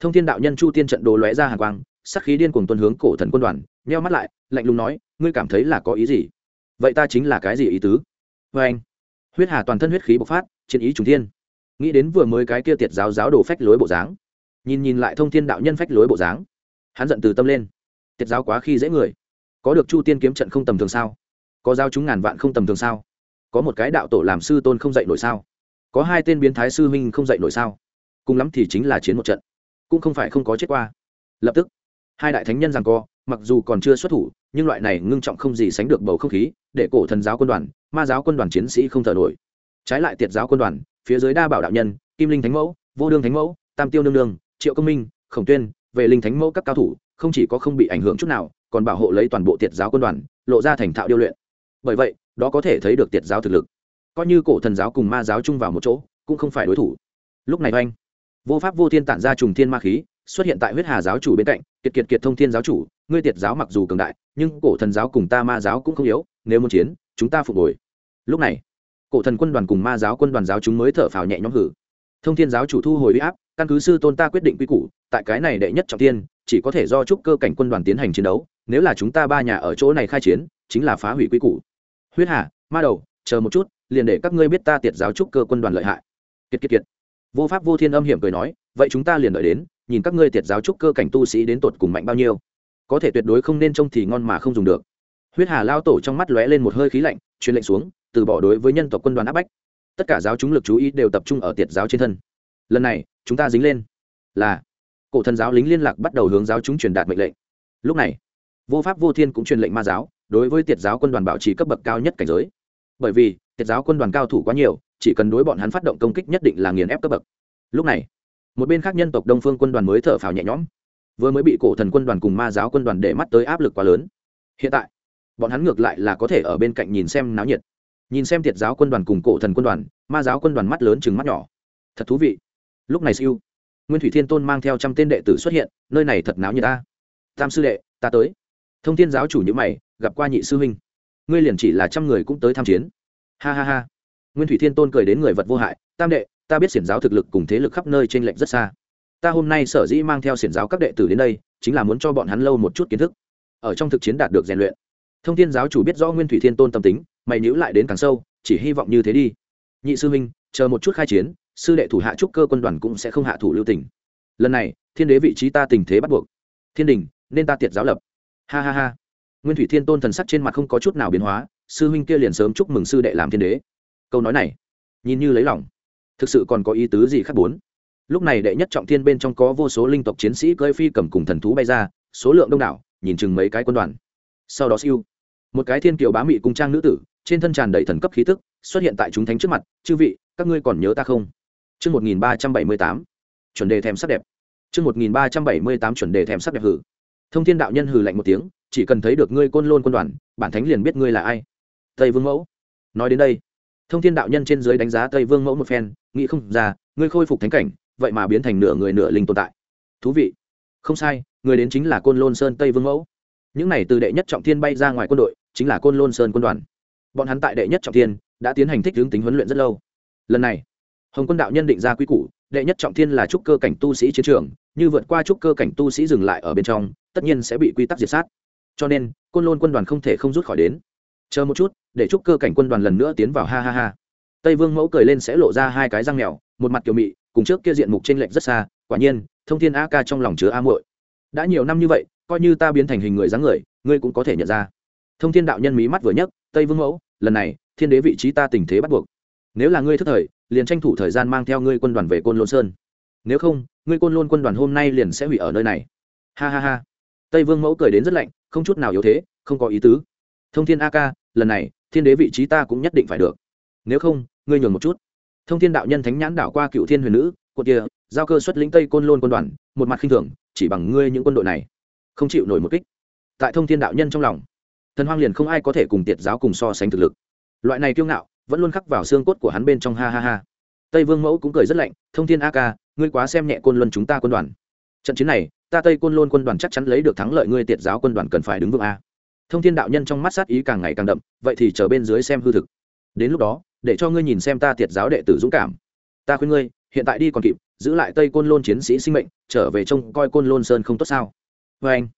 Thông thiên đạo nhân chu tiên trận đồ lóe ra hàng quang, sắc khí điên cùng tuân hướng cổ thần quân đoàn, nheo mắt lại, lạnh lùng nói, ngươi cảm thấy là có ý gì? Vậy ta chính là cái gì ý tứ? Vê anh, huyết hà toàn thân huyết khí bộc phát, chiến ý trùng thiên. Nghĩ đến vừa mới cái kia tiệt giáo giáo đồ phách lối bộ dáng, nhìn nhìn lại thông thiên đạo nhân phách lối bộ dáng, hắn giận từ tâm lên. Tiệt giáo quá khi dễ người. Có được chu tiên kiếm trận không tầm thường sao? Có giao chúng ngàn vạn không tầm thường sao? Có một cái đạo tổ làm sư tôn không dạy nổi sao? Có hai tên biến thái sư huynh không dạy nổi sao? Cùng lắm thì chính là chiến một trận. Cũng không phải không có chết qua. Lập tức, hai đại thánh nhân rằng co, mặc dù còn chưa xuất thủ nhưng loại này ngưng trọng không gì sánh được bầu không khí, để cổ thần giáo quân đoàn, ma giáo quân đoàn chiến sĩ không thở nổi. Trái lại tiệt giáo quân đoàn, phía dưới đa bảo đạo nhân, kim linh thánh mẫu, vô đương thánh mẫu, tam tiêu nương nương, triệu công minh, khổng tuyên về linh thánh mẫu các cao thủ, không chỉ có không bị ảnh hưởng chút nào, còn bảo hộ lấy toàn bộ tiệt giáo quân đoàn, lộ ra thành thạo điêu luyện. Bởi vậy, đó có thể thấy được tiệt giáo thực lực. Coi như cổ thần giáo cùng ma giáo chung vào một chỗ, cũng không phải đối thủ. Lúc này oanh, vô pháp vô thiên tản ra trùng thiên ma khí xuất hiện tại huyết hà giáo chủ bên cạnh, kiệt kiệt kiệt thông thiên giáo chủ, ngươi tiệt giáo mặc dù cường đại, nhưng cổ thần giáo cùng ta ma giáo cũng không yếu, nếu muốn chiến, chúng ta phục hồi. Lúc này, cổ thần quân đoàn cùng ma giáo quân đoàn giáo chúng mới thở phào nhẹ nhõm hử. Thông thiên giáo chủ thu hồi huy áp, căn cứ sư tôn ta quyết định quy củ, tại cái này đệ nhất trọng tiên chỉ có thể do trúc cơ cảnh quân đoàn tiến hành chiến đấu, nếu là chúng ta ba nhà ở chỗ này khai chiến, chính là phá hủy quy củ. Huyết hà, ma đầu, chờ một chút, liền để các ngươi biết ta tiệt giáo trúc cơ quân đoàn lợi hại. Kiệt kiệt kiệt. Vô pháp vô thiên âm hiểm cười nói, vậy chúng ta liền đợi đến nhìn các ngươi tiệt giáo trúc cơ cảnh tu sĩ đến tột cùng mạnh bao nhiêu. Có thể tuyệt đối không nên trông thì ngon mà không dùng được. Huyết hà lao tổ trong mắt lóe lên một hơi khí lạnh, truyền lệnh xuống, từ bỏ đối với nhân tộc quân đoàn áp bách. Tất cả giáo chúng lực chú ý đều tập trung ở tiệt giáo trên thân. Lần này, chúng ta dính lên là cổ thần giáo lính liên lạc bắt đầu hướng giáo chúng truyền đạt mệnh lệnh. Lúc này, vô pháp vô thiên cũng truyền lệnh ma giáo, đối với tiệt giáo quân đoàn bảo trì cấp bậc cao nhất cảnh giới. Bởi vì, tiệt giáo quân đoàn cao thủ quá nhiều, chỉ cần đối bọn hắn phát động công kích nhất định là nghiền ép cấp bậc. Lúc này một bên khác nhân tộc đông phương quân đoàn mới thở phào nhẹ nhõm vừa mới bị cổ thần quân đoàn cùng ma giáo quân đoàn để mắt tới áp lực quá lớn hiện tại bọn hắn ngược lại là có thể ở bên cạnh nhìn xem náo nhiệt nhìn xem tiệt giáo quân đoàn cùng cổ thần quân đoàn ma giáo quân đoàn mắt lớn chừng mắt nhỏ thật thú vị lúc này siêu nguyên thủy thiên tôn mang theo trăm tên đệ tử xuất hiện nơi này thật náo nhiệt ta tam sư đệ ta tới thông thiên giáo chủ nhữ mày gặp qua nhị sư huynh ngươi liền chỉ là trăm người cũng tới tham chiến ha ha ha nguyên thủy thiên tôn cười đến người vật vô hại tam đệ ta biết xiển giáo thực lực cùng thế lực khắp nơi trên lệnh rất xa. Ta hôm nay sở dĩ mang theo xiển giáo các đệ tử đến đây, chính là muốn cho bọn hắn lâu một chút kiến thức. Ở trong thực chiến đạt được rèn luyện, thông thiên giáo chủ biết rõ nguyên thủy thiên tôn tâm tính, mày nhữ lại đến càng sâu, chỉ hy vọng như thế đi. Nhị sư huynh, chờ một chút khai chiến, sư đệ thủ hạ trúc cơ quân đoàn cũng sẽ không hạ thủ lưu tình. Lần này, thiên đế vị trí ta tình thế bắt buộc. Thiên đình, nên ta tiệt giáo lập. Ha ha ha. Nguyên thủy thiên tôn thần sắc trên mặt không có chút nào biến hóa, sư huynh kia liền sớm chúc mừng sư đệ làm thiên đế. Câu nói này, nhìn như lấy lòng thực sự còn có ý tứ gì khác bốn lúc này đệ nhất trọng thiên bên trong có vô số linh tộc chiến sĩ cơi phi cầm cùng thần thú bay ra số lượng đông đảo nhìn chừng mấy cái quân đoàn sau đó siêu một cái thiên kiều bá mị cung trang nữ tử trên thân tràn đầy thần cấp khí tức xuất hiện tại chúng thánh trước mặt chư vị các ngươi còn nhớ ta không Chương 1378, chuẩn đề thèm sắc đẹp. Chương 1378 chuẩn đề thèm sắc đẹp hử. Thông Thiên đạo nhân hừ lạnh một tiếng, chỉ cần thấy được ngươi côn lôn quân đoàn, bản thánh liền biết ngươi là ai. Tây Vương Mẫu. Nói đến đây, Thông Thiên đạo nhân trên dưới đánh giá Tây Vương Mẫu một phen, nghĩ không ra, ngươi khôi phục thánh cảnh, vậy mà biến thành nửa người nửa linh tồn tại. Thú vị. Không sai, người đến chính là Côn Lôn Sơn Tây Vương Mẫu. Những này từ đệ nhất trọng thiên bay ra ngoài quân đội, chính là Côn Lôn Sơn quân đoàn. Bọn hắn tại đệ nhất trọng thiên đã tiến hành thích hướng tính huấn luyện rất lâu. Lần này, Hồng Quân đạo nhân định ra quy củ, đệ nhất trọng thiên là trúc cơ cảnh tu sĩ chiến trường, như vượt qua trúc cơ cảnh tu sĩ dừng lại ở bên trong, tất nhiên sẽ bị quy tắc diệt sát cho nên côn lôn quân đoàn không thể không rút khỏi đến chờ một chút để chúc cơ cảnh quân đoàn lần nữa tiến vào ha ha ha tây vương mẫu cười lên sẽ lộ ra hai cái răng mèo, một mặt kiểu mị, cùng trước kia diện mục t r ê n lệch rất xa, quả nhiên, thông thiên a ca trong lòng chứa a muội. Đã nhiều năm như vậy, coi như ta biến thành hình người dáng người, ngươi cũng có thể nhận ra. Thông thiên đạo nhân mí mắt vừa nhấc, tây vương mẫu, lần này, thiên đế vị trí ta tình thế bắt buộc. Nếu là ngươi thức thời, liền tranh thủ thời gian mang theo ngươi quân đoàn về côn lôn sơn. Nếu không, ngươi côn lôn quân đoàn hôm nay liền sẽ hủy ở nơi này. Ha ha ha. Tây vương mẫu cười đến rất lạnh, không chút nào yếu thế, không có ý tứ. Thông thiên a ca, lần này, thiên đế vị trí ta cũng nhất định phải được nếu không, ngươi nhường một chút. Thông thiên đạo nhân thánh nhãn đảo qua cựu thiên huyền nữ cột kia, giao cơ xuất lĩnh tây côn lôn quân đoàn, một mặt khinh thường, chỉ bằng ngươi những quân đội này. Không chịu nổi một kích. Tại thông thiên đạo nhân trong lòng, thần hoang liền không ai có thể cùng tiệt giáo cùng so sánh thực lực. Loại này kiêu ngạo, vẫn luôn khắc vào xương cốt của hắn bên trong, ha ha ha. Tây vương mẫu cũng cười rất lạnh, thông thiên a ca, ngươi quá xem nhẹ côn luân chúng ta quân đoàn. Trận chiến này, ta tây côn lôn quân đoàn chắc chắn lấy được thắng lợi ngươi tiệt giáo quân đoàn cần phải đứng vững a. Thông thiên đạo nhân trong mắt sát ý càng ngày càng đậm, vậy thì chờ bên dưới xem hư thực. Đến lúc đó để cho ngươi nhìn xem ta tiệt giáo đệ tử dũng cảm. Ta khuyên ngươi, hiện tại đi còn kịp, giữ lại tây côn lôn chiến sĩ sinh mệnh, trở về trông coi côn lôn sơn không tốt sao? Vê anh,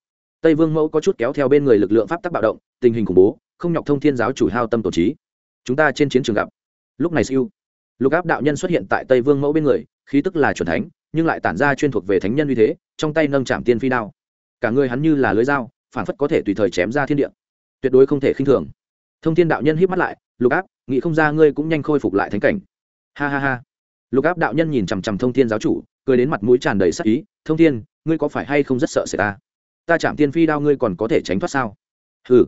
tây vương mẫu có chút kéo theo bên người lực lượng pháp tắc bạo động, tình hình khủng bố, không nhọc thông thiên giáo chủ hao tâm tổ trí. Chúng ta trên chiến trường gặp. Lúc này siêu, lục áp đạo nhân xuất hiện tại tây vương mẫu bên người, khí tức là chuẩn thánh, nhưng lại tản ra chuyên thuộc về thánh nhân uy thế, trong tay nâng chạm tiên phi đao. Cả người hắn như là lưới dao phản phất có thể tùy thời chém ra thiên địa. Tuyệt đối không thể khinh thường. Thông thiên đạo nhân hít mắt lại lục áp, nghĩ không ra ngươi cũng nhanh khôi phục lại thánh cảnh. Ha ha ha. Lục áp đạo nhân nhìn chằm chằm thông thiên giáo chủ, cười đến mặt mũi tràn đầy sắc ý, thông thiên, ngươi có phải hay không rất sợ sệt ta? Ta chạm tiên phi đao ngươi còn có thể tránh thoát sao? Hừ.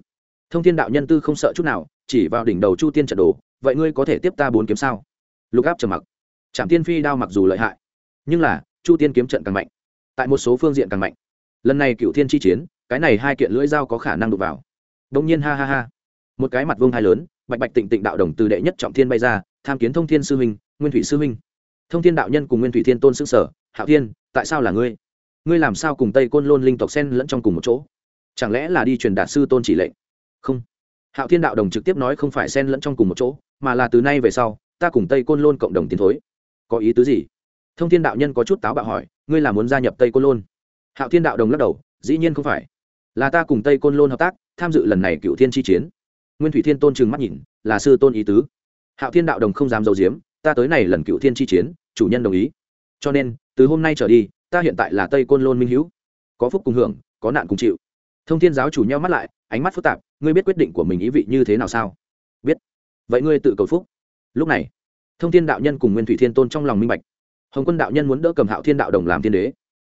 Thông thiên đạo nhân tư không sợ chút nào, chỉ vào đỉnh đầu chu tiên trận đồ, vậy ngươi có thể tiếp ta bốn kiếm sao? Lục áp trầm mặc. Chạm tiên phi đao mặc dù lợi hại, nhưng là, chu tiên kiếm trận càng mạnh, tại một số phương diện càng mạnh. Lần này cựu thiên chi chiến, cái này hai kiện lưỡi dao có khả năng đụng vào. Đông nhiên ha ha ha. Một cái mặt vương hai lớn bạch bạch tịnh tịnh đạo đồng từ đệ nhất trọng thiên bay ra, tham kiến thông thiên sư huynh, nguyên thủy sư huynh. Thông thiên đạo nhân cùng nguyên thủy thiên tôn xưng sở, hạo thiên, tại sao là ngươi? Ngươi làm sao cùng tây côn lôn linh tộc sen lẫn trong cùng một chỗ? Chẳng lẽ là đi truyền đạt sư tôn chỉ lệnh? Không. Hạo thiên đạo đồng trực tiếp nói không phải sen lẫn trong cùng một chỗ, mà là từ nay về sau, ta cùng tây côn lôn cộng đồng tiến thối. Có ý tứ gì? Thông thiên đạo nhân có chút táo bạo hỏi, ngươi là muốn gia nhập tây côn lôn? Hạo thiên đạo đồng lắc đầu, dĩ nhiên không phải. Là ta cùng tây côn lôn hợp tác, tham dự lần này cựu thiên chi chiến nguyên thủy thiên tôn trừng mắt nhìn, là sư tôn ý tứ. Hạo thiên đạo đồng không dám d i ấ u diếm ta tới này lần cựu thiên chi chiến, chủ nhân đồng ý. Cho nên, từ hôm nay trở đi, ta hiện tại là tây côn lôn minh hữu. Có phúc cùng hưởng, có nạn cùng chịu. Thông thiên giáo chủ nhau mắt lại, ánh mắt phức tạp, ngươi biết quyết định của mình ý vị như thế nào sao? Biết. Vậy ngươi tự cầu phúc. Lúc này, thông thiên đạo nhân cùng nguyên thủy thiên tôn trong lòng minh bạch. Hồng quân đạo nhân muốn đỡ cầm hạo thiên đạo đồng làm thiên đế.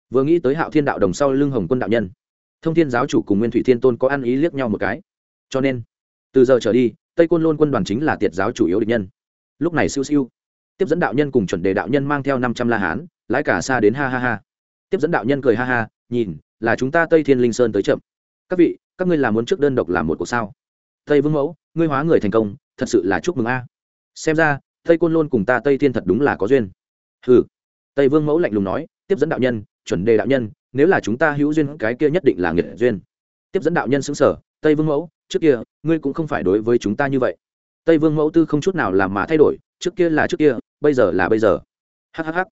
Vừa nghĩ tới hạo thiên đạo đồng sau lưng hồng quân đạo nhân, thông thiên giáo chủ cùng nguyên thủy thiên tôn có ăn ý liếc nhau một cái. Cho nên từ giờ trở đi, tây côn lôn quân đoàn chính là tiệt giáo chủ yếu địch nhân. Lúc này siêu siêu, tiếp dẫn đạo nhân cùng chuẩn đề đạo nhân mang theo năm trăm la hán, lái cả xa đến ha ha ha. Tiếp dẫn đạo nhân cười ha ha, nhìn, là chúng ta tây thiên linh sơn tới chậm. Các vị, các ngươi làm muốn trước đơn độc làm một cuộc sao? Tây vương mẫu, ngươi hóa người thành công, thật sự là chúc mừng a. Xem ra, tây côn lôn cùng ta tây thiên thật đúng là có duyên. Ừ tây vương mẫu lạnh lùng nói, tiếp dẫn đạo nhân, chuẩn đề đạo nhân, nếu là chúng ta hữu duyên, cái kia nhất định là nghiệt duyên. Tiếp dẫn đạo nhân xứng sở tây vương mẫu, trước kia, ngươi cũng không phải đối với chúng ta như vậy. Tây vương mẫu tư không chút nào làm mà thay đổi, trước kia là trước kia, bây giờ là bây giờ. Hhh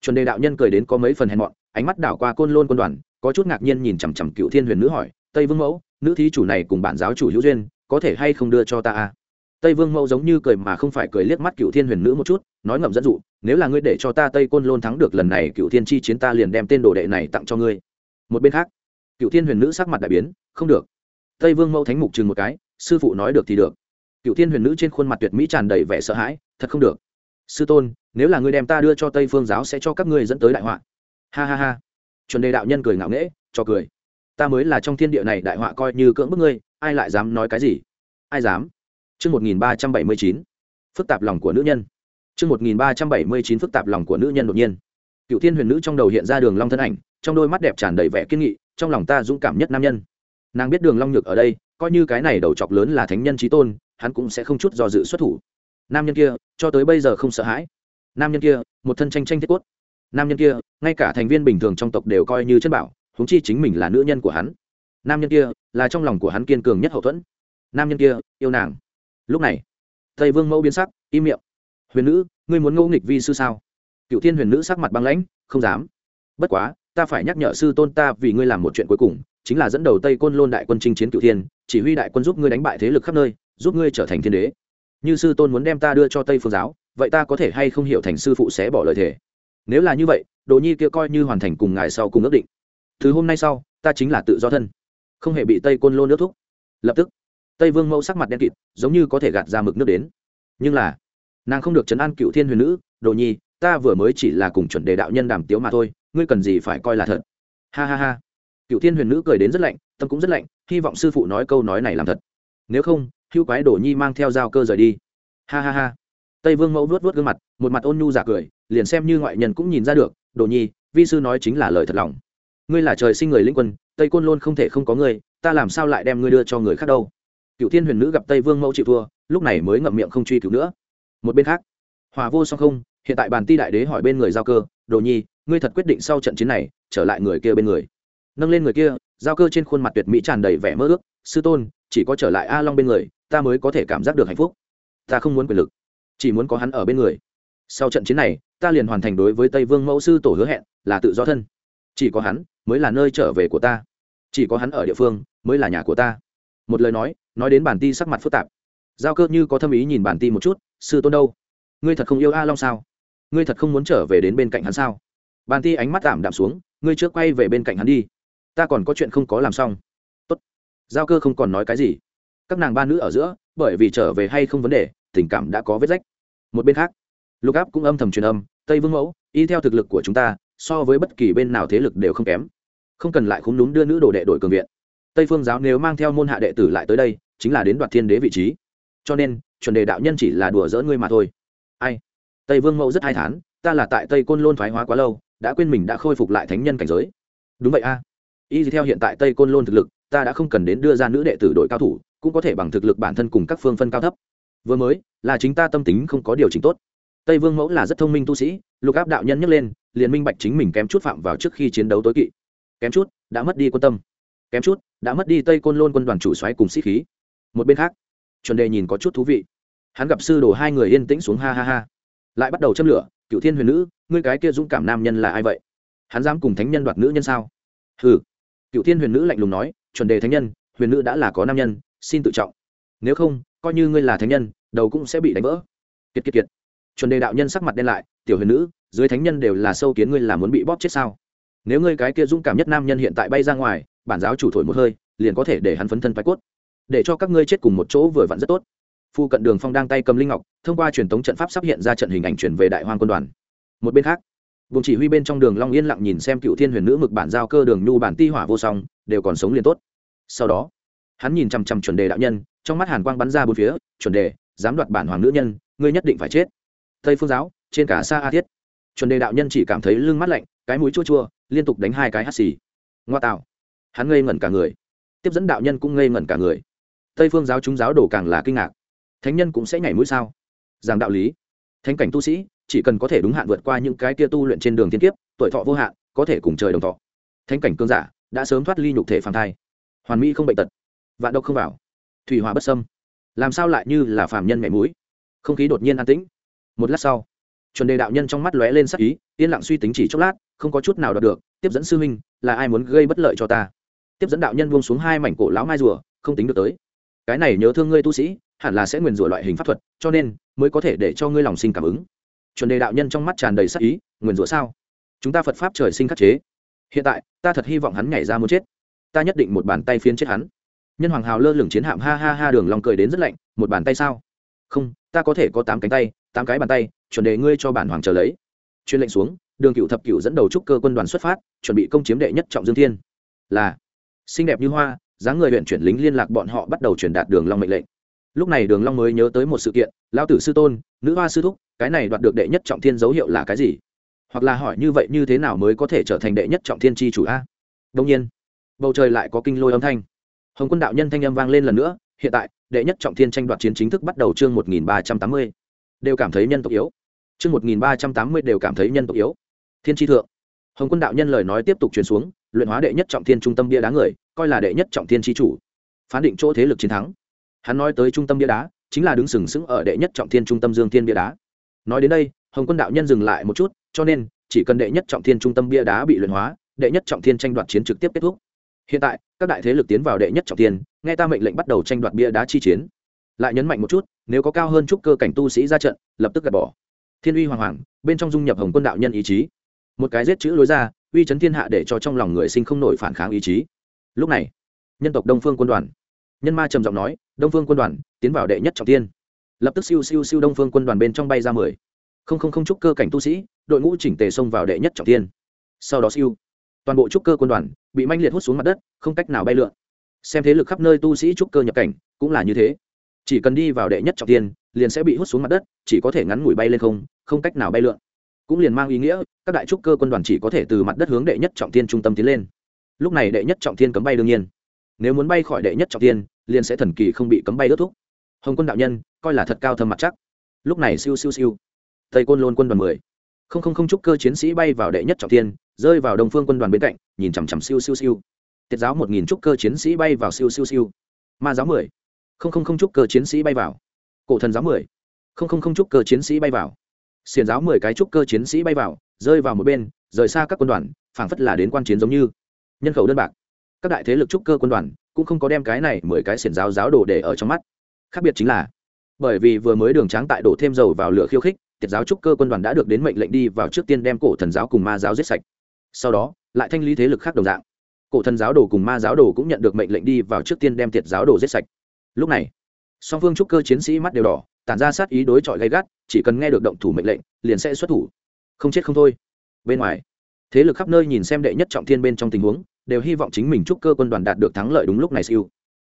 chuẩn đề đạo nhân cười đến có mấy phần hèn mọn, ánh mắt đảo qua côn lôn quân đoàn, có chút ngạc nhiên nhìn chằm chằm cựu thiên huyền nữ hỏi, tây vương mẫu, nữ thí chủ này cùng bản giáo chủ hữu duyên, có thể hay không đưa cho ta à? tây vương mẫu giống như cười mà không phải cười liếc mắt cựu thiên huyền nữ một chút, nói ngậm dẫn dụ, nếu là ngươi để cho ta tây côn lôn thắng được lần này, cựu thiên chi chiến ta liền đem tên đồ đệ này tặng cho ngươi. Một bên khác, cựu thiên huyền nữ sắc mặt đại biến, không được tây vương mẫu thánh mục chừng một cái sư phụ nói được thì được cựu thiên huyền nữ trên khuôn mặt tuyệt mỹ tràn đầy vẻ sợ hãi thật không được sư tôn nếu là ngươi đem ta đưa cho tây phương giáo sẽ cho các ngươi dẫn tới đại họa ha ha ha chuẩn đề đạo nhân cười ngạo nghễ cho cười ta mới là trong thiên địa này đại họa coi như cưỡng bức ngươi ai lại dám nói cái gì ai dám Chương 1379. Phức tạp lòng của nữ nhân. Chương 1379 phức tạp lòng của nữ nhân đột nhiên. Cựu Thiên Huyền Nữ trong đầu hiện ra Đường Long thân ảnh, trong đôi mắt đẹp tràn đầy vẻ kiên nghị, trong lòng ta dũng cảm nhất nam nhân. Nàng biết Đường Long nhược ở đây, coi như cái này đầu chọc lớn là thánh nhân chí tôn, hắn cũng sẽ không chút do dự xuất thủ. Nam nhân kia, cho tới bây giờ không sợ hãi. Nam nhân kia, một thân tranh tranh thiết quất Nam nhân kia, ngay cả thành viên bình thường trong tộc đều coi như chân bảo, huống chi chính mình là nữ nhân của hắn. Nam nhân kia, là trong lòng của hắn kiên cường nhất hậu thuẫn. Nam nhân kia, yêu nàng lúc này tây vương mẫu biến sắc im miệng huyền nữ ngươi muốn ngẫu nghịch vi sư sao cựu thiên huyền nữ sắc mặt băng lãnh không dám bất quá ta phải nhắc nhở sư tôn ta vì ngươi làm một chuyện cuối cùng chính là dẫn đầu tây côn lôn đại quân chinh chiến cựu thiên, chỉ huy đại quân giúp ngươi đánh bại thế lực khắp nơi, giúp ngươi trở thành thiên đế. Như sư tôn muốn đem ta đưa cho tây phương giáo, vậy ta có thể hay không hiểu thành sư phụ sẽ bỏ lời thề? Nếu là như vậy, đồ nhi kia coi như hoàn thành cùng ngài sau cùng ước định. Thứ hôm nay sau, ta chính là tự do thân. Không hề bị tây côn lôn nước thúc. Lập tức, tây vương mẫu sắc mặt đen kịt, giống như có thể gạt ra mực nước đến. Nhưng là, nàng không được chấn an cựu thiên huyền nữ, đồ nhi, ta vừa mới chỉ là cùng chuẩn đề đạo nhân đàm tiếu mà thôi, ngươi cần gì phải coi là thật? Ha ha ha cựu thiên huyền nữ cười đến rất lạnh, tâm cũng rất lạnh, hy vọng sư phụ nói câu nói này làm thật. Nếu không, hưu quái Đổ nhi mang theo dao cơ rời đi. Ha ha ha. Tây vương mẫu vuốt vuốt gương mặt, một mặt ôn nhu giả cười, liền xem như ngoại nhân cũng nhìn ra được đồ nhi, vi sư nói chính là lời thật lòng. Ngươi là trời sinh người linh quân, tây côn luôn không thể không có ngươi, ta làm sao lại đem ngươi đưa cho người khác đâu? Cựu thiên huyền nữ gặp tây vương mẫu chịu thua, lúc này mới ngậm miệng không truy cứu nữa. Một bên khác, hòa vô song không, hiện tại bàn ti đại đế hỏi bên người giao cơ đồ nhi, ngươi thật quyết định sau trận chiến này, trở lại người kia bên người? Nâng lên người kia, giao cơ trên khuôn mặt tuyệt mỹ tràn đầy vẻ mơ ước, sư tôn, chỉ có trở lại a long bên người, ta mới có thể cảm giác được hạnh phúc. Ta không muốn quyền lực, chỉ muốn có hắn ở bên người. Sau trận chiến này, ta liền hoàn thành đối với tây vương mẫu sư tổ hứa hẹn, là tự do thân. Chỉ có hắn mới là nơi trở về của ta. Chỉ có hắn ở địa phương mới là nhà của ta. Một lời nói nói đến bản ti sắc mặt phức tạp. Giao cơ như có thâm ý nhìn bản ti một chút, sư tôn đâu? Ngươi thật không yêu a long sao? Ngươi thật không muốn trở về đến bên cạnh hắn sao? Bản ti ánh mắt tạm đạm xuống, ngươi trước quay về bên cạnh hắn đi ta còn có chuyện không có làm xong. Tốt. giao cơ không còn nói cái gì. Các nàng ba nữ ở giữa, bởi vì trở về hay không vấn đề, tình cảm đã có vết rách. Một bên khác, lục áp cũng âm thầm truyền âm, tây vương mẫu, y theo thực lực của chúng ta, so với bất kỳ bên nào thế lực đều không kém. Không cần lại khúng đúng đưa nữ đồ đệ đổi cường viện. Tây phương giáo nếu mang theo môn hạ đệ tử lại tới đây, chính là đến đoạt thiên đế vị trí. Cho nên, chuẩn đề đạo nhân chỉ là đùa dỡ ngươi mà thôi. Ai? Tây vương mẫu rất hai thán, ta là tại tây côn lôn thoái hóa quá lâu, đã quên mình đã khôi phục lại thánh nhân cảnh giới. Đúng vậy a. à y theo hiện tại tây côn lôn thực lực, ta đã không cần đến đưa ra nữ đệ tử đội cao thủ, cũng có thể bằng thực lực bản thân cùng các phương phân cao thấp. Vừa mới, là chính ta tâm tính không có điều chỉnh tốt. Tây vương mẫu là rất thông minh tu sĩ, lục áp đạo nhân nhấc lên, liền minh bạch chính mình kém chút phạm vào trước khi chiến đấu tối kỵ. Kém chút, đã mất đi quan tâm. Kém chút, đã mất đi tây côn lôn quân đoàn chủ xoáy cùng sĩ khí. Một bên khác, chuẩn đề nhìn có chút thú vị. Hắn gặp sư đồ hai người yên tĩnh xuống ha ha ha. Lại bắt đầu châm lửa cựu thiên huyền nữ, ngươi cái kia dũng cảm nam nhân là ai vậy? Hắn dám cùng thánh nhân đoạt nữ nhân sao? Hừ cựu thiên huyền nữ lạnh lùng nói, chuẩn đề thánh nhân, huyền nữ đã là có nam nhân, xin tự trọng. Nếu không, coi như ngươi là thánh nhân, đầu cũng sẽ bị đánh vỡ. Kiệt kiệt kiệt. Chuẩn đề đạo nhân sắc mặt đen lại, tiểu huyền nữ, dưới thánh nhân đều là sâu kiến ngươi là muốn bị bóp chết sao? Nếu ngươi cái kia dũng cảm nhất nam nhân hiện tại bay ra ngoài, bản giáo chủ thổi một hơi, liền có thể để hắn phấn thân bái cốt. Để cho các ngươi chết cùng một chỗ vừa vặn rất tốt. Phu cận đường phong đang tay cầm linh ngọc, thông qua truyền thống trận pháp sắp hiện ra trận hình ảnh chuyển về đại hoang quân đoàn. Một bên khác vùng chỉ huy bên trong đường long yên lặng nhìn xem cựu thiên huyền nữ mực bản giao cơ đường nhu bản ti hỏa vô song, đều còn sống liền tốt. Sau đó, hắn nhìn chăm chăm chuẩn đề đạo nhân, trong mắt hàn quang bắn ra bốn phía, chuẩn đề, dám đoạt bản hoàng nữ nhân, ngươi nhất định phải chết. Tây phương giáo, trên cả xa a thiết. Chuẩn đề đạo nhân chỉ cảm thấy lưng mắt lạnh, cái mũi chua chua, liên tục đánh hai cái hắt xì. Ngoa tạo. Hắn ngây ngẩn cả người. Tiếp dẫn đạo nhân cũng ngây ngẩn cả người. Tây phương giáo chúng giáo đổ càng là kinh ngạc. Thánh nhân cũng sẽ nhảy mũi sao? Giảng đạo lý. Thánh cảnh tu sĩ chỉ cần có thể đúng hạn vượt qua những cái kia tu luyện trên đường thiên kiếp, tuổi thọ vô hạn, có thể cùng trời đồng thọ. Thánh cảnh cương giả đã sớm thoát ly nhục thể phàm thai. Hoàn mỹ không bệnh tật. Vạn độc không vào. Thủy hòa bất sâm làm sao lại như là phàm nhân mẹ mũi? Không khí đột nhiên an tĩnh. Một lát sau, chuẩn đề đạo nhân trong mắt lóe lên sắc ý, yên lặng suy tính chỉ chốc lát, không có chút nào đọc được, tiếp dẫn sư huynh, là ai muốn gây bất lợi cho ta? Tiếp dẫn đạo nhân buông xuống hai mảnh cổ lão mai rùa, không tính được tới. Cái này nhớ thương ngươi tu sĩ, hẳn là sẽ nguyền rủa loại hình pháp thuật, cho nên mới có thể để cho ngươi lòng sinh cảm ứng chuẩn đề đạo nhân trong mắt tràn đầy sắc ý, nguyền rủa sao? Chúng ta phật pháp trời sinh khắc chế. Hiện tại, ta thật hy vọng hắn nhảy ra muốn chết. Ta nhất định một bàn tay phiến chết hắn. Nhân hoàng hào lơ lửng chiến hạm, ha ha ha, đường lòng cười đến rất lạnh, một bàn tay sao? Không, ta có thể có tám cánh tay, tám cái bàn tay, chuẩn đề ngươi cho bản hoàng chờ lấy. Chuyên lệnh xuống, đường cựu thập cựu dẫn đầu trúc cơ quân đoàn xuất phát, chuẩn bị công chiếm đệ nhất trọng dương thiên. Là, xinh đẹp như hoa, dáng người huyện chuyển lính liên lạc bọn họ bắt đầu truyền đạt đường long mệnh lệnh lúc này đường long mới nhớ tới một sự kiện, lão tử sư tôn, nữ hoa sư thúc, cái này đoạt được đệ nhất trọng thiên dấu hiệu là cái gì? Hoặc là hỏi như vậy như thế nào mới có thể trở thành đệ nhất trọng thiên chi chủ a? Đương nhiên, bầu trời lại có kinh lôi âm thanh. Hồng quân đạo nhân thanh âm vang lên lần nữa, hiện tại, đệ nhất trọng thiên tranh đoạt chiến chính thức bắt đầu chương một nghìn ba trăm tám mươi. Đều cảm thấy nhân tộc yếu. Chương một nghìn ba trăm tám mươi đều cảm thấy nhân tộc yếu. Thiên chi thượng, hồng quân đạo nhân lời nói tiếp tục truyền xuống, luyện hóa đệ nhất trọng thiên trung tâm bia đá người, coi là đệ nhất trọng thiên chi chủ. Phán định chỗ thế lực chiến thắng hắn nói tới trung tâm bia đá, chính là đứng sừng sững ở đệ nhất trọng thiên trung tâm dương thiên bia đá. Nói đến đây, hồng quân đạo nhân dừng lại một chút, cho nên, chỉ cần đệ nhất trọng thiên trung tâm bia đá bị luyện hóa, đệ nhất trọng thiên tranh đoạt chiến trực tiếp kết thúc. Hiện tại, các đại thế lực tiến vào đệ nhất trọng thiên, nghe ta mệnh lệnh bắt đầu tranh đoạt bia đá chi chiến. Lại nhấn mạnh một chút, nếu có cao hơn chút cơ cảnh tu sĩ ra trận, lập tức gạt bỏ. Thiên uy hoàng hoàng, bên trong dung nhập hồng quân đạo nhân ý chí. Một cái giết chữ lối ra, uy chấn thiên hạ để cho trong lòng người sinh không nổi phản kháng ý chí. Lúc này, nhân tộc đông phương quân đoàn nhân ma trầm giọng nói, đông phương quân đoàn, tiến vào đệ nhất trọng tiên. Lập tức siêu siêu siêu đông phương quân đoàn bên trong bay ra mười. Không không không trúc cơ cảnh tu sĩ, đội ngũ chỉnh tề xông vào đệ nhất trọng tiên. Sau đó siêu, toàn bộ trúc cơ quân đoàn bị manh liệt hút xuống mặt đất, không cách nào bay lượn. Xem thế lực khắp nơi tu sĩ trúc cơ nhập cảnh, cũng là như thế. Chỉ cần đi vào đệ nhất trọng tiên, liền sẽ bị hút xuống mặt đất, chỉ có thể ngắn ngủi bay lên không không cách nào bay lượn. Cũng liền mang ý nghĩa, các đại trúc cơ quân đoàn chỉ có thể từ mặt đất hướng đệ nhất trọng tiên trung tâm tiến lên. Lúc này đệ nhất trọng tiên cấm bay đương nhiên nếu muốn bay khỏi đệ nhất trọng tiên liền sẽ thần kỳ không bị cấm bay ước thúc hồng quân đạo nhân, coi là thật cao thâm mặt chắc. Lúc này siêu siêu siêu. Tây côn lôn quân đoàn mười. Không không không chúc cơ chiến sĩ bay vào đệ nhất trọng tiên rơi vào đồng phương quân đoàn bên cạnh, nhìn chằm chằm siêu siêu siêu. Tiết giáo một nghìn trúc cơ chiến sĩ bay vào siêu siêu siêu. Ma giáo mười. Không không không trúc cơ chiến sĩ bay vào. Cổ thần giáo mười. Không không không trúc cơ chiến sĩ bay vào. Xiền giáo mười cái trúc cơ chiến sĩ bay vào, rơi vào một bên, rời xa các quân đoàn, phảng phất là đến quan chiến giống như. Nhân khẩu đơn bạc các đại thế lực trúc cơ quân đoàn cũng không có đem cái này mười cái xiển giáo giáo đồ để ở trong mắt. Khác biệt chính là, bởi vì vừa mới đường tráng tại đổ thêm dầu vào lửa khiêu khích, tiệt giáo trúc cơ quân đoàn đã được đến mệnh lệnh đi vào trước tiên đem cổ thần giáo cùng ma giáo giết sạch. Sau đó, lại thanh lý thế lực khác đồng dạng. Cổ thần giáo đồ cùng ma giáo đồ cũng nhận được mệnh lệnh đi vào trước tiên đem tiệt giáo đồ giết sạch. Lúc này, song phương trúc cơ chiến sĩ mắt đều đỏ, tản ra sát ý đối chọi gay gắt, chỉ cần nghe được động thủ mệnh lệnh, liền sẽ xuất thủ. Không chết không thôi. Bên ngoài, thế lực khắp nơi nhìn xem đệ nhất trọng thiên bên trong tình huống đều hy vọng chính mình chúc cơ quân đoàn đạt được thắng lợi đúng lúc này siêu.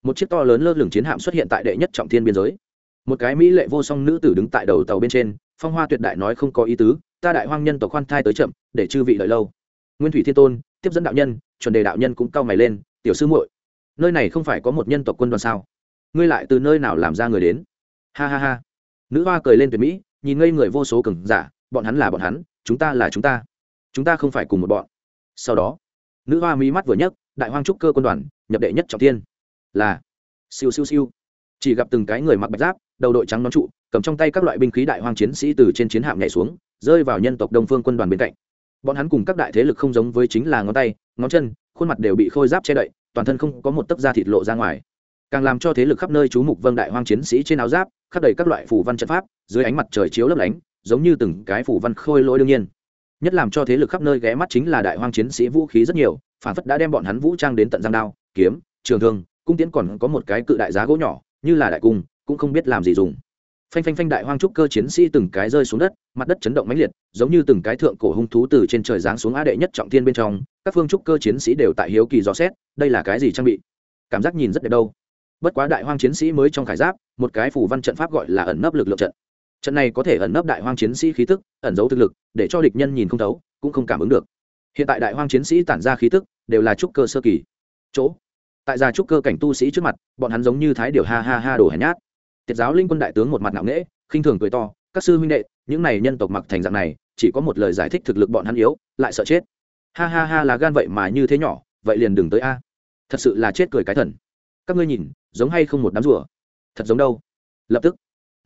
Một chiếc to lớn lơ lửng chiến hạm xuất hiện tại đệ nhất trọng thiên biên giới. Một cái mỹ lệ vô song nữ tử đứng tại đầu tàu bên trên, phong hoa tuyệt đại nói không có ý tứ, ta đại hoang nhân tộc khoan thai tới chậm, để chư vị đợi lâu. Nguyên thủy thiên tôn, tiếp dẫn đạo nhân, chuẩn đề đạo nhân cũng cau mày lên, tiểu sư muội, nơi này không phải có một nhân tộc quân đoàn sao? Ngươi lại từ nơi nào làm ra người đến? Ha ha ha. Nữ hoa cười lên tuyệt mỹ, nhìn ngây người vô số cường giả, bọn hắn là bọn hắn, chúng ta là chúng ta. Chúng ta không phải cùng một bọn. Sau đó nữ hoa mí mắt vừa nhấc, đại hoang trúc cơ quân đoàn, nhập đệ nhất trọng thiên. Là, siêu siêu siêu. Chỉ gặp từng cái người mặc bạch giáp, đầu đội trắng nón trụ, cầm trong tay các loại binh khí đại hoang chiến sĩ từ trên chiến hạm nhảy xuống, rơi vào nhân tộc đông phương quân đoàn bên cạnh. Bọn hắn cùng các đại thế lực không giống với chính là ngón tay, ngón chân, khuôn mặt đều bị khôi giáp che đậy, toàn thân không có một tấc da thịt lộ ra ngoài. Càng làm cho thế lực khắp nơi chú mục vâng đại hoang chiến sĩ trên áo giáp khắc đầy các loại phủ văn trận pháp, dưới ánh mặt trời chiếu lấp lánh, giống như từng cái phủ văn khôi lỗi đương nhiên nhất làm cho thế lực khắp nơi ghé mắt chính là đại hoang chiến sĩ vũ khí rất nhiều, phản phất đã đem bọn hắn vũ trang đến tận giang đao, kiếm, trường thương, cung tiễn còn có một cái cự đại giá gỗ nhỏ, như là đại cung, cũng không biết làm gì dùng. Phanh phanh phanh đại hoang trúc cơ chiến sĩ từng cái rơi xuống đất, mặt đất chấn động mãnh liệt, giống như từng cái thượng cổ hung thú từ trên trời giáng xuống á đệ nhất trọng thiên bên trong, các phương trúc cơ chiến sĩ đều tại hiếu kỳ dò xét, đây là cái gì trang bị? Cảm giác nhìn rất đẹp đâu. Bất quá đại hoang chiến sĩ mới trong khải giáp, một cái phủ văn trận pháp gọi là ẩn nấp lực lượng trận trận này có thể ẩn nấp đại hoang chiến sĩ khí tức, ẩn giấu thực lực, để cho địch nhân nhìn không thấu, cũng không cảm ứng được. Hiện tại đại hoang chiến sĩ tản ra khí tức, đều là trúc cơ sơ kỳ. Chỗ, tại gia trúc cơ cảnh tu sĩ trước mặt, bọn hắn giống như thái điều ha ha ha đổ hèn nhát. Tiết giáo linh quân đại tướng một mặt nặng nễ khinh thường cười to, các sư huynh đệ, những này nhân tộc mặc thành dạng này, chỉ có một lời giải thích thực lực bọn hắn yếu, lại sợ chết. Ha ha ha, là gan vậy mà như thế nhỏ, vậy liền đừng tới a. Thật sự là chết cười cái thần. Các ngươi nhìn, giống hay không một đám rùa? Thật giống đâu? Lập tức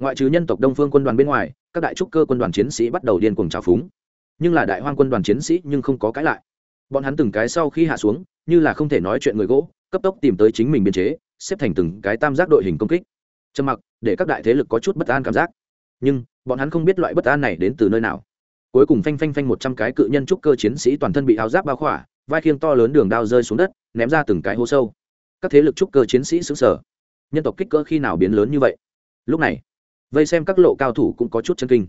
ngoại trừ nhân tộc đông phương quân đoàn bên ngoài, các đại trúc cơ quân đoàn chiến sĩ bắt đầu điên cuồng trào phúng. Nhưng là đại hoang quân đoàn chiến sĩ nhưng không có cãi lại. Bọn hắn từng cái sau khi hạ xuống, như là không thể nói chuyện người gỗ, cấp tốc tìm tới chính mình biên chế, xếp thành từng cái tam giác đội hình công kích. Trầm mặc, để các đại thế lực có chút bất an cảm giác. Nhưng, bọn hắn không biết loại bất an này đến từ nơi nào. Cuối cùng phanh phanh phanh một trăm cái cự nhân trúc cơ chiến sĩ toàn thân bị áo giáp bao khỏa, vai khiêng to lớn đường đao rơi xuống đất, ném ra từng cái hố sâu. Các thế lực trúc cơ chiến sĩ xứng sở nhân tộc kích cỡ khi nào biến lớn như vậy? Lúc này vây xem các lộ cao thủ cũng có chút chân kinh.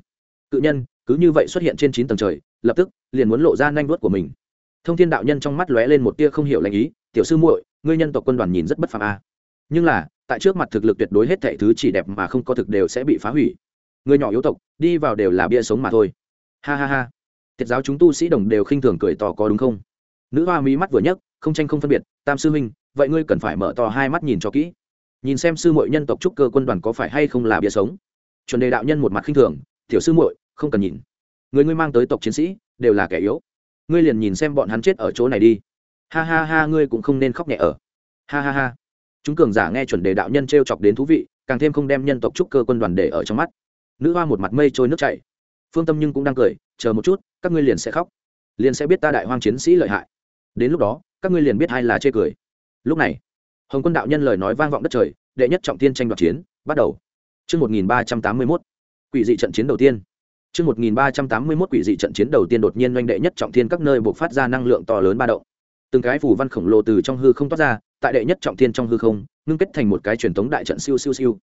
Cự nhân, cứ như vậy xuất hiện trên chín tầng trời, lập tức, liền muốn lộ ra nanh vuốt của mình. Thông thiên đạo nhân trong mắt lóe lên một tia không hiểu lành ý, tiểu sư muội, ngươi nhân tộc quân đoàn nhìn rất bất phàm a. Nhưng là, tại trước mặt thực lực tuyệt đối hết thảy thứ chỉ đẹp mà không có thực đều sẽ bị phá hủy. Người nhỏ yếu tộc, đi vào đều là bia sống mà thôi. Ha ha ha. Thiệt giáo chúng tu sĩ đồng đều khinh thường cười to có đúng không? Nữ hoa mỹ mắt vừa nhấc, không tranh không phân biệt, tam sư huynh, vậy ngươi cần phải mở to hai mắt nhìn cho kỹ. Nhìn xem sư muội nhân tộc trúc cơ quân đoàn có phải hay không là bia sống chuẩn đề đạo nhân một mặt khinh thường, tiểu sư muội, không cần nhìn. Người ngươi mang tới tộc chiến sĩ, đều là kẻ yếu. Ngươi liền nhìn xem bọn hắn chết ở chỗ này đi. Ha ha ha, ngươi cũng không nên khóc nhẹ ở. Ha ha ha. Chúng cường giả nghe chuẩn đề đạo nhân t r e o chọc đến thú vị, càng thêm không đem nhân tộc trúc cơ quân đoàn để ở trong mắt. Nữ hoa một mặt mây trôi nước chảy. Phương tâm nhưng cũng đang cười, chờ một chút, các ngươi liền sẽ khóc. Liền sẽ biết ta đại hoang chiến sĩ lợi hại. Đến lúc đó, các ngươi liền biết ai là chê cười. Lúc này, hồng quân đạo nhân lời nói vang vọng đất trời, đệ nhất trọng tiên tranh đoạt chiến, bắt đầu. Chương 1381, quỷ dị trận chiến đầu tiên. Chương 1381 quỷ dị trận chiến đầu tiên đột nhiên oanh đệ nhất trọng thiên các nơi buộc phát ra năng lượng to lớn ba động. Từng cái phù văn khổng lồ từ trong hư không toát ra tại đệ nhất trọng thiên trong hư không ngưng kết thành một cái truyền thống đại trận siêu siêu siêu.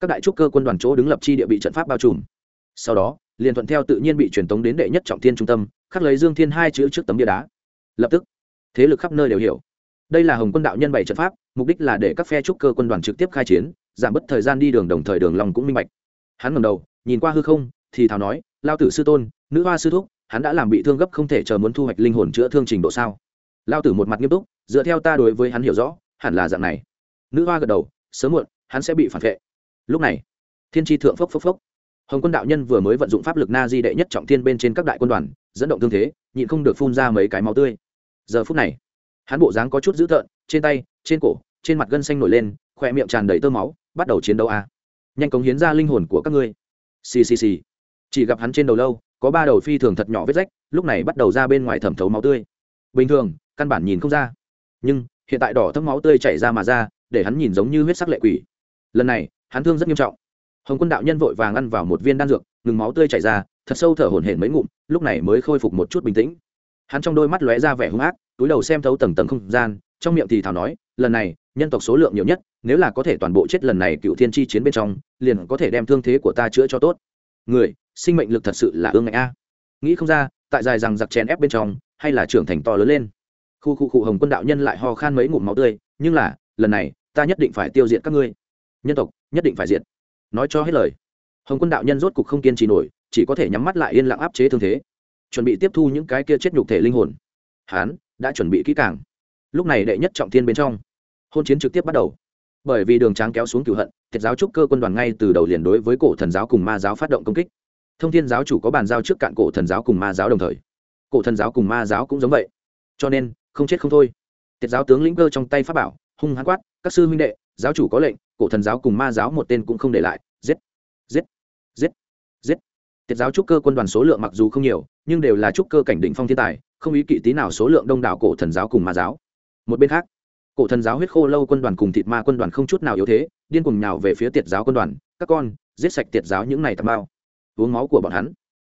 Các đại trúc cơ quân đoàn chỗ đứng lập chi địa bị trận pháp bao trùm. Sau đó liền thuận theo tự nhiên bị truyền tống đến đệ nhất trọng thiên trung tâm khắc lấy dương thiên hai chữ trước tấm bia đá. Lập tức thế lực khắp nơi đều hiểu. Đây là hồng quân đạo nhân bảy trận pháp mục đích là để các phe trúc cơ quân đoàn trực tiếp khai chiến giảm bớt thời gian đi đường đồng thời đường lòng cũng minh bạch. Hắn ngầm đầu, nhìn qua hư không, thì thào nói lao tử sư tôn, nữ hoa sư thúc, hắn đã làm bị thương gấp không thể chờ muốn thu hoạch linh hồn chữa thương trình độ sao? Lao tử một mặt nghiêm túc, dựa theo ta đối với hắn hiểu rõ, hẳn là dạng này. Nữ hoa gật đầu, sớm muộn, hắn sẽ bị phản vệ. Lúc này, thiên tri thượng phốc phốc phốc. Hồng quân đạo nhân vừa mới vận dụng pháp lực na di đệ nhất trọng thiên bên trên các đại quân đoàn, dẫn động tương thế, nhịn không được phun ra mấy cái máu tươi. Giờ phút này, hắn bộ dáng có chút dữ tợn, trên tay, trên cổ, trên mặt gân xanh nổi lên khoe miệng tràn đầy tơ máu bắt đầu chiến đấu a. À. nhanh cống hiến ra linh hồn của các ngươi. Xì xì xì. Chỉ gặp hắn trên đầu lâu, có ba đầu phi thường thật nhỏ vết rách, lúc này bắt đầu ra bên ngoài thẩm thấu máu tươi. Bình thường, căn bản nhìn không ra. Nhưng, hiện tại đỏ thấm máu tươi chảy ra mà ra, để hắn nhìn giống như huyết sắc lệ quỷ. Lần này, hắn thương rất nghiêm trọng. Hồng quân đạo nhân vội vàng ăn vào một viên đan dược, ngừng máu tươi chảy ra, thật sâu thở hổn hển mấy ngụm, lúc này mới khôi phục một chút bình tĩnh. Hắn trong đôi mắt lóe ra vẻ hung ác, túi đầu xem thấu tầng tầng không gian, trong miệng thì thảo nói, lần này, nhân tộc số lượng nhiều nhất nếu là có thể toàn bộ chết lần này cựu thiên chi chiến bên trong, liền có thể đem thương thế của ta chữa cho tốt. Người, sinh mệnh lực thật sự là ương ngạnh a. Nghĩ không ra, tại dài rằng giặc chèn ép bên trong, hay là trưởng thành to lớn lên. Khu khu khu hồng quân đạo nhân lại ho khan mấy ngụm máu tươi, nhưng là, lần này, ta nhất định phải tiêu diệt các ngươi. Nhân tộc, nhất định phải diệt. Nói cho hết lời. Hồng quân đạo nhân rốt cục không kiên trì nổi, chỉ có thể nhắm mắt lại yên lặng áp chế thương thế. Chuẩn bị tiếp thu những cái kia chết nhục thể linh hồn. Hán, đã chuẩn bị kỹ càng. Lúc này đệ nhất trọng thiên bên trong, hôn chiến trực tiếp bắt đầu bởi vì đường tráng kéo xuống cửu hận, thiệt giáo trúc cơ quân đoàn ngay từ đầu liền đối với cổ thần giáo cùng ma giáo phát động công kích. Thông thiên giáo chủ có bàn giao trước cạn cổ thần giáo cùng ma giáo đồng thời. Cổ thần giáo cùng ma giáo cũng giống vậy. Cho nên, không chết không thôi. Thiệt giáo tướng lĩnh cơ trong tay pháp bảo, hung hãn quát, các sư huynh đệ, giáo chủ có lệnh, cổ thần giáo cùng ma giáo một tên cũng không để lại. Giết giết giết giết. Thiệt giáo trúc cơ quân đoàn số lượng mặc dù không nhiều, nhưng đều là trúc cơ cảnh định phong thiên tài, không ý kỵ tí nào số lượng đông đảo cổ thần giáo cùng ma giáo. Một bên khác cổ thần giáo huyết khô lâu quân đoàn cùng thịt ma quân đoàn không chút nào yếu thế, điên cùng nhào về phía tiệt giáo quân đoàn. Các con, giết sạch tiệt giáo những này tầm bao uống máu của bọn hắn.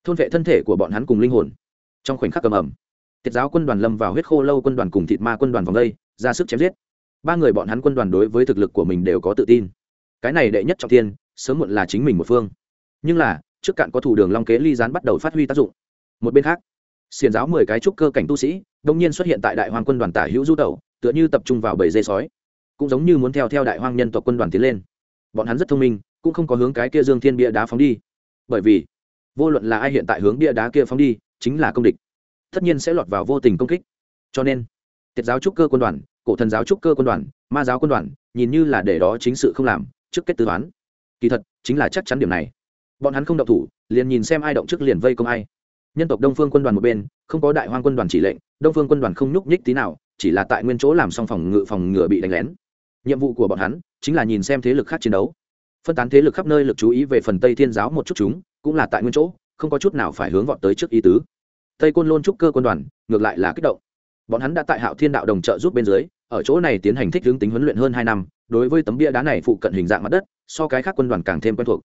Thôn vệ thân thể của bọn hắn cùng linh hồn. Trong khoảnh khắc cầm ẩm tiệt giáo quân đoàn lâm vào huyết khô lâu quân đoàn cùng thịt ma quân đoàn vòng đây, ra sức chém giết. Ba người bọn hắn quân đoàn đối với thực lực của mình đều có tự tin. Cái này đệ nhất trọng tiên sớm muộn là chính mình một phương. Nhưng là, trước cạn có thủ đường long kế ly gián bắt đầu phát huy tác dụng. Một bên khác xiền giáo mười cái trúc cơ cảnh tu sĩ, đông nhiên xuất hiện tại đại hoàng quân đoàn tả hữu du tẩu tựa như tập trung vào bầy dây sói. Cũng giống như muốn theo theo đại hoang nhân tộc quân đoàn tiến lên. Bọn hắn rất thông minh, cũng không có hướng cái kia dương thiên bia đá phóng đi. Bởi vì, vô luận là ai hiện tại hướng bia đá kia phóng đi, chính là công địch. Tất nhiên sẽ lọt vào vô tình công kích. Cho nên tiết giáo trúc cơ quân đoàn, cổ thần giáo trúc cơ quân đoàn, ma giáo quân đoàn, nhìn như là để đó chính sự không làm, trước kết tư toán. Kỳ thật, chính là chắc chắn điểm này. Bọn hắn không động thủ, liền nhìn xem ai động trước liền vây công ai. Nhân tộc đông phương quân đoàn một bên, không có đại hoang quân đoàn chỉ lệnh, đông phương quân đoàn không nhúc nhích tí nào chỉ là tại nguyên chỗ làm xong phòng ngự phòng ngựa bị đánh lén. Nhiệm vụ của bọn hắn chính là nhìn xem thế lực khác chiến đấu. Phân tán thế lực khắp nơi lực chú ý về phần tây thiên giáo một chút chúng, cũng là tại nguyên chỗ, không có chút nào phải hướng vọt tới trước ý tứ. Tây côn lôn trúc cơ quân đoàn ngược lại là kích động. Bọn hắn đã tại hạo thiên đạo đồng trợ giúp bên dưới, ở chỗ này tiến hành thích hướng tính huấn luyện hơn hai năm, đối với tấm bia đá này phụ cận hình dạng mặt đất, so cái khác quân đoàn càng thêm quen thuộc.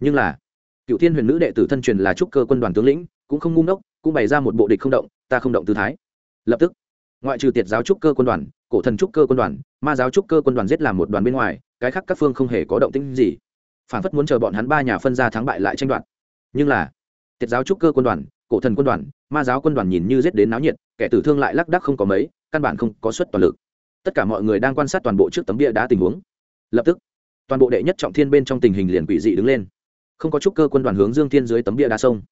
Nhưng là cựu thiên huyền nữ đệ tử thân truyền là trúc cơ quân đoàn tướng lĩnh, cũng không ngung đốc cũng bày ra một bộ địch không động, ta không động tư thái. Lập tức ngoại trừ tiệt giáo trúc cơ quân đoàn, cổ thần trúc cơ quân đoàn, ma giáo trúc cơ quân đoàn giết làm một đoàn bên ngoài, cái khác các phương không hề có động tĩnh gì. Phản phất muốn chờ bọn hắn ba nhà phân ra thắng bại lại tranh đoạt. Nhưng là, tiệt giáo trúc cơ quân đoàn, cổ thần quân đoàn, ma giáo quân đoàn nhìn như giết đến náo nhiệt, kẻ tử thương lại lác đắc không có mấy, căn bản không có suất toàn lực. Tất cả mọi người đang quan sát toàn bộ trước tấm bia đá tình huống. Lập tức, toàn bộ đệ nhất trọng thiên bên trong tình hình liền quỷ dị đứng lên. Không có trúc cơ quân đoàn hướng dương thiên dưới tấm bia đá sông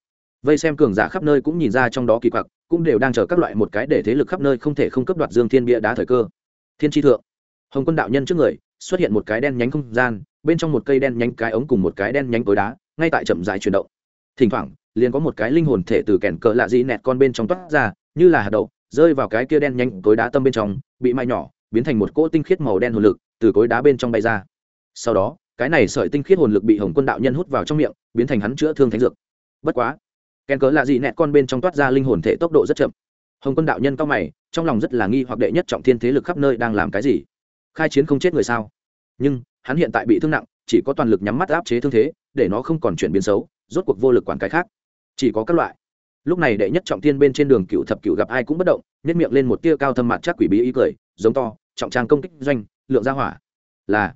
vây xem cường giả khắp nơi cũng nhìn ra trong đó kỳ quặc, cũng đều đang chờ các loại một cái để thế lực khắp nơi không thể không cấp đoạt dương thiên bia đá thời cơ. Thiên tri thượng. Hồng quân đạo nhân trước người, xuất hiện một cái đen nhánh không gian, bên trong một cây đen nhánh cái ống cùng một cái đen nhánh tối đá, ngay tại chậm dài chuyển động. Thỉnh thoảng, liền có một cái linh hồn thể từ kẻn cỡ lạ dĩ nẹt con bên trong toát ra, như là hạt đậu, rơi vào cái kia đen nhánh tối đá tâm bên trong, bị mai nhỏ, biến thành một cỗ tinh khiết màu đen hồn lực từ cối đá bên trong bay ra. Sau đó, cái này sợi tinh khiết hồn lực bị hồng quân đạo nhân hút vào trong miệng, biến thành hắn chữa thương thánh dược. Bất quá kèn cớ lạ gì nẹt con bên trong toát ra linh hồn thể tốc độ rất chậm. Hồng quân đạo nhân cao mày, trong lòng rất là nghi hoặc đệ nhất trọng thiên thế lực khắp nơi đang làm cái gì? Khai chiến không chết người sao? Nhưng, hắn hiện tại bị thương nặng, chỉ có toàn lực nhắm mắt áp chế thương thế, để nó không còn chuyển biến xấu, rốt cuộc vô lực quản cái khác. Chỉ có các loại. Lúc này đệ nhất trọng thiên bên trên đường cựu thập cựu gặp ai cũng bất động nhét miệng lên một tia cao thâm mặt chắc quỷ bí ý cười, giống to, trọng trang công kích doanh, lượng gia hỏa. Là,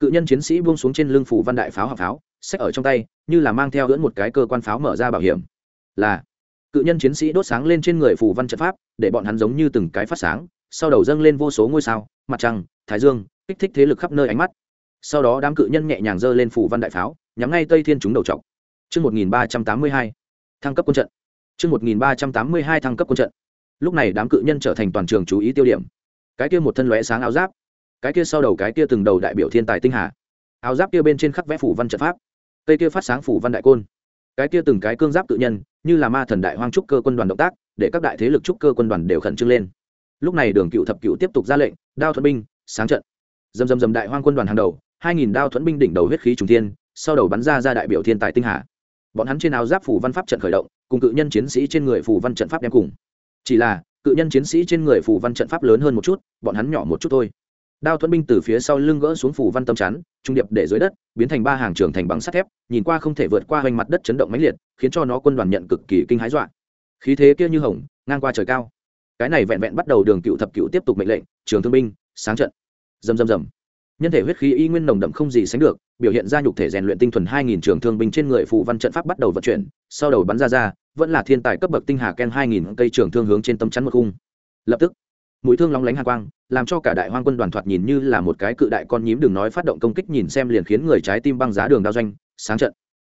cự nhân chiến sĩ buông xuống trên lưng phủ văn đại pháo hỏa pháo, xách ở trong tay, như là mang theo lưỡn một cái cơ quan pháo mở ra bảo hiểm là cự nhân chiến sĩ đốt sáng lên trên người phù văn trận pháp để bọn hắn giống như từng cái phát sáng sau đầu dâng lên vô số ngôi sao mặt trăng thái dương kích thích thế lực khắp nơi ánh mắt sau đó đám cự nhân nhẹ nhàng giơ lên phù văn đại pháo nhắm ngay tây thiên chúng đầu trọc Trước 1382, thăng cấp quân trận. Trư một nghìn ba trăm tám mươi hai thăng cấp quân trận. Lúc này đám cự nhân trở thành toàn trường chú ý tiêu điểm. Cái kia một thân lóe sáng áo giáp, cái kia sau đầu cái kia từng đầu đại biểu thiên tài tinh hà. Áo giáp kia bên trên khắc vẽ phủ văn trận pháp. Tây kia phát sáng phủ văn đại côn. Cái kia từng cái cương giáp tự nhân, như là ma thần đại hoang trúc cơ quân đoàn động tác để các đại thế lực trúc cơ quân đoàn đều khẩn trương lên. Lúc này đường cựu thập cựu tiếp tục ra lệnh đao thuẫn binh sáng trận. Dầm dầm dầm đại hoang quân đoàn hàng đầu hai nghìn đao thuẫn binh đỉnh đầu huyết khí trùng thiên sau đầu bắn ra ra đại biểu thiên tài tinh hà. Bọn hắn trên áo giáp phủ văn pháp trận khởi động cùng cự nhân chiến sĩ trên người phủ văn trận pháp đem cùng. Chỉ là cự nhân chiến sĩ trên người phủ văn trận pháp lớn hơn một chút bọn hắn nhỏ một chút thôi đao thuẫn binh từ phía sau lưng gỡ xuống phủ văn tâm chắn, trung điệp để dưới đất, biến thành ba hàng trường thành bằng sắt thép, nhìn qua không thể vượt qua hoành mặt đất chấn động mãnh liệt, khiến cho nó quân đoàn nhận cực kỳ kinh hái dọa. Khí thế kia như hồng, ngang qua trời cao. Cái này vẹn vẹn bắt đầu đường cựu thập cựu tiếp tục mệnh lệnh, trường thương binh, sáng trận. Dầm dầm dầm nhân thể huyết khí y nguyên nồng đậm không gì sánh được, biểu hiện ra nhục thể rèn luyện tinh thuần hai nghìn trường thương binh trên người phủ văn trận pháp bắt đầu vận chuyển, sau đầu bắn ra ra, vẫn là thiên tài cấp bậc tinh hà ken hai nghìn cây trường thương hướng trên tâm chắn một khung. Lập tức, mũi thương lóng lánh hạ quang làm cho cả đại hoang quân đoàn thoạt nhìn như là một cái cự đại con nhím đường nói phát động công kích nhìn xem liền khiến người trái tim băng giá đường đao doanh, sáng trận.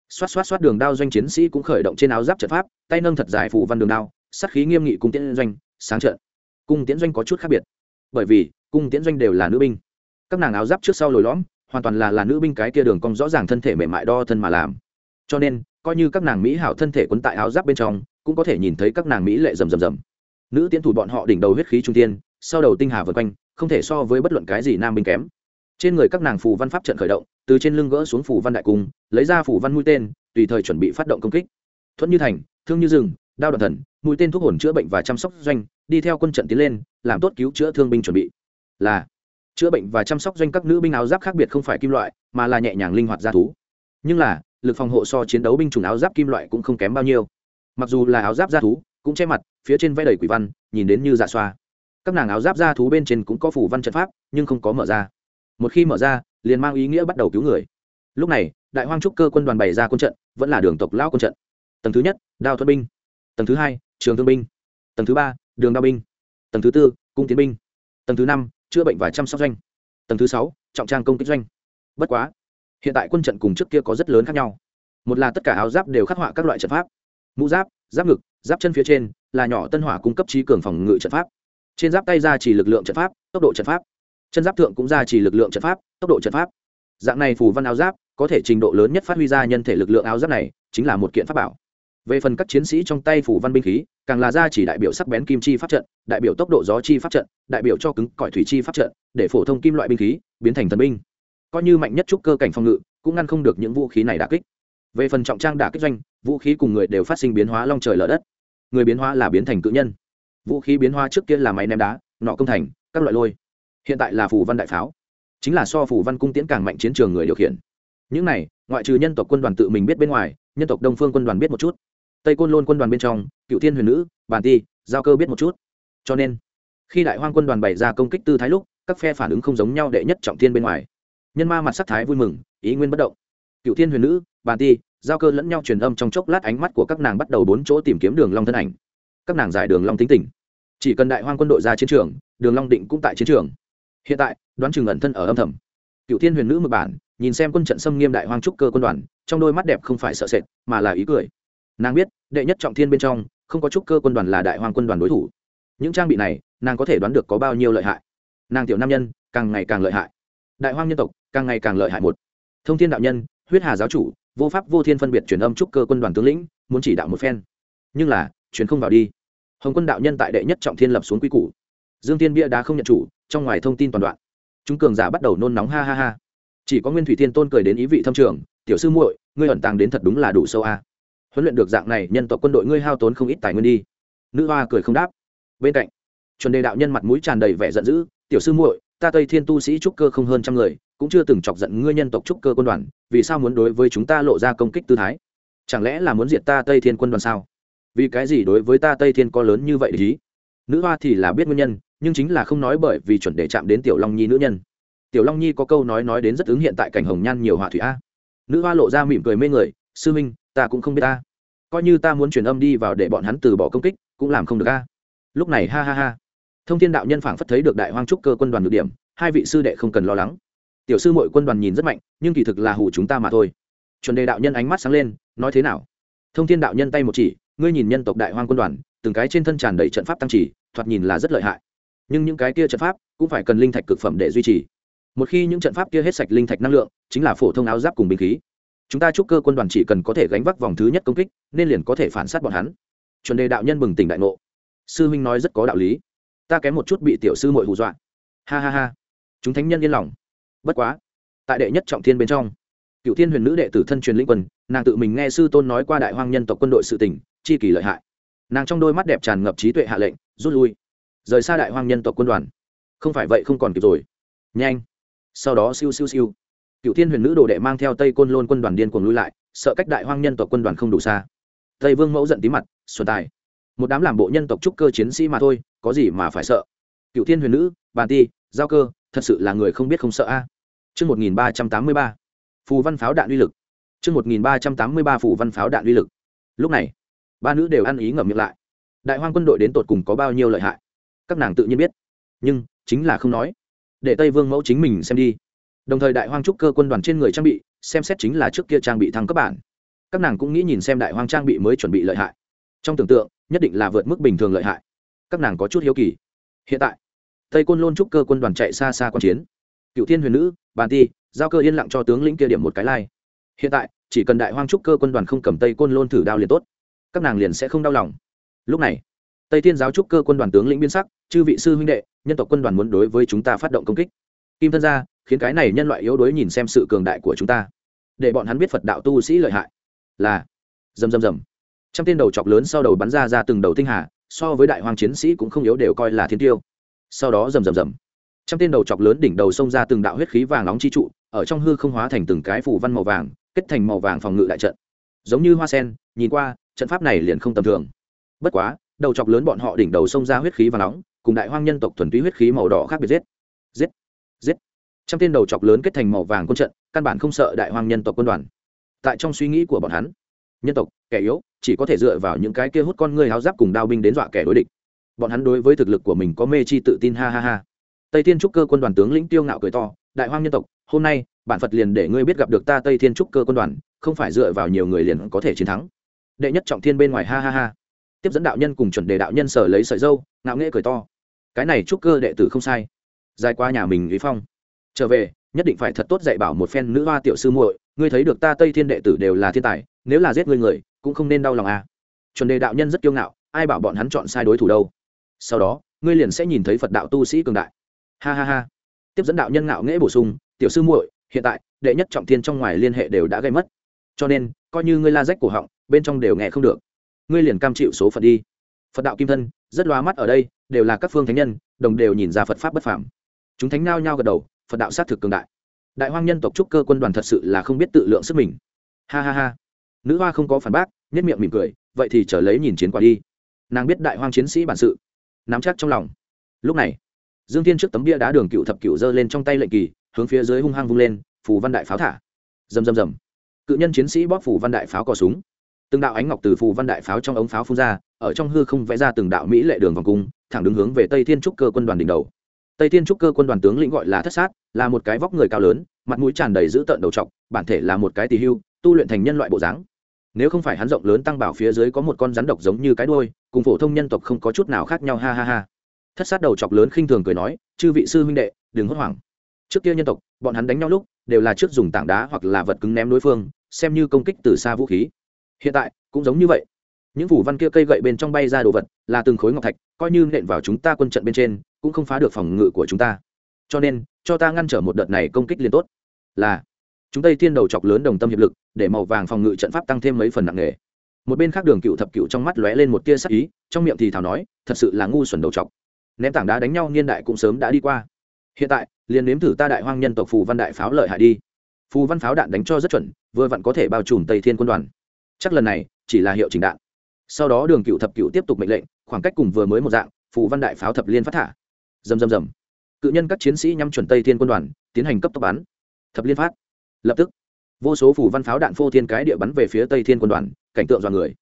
Xoát xoát xoát đường đao doanh chiến sĩ cũng khởi động trên áo giáp trận pháp, tay nâng thật dài phủ văn đường đao sắc khí nghiêm nghị cung tiễn doanh, sáng trận. Cung tiễn doanh có chút khác biệt, bởi vì cung tiễn doanh đều là nữ binh. Các nàng áo giáp trước sau lồi lõm, hoàn toàn là là nữ binh cái kia đường cong rõ ràng thân thể mềm mại đo thân mà làm. Cho nên, coi như các nàng mỹ hảo thân thể quấn tại áo giáp bên trong, cũng có thể nhìn thấy các nàng mỹ lệ rầm rầm rầm. Nữ tiến thủ bọn họ đỉnh đầu huyết khí trung tiên sau đầu tinh hà vượt quanh, không thể so với bất luận cái gì nam binh kém. Trên người các nàng phù văn pháp trận khởi động, từ trên lưng gỡ xuống phù văn đại cung, lấy ra phù văn mũi tên, tùy thời chuẩn bị phát động công kích. Thuận như thành, thương như rừng đao đoạn thần, mũi tên thuốc hồn chữa bệnh và chăm sóc doanh, đi theo quân trận tiến lên, làm tốt cứu chữa thương binh chuẩn bị. Là, chữa bệnh và chăm sóc doanh các nữ binh áo giáp khác biệt không phải kim loại, mà là nhẹ nhàng linh hoạt gia thú. Nhưng là, lực phòng hộ so chiến đấu binh chủng áo giáp kim loại cũng không kém bao nhiêu. Mặc dù là áo giáp gia thú, cũng che mặt, phía trên vẽ đầy quỷ văn, nhìn đến như dạ xoa các nàng áo giáp ra thú bên trên cũng có phủ văn trận pháp, nhưng không có mở ra. Một khi mở ra, liền mang ý nghĩa bắt đầu cứu người. Lúc này, đại hoang trúc cơ quân đoàn bày ra quân trận, vẫn là đường tộc lao quân trận. Tầng thứ nhất, đao thuật binh. Tầng thứ hai, trường thương binh. Tầng thứ ba, đường đao binh. Tầng thứ tư, cung tiến binh. Tầng thứ năm, chữa bệnh và chăm sóc doanh. Tầng thứ sáu, trọng trang công kích doanh. Bất quá, hiện tại quân trận cùng trước kia có rất lớn khác nhau. Một là tất cả áo giáp đều khắc họa các loại trận pháp. Mũ giáp giáp ngực, giáp chân phía trên là nhỏ tân hỏa cung cấp trí cường phòng ngự trận pháp trên giáp tay ra chỉ lực lượng trận pháp, tốc độ trận pháp. Chân giáp thượng cũng ra chỉ lực lượng trận pháp, tốc độ trận pháp. Dạng này phù văn áo giáp có thể trình độ lớn nhất phát huy ra nhân thể lực lượng áo giáp này, chính là một kiện pháp bảo. Về phần các chiến sĩ trong tay phủ văn binh khí, càng là ra chỉ đại biểu sắc bén kim chi pháp trận, đại biểu tốc độ gió chi pháp trận, đại biểu cho cứng cỏi thủy chi pháp trận, để phổ thông kim loại binh khí biến thành thần binh. Coi như mạnh nhất trúc cơ cảnh phòng ngự, cũng ngăn không được những vũ khí này đả kích. Về phần trọng trang đả kích doanh, vũ khí cùng người đều phát sinh biến hóa long trời lở đất. Người biến hóa là biến thành cự nhân vũ khí biến hóa trước kia là máy ném đá, nọ công thành, các loại lôi. Hiện tại là phù văn đại pháo. Chính là so phù văn cung tiễn càng mạnh chiến trường người điều khiển. Những này, ngoại trừ nhân tộc quân đoàn tự mình biết bên ngoài, nhân tộc đông phương quân đoàn biết một chút. Tây côn lôn quân đoàn bên trong, cựu thiên huyền nữ, bàn ti, giao cơ biết một chút. Cho nên, khi đại hoang quân đoàn bày ra công kích tư thái lúc, các phe phản ứng không giống nhau đệ nhất trọng thiên bên ngoài. Nhân ma mặt sắc thái vui mừng, ý nguyên bất động. Cựu thiên huyền nữ, bàn ti, giao cơ lẫn nhau truyền âm trong chốc lát ánh mắt của các nàng bắt đầu bốn chỗ tìm kiếm đường long thân ảnh các nàng giải đường long tính tình. Chỉ cần đại hoang quân đội ra chiến trường, đường long định cũng tại chiến trường. Hiện tại, đoán chừng ẩn thân ở âm thầm. Cựu thiên huyền nữ mực bản, nhìn xem quân trận xâm nghiêm đại hoang trúc cơ quân đoàn, trong đôi mắt đẹp không phải sợ sệt, mà là ý cười. Nàng biết, đệ nhất trọng thiên bên trong, không có trúc cơ quân đoàn là đại hoang quân đoàn đối thủ. Những trang bị này, nàng có thể đoán được có bao nhiêu lợi hại. Nàng tiểu nam nhân, càng ngày càng lợi hại. Đại hoang nhân tộc, càng ngày càng lợi hại một. Thông thiên đạo nhân, huyết hà giáo chủ, vô pháp vô thiên phân biệt truyền âm trúc cơ quân đoàn tướng lĩnh, muốn chỉ đạo một phen. Nhưng là truyền không vào đi. Hồng quân đạo nhân tại đệ nhất trọng thiên lập xuống quy củ. Dương tiên bia đá không nhận chủ, trong ngoài thông tin toàn đoạn. Chúng cường giả bắt đầu nôn nóng ha ha ha. Chỉ có nguyên thủy thiên tôn cười đến ý vị thâm trường, tiểu sư muội, ngươi ẩn tàng đến thật đúng là đủ sâu a. Huấn luyện được dạng này, nhân tộc quân đội ngươi hao tốn không ít tài nguyên đi. Nữ hoa cười không đáp. Bên cạnh, chuẩn đề đạo nhân mặt mũi tràn đầy vẻ giận dữ, tiểu sư muội, ta tây thiên tu sĩ trúc cơ không hơn trăm người, cũng chưa từng chọc giận ngươi nhân tộc trúc cơ quân đoàn, vì sao muốn đối với chúng ta lộ ra công kích tư thái? Chẳng lẽ là muốn diệt ta tây thiên quân đoàn sao? Vì cái gì đối với ta tây thiên có lớn như vậy ý? Nữ hoa thì là biết nguyên nhân, nhưng chính là không nói bởi vì chuẩn để chạm đến tiểu long nhi nữ nhân. Tiểu long nhi có câu nói nói đến rất ứng hiện tại cảnh hồng nhan nhiều hòa thủy a. Nữ hoa lộ ra mỉm cười mê người, sư minh, ta cũng không biết ta. Coi như ta muốn truyền âm đi vào để bọn hắn từ bỏ công kích, cũng làm không được a. Lúc này ha ha ha. Thông thiên đạo nhân phảng phất thấy được đại hoang trúc cơ quân đoàn được điểm, hai vị sư đệ không cần lo lắng. Tiểu sư mội quân đoàn nhìn rất mạnh, nhưng kỳ thực là hủ chúng ta mà thôi. Chuẩn đề đạo nhân ánh mắt sáng lên, nói thế nào? Thông thiên đạo nhân tay một chỉ ngươi nhìn nhân tộc đại hoang quân đoàn, từng cái trên thân tràn đầy trận pháp tăng chỉ thoạt nhìn là rất lợi hại. Nhưng những cái kia trận pháp cũng phải cần linh thạch cực phẩm để duy trì. Một khi những trận pháp kia hết sạch linh thạch năng lượng, chính là phổ thông áo giáp cùng binh khí. Chúng ta chúc cơ quân đoàn chỉ cần có thể gánh vác vòng thứ nhất công kích, nên liền có thể phản s á t bọn hắn. Chuẩn đề đạo nhân bừng tỉnh đại ngộ. Sư huynh nói rất có đạo lý. Ta kém một chút bị tiểu sư mội hù dọa. Ha ha ha. Chúng thánh nhân yên lòng. Bất quá, tại đệ nhất trọng thiên bên trong cựu thiên huyền nữ đệ tử thân truyền lĩnh quân, nàng tự mình nghe sư tôn nói qua đại hoang nhân tộc quân đội sự tỉnh chi kỳ lợi hại. Nàng trong đôi mắt đẹp tràn ngập trí tuệ hạ lệnh, rút lui. Rời xa đại hoang nhân tộc quân đoàn. Không phải vậy không còn kịp rồi. Nhanh. Sau đó siêu siêu siêu. Cựu thiên huyền nữ đồ đệ mang theo tây côn lôn quân đoàn điên cuồng lui lại, sợ cách đại hoang nhân tộc quân đoàn không đủ xa. Tây vương mẫu giận tí mặt, xuân tài. Một đám làm bộ nhân tộc trúc cơ chiến sĩ mà thôi, có gì mà phải sợ? Cựu thiên huyền nữ, bàn ti, giao cơ, thật sự là người không biết không sợ a. À. Chương 1383. Phù văn pháo đạn uy lực. Chương 1383 phù văn pháo đạn uy lực. Lúc này, ba nữ đều ăn ý ngậm miệng lại. Đại Hoang quân đội đến tột cùng có bao nhiêu lợi hại, các nàng tự nhiên biết, nhưng chính là không nói. Để Tây Vương mẫu chính mình xem đi. Đồng thời Đại Hoang trúc cơ quân đoàn trên người trang bị, xem xét chính là trước kia trang bị thăng cấp bản. Các nàng cũng nghĩ nhìn xem Đại Hoang trang bị mới chuẩn bị lợi hại. Trong tưởng tượng, nhất định là vượt mức bình thường lợi hại. Các nàng có chút hiếu kỳ. Hiện tại, Tây Côn Lôn trúc cơ quân đoàn chạy xa xa quan chiến cựu thiên huyền nữ, bàn ti, giao cơ yên lặng cho tướng lĩnh kia điểm một cái lai、like. hiện tại, chỉ cần đại hoang trúc cơ quân đoàn không cầm tây côn lôn thử đao liền tốt. Các nàng liền sẽ không đau lòng. Lúc này, tây thiên giáo trúc cơ quân đoàn tướng lĩnh biên sắc, chư vị sư huynh đệ, nhân tộc quân đoàn muốn đối với chúng ta phát động công kích. Kim thân gia, khiến cái này nhân loại yếu đuối nhìn xem sự cường đại của chúng ta, để bọn hắn biết phật đạo tu sĩ lợi hại. Là dầm dầm dầm trăm tên đầu chọc lớn sau đầu bắn ra ra từng đầu tinh hà, so với đại hoàng chiến sĩ cũng không yếu đều coi là thiên tiêu. Sau đó rầm rầm rầm trăm tên đầu chọc lớn đỉnh đầu xông ra từng đạo huyết khí vàng nóng chi trụ, ở trong hư không hóa thành từng cái phủ văn màu vàng, kết thành màu vàng phòng ngự đại trận. Giống như hoa sen, nhìn qua, trận pháp này liền không tầm thường. Bất quá, đầu chọc lớn bọn họ đỉnh đầu xông ra huyết khí vàng nóng, cùng đại hoang nhân tộc thuần túy huyết khí màu đỏ khác biệt giết. Giết giết. Trăm tên đầu chọc lớn kết thành màu vàng quân trận, căn bản không sợ đại hoang nhân tộc quân đoàn. Tại trong suy nghĩ của bọn hắn, nhân tộc, kẻ yếu, chỉ có thể dựa vào những cái kia hút con người háo giáp cùng đao binh đến dọa kẻ đối địch. Bọn hắn đối với thực lực của mình có mê chi tự tin, ha ha ha tây thiên trúc cơ quân đoàn tướng lĩnh tiêu ngạo cười to, đại hoang nhân tộc, hôm nay, bản phật liền để ngươi biết gặp được ta tây thiên trúc cơ quân đoàn, không phải dựa vào nhiều người liền có thể chiến thắng. Đệ nhất trọng thiên bên ngoài, ha ha ha. Tiếp dẫn đạo nhân cùng chuẩn đề đạo nhân sở lấy sợi dâu, ngạo nghễ cười to. Cái này trúc cơ đệ tử không sai. Dài qua nhà mình ý phong. Trở về, nhất định phải thật tốt dạy bảo một phen nữ hoa tiểu sư muội, ngươi thấy được ta tây thiên đệ tử đều là thiên tài, nếu là giết ngươi người, cũng không nên đau lòng à. Chuẩn đề đạo nhân rất kiêu ngạo, ai bảo bọn hắn chọn sai đối thủ đâu. Sau đó, ngươi liền sẽ nhìn thấy phật đạo tu sĩ cường đại ha ha ha. Tiếp dẫn đạo nhân ngạo nghễ bổ sung, tiểu sư muội, hiện tại, đệ nhất trọng thiên trong ngoài liên hệ đều đã gây mất. Cho nên, coi như ngươi la rách cổ họng, bên trong đều nghe không được. Ngươi liền cam chịu số phận đi. Phật đạo kim thân, rất loa mắt ở đây, đều là các phương thánh nhân, đồng đều nhìn ra phật pháp bất phàm. Chúng thánh nao nhao gật đầu, phật đạo sát thực cường đại. Đại hoang nhân tộc trúc cơ quân đoàn thật sự là không biết tự lượng sức mình. Ha ha ha. Nữ hoa không có phản bác nhất miệng mỉm cười, vậy thì trở lấy nhìn chiến quả đi. Nàng biết đại hoang chiến sĩ bản sự, nắm chắc trong lòng. Lúc này dương thiên trước tấm bia đá đường cựu thập cựu giơ lên trong tay lệnh kỳ, hướng phía dưới hung hăng vung lên, phù văn đại pháo thả. Rầm rầm rầm. Cự nhân chiến sĩ bóp phù văn đại pháo cò súng. Từng đạo ánh ngọc từ phù văn đại pháo trong ống pháo phun ra, ở trong hư không vẽ ra từng đạo mỹ lệ đường vòng cung, thẳng đứng hướng về tây thiên trúc cơ quân đoàn đỉnh đầu. Tây thiên trúc cơ quân đoàn tướng lĩnh gọi là thất sát, là một cái vóc người cao lớn, mặt mũi tràn đầy dữ tợn đầu trọc, bản thể là một cái tỳ hưu, tu luyện thành nhân loại bộ dáng. Nếu không phải hắn rộng lớn tăng bảo phía dưới có một con rắn độc giống như cái đuôi, cùng phổ thông nhân tộc không có chút nào khác nhau, ha ha ha thất sát đầu chọc lớn khinh thường cười nói, chư vị sư huynh đệ, đừng hốt hoảng. Trước kia nhân tộc, bọn hắn đánh nhau lúc, đều là trước dùng tảng đá hoặc là vật cứng ném đối phương, xem như công kích từ xa vũ khí. Hiện tại, cũng giống như vậy. Những phủ văn kia cây gậy bên trong bay ra đồ vật, là từng khối ngọc thạch, coi như nện vào chúng ta quân trận bên trên, cũng không phá được phòng ngự của chúng ta. Cho nên, cho ta ngăn trở một đợt này công kích liên tốt. Là, chúng tây thiên đầu chọc lớn đồng tâm hiệp lực, để màu vàng phòng ngự trận pháp tăng thêm mấy phần nặng nề. Một bên khác đường cựu thập cựu trong mắt lóe lên một tia sắc ý, trong miệng thì thảo nói, thật sự là ngu xuẩn đầu chọc ném tảng đá đánh nhau, niên đại cũng sớm đã đi qua. Hiện tại, liền nếm thử ta đại hoang nhân tộc phù văn đại pháo lợi hại đi. Phù văn pháo đạn đánh cho rất chuẩn, vừa vặn có thể bao trùm tây thiên quân đoàn. Chắc lần này, chỉ là hiệu chỉnh đạn. Sau đó đường cựu thập cựu tiếp tục mệnh lệnh, khoảng cách cùng vừa mới một dạng, phù văn đại pháo thập liên phát thả. Dầm dầm dầm cự nhân các chiến sĩ nhắm chuẩn tây thiên quân đoàn, tiến hành cấp tốc bắn. Thập liên phát. Lập tức, vô số phủ văn pháo đạn phô thiên cái địa bắn về phía tây thiên quân đoàn, cảnh tượng dọa người.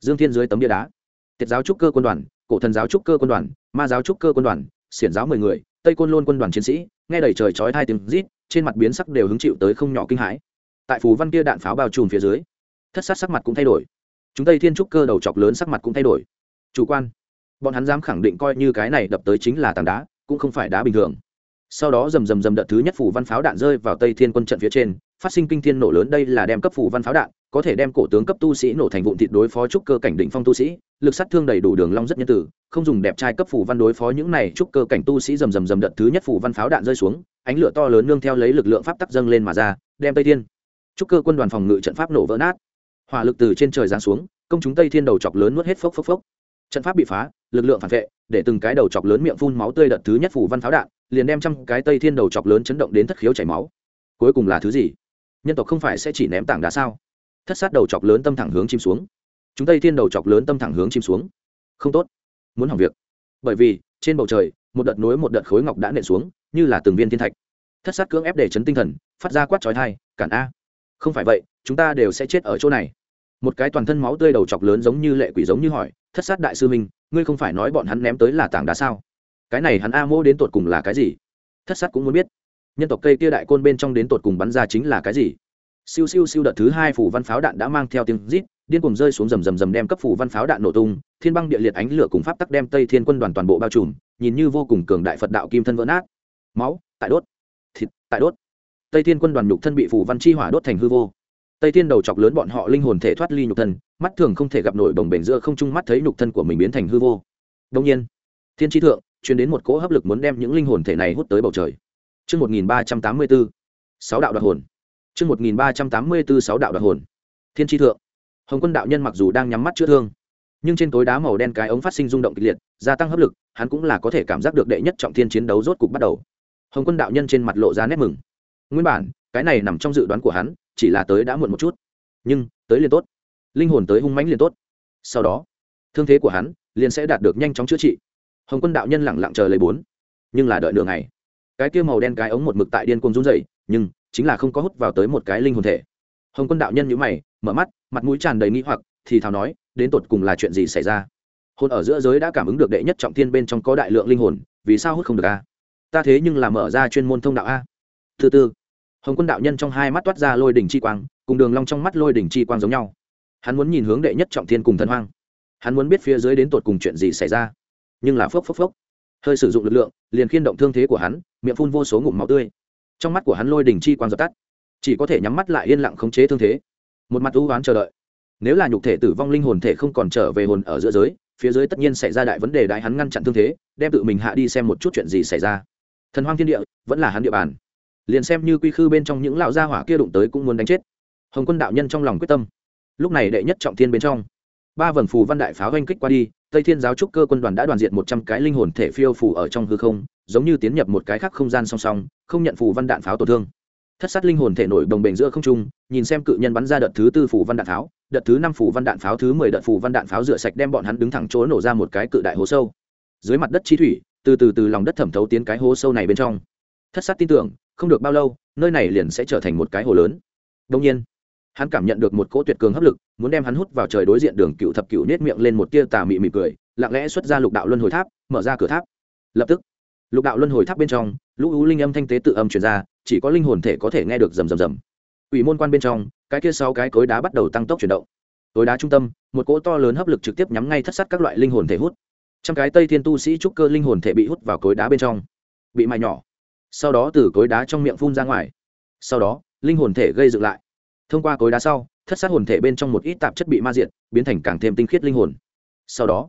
Dương thiên dưới tấm địa đá. Tiết giáo trúc cơ quân đoàn cổ thần giáo trúc cơ quân đoàn, ma giáo trúc cơ quân đoàn, xiển giáo mười người, tây côn lôn quân đoàn chiến sĩ, nghe đầy trời chói hai tiếng rít, trên mặt biến sắc đều hứng chịu tới không nhỏ kinh hãi. Tại phù văn kia đạn pháo bao trùm phía dưới, thất sát sắc mặt cũng thay đổi. Chúng tây thiên trúc cơ đầu chọc lớn sắc mặt cũng thay đổi. Chủ quan. Bọn hắn dám khẳng định coi như cái này đập tới chính là tảng đá, cũng không phải đá bình thường. Sau đó rầm rầm rầm đợt thứ nhất phủ văn pháo đạn rơi vào tây thiên quân trận phía trên phát sinh kinh thiên nổ lớn đây là đem cấp phủ văn pháo đạn, có thể đem cổ tướng cấp tu sĩ nổ thành vụn thịt đối phó trúc cơ cảnh đỉnh phong tu sĩ, lực sát thương đầy đủ đường long rất nhân tử, không dùng đẹp trai cấp phủ văn đối phó những này trúc cơ cảnh tu sĩ rầm rầm rầm đợt thứ nhất phủ văn pháo đạn rơi xuống, ánh lửa to lớn nương theo lấy lực lượng pháp tắc dâng lên mà ra, đem tây thiên, trúc cơ quân đoàn phòng ngự trận pháp nổ vỡ nát. Hỏa lực từ trên trời giáng xuống, công chúng tây thiên đầu chọc lớn nuốt hết phốc phốc phốc. Trận pháp bị phá, lực lượng phản vệ, để từng cái đầu chọc lớn miệng phun máu tươi đợt thứ nhất phủ văn pháo đạn, liền đem trăm cái tây thiên đầu chọc lớn chấn động đến thất khiếu chảy máu. Cuối cùng là thứ gì? Nhân tộc không phải sẽ chỉ ném tảng đá sao? Thất sát đầu chọc lớn tâm thẳng hướng chim xuống. Chúng tây thiên đầu chọc lớn tâm thẳng hướng chim xuống. Không tốt. Muốn hỏng việc. Bởi vì, trên bầu trời, một đợt nối một đợt khối ngọc đã nện xuống, như là từng viên thiên thạch. Thất sát cưỡng ép để chấn tinh thần, phát ra quát trói thai cản a. Không phải vậy, chúng ta đều sẽ chết ở chỗ này. Một cái toàn thân máu tươi đầu chọc lớn giống như lệ quỷ giống như hỏi, thất sát đại sư minh ngươi không phải nói bọn hắn ném tới là tảng đá sao? Cái này hắn a mô đến tột cùng là cái gì? Thất sát cũng muốn biết nhân tộc cây kia đại côn bên trong đến tột cùng bắn ra chính là cái gì? Siêu siêu siêu đợt thứ hai phủ văn pháo đạn đã mang theo tiếng rít, điên cùng rơi xuống rầm rầm rầm đem cấp phủ văn pháo đạn nổ tung, thiên băng địa liệt ánh lửa cùng pháp tắc đem tây thiên quân đoàn toàn bộ bao trùm, nhìn như vô cùng cường đại phật đạo kim thân vỡ nát. Máu, tại đốt, thịt, tại đốt. Tây thiên quân đoàn nhục thân bị phủ văn chi hỏa đốt thành hư vô. Tây thiên đầu chọc lớn bọn họ linh hồn thể thoát ly nhục thân, mắt thường không thể gặp nổi bồng bềnh giữa không trung mắt thấy nhục thân của mình biến thành hư vô. Đông nhiên, thiên tri thượng chuyển đến một cỗ hấp lực muốn đem những linh hồn thể này hút tới bầu trời chương 1384, sáu đạo đoạt hồn. chương 1384 sáu đạo đoạt hồn. Thiên tri thượng. Hồng quân đạo nhân mặc dù đang nhắm mắt chữa thương, nhưng trên tối đá màu đen cái ống phát sinh rung động kịch liệt, gia tăng hấp lực, hắn cũng là có thể cảm giác được đệ nhất trọng thiên chiến đấu rốt cục bắt đầu. Hồng quân đạo nhân trên mặt lộ ra nét mừng. Nguyên bản, cái này nằm trong dự đoán của hắn, chỉ là tới đã muộn một chút. Nhưng, tới liền tốt. Linh hồn tới hung mãnh liền tốt. Sau đó, thương thế của hắn liền sẽ đạt được nhanh chóng chữa trị hồng quân đạo nhân lẳng lặng chờ lấy bốn nhưng là đợi nửa ngày cái kia màu đen cái ống một mực tại điên cuồng run rẩy, nhưng chính là không có hút vào tới một cái linh hồn thể. Hồng quân đạo nhân nhíu mày, mở mắt, mặt mũi tràn đầy nghi hoặc, thì thào nói, đến tột cùng là chuyện gì xảy ra? Hồn ở giữa giới đã cảm ứng được đệ nhất trọng thiên bên trong có đại lượng linh hồn, vì sao hút không được a? Ta thế nhưng là mở ra chuyên môn thông đạo a. Thứ tư hồng quân đạo nhân trong hai mắt toát ra lôi đỉnh chi quang, cùng đường long trong mắt lôi đỉnh chi quang giống nhau. Hắn muốn nhìn hướng đệ nhất trọng thiên cùng thần hoang. Hắn muốn biết phía dưới đến tột cùng chuyện gì xảy ra. Nhưng là phốc phốc phốc hơi sử dụng lực lượng, liền khiên động thương thế của hắn, miệng phun vô số ngụm máu tươi. Trong mắt của hắn lôi đỉnh chi quang dập tắt. Chỉ có thể nhắm mắt lại yên lặng khống chế thương thế. Một mặt ưu oán chờ đợi. Nếu là nhục thể tử vong linh hồn thể không còn trở về hồn ở giữa giới, phía dưới tất nhiên xảy ra đại vấn đề đại hắn ngăn chặn thương thế, đem tự mình hạ đi xem một chút chuyện gì xảy ra. Thần hoang thiên địa, vẫn là hắn địa bàn. Liền xem như quy khư bên trong những lão gia hỏa kia đụng tới cũng muốn đánh chết. Hồng quân đạo nhân trong lòng quyết tâm. Lúc này đệ nhất trọng thiên bên trong ba vầng phù văn đại pháo oanh kích qua đi, tây thiên giáo trúc cơ quân đoàn đã đoàn diện một trăm cái linh hồn thể phiêu phù ở trong hư không, giống như tiến nhập một cái khác không gian song song, không nhận phù văn đạn pháo tổn thương. Thất sát linh hồn thể nổi đồng bền giữa không trung, nhìn xem cự nhân bắn ra đợt thứ tư phù văn đạn pháo, đợt thứ năm phù văn đạn pháo thứ mười đợt phù văn đạn pháo rửa sạch đem bọn hắn đứng thẳng chỗ nổ ra một cái cự đại hố sâu. Dưới mặt đất chi thủy, từ từ từ lòng đất thẩm thấu tiến cái hố sâu này bên trong. Thất sát tin tưởng, không được bao lâu, nơi này liền sẽ trở thành một cái hồ lớn. Đông nhiên hắn cảm nhận được một cỗ tuyệt cường hấp lực, muốn đem hắn hút vào trời đối diện đường cựu thập cựu nết miệng lên một tia tà mị mị cười, lặng lẽ xuất ra lục đạo luân hồi tháp, mở ra cửa tháp. Lập tức, lục đạo luân hồi tháp bên trong, lũ ú linh âm thanh tế tự âm truyền ra, chỉ có linh hồn thể có thể nghe được rầm rầm rầm. Ủy môn quan bên trong, cái kia sau cái cối đá bắt đầu tăng tốc chuyển động. Cối đá trung tâm, một cỗ to lớn hấp lực trực tiếp nhắm ngay thất sát các loại linh hồn thể hút. Trăm cái tây thiên tu sĩ trúc cơ linh hồn thể bị hút vào cối đá bên trong. Bị mài nhỏ. Sau đó từ cối đá trong miệng phun ra ngoài. Sau đó, linh hồn thể gây dựng lại thông qua cối đá sau, thất sát hồn thể bên trong một ít tạp chất bị ma diện biến thành càng thêm tinh khiết linh hồn. Sau đó,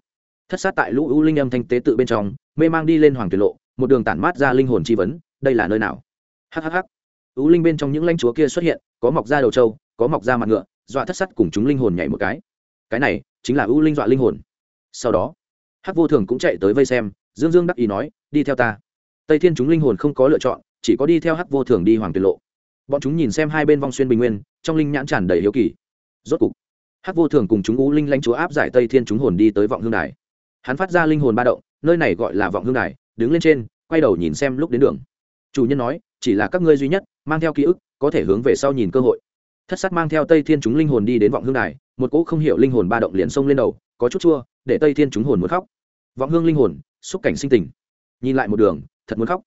thất sát tại lũ u linh âm thanh tế tự bên trong, mê mang đi lên hoàng tuyệt lộ, một đường tản mát ra linh hồn chi vấn, đây là nơi nào? Hhh u linh bên trong những lãnh chúa kia xuất hiện, có mọc da đầu trâu, có mọc da mặt ngựa, dọa thất sắt cùng chúng linh hồn nhảy một cái. Cái này chính là u linh dọa linh hồn. Sau đó, hắc vô thường cũng chạy tới vây xem, dương dương đắc ý nói, đi theo ta. Tây thiên chúng linh hồn không có lựa chọn, chỉ có đi theo hắc vô thường đi hoàng tuyệt lộ bọn chúng nhìn xem hai bên vong xuyên bình nguyên, trong linh nhãn tràn đầy hiếu kỳ. Rốt cục, hắc vô thường cùng chúng ú linh lãnh chúa áp giải tây thiên chúng hồn đi tới vọng hương đài. Hắn phát ra linh hồn ba động, nơi này gọi là vọng hương đài, đứng lên trên, quay đầu nhìn xem lúc đến đường. Chủ nhân nói, chỉ là các ngươi duy nhất, mang theo ký ức, có thể hướng về sau nhìn cơ hội. Thất sát mang theo tây thiên chúng linh hồn đi đến vọng hương đài, một cỗ không hiểu linh hồn ba động liền xông lên đầu, có chút chua, để tây thiên chúng hồn muốn khóc. Vọng hương linh hồn, xúc cảnh sinh tình. Nhìn lại một đường, thật muốn khóc.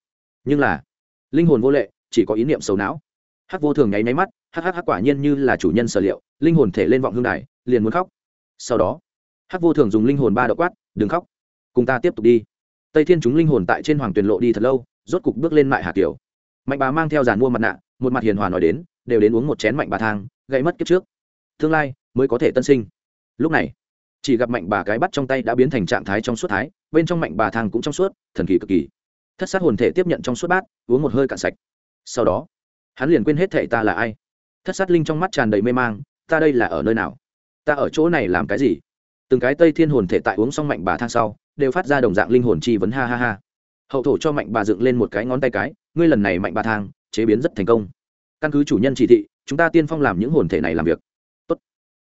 Nhưng là, linh hồn vô lệ, chỉ có ý niệm xấu não hắc vô thường nháy nháy mắt, hắc hắc hắc quả nhiên như là chủ nhân sở liệu, linh hồn thể lên vọng hương đài, liền muốn khóc. Sau đó, hắc vô thường dùng linh hồn ba đậu quát, đừng khóc, cùng ta tiếp tục đi. Tây thiên chúng linh hồn tại trên hoàng tuyền lộ đi thật lâu, rốt cục bước lên mại hà kiều mạnh bà mang theo giàn mua mặt nạ, một mặt hiền hòa nói đến, đều đến uống một chén mạnh bà thang gây mất kiếp trước. Tương lai mới có thể tân sinh. Lúc này, chỉ gặp mạnh bà cái bắt trong tay đã biến thành trạng thái trong suốt thái, bên trong mạnh bà thang cũng trong suốt, thần kỳ cực kỳ. Thất sát hồn thể tiếp nhận trong suốt bát, uống một hơi cạn sạch. Sau đó hắn liền quên hết thệ ta là ai. Thất sát linh trong mắt tràn đầy mê mang ta đây là ở nơi nào? Ta ở chỗ này làm cái gì? Từng cái tây thiên hồn thể tại uống xong mạnh bà thang sau đều phát ra đồng dạng linh hồn chi vấn ha ha ha. Hậu thổ cho mạnh bà dựng lên một cái ngón tay cái ngươi lần này mạnh bà thang chế biến rất thành công. Căn cứ chủ nhân chỉ thị chúng ta tiên phong làm những hồn thể này làm việc. Tốt.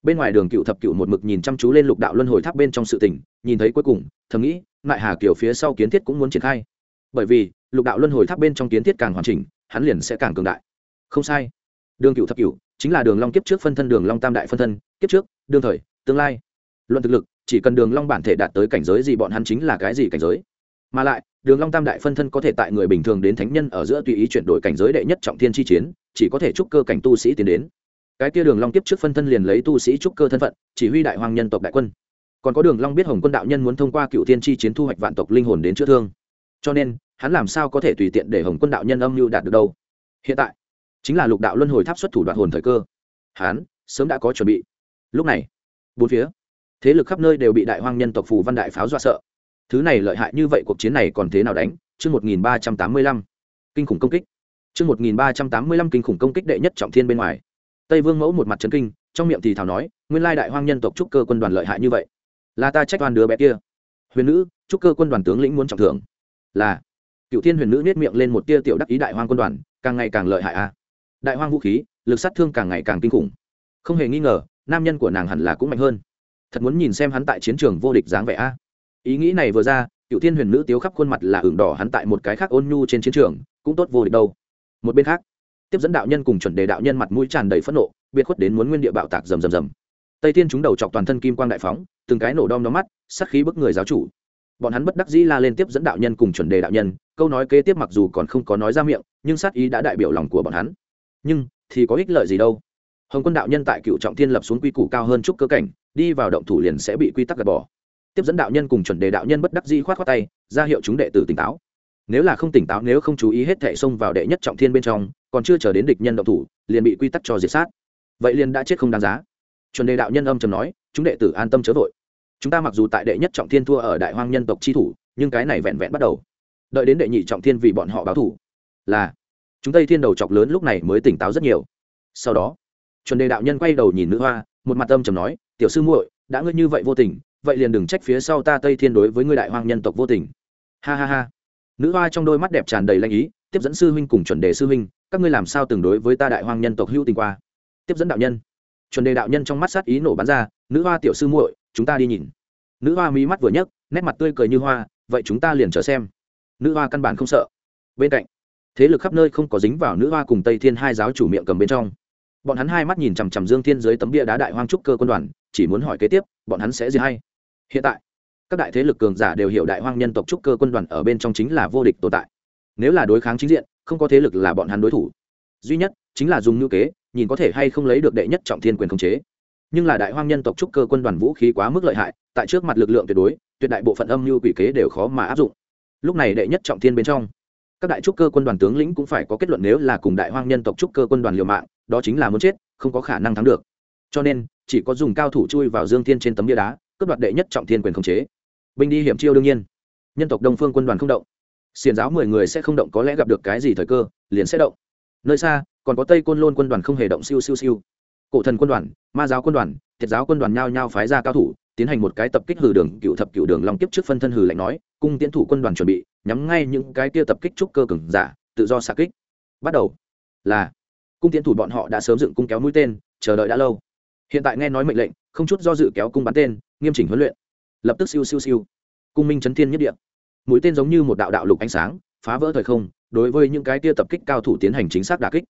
bên ngoài đường cựu thập cựu một mực nhìn chăm chú lên lục đạo luân hồi tháp bên trong sự tỉnh, nhìn thấy cuối cùng thầm nghĩ mại hà kiểu phía sau kiến thiết cũng muốn triển khai. Bởi vì lục đạo luân hồi tháp bên trong kiến thiết càng hoàn chỉnh hắn liền sẽ càng cường đại không sai. Đường cựu thập cựu chính là đường long kiếp trước phân thân, đường long tam đại phân thân, kiếp trước, đương thời, tương lai. Luận thực lực, chỉ cần đường long bản thể đạt tới cảnh giới gì bọn hắn chính là cái gì cảnh giới. Mà lại, đường long tam đại phân thân có thể tại người bình thường đến thánh nhân ở giữa tùy ý chuyển đổi cảnh giới đệ nhất trọng thiên chi chiến, chỉ có thể trúc cơ cảnh tu sĩ tiến đến. Cái kia đường long kiếp trước phân thân liền lấy tu sĩ trúc cơ thân phận, chỉ huy đại hoàng nhân tộc đại quân. Còn có đường long biết hồng quân đạo nhân muốn thông qua cựu thiên chi chiến thu hoạch vạn tộc linh hồn đến chữa thương. Cho nên, hắn làm sao có thể tùy tiện để hồng quân đạo nhân âm mưu đạt được đâu? Hiện tại chính là lục đạo luân hồi tháp xuất thủ đoạn hồn thời cơ. Hắn sớm đã có chuẩn bị. Lúc này, bốn phía, thế lực khắp nơi đều bị đại hoang nhân tộc phù văn đại pháo dọa sợ. Thứ này lợi hại như vậy cuộc chiến này còn thế nào đánh? Chương một nghìn ba trăm tám mươi lăm, kinh khủng công kích. Chương một nghìn ba trăm tám mươi lăm, kinh khủng công kích đệ nhất trọng thiên bên ngoài. Tây vương mẫu một mặt trấn kinh, trong miệng thì thảo nói, nguyên lai đại hoang nhân tộc trúc cơ quân đoàn lợi hại như vậy. Là ta trách toàn đứa bé kia. Huyền nữ, trúc cơ quân đoàn tướng lĩnh muốn trọng thưởng. Là. Cựu thiên huyền nữ nết miệng lên một tia tiểu đắc ý đại hoang quân đoàn, càng ngày càng lợi hại a đại hoang vũ khí, lực sát thương càng ngày càng kinh khủng. Không hề nghi ngờ, nam nhân của nàng hẳn là cũng mạnh hơn. Thật muốn nhìn xem hắn tại chiến trường vô địch dáng vẻ a. Ý nghĩ này vừa ra, cựu thiên huyền nữ tiếu khắp khuôn mặt là ửng đỏ hắn tại một cái khác ôn nhu trên chiến trường, cũng tốt vô địch đâu. Một bên khác, tiếp dẫn đạo nhân cùng chuẩn đề đạo nhân mặt mũi tràn đầy phẫn nộ, biệt khuất đến muốn nguyên địa bạo tạc rầm rầm rầm. Tây thiên chúng đầu chọc toàn thân kim quang đại phóng, từng cái nổ đom đóm mắt sắc khí bức người giáo chủ. Bọn hắn bất đắc dĩ la lên tiếp dẫn đạo nhân cùng chuẩn đề đạo nhân, câu nói kế tiếp mặc dù còn không có nói ra miệng, nhưng sát ý đã đại biểu lòng của bọn hắn nhưng thì có ích lợi gì đâu. Hồng quân đạo nhân tại cựu trọng thiên lập xuống quy củ cao hơn chút cơ cảnh, đi vào động thủ liền sẽ bị quy tắc gạt bỏ. Tiếp dẫn đạo nhân cùng chuẩn đề đạo nhân bất đắc dĩ khoát khoát tay, ra hiệu chúng đệ tử tỉnh táo. Nếu là không tỉnh táo, nếu không chú ý hết thệ xông vào đệ nhất trọng thiên bên trong, còn chưa chờ đến địch nhân động thủ, liền bị quy tắc cho diệt sát. Vậy liền đã chết không đáng giá. Chuẩn đề đạo nhân âm trầm nói, chúng đệ tử an tâm chớ vội. Chúng ta mặc dù tại đệ nhất trọng thiên thua ở đại hoang nhân tộc chi thủ, nhưng cái này vẹn vẹn bắt đầu. Đợi đến đệ nhị trọng thiên vì bọn họ báo thủ là chúng tây thiên đầu chọc lớn lúc này mới tỉnh táo rất nhiều. Sau đó, chuẩn đề đạo nhân quay đầu nhìn nữ hoa, một mặt âm trầm nói, tiểu sư muội, đã ngươi như vậy vô tình, vậy liền đừng trách phía sau ta tây thiên đối với ngươi đại hoang nhân tộc vô tình. Ha ha ha. Nữ hoa trong đôi mắt đẹp tràn đầy lanh ý, tiếp dẫn sư huynh cùng chuẩn đề sư huynh, các ngươi làm sao từng đối với ta đại hoang nhân tộc hữu tình qua? Tiếp dẫn đạo nhân. Chuẩn đề đạo nhân trong mắt sát ý nổ bắn ra, nữ hoa tiểu sư muội, chúng ta đi nhìn. Nữ hoa mí mắt vừa nhấc, nét mặt tươi cười như hoa, vậy chúng ta liền chờ xem. Nữ hoa căn bản không sợ. Bên cạnh thế lực khắp nơi không có dính vào nữ hoa cùng tây thiên hai giáo chủ miệng cầm bên trong bọn hắn hai mắt nhìn chằm chằm dương thiên dưới tấm bia đá đại hoang trúc cơ quân đoàn chỉ muốn hỏi kế tiếp bọn hắn sẽ gì hay hiện tại các đại thế lực cường giả đều hiểu đại hoang nhân tộc trúc cơ quân đoàn ở bên trong chính là vô địch tồn tại nếu là đối kháng chính diện không có thế lực là bọn hắn đối thủ duy nhất chính là dùng ngữ kế nhìn có thể hay không lấy được đệ nhất trọng thiên quyền khống chế nhưng là đại hoang nhân tộc trúc cơ quân đoàn vũ khí quá mức lợi hại tại trước mặt lực lượng tuyệt đối tuyệt đại bộ phận âm mưu quỷ kế đều khó mà áp dụng lúc này đệ nhất trọng thiên bên trong các đại trúc cơ quân đoàn tướng lĩnh cũng phải có kết luận nếu là cùng đại hoang nhân tộc trúc cơ quân đoàn liều mạng, đó chính là muốn chết, không có khả năng thắng được. Cho nên, chỉ có dùng cao thủ chui vào dương thiên trên tấm bia đá, cướp đoạt đệ nhất trọng thiên quyền khống chế. Binh đi hiểm chiêu đương nhiên. Nhân tộc đông phương quân đoàn không động. Xiền giáo mười người sẽ không động, có lẽ gặp được cái gì thời cơ, liền sẽ động. Nơi xa, còn có tây côn lôn quân đoàn không hề động siêu siêu siêu. Cổ thần quân đoàn, ma giáo quân đoàn thiệt giáo quân đoàn nhao nhao phái ra cao thủ tiến hành một cái tập kích hử đường, cựu thập cựu đường long kiếp trước phân thân hử lạnh nói, cung tiến thủ quân đoàn chuẩn bị, nhắm ngay những cái kia tập kích trúc cơ cường giả, tự do xạ kích. Bắt đầu là, cung tiến thủ bọn họ đã sớm dựng cung kéo mũi tên, chờ đợi đã lâu. Hiện tại nghe nói mệnh lệnh, không chút do dự kéo cung bắn tên, nghiêm chỉnh huấn luyện. Lập tức siêu siêu siêu. Cung minh chấn thiên nhất địa. Mũi tên giống như một đạo đạo lục ánh sáng, phá vỡ thời không, đối với những cái kia tập kích cao thủ tiến hành chính xác đà kích.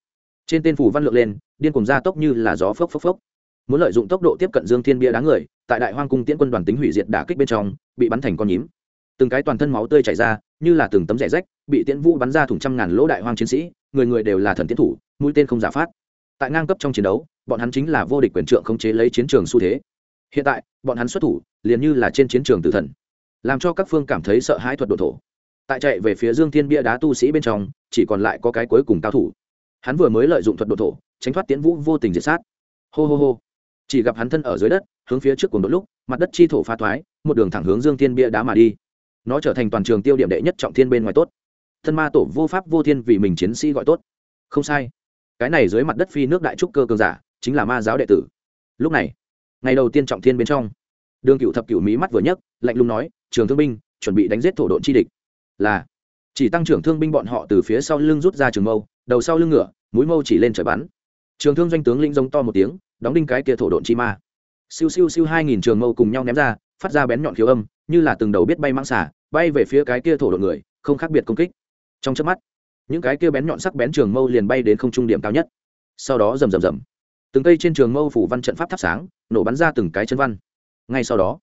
Trên tên phủ văn lượng lên, điên cùng gia tốc như là gió phốc phốc phốc muốn lợi dụng tốc độ tiếp cận dương thiên bia đá người, tại đại hoang cung tiễn quân đoàn tính hủy diệt đả kích bên trong, bị bắn thành con nhím. Từng cái toàn thân máu tươi chảy ra, như là từng tấm rẻ rách, bị tiễn vũ bắn ra thủng trăm ngàn lỗ đại hoang chiến sĩ, người người đều là thần tiến thủ, mũi tên không giả phát. Tại ngang cấp trong chiến đấu, bọn hắn chính là vô địch quyền trượng không chế lấy chiến trường xu thế. Hiện tại, bọn hắn xuất thủ, liền như là trên chiến trường tử thần, làm cho các phương cảm thấy sợ hãi thuật độ thổ. Tại chạy về phía dương thiên bia đá tu sĩ bên trong, chỉ còn lại có cái cuối cùng cao thủ. Hắn vừa mới lợi dụng thuật độ thổ, tránh thoát tiến vũ vô tình diệt sát. Hô hô hô chỉ gặp hắn thân ở dưới đất, hướng phía trước cùng đôi lúc, mặt đất chi thổ pha thoái, một đường thẳng hướng dương thiên bia đá mà đi. Nó trở thành toàn trường tiêu điểm đệ nhất trọng thiên bên ngoài tốt. Thân ma tổ vô pháp vô thiên vì mình chiến sĩ gọi tốt. Không sai. Cái này dưới mặt đất phi nước đại trúc cơ cường giả, chính là ma giáo đệ tử. Lúc này, ngày đầu tiên trọng thiên bên trong, đường cựu thập cựu mỹ mắt vừa nhấc, lạnh lùng nói, trường thương binh, chuẩn bị đánh giết thổ độn chi địch. Là, chỉ tăng trưởng thương binh bọn họ từ phía sau lưng rút ra trường mâu, đầu sau lưng ngựa, mũi mâu chỉ lên trời bắn. Trường thương doanh tướng linh giống to một tiếng đóng đinh cái kia thổ độn chi ma. Siêu siêu siêu hai nghìn trường mâu cùng nhau ném ra, phát ra bén nhọn khiếu âm, như là từng đầu biết bay mang xả bay về phía cái kia thổ độn người, không khác biệt công kích. Trong chớp mắt, những cái kia bén nhọn sắc bén trường mâu liền bay đến không trung điểm cao nhất. Sau đó rầm rầm rầm. Từng cây trên trường mâu phủ văn trận pháp thắp sáng, nổ bắn ra từng cái chân văn. Ngay sau đó,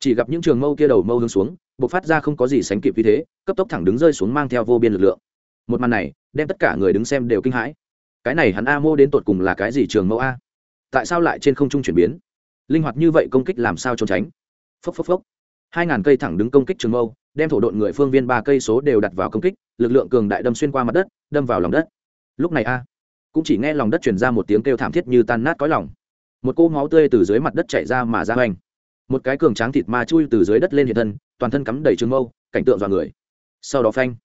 chỉ gặp những trường mâu kia đầu mâu hướng xuống b ộ c phát ra không có gì sánh kịp vì thế, cấp tốc thẳng đứng rơi xuống mang theo vô biên lực lượng. Một màn này, đem tất cả người đứng xem đều kinh hãi. Cái này hắn a mô đến tột cùng là cái gì trường mâu a? Tại sao lại trên không trung chuyển biến? Linh hoạt như vậy công kích làm sao trốn tránh? Phốc phốc phốc. Hai ngàn cây thẳng đứng công kích trường mâu, đem thổ độn người phương viên ba cây số đều đặt vào công kích, lực lượng cường đại đâm xuyên qua mặt đất, đâm vào lòng đất. Lúc này a, cũng chỉ nghe lòng đất truyền ra một tiếng kêu thảm thiết như tan nát cõi lòng. Một cô máu tươi từ dưới mặt đất chảy ra mà ra hoành. Một cái cường tráng thịt ma chui từ dưới đất lên hiện thân, toàn thân cắm đầy trường mâu, cảnh tượng dọa người. Sau đó phanh,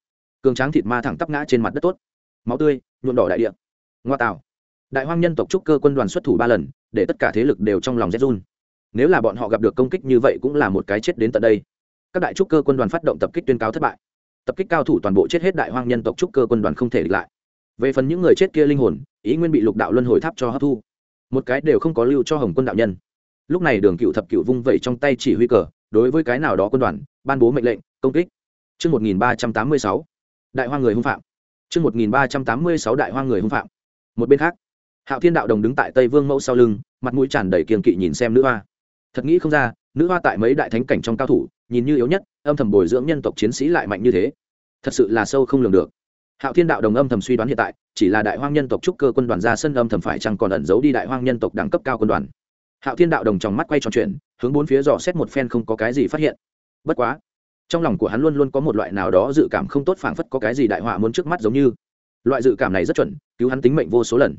cường tráng thịt ma thẳng tắp ngã trên mặt đất tốt. Máu tươi, nhuộm đỏ đại địa. Ngoa tạo đại hoang nhân tộc trúc cơ quân đoàn xuất thủ ba lần, để tất cả thế lực đều trong lòng rét run. Nếu là bọn họ gặp được công kích như vậy cũng là một cái chết đến tận đây. Các đại trúc cơ quân đoàn phát động tập kích tuyên cáo thất bại. Tập kích cao thủ toàn bộ chết hết đại hoang nhân tộc trúc cơ quân đoàn không thể địch lại. Về phần những người chết kia linh hồn, ý nguyên bị lục đạo luân hồi tháp cho hấp thu. Một cái đều không có lưu cho hồng quân đạo nhân. Lúc này đường cựu thập cựu vung vẩy trong tay chỉ huy cờ, đối với cái nào đó quân đoàn, ban bố mệnh lệnh, công kích. Chương một nghìn ba trăm tám mươi sáu, đại hoa người hung phạm. Chương một nghìn ba trăm tám mươi sáu, đại hoa người hung phạm. Một bên khác hạo thiên đạo đồng đứng tại tây vương mẫu sau lưng, mặt mũi tràn đầy kiêng kỵ nhìn xem nữ hoa. Thật nghĩ không ra, nữ hoa tại mấy đại thánh cảnh trong cao thủ, nhìn như yếu nhất, âm thầm bồi dưỡng nhân tộc chiến sĩ lại mạnh như thế. Thật sự là sâu không lường được. Hạo thiên đạo đồng âm thầm suy đoán hiện tại, chỉ là đại hoang nhân tộc trúc cơ quân đoàn ra sân âm thầm phải chăng còn ẩn giấu đi đại hoang nhân tộc đẳng cấp cao quân đoàn. Hạo thiên đạo đồng trong mắt quay tròn chuyện hướng bốn phía dò xét một phen không có cái gì phát hiện. Bất quá, trong lòng của hắn luôn luôn có một loại nào đó dự cảm không tốt phảng phất có cái gì đại họa muốn trước mắt giống như. Loại dự cảm này rất chuẩn, cứu hắn tính mệnh vô số lần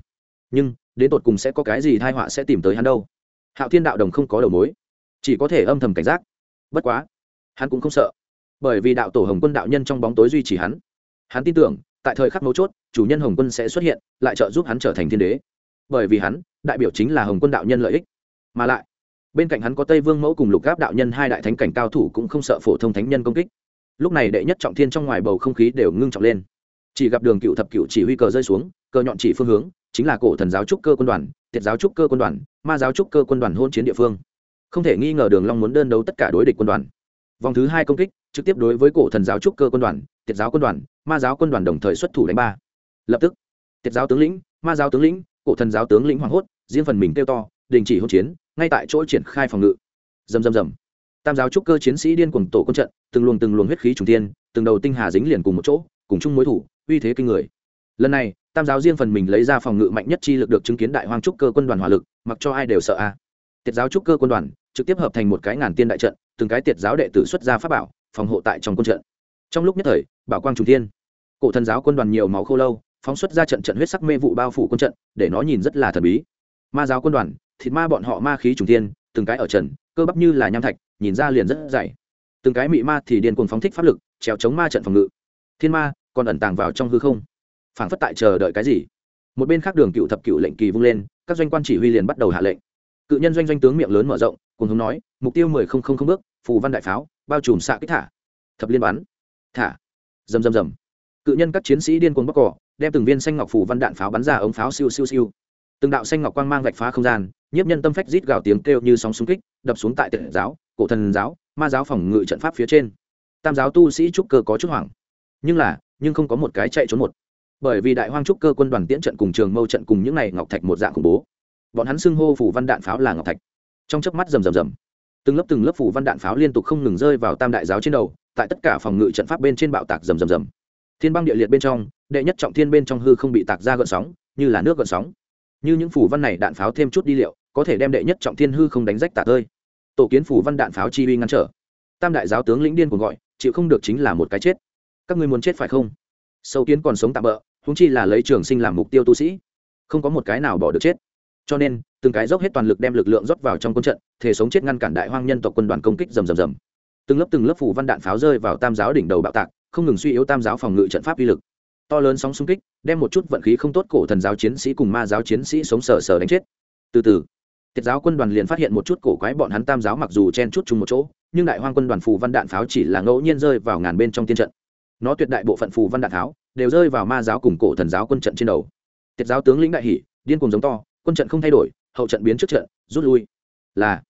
nhưng đến tột cùng sẽ có cái gì thai họa sẽ tìm tới hắn đâu. Hạo thiên đạo đồng không có đầu mối, chỉ có thể âm thầm cảnh giác. Bất quá, hắn cũng không sợ, bởi vì đạo tổ hồng quân đạo nhân trong bóng tối duy trì hắn. Hắn tin tưởng, tại thời khắc mấu chốt, chủ nhân hồng quân sẽ xuất hiện, lại trợ giúp hắn trở thành thiên đế. Bởi vì hắn, đại biểu chính là hồng quân đạo nhân lợi ích. Mà lại, bên cạnh hắn có tây vương mẫu cùng lục gáp đạo nhân hai đại thánh cảnh cao thủ cũng không sợ phổ thông thánh nhân công kích. Lúc này đệ nhất trọng thiên trong ngoài bầu không khí đều ngưng trọng lên. Chỉ gặp đường cựu thập cựu chỉ huy cờ rơi xuống, cờ nhọn chỉ phương hướng chính là cổ thần giáo trúc cơ quân đoàn, tiệt giáo trúc cơ quân đoàn, ma giáo trúc cơ quân đoàn hôn chiến địa phương. Không thể nghi ngờ đường long muốn đơn đấu tất cả đối địch quân đoàn. Vòng thứ hai công kích, trực tiếp đối với cổ thần giáo trúc cơ quân đoàn, tiệt giáo quân đoàn, ma giáo quân đoàn đồng thời xuất thủ đánh ba. Lập tức, tiệt giáo tướng lĩnh, ma giáo tướng lĩnh, cổ thần giáo tướng lĩnh hoảng hốt, riêng phần mình kêu to, đình chỉ hỗn chiến, ngay tại chỗ triển khai phòng ngự. Rầm rầm rầm. Tam giáo trúc cơ chiến sĩ điên cuồng tổ quân trận, từng luồng từng luồng huyết khí trùng tiên từng đầu tinh hà dính liền cùng một chỗ, cùng chung mối thủ, uy thế kinh người. Lần này tam giáo riêng phần mình lấy ra phòng ngự mạnh nhất chi lực được chứng kiến đại hoang trúc cơ quân đoàn hỏa lực, mặc cho ai đều sợ a. Tiệt giáo trúc cơ quân đoàn trực tiếp hợp thành một cái ngàn tiên đại trận, từng cái tiệt giáo đệ tử xuất ra pháp bảo, phòng hộ tại trong quân trận. Trong lúc nhất thời, bảo quang trung thiên. Cổ thần giáo quân đoàn nhiều máu khô lâu, phóng xuất ra trận trận huyết sắc mê vụ bao phủ quân trận, để nó nhìn rất là thần bí. Ma giáo quân đoàn, thịt ma bọn họ ma khí trùng thiên, từng cái ở trần, cơ bắp như là nham thạch, nhìn ra liền rất dày. Từng cái mị ma thì điên cuồng phóng thích pháp lực, trèo chống ma trận phòng ngự. Thiên ma còn ẩn tàng vào trong hư không phảng phất tại chờ đợi cái gì. Một bên khác đường cựu thập cựu lệnh kỳ vung lên, các doanh quan chỉ huy liền bắt đầu hạ lệnh. Cự nhân doanh doanh tướng miệng lớn mở rộng, cùng hướng nói, mục tiêu mười không không không bước, phù văn đại pháo, bao trùm xạ kích thả. Thập liên bắn. Thả. Rầm rầm rầm. Cự nhân các chiến sĩ điên cuồng bóc cỏ, đem từng viên xanh ngọc phù văn đạn pháo bắn ra ống pháo siêu siêu siêu. Từng đạo xanh ngọc quang mang vạch phá không gian, nhiếp nhân tâm phách rít gào tiếng kêu như sóng xung kích, đập xuống tại tiện giáo, cổ thần giáo, ma giáo phòng ngự trận pháp phía trên. Tam giáo tu sĩ trúc cơ có chút hoảng. Nhưng là, nhưng không có một cái chạy trốn một bởi vì đại hoang trúc cơ quân đoàn tiễn trận cùng trường mâu trận cùng những này ngọc thạch một dạng khủng bố. Bọn hắn xưng hô phủ văn đạn pháo là ngọc thạch. Trong chớp mắt rầm rầm rầm, từng lớp từng lớp phủ văn đạn pháo liên tục không ngừng rơi vào tam đại giáo trên đầu, tại tất cả phòng ngự trận pháp bên trên bạo tạc rầm rầm rầm. Thiên băng địa liệt bên trong, đệ nhất trọng thiên bên trong hư không bị tạc ra gợn sóng, như là nước gợn sóng. Như những phủ văn này đạn pháo thêm chút đi liệu, có thể đem đệ nhất trọng thiên hư không đánh rách tạc ơi tổ kiến phủ văn đạn pháo chi uy ngăn trở. Tam đại giáo tướng lĩnh điên cuồng gọi, chịu không được chính là một cái chết. Các ngươi muốn chết phải không? Sâu kiến còn sống tạm bỡ húng chi là lấy trường sinh làm mục tiêu tu sĩ, không có một cái nào bỏ được chết. Cho nên, từng cái dốc hết toàn lực đem lực lượng rót vào trong quân trận, thể sống chết ngăn cản đại hoang nhân tộc quân đoàn công kích rầm rầm rầm. Từng lớp từng lớp phủ văn đạn pháo rơi vào tam giáo đỉnh đầu bạo tạc, không ngừng suy yếu tam giáo phòng ngự trận pháp uy lực. To lớn sóng xung kích, đem một chút vận khí không tốt cổ thần giáo chiến sĩ cùng ma giáo chiến sĩ sống sờ sờ đánh chết. Từ từ tiết giáo quân đoàn liền phát hiện một chút cổ quái bọn hắn tam giáo mặc dù chen chút chung một chỗ, nhưng đại hoang quân đoàn phù văn đạn pháo chỉ là ngẫu nhiên rơi vào ngàn bên trong tiên trận. Nó tuyệt đại bộ phận phù văn đạn pháo đều rơi vào ma giáo cùng cổ thần giáo quân trận trên đầu. Tiết giáo tướng lĩnh đại hỷ điên cùng giống to, quân trận không thay đổi, hậu trận biến trước trận, rút lui. Là,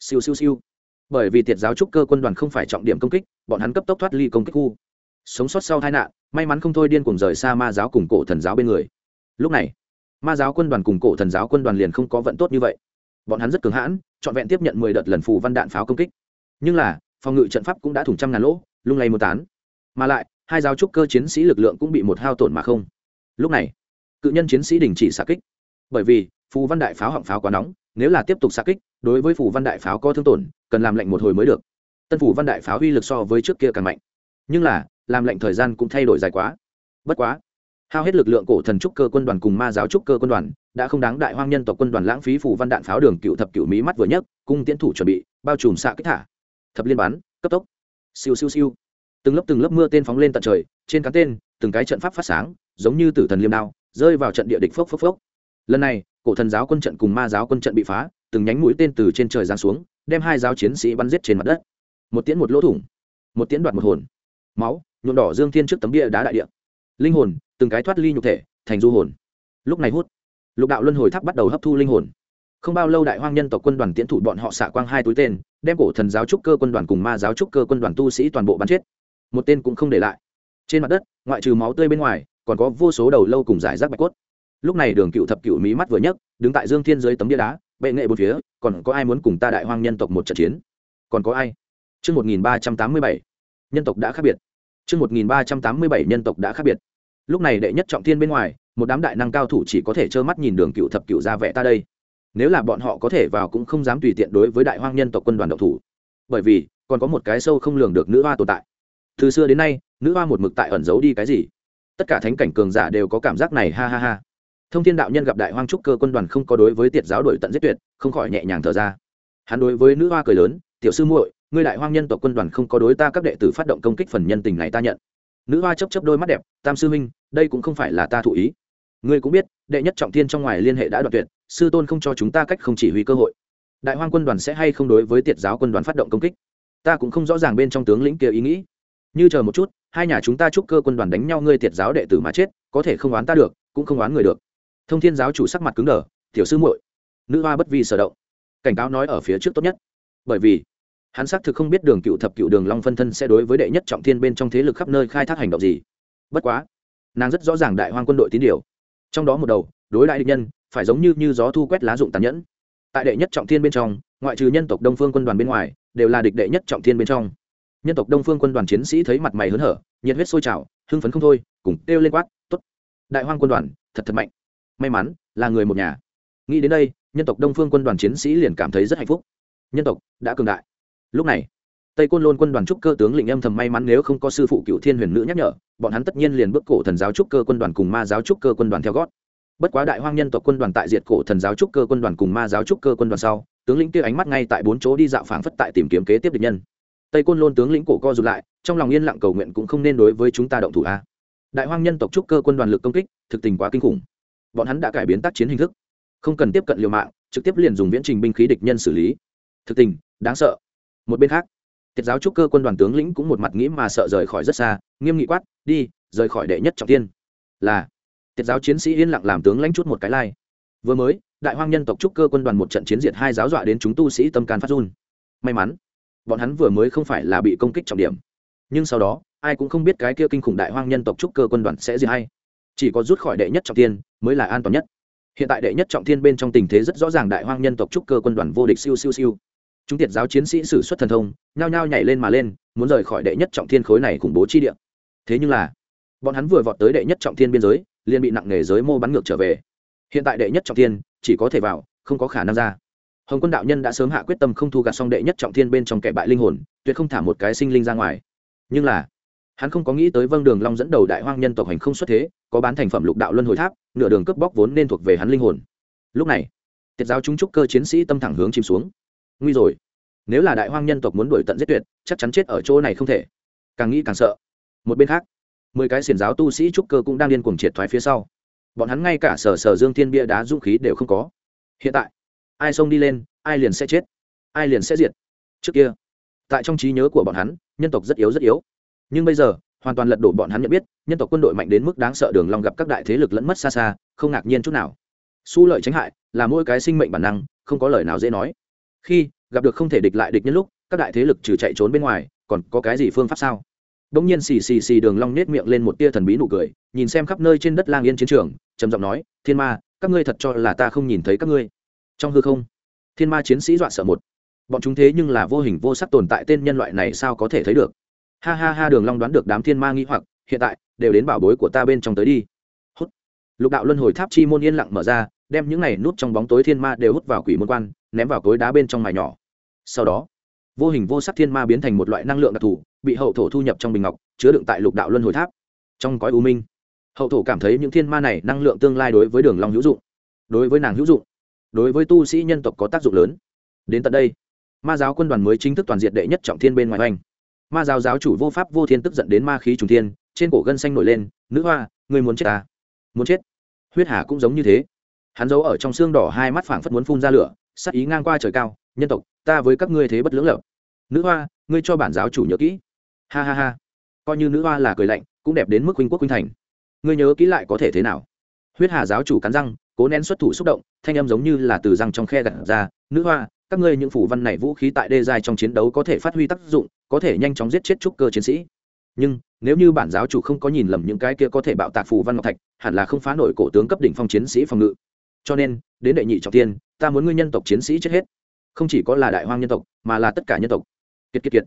siêu siêu siêu. Bởi vì tiệt giáo trúc cơ quân đoàn không phải trọng điểm công kích, bọn hắn cấp tốc thoát ly công kích khu. Sống sót sau tai nạn, may mắn không thôi điên cùng rời xa ma giáo cùng cổ thần giáo bên người. Lúc này, ma giáo quân đoàn cùng cổ thần giáo quân đoàn liền không có vận tốt như vậy. Bọn hắn rất cứng hãn, trọn vẹn tiếp nhận mười đợt lần phù văn đạn pháo công kích. Nhưng là, phòng ngự trận pháp cũng đã thủng trăm ngàn lỗ, lung lay một tán. Mà lại hai giáo trúc cơ chiến sĩ lực lượng cũng bị một hao tổn mà không. Lúc này, cự nhân chiến sĩ đình chỉ xạ kích. Bởi vì, phù văn đại pháo họng pháo quá nóng, nếu là tiếp tục xạ kích, đối với phù văn đại pháo có thương tổn, cần làm lệnh một hồi mới được. Tân phù văn đại pháo uy lực so với trước kia càng mạnh. Nhưng là, làm lệnh thời gian cũng thay đổi dài quá. Bất quá, hao hết lực lượng cổ thần trúc cơ quân đoàn cùng ma giáo trúc cơ quân đoàn, đã không đáng đại hoang nhân tộc quân đoàn lãng phí phù văn đạn pháo đường cựu thập cựu mỹ mắt vừa nhất cung tiến thủ chuẩn bị, bao trùm xạ kích thả. Thập liên bắn, cấp tốc. Siêu siêu siêu từng lớp từng lớp mưa tên phóng lên tận trời, trên cán tên, từng cái trận pháp phát sáng, giống như tử thần liêm đao, rơi vào trận địa địch phốc phốc phốc. Lần này, cổ thần giáo quân trận cùng ma giáo quân trận bị phá, từng nhánh mũi tên từ trên trời giáng xuống, đem hai giáo chiến sĩ bắn giết trên mặt đất. Một tiễn một lỗ thủng, một tiễn đoạt một hồn. Máu, nhuộm đỏ dương thiên trước tấm bia đá đại địa. Linh hồn, từng cái thoát ly nhục thể, thành du hồn. Lúc này hút, lục đạo luân hồi tháp bắt đầu hấp thu linh hồn. Không bao lâu đại hoang nhân tộc quân đoàn tiễn thủ bọn họ xạ quang hai túi tên, đem cổ thần giáo trúc cơ quân đoàn cùng ma giáo trúc cơ quân đoàn tu sĩ toàn bộ bắn chết một tên cũng không để lại trên mặt đất ngoại trừ máu tươi bên ngoài còn có vô số đầu lâu cùng giải rác bạch cốt lúc này đường cựu thập cựu mí mắt vừa nhấc đứng tại dương thiên dưới tấm bia đá bệ nghệ bốn phía còn có ai muốn cùng ta đại hoang nhân tộc một trận chiến còn có ai Trước 1387, nhân tộc đã khác biệt. Trước 1387 nhân tộc đã khác biệt. Lúc này đệ nhất trọng thiên bên ngoài, một đám đại năng cao thủ chỉ có thể trơ mắt nhìn đường cựu thập cựu ra vẻ ta đây. Nếu là bọn họ có thể vào cũng không dám tùy tiện đối với đại hoang nhân tộc quân đoàn động thủ. Bởi vì, còn có một cái sâu không lường được nữ hoa tồn tại. Từ xưa đến nay, nữ hoa một mực tại ẩn giấu đi cái gì? Tất cả thánh cảnh cường giả đều có cảm giác này ha ha ha. Thông Thiên đạo nhân gặp đại hoang trúc cơ quân đoàn không có đối với tiệt giáo đổi tận giết tuyệt, không khỏi nhẹ nhàng thở ra. Hắn đối với nữ hoa cười lớn, "Tiểu sư muội, ngươi đại hoang nhân tộc quân đoàn không có đối ta các đệ tử phát động công kích phần nhân tình này ta nhận nữ hoa chấp chấp đôi mắt đẹp tam sư minh đây cũng không phải là ta thụ ý ngươi cũng biết đệ nhất trọng thiên trong ngoài liên hệ đã đoạn tuyệt sư tôn không cho chúng ta cách không chỉ huy cơ hội đại hoang quân đoàn sẽ hay không đối với tiệt giáo quân đoàn phát động công kích ta cũng không rõ ràng bên trong tướng lĩnh kia ý nghĩ như chờ một chút, hai nhà chúng ta chúc cơ quân đoàn đánh nhau ngươi tiệt giáo đệ tử mà chết, có thể không oán ta được, cũng không oán người được. Thông thiên giáo chủ sắc mặt cứng đờ, tiểu sư muội. Nữ hoa bất vi sở động. Cảnh cáo nói ở phía trước tốt nhất. Bởi vì, hắn xác thực không biết đường cựu thập cựu đường long phân thân sẽ đối với đệ nhất trọng thiên bên trong thế lực khắp nơi khai thác hành động gì. Bất quá, nàng rất rõ ràng đại hoang quân đội tín điều. Trong đó một đầu, đối đại địch nhân, phải giống như như gió thu quét lá dụng tàn nhẫn. Tại đệ nhất trọng thiên bên trong, ngoại trừ nhân tộc đông phương quân đoàn bên ngoài, đều là địch đệ nhất trọng thiên bên trong nhân tộc đông phương quân đoàn chiến sĩ thấy mặt mày hớn hở, nhiệt huyết sôi trào, hưng phấn không thôi, cùng kêu lên quát t ố t đại hoang quân đoàn, thật thật mạnh. May mắn là người một nhà. Nghĩ đến đây, nhân tộc đông phương quân đoàn chiến sĩ liền cảm thấy rất hạnh phúc. Nhân tộc đã cường đại. Lúc này, tây côn lôn quân đoàn trúc cơ tướng lĩnh âm thầm may mắn nếu không có sư phụ cựu thiên huyền nữ nhắc nhở, bọn hắn tất nhiên liền bước cổ thần giáo trúc cơ quân đoàn cùng ma giáo trúc cơ quân đoàn theo gót. Bất quá đại hoang nhân tộc quân đoàn tại diệt cổ thần giáo trúc cơ quân đoàn cùng ma giáo trúc cơ quân đoàn sau, tướng lĩnh kia ánh mắt ngay tại bốn chỗ đi dạo phảng phất tại tìm kiếm kế tiếp địch nhân tây côn lôn tướng lĩnh cổ co rụt lại, trong lòng yên lặng cầu nguyện cũng không nên đối với chúng ta động thủ a. Đại hoang nhân tộc trúc cơ quân đoàn lực công kích, thực tình quá kinh khủng. Bọn hắn đã cải biến tác chiến hình thức, không cần tiếp cận liều mạng, trực tiếp liền dùng viễn trình binh khí địch nhân xử lý. Thực tình, đáng sợ. Một bên khác, tiết giáo trúc cơ quân đoàn tướng lĩnh cũng một mặt nghĩ mà sợ rời khỏi rất xa, nghiêm nghị quát, đi, rời khỏi đệ nhất trọng tiên là, tiết giáo chiến sĩ yên lặng làm tướng lãnh chút một cái lai. Vừa mới, đại hoang nhân tộc trúc cơ quân đoàn một trận chiến diệt hai giáo dọa đến chúng tu sĩ tâm can phát run. May mắn bọn hắn vừa mới không phải là bị công kích trọng điểm. Nhưng sau đó, ai cũng không biết cái kia kinh khủng đại hoang nhân tộc trúc cơ quân đoàn sẽ gì hay. Chỉ có rút khỏi đệ nhất trọng thiên mới là an toàn nhất. Hiện tại đệ nhất trọng thiên bên trong tình thế rất rõ ràng đại hoang nhân tộc trúc cơ quân đoàn vô địch siêu siêu siêu. Chúng tiệt giáo chiến sĩ sử xuất thần thông, nhao nhao nhảy lên mà lên, muốn rời khỏi đệ nhất trọng thiên khối này khủng bố chi địa. Thế nhưng là, bọn hắn vừa vọt tới đệ nhất trọng thiên biên giới, liền bị nặng nề giới mô bắn ngược trở về. Hiện tại đệ nhất trọng thiên chỉ có thể vào, không có khả năng ra hồng quân đạo nhân đã sớm hạ quyết tâm không thu gặt xong đệ nhất trọng thiên bên trong kẻ bại linh hồn, tuyệt không thả một cái sinh linh ra ngoài. Nhưng là, hắn không có nghĩ tới vâng đường long dẫn đầu đại hoang nhân tộc hành không xuất thế, có bán thành phẩm lục đạo luân hồi tháp, nửa đường cướp bóc vốn nên thuộc về hắn linh hồn. Lúc này, tiệt giáo chúng trúc cơ chiến sĩ tâm thẳng hướng chìm xuống. Nguy rồi. Nếu là đại hoang nhân tộc muốn đuổi tận giết tuyệt, chắc chắn chết ở chỗ này không thể. Càng nghĩ càng sợ. Một bên khác, mười cái xiển giáo tu sĩ trúc cơ cũng đang điên cuồng triệt thoái phía sau. Bọn hắn ngay cả sở sở dương thiên bia đá dũng khí đều không có. Hiện tại ai xông đi lên, ai liền sẽ chết, ai liền sẽ diệt. Trước kia, tại trong trí nhớ của bọn hắn, nhân tộc rất yếu rất yếu. Nhưng bây giờ, hoàn toàn lật đổ bọn hắn nhận biết, nhân tộc quân đội mạnh đến mức đáng sợ đường long gặp các đại thế lực lẫn mất xa xa, không ngạc nhiên chút nào. Su lợi tránh hại là mỗi cái sinh mệnh bản năng, không có lời nào dễ nói. Khi gặp được không thể địch lại địch nhân lúc, các đại thế lực trừ chạy trốn bên ngoài, còn có cái gì phương pháp sao? Đông nhiên xì xì xì đường long nết miệng lên một tia thần bí nụ cười, nhìn xem khắp nơi trên đất lang yên chiến trường, trầm giọng nói, thiên ma, các ngươi thật cho là ta không nhìn thấy các ngươi trong hư không, thiên ma chiến sĩ dọa sợ một. Bọn chúng thế nhưng là vô hình vô sắc tồn tại tên nhân loại này sao có thể thấy được? Ha ha ha, đường long đoán được đám thiên ma nghi hoặc, hiện tại, đều đến bảo bối của ta bên trong tới đi. Hút. Lục đạo luân hồi tháp chi môn yên lặng mở ra, đem những này nút trong bóng tối thiên ma đều hút vào quỷ môn quan, ném vào cối đá bên trong mài nhỏ. Sau đó, vô hình vô sắc thiên ma biến thành một loại năng lượng đặc thù, bị hậu thổ thu nhập trong bình ngọc, chứa đựng tại lục đạo luân hồi tháp. Trong cõi u minh, hậu thổ cảm thấy những thiên ma này năng lượng tương lai đối với đường long hữu dụng, đối với nàng hữu dụng đối với tu sĩ nhân tộc có tác dụng lớn. Đến tận đây, ma giáo quân đoàn mới chính thức toàn diện đệ nhất trọng thiên bên ngoài oanh. Ma giáo giáo chủ vô pháp vô thiên tức giận đến ma khí trùng thiên, trên cổ gân xanh nổi lên, nữ hoa người muốn chết à? muốn chết? Huyết hà cũng giống như thế. Hắn giấu ở trong xương đỏ hai mắt phảng phất muốn phun ra lửa sắc ý ngang qua trời cao, nhân tộc, ta với các ngươi thế bất lưỡng lập. Nữ hoa, ngươi cho bản giáo chủ nhớ kỹ. Ha ha ha. Coi như nữ hoa là cười lạnh, cũng đẹp đến mức huynh quốc huynh thành. Ngươi nhớ kỹ lại có thể thế nào? Huyết hà giáo chủ cắn răng cố nén xuất thủ xúc động, thanh âm giống như là từ răng trong khe gặt ra, nữ hoa, các ngươi những phủ văn này vũ khí tại đê dài trong chiến đấu có thể phát huy tác dụng, có thể nhanh chóng giết chết trúc cơ chiến sĩ. Nhưng, nếu như bản giáo chủ không có nhìn lầm những cái kia có thể bạo tạc phù văn ngọc thạch, hẳn là không phá nổi cổ tướng cấp đỉnh phong chiến sĩ phòng ngự. Cho nên, đến đệ nhị trọng tiên, ta muốn ngươi nhân tộc chiến sĩ chết hết. Không chỉ có là đại hoang nhân tộc, mà là tất cả nhân tộc. Kiệt kiệt kiệt.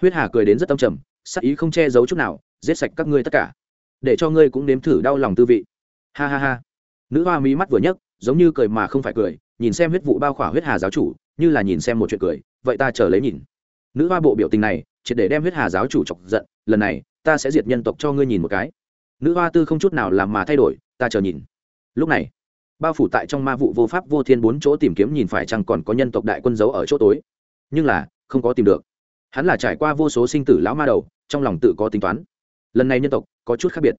Huyết hà cười đến rất tâm trầm, sắc ý không che giấu chút nào, giết sạch các ngươi tất cả, để cho ngươi cũng nếm thử đau lòng tư vị. Ha ha ha nữ hoa mí mắt vừa nhấc, giống như cười mà không phải cười, nhìn xem huyết vụ bao khỏa huyết hà giáo chủ, như là nhìn xem một chuyện cười, vậy ta chờ lấy nhìn. Nữ hoa bộ biểu tình này, triệt để đem huyết hà giáo chủ chọc giận, lần này, ta sẽ diệt nhân tộc cho ngươi nhìn một cái. Nữ hoa tư không chút nào làm mà thay đổi, ta chờ nhìn. Lúc này, bao phủ tại trong ma vụ vô pháp vô thiên bốn chỗ tìm kiếm nhìn phải chăng còn có nhân tộc đại quân giấu ở chỗ tối. Nhưng là, không có tìm được. Hắn là trải qua vô số sinh tử lão ma đầu, trong lòng tự có tính toán. Lần này nhân tộc có chút khác biệt.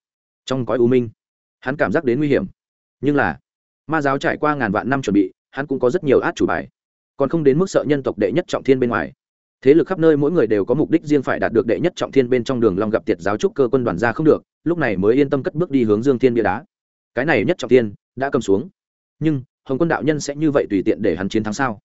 Trong cõi u minh, hắn cảm giác đến nguy hiểm nhưng là, ma giáo trải qua ngàn vạn năm chuẩn bị, hắn cũng có rất nhiều át chủ bài. Còn không đến mức sợ nhân tộc đệ nhất trọng thiên bên ngoài. Thế lực khắp nơi mỗi người đều có mục đích riêng phải đạt được đệ nhất trọng thiên bên trong đường long gặp tiệt giáo trúc cơ quân đoàn ra không được, lúc này mới yên tâm cất bước đi hướng dương thiên bia đá. Cái này nhất trọng thiên, đã cầm xuống. Nhưng, hồng quân đạo nhân sẽ như vậy tùy tiện để hắn chiến thắng sao?